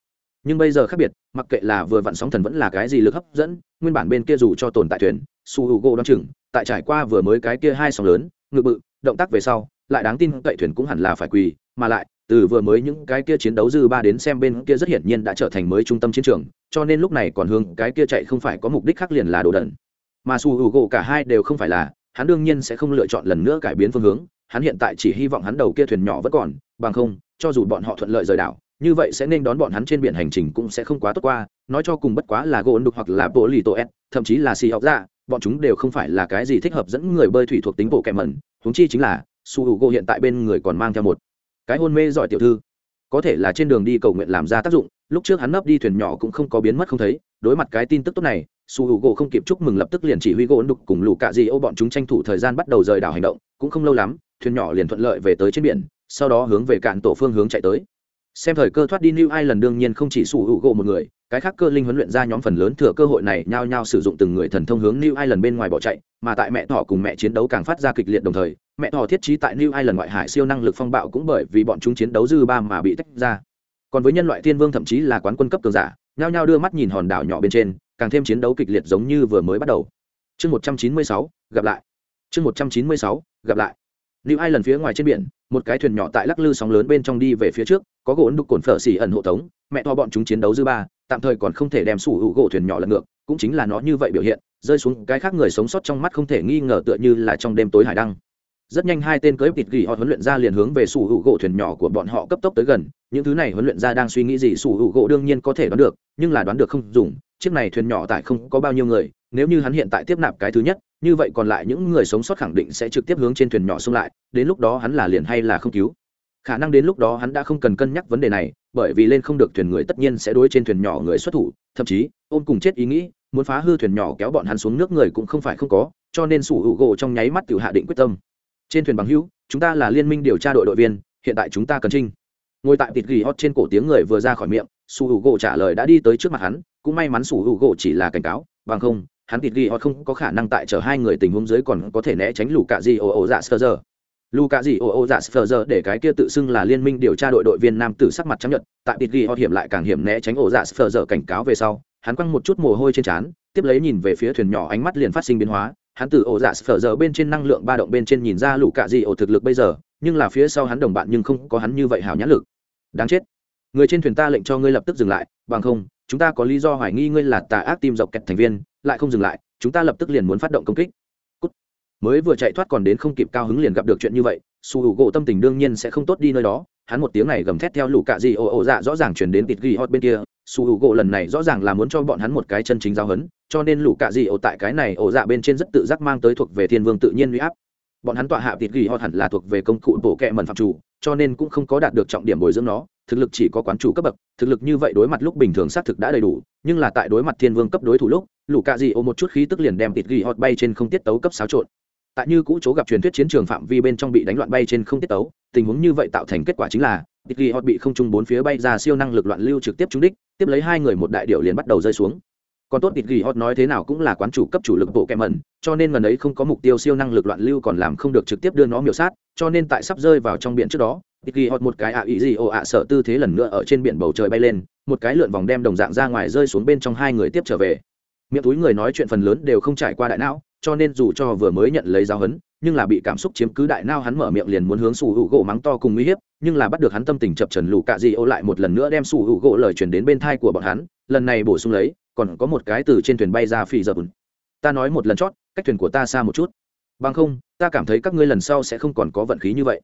Nhưng bây giờ khác biệt, mặc kệ là vừa vặn sóng thần vẫn là cái gì lực hấp dẫn, nguyên bản bên kia dù cho tồn tại thuyền su hữu gỗ đ o chừng, tại trải qua vừa mới cái kia hai sóng lớn, ngự bự, động tác về sau, lại đáng tin cậy thuyền cũng hẳn là phải quỳ, mà lại, từ vừa mới những cái kia chiến đấu dư ba đến xem bên kia rất hiển nhiên đã trở thành mới trung tâm chiến trường, cho nên lúc này còn hướng cái kia chạy không phải có mục đích khác liền là đồ đần. Mà su hữu gỗ cả hai đều không phải là hắn đương nhiên sẽ không lựa chọn lần nữa cải biến phương hướng, hắn hiện tại chỉ hy vọng hắn đầu kia thuyền nhỏ vẫn còn, bằng không, cho dù bọn họ thuận lợi rời đảo, như vậy sẽ nên đón bọn hắn trên biển hành trình cũng sẽ không quá tốt qua, nói cho cùng bất quá là gỗ đục hoặc là bộ lì tổ s thậm chí là xì học ra dạ, bọn chúng đều không phải là cái gì thích hợp dẫn người bơi thủy thuộc tính bộ kẹm mẩn húng chi chính là, su h u gỗ hiện tại bên người còn mang theo một cái hôn mê giỏi tiểu thư. Có thể là trên đường đi cầu nguyện làm ra tác dụng, lúc trước hắn nấp đi thuyền nhỏ cũng không có biến mất không thấy, đối mặt cái tin tức tốt này su h u gỗ không kịp chúc mừng lập tức liền chỉ huy gỗ đục cùng lù cạ di ô bọn chúng tranh thủ thời gian bắt đầu rời đảo hành động, cũng không lâu lắm, thuyền nhỏ liền thuận lợi về tới trên biển, sau đó hướng về cạn tổ phương hướng chạy tới. Xem thời cơ thoát đi new ireland đương nhiên không chỉ su h u gỗ một người, cái khác cơ linh huấn luyện ra nhóm phần lớn thừa cơ hội này nhao nhao sử dụng từng người thần thông hướng new ireland bên ngoài bỏ chạy, mà tại mẹ thỏ cùng mẹ chiến đấu càng phát ra kịch liệt đồng thời, mẹ thỏ thiết trí tại new ireland ngoại hải siêu năng lực phong bạo cũng bởi vì bọn chúng chiến đấu dư ba mà bị tách ra. Còn với nhân loại thiên vương thậm chí là quán quân cấp cường giả, nhao nhao đưa mắt nhìn hòn đảo nhỏ bên trên càng thêm chiến đấu kịch liệt giống như vừa mới bắt đầu. Chương một trăm chín mươi sáu gặp lại. Chương một trăm chín mươi sáu gặp lại. Lưu Ai lần phía ngoài trên biển, một cái thuyền nhỏ tại lắc lư sóng lớn bên trong đi về phía trước, có gỗ đục cồn phở xỉ ẩn hộ tống, mẹ to bọn chúng chiến đấu dư ba, tạm thời còn không thể đem sủ hữu gỗ thuyền nhỏ lật ngược, cũng chính là nó như vậy biểu hiện, rơi xuống cái khác người sống sót trong mắt không thể nghi ngờ tựa như là trong đêm tối hải đăng. Rất nhanh hai tên cưỡi tịt gỉ họ huấn luyện ra liền hướng về sủ hữu gỗ thuyền nhỏ của bọn họ cấp tốc tới gần, những thứ này huấn luyện ra đang suy nghĩ gì sủ hữu gỗ đương nhiên có thể đoán được, nhưng là đoán được không dùng, chiếc này thuyền nhỏ tại không có bao nhiêu người, nếu như hắn hiện tại tiếp nạp cái thứ nhất, như vậy còn lại những người sống sót khẳng định sẽ trực tiếp hướng trên thuyền nhỏ xông lại đến lúc đó hắn là liền hay là không cứu. Khả năng đến lúc đó hắn đã không cần cân nhắc vấn đề này bởi vì lên không được thuyền người tất nhiên sẽ đối trên thuyền nhỏ người xuất thủ thậm chí ôm cùng chết ý nghĩ muốn phá hư thuyền nhỏ kéo bọn hắn xuống nước người cũng không phải không có cho nên sủ hữu gỗ trong nháy mắt tự hạ định quyết tâm trên thuyền bằng hữu, chúng ta là liên minh điều tra đội đội viên, hiện tại chúng ta cần trinh. Ngồi tại tịt ghi hót trên cổ tiếng người vừa ra khỏi miệng, su h u gỗ trả lời đã đi tới trước mặt hắn, cũng may mắn su h u gỗ chỉ là cảnh cáo, bằng không, hắn tịt ghi hot không có khả năng tại chở hai người tình huống dưới còn có thể né tránh lù cạ gì ồ ồ dạ sơ giờ lù cạ gì ồ ồ dạ sơ giờ để cái kia tự xưng là liên minh điều tra đội đội viên nam tử sắc mặt chấp nhận, tại tịt ghi hot hiểm lại càng hiểm né tránh ồ dạ sơ giờ cảnh cáo về sau, hắn quăng một chút mồ hôi trên trán, tiếp lấy nhìn về phía thuyền nhỏ ánh mắt liền phát sinh biến hóa hắn từ ổ dạ sờ giờ bên trên năng lượng ba động bên trên nhìn ra lũ cạ gì ổ thực lực bây giờ, nhưng là phía sau hắn đồng bạn nhưng không có hắn như vậy hào nhãn lực. Đáng chết. Người trên thuyền ta lệnh cho ngươi lập tức dừng lại, bằng không, chúng ta có lý do hoài nghi ngươi là tà ác tim dọc kẹt thành viên, lại không dừng lại, chúng ta lập tức liền muốn phát động công kích. Cút. mới vừa chạy thoát còn đến không kịp cao hứng liền gặp được chuyện như vậy, su hữu gỗ tâm tình đương nhiên sẽ không tốt đi nơi đó hắn một tiếng này gầm thét theo lũ cạ dị ồ ồ dạ rõ ràng chuyển đến tịt ghi hot bên kia, su hữu gỗ lần này rõ ràng là muốn cho bọn hắn một cái chân chính giao hấn, cho nên lũ cạ dị ồ tại cái này ồ dạ bên trên rất tự giác mang tới thuộc về thiên vương tự nhiên huy áp. Bọn hắn tọa hạ tịt ghi hot hẳn là thuộc về công cụ bổ kẹ mần phạm chủ, cho nên cũng không có đạt được trọng điểm bồi dưỡng nó, thực lực chỉ có quán chủ cấp bậc, thực lực như vậy đối mặt lúc bình thường xác thực đã đầy đủ, nhưng là tại đối mặt thiên vương cấp đối thủ lúc, lũ cạ dị ô một chút khí tức liền đem tịt ghi hot bay trên không tiết tấu cấp xáo trộn tại như cũ chỗ gặp truyền thuyết chiến trường phạm vi bên trong bị đánh loạn bay trên không tiết tấu, tình huống như vậy tạo thành kết quả chính là tịt ghi hot bị không trung bốn phía bay ra siêu năng lực loạn lưu trực tiếp trúng đích, tiếp lấy hai người một đại điệu liền bắt đầu rơi xuống. Còn tốt tịt ghi hot nói thế nào cũng là quán chủ cấp chủ lực bộ kẹm mẩn, cho nên gần ấy không có mục tiêu siêu năng lực loạn lưu còn làm không được trực tiếp đưa nó miểu sát, cho nên tại sắp rơi vào trong biển trước đó tịt ghi hot một cái ạ ý gì ồ ạ sợ tư thế lần nữa ở trên biển bầu trời bay lên, một cái lượn vòng đem đồng dạng ra ngoài rơi xuống bên trong hai người tiếp trở về. Miệng túi người nói chuyện phần lớn đều không trải qua đại não cho nên dù cho vừa mới nhận lấy giáo hấn nhưng là bị cảm xúc chiếm cứ đại não hắn mở miệng liền muốn hướng sủ hữu gỗ mắng to cùng uy hiếp, nhưng là bắt được hắn tâm tình chập trần lù cạ dị ô lại một lần nữa đem sủ hữu gỗ lời truyền đến bên thai của bọn hắn, lần này bổ sung lấy, còn có một cái từ trên thuyền bay ra phì giờ bùn ta nói một lần chót, cách thuyền của ta xa một chút. Bằng không, ta cảm thấy các ngươi lần sau sẽ không còn có vận khí như vậy.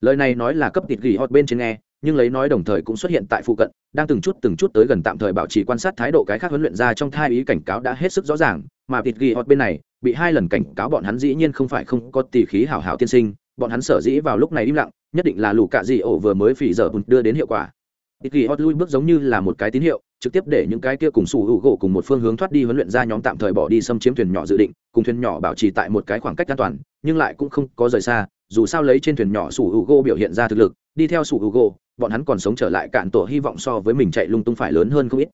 Lời này nói là cấp tịt gỉ hot bên trên nghe, nhưng lấy nói đồng thời cũng xuất hiện tại phụ cận, đang từng chút từng chút tới gần tạm thời bảo trì quan sát thái độ cái khác huấn luyện ra trong thai ý cảnh cáo đã hết sức rõ ràng, mà tịt ghi hot bên này bị hai lần cảnh cáo bọn hắn dĩ nhiên không phải không có tỷ khí hảo hảo tiên sinh, bọn hắn sở dĩ vào lúc này im lặng, nhất định là lù cạ dị ổ vừa mới phỉ giờ đưa đến hiệu quả. Ít kỳ hot lui bước giống như là một cái tín hiệu, trực tiếp để những cái kia cùng sủ hữu gỗ cùng một phương hướng thoát đi huấn luyện ra nhóm tạm thời bỏ đi xâm chiếm thuyền nhỏ dự định, cùng thuyền nhỏ bảo trì tại một cái khoảng cách an toàn, nhưng lại cũng không có rời xa, dù sao lấy trên thuyền nhỏ sủ hữu gỗ biểu hiện ra thực lực, đi theo sủ hữu gỗ, bọn hắn còn sống trở lại cạn tổ hy vọng so với mình chạy lung tung phải lớn hơn không ít.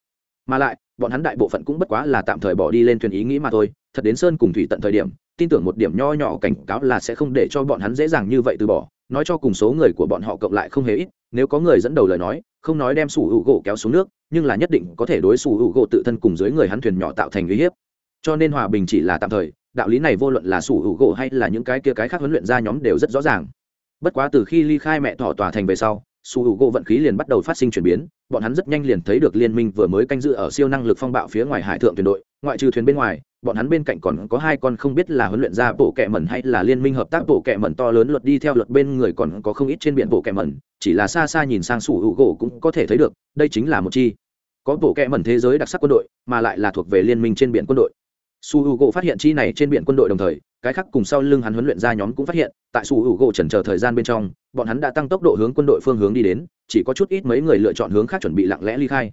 Mà lại, bọn hắn đại bộ phận cũng bất quá là tạm thời bỏ đi lên thuyền ý nghĩ mà thôi thật đến sơn cùng thủy tận thời điểm, tin tưởng một điểm nho nhỏ cảnh cáo là sẽ không để cho bọn hắn dễ dàng như vậy từ bỏ. Nói cho cùng số người của bọn họ cộng lại không hề ít, nếu có người dẫn đầu lời nói, không nói đem sủ hữu gỗ kéo xuống nước, nhưng là nhất định có thể đối sủ hữu gỗ tự thân cùng dưới người hắn thuyền nhỏ tạo thành uy hiếp. Cho nên hòa bình chỉ là tạm thời, đạo lý này vô luận là sủ hữu gỗ hay là những cái kia cái khác huấn luyện ra nhóm đều rất rõ ràng. Bất quá từ khi ly khai mẹ thọ tòa thành về sau, sủ hữu gỗ vận khí liền bắt đầu phát sinh chuyển biến, bọn hắn rất nhanh liền thấy được liên minh vừa mới canh dự ở siêu năng lực phong bạo phía ngoài hải thượng thuyền đội ngoại trừ thuyền bên ngoài, bọn hắn bên cạnh còn có hai con không biết là huấn luyện ra bộ kẹ mẩn hay là liên minh hợp tác bộ kẹ mẩn to lớn luật đi theo luật bên người còn có không ít trên biển bộ kẹ mẩn, chỉ là xa xa nhìn sang sủ hữu gỗ cũng có thể thấy được, đây chính là một chi. Có bộ kẹ mẩn thế giới đặc sắc quân đội, mà lại là thuộc về liên minh trên biển quân đội. Su hữu u gỗ phát hiện chi này trên biển quân đội đồng thời, cái khác cùng sau lưng hắn huấn luyện ra nhóm cũng phát hiện, tại su hữu u gỗ trần chờ thời gian bên trong, bọn hắn đã tăng tốc độ hướng quân đội phương hướng đi đến, chỉ có chút ít mấy người lựa chọn hướng khác chuẩn bị lặng lẽ ly khai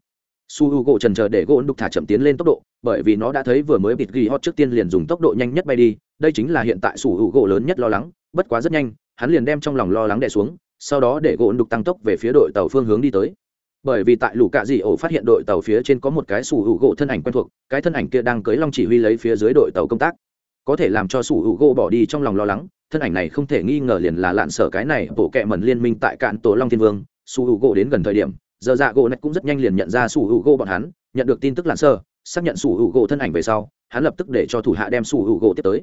su h u gỗ trần chờ để gỗ đục thả chậm tiến lên tốc độ, bởi vì nó đã thấy vừa mới bịt ghi hot trước tiên liền dùng tốc độ nhanh nhất bay đi, đây chính là hiện tại su h u gỗ lớn nhất lo lắng, bất quá rất nhanh, hắn liền đem trong lòng lo lắng đè xuống, sau đó để gỗ đục tăng tốc về phía đội tàu phương hướng đi tới. Bởi vì tại lũ cạ dị ổ phát hiện đội tàu phía trên có một cái sủ hữu gỗ thân ảnh quen thuộc, cái thân ảnh kia đang cưới long chỉ huy lấy phía dưới đội tàu công tác. Có thể làm cho sủ hữu gỗ bỏ đi trong lòng lo lắng, thân ảnh này không thể nghi ngờ liền là lạn sở cái này, bộ kẹ mẩn liên minh tại cạn tổ long thiên vương sủ hữu gỗ đến gần thời điểm giờ dạ gỗ nạch cũng rất nhanh liền nhận ra sủ hữu gỗ bọn hắn, nhận được tin tức lặn sơ, xác nhận sủ hữu gỗ thân ảnh về sau, hắn lập tức để cho thủ hạ đem sủ hữu gỗ tiếp tới.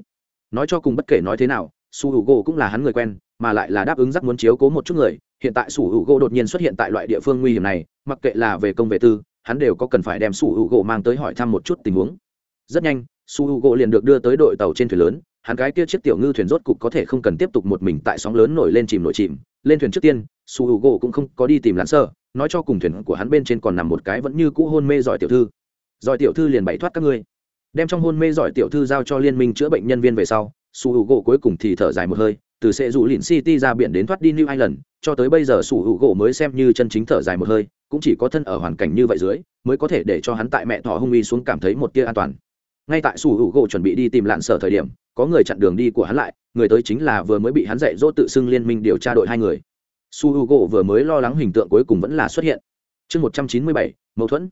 Nói cho cùng bất kể nói thế nào, sủ hữu gỗ cũng là hắn người quen, mà lại là đáp ứng rất muốn chiếu cố một chút người, hiện tại sủ hữu gỗ đột nhiên xuất hiện tại loại địa phương nguy hiểm này, mặc kệ là về công về tư, hắn đều có cần phải đem sủ hữu gỗ mang tới hỏi thăm một chút tình huống. Rất nhanh su hữu gỗ liền được đưa tới đội tàu trên thuyền lớn, hắn gái kia chiếc tiểu ngư thuyền rốt cục có thể không cần tiếp tục một mình tại sóng lớn nổi lên chìm nổi chìm lên thuyền trước tiên, su h u gỗ cũng không có đi tìm lãn sơ, nói cho cùng thuyền của hắn bên trên còn nằm một cái vẫn như cũ hôn mê giỏi tiểu thư. Giỏi tiểu thư liền bày thoát các ngươi. Đem trong hôn mê giỏi tiểu thư giao cho liên minh chữa bệnh nhân viên về sau, su h u gỗ cuối cùng thì thở dài một hơi, từ sệ dụ lìn city ra biển đến thoát đi new ireland cho tới bây giờ su h u gỗ mới xem như chân chính thở dài một hơi, cũng chỉ có thân ở hoàn cảnh như vậy dưới, mới có thể để cho hắn tại mẹ thọ hung y xuống cảm thấy một tia an toàn ngay tại su hữu gỗ chuẩn bị đi tìm lạn sở thời điểm, có người chặn đường đi của hắn lại, người tới chính là vừa mới bị hắn dạy dỗ tự xưng liên minh điều tra đội hai người. Su hữu gỗ vừa mới lo lắng hình tượng cuối cùng vẫn là xuất hiện. Chương một trăm chín mươi bảy, mâu thuẫn.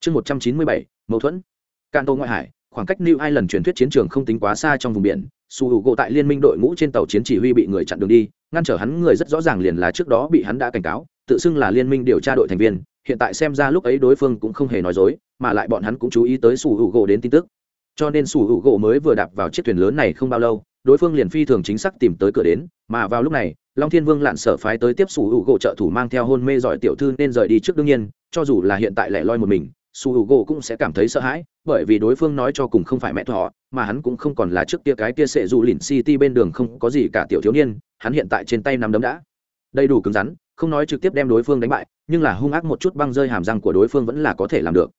Chương một trăm chín mươi bảy, mâu thuẫn. Can tô ngoại hải, khoảng cách new ireland truyền thuyết chiến trường không tính quá xa trong vùng biển, su hữu gỗ tại liên minh đội ngũ trên tàu chiến chỉ huy bị người chặn đường đi, ngăn trở hắn người rất rõ ràng liền là trước đó bị hắn đã cảnh cáo, tự xưng là liên minh điều tra đội thành viên, hiện tại xem ra lúc ấy đối phương cũng không hề nói dối, mà lại bọn hắn cũng chú ý tới su hữu gỗ đến tin tức cho nên sủ hữu gỗ mới vừa đạp vào chiếc thuyền lớn này không bao lâu, đối phương liền phi thường chính xác tìm tới cửa đến, mà vào lúc này, long thiên vương lạn sở phái tới tiếp sủ hữu gỗ trợ thủ mang theo hôn mê giỏi tiểu thư nên rời đi trước đương nhiên, cho dù là hiện tại lại loi một mình, sủ hữu gỗ cũng sẽ cảm thấy sợ hãi, bởi vì đối phương nói cho cùng không phải mẹ thọ, mà hắn cũng không còn là trước kia cái kia sệ dù lìn city bên đường không có gì cả tiểu thiếu niên, hắn hiện tại trên tay nắm đấm đã đầy đủ cứng rắn, không nói trực tiếp đem đối phương đánh bại, nhưng là hung ác một chút băng rơi hàm răng của đối phương vẫn là có thể làm được.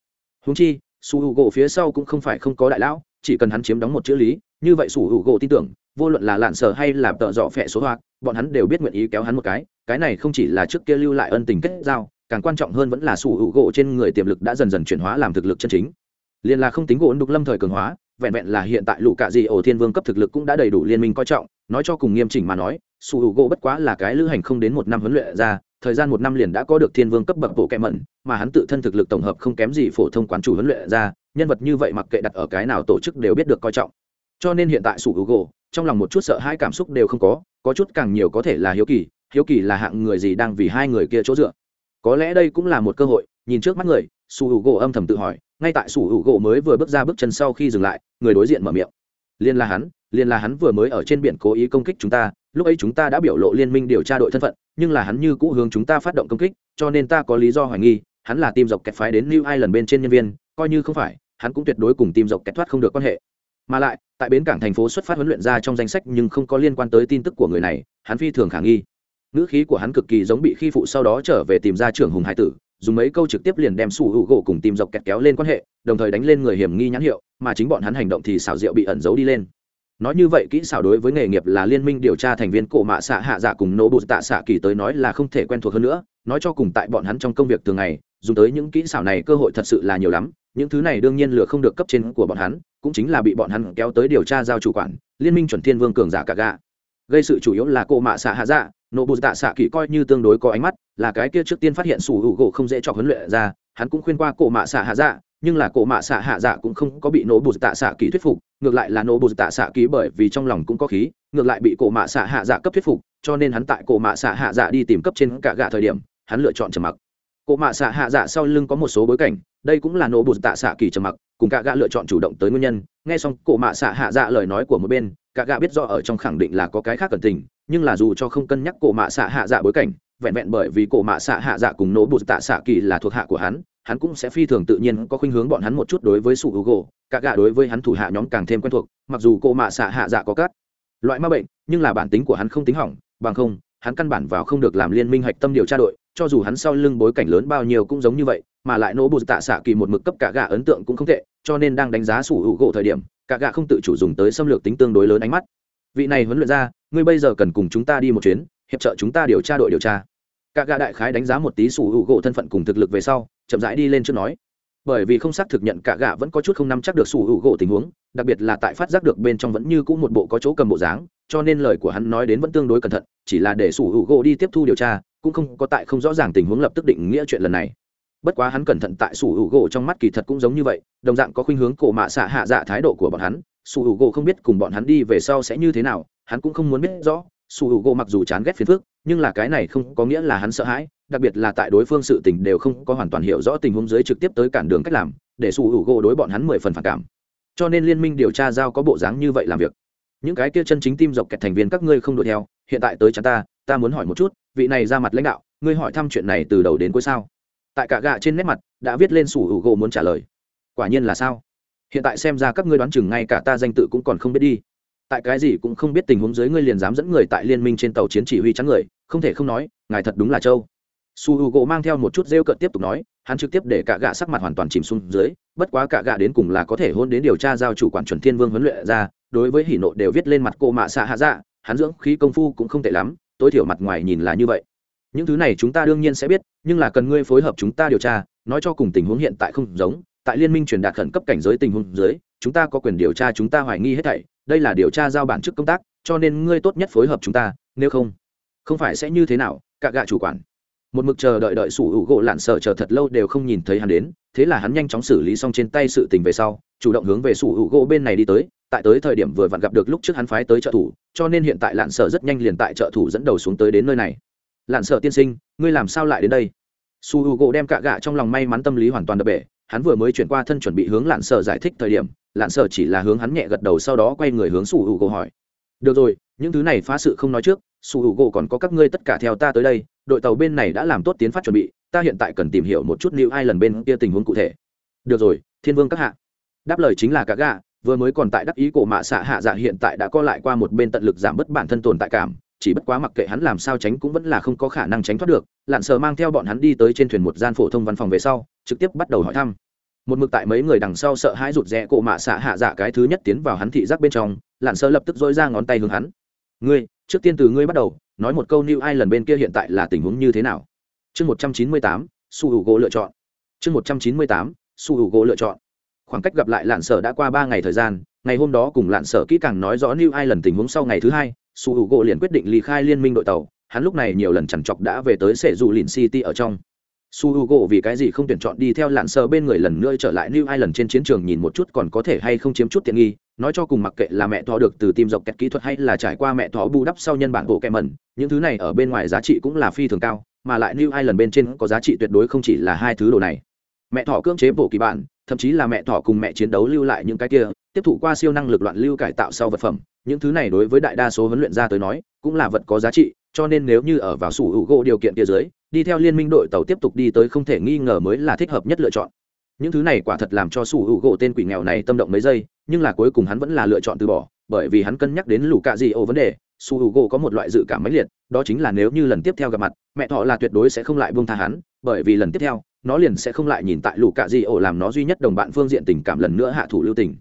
Húng chi su h u gỗ phía sau cũng không phải không có đại lão, chỉ cần hắn chiếm đóng một chữ lý, như vậy su h u gỗ tin tưởng, vô luận là lạn sở hay là tợ dọ phẹ số hoạt bọn hắn đều biết nguyện ý kéo hắn một cái cái này không chỉ là trước kia lưu lại ân tình kết giao, càng quan trọng hơn vẫn là su h u gỗ trên người tiềm lực đã dần dần chuyển hóa làm thực lực chân chính. Liền là không tính gỗ đục lâm thời cường hóa, vẹn vẹn là hiện tại lũ cạ dị ổ thiên vương cấp thực lực cũng đã đầy đủ liên minh coi trọng, nói cho cùng nghiêm chỉnh mà nói, su h u gỗ bất quá là cái lữ hành không đến một năm huấn luyện ra thời gian một năm liền đã có được thiên vương cấp bậc bộ kẹ mẩn, mà hắn tự thân thực lực tổng hợp không kém gì phổ thông quán chủ huấn luyện ra, nhân vật như vậy mặc kệ đặt ở cái nào tổ chức đều biết được coi trọng. Cho nên hiện tại sủ hữu gỗ trong lòng một chút sợ hai cảm xúc đều không có có chút càng nhiều có thể là hiếu kỳ hiếu kỳ là hạng người gì đang vì hai người kia chỗ dựa. Có lẽ đây cũng là một cơ hội, nhìn trước mắt người, sủ hữu gỗ âm thầm tự hỏi, ngay tại sủ hữu gỗ mới vừa bước ra bước chân sau khi dừng lại, người đối diện mở miệng. Liên là hắn liên là hắn vừa mới ở trên biển cố ý công kích chúng ta, lúc ấy chúng ta đã biểu lộ liên minh điều tra đội thân phận, nhưng là hắn như cũ hướng chúng ta phát động công kích, cho nên ta có lý do hoài nghi, hắn là tim dọc kẹt phái đến new ireland bên trên nhân viên, coi như không phải, hắn cũng tuyệt đối cùng tim dọc kẹt thoát không được quan hệ. Mà lại, tại bến cảng thành phố xuất phát huấn luyện ra trong danh sách nhưng không có liên quan tới tin tức của người này, hắn phi thường khả nghi. Ngữ khí của hắn cực kỳ giống bị khi phụ sau đó trở về tìm ra trưởng hùng hải tử, dùng mấy câu trực tiếp liền đem sủ hữu gỗ cùng tìm dọc kẹt kéo lên quan hệ, đồng thời đánh lên người hiểm nghi nhãn hiệu, mà chính bọn hắn hành động thì xảo diệu bị ẩn giấu đi lên nói như vậy kỹ xảo đối với nghề nghiệp là liên minh điều tra thành viên cổ mạ xạ hạ dạ cùng nô bụt tạ xạ kỳ tới nói là không thể quen thuộc hơn nữa. Nói cho cùng tại bọn hắn trong công việc thường ngày, dùng tới những kỹ xảo này cơ hội thật sự là nhiều lắm. Những thứ này đương nhiên lừa không được cấp trên của bọn hắn, cũng chính là bị bọn hắn kéo tới điều tra giao chủ quản, liên minh chuẩn thiên vương cường giả cả gạ. Gây sự chủ yếu là cổ mạ xạ hạ dạ nô bụt tạ xạ kỳ coi như tương đối có ánh mắt, là cái kia trước tiên phát hiện sủ hữu gỗ không dễ cho huấn luyện ra, hắn cũng khuyên qua cổ mạ xạ hạ dạ nhưng là cổ mạ xạ hạ dạ cũng không có bị nổ bù tạ xạ kỳ thuyết phục, ngược lại là nổ bù tạ xạ kỳ bởi vì trong lòng cũng có khí, ngược lại bị cổ mạ xạ hạ dạ cấp thuyết phục, cho nên hắn tại cổ mạ xạ hạ dạ đi tìm cấp trên cả gạ thời điểm, hắn lựa chọn trầm mặc. Cổ mạ xạ hạ dạ sau lưng có một số bối cảnh, đây cũng là nổ bù tạ xạ kỳ trầm mặc, cùng cả gạ lựa chọn chủ động tới nguyên nhân. Nghe xong cổ mạ xạ hạ dạ lời nói của một bên, cả gạ biết do ở trong khẳng định là có cái khác cần tình, nhưng là dù cho không cân nhắc cổ mạ xạ hạ dạ bối cảnh, vẹn vẹn bởi vì cổ mạ xạ hạ dạ cùng nổ bù tạ xạ kỳ là thuộc hạ của hắn hắn cũng sẽ phi thường tự nhiên có khuynh hướng bọn hắn một chút đối với sủ hữu gỗ cả gạ đối với hắn thủ hạ nhóm càng thêm quen thuộc, mặc dù cô mạ xạ hạ dạ có cát loại ma bệnh, nhưng là bản tính của hắn không tính hỏng, bằng không, hắn căn bản vào không được làm liên minh hạch tâm điều tra đội, cho dù hắn sau lưng bối cảnh lớn bao nhiêu cũng giống như vậy, mà lại nỗ bụt tạ xạ kỳ một mực cấp cả gạ ấn tượng cũng không tệ, cho nên đang đánh giá sủ hữu gỗ thời điểm, cả gạ không tự chủ dùng tới xâm lược tính tương đối lớn ánh mắt. Vị này huấn luyện ra ngươi bây giờ cần cùng chúng ta đi một chuyến, hiệp trợ chúng ta điều tra đội điều tra cả gà đại khái đánh giá một tí sủ hữu gỗ thân phận cùng thực lực về sau, chậm rãi đi lên trước nói. Bởi vì không xác thực nhận cả gà vẫn có chút không nắm chắc được sủ hữu gỗ tình huống, đặc biệt là tại phát giác được bên trong vẫn như cũ một bộ có chỗ cầm bộ dáng, cho nên lời của hắn nói đến vẫn tương đối cẩn thận, chỉ là để sủ hữu gỗ đi tiếp thu điều tra, cũng không có tại không rõ ràng tình huống lập tức định nghĩa chuyện lần này. Bất quá hắn cẩn thận tại sủ hữu gỗ trong mắt kỳ thật cũng giống như vậy, đồng dạng có khuynh hướng cổ mạ xạ hạ dạ thái độ của bọn hắn, sủ hữu gỗ không biết cùng bọn hắn đi về sau sẽ như thế nào, hắn cũng không muốn biết rõ sủ hữu gỗ mặc dù chán ghét phiền phức, nhưng là cái này không có nghĩa là hắn sợ hãi, đặc biệt là tại đối phương sự tình đều không có hoàn toàn hiểu rõ tình huống dưới trực tiếp tới cản đường cách làm, để su hữu gỗ đối bọn hắn mười phần phản cảm. Cho nên liên minh điều tra giao có bộ dáng như vậy làm việc. Những cái kia chân chính tim dọc kẹt thành viên các ngươi không đuổi theo, hiện tại tới chắn ta ta muốn hỏi một chút, vị này ra mặt lãnh đạo, ngươi hỏi thăm chuyện này từ đầu đến cuối sao? Tại cả gạ trên nét mặt, đã viết lên sủ hữu gỗ muốn trả lời. Quả nhiên là sao? Hiện tại xem ra các ngươi đoán chừng ngay cả ta danh tự cũng còn không biết đi tại cái gì cũng không biết tình huống dưới ngươi liền dám dẫn người tại liên minh trên tàu chiến chỉ huy chắn người, không thể không nói, ngài thật đúng là châu su h u gỗ mang theo một chút rêu cợt tiếp tục nói, hắn trực tiếp để cả gạ sắc mặt hoàn toàn chìm xuống dưới, bất quá cả gạ đến cùng là có thể hôn đến điều tra giao chủ quản chuẩn thiên vương huấn luyện ra, đối với hỉ nộ đều viết lên mặt cô mạ xạ hạ dạ hắn dưỡng khí công phu cũng không tệ lắm, tối thiểu mặt ngoài nhìn là như vậy. Những thứ này chúng ta đương nhiên sẽ biết, nhưng là cần ngươi phối hợp chúng ta điều tra, nói cho cùng tình huống hiện tại không giống, tại liên minh truyền đạt khẩn cấp cảnh giới tình huống dưới chúng ta có quyền điều tra chúng ta hoài nghi hết thảy, đây là điều tra giao bản chức công tác, cho nên ngươi tốt nhất phối hợp chúng ta, nếu không không phải sẽ như thế nào, cả gạ chủ quản. Một mực chờ đợi đợi sủ hữu gỗ lạn sợ chờ thật lâu đều không nhìn thấy hắn đến, thế là hắn nhanh chóng xử lý xong trên tay sự tình về sau, chủ động hướng về sủ hữu gỗ bên này đi tới, tại tới thời điểm vừa vặn gặp được lúc trước hắn phái tới trợ thủ, cho nên hiện tại lạn sợ rất nhanh liền tại trợ thủ dẫn đầu xuống tới đến nơi này. Lạn sợ tiên sinh, ngươi làm sao lại đến đây? Su h u gỗ đem cạ gạ trong lòng may mắn tâm lý hoàn toàn đập bể hắn vừa mới chuyển qua thân chuẩn bị hướng lạn Sở giải thích thời điểm, lạn Sở chỉ là hướng hắn nhẹ gật đầu sau đó quay người hướng su h u gỗ hỏi. Được rồi, những thứ này phá sự không nói trước su h u gỗ còn có các ngươi tất cả theo ta tới đây, đội tàu bên này đã làm tốt tiến phát chuẩn bị, ta hiện tại cần tìm hiểu một chút liệu ai lần bên kia tình huống cụ thể. Được rồi, thiên vương các hạ. Đáp lời chính là cả gà, vừa mới còn tại đắc ý cổ mạ xạ hạ dạ hiện tại đã co lại qua một bên tận lực giảm bớt bản thân tồn tại cảm, chỉ bất quá mặc kệ hắn làm sao tránh cũng vẫn là không có khả năng tránh thoát được. Lặn sờ mang theo bọn hắn đi tới trên thuyền một gian phổ thông văn phòng về sau trực tiếp bắt đầu hỏi thăm. Một mực tại mấy người đằng sau sợ hãi rụt rẽ cổ mạ xạ hạ dạ cái thứ nhất tiến vào hắn thị giác bên trong lặn sơ lập tức dỗi ra ngón tay hướng hắn. Ngươi, trước tiên từ ngươi bắt đầu, nói một câu new ai lần bên kia hiện tại là tình huống như thế nào? Chương một trăm chín mươi tám, su hữu gỗ lựa chọn. Chương một trăm chín mươi tám, su hữu gỗ lựa chọn. Khoảng cách gặp lại lạn sở đã qua ba ngày thời gian, ngày hôm đó cùng lạn sở kỹ càng nói rõ new ai lần tình huống sau ngày thứ hai, su h u gỗ liền quyết định ly khai liên minh đội tàu. Hắn lúc này nhiều lần chằn chọc đã về tới sệ dù lìn city ở trong su h u gỗ vì cái gì không tuyển chọn đi theo lạn sờ bên người lần nữa trở lại new ai lần trên chiến trường nhìn một chút còn có thể hay không chiếm chút tiện nghi, nói cho cùng mặc kệ là mẹ thọ được từ tim dọc kẹt kỹ thuật hay là trải qua mẹ thọ bù đắp sau nhân bản bộ kẹ mẩn, những thứ này ở bên ngoài giá trị cũng là phi thường cao, mà lại new ai lần bên trên có giá trị tuyệt đối không chỉ là hai thứ đồ này. Mẹ thọ cưỡng chế bộ kỳ bản, thậm chí là mẹ thỏ cùng mẹ chiến đấu lưu lại những cái kia, tiếp thụ qua siêu năng lực loạn lưu cải tạo sau vật phẩm, những thứ này đối với đại đa số huấn luyện ra tới nói, cũng là vật có giá trị, cho nên nếu như ở vào sủ hữu gỗ điều kiện kia dưới đi theo liên minh đội tàu tiếp tục đi tới không thể nghi ngờ mới là thích hợp nhất lựa chọn. Những thứ này quả thật làm cho sủ hữu gỗ tên quỷ nghèo này tâm động mấy giây, nhưng là cuối cùng hắn vẫn là lựa chọn từ bỏ, bởi vì hắn cân nhắc đến lũ cạ dị ô vấn đề su h u gỗ có một loại dự cảm mãnh liệt, đó chính là nếu như lần tiếp theo gặp mặt, mẹ thọ là tuyệt đối sẽ không lại buông tha hắn, bởi vì lần tiếp theo, nó liền sẽ không lại nhìn tại lũ cạ dị ô làm nó duy nhất đồng bạn phương diện tình cảm lần nữa hạ thủ lưu tình.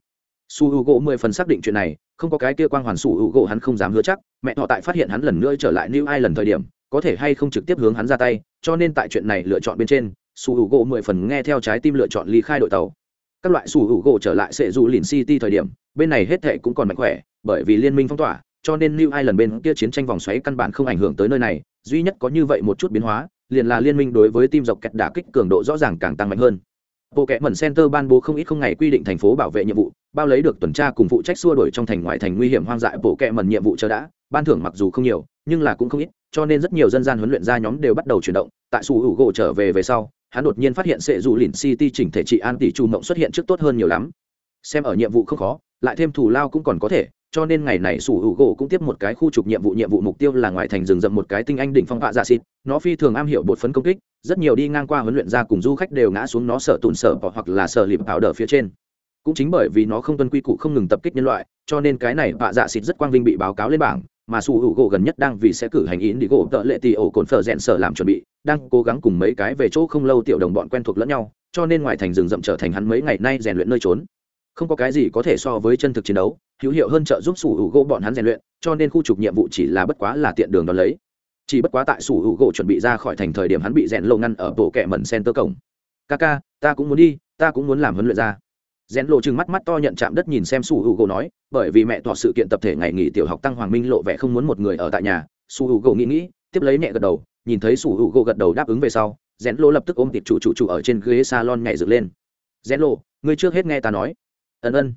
Su h u gỗ mười phần xác định chuyện này, không có cái kia quang hoàn su h u gỗ hắn không dám hứa chắc, mẹ thọ tại phát hiện hắn lần nữa trở lại new ai lần thời điểm có thể hay không trực tiếp hướng hắn ra tay cho nên tại chuyện này lựa chọn bên trên su h u gỗ mười phần nghe theo trái tim lựa chọn ly khai đội tàu các loại su h u gỗ trở lại sẽ dù lìn city thời điểm bên này hết thệ cũng còn mạnh khỏe bởi vì liên minh phong tỏa cho nên New lần bên kia chiến tranh vòng xoáy căn bản không ảnh hưởng tới nơi này, duy nhất có như vậy một chút biến hóa, liền là liên minh đối với tim dọc kẹt đả kích cường độ rõ ràng càng tăng mạnh hơn. Bộ kệ mẩn center ban bố không ít không ngày quy định thành phố bảo vệ nhiệm vụ, bao lấy được tuần tra cùng phụ trách xua đuổi trong thành ngoại thành nguy hiểm hoang dại bộ kệ mẩn nhiệm vụ chờ đã, ban thưởng mặc dù không nhiều, nhưng là cũng không ít, cho nên rất nhiều dân gian huấn luyện ra nhóm đều bắt đầu chuyển động, tại su hữu gỗ trở về về sau, hắn đột nhiên phát hiện sẽ dù lìn city chỉnh thể trị an tỷ trù mộng xuất hiện trước tốt hơn nhiều lắm. Xem ở nhiệm vụ không khó, lại thêm thủ lao cũng còn có thể, cho nên ngày này sủ hữu gỗ cũng tiếp một cái khu trục nhiệm vụ nhiệm vụ mục tiêu là ngoài thành rừng rậm một cái tinh anh đỉnh phong vạ dạ xịt. Nó phi thường am hiểu bột phấn công kích, rất nhiều đi ngang qua huấn luyện ra cùng du khách đều ngã xuống nó sợ tùn sợ hoặc là sợ lịp ảo đờ phía trên. Cũng chính bởi vì nó không tuân quy củ không ngừng tập kích nhân loại, cho nên cái này vạ dạ xịt rất quang vinh bị báo cáo lên bảng, mà sủ hữu gỗ gần nhất đang vì sẽ cử hành ý đi gỗ tợ lệ tì ổ cồn phở rẽn sở làm chuẩn bị, đang cố gắng cùng mấy cái về chỗ không lâu tiểu đồng bọn quen thuộc lẫn nhau, cho nên ngoài thành rừng rậm trở thành hắn mấy ngày nay rèn luyện nơi trốn không có cái gì có thể so với chân thực chiến đấu, hữu hiệu hơn trợ giúp sủ hữu gỗ bọn hắn rèn luyện, cho nên khu trục nhiệm vụ chỉ là bất quá là tiện đường đón lấy. Chỉ bất quá tại sủ hữu gỗ chuẩn bị ra khỏi thành thời điểm hắn bị rèn lộ ngăn ở bộ kẹ mẩn center cổng. Ca ca ta cũng muốn đi, ta cũng muốn làm huấn luyện ra. Rèn lộ chừng mắt mắt to nhận chạm đất nhìn xem sủ hữu gỗ nói, bởi vì mẹ thọ sự kiện tập thể ngày nghỉ tiểu học tăng hoàng minh lộ vẻ không muốn một người ở tại nhà, sủ hữu gỗ nghĩ nghĩ, tiếp lấy nhẹ gật đầu, nhìn thấy sủ hữu gỗ gật đầu đáp ứng về sau, rèn lộ lập tức ôm tịt chủ chủ chủ ở trên ghế salon nhảy dựng lên. Rèn lộ ngươi trước hết nghe ta nói ân ân.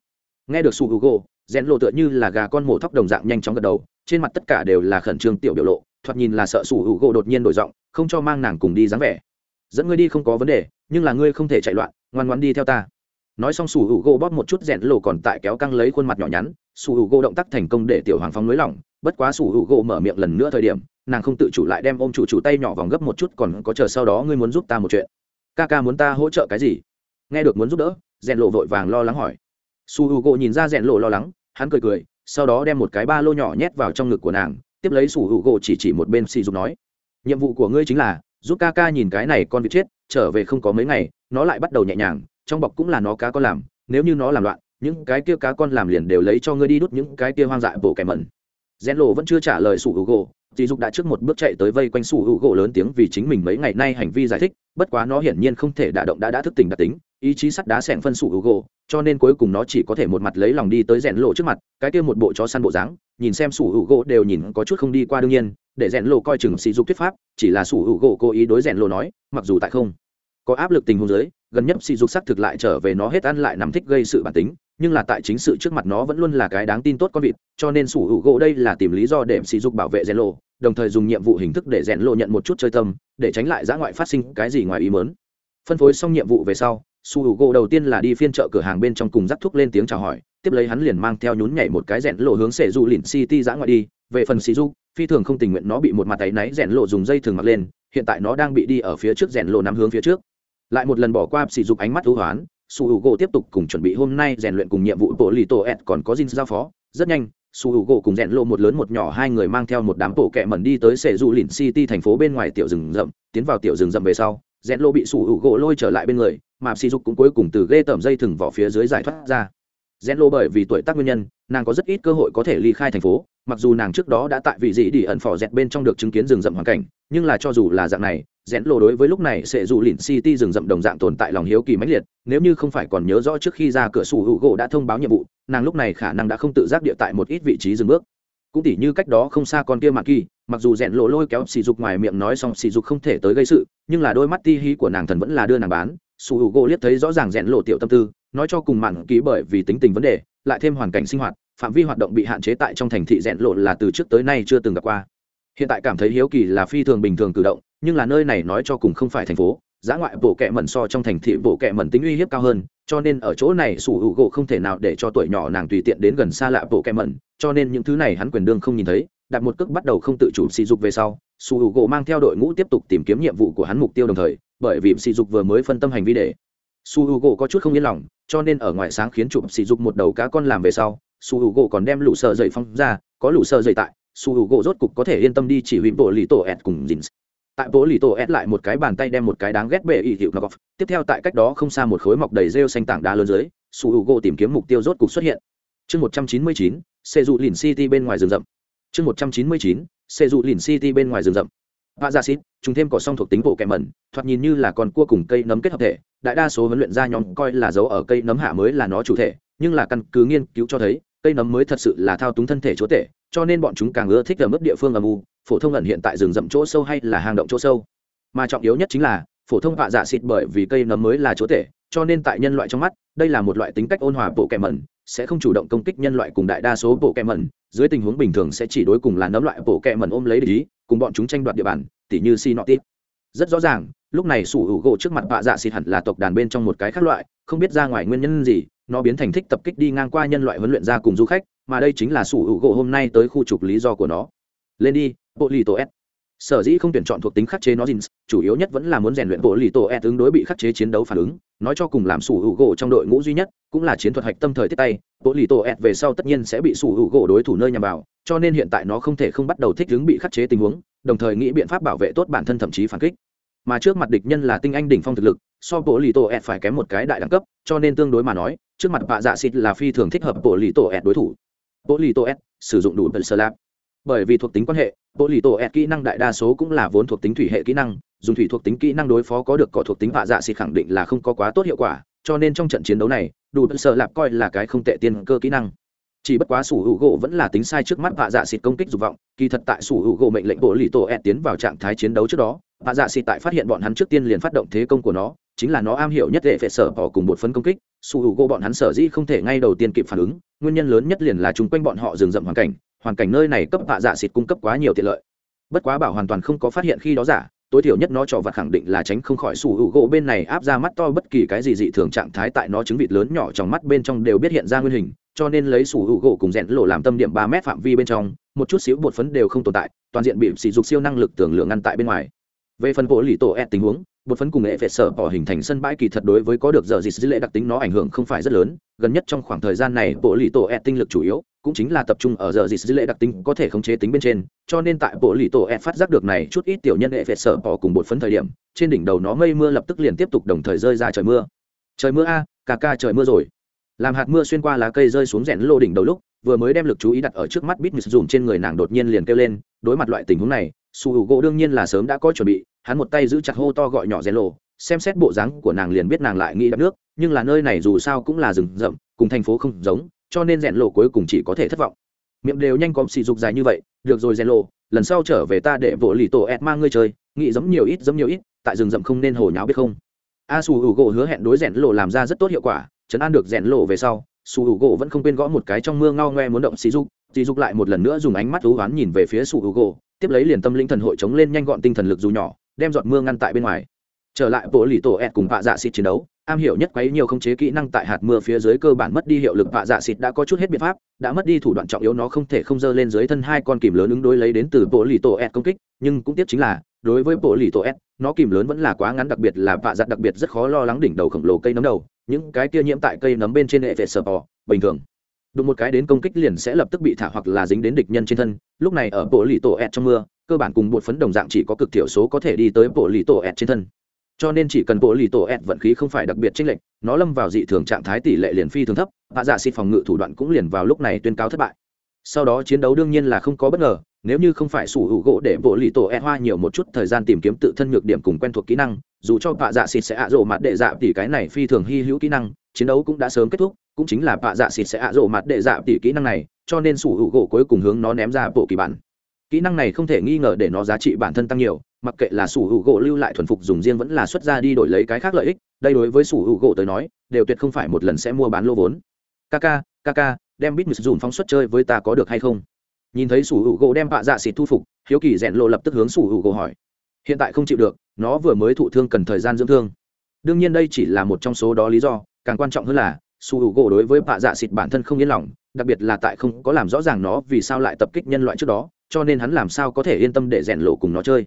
Nghe được su h u rèn lộ tựa như là gà con mổ thóc đồng dạng nhanh chóng gật đầu, trên mặt tất cả đều là khẩn trương tiểu biểu lộ, thoạt nhìn là sợ su h u đột nhiên đổi giọng, không cho mang nàng cùng đi dáng vẻ. Dẫn ngươi đi không có vấn đề, nhưng là ngươi không thể chạy loạn, ngoan ngoan đi theo ta. Nói xong sủ hữu bóp một chút rèn lộ còn tại kéo căng lấy khuôn mặt nhỏ nhắn, sủ hữu động tác thành công để tiểu hoàng phong nới lỏng, bất quá sủ hữu mở miệng lần nữa thời điểm, nàng không tự chủ lại đem ôm chủ chủ tay nhỏ vòng gấp một chút còn có chờ sau đó ngươi muốn giúp ta một chuyện. Ca ca muốn ta hỗ trợ cái gì? Nghe được muốn giúp đỡ, rèn lộ vội vàng lo lắng hỏi su h u gỗ nhìn ra rèn lộ lo lắng, hắn cười cười, sau đó đem một cái ba lô nhỏ nhét vào trong ngực của nàng, tiếp lấy su h u gỗ chỉ chỉ một bên xì dục nói, nhiệm vụ của ngươi chính là giúp ca ca nhìn cái này con vịt chết, trở về không có mấy ngày, nó lại bắt đầu nhẹ nhàng, trong bọc cũng là nó cá con làm, nếu như nó làm loạn, những cái kia cá con làm liền đều lấy cho ngươi đi đút những cái kia hoang dại bổ kẻ mẩn. Rèn lộ vẫn chưa trả lời su h u gỗ dì dục đã trước một bước chạy tới vây quanh sủ hữu gỗ lớn tiếng vì chính mình mấy ngày nay hành vi giải thích, bất quá nó hiển nhiên không thể đả động đã đã thức tỉnh đặc tính ý chí sắt đá sẹn phân sủ hữu gỗ cho nên cuối cùng nó chỉ có thể một mặt lấy lòng đi tới rèn lộ trước mặt, cái kia một bộ chó săn bộ dáng, nhìn xem sủ hữu gỗ đều nhìn có chút không đi qua đương nhiên, để rèn lộ coi chừng sỉ dục thuyết pháp, chỉ là sủ hữu gỗ cố ý đối rèn lộ nói, mặc dù tại không có áp lực tình huống giới gần nhất sỉ dục sắc thực lại trở về nó hết ăn lại nằm thích gây sự bản tính, nhưng là tại chính sự trước mặt nó vẫn luôn là cái đáng tin tốt con vịt, cho nên sủ hữu gỗ đây là tìm lý do để sỉ dục bảo vệ rèn lộ, đồng thời dùng nhiệm vụ hình thức để rèn lộ nhận một chút chơi tâm, để tránh lại giã ngoại phát sinh cái gì ngoài ý mớn phân phối xong nhiệm vụ về sau su hữu gỗ đầu tiên là đi phiên chợ cửa hàng bên trong cùng rắc thuốc lên tiếng chào hỏi, tiếp lấy hắn liền mang theo nhún nhảy một cái rèn lộ hướng sệ du lìn city giã ngoại đi. Về phần xì du phi thường không tình nguyện nó bị một mặt tay náy rèn lộ dùng dây thường mặc lên, hiện tại nó đang bị đi ở phía trước rèn lộ nắm hướng phía trước. Lại một lần bỏ qua sỉ dục ánh mắt hữu hoán, su hữu gỗ tiếp tục cùng chuẩn bị hôm nay rèn luyện cùng nhiệm vụ bộ lì tổ ed còn có Jin giao phó. Rất nhanh, su hữu gỗ cùng rèn lộ một lớn một nhỏ hai người mang theo một đám bộ kẹ mẩn đi tới sệ du lìn city thành phố bên ngoài tiểu rừng rậm, tiến vào tiểu rừng rậm về sau, rèn lộ bị su hữu gỗ lôi trở lại bên người mà sỉ dục cũng cuối cùng từ ghê tởm dây thừng vỏ phía dưới giải thoát ra. Rèn lô bởi vì tuổi tác nguyên nhân, nàng có rất ít cơ hội có thể ly khai thành phố, mặc dù nàng trước đó đã tại vị dị đi ẩn phỏ dẹt bên trong được chứng kiến rừng rậm hoàn cảnh, nhưng là cho dù là dạng này rẽn lộ đối với lúc này sẽ dù lìn city rừng rậm đồng dạng tồn tại lòng hiếu kỳ mãnh liệt, nếu như không phải còn nhớ rõ trước khi ra cửa sủ hữu gỗ đã thông báo nhiệm vụ, nàng lúc này khả năng đã không tự giác địa tại một ít vị trí dừng bước. Cũng tỉ như cách đó không xa con kia mạc kỳ mặc dù rẽn lộ lôi kéo sỉ dục ngoài miệng nói xong sỉ dục không thể tới gây sự, nhưng là đôi mắt ti hí của nàng thần vẫn là đưa nàng bán sủ hữu gỗ liếc thấy rõ ràng rẽn lộ tiểu tâm tư, nói cho cùng mạn ký bởi vì tính tình vấn đề, lại thêm hoàn cảnh sinh hoạt, phạm vi hoạt động bị hạn chế tại trong thành thị rẽn lộ là từ trước tới nay chưa từng gặp qua. Hiện tại cảm thấy hiếu kỳ là phi thường bình thường cử động, nhưng là nơi này nói cho cùng không phải thành phố, giá ngoại bộ kẹ mẩn so trong thành thị bộ kẹ mẩn tính uy hiếp cao hơn, cho nên ở chỗ này sủ hữu gỗ không thể nào để cho tuổi nhỏ nàng tùy tiện đến gần xa lạ bộ kẹ mẩn, cho nên những thứ này hắn quyền đương không nhìn thấy, đặt một cước bắt đầu không tự chủ sỉ dục về sau, sủ hữu gỗ mang theo đội ngũ tiếp tục tìm kiếm nhiệm vụ của hắn mục tiêu đồng thời bởi vì sỉ dục vừa mới phân tâm hành vi để. Su h u gỗ có chút không yên lòng cho nên ở ngoài sáng khiến chụp sỉ dục một đầu cá con làm về sau su h u gỗ còn đem lũ sợ dậy phong ra có lũ sợ dậy tại su h u gỗ rốt cục có thể yên tâm đi chỉ huy bộ lì tổ ẹt cùng dins tại bộ lì tổ ẹt lại một cái bàn tay đem một cái đáng ghét bệ ỵ hiệu nọc tiếp theo tại cách đó không xa một khối mọc đầy rêu xanh tảng đá lớn dưới su h u gỗ tìm kiếm mục tiêu rốt cục xuất hiện. Chương một trăm chín mươi chín xe dụ lìn city bên ngoài rừng rậm. Chương một trăm chín mươi chín xe dụ lìn city bên ngoài rừng rậm. Hạ ra Xít, trùng thêm cỏ song thuộc tính bộ kẹm mẩn, thoạt nhìn như là con cua cùng cây nấm kết hợp thể, đại đa số huấn luyện gia nhóm coi là dấu ở cây nấm hạ mới là nó chủ thể, nhưng là căn cứ nghiên cứu cho thấy, cây nấm mới thật sự là thao túng thân thể chúa tể, cho nên bọn chúng càng ưa thích ở mức địa phương âm u, phổ thông ẩn hiện tại rừng rậm chỗ sâu hay là hang động chỗ sâu. Mà trọng yếu nhất chính là phổ thông vạ dạ xịt bởi vì cây nấm mới là chúa tể cho nên tại nhân loại trong mắt đây là một loại tính cách ôn hòa bộ kẹm mẩn sẽ không chủ động công kích nhân loại cùng đại đa số bộ kẹm mẩn dưới tình huống bình thường sẽ chỉ đối cùng là nấm loại bộ kẹm mẩn ôm lấy lý cùng bọn chúng tranh đoạt địa bàn tỉ như si nọ tít rất rõ ràng, lúc này sủ hữu gỗ trước mặt bạ dạ xịt hẳn là tộc đàn bên trong một cái khác loại, không biết ra ngoài nguyên nhân gì, nó biến thành thích tập kích đi ngang qua nhân loại huấn luyện ra cùng du khách, mà đây chính là sủ hữu gỗ hôm nay tới khu trục lý do của nó. Lên đi bộ lì tổ s sở dĩ không tuyển chọn thuộc tính khắc chế nó jeans chủ yếu nhất vẫn là muốn rèn luyện bộ lì tổ e tương đối bị khắc chế chiến đấu phản ứng, nói cho cùng làm sủ hữu gỗ trong đội ngũ duy nhất, cũng là chiến thuật hạch tâm thời tiết tay, bộ lì tổ e về sau tất nhiên sẽ bị sủ hữu gỗ đối thủ nơi nhằm vào, cho nên hiện tại nó không thể không bắt đầu thích ứng bị khắc chế tình huống, đồng thời nghĩ biện pháp bảo vệ tốt bản thân thậm chí phản kích. Mà trước mặt địch nhân là tinh anh đỉnh phong thực lực, so bộ lì tổ e phải kém một cái đại đẳng cấp, cho nên tương đối mà nói, trước mặt bạ dạ xịt là phi thường thích hợp bộ lì tổ e đối thủ. Bộ lì tổ e sử dụng đủ bật sơ lạp bởi vì thuộc tính quan hệ, bộ lì tổ ed kỹ năng đại đa số cũng là vốn thuộc tính thủy hệ kỹ năng, dùng thủy thuộc tính kỹ năng đối phó có được cỏ thuộc tính vạ dạ xịt khẳng định là không có quá tốt hiệu quả, cho nên trong trận chiến đấu này, đủ sợ lạp coi là cái không tệ tiên cơ kỹ năng. Chỉ bất quá sủ hữu gỗ vẫn là tính sai trước mắt vạ dạ xịt công kích dục vọng, kỳ thật tại sủ hữu gỗ mệnh lệnh bộ lì tổ ed tiến vào trạng thái chiến đấu trước đó, vạ dạ xịt tại phát hiện bọn hắn trước tiên liền phát động thế công của nó, chính là nó am hiểu nhất để phệ sở bỏ cùng một phân công kích, sủ hữu gỗ bọn hắn sở dĩ không thể ngay đầu tiên kịp phản ứng, nguyên nhân lớn nhất liền là chung quanh bọn họ dừng dậm hoàn cảnh hoàn cảnh nơi này cấp hạ dạ xịt cung cấp quá nhiều tiện lợi. Bất quá bảo hoàn toàn không có phát hiện khi đó giả, tối thiểu nhất nó trò vặt khẳng định là tránh không khỏi sủ hữu gỗ bên này áp ra mắt to bất kỳ cái gì dị thường trạng thái tại nó trứng vịt lớn nhỏ trong mắt bên trong đều biết hiện ra nguyên hình, cho nên lấy sủ hữu gỗ cùng rẽn lộ làm tâm điểm ba mét phạm vi bên trong, một chút xíu bột phấn đều không tồn tại, toàn diện bị sỉ dục siêu năng lực tưởng lượng ngăn tại bên ngoài. Về phần bộ lì tổ ed tình huống bột phấn cùng nghệ vệ sở bỏ hình thành sân bãi kỳ thật đối với có được giờ dịch dữ lệ đặc tính nó ảnh hưởng không phải rất lớn, gần nhất trong khoảng thời gian này, bộ lì tổ e tinh lực chủ yếu cũng chính là tập trung ở giờ dịch dữ lệ đặc tính có thể khống chế tính bên trên, cho nên tại bộ lì tổ e phát giác được này chút ít tiểu nhân nghệ vệ sở bỏ cùng bột phấn thời điểm, trên đỉnh đầu nó mây mưa lập tức liền tiếp tục đồng thời rơi ra trời mưa. Trời mưa a ca ca trời mưa rồi. Làm hạt mưa xuyên qua lá cây rơi xuống rẽn lô đỉnh đầu lúc, vừa mới đem lực chú ý đặt ở trước mắt bít mịt dùng trên người nàng đột nhiên liền kêu lên, đối mặt loại tình huống này su hữu gỗ đương nhiên là sớm đã có chuẩn bị hắn một tay giữ chặt hô to gọi nhỏ rẽn lộ, xem xét bộ dáng của nàng liền biết nàng lại nghĩ đắp nước, nhưng là nơi này dù sao cũng là rừng rậm, cùng thành phố không giống, cho nên rẽn lộ cuối cùng chỉ có thể thất vọng. Miệng đều nhanh có xì dục dài như vậy, được rồi rẽn lộ, lần sau trở về ta để vỗ lì tổ ẹt mang ngươi chơi, nghĩ giống nhiều ít, giống nhiều ít, tại rừng rậm không nên hồ nháo biết không? A su hữu gỗ hứa hẹn đối rẽn lộ làm ra rất tốt hiệu quả, chấn an được rẽn lộ về sau, su hữu gỗ vẫn không quên gõ một cái trong mưa ngao ngoe muốn động xì dục xì dục lại một lần nữa dùng ánh mắt thú oán nhìn về phía su hữu gỗ, tiếp lấy liền tâm linh thần hội chống lên nhanh gọn tinh thần lực dù nhỏ đem giọt mưa ngăn tại bên ngoài. Trở lại bộ lì tổ ed cùng vạ dạ xịt chiến đấu, am hiểu nhất quấy nhiều không chế kỹ năng tại hạt mưa phía dưới cơ bản mất đi hiệu lực. Vạ dạ xịt đã có chút hết biện pháp, đã mất đi thủ đoạn trọng yếu, nó không thể không dơ lên dưới thân hai con kìm lớn ứng đối lấy đến từ bộ lì tổ ed công kích, nhưng cũng tiếp chính là, đối với bộ lì tổ ed nó kìm lớn vẫn là quá ngắn, đặc biệt là vạ dạ đặc biệt rất khó lo lắng đỉnh đầu khổng lồ cây nấm đầu, những cái kia nhiễm tại cây nấm bên trên hệ vệ sờ bò, bình thường. Đụng một cái đến công kích liền sẽ lập tức bị thả hoặc là dính đến địch nhân trên thân. Lúc này ở bộ lì tổ ed trong mưa cơ bản cùng bột phấn đồng dạng chỉ có cực thiểu số có thể đi tới bộ lì tổ ẹt trên thân. Cho nên chỉ cần bộ lì tổ ẹt vận khí không phải đặc biệt chênh lệch, nó lâm vào dị thường trạng thái tỷ lệ liền phi thường thấp hạ dạ xịt phòng ngự thủ đoạn cũng liền vào lúc này tuyên cáo thất bại. Sau đó chiến đấu đương nhiên là không có bất ngờ, nếu như không phải sủ hữu gỗ để bộ lì tổ ẹt hoa nhiều một chút thời gian tìm kiếm tự thân nhược điểm cùng quen thuộc kỹ năng, dù cho hạ dạ xịt sẽ ạ rộ mặt đệ dạ tỷ cái này phi thường hy hữu kỹ năng, chiến đấu cũng đã sớm kết thúc, cũng chính là hạ dạ xịt sẽ ạ rộ mặt đệ dạ tỷ kỹ năng này, cho nên sủ hữu gỗ cuối cùng hướng nó ném ra bộ kỳ bản kỹ năng này không thể nghi ngờ để nó giá trị bản thân tăng nhiều, mặc kệ là sủ hữu gỗ lưu lại thuần phục dùng riêng vẫn là xuất ra đi đổi lấy cái khác lợi ích, đây đối với sủ hữu gỗ tới nói, đều tuyệt không phải một lần sẽ mua bán lô vốn. Kaka kaka, đem bít mực dùn phóng xuất chơi với ta có được hay không? Nhìn thấy sủ hữu gỗ đem bạ dạ xịt thu phục, hiếu kỳ rèn lộ lập tức hướng sủ hữu gỗ hỏi. Hiện tại không chịu được, nó vừa mới thụ thương cần thời gian dưỡng thương. Đương nhiên đây chỉ là một trong số đó lý do, càng quan trọng hơn là, sủ hữu gỗ đối với bạ dạ xịt bản thân không yên lòng, đặc biệt là tại không có làm rõ ràng nó vì sao lại tập kích nhân loại trước đó cho nên hắn làm sao có thể yên tâm để rèn lộ cùng nó chơi.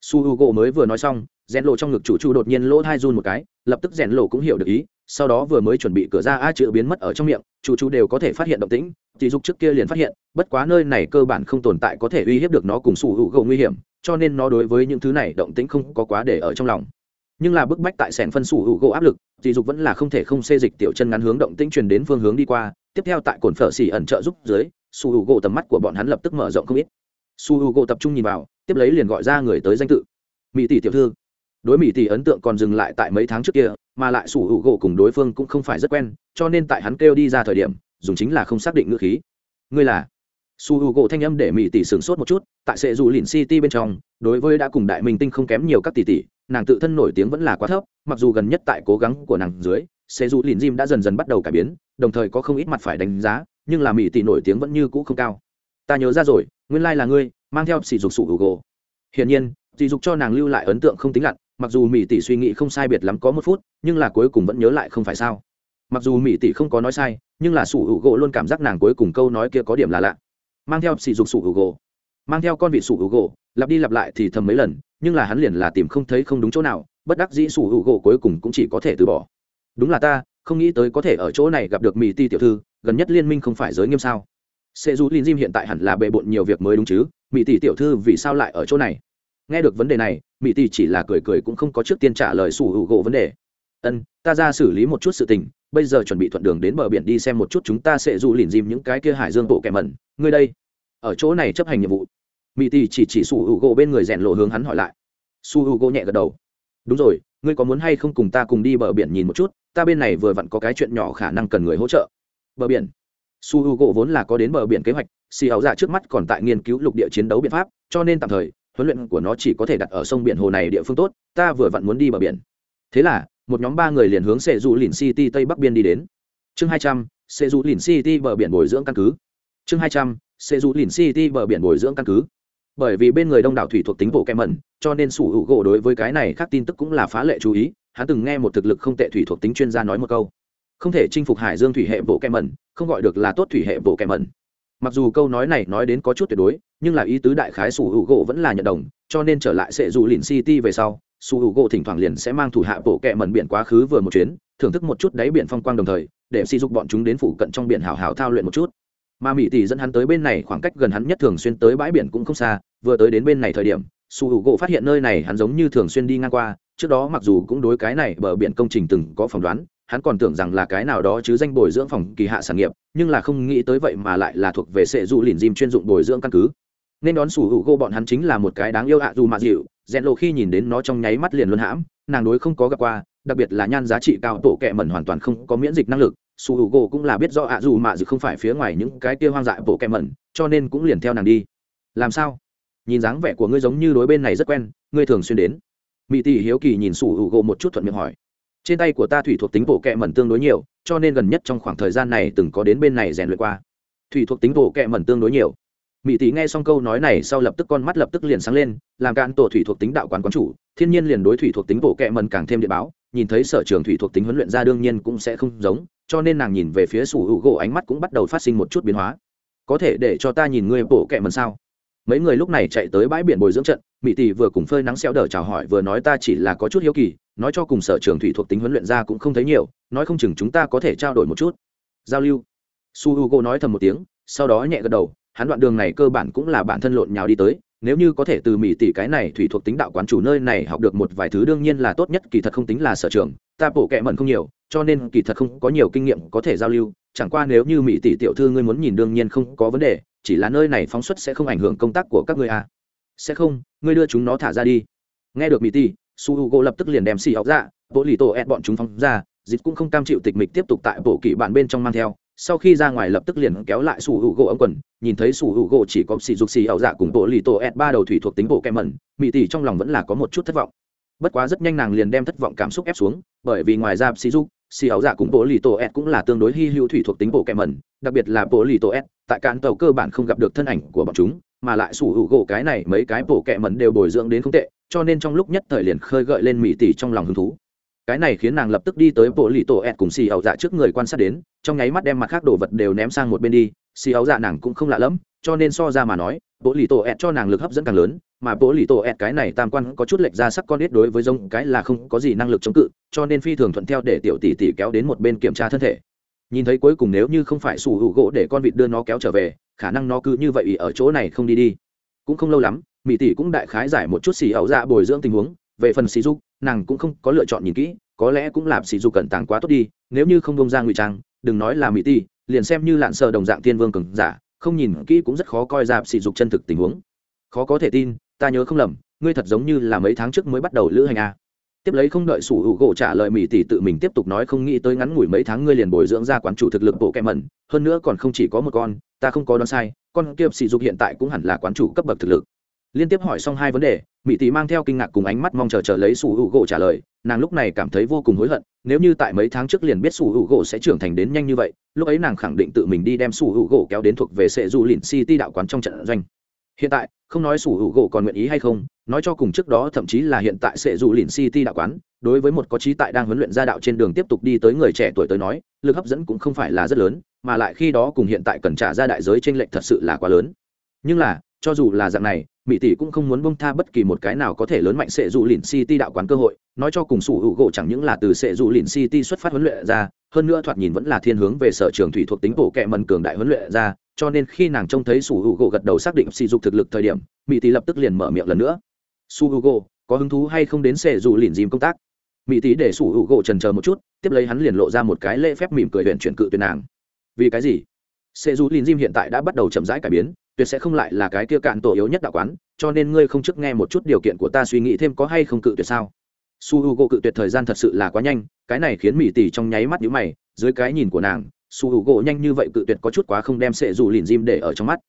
Su h u gỗ mới vừa nói xong, rèn lộ trong ngực chủ chu đột nhiên lỗ hai run một cái, lập tức rèn lộ cũng hiểu được ý, sau đó vừa mới chuẩn bị cửa ra a chữ biến mất ở trong miệng, chủ chu đều có thể phát hiện động tĩnh tỷ dục trước kia liền phát hiện, bất quá nơi này cơ bản không tồn tại có thể uy hiếp được nó cùng su h u gỗ nguy hiểm, cho nên nó đối với những thứ này động tĩnh không có quá để ở trong lòng. Nhưng là bức bách tại sẻn phân su h u gỗ áp lực tỷ dục vẫn là không thể không xê dịch tiểu chân ngắn hướng động tĩnh truyền đến phương hướng đi qua, tiếp theo tại cồn phở xỉ ẩn trợ giúp dưới, su h u gỗ tầm mắt của bọn hắn lập tức mở rộng không ít su h u gỗ tập trung nhìn vào, tiếp lấy liền gọi ra người tới danh tự. Mỹ tỷ tiểu thư. Đối mỹ tỷ ấn tượng còn dừng lại tại mấy tháng trước kia, mà lại su h u gỗ cùng đối phương cũng không phải rất quen, cho nên tại hắn kêu đi ra thời điểm, dùng chính là không xác định ngữ khí. Ngươi là? Su h u gỗ thanh âm để mỹ tỷ sửng sốt một chút, tại sệ dù lìn city bên trong, đối với đã cùng đại minh tinh không kém nhiều các tỷ tỷ, nàng tự thân nổi tiếng vẫn là quá thấp, mặc dù gần nhất tại cố gắng của nàng dưới, sệ dù lìn jim đã dần dần bắt đầu cải biến, đồng thời có không ít mặt phải đánh giá, nhưng là mỹ tỷ nổi tiếng vẫn như cũ không cao ta nhớ ra rồi, nguyên lai、like、là ngươi, mang theo sỉ dục sụ gù gỗ hiển nhiên, sỉ dục cho nàng lưu lại ấn tượng không tính lặn, mặc dù mỹ tỷ suy nghĩ không sai biệt lắm có một phút, nhưng là cuối cùng vẫn nhớ lại không phải sao. Mặc dù mỹ tỷ không có nói sai, nhưng là sủ hữu gỗ luôn cảm giác nàng cuối cùng câu nói kia có điểm là lạ. Mang theo sỉ dục sủ hữu gỗ mang theo con vị sủ hữu gỗ lặp đi lặp lại thì thầm mấy lần, nhưng là hắn liền là tìm không thấy không đúng chỗ nào, bất đắc dĩ sủ hữu gỗ cuối cùng cũng chỉ có thể từ bỏ. Đúng là ta, không nghĩ tới có thể ở chỗ này gặp được mỹ ti tiểu thư, gần nhất liên minh không phải giới nghiêm sao sẽ dù lin jim hiện tại hẳn là bề bộn nhiều việc mới đúng chứ, mỹ tỷ tiểu thư vì sao lại ở chỗ này? Nghe được vấn đề này, mỹ tỷ chỉ là cười cười cũng không có trước tiên trả lời sủ hữu gỗ vấn đề. Ân, ta ra xử lý một chút sự tình, bây giờ chuẩn bị thuận đường đến bờ biển đi xem một chút chúng ta sẽ dù lìn dìm những cái kia hải dương bộ kẻ mẩn. Ngươi đây, ở chỗ này chấp hành nhiệm vụ. Mỹ tỷ chỉ chỉ sủ hữu gỗ bên người rèn lộ hướng hắn hỏi lại. Su hữu gỗ nhẹ gật đầu. Đúng rồi, ngươi có muốn hay không cùng ta cùng đi bờ biển nhìn một chút? Ta bên này vừa vặn có cái chuyện nhỏ khả năng cần người hỗ trợ. Bờ biển? Su h u gỗ vốn là có đến bờ biển kế hoạch xì áo dạ trước mắt còn tại nghiên cứu lục địa chiến đấu biện pháp, cho nên tạm thời, huấn luyện của nó chỉ có thể đặt ở sông biển hồ này địa phương tốt, ta vừa vặn muốn đi bờ biển. Thế là, một nhóm ba người liền hướng sệ du lìn city tây bắc biên đi đến. Chương hai trăm sệ du lìn city bờ biển bồi dưỡng căn cứ. Chương hai trăm sệ du lìn city bờ biển bồi dưỡng căn cứ. Bởi vì bên người đông đảo thủy thuộc tính bộ kem mẩn, cho nên sủ hữu gỗ đối với cái này khác tin tức cũng là phá lệ chú ý, hắn từng nghe một thực lực không tệ thủy thuộc tính chuyên gia nói một câu không thể chinh phục hải dương thủy hệ bộ kẹm mẩn, không gọi được là tốt thủy hệ bộ kẹm mẩn. Mặc dù câu nói này nói đến có chút tuyệt đối, nhưng là ý tứ đại khái sủ hữu gỗ vẫn là nhận đồng, cho nên trở lại sẽ dù lìn city về sau, sủ hữu gỗ thỉnh thoảng liền sẽ mang thủ hạ bộ kẹ mẩn biển quá khứ vừa một chuyến, thưởng thức một chút đáy biển phong quang đồng thời, để sỉ dục bọn chúng đến phụ cận trong biển hào hào thao luyện một chút. Mà mỹ tỷ dẫn hắn tới bên này khoảng cách gần hắn nhất thường xuyên tới bãi biển cũng không xa, vừa tới đến bên này thời điểm, sủ hữu gỗ phát hiện nơi này hắn giống như thường xuyên đi ngang qua, trước đó mặc dù cũng đối cái này bờ biển công trình từng có phỏng đoán hắn còn tưởng rằng là cái nào đó chứ danh bồi dưỡng phòng kỳ hạ sản nghiệp, nhưng là không nghĩ tới vậy mà lại là thuộc về sệ du lìn dìm chuyên dụng bồi dưỡng căn cứ. Nên đón sủ hữu gỗ bọn hắn chính là một cái đáng yêu ạ dù mà dịu, rèn lộ khi nhìn đến nó trong nháy mắt liền luân hãm, nàng đối không có gặp qua, đặc biệt là nhan giá trị cao tổ kẹ mẩn hoàn toàn không có miễn dịch năng lực, sủ hữu gỗ cũng là biết do ạ dù mà dịu không phải phía ngoài những cái kia hoang dại bộ kẹ mẩn, cho nên cũng liền theo nàng đi. Làm sao? Nhìn dáng vẻ của ngươi giống như đối bên này rất quen, ngươi thường xuyên đến. Mỹ tỷ hiếu kỳ nhìn sủ hữu gỗ một chút thuận miệng hỏi trên tay của ta thủy thuộc tính bộ kẹ mẩn tương đối nhiều, cho nên gần nhất trong khoảng thời gian này từng có đến bên này rèn luyện qua. Thủy thuộc tính bộ kẹ mẩn tương đối nhiều. Mỹ tỷ nghe xong câu nói này sau lập tức con mắt lập tức liền sáng lên, làm cạn tổ thủy thuộc tính đạo quán quán chủ, thiên nhiên liền đối thủy thuộc tính bộ kẹ mẩn càng thêm địa báo, nhìn thấy sở trường thủy thuộc tính huấn luyện ra đương nhiên cũng sẽ không giống, cho nên nàng nhìn về phía sủ hữu gỗ ánh mắt cũng bắt đầu phát sinh một chút biến hóa. Có thể để cho ta nhìn ngươi bộ kẹ mẩn sao? Mấy người lúc này chạy tới bãi biển bồi dưỡng trận mỹ tỷ vừa cùng phơi nắng xeo đờ chào hỏi vừa nói ta chỉ là có chút hiếu kỳ nói cho cùng sở trường thủy thuộc tính huấn luyện ra cũng không thấy nhiều, nói không chừng chúng ta có thể trao đổi một chút. Giao lưu. Su h u g o nói thầm một tiếng, sau đó nhẹ gật đầu, hắn đoạn đường này cơ bản cũng là bản thân lộn nhào đi tới, nếu như có thể từ mỹ tỷ cái này thủy thuộc tính đạo quán chủ nơi này học được một vài thứ đương nhiên là tốt nhất, kỳ thật không tính là sở trường, ta bổ kẹ mẩn không nhiều, cho nên kỳ thật không có nhiều kinh nghiệm có thể giao lưu, chẳng qua nếu như mỹ tỷ tiểu thư ngươi muốn nhìn đương nhiên không có vấn đề, chỉ là nơi này phóng xuất sẽ không ảnh hưởng công tác của các ngươi à. sẽ không, ngươi đưa chúng nó thả ra đi. Nghe được mỹ tỷ su h u g o lập tức liền đem xì áo ra, bộ lì tổ ép bọn chúng phóng ra, dịch cũng không cam chịu tịch mịch tiếp tục tại bộ kỷ bạn bên trong mang theo. Sau khi ra ngoài lập tức liền kéo lại sủ hữu gỗ g ống quần, nhìn thấy sủ hữu gỗ chỉ có xì dục xì ảo dạ cùng bộ lì tổ ed ba đầu thủy thuộc tính bộ kem mẩn mỹ tỷ trong lòng vẫn là có một chút thất vọng. Bất quá rất nhanh nàng liền đem thất vọng cảm xúc ép xuống, bởi vì ngoài ra xì dục, xì ảo dạ cùng bộ lì tổ ed cũng là tương đối hy hữu thủy thuộc tính bộ kem mẩn, đặc biệt là bộ lì tổ ed tại cạn tàu cơ bản không gặp được thân ảnh của bọn chúng, mà lại sủ hữu gỗ cái này mấy cái bộ kẹ mẩn đều bồi dưỡng đến không tệ cho nên trong lúc nhất thời liền khơi gợi lên mỹ tỷ trong lòng hứng thú. Cái này khiến nàng lập tức đi tới bộ lì tổ ẹt cùng xì ẩu dạ trước người quan sát đến, trong nháy mắt đem mặt khác đồ vật đều ném sang một bên đi. Xì ẩu dạ nàng cũng không lạ lẫm, cho nên so ra mà nói, bộ lì tổ ẹt cho nàng lực hấp dẫn càng lớn, mà bộ lì tổ ẹt cái này tam quan có chút lệch ra sắc con ít đối với giống cái là không có gì năng lực chống cự, cho nên phi thường thuận theo để tiểu tỷ tỷ kéo đến một bên kiểm tra thân thể. Nhìn thấy cuối cùng nếu như không phải sủ hữu gỗ để con vịt đưa nó kéo trở về, khả năng nó cứ như vậy ở chỗ này không đi đi. Cũng không lâu lắm mỹ tỷ cũng đại khái giải một chút xì ẩu dạ bồi dưỡng tình huống, về phần xì dục, nàng cũng không có lựa chọn nhìn kỹ, có lẽ cũng làm xì dục cẩn tàng quá tốt đi, nếu như không bông ra ngụy trang, đừng nói là mỹ tỷ, liền xem như lạn sợ đồng dạng thiên vương cường giả, không nhìn kỹ cũng rất khó coi ra xì dục chân thực tình huống. Khó có thể tin, ta nhớ không lầm, ngươi thật giống như là mấy tháng trước mới bắt đầu lữ hành a tiếp lấy không đợi sủ hữu gỗ trả lời mỹ tỷ tự mình tiếp tục nói không nghĩ tới ngắn ngủi mấy tháng ngươi liền bồi dưỡng ra quán chủ thực lực bộ kẹm mẩn, hơn nữa còn không chỉ có một con, ta không có đoán sai, con kia sỉ dục hiện tại cũng hẳn là quán chủ cấp bậc thực lực liên tiếp hỏi xong hai vấn đề mỹ tỷ mang theo kinh ngạc cùng ánh mắt mong chờ chờ lấy sủ hữu gỗ trả lời. Nàng lúc này cảm thấy vô cùng hối hận, nếu như tại mấy tháng trước liền biết sủ hữu gỗ sẽ trưởng thành đến nhanh như vậy, lúc ấy nàng khẳng định tự mình đi đem sủ hữu gỗ kéo đến thuộc về sệ du lìn city đạo quán trong trận doanh. Hiện tại, không nói sủ hữu gỗ còn nguyện ý hay không, nói cho cùng trước đó thậm chí là hiện tại sệ du lìn city đạo quán, đối với một có trí tại đang huấn luyện gia đạo trên đường tiếp tục đi tới người trẻ tuổi tới nói, lực hấp dẫn cũng không phải là rất lớn, mà lại khi đó cùng hiện tại cần trả ra đại giới t r ê n lệch thật sự là quá lớn. Nhưng là cho dù là dạng này, mỹ tỷ cũng không muốn bông tha bất kỳ một cái nào có thể lớn mạnh sệ dù lìn city đạo quán cơ hội. Nói cho cùng sủ hữu gỗ chẳng những là từ sệ dù lìn city xuất phát huấn luyện ra, hơn nữa thoạt nhìn vẫn là thiên hướng về sở trường thủy thuộc tính bộ kệ mần cường đại huấn luyện ra, cho nên khi nàng trông thấy sủ hữu gỗ gật đầu xác định sỉ dục thực lực thời điểm, mỹ tỷ lập tức liền mở miệng lần nữa. Su hữu gỗ, có hứng thú hay không đến sệ dù lìn dìm công tác? Mỹ tỷ để sủ hữu gỗ trần chờ một chút, tiếp lấy hắn liền lộ ra một cái lễ phép mỉm cười huyện chuyển cự tuyệt nàng. Vì cái gì? Sệ dù lìn dìm hiện tại đã bắt đầu chậm rãi cải biến tuyệt sẽ không lại là cái kia cạn tổ yếu nhất đạo quán, cho nên ngươi không trước nghe một chút điều kiện của ta suy nghĩ thêm có hay không cự tuyệt sao? Su h u gỗ cự tuyệt thời gian thật sự là quá nhanh, cái này khiến mỹ tỷ trong nháy mắt nhữ mày, dưới cái nhìn của nàng, su h u gỗ nhanh như vậy cự tuyệt có chút quá không đem sệ dù lìn diêm để ở trong mắt.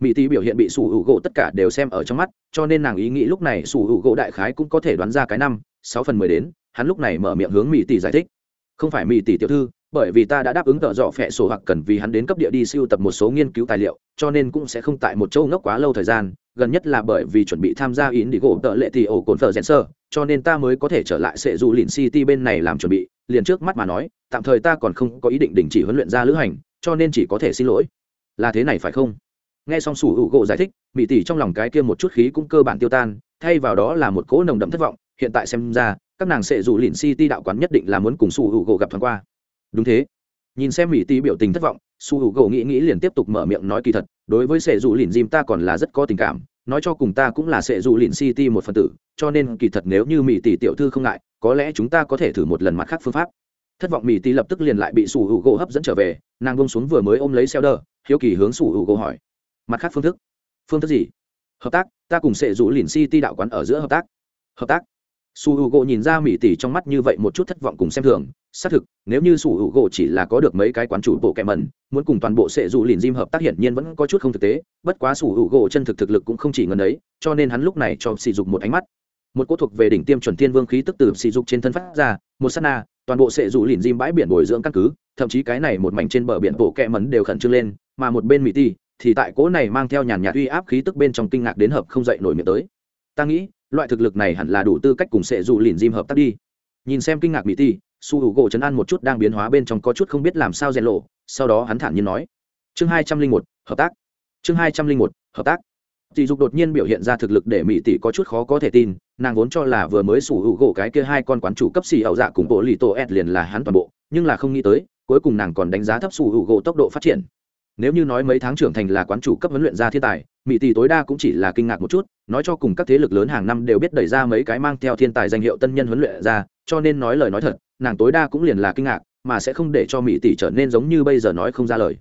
Mỹ tỷ biểu hiện bị su h u gỗ tất cả đều xem ở trong mắt, cho nên nàng ý nghĩ lúc này su h u gỗ đại khái cũng có thể đoán ra cái năm, sáu phần mười đến, hắn lúc này mở miệng hướng mỹ tỷ giải thích. Không phải mỹ tỷ tiểu thư bởi vì ta đã đáp ứng tợ dọ phẹ sổ hoặc cần vì hắn đến cấp địa đi siêu tập một số nghiên cứu tài liệu, cho nên cũng sẽ không tại một châu ngốc quá lâu thời gian, gần nhất là bởi vì chuẩn bị tham gia in đi gỗ tợ lệ thì ổ cồn phở rèn sơ, cho nên ta mới có thể trở lại sệ dù lìn city bên này làm chuẩn bị, liền trước mắt mà nói, tạm thời ta còn không có ý định đình chỉ huấn luyện ra lữ hành, cho nên chỉ có thể xin lỗi. Là thế này phải không? Nghe xong sủ hữu gỗ giải thích mỹ tỷ trong lòng cái kia một chút khí cũng cơ bản tiêu tan, thay vào đó là một cỗ nồng đậm thất vọng, hiện tại xem ra, các nàng sẽ dù lìn city đạo quán nhất định là muốn cùng sủ hữu gỗ gặp thoáng qua đúng thế. Nhìn xem mỹ tỷ biểu tình thất vọng, su hữu gỗ nghĩ nghĩ liền tiếp tục mở miệng nói kỳ thật, đối với sệ dù lìn jim ta còn là rất có tình cảm, nói cho cùng ta cũng là sệ dù lìn city một phần tử, cho nên kỳ thật nếu như mỹ tỷ tiểu thư không ngại, có lẽ chúng ta có thể thử một lần mặt khác phương pháp. Thất vọng mỹ tỷ lập tức liền lại bị su hữu gỗ hấp dẫn trở về, nàng bông xuống vừa mới ôm lấy xeo đơ hiếu kỳ hướng su hữu gỗ hỏi, mặt khác phương thức? Phương thức gì? Hợp tác, ta cùng sệ dù lìn city đạo quán ở giữa hợp tác. Hợp tác? Su hữu gỗ nhìn ra mỹ tỷ trong mắt như vậy một chút thất vọng cùng xem thường xác thực, nếu như sủ hữu gỗ chỉ là có được mấy cái quán chủ bộ kẹ mẩn, muốn cùng toàn bộ sệ dù lìn diêm hợp tác hiển nhiên vẫn có chút không thực tế, bất quá sủ hữu gỗ chân thực thực lực cũng không chỉ ngần ấy, cho nên hắn lúc này cho sỉ dục một ánh mắt. Một cỗ thuộc về đỉnh tiêm chuẩn thiên vương khí tức từ sỉ dục trên thân phát ra, một s á t na, toàn bộ sệ dù lìn diêm bãi biển bồi dưỡng căn cứ, thậm chí cái này một mảnh trên bờ biển bộ kẹ mẩn đều khẩn trương lên, mà một bên mỹ Ti thì tại cỗ này mang theo nhàn nhạt uy áp khí tức bên trong kinh ngạc đến hợp không dậy nổi miệng tới. Ta nghĩ, loại thực lực này hẳn là đủ tư cách cùng sệ dù lìn diêm hợp tác đi. Nhìn xem kinh ngạc mỹ ti su hữu gỗ chấn an một chút đang biến hóa bên trong có chút không biết làm sao rèn lộ, sau đó hắn thản nhiên nói, chương hai trăm linh một, hợp tác. Chương hai trăm linh một, hợp tác. Dì dục đột nhiên biểu hiện ra thực lực để mỹ tỷ có chút khó có thể tin, nàng vốn cho là vừa mới sủ hữu gỗ cái kia hai con quán chủ cấp xì ảo dạ cùng bộ lì tổ ed liền là hắn toàn bộ, nhưng là không nghĩ tới, cuối cùng nàng còn đánh giá thấp sủ hữu gỗ tốc độ phát triển. Nếu như nói mấy tháng trưởng thành là quán chủ cấp huấn luyện ra thiên tài, mỹ tỷ tối đa cũng chỉ là kinh ngạc một chút, nói cho cùng các thế lực lớn hàng năm đều biết đẩy ra mấy cái mang theo thiên tài danh hiệu tân nhân huấn luyện ra cho nên nói lời nói thật nàng tối đa cũng liền là kinh ngạc, mà sẽ không để cho mỹ tỷ trở nên giống như bây giờ nói không ra lời.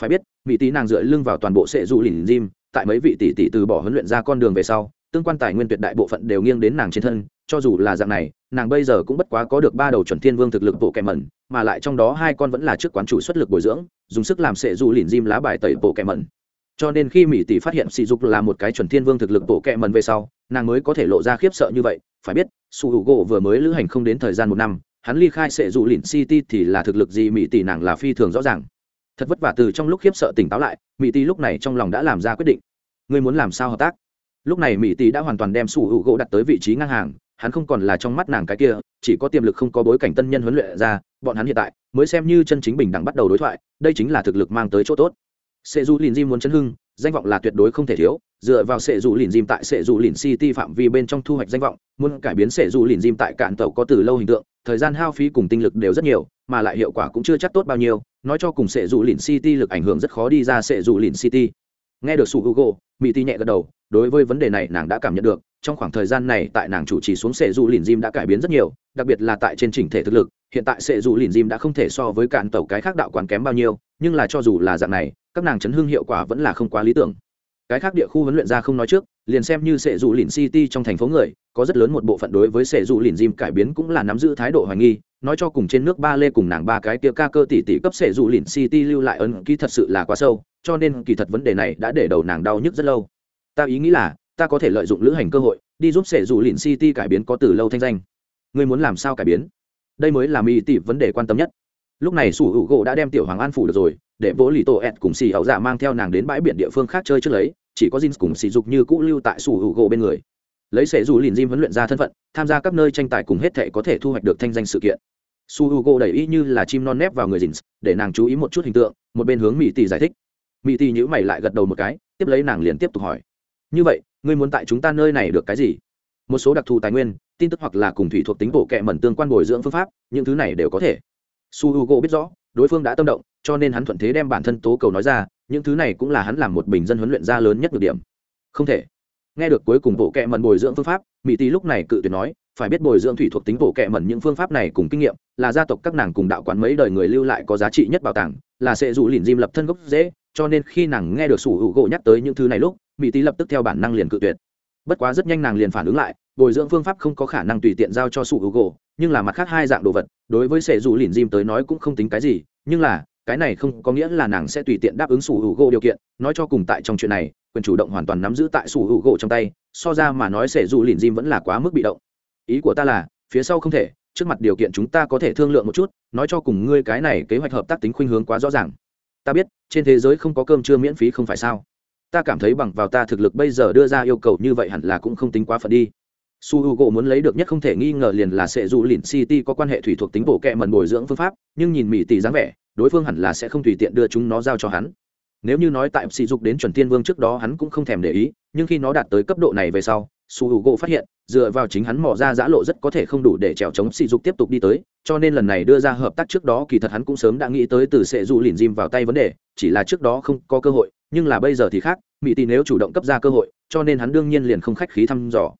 Phải biết mỹ tỷ nàng dựa lưng vào toàn bộ sệ dụ lìn diêm tại mấy vị tỷ tỷ từ bỏ huấn luyện ra con đường về sau, tương quan tài nguyên tuyệt đại bộ phận đều nghiêng đến nàng trên thân, cho dù là dạng này, nàng bây giờ cũng bất quá có được ba đầu chuẩn thiên vương thực lực bộ kẹ mẩn, mà lại trong đó hai con vẫn là trước quán chủ xuất lực bồi dưỡng, dùng sức làm sệ dụ lìn diêm lá bài tẩy bộ kẹ mẩn. Cho nên khi mỹ tỷ phát hiện sỉ dục là một cái chuẩn thiên vương thực lực bộ kẹ mần về sau, nàng mới có thể lộ ra khiếp sợ như vậy. Phải biết, su h u gỗ vừa mới lữ hành không đến thời gian một năm hắn ly khai sẽ dụ lìn city thì là thực lực gì mỹ tỷ nàng là phi thường rõ ràng. Thật vất vả từ trong lúc khiếp sợ tỉnh táo lại mỹ tỷ lúc này trong lòng đã làm ra quyết định. Ngươi muốn làm sao hợp tác? Lúc này mỹ tỷ đã hoàn toàn đem sủ hữu gỗ đặt tới vị trí ngang hàng, hắn không còn là trong mắt nàng cái kia, chỉ có tiềm lực không có bối cảnh tân nhân huấn luyện ra, bọn hắn hiện tại mới xem như chân chính bình đẳng bắt đầu đối thoại, đây chính là thực lực mang tới chỗ tốt. Sệ dù lìn di muốn chấn hưng danh vọng là tuyệt đối không thể thiếu, dựa vào sệ dù lìn dìm tại sệ dù lìn city phạm vi bên trong thu hoạch danh vọng, muốn cải biến sệ dù lìn dìm tại cạn tàu có từ lâu hình tượng, thời gian hao phí cùng tinh lực đều rất nhiều, mà lại hiệu quả cũng chưa chắc tốt bao nhiêu, nói cho cùng sệ dù lìn city lực ảnh hưởng rất khó đi ra sệ dù lìn city. Nghe được su google mỹ ti nhẹ gật đầu, đối với vấn đề này nàng đã cảm nhận được, trong khoảng thời gian này tại nàng chủ trì xuống sệ dù lìn dìm đã cải biến rất nhiều, đặc biệt là tại trên chỉnh thể thực lực, hiện tại sệ dù lìn dìm đã không thể so với cạn tàu cái khác đạo quán kém bao nhiêu, nhưng là cho dù là dạng này các nàng chấn hương hiệu quả vẫn là không quá lý tưởng. Cái khác địa khu huấn luyện ra không nói trước, liền xem như sệ dù lìn city trong thành phố người, có rất lớn một bộ phận đối với sệ dù lìn Jim cải biến cũng là nắm giữ thái độ hoài nghi, nói cho cùng trên nước ba lê cùng nàng ba cái kia ca cơ tỷ tỷ cấp sệ dù lìn city lưu lại ấn ký thật sự là quá sâu, cho nên kỳ thật vấn đề này đã để đầu nàng đau nhức rất lâu. Ta ý nghĩ là, ta có thể lợi dụng lữ hành cơ hội, đi giúp sệ dù lìn city cải biến có từ lâu thanh danh. Ngươi muốn làm sao cải biến? Đây mới là mỹ tỷ vấn đề quan tâm nhất lúc này sủ hữu gỗ đã đem tiểu hoàng an phủ được rồi, để vỗ lì tổ ẹt cùng xì ảo dạ mang theo nàng đến bãi biển địa phương khác chơi trước lấy, chỉ có jin cùng xì dục như cũ lưu tại sủ hữu gỗ bên người. Lấy sẽ dù lìn Jim huấn luyện ra thân phận, tham gia các nơi tranh tài cùng hết thệ có thể thu hoạch được thanh danh sự kiện. Su h u g o đẩy như là chim non nép vào người dình để nàng chú ý một chút hình tượng, một bên hướng mỹ tỷ giải thích. Mỹ tỷ nhữ mày lại gật đầu một cái, tiếp lấy nàng liền tiếp tục hỏi. Như vậy, ngươi muốn tại chúng ta nơi này được cái gì? Một số đặc thù tài nguyên, tin tức hoặc là cùng thủy thuộc tính bộ kệ mẩn tương quan bồi dưỡng phương pháp, những thứ này đều có thể su h u g o biết rõ, đối phương đã tâm động, cho nên hắn thuận thế đem bản thân tố cầu nói ra, những thứ này cũng là hắn làm một bình dân huấn luyện ra lớn nhất được điểm. Không thể. Nghe được cuối cùng bộ kệ mẩn bồi dưỡng phương pháp mỹ Tý lúc này cự tuyệt nói, phải biết bồi dưỡng thủy thuộc tính bộ kệ mẩn những phương pháp này cùng kinh nghiệm, là gia tộc các nàng cùng đạo quán mấy đời người lưu lại có giá trị nhất bảo tàng, là sẽ rủ lìn diêm lập thân gốc dễ, cho nên khi nàng nghe được sủ hữu gỗ nhắc tới những thứ này lúc mỹ Tý lập tức theo bản năng liền cự tuyệt. Bất quá rất nhanh nàng liền phản ứng lại, bồi dưỡng phương pháp không có khả năng tùy tiện giao cho sủ hữu gỗ nhưng là mặt khác hai dạng đồ vật, đối với sẽ dù lìn dìm tới nói cũng không tính cái gì, nhưng là, cái này không có nghĩa là nàng sẽ tùy tiện đáp ứng sủ hữu gỗ điều kiện, nói cho cùng tại trong chuyện này, quyền chủ động hoàn toàn nắm giữ tại sủ hữu gỗ trong tay, so ra mà nói sẽ dù lìn dìm vẫn là quá mức bị động. Ý của ta là, phía sau không thể, trước mặt điều kiện chúng ta có thể thương lượng một chút, nói cho cùng ngươi cái này kế hoạch hợp tác tính khuynh hướng quá rõ ràng. Ta biết, trên thế giới không có cơm chưa miễn phí không phải sao? Ta cảm thấy bằng vào ta thực lực bây giờ đưa ra yêu cầu như vậy hẳn là cũng không tính quá phận đi su h u gỗ muốn lấy được nhất không thể nghi ngờ liền là sẽ dù lìn city có quan hệ thủy thuộc tính bộ kẹ mần bồi dưỡng phương pháp, nhưng nhìn mỹ tỷ dáng vẻ, đối phương hẳn là sẽ không tùy tiện đưa chúng nó giao cho hắn. Nếu như nói tại sỉ dục đến chuẩn tiên vương trước đó hắn cũng không thèm để ý, nhưng khi nó đạt tới cấp độ này về sau, su h u gỗ phát hiện, dựa vào chính hắn mỏ ra giã lộ rất có thể không đủ để trèo chống sỉ dục tiếp tục đi tới, cho nên lần này đưa ra hợp tác trước đó kỳ thật hắn cũng sớm đã nghĩ tới từ sẽ dù lìn dìm vào tay vấn đề, chỉ là trước đó không có cơ hội, nhưng là bây giờ thì khác mỹ tỷ nếu chủ động cấp ra cơ hội, cho nên hắn đương nhiên liền không khách khí thăm dò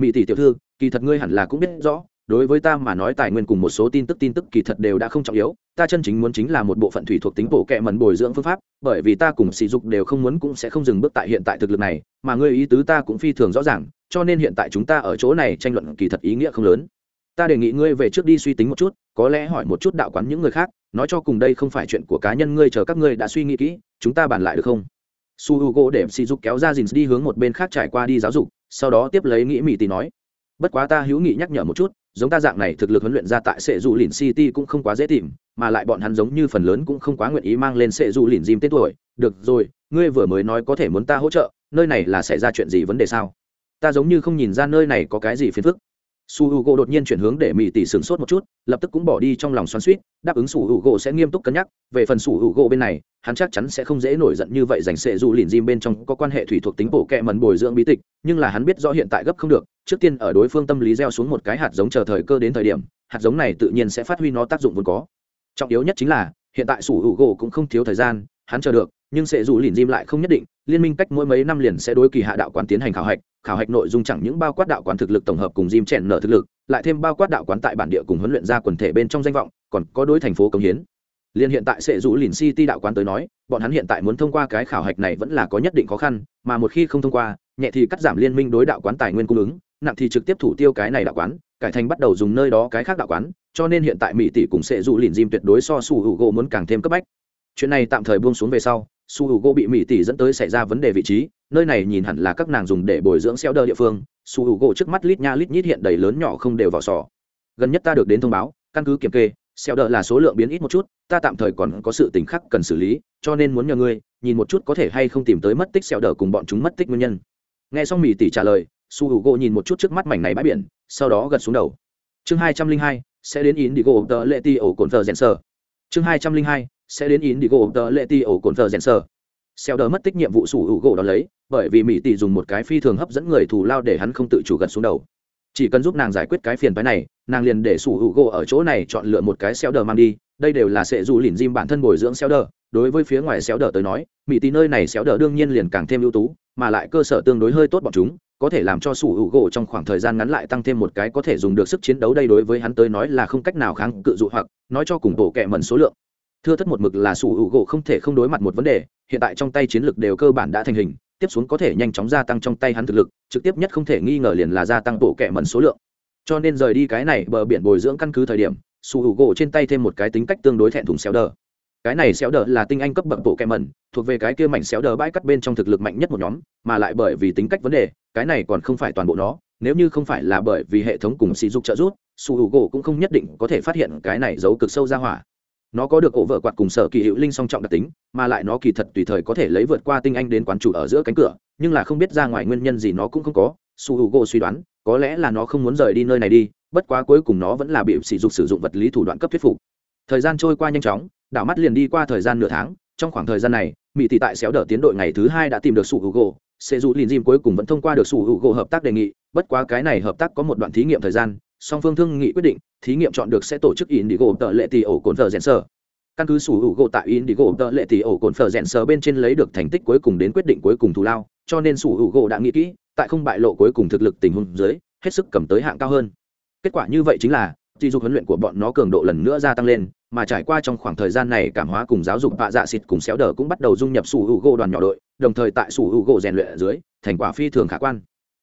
mỹ tỷ tiểu thư, kỳ thật ngươi hẳn là cũng biết rõ, đối với ta mà nói tài nguyên cùng một số tin tức tin tức kỳ thật đều đã không trọng yếu. Ta chân chính muốn chính là một bộ phận thủy thuộc tính bổ kẹ mần bồi dưỡng phương pháp, bởi vì ta cùng sỉ dục đều không muốn cũng sẽ không dừng bước tại hiện tại thực lực này, mà ngươi ý tứ ta cũng phi thường rõ ràng, cho nên hiện tại chúng ta ở chỗ này tranh luận kỳ thật ý nghĩa không lớn. Ta đề nghị ngươi về trước đi suy tính một chút, có lẽ hỏi một chút đạo quán những người khác, nói cho cùng đây không phải chuyện của cá nhân ngươi, chờ các ngươi đã suy nghĩ kỹ, chúng ta bàn lại được không? Su h u g o để sỉ dục kéo ra dình đi hướng một bên khác trải qua đi giáo dục sau đó tiếp lấy nghĩ mỹ tỷ nói, bất quá ta hữu nghị nhắc nhở một chút, giống ta dạng này thực lực huấn luyện ra tại sệ dù lìn city cũng không quá dễ tìm, mà lại bọn hắn giống như phần lớn cũng không quá nguyện ý mang lên sệ dù lìn dìm tên tuổi. Được rồi, ngươi vừa mới nói có thể muốn ta hỗ trợ, nơi này là xảy ra chuyện gì vấn đề sao? Ta giống như không nhìn ra nơi này có cái gì phiền phức su h u gỗ đột nhiên chuyển hướng để mỹ tỷ sửng sốt một chút, lập tức cũng bỏ đi trong lòng xoắn suýt đáp ứng su h u gỗ sẽ nghiêm túc cân nhắc. Về phần su h u gỗ bên này, hắn chắc chắn sẽ không dễ nổi giận như vậy dành sệ dù lìn diêm bên trong có quan hệ thủy thuộc tính bổ kẹ mần bồi dưỡng bí tịch, nhưng là hắn biết rõ hiện tại gấp không được, trước tiên ở đối phương tâm lý gieo xuống một cái hạt giống chờ thời cơ đến thời điểm, hạt giống này tự nhiên sẽ phát huy nó tác dụng vốn có. Trọng yếu nhất chính là, hiện tại su h u gỗ cũng không thiếu thời gian, hắn chờ được, nhưng sẽ dù lìn diêm lại không nhất định, liên minh cách mỗi mấy năm liền sẽ đối kỳ hạ đạo quán tiến hành khảo hạch khảo hạch nội dung chẳng những bao quát đạo quán thực lực tổng hợp cùng Jim chèn nở thực lực, lại thêm bao quát đạo quán tại bản địa cùng huấn luyện ra quần thể bên trong danh vọng, còn có đối thành phố công hiến. Liên hiện tại sẽ rủ lìn city đạo quán tới nói, bọn hắn hiện tại muốn thông qua cái khảo hạch này vẫn là có nhất định khó khăn, mà một khi không thông qua, nhẹ thì cắt giảm liên minh đối đạo quán tài nguyên cung ứng, nặng thì trực tiếp thủ tiêu cái này đạo quán, cải thành bắt đầu dùng nơi đó cái khác đạo quán, cho nên hiện tại mỹ tỷ cùng sẽ rủ lìn Jim tuyệt đối so su hữu gỗ muốn càng thêm cấp bách. Chuyện này tạm thời buông xuống về sau, su Hugo bị mỹ tỷ dẫn tới xảy ra vấn đề vị trí nơi này nhìn hẳn là các nàng dùng để bồi dưỡng xeo đơ địa phương, su hữu gỗ trước mắt lít nha lít nhít hiện đầy lớn nhỏ không đều vỏ sò. Gần nhất ta được đến thông báo, căn cứ kiểm kê xeo đơ là số lượng biến ít một chút, ta tạm thời còn có sự tình khác cần xử lý, cho nên muốn nhờ ngươi, nhìn một chút có thể hay không tìm tới mất tích xeo đơ cùng bọn chúng mất tích nguyên nhân. Nghe xong mỹ tỷ trả lời, su hữu gỗ nhìn một chút trước mắt mảnh này bãi biển, sau đó gật xuống đầu. Chương hai trăm linh hai, sẽ đến in đi gỗ tờ lệ ti ổ cồn thờ rèn sơ chương hai trăm linh hai, sẽ đến in đi gỗ tờ lệ ti ổ cồn thờ rèn sơ xeo đờ mất tích nhiệm vụ sủ hữu gỗ đó lấy, bởi vì mỹ tỷ dùng một cái phi thường hấp dẫn người thù lao để hắn không tự chủ gật xuống đầu. Chỉ cần giúp nàng giải quyết cái phiền phái này, nàng liền để sủ hữu gỗ ở chỗ này chọn lựa một cái xeo đờ mang đi. Đây đều là sẽ dù lìn diêm bản thân bồi dưỡng xeo đờ đối với phía ngoài xéo đờ tới nói mỹ tỷ nơi này xéo đờ đương nhiên liền càng thêm ưu tú, mà lại cơ sở tương đối hơi tốt bọn chúng, có thể làm cho sủ hữu gỗ trong khoảng thời gian ngắn lại tăng thêm một cái có thể dùng được sức chiến đấu đây đối với hắn tới nói là không cách nào kháng cự dụ hoặc, nói cho cùng tổ kệ mẩn số lượng thưa thất một mực là sủ hữu gỗ không thể không đối mặt một vấn đề, hiện tại trong tay chiến lược đều cơ bản đã thành hình, tiếp xuống có thể nhanh chóng gia tăng trong tay hắn thực lực, trực tiếp nhất không thể nghi ngờ liền là gia tăng bộ kẹ mẩn số lượng. Cho nên rời đi cái này bờ biển bồi dưỡng căn cứ thời điểm, sủ hữu gỗ trên tay thêm một cái tính cách tương đối thẹn thùng xéo đờ. Cái này xéo đờ là tinh anh cấp bậc bộ kẹ mẩn, thuộc về cái kia mảnh xéo đờ bãi cắt bên trong thực lực mạnh nhất một nhóm, mà lại bởi vì tính cách vấn đề, cái này còn không phải toàn bộ nó, nếu như không phải là bởi vì hệ thống cùng sỉ dục trợ giúp su hữu gỗ cũng không nhất định có thể phát hiện cái này giấu cực sâu ra hỏa nó có được ổ vợ quạt cùng sở kỳ hữu linh song trọng đặc tính, mà lại nó kỳ thật tùy thời có thể lấy vượt qua tinh anh đến quán chủ ở giữa cánh cửa, nhưng là không biết ra ngoài nguyên nhân gì nó cũng không có. Su hữu gỗ suy đoán, có lẽ là nó không muốn rời đi nơi này đi, bất quá cuối cùng nó vẫn là bị sỉ dục sử dụng vật lý thủ đoạn cấp thuyết phục. Thời gian trôi qua nhanh chóng, đảo mắt liền đi qua thời gian nửa tháng, trong khoảng thời gian này, mỹ thị tại xéo đỡ tiến đội ngày thứ hai đã tìm được su hữu gỗ sẽ dù lìn dìm cuối cùng vẫn thông qua được su hữu gỗ hợp tác đề nghị, bất quá cái này hợp tác có một đoạn thí nghiệm thời gian song phương thương nghị quyết định, thí nghiệm chọn được sẽ tổ chức in đi gỗ tợ lệ tỷ ổ cồn phở rèn sơ căn cứ sủ hữu gỗ tại in đi gỗ tợ lệ tỷ ổ cồn phở rèn sơ bên trên lấy được thành tích cuối cùng đến quyết định cuối cùng thù lao, cho nên sủ hữu gỗ đã nghĩ kỹ, tại không bại lộ cuối cùng thực lực tình huống dưới, hết sức cầm tới hạng cao hơn. Kết quả như vậy chính là dị dục huấn luyện của bọn nó cường độ lần nữa gia tăng lên, mà trải qua trong khoảng thời gian này cảm hóa cùng giáo dục bạ dạ xịt cùng xéo đờ cũng bắt đầu dung nhập sủ hữu gỗ đoàn nhỏ đội, đồng thời tại sủ hữu gỗ rèn luyện ở dưới, thành quả phi thường khả quan.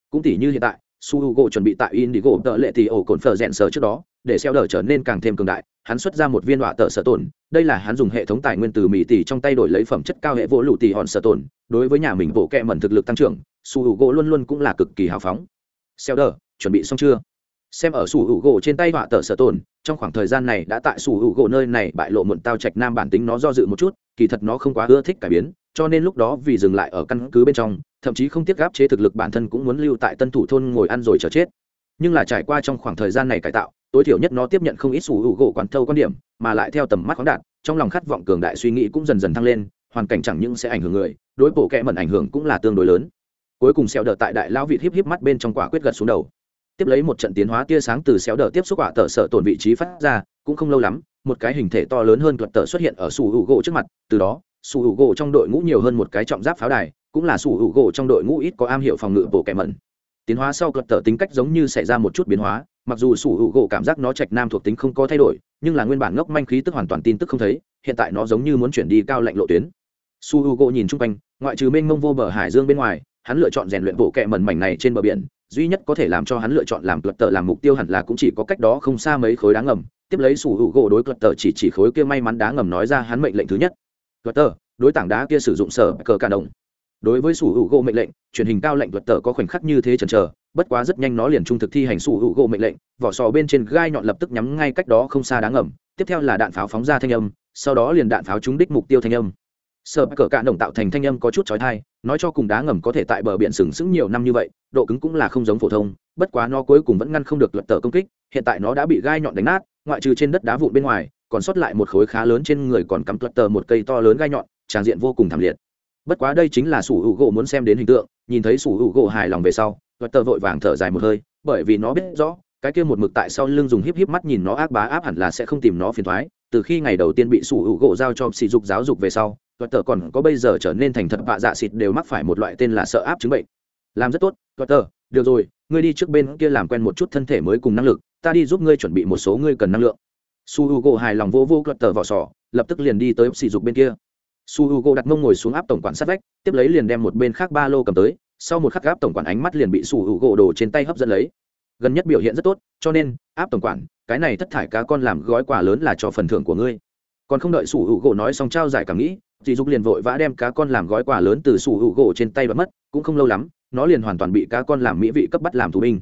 Cũng tỷ như hiện tại su h u gỗ chuẩn bị tại indigo tợ lệ thì ổ cồn phở rèn sờ trước đó, để xeo đờ trở nên càng thêm cường đại. Hắn xuất ra một viên họa tợ sở tổn đây là hắn dùng hệ thống tài nguyên từ mỹ tỷ trong tay đổi lấy phẩm chất cao hệ vỗ lụ tỷ hòn sở tổn đối với nhà mình bộ kẹ mẩn thực lực tăng trưởng, su h u gỗ luôn luôn cũng là cực kỳ hào phóng. Xeo đờ, chuẩn bị xong chưa? Xem ở sủ hữu gỗ trên tay họa tờ sở tồn, trong khoảng thời gian này đã tại sủ hữu gỗ nơi này bại lộ muộn tao trạch nam bản tính nó do dự một chút, kỳ thật nó không quá ưa thích cải biến, cho nên lúc đó vì dừng lại ở căn cứ bên trong thậm chí không tiếc gáp chế thực lực bản thân cũng muốn lưu tại tân thủ thôn ngồi ăn rồi chờ chết. Nhưng là trải qua trong khoảng thời gian này cải tạo, tối thiểu nhất nó tiếp nhận không ít sủ hữu gỗ quán thâu quan điểm, mà lại theo tầm mắt khoáng đạt, trong lòng khát vọng cường đại suy nghĩ cũng dần dần tăng lên, hoàn cảnh chẳng những sẽ ảnh hưởng người, đối bộ kẽ mẩn ảnh hưởng cũng là tương đối lớn. Cuối cùng xeo đờ tại đại lao vịt híp híp mắt bên trong quả quyết gật xuống đầu. Tiếp lấy một trận tiến hóa tia sáng từ xéo đờ tiếp xúc quả tờ sợ tổn vị trí phát ra, cũng không lâu lắm, một cái hình thể to lớn hơn thuật tờ xuất hiện ở sủ hữu gỗ trước mặt, từ đó sủ hữu gỗ trong đội ngũ nhiều hơn một cái trọng giáp pháo đài, cũng là sủ hữu gỗ trong đội ngũ ít có am hiểu phòng ngự bộ kẻ mẩn. Tiến hóa sau cật tờ tính cách giống như xảy ra một chút biến hóa, mặc dù sủ hữu gỗ cảm giác nó trạch nam thuộc tính không có thay đổi, nhưng là nguyên bản ngốc manh khí tức hoàn toàn tin tức không thấy, hiện tại nó giống như muốn chuyển đi cao lạnh lộ tuyến. Su hữu gỗ nhìn chung quanh, ngoại trừ mênh mông vô bờ hải dương bên ngoài, hắn lựa chọn rèn luyện bộ kẹ mẩn mảnh này trên bờ biển, duy nhất có thể làm cho hắn lựa chọn làm cật tờ làm mục tiêu hẳn là cũng chỉ có cách đó không xa mấy khối đá ngầm. Tiếp lấy sủ hữu gỗ đối cật tờ chỉ chỉ khối kia may mắn đá ngầm nói ra hắn mệnh lệnh thứ nhất cật tờ, đối tảng đá kia sử dụng sở cờ cả đồng. Đối với sủ hữu gỗ mệnh lệnh, truyền hình cao lệnh cật tờ có khoảnh khắc như thế chần chờ, bất quá rất nhanh nó liền trung thực thi hành sủ hữu gỗ mệnh lệnh, vỏ sò bên trên gai nhọn lập tức nhắm ngay cách đó không xa đá ngầm, tiếp theo là đạn pháo phóng ra thanh âm, sau đó liền đạn pháo trúng đích mục tiêu thanh âm. Sợ cờ cạn đồng tạo thành thanh âm có chút trói thai nói cho cùng đá ngầm có thể tại bờ biển sừng sững nhiều năm như vậy, độ cứng cũng là không giống phổ thông, bất quá nó cuối cùng vẫn ngăn không được lật tờ công kích, hiện tại nó đã bị gai nhọn đánh nát, ngoại trừ trên đất đá vụn bên ngoài còn sót lại một khối khá lớn trên người còn cắm lật tờ một cây to lớn gai nhọn, tràng diện vô cùng thảm liệt. Bất quá đây chính là sủ hữu gỗ muốn xem đến hình tượng, nhìn thấy sủ hữu gỗ hài lòng về sau lật tờ vội vàng thở dài một hơi, bởi vì nó biết rõ, cái kia một mực tại sau lưng dùng híp híp mắt nhìn nó ác bá áp hẳn là sẽ không tìm nó phiền thoái. Từ khi ngày đầu tiên bị sủ hữu gỗ giao cho sỉ dục giáo dục về sau thuật tờ còn có bây giờ trở nên thành thật vạ dạ xịt đều mắc phải một loại tên là sợ áp chứng bệnh. Làm rất tốt thuật tờ, được rồi, ngươi đi trước bên kia làm quen một chút thân thể mới cùng năng lực, ta đi giúp ngươi chuẩn bị một số ngươi cần năng lượng su h u g o hài lòng vô vô thuật tờ vỏ sò, lập tức liền đi tới sỉ dục bên kia. Su h u g o đặt mông ngồi xuống áp tổng quản sát vách, tiếp lấy liền đem một bên khác ba lô cầm tới, sau một khắc áp tổng quản ánh mắt liền bị su h u g o đổ trên tay hấp dẫn lấy. Gần nhất biểu hiện rất tốt, cho nên, áp tổng quản, cái này thất thải cá con làm gói quà lớn là cho phần thưởng của ngươi. Còn không đợi su h u g o nói xong trao giải cảm nghĩ dì dục liền vội vã đem cá con làm gói quà lớn từ su h u g o trên tay và mất, cũng không lâu lắm, nó liền hoàn toàn bị cá con làm mỹ vị cấp bắt làm thủ binh.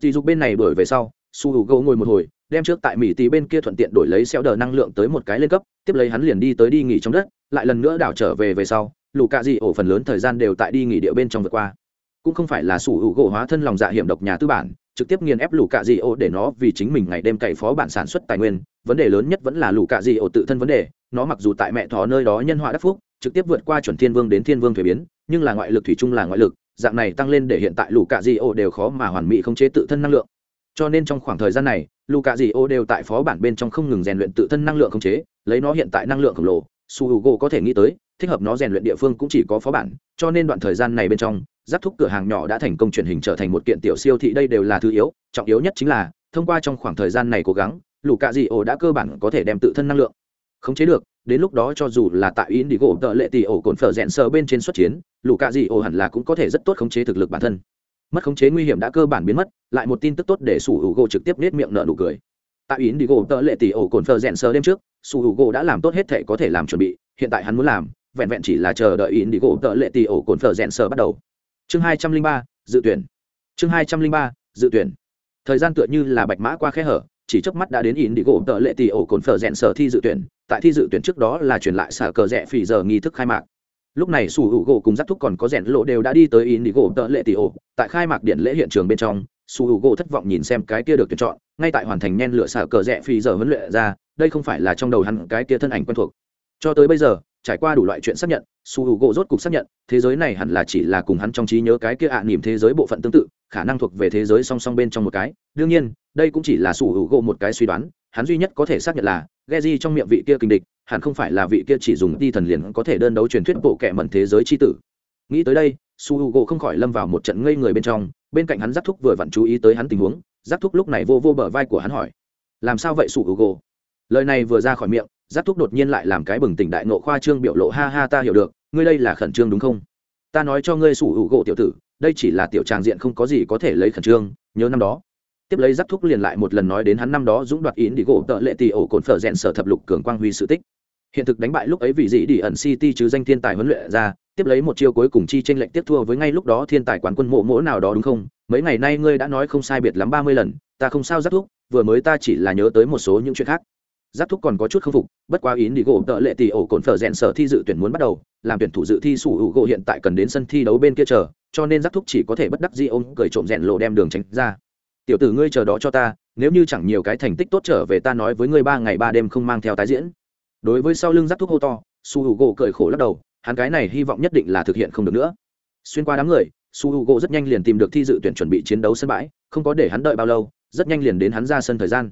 Dì dục bên này đổi về sau, su hữu gỗ ngồi một hồi đem trước tại mỹ tì bên kia thuận tiện đổi lấy xeo đờ năng lượng tới một cái lên cấp, tiếp lấy hắn liền đi tới đi nghỉ trong đất, lại lần nữa đảo trở về về sau lù cạ dị ổ phần lớn thời gian đều tại đi nghỉ địa bên trong vượt qua. Cũng không phải là sủ hữu gỗ hóa thân lòng dạ hiểm độc nhà tư bản, trực tiếp nghiền ép lù cạ dị ổ để nó vì chính mình ngày đêm cày phó bản sản xuất tài nguyên, vấn đề lớn nhất vẫn là lù cạ dị ổ tự thân vấn đề, nó mặc dù tại mẹ thỏ nơi đó nhân họa đắc phúc, trực tiếp vượt qua chuẩn thiên vương đến thiên vương thuế biến, nhưng là ngoại lực thủy chung là ngoại lực, dạng này tăng lên để hiện tại lù cạ dị ổ đều khó mà hoàn mỹ không chế tự thân năng lượng. Cho nên trong khoảng thời gian này lù cạ dị Ô đều tại phó bản bên trong không ngừng rèn luyện tự thân năng lượng khống chế, lấy nó hiện tại năng lượng khổng lồ, su Hugo có thể nghĩ tới, thích hợp nó rèn luyện địa phương cũng chỉ có phó bản, cho nên đoạn thời gian này bên trong giáp thúc cửa hàng nhỏ đã thành công truyền hình trở thành một kiện tiểu siêu thị đây đều là thứ yếu, trọng yếu nhất chính là, thông qua trong khoảng thời gian này cố gắng lù cạ dị Ô đã cơ bản có thể đem tự thân năng lượng khống chế được, đến lúc đó cho dù là tại in đi gỗ tợ lệ tỷ ổ cồn phở rẽn sờ bên trên xuất chiến lù cạ dị Ô hẳn là cũng có thể rất tốt khống chế thực lực bản thân mất khống chế nguy hiểm đã cơ bản biến mất, lại một tin tức tốt để sủ hữu gỗ trực tiếp nết miệng nợ nụ cười. Tại ý đi gỗ tợ lệ tỷ ổ cồn phở rèn sờ đêm trước, sủ hữu gỗ đã làm tốt hết thể có thể làm chuẩn bị, hiện tại hắn muốn làm, vẹn vẹn chỉ là chờ đợi ý đi gỗ tợ lệ tỷ ổ cồn phở rèn sờ bắt đầu. Chương hai trăm linh ba, dự tuyển. Chương hai trăm linh ba, dự tuyển. Thời gian tựa như là bạch mã qua khe hở, chỉ chớp mắt đã đến in đi gỗ tợ lệ tỷ ổ cồn phở rèn sở thi dự tuyển, tại thi dự tuyển trước đó là truyền lại xả cờ rẽ phỉ giờ nghi thức khai mạc lúc này sủ hữu gỗ cùng giác thúc còn có rèn lộ đều đã đi tới in đi gỗ tợ lệ tỷ ổ. Tại khai mạc điện lễ hiện trường bên trong sủ hữu gỗ thất vọng nhìn xem cái kia được tuyển chọn ngay tại hoàn thành nhen lửa xả cờ rẽ phi giờ huấn luyện ra đây không phải là trong đầu hắn cái kia thân ảnh quen thuộc. Cho tới bây giờ trải qua đủ loại chuyện xác nhận su h u gỗ rốt cục xác nhận thế giới này hẳn là chỉ là cùng hắn trong trí nhớ cái kia ạ à, niềm thế giới bộ phận tương tự khả năng thuộc về thế giới song song bên trong một cái. Đương nhiên đây cũng chỉ là su h u gỗ một cái suy đoán hắn duy nhất có thể xác nhận là, Geji trong miệng vị kia kinh địch, hẳn không phải là vị kia chỉ dùng ti thần liền có thể đơn đấu truyền thuyết bộ kệ mẩn thế giới chi tử. Nghĩ tới đây, su gỗ không khỏi lâm vào một trận ngây người bên trong, bên cạnh hắn giác thúc vừa vặn chú ý tới hắn tình huống, giác thúc lúc này vô vô bờ vai của hắn hỏi, làm sao vậy su gỗ lời này vừa ra khỏi miệng giáp thúc đột nhiên lại làm cái bừng tỉnh đại nộ khoa trương biểu lộ, ha ha, ta hiểu được, ngươi đây là khẩn trương đúng không? Ta nói cho ngươi sủ gỗ tiểu tử, đây chỉ là tiểu tràng diện không có gì có thể lấy khẩn trương, nhớ năm đó tiếp lấy giáp thúc liền lại một lần nói đến hắn năm đó dũng đoạt yến đi gỗ tợ lệ tỷ ổ cồn phở rèn sở thập lục cường quang huy sự tích. Hiện thực đánh bại lúc ấy vì gì đi ẩn city chứ danh thiên tài huấn luyện ra, tiếp lấy một chiêu cuối cùng chi tranh lệnh tiếp thua với ngay lúc đó thiên tài quán quân mộ mỗ nào đó đúng không? Mấy ngày nay ngươi đã nói không sai biệt lắm ba mươi lần, ta không sao giáp thúc, vừa mới ta chỉ là nhớ tới một số những chuyện khác. Giáp thúc còn có chút k phục, bất quá ý đi gỗ tợ lệ tỷ ổ cồn phở rèn sở thi dự tuyển muốn bắt đầu, làm tuyển thủ dự thi sủ hữu gỗ hiện tại cần đến sân thi đấu bên kia chờ, cho nên giáp thúc chỉ có thể bất đắc di ôm cười trộm rèn lộ đem đường tránh ra tiểu tử ngươi chờ đó cho ta, nếu như chẳng nhiều cái thành tích tốt trở về ta nói với ngươi ba ngày ba đêm không mang theo tái diễn. Đối với sau lưng giáp thuốc hô to, su hữu gỗ cười khổ lắc đầu, hắn cái này hy vọng nhất định là thực hiện không được nữa. Xuyên qua đám người, su hữu gỗ rất nhanh liền tìm được thi dự tuyển chuẩn bị chiến đấu sân bãi, không có để hắn đợi bao lâu, rất nhanh liền đến hắn ra sân thời gian.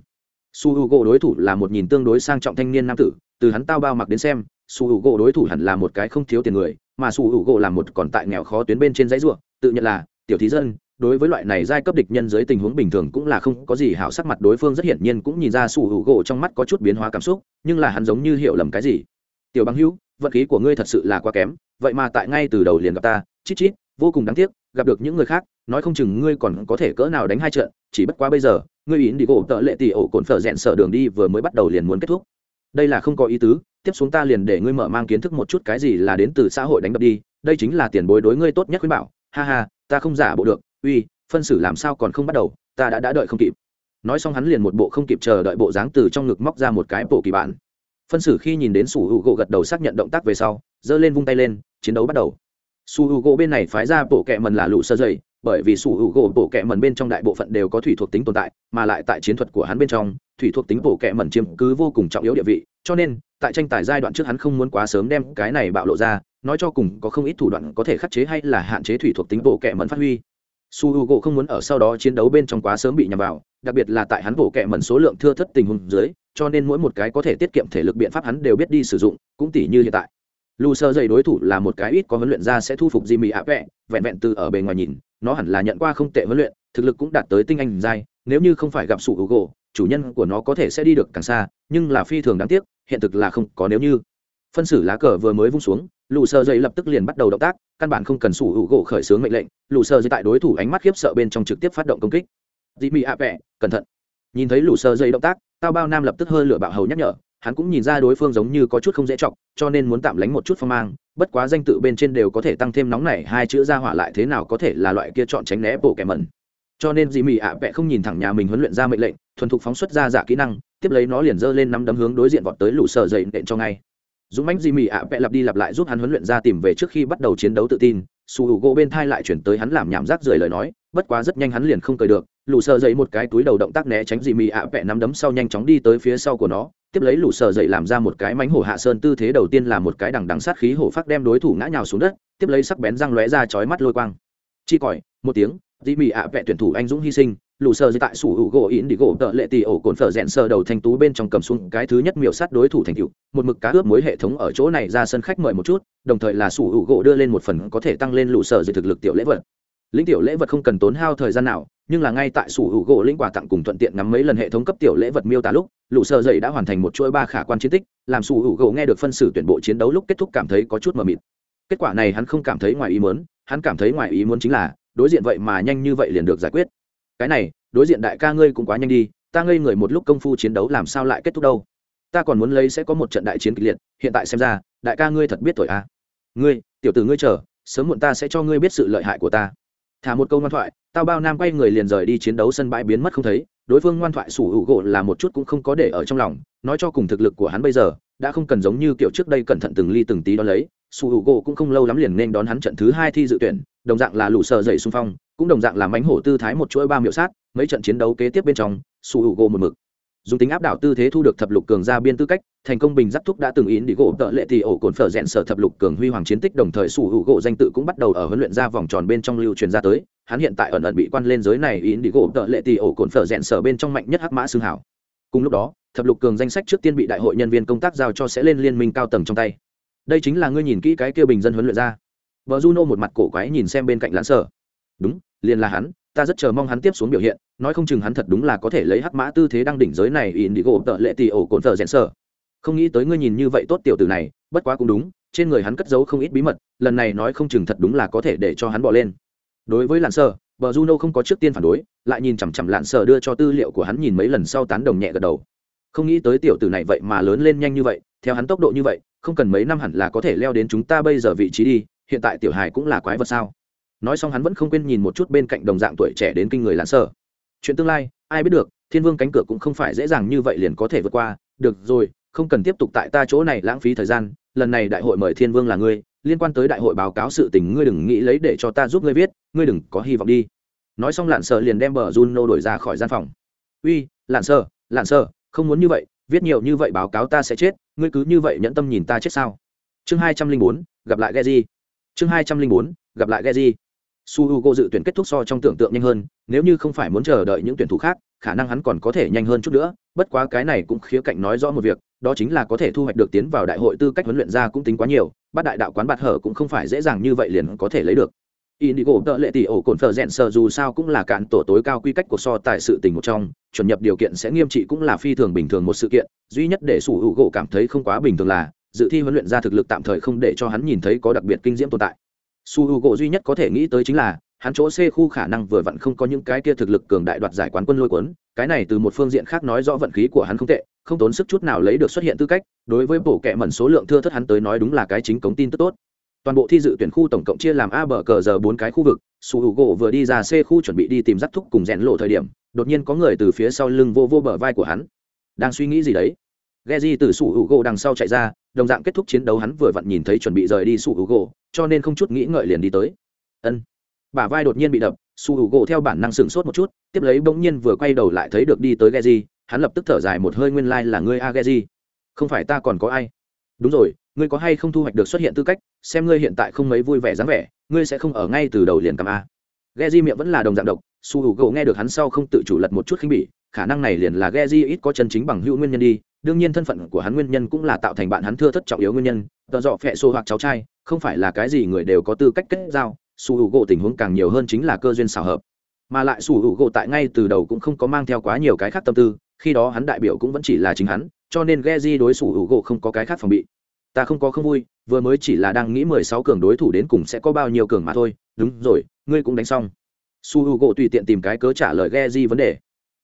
Su hữu gỗ đối thủ là một nhìn tương đối sang trọng thanh niên nam tử, từ hắn tao bao mặc đến xem, su hữu gỗ đối thủ hẳn là một cái không thiếu tiền người, mà su hữu gỗ là một còn tại nghèo khó tuyến bên trên dãy ruộng, tự nhận là tiểu thí dân đối với loại này giai cấp địch nhân dưới tình huống bình thường cũng là không có gì hảo sắc mặt, đối phương rất hiển nhiên cũng nhìn ra sủ hữu gỗ trong mắt có chút biến hóa cảm xúc, nhưng là hắn giống như hiểu lầm cái gì. Tiểu băng hữu, vận khí của ngươi thật sự là quá kém, vậy mà tại ngay từ đầu liền gặp ta, chít chít, vô cùng đáng tiếc, gặp được những người khác, nói không chừng ngươi còn có thể cỡ nào đánh hai trận, chỉ bất quá bây giờ, ngươi ý đi gỗ tợ lệ tỷ ổ cồn phở rẽn sở đường đi vừa mới bắt đầu liền muốn kết thúc. Đây là không có ý tứ, tiếp xuống ta liền để ngươi mở mang kiến thức một chút cái gì là đến từ xã hội đánh đập đi, đây chính là tiền bối đối ngươi tốt nhất khuyên bảo, ha ha, ta không giả bộ được uy, phân xử làm sao còn không bắt đầu, ta đã đã đợi không kịp. Nói xong hắn liền một bộ không kịp chờ đợi bộ dáng từ trong ngực móc ra một cái bộ kỳ bản. Phân xử khi nhìn đến su h u gỗ gật đầu xác nhận động tác về sau, giơ lên vung tay lên, chiến đấu bắt đầu. Su hữu gỗ bên này phái ra bộ kẹ mần là lũ sơ dày bởi vì su h u gỗ bộ kẹ mần bên trong đại bộ phận đều có thủy thuộc tính tồn tại, mà lại tại chiến thuật của hắn bên trong, thủy thuộc tính bộ kẹ mần chiếm cứ vô cùng trọng yếu địa vị, cho nên, tại tranh tài giai đoạn trước hắn không muốn quá sớm đem cái này bạo lộ ra, nói cho cùng có không ít thủ đoạn có thể khắc chế hay là hạn chế thủy thuộc tính bộ kẹ mần phát huy su h u gỗ không muốn ở sau đó chiến đấu bên trong quá sớm bị nhằm vào, đặc biệt là tại hắn bổ kẹ mẩn số lượng thưa thất tình huống dưới, cho nên mỗi một cái có thể tiết kiệm thể lực biện pháp hắn đều biết đi sử dụng, cũng tỷ như hiện tại. Lù sơ dày đối thủ là một cái ít có huấn luyện ra sẽ thu phục di mị ạ vẹ vẹn vẹn từ ở bề ngoài nhìn, nó hẳn là nhận qua không tệ huấn luyện, thực lực cũng đạt tới tinh anh dai nếu như không phải gặp sủ hữu gỗ chủ nhân của nó có thể sẽ đi được càng xa, nhưng là phi thường đáng tiếc, hiện thực là không có nếu như phân xử lá cờ vừa mới vung xuống, lù sơ dây lập tức liền bắt đầu động tác, căn bản không cần sủ hữu gỗ khởi xướng mệnh lệnh, lù sơ dây tại đối thủ ánh mắt khiếp sợ bên trong trực tiếp phát động công kích. Dị mị ạ vẹ, cẩn thận. Nhìn thấy lù sơ dây động tác, tao bao nam lập tức hơi lửa bạo hầu nhắc nhở, hắn cũng nhìn ra đối phương giống như có chút không dễ chọc, cho nên muốn tạm lánh một chút phong mang, bất quá danh tự bên trên đều có thể tăng thêm nóng này hai chữ ra hỏa lại thế nào có thể là loại kia chọn tránh né bộ kẻ mẩn. Cho nên dị mị ạ vẹ không nhìn thẳng nhà mình huấn luyện ra mệnh lệnh, thuần thục phóng xuất ra giả kỹ năng, tiếp lấy nó liền giơ lên nắm đấm hướng đối diện vọt tới lũ sơ dậy nện cho ngay dũng mãnh dị mị ạ vẹ lặp đi lặp lại giúp hắn huấn luyện ra tìm về trước khi bắt đầu chiến đấu tự tin. Su hữu gỗ bên thai lại chuyển tới hắn làm nhảm rác rưởi lời nói, bất quá rất nhanh hắn liền không cười được. Lũ sờ dậy một cái túi đầu động tác né tránh dị mị ạ vẹ nắm đấm sau nhanh chóng đi tới phía sau của nó, tiếp lấy lũ sờ dậy làm ra một cái mánh hổ hạ sơn tư thế đầu tiên là một cái đằng đằng sát khí hổ phát đem đối thủ ngã nhào xuống đất, tiếp lấy sắc bén răng lóe ra chói mắt lôi quang. Chi còi, một tiếng dị mị ạ vẹ tuyển thủ anh dũng hy sinh lũ sờ dậy tại sủ hữu gỗ ỉn đi gỗ tợ lệ tì ổ cồn phở rẽn sờ đầu thanh tú bên trong cầm xuống cái thứ nhất miểu sát đối thủ thành cựu một mực cá ướp mối hệ thống ở chỗ này ra sân khách mời một chút, đồng thời là sủ hữu gỗ đưa lên một phần có thể tăng lên lũ sờ dậy thực lực tiểu lễ vật. Lĩnh tiểu lễ vật không cần tốn hao thời gian nào, nhưng là ngay tại sủ hữu gỗ linh quà tặng cùng thuận tiện ngắm mấy lần hệ thống cấp tiểu lễ vật miêu tả lúc lũ sờ dậy đã hoàn thành một chuỗi ba khả quan chiến tích, làm sủ hữu gỗ nghe được phân xử tuyển bộ chiến đấu lúc kết thúc cảm thấy có chút mờ mịt. Kết quả này hắn không cảm thấy ngoài ý muốn, hắn cảm thấy ngoài ý muốn chính là, đối diện vậy mà nhanh như vậy liền được giải quyết cái này, đối diện đại ca ngươi cũng quá nhanh đi, ta ngây người một lúc công phu chiến đấu làm sao lại kết thúc đâu ta còn muốn lấy sẽ có một trận đại chiến kịch liệt, hiện tại xem ra, đại ca ngươi thật biết tội à. ngươi, tiểu tử ngươi chờ, sớm muộn ta sẽ cho ngươi biết sự lợi hại của ta thả một câu ngoan thoại, tao bao nam quay người liền rời đi chiến đấu sân bãi biến mất không thấy, đối phương ngoan thoại sủ hữu gỗ là một chút cũng không có để ở trong lòng, nói cho cùng thực lực của hắn bây giờ, đã không cần giống như kiểu trước đây cẩn thận từng ly từng tí đón lấy, sủ hữu gỗ cũng không lâu lắm liền nên đón hắn trận thứ hai thi dự tuyển, đồng dạng là lũ sờ dậy xung phong cũng đồng dạng làm mánh hổ tư thái một chuỗi ba miệu sát, mấy trận chiến đấu kế tiếp bên trong sủ hữu gỗ một mực. Dùng tính áp đảo tư thế thu được thập lục cường ra biên tư cách, thành công bình giáp thúc đã từng yến đi gỗ tợ lệ thì ổ cồn phở rẽn sở thập lục cường huy hoàng chiến tích đồng thời sủ hữu gỗ danh tự cũng bắt đầu ở huấn luyện ra vòng tròn bên trong lưu truyền ra tới, hắn hiện tại ẩn ẩn bị quan lên giới này yến đi gỗ tợ lệ thì ổ cồn phở rẽn sở bên trong mạnh nhất hắc mã xương hảo. Cùng lúc đó, thập lục cường danh sách trước tiên bị đại hội nhân viên công tác giao cho sẽ lên liên minh cao tầng trong tay. Đây chính là ngươi nhìn kỹ cái kia bình dân huấn luyện ra. Vợ juno một mặt cổ quái nhìn xem bên cạnh lãn sở. Đúng liền là hắn, ta rất chờ mong hắn tiếp xuống biểu hiện, nói không chừng hắn thật đúng là có thể lấy hắc mã tư thế đăng đỉnh giới này in đi gỗ tợ lệ tì ổ cồn thờ rèn sở không nghĩ tới ngươi nhìn như vậy tốt tiểu tử này, bất quá cũng đúng, trên người hắn cất giấu không ít bí mật, lần này nói không chừng thật đúng là có thể để cho hắn bỏ lên. Đối với lặn sơ, bờ juno không có trước tiên phản đối, lại nhìn chằm chằm lặn sơ đưa cho tư liệu của hắn nhìn mấy lần sau tán đồng nhẹ gật đầu. Không nghĩ tới tiểu tử này vậy mà lớn lên nhanh như vậy, theo hắn tốc độ như vậy, không cần mấy năm hẳn là có thể leo đến chúng ta bây giờ vị trí đi, hiện tại tiểu hài cũng là quái vật sao? Nói xong hắn vẫn không quên nhìn một chút bên cạnh đồng dạng tuổi trẻ đến kinh người lãn sở chuyện tương lai, ai biết được, thiên vương cánh cửa cũng không phải dễ dàng như vậy liền có thể vượt qua. Được rồi, không cần tiếp tục tại ta chỗ này lãng phí thời gian, lần này đại hội mời thiên vương là ngươi, liên quan tới đại hội báo cáo sự tình ngươi đừng nghĩ lấy để cho ta giúp ngươi viết, ngươi đừng có hy vọng đi. Nói xong lạn sợ liền đem bờ juno đổi ra khỏi gian phòng. Uy lạn sợ lạn sợ không muốn như vậy, viết nhiều như vậy báo cáo ta sẽ chết, ngươi cứ như vậy nhẫn tâm nhìn ta chết sao? Chương hai trăm linh bốn, gặp lại ghe gì? chương hai trăm linh bốn, gặp lại ghe gì? Su h u g o dự tuyển kết thúc so trong tưởng tượng nhanh hơn nếu như không phải muốn chờ đợi những tuyển thủ khác khả năng hắn còn có thể nhanh hơn chút nữa bất quá cái này cũng khía cạnh nói rõ một việc đó chính là có thể thu hoạch được tiến vào đại hội tư cách huấn luyện ra cũng tính quá nhiều bát đại đạo quán bạt hở cũng không phải dễ dàng như vậy liền có thể lấy được Indigo tợ lệ tỷ ổ cồn phở rèn sờ dù sao cũng là cạn tổ tối cao quy cách của so tại sự tình một trong, chuẩn nhập điều kiện sẽ nghiêm trị cũng là phi thường bình thường một sự kiện, duy nhất để sủ hữu gỗ cảm thấy không quá bình thường là, dự thi huấn luyện ra thực lực tạm thời không để cho hắn nhìn thấy có đặc biệt kinh diễm tồn tại. Su hữu gỗ duy nhất có thể nghĩ tới chính là, hắn chỗ C khu khả năng vừa vặn không có những cái kia thực lực cường đại đoạt giải quán quân lôi cuốn, cái này từ một phương diện khác nói rõ vận khí của hắn không tệ, không tốn sức chút nào lấy được xuất hiện tư cách, đối với bộ kệ mẩn số lượng thưa thất hắn tới nói đúng là cái chính cống tin tức tốt. Toàn bộ thi dự tuyển khu tổng cộng chia làm a bờ cờ giờ bốn cái khu vực su h u gỗ vừa đi ra c khu chuẩn bị đi tìm rắc thúc cùng rèn lộ thời điểm đột nhiên có người từ phía sau lưng vô vô bờ vai của hắn. Đang suy nghĩ gì đấy? Ghe di từ su h u gỗ đằng sau chạy ra đồng dạng kết thúc chiến đấu hắn vừa vặn nhìn thấy chuẩn bị rời đi su h u gỗ cho nên không chút nghĩ ngợi liền đi tới. Ân. Bả vai đột nhiên bị đập, su h u gỗ theo bản năng sửng sốt một chút, tiếp lấy bỗng nhiên vừa quay đầu lại thấy được đi tới ghe di hắn lập tức thở dài một hơi nguyên lai、like、là ngươi a ghe di không phải ta còn có ai? Đúng rồi, ngươi có hay không thu hoạch được xuất hiện tư cách, xem ngươi hiện tại không mấy vui vẻ dáng vẻ, ngươi sẽ không ở ngay từ đầu liền cầm a. Ghe di miệng vẫn là đồng dạng độc, su h u gỗ nghe được hắn sau không tự chủ lật một chút khinh bỉ, khả năng này liền là ghe di ít có chân chính bằng hữu nguyên nhân đi đương nhiên thân phận của hắn nguyên nhân cũng là tạo thành bạn hắn thưa thất trọng yếu nguyên nhân, tợ dọ phẹ xô hoặc cháu trai, không phải là cái gì người đều có tư cách kết giao su hữu u gỗ tình huống càng nhiều hơn chính là cơ duyên xào hợp. Mà lại su hữu u gỗ tại ngay từ đầu cũng không có mang theo quá nhiều cái khác tâm tư, khi đó hắn đại biểu cũng vẫn chỉ là chính hắn, cho nên ghe di đối su hữu u gỗ không có cái khác phòng bị. Ta không có không vui, vừa mới chỉ là đang nghĩ mười sáu cường đối thủ đến cùng sẽ có bao nhiêu cường mà thôi, đúng rồi, ngươi cũng đánh xong. Su hữu u gỗ tùy tiện tìm cái cớ trả lời ghe di vấn đề.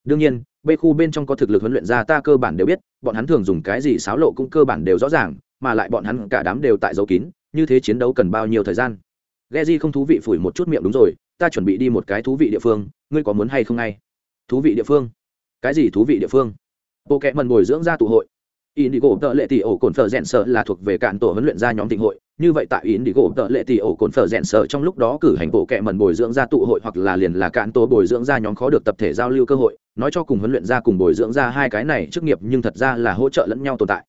Đương nhiên b khu bên trong có thực lực huấn luyện ra ta cơ bản đều biết, bọn hắn thường dùng cái gì xáo lộ cũng cơ bản đều rõ ràng, mà lại bọn hắn cả đám đều tại dấu kín, như thế chiến đấu cần bao nhiêu thời gian? Ghe di không thú vị phủi một chút miệng đúng rồi, ta chuẩn bị đi một cái thú vị địa phương, ngươi có muốn hay không ngay? Thú vị địa phương? Cái gì thú vị địa phương? Bộ kệ mần bồi dưỡng ra tụ hội. Indigo tợ lệ tỷ ổ cồn phở rèn sợ là thuộc về cạn tổ huấn luyện ra nhóm tịnh hội, như vậy tại Indigo tợ lệ tỷ ổ cồn phở rèn sợ trong lúc đó cử hành bộ kệ mẩn bồi dưỡng ra tụ hội hoặc là liền là cạn tổ bồi dưỡng ra nhóm khó được tập thể giao lưu cơ hội, nói cho cùng huấn luyện ra cùng bồi dưỡng ra hai cái này chức nghiệp nhưng thật ra là hỗ trợ lẫn nhau tồn tại.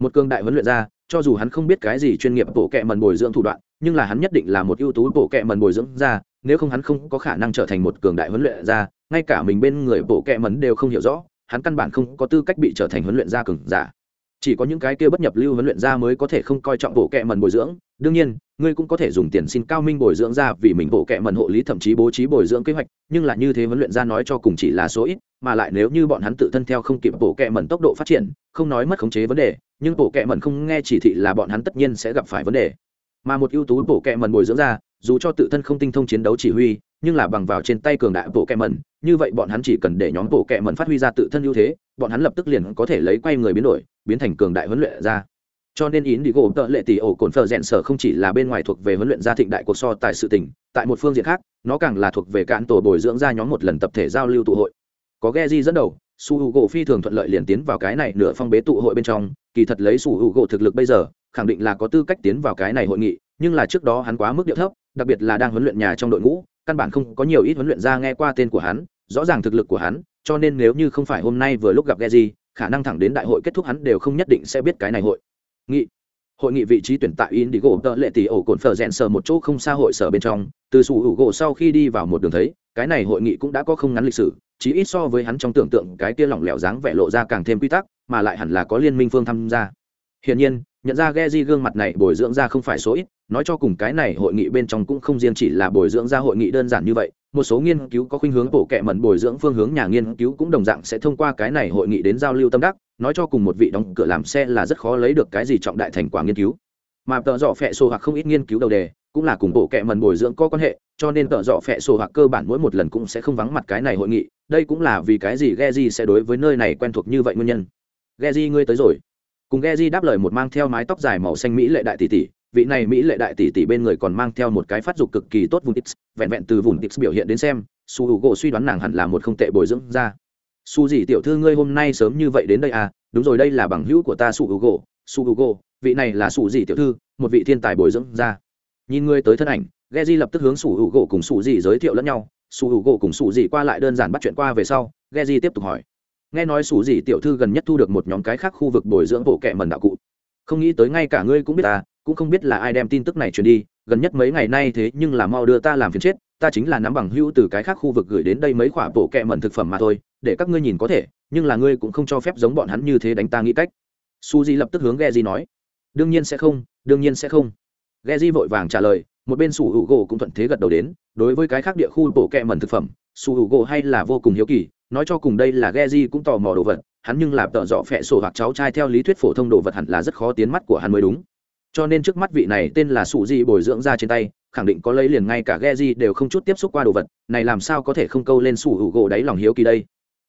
Một cương đại huấn luyện ra, cho dù hắn không biết cái gì chuyên nghiệp bộ kệ mẩn bồi dưỡng thủ đoạn, nhưng là hắn nhất định là một ưu tú bộ kệ mẩn bồi dưỡng ra, nếu không hắn không có khả năng trở thành một cường đại huấn luyện ra, ngay cả mình bên người bộ kệ mẩn đều không hiểu rõ, hắn căn bản không có tư cách bị trở thành huấn luyện gia cường giả chỉ có những cái kia bất nhập lưu huấn luyện ra mới có thể không coi trọng bộ kệ mần bồi dưỡng. Đương nhiên, ngươi cũng có thể dùng tiền xin cao minh bồi dưỡng ra vì mình bộ kệ mần hộ lý thậm chí bố trí bồi dưỡng kế hoạch, nhưng là như thế huấn luyện ra nói cho cùng chỉ là số ít, mà lại nếu như bọn hắn tự thân theo không kịp bộ kệ mần tốc độ phát triển, không nói mất khống chế vấn đề, nhưng bộ kệ mần không nghe chỉ thị là bọn hắn tất nhiên sẽ gặp phải vấn đề. Mà một ưu tú bộ kệ mần bồi dưỡng ra, dù cho tự thân không tinh thông chiến đấu chỉ huy, nhưng là bằng vào trên tay cường đại bộ kệ mần như vậy bọn hắn chỉ cần để nhóm bộ kệ mần phát huy ra tự thân ưu thế, bọn hắn lập tức liền có thể lấy quay người biến đổi biến thành cường đại huấn luyện ra. Cho nên ý đi gỗ tợ lệ tỷ ổ cồn phở rẽn sở không chỉ là bên ngoài thuộc về huấn luyện gia thịnh đại cuộc so tại sự tỉnh, tại một phương diện khác nó càng là thuộc về cạn tổ bồi dưỡng ra nhóm một lần tập thể giao lưu tụ hội. Có ghe di dẫn đầu su h u gỗ phi thường thuận lợi liền tiến vào cái này nửa phong bế tụ hội bên trong kỳ thật lấy su h u gỗ thực lực bây giờ khẳng định là có tư cách tiến vào cái này hội nghị nhưng là trước đó hắn quá mức điệu thấp đặc biệt là đang huấn luyện nhà trong đội ngũ căn bản không có nhiều ít huấn luyện gia nghe qua tên của hắn rõ ràng thực lực của hắn cho nên nếu như không phải hôm nay vừa lúc gặp Geji, khả năng thẳng đến đại hội kết thúc hắn đều không nhất định sẽ biết cái này hội. Nghị. Hội nghị vị trí tuyển tại Indigo tợ lệ tỷ ổ cồn phở rèn sờ một chỗ không xa hội sở bên trong. Từ sủ hữu gỗ sau khi đi vào một đường thấy, cái này hội nghị cũng đã có không ngắn lịch sử Chỉ ít so với hắn trong tưởng tượng, cái kia lỏng lẻo dáng vẻ lộ ra càng thêm quy tắc, mà lại hẳn là có liên minh phương tham gia. Hiển nhiên, nhận ra Geji gương mặt này bồi dưỡng ra không phải số ít, nói cho cùng cái này hội nghị bên trong cũng không riêng chỉ là bồi dưỡng ra hội nghị đơn giản như vậy một số nghiên cứu có khuynh hướng bổ kệ mẩn bồi dưỡng phương hướng nhà nghiên cứu cũng đồng dạng sẽ thông qua cái này hội nghị đến giao lưu tâm đắc, nói cho cùng một vị đóng cửa làm xe là rất khó lấy được cái gì trọng đại thành quả nghiên cứu. Mà tợ dọ phẹ sổ hoặc không ít nghiên cứu đầu đề, cũng là cùng bộ kệ mẩn bồi dưỡng có quan hệ, cho nên tợ dọ phẹ sổ hoặc cơ bản mỗi một lần cũng sẽ không vắng mặt cái này hội nghị, đây cũng là vì cái gì Geji sẽ đối với nơi này quen thuộc như vậy nguyên nhân. Geji ngươi tới rồi. Cùng Geji đáp lời một mang theo mái tóc dài màu xanh mỹ lệ đại tỷ tỷ vị này mỹ lệ đại tỷ tỷ bên người còn mang theo một cái phát dục cực kỳ tốt vùng tips, vẹn vẹn từ vùng tips biểu hiện đến xem, su hữu gỗ suy đoán nàng hẳn là một không tệ bồi dưỡng ra su gì tiểu thư ngươi hôm nay sớm như vậy đến đây à? Đúng rồi đây là bằng hữu của ta su hữu gỗ su hữu gỗ vị này là su gì tiểu thư, một vị thiên tài bồi dưỡng ra nhìn ngươi tới thân ảnh, Geji lập tức hướng su hữu gỗ cùng su gì giới thiệu lẫn nhau. Su hữu gỗ cùng su gì qua lại đơn giản bắt chuyện qua về sau, Geji tiếp tục hỏi. Nghe nói su gì tiểu thư gần nhất thu được một nhóm cái khác khu vực bồi dưỡng bộ kệ mần đạo cụ. Không nghĩ tới ngay cả ngươi cũng biết ta cũng không biết là ai đem tin tức này truyền đi, gần nhất mấy ngày nay thế nhưng là mau đưa ta làm phiền chết, ta chính là nắm bằng hữu từ cái khác khu vực gửi đến đây mấy khoả bộ kẹ mẩn thực phẩm mà thôi, để các ngươi nhìn có thể, nhưng là ngươi cũng không cho phép giống bọn hắn như thế đánh ta nghĩ cách. Su di lập tức hướng ghe di nói. Đương nhiên sẽ không, đương nhiên sẽ không. Ghe di vội vàng trả lời, một bên sủ hữu gỗ cũng thuận thế gật đầu đến, đối với cái khác địa khu bộ kẹ mẩn thực phẩm sủ hữu gỗ hay là vô cùng hiếu kỳ, nói cho cùng đây là ghe di cũng tò mò đồ vật, hắn nhưng làm tợ dọ phẹ sổ hoặc cháu trai theo lý thuyết phổ thông đồ vật hẳn là rất khó tiến mắt của hắn mới đúng cho nên trước mắt vị này tên là sủ di bồi dưỡng ra trên tay, khẳng định có lấy liền ngay cả ghe di đều không chút tiếp xúc qua đồ vật, này làm sao có thể không câu lên sủ hữu gỗ đáy lòng hiếu kỳ đây?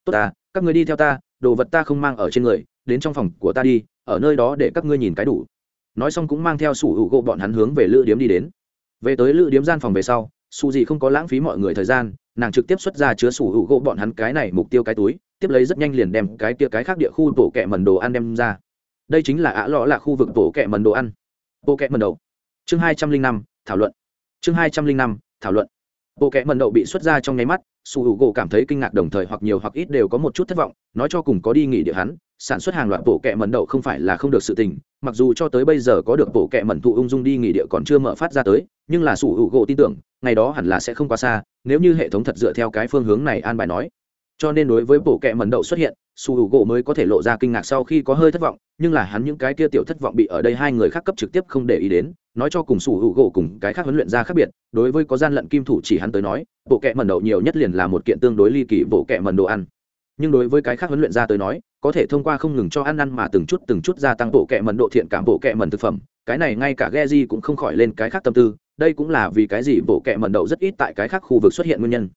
Tốt ta, các người đi theo ta, đồ vật ta không mang ở trên người, đến trong phòng của ta đi, ở nơi đó để các ngươi nhìn cái đủ. Nói xong cũng mang theo sủ hữu gỗ bọn hắn hướng về lữ điếm đi đến. Về tới lữ điếm gian phòng về sau su gì không có lãng phí mọi người thời gian, nàng trực tiếp xuất ra chứa sủ hữu gỗ bọn hắn cái này mục tiêu cái túi, tiếp lấy rất nhanh liền đem cái kia cái khác địa khu tổ kẹ mần đồ ăn đem ra. Đây chính là ả lọ là khu vực tổ kẹ mần đồ ăn bộ kẹ mần đầu. Chương hai trăm linh năm, thảo luận. Chương hai trăm linh năm, thảo luận. Bộ kẹ mần đậu bị xuất ra trong nháy mắt, su h u gỗ cảm thấy kinh ngạc đồng thời hoặc nhiều hoặc ít đều có một chút thất vọng, nói cho cùng có đi nghỉ địa hắn, sản xuất hàng loạt bộ kẹ mần đậu không phải là không được sự tình, mặc dù cho tới bây giờ có được bộ kẹ mần thụ ung dung đi nghỉ địa còn chưa mở phát ra tới, nhưng là su h u gỗ tin tưởng, ngày đó hẳn là sẽ không quá xa, nếu như hệ thống thật dựa theo cái phương hướng này an bài nói. Cho nên đối với bộ kẹ mần đậu xuất hiện su h u gỗ mới có thể lộ ra kinh ngạc sau khi có hơi thất vọng, nhưng là hắn những cái kia tiểu thất vọng bị ở đây hai người khác cấp trực tiếp không để ý đến, nói cho cùng su h u gỗ cùng cái khác huấn luyện ra khác biệt, đối với có gian lận kim thủ chỉ hắn tới nói, bộ kẹ mần đậu nhiều nhất liền là một kiện tương đối ly kỳ bộ kẹ mần đồ ăn. Nhưng đối với cái khác huấn luyện ra tới nói, có thể thông qua không ngừng cho ăn ăn mà từng chút từng chút gia tăng bộ kẹ mần độ thiện cảm bộ kẹ mần thực phẩm, cái này ngay cả ghe di cũng không khỏi lên cái khác tâm tư, đây cũng là vì cái gì bộ kẹ mần đậu rất ít tại cái khác khu vực xuất hiện nguyên nhân.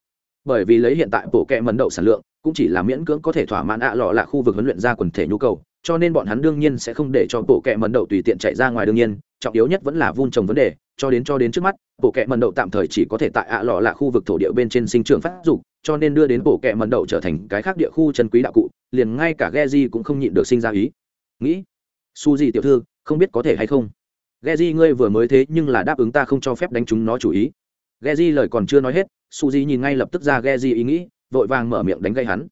Bởi vì lấy hiện tại bộ kẹ mần đậu sản lượng cũng chỉ là miễn cưỡng có thể thỏa mãn ạ lọ là khu vực huấn luyện ra quần thể nhu cầu, cho nên bọn hắn đương nhiên sẽ không để cho bộ kẹ mần đậu tùy tiện chạy ra ngoài đương nhiên, trọng yếu nhất vẫn là vun trồng vấn đề, cho đến cho đến trước mắt, bộ kẹ mần đậu tạm thời chỉ có thể tại ạ lọ là khu vực thổ địa bên trên sinh trưởng phát dục, cho nên đưa đến bộ kẹ mần đậu trở thành cái khác địa khu chân quý đạo cụ, liền ngay cả ghe di cũng không nhịn được sinh ra ý. Nghĩ su di tiểu thư, không biết có thể hay không? Ghe di ngươi vừa mới thế nhưng là đáp ứng ta không cho phép đánh chúng nó chủ ý. Ghe di lời còn chưa nói hết su di nhìn ngay lập tức ra ghe di ý nghĩ vội vàng mở miệng đánh gây hắn.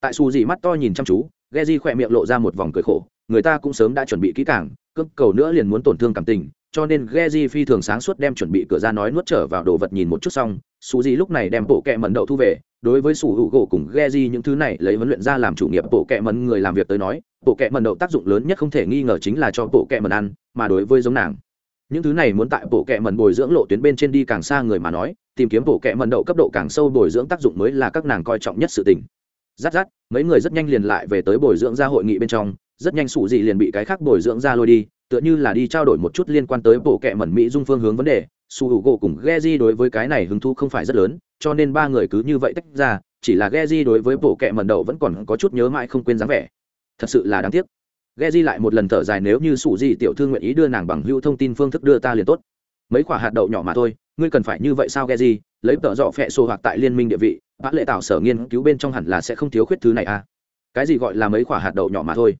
Tại su Dì mắt to nhìn chăm chú ghe di khỏe miệng lộ ra một vòng cười khổ người ta cũng sớm đã chuẩn bị kỹ càng cước cầu nữa liền muốn tổn thương cảm tình cho nên Geji phi thường sáng suốt đem chuẩn bị cửa ra nói nuốt trở vào đồ vật nhìn một chút xong, Su Dì lúc này đem bộ kẹ mẩn đậu thu về, đối với Su Hữu gỗ cùng Geji những thứ này lấy huấn luyện ra làm chủ nghiệp bộ kẹ mẩn người làm việc tới nói, bộ kẹ mẩn đậu tác dụng lớn nhất không thể nghi ngờ chính là cho bộ kẹ mẩn ăn, mà đối với giống nàng, những thứ này muốn tại bộ kệ mần bồi dưỡng lộ tuyến bên trên đi càng xa người mà nói, tìm kiếm bộ kệ mần đậu cấp độ càng sâu bồi dưỡng tác dụng mới là các nàng coi trọng nhất sự tình. Rát rát, mấy người rất nhanh liền lại về tới bồi dưỡng ra hội nghị bên trong, rất nhanh sủ dị liền bị cái khác bồi dưỡng ra lôi đi tựa như là đi trao đổi một chút liên quan tới bộ kệ mẩn mỹ dung phương hướng vấn đề. Su hữu gỗ cùng di đối với cái này hứng thú không phải rất lớn cho nên ba người cứ như vậy tách ra chỉ là Geji đối với bộ kệ mẩn đậu vẫn còn có chút nhớ mãi không quên dáng vẻ. Thật sự là đáng tiếc. Geji lại một lần thở dài nếu như sủ di tiểu thư nguyện ý đưa nàng bằng hữu thông tin phương thức đưa ta liền tốt. Mấy quả hạt đậu nhỏ mà thôi ngươi cần phải như vậy sao Geji lấy tợ dọ phẹ sổ hoặc tại liên minh địa vị bã lệ tạo sở nghiên cứu bên trong hẳn là sẽ không thiếu khuyết thứ này à? Cái gì gọi là mấy quả hạt đậu nhỏ mà thôi?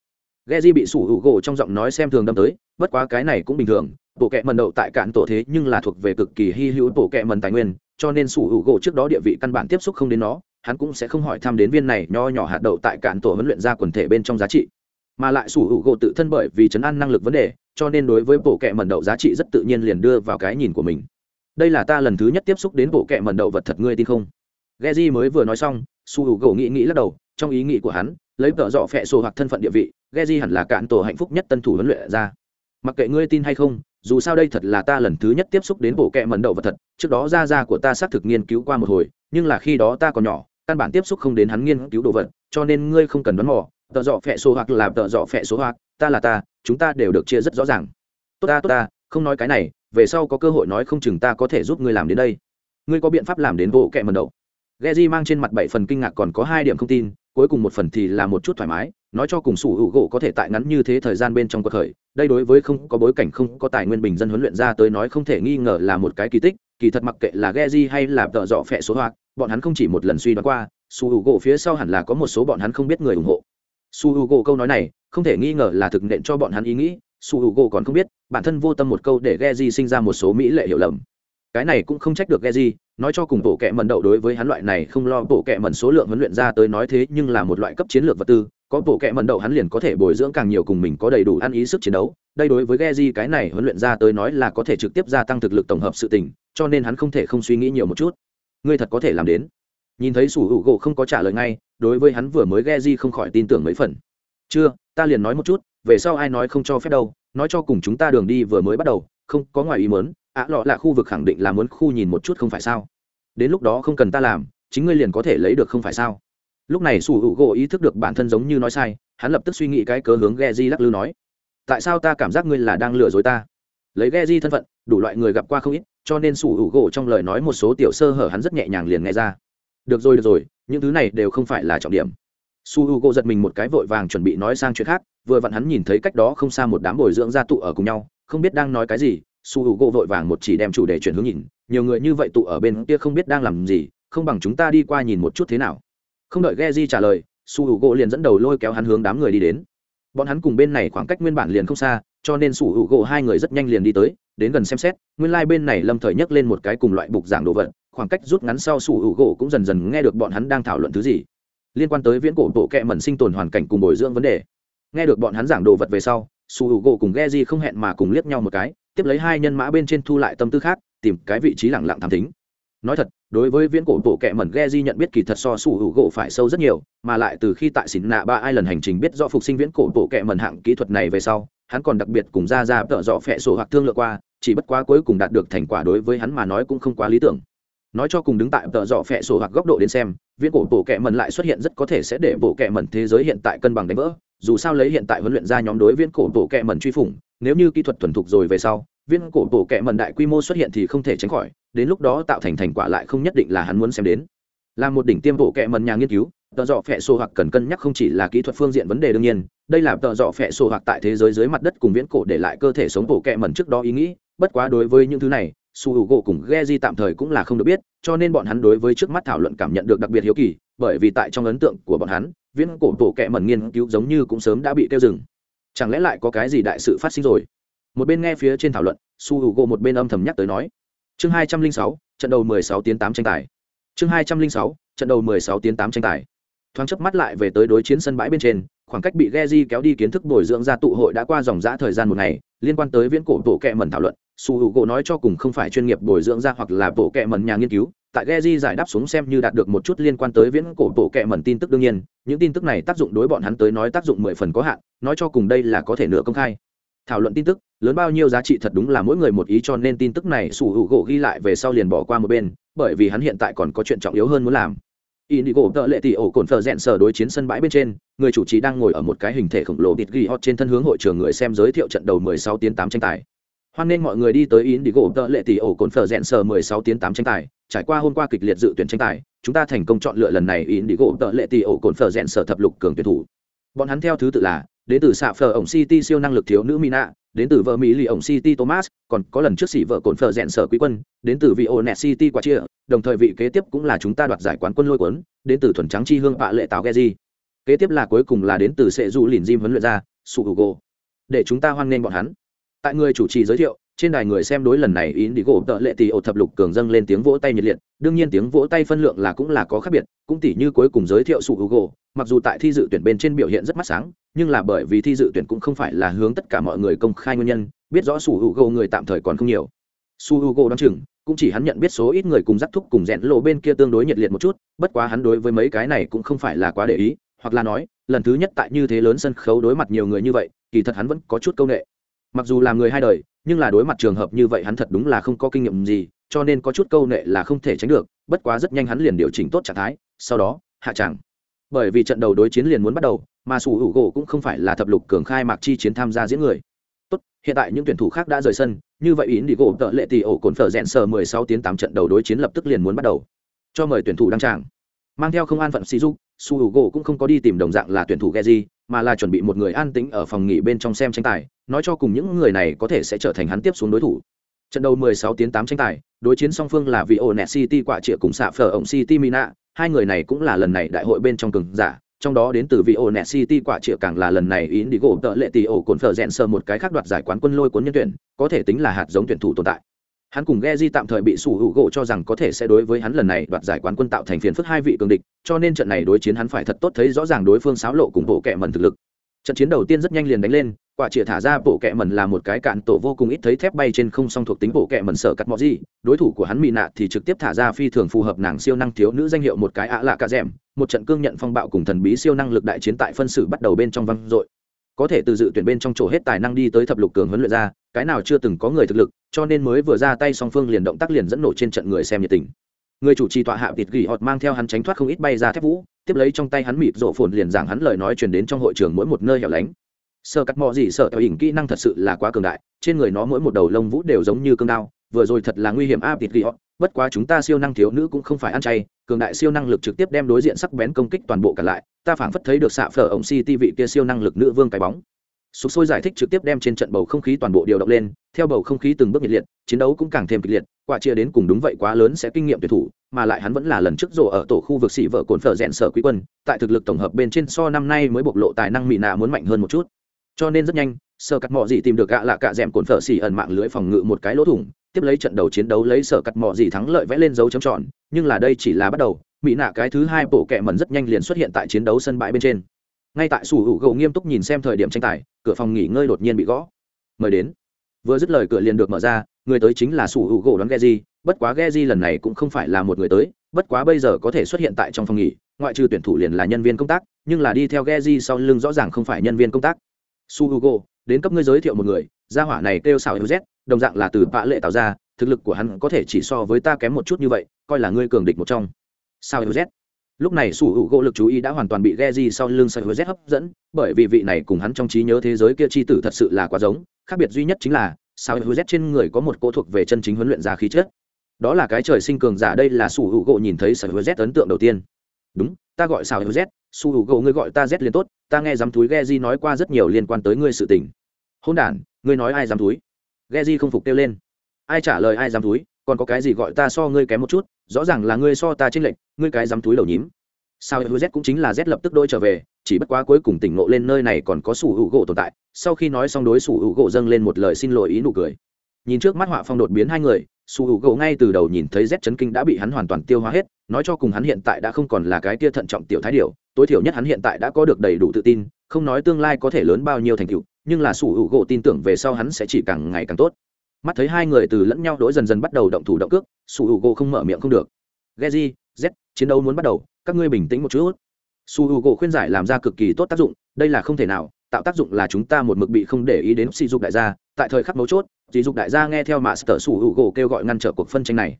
Geji bị sủ hữu gỗ trong giọng nói xem thường đâm tới, bất quá cái này cũng bình thường, bộ kệ mần đậu tại cạn tổ thế nhưng là thuộc về cực kỳ hy hữu bộ kệ mần tài nguyên, cho nên sủ hữu gỗ trước đó địa vị căn bản tiếp xúc không đến nó, hắn cũng sẽ không hỏi thăm đến viên này nho nhỏ hạt đậu tại cạn tổ huấn luyện ra quần thể bên trong giá trị. Mà lại sủ hữu gỗ tự thân bởi vì chấn an năng lực vấn đề, cho nên đối với bộ kệ mẩn đậu giá trị rất tự nhiên liền đưa vào cái nhìn của mình. Đây là ta lần thứ nhất tiếp xúc đến bộ kệ mẩn đậu vật thật ngươi tin không? Geji mới vừa nói xong, sủ hữu gỗ nghĩ nghĩ lắc đầu, trong ý nghĩ của hắn, lấy tợ dọ phẹ sổ hoặc thân phận địa vị Geji hẳn là cạn tổ hạnh phúc nhất tân thủ huấn luyện ra mặc kệ ngươi tin hay không dù sao đây thật là ta lần thứ nhất tiếp xúc đến bộ kệ mẩn đậu vật thật trước đó gia gia của ta xác thực nghiên cứu qua một hồi nhưng là khi đó ta còn nhỏ căn bản tiếp xúc không đến hắn nghiên cứu đồ vật cho nên ngươi không cần đoán mò tợ dọ phẹ số hoặc là tợ dọ phẹ số hoặc, ta là ta, chúng ta đều được chia rất rõ ràng. Tốt ta tốt ta, không nói cái này, về sau có cơ hội nói không chừng ta có thể giúp ngươi làm đến đây. Ngươi có biện pháp làm đến bộ kệ mần đậu Geji mang trên mặt bảy phần kinh ngạc còn có hai điểm không tin, cuối cùng một phần thì là một chút thoải mái, nói cho cùng sủ hữu gỗ có thể tại ngắn như thế thời gian bên trong cuộc khởi, đây đối với không có bối cảnh, không có tài nguyên bình dân huấn luyện ra tới nói không thể nghi ngờ là một cái kỳ tích, kỳ thật mặc kệ là Geji hay là tợ dọ phẹ số hoạt bọn hắn không chỉ một lần suy đoán qua, sủ hữu gỗ phía sau hẳn là có một số bọn hắn không biết người ủng hộ su hữu gỗ câu nói này không thể nghi ngờ là thực nện cho bọn hắn ý nghĩ su hữu gỗ còn không biết bản thân vô tâm một câu để Geji sinh ra một số mỹ lệ hiểu lầm cái này cũng không trách được Geji, nói cho cùng bộ kệ mẩn đậu đối với hắn loại này không lo bộ kệ mẩn số lượng huấn luyện ra tới nói thế nhưng là một loại cấp chiến lược vật tư, có bộ kệ mẩn đậu hắn liền có thể bồi dưỡng càng nhiều cùng mình có đầy đủ ăn ý sức chiến đấu. Đây đối với Geji cái này huấn luyện ra tới nói là có thể trực tiếp gia tăng thực lực tổng hợp sự tình, cho nên hắn không thể không suy nghĩ nhiều một chút. Ngươi thật có thể làm đến. Nhìn thấy Sủ Hữu Gỗ không có trả lời ngay, đối với hắn vừa mới ghe di không khỏi tin tưởng mấy phần. Chưa, ta liền nói một chút, về sau ai nói không cho phép đâu, nói cho cùng chúng ta đường đi vừa mới bắt đầu, không có ngoài ý muốn, ạ lọ là khu vực khẳng định là muốn khu nhìn một chút không phải sao? Đến lúc đó không cần ta làm chính ngươi liền có thể lấy được không phải sao? Lúc này sủ hữu gỗ ý thức được bản thân giống như nói sai hắn lập tức suy nghĩ cái cớ hướng ghe di lắc lư nói tại sao ta cảm giác ngươi là đang lừa dối ta? Lấy ghe di thân phận đủ loại người gặp qua không ít cho nên sủ hữu gỗ trong lời nói một số tiểu sơ hở hắn rất nhẹ nhàng liền nghe ra được rồi được rồi, những thứ này đều không phải là trọng điểm. Su h u gỗ giật mình một cái vội vàng chuẩn bị nói sang chuyện khác, vừa vặn hắn nhìn thấy cách đó không xa một đám bồi dưỡng gia tụ ở cùng nhau, không biết đang nói cái gì, su hữu gỗ vội vàng một chỉ đem chủ đề chuyển hướng nhìn, nhiều người như vậy tụ ở bên kia không biết đang làm gì, không bằng chúng ta đi qua nhìn một chút thế nào. Không đợi ghe di trả lời, su hữu gỗ liền dẫn đầu lôi kéo hắn hướng đám người đi đến. Bọn hắn cùng bên này khoảng cách nguyên bản liền không xa, cho nên su hữu gỗ hai người rất nhanh liền đi tới, đến gần xem xét, nguyên lai、like、bên này lâm thời nhấc lên một cái cùng loại bục giảng đồ vật khoảng cách rút ngắn sau sủ hữu gỗ cũng dần dần nghe được bọn hắn đang thảo luận thứ gì. Liên quan tới viễn cổ bộ kệ mẩn sinh tồn hoàn cảnh cùng bồi dưỡng vấn đề. Nghe được bọn hắn giảng đồ vật về sau, sủ hữu gỗ cùng ghe di không hẹn mà cùng liếc nhau một cái, tiếp lấy hai nhân mã bên trên thu lại tâm tư khác, tìm cái vị trí lẳng lặng thám tính nói thật, đối với viễn cổ bộ kệ mẩn ghe di nhận biết kỳ thật so sủ hữu gỗ phải sâu rất nhiều, mà lại từ khi tại xỉn nạ ba ai lần hành trình biết do phục sinh viễn cổ bộ kệ mẩn hạng kỹ thuật này về sau, hắn còn đặc biệt cùng ra ra tợ dọ phẹ sổ hoặc thương lượng qua, chỉ bất quá cuối cùng đạt được thành quả đối với hắn mà nói cũng không quá lý tưởng nói cho cùng đứng tại tợ dọ phẹ sổ hoặc góc độ đến xem, viễn cổ bộ kệ mẩn lại xuất hiện rất có thể sẽ để bộ kệ mẩn thế giới hiện tại cân bằng đánh vỡ. Dù sao lấy hiện tại huấn luyện ra nhóm đối viễn cổ bộ kệ mẩn truy phủng, nếu như kỹ thuật thuần thục rồi về sau viên cổ bộ kệ mẩn đại quy mô xuất hiện thì không thể tránh khỏi, đến lúc đó tạo thành thành quả lại không nhất định là hắn muốn xem đến. Là một đỉnh tiêm bộ kệ mẩn nhà nghiên cứu tợ dọ phẹ sổ hoặc cần cân nhắc không chỉ là kỹ thuật phương diện vấn đề đương nhiên, đây là tợ dọ phẹ sổ hoặc tại thế giới dưới mặt đất cùng viễn cổ để lại cơ thể sống bộ kệ mẩn trước đó ý nghĩ, bất quá đối với những thứ này su hữu gỗ cùng ghe di tạm thời cũng là không được biết cho nên bọn hắn đối với trước mắt thảo luận cảm nhận được đặc biệt hiếu kỳ bởi vì tại trong ấn tượng của bọn hắn viễn cổ tổ kẹ mẩn nghiên cứu giống như cũng sớm đã bị tiêu dừng. Chẳng lẽ lại có cái gì đại sự phát sinh rồi? Một bên nghe phía trên thảo luận su h u gỗ một bên âm thầm nhắc tới nói. Chương hai trăm linh sáu trận đầu mười sáu tiến tám tranh tài. Chương hai trăm linh sáu trận đầu mười sáu tiến tám tranh tài. Thoáng chớp mắt lại về tới đối chiến sân bãi bên trên khoảng cách bị Geji kéo đi kiến thức bồi dưỡng ra tụ hội đã qua dòng dã thời gian một ngày, liên quan tới viễn cổ tổ kệ mẩn thảo luận, Su gỗ nói cho cùng không phải chuyên nghiệp bồi dưỡng ra hoặc là bộ kệ mẩn nhà nghiên cứu, tại Geji giải đáp xuống xem như đạt được một chút liên quan tới viễn cổ bộ kệ mẩn tin tức đương nhiên, những tin tức này tác dụng đối bọn hắn tới nói tác dụng mười phần có hạn, nói cho cùng đây là có thể nửa công khai thảo luận tin tức lớn bao nhiêu giá trị thật đúng là mỗi người một ý cho nên tin tức này sủ hữu gỗ ghi lại về sau liền bỏ qua một bên bởi vì hắn hiện tại còn có chuyện trọng yếu hơn muốn làm Indigo tợ lệ tỷ ổ cồn phở rẽn sở đối chiến sân bãi bên trên, người chủ trì đang ngồi ở một cái hình thể khổng lồ bịt ghi hot trên thân hướng hội trường người xem giới thiệu trận đầu 16 tiến 8 tranh tài. Hoan nên mọi người đi tới Indigo tợ lệ tỷ ổ cồn phở rẽn sở 16 tiến 8 tranh tài, trải qua hôm qua kịch liệt dự tuyển tranh tài, chúng ta thành công chọn lựa lần này Indigo tợ lệ tỷ ổ cồn phở rẽn sở thập lục cường tuyển thủ. Bọn hắn theo thứ tự là đến từ xạ phở ổng city siêu năng lực thiếu nữ mina đến từ vợ mỹ lì ổng city thomas còn có lần trước xỉ vợ cồn phở rẽn sở quý quân đến từ vị ô net city quả chia đồng thời vị kế tiếp cũng là chúng ta đoạt giải quán quân lôi cuốn đến từ thuần trắng chi hương bạ lệ táo geji kế tiếp là cuối cùng là đến từ sệ du lìn jim huấn luyện ra su hugo để chúng ta hoan nghênh bọn hắn tại người chủ trì giới thiệu, trên đài người xem đối lần này ý đi gỗ tợ lệ tỷ ổ thập lục cường dâng lên tiếng vỗ tay nhiệt liệt, đương nhiên tiếng vỗ tay phân lượng là cũng là có khác biệt, cũng tỉ như cuối cùng giới thiệu su Gỗ. mặc dù tại thi dự tuyển bên trên biểu hiện rất mắt sáng, nhưng là bởi vì thi dự tuyển cũng không phải là hướng tất cả mọi người công khai nguyên nhân, biết rõ su Gỗ người tạm thời còn không nhiều su hugo đ o chừng, cũng chỉ hắn nhận biết số ít người cùng dắt thúc cùng rẽn lộ bên kia tương đối nhiệt liệt một chút, bất quá hắn đối với mấy cái này cũng không phải là quá để ý, hoặc là nói, lần thứ nhất tại như thế lớn sân khấu đối mặt nhiều người như vậy, kỳ thật hắn vẫn có chút c â u n ệ mặc dù là người hai đời nhưng là đối mặt trường hợp như vậy hắn thật đúng là không có kinh nghiệm gì cho nên có chút câu nệ là không thể tránh được bất quá rất nhanh hắn liền điều chỉnh tốt trạng thái sau đó hạ tràng bởi vì trận đầu đối chiến liền muốn bắt đầu mà sủ hữu gỗ cũng không phải là thập lục cường khai mạc chi chiến tham gia diễn người. Tốt hiện tại những tuyển thủ khác đã rời sân như vậy ý đi gỗ tợ lệ tỷ ổ cồn phở rẽn sờ mười sáu tiếng tám trận đầu đối chiến lập tức liền muốn bắt đầu. Cho mời tuyển thủ đăng tràng. Mang theo không an phận si du, su hữu gỗ cũng không có đi tìm đồng dạng là tuyển thủ ghe mà là chuẩn bị một người an tĩnh ở phòng nghỉ bên trong xem tranh tài, nói cho cùng những người này có thể sẽ trở thành hắn tiếp xuống đối thủ. Trận đầu 16 tiến 8 tranh tài, đối chiến song phương là vị ổ city quả trịa cùng xạ phở ổng city mina, hai người này cũng là lần này đại hội bên trong cường giả, trong đó đến từ vị ổ city quả trịa càng là lần này ý đi gỗ tợ lệ tỷ ổ cồn phở dẹn sơ một cái khác đoạt giải quán quân lôi cuốn nhân tuyển, có thể tính là hạt giống tuyển thủ tồn tại hắn cùng Geji tạm thời bị sủ hữu gỗ cho rằng có thể sẽ đối với hắn lần này đoạt giải quán quân tạo thành phiền phức hai vị cường địch, cho nên trận này đối chiến hắn phải thật tốt thấy rõ ràng đối phương xáo lộ cùng bộ kệ mẩn thực lực trận chiến đầu tiên rất nhanh liền đánh lên, quả chĩa thả ra bộ kệ mẩn là một cái cạn tổ vô cùng ít thấy thép bay trên không song thuộc tính bộ kệ mẩn sợ cắt mọ gì, đối thủ của hắn mỹ nạ thì trực tiếp thả ra phi thường phù hợp nàng siêu năng thiếu nữ danh hiệu một cái ạ lạ cả dẻm. một trận cương nhận phong bạo cùng thần bí siêu năng lực đại chiến tại phân xử bắt đầu bên trong văng dội có thể từ dự tuyển bên trong chỗ hết tài năng đi tới thập lục cường huấn luyện ra, cái nào chưa từng có người thực lực, cho nên mới vừa ra tay song phương liền động tác liền dẫn nổ trên trận người xem nhiệt tình. Người chủ trì tọa hạ vịt gỉ họt mang theo hắn tránh thoát không ít bay ra thép vũ, tiếp lấy trong tay hắn mịt rổ phồn liền giảng hắn lời nói truyền đến trong hội trường mỗi một nơi hẻo lánh. Sợ cắt mò gì sợ theo hình kỹ năng thật sự là quá cường đại, trên người nó mỗi một đầu lông vũ đều giống như cương đao, vừa rồi thật là nguy hiểm a, vịt gỉ họt bất quá chúng ta siêu năng thiếu nữ cũng không phải ăn chay, cường đại siêu năng lực trực tiếp đem đối diện sắc bén công kích toàn bộ cả lại, ta phảng phất thấy được xạ phở ổng si ti vị kia siêu năng lực nữ vương cái bóng. Sụp sôi giải thích trực tiếp đem trên trận bầu không khí toàn bộ điều động lên, theo bầu không khí từng bước nhiệt liệt, chiến đấu cũng càng thêm kịch liệt, quả chia đến cùng đúng vậy quá lớn sẽ kinh nghiệm tuyệt thủ, mà lại hắn vẫn là lần trước rổ ở tổ khu vực xỉ vợ cồn phở rèn sở quý quân, tại thực lực tổng hợp bên trên so năm nay mới bộc lộ tài năng mỹ nạ muốn mạnh hơn một chút. Cho nên rất nhanh, sơ cắt mọ gì tìm được gạ lạ cạ d cồn phở xỉ ẩn mạng lưới phòng ngự một cái lỗ thủng tiếp lấy trận đầu chiến đấu lấy sở cắt mỏ gì thắng lợi vẽ lên dấu chấm tròn nhưng là đây chỉ là bắt đầu mỹ nạ cái thứ hai bộ kẹ mẩn rất nhanh liền xuất hiện tại chiến đấu sân bãi bên trên. Ngay tại sủ hữu gầu nghiêm túc nhìn xem thời điểm tranh tài cửa phòng nghỉ ngơi đột nhiên bị gõ. Mời đến. Vừa dứt lời cửa liền được mở ra người tới chính là sủ hữu gỗ đón Geji, bất quá Geji lần này cũng không phải là một người tới, bất quá bây giờ có thể xuất hiện tại trong phòng nghỉ, ngoại trừ tuyển thủ liền là nhân viên công tác, nhưng là đi theo Geji sau lưng rõ ràng không phải nhân viên công tác. Su Hugo, đến cấp ngươi giới thiệu một người, gia hỏa này kêu xảo Z, đồng dạng là từ bạ lệ tạo ra, thực lực của hắn có thể chỉ so với ta kém một chút như vậy, coi là ngươi cường địch một trong. Sao Z? Lúc này Sủu Gỗ lực chú ý đã hoàn toàn bị Geji sau lưng Sao Z hấp dẫn, bởi vì vị này cùng hắn trong trí nhớ thế giới kia chi tử thật sự là quá giống, khác biệt duy nhất chính là sao hữu z trên người có một cỗ thuộc về chân chính huấn luyện ra khí chất đó là cái trời sinh cường giả đây là sủ hữu gỗ nhìn thấy sao hữu z ấn tượng đầu tiên đúng ta gọi sao hữu z su hữu gỗ ngươi gọi ta z liền tốt ta nghe dám túi ghe di nói qua rất nhiều liên quan tới ngươi sự tình hôn đản ngươi nói ai dám túi ghe di không phục kêu lên. Ai trả lời ai dám túi, còn có cái gì gọi ta so ngươi kém một chút, rõ ràng là ngươi so ta chênh lệch, ngươi cái dám túi đầu nhím. Sao hữu z cũng chính là z lập tức đôi trở về, chỉ bất quá cuối cùng tỉnh ngộ lên nơi này còn có sủ hữu gỗ tồn tại, sau khi nói xong đối sủ hữu gỗ dâng lên một lời xin lỗi ý nụ cười. Nhìn trước mắt họa phong đột biến hai người, sủ hữu gỗ ngay từ đầu nhìn thấy z chấn kinh đã bị hắn hoàn toàn tiêu hóa hết, nói cho cùng hắn hiện tại đã không còn là cái kia thận trọng tiểu thái điều tối thiểu nhất hắn hiện tại đã có được đầy đủ tự tin không nói tương lai có thể lớn bao nhiêu thành tựu nhưng là sủ hữu gỗ tin tưởng về sau hắn sẽ chỉ càng ngày càng tốt. Mắt thấy hai người từ lẫn nhau đối dần dần bắt đầu động thủ động cước sủ hữu gỗ không mở miệng không được. Geji, Z, chiến đấu muốn bắt đầu, các ngươi bình tĩnh một chút. Sủ hữu gỗ khuyên giải làm ra cực kỳ tốt tác dụng đây là không thể nào tạo tác dụng là chúng ta một mực bị không để ý đến sỉ dục đại gia tại thời khắc mấu chốt sỉ dục đại gia nghe theo mà sở sủ hữu gỗ kêu gọi ngăn trở cuộc phân tranh này.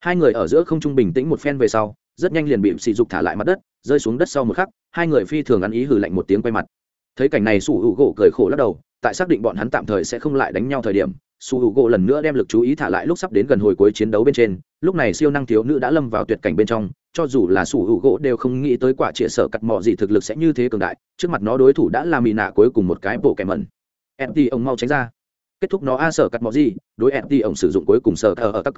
Hai người ở giữa không trung bình tĩnh một phen về sau rất nhanh liền bị sỉ dục thả lại mặt đất rơi xuống đất sau một khắc hai người phi thường ăn ý hử lạnh một tiếng quay mặt thấy cảnh này su h u gỗ cười khổ lắc đầu, tại xác định bọn hắn tạm thời sẽ không lại đánh nhau thời điểm su h u gỗ lần nữa đem lực chú ý thả lại lúc sắp đến gần hồi cuối chiến đấu bên trên, lúc này siêu năng thiếu nữ đã lâm vào tuyệt cảnh bên trong, cho dù là su h u gỗ đều không nghĩ tới quả trịa sở cặt mò gì thực lực sẽ như thế cường đại, trước mặt nó đối thủ đã làm mì nạ cuối cùng một cái bộ kẻ mẩn. Mt ông mau tránh ra. Kết thúc nó a, sở cặt mò gì, đối mt ông sử dụng cuối cùng sở ở ở tắc.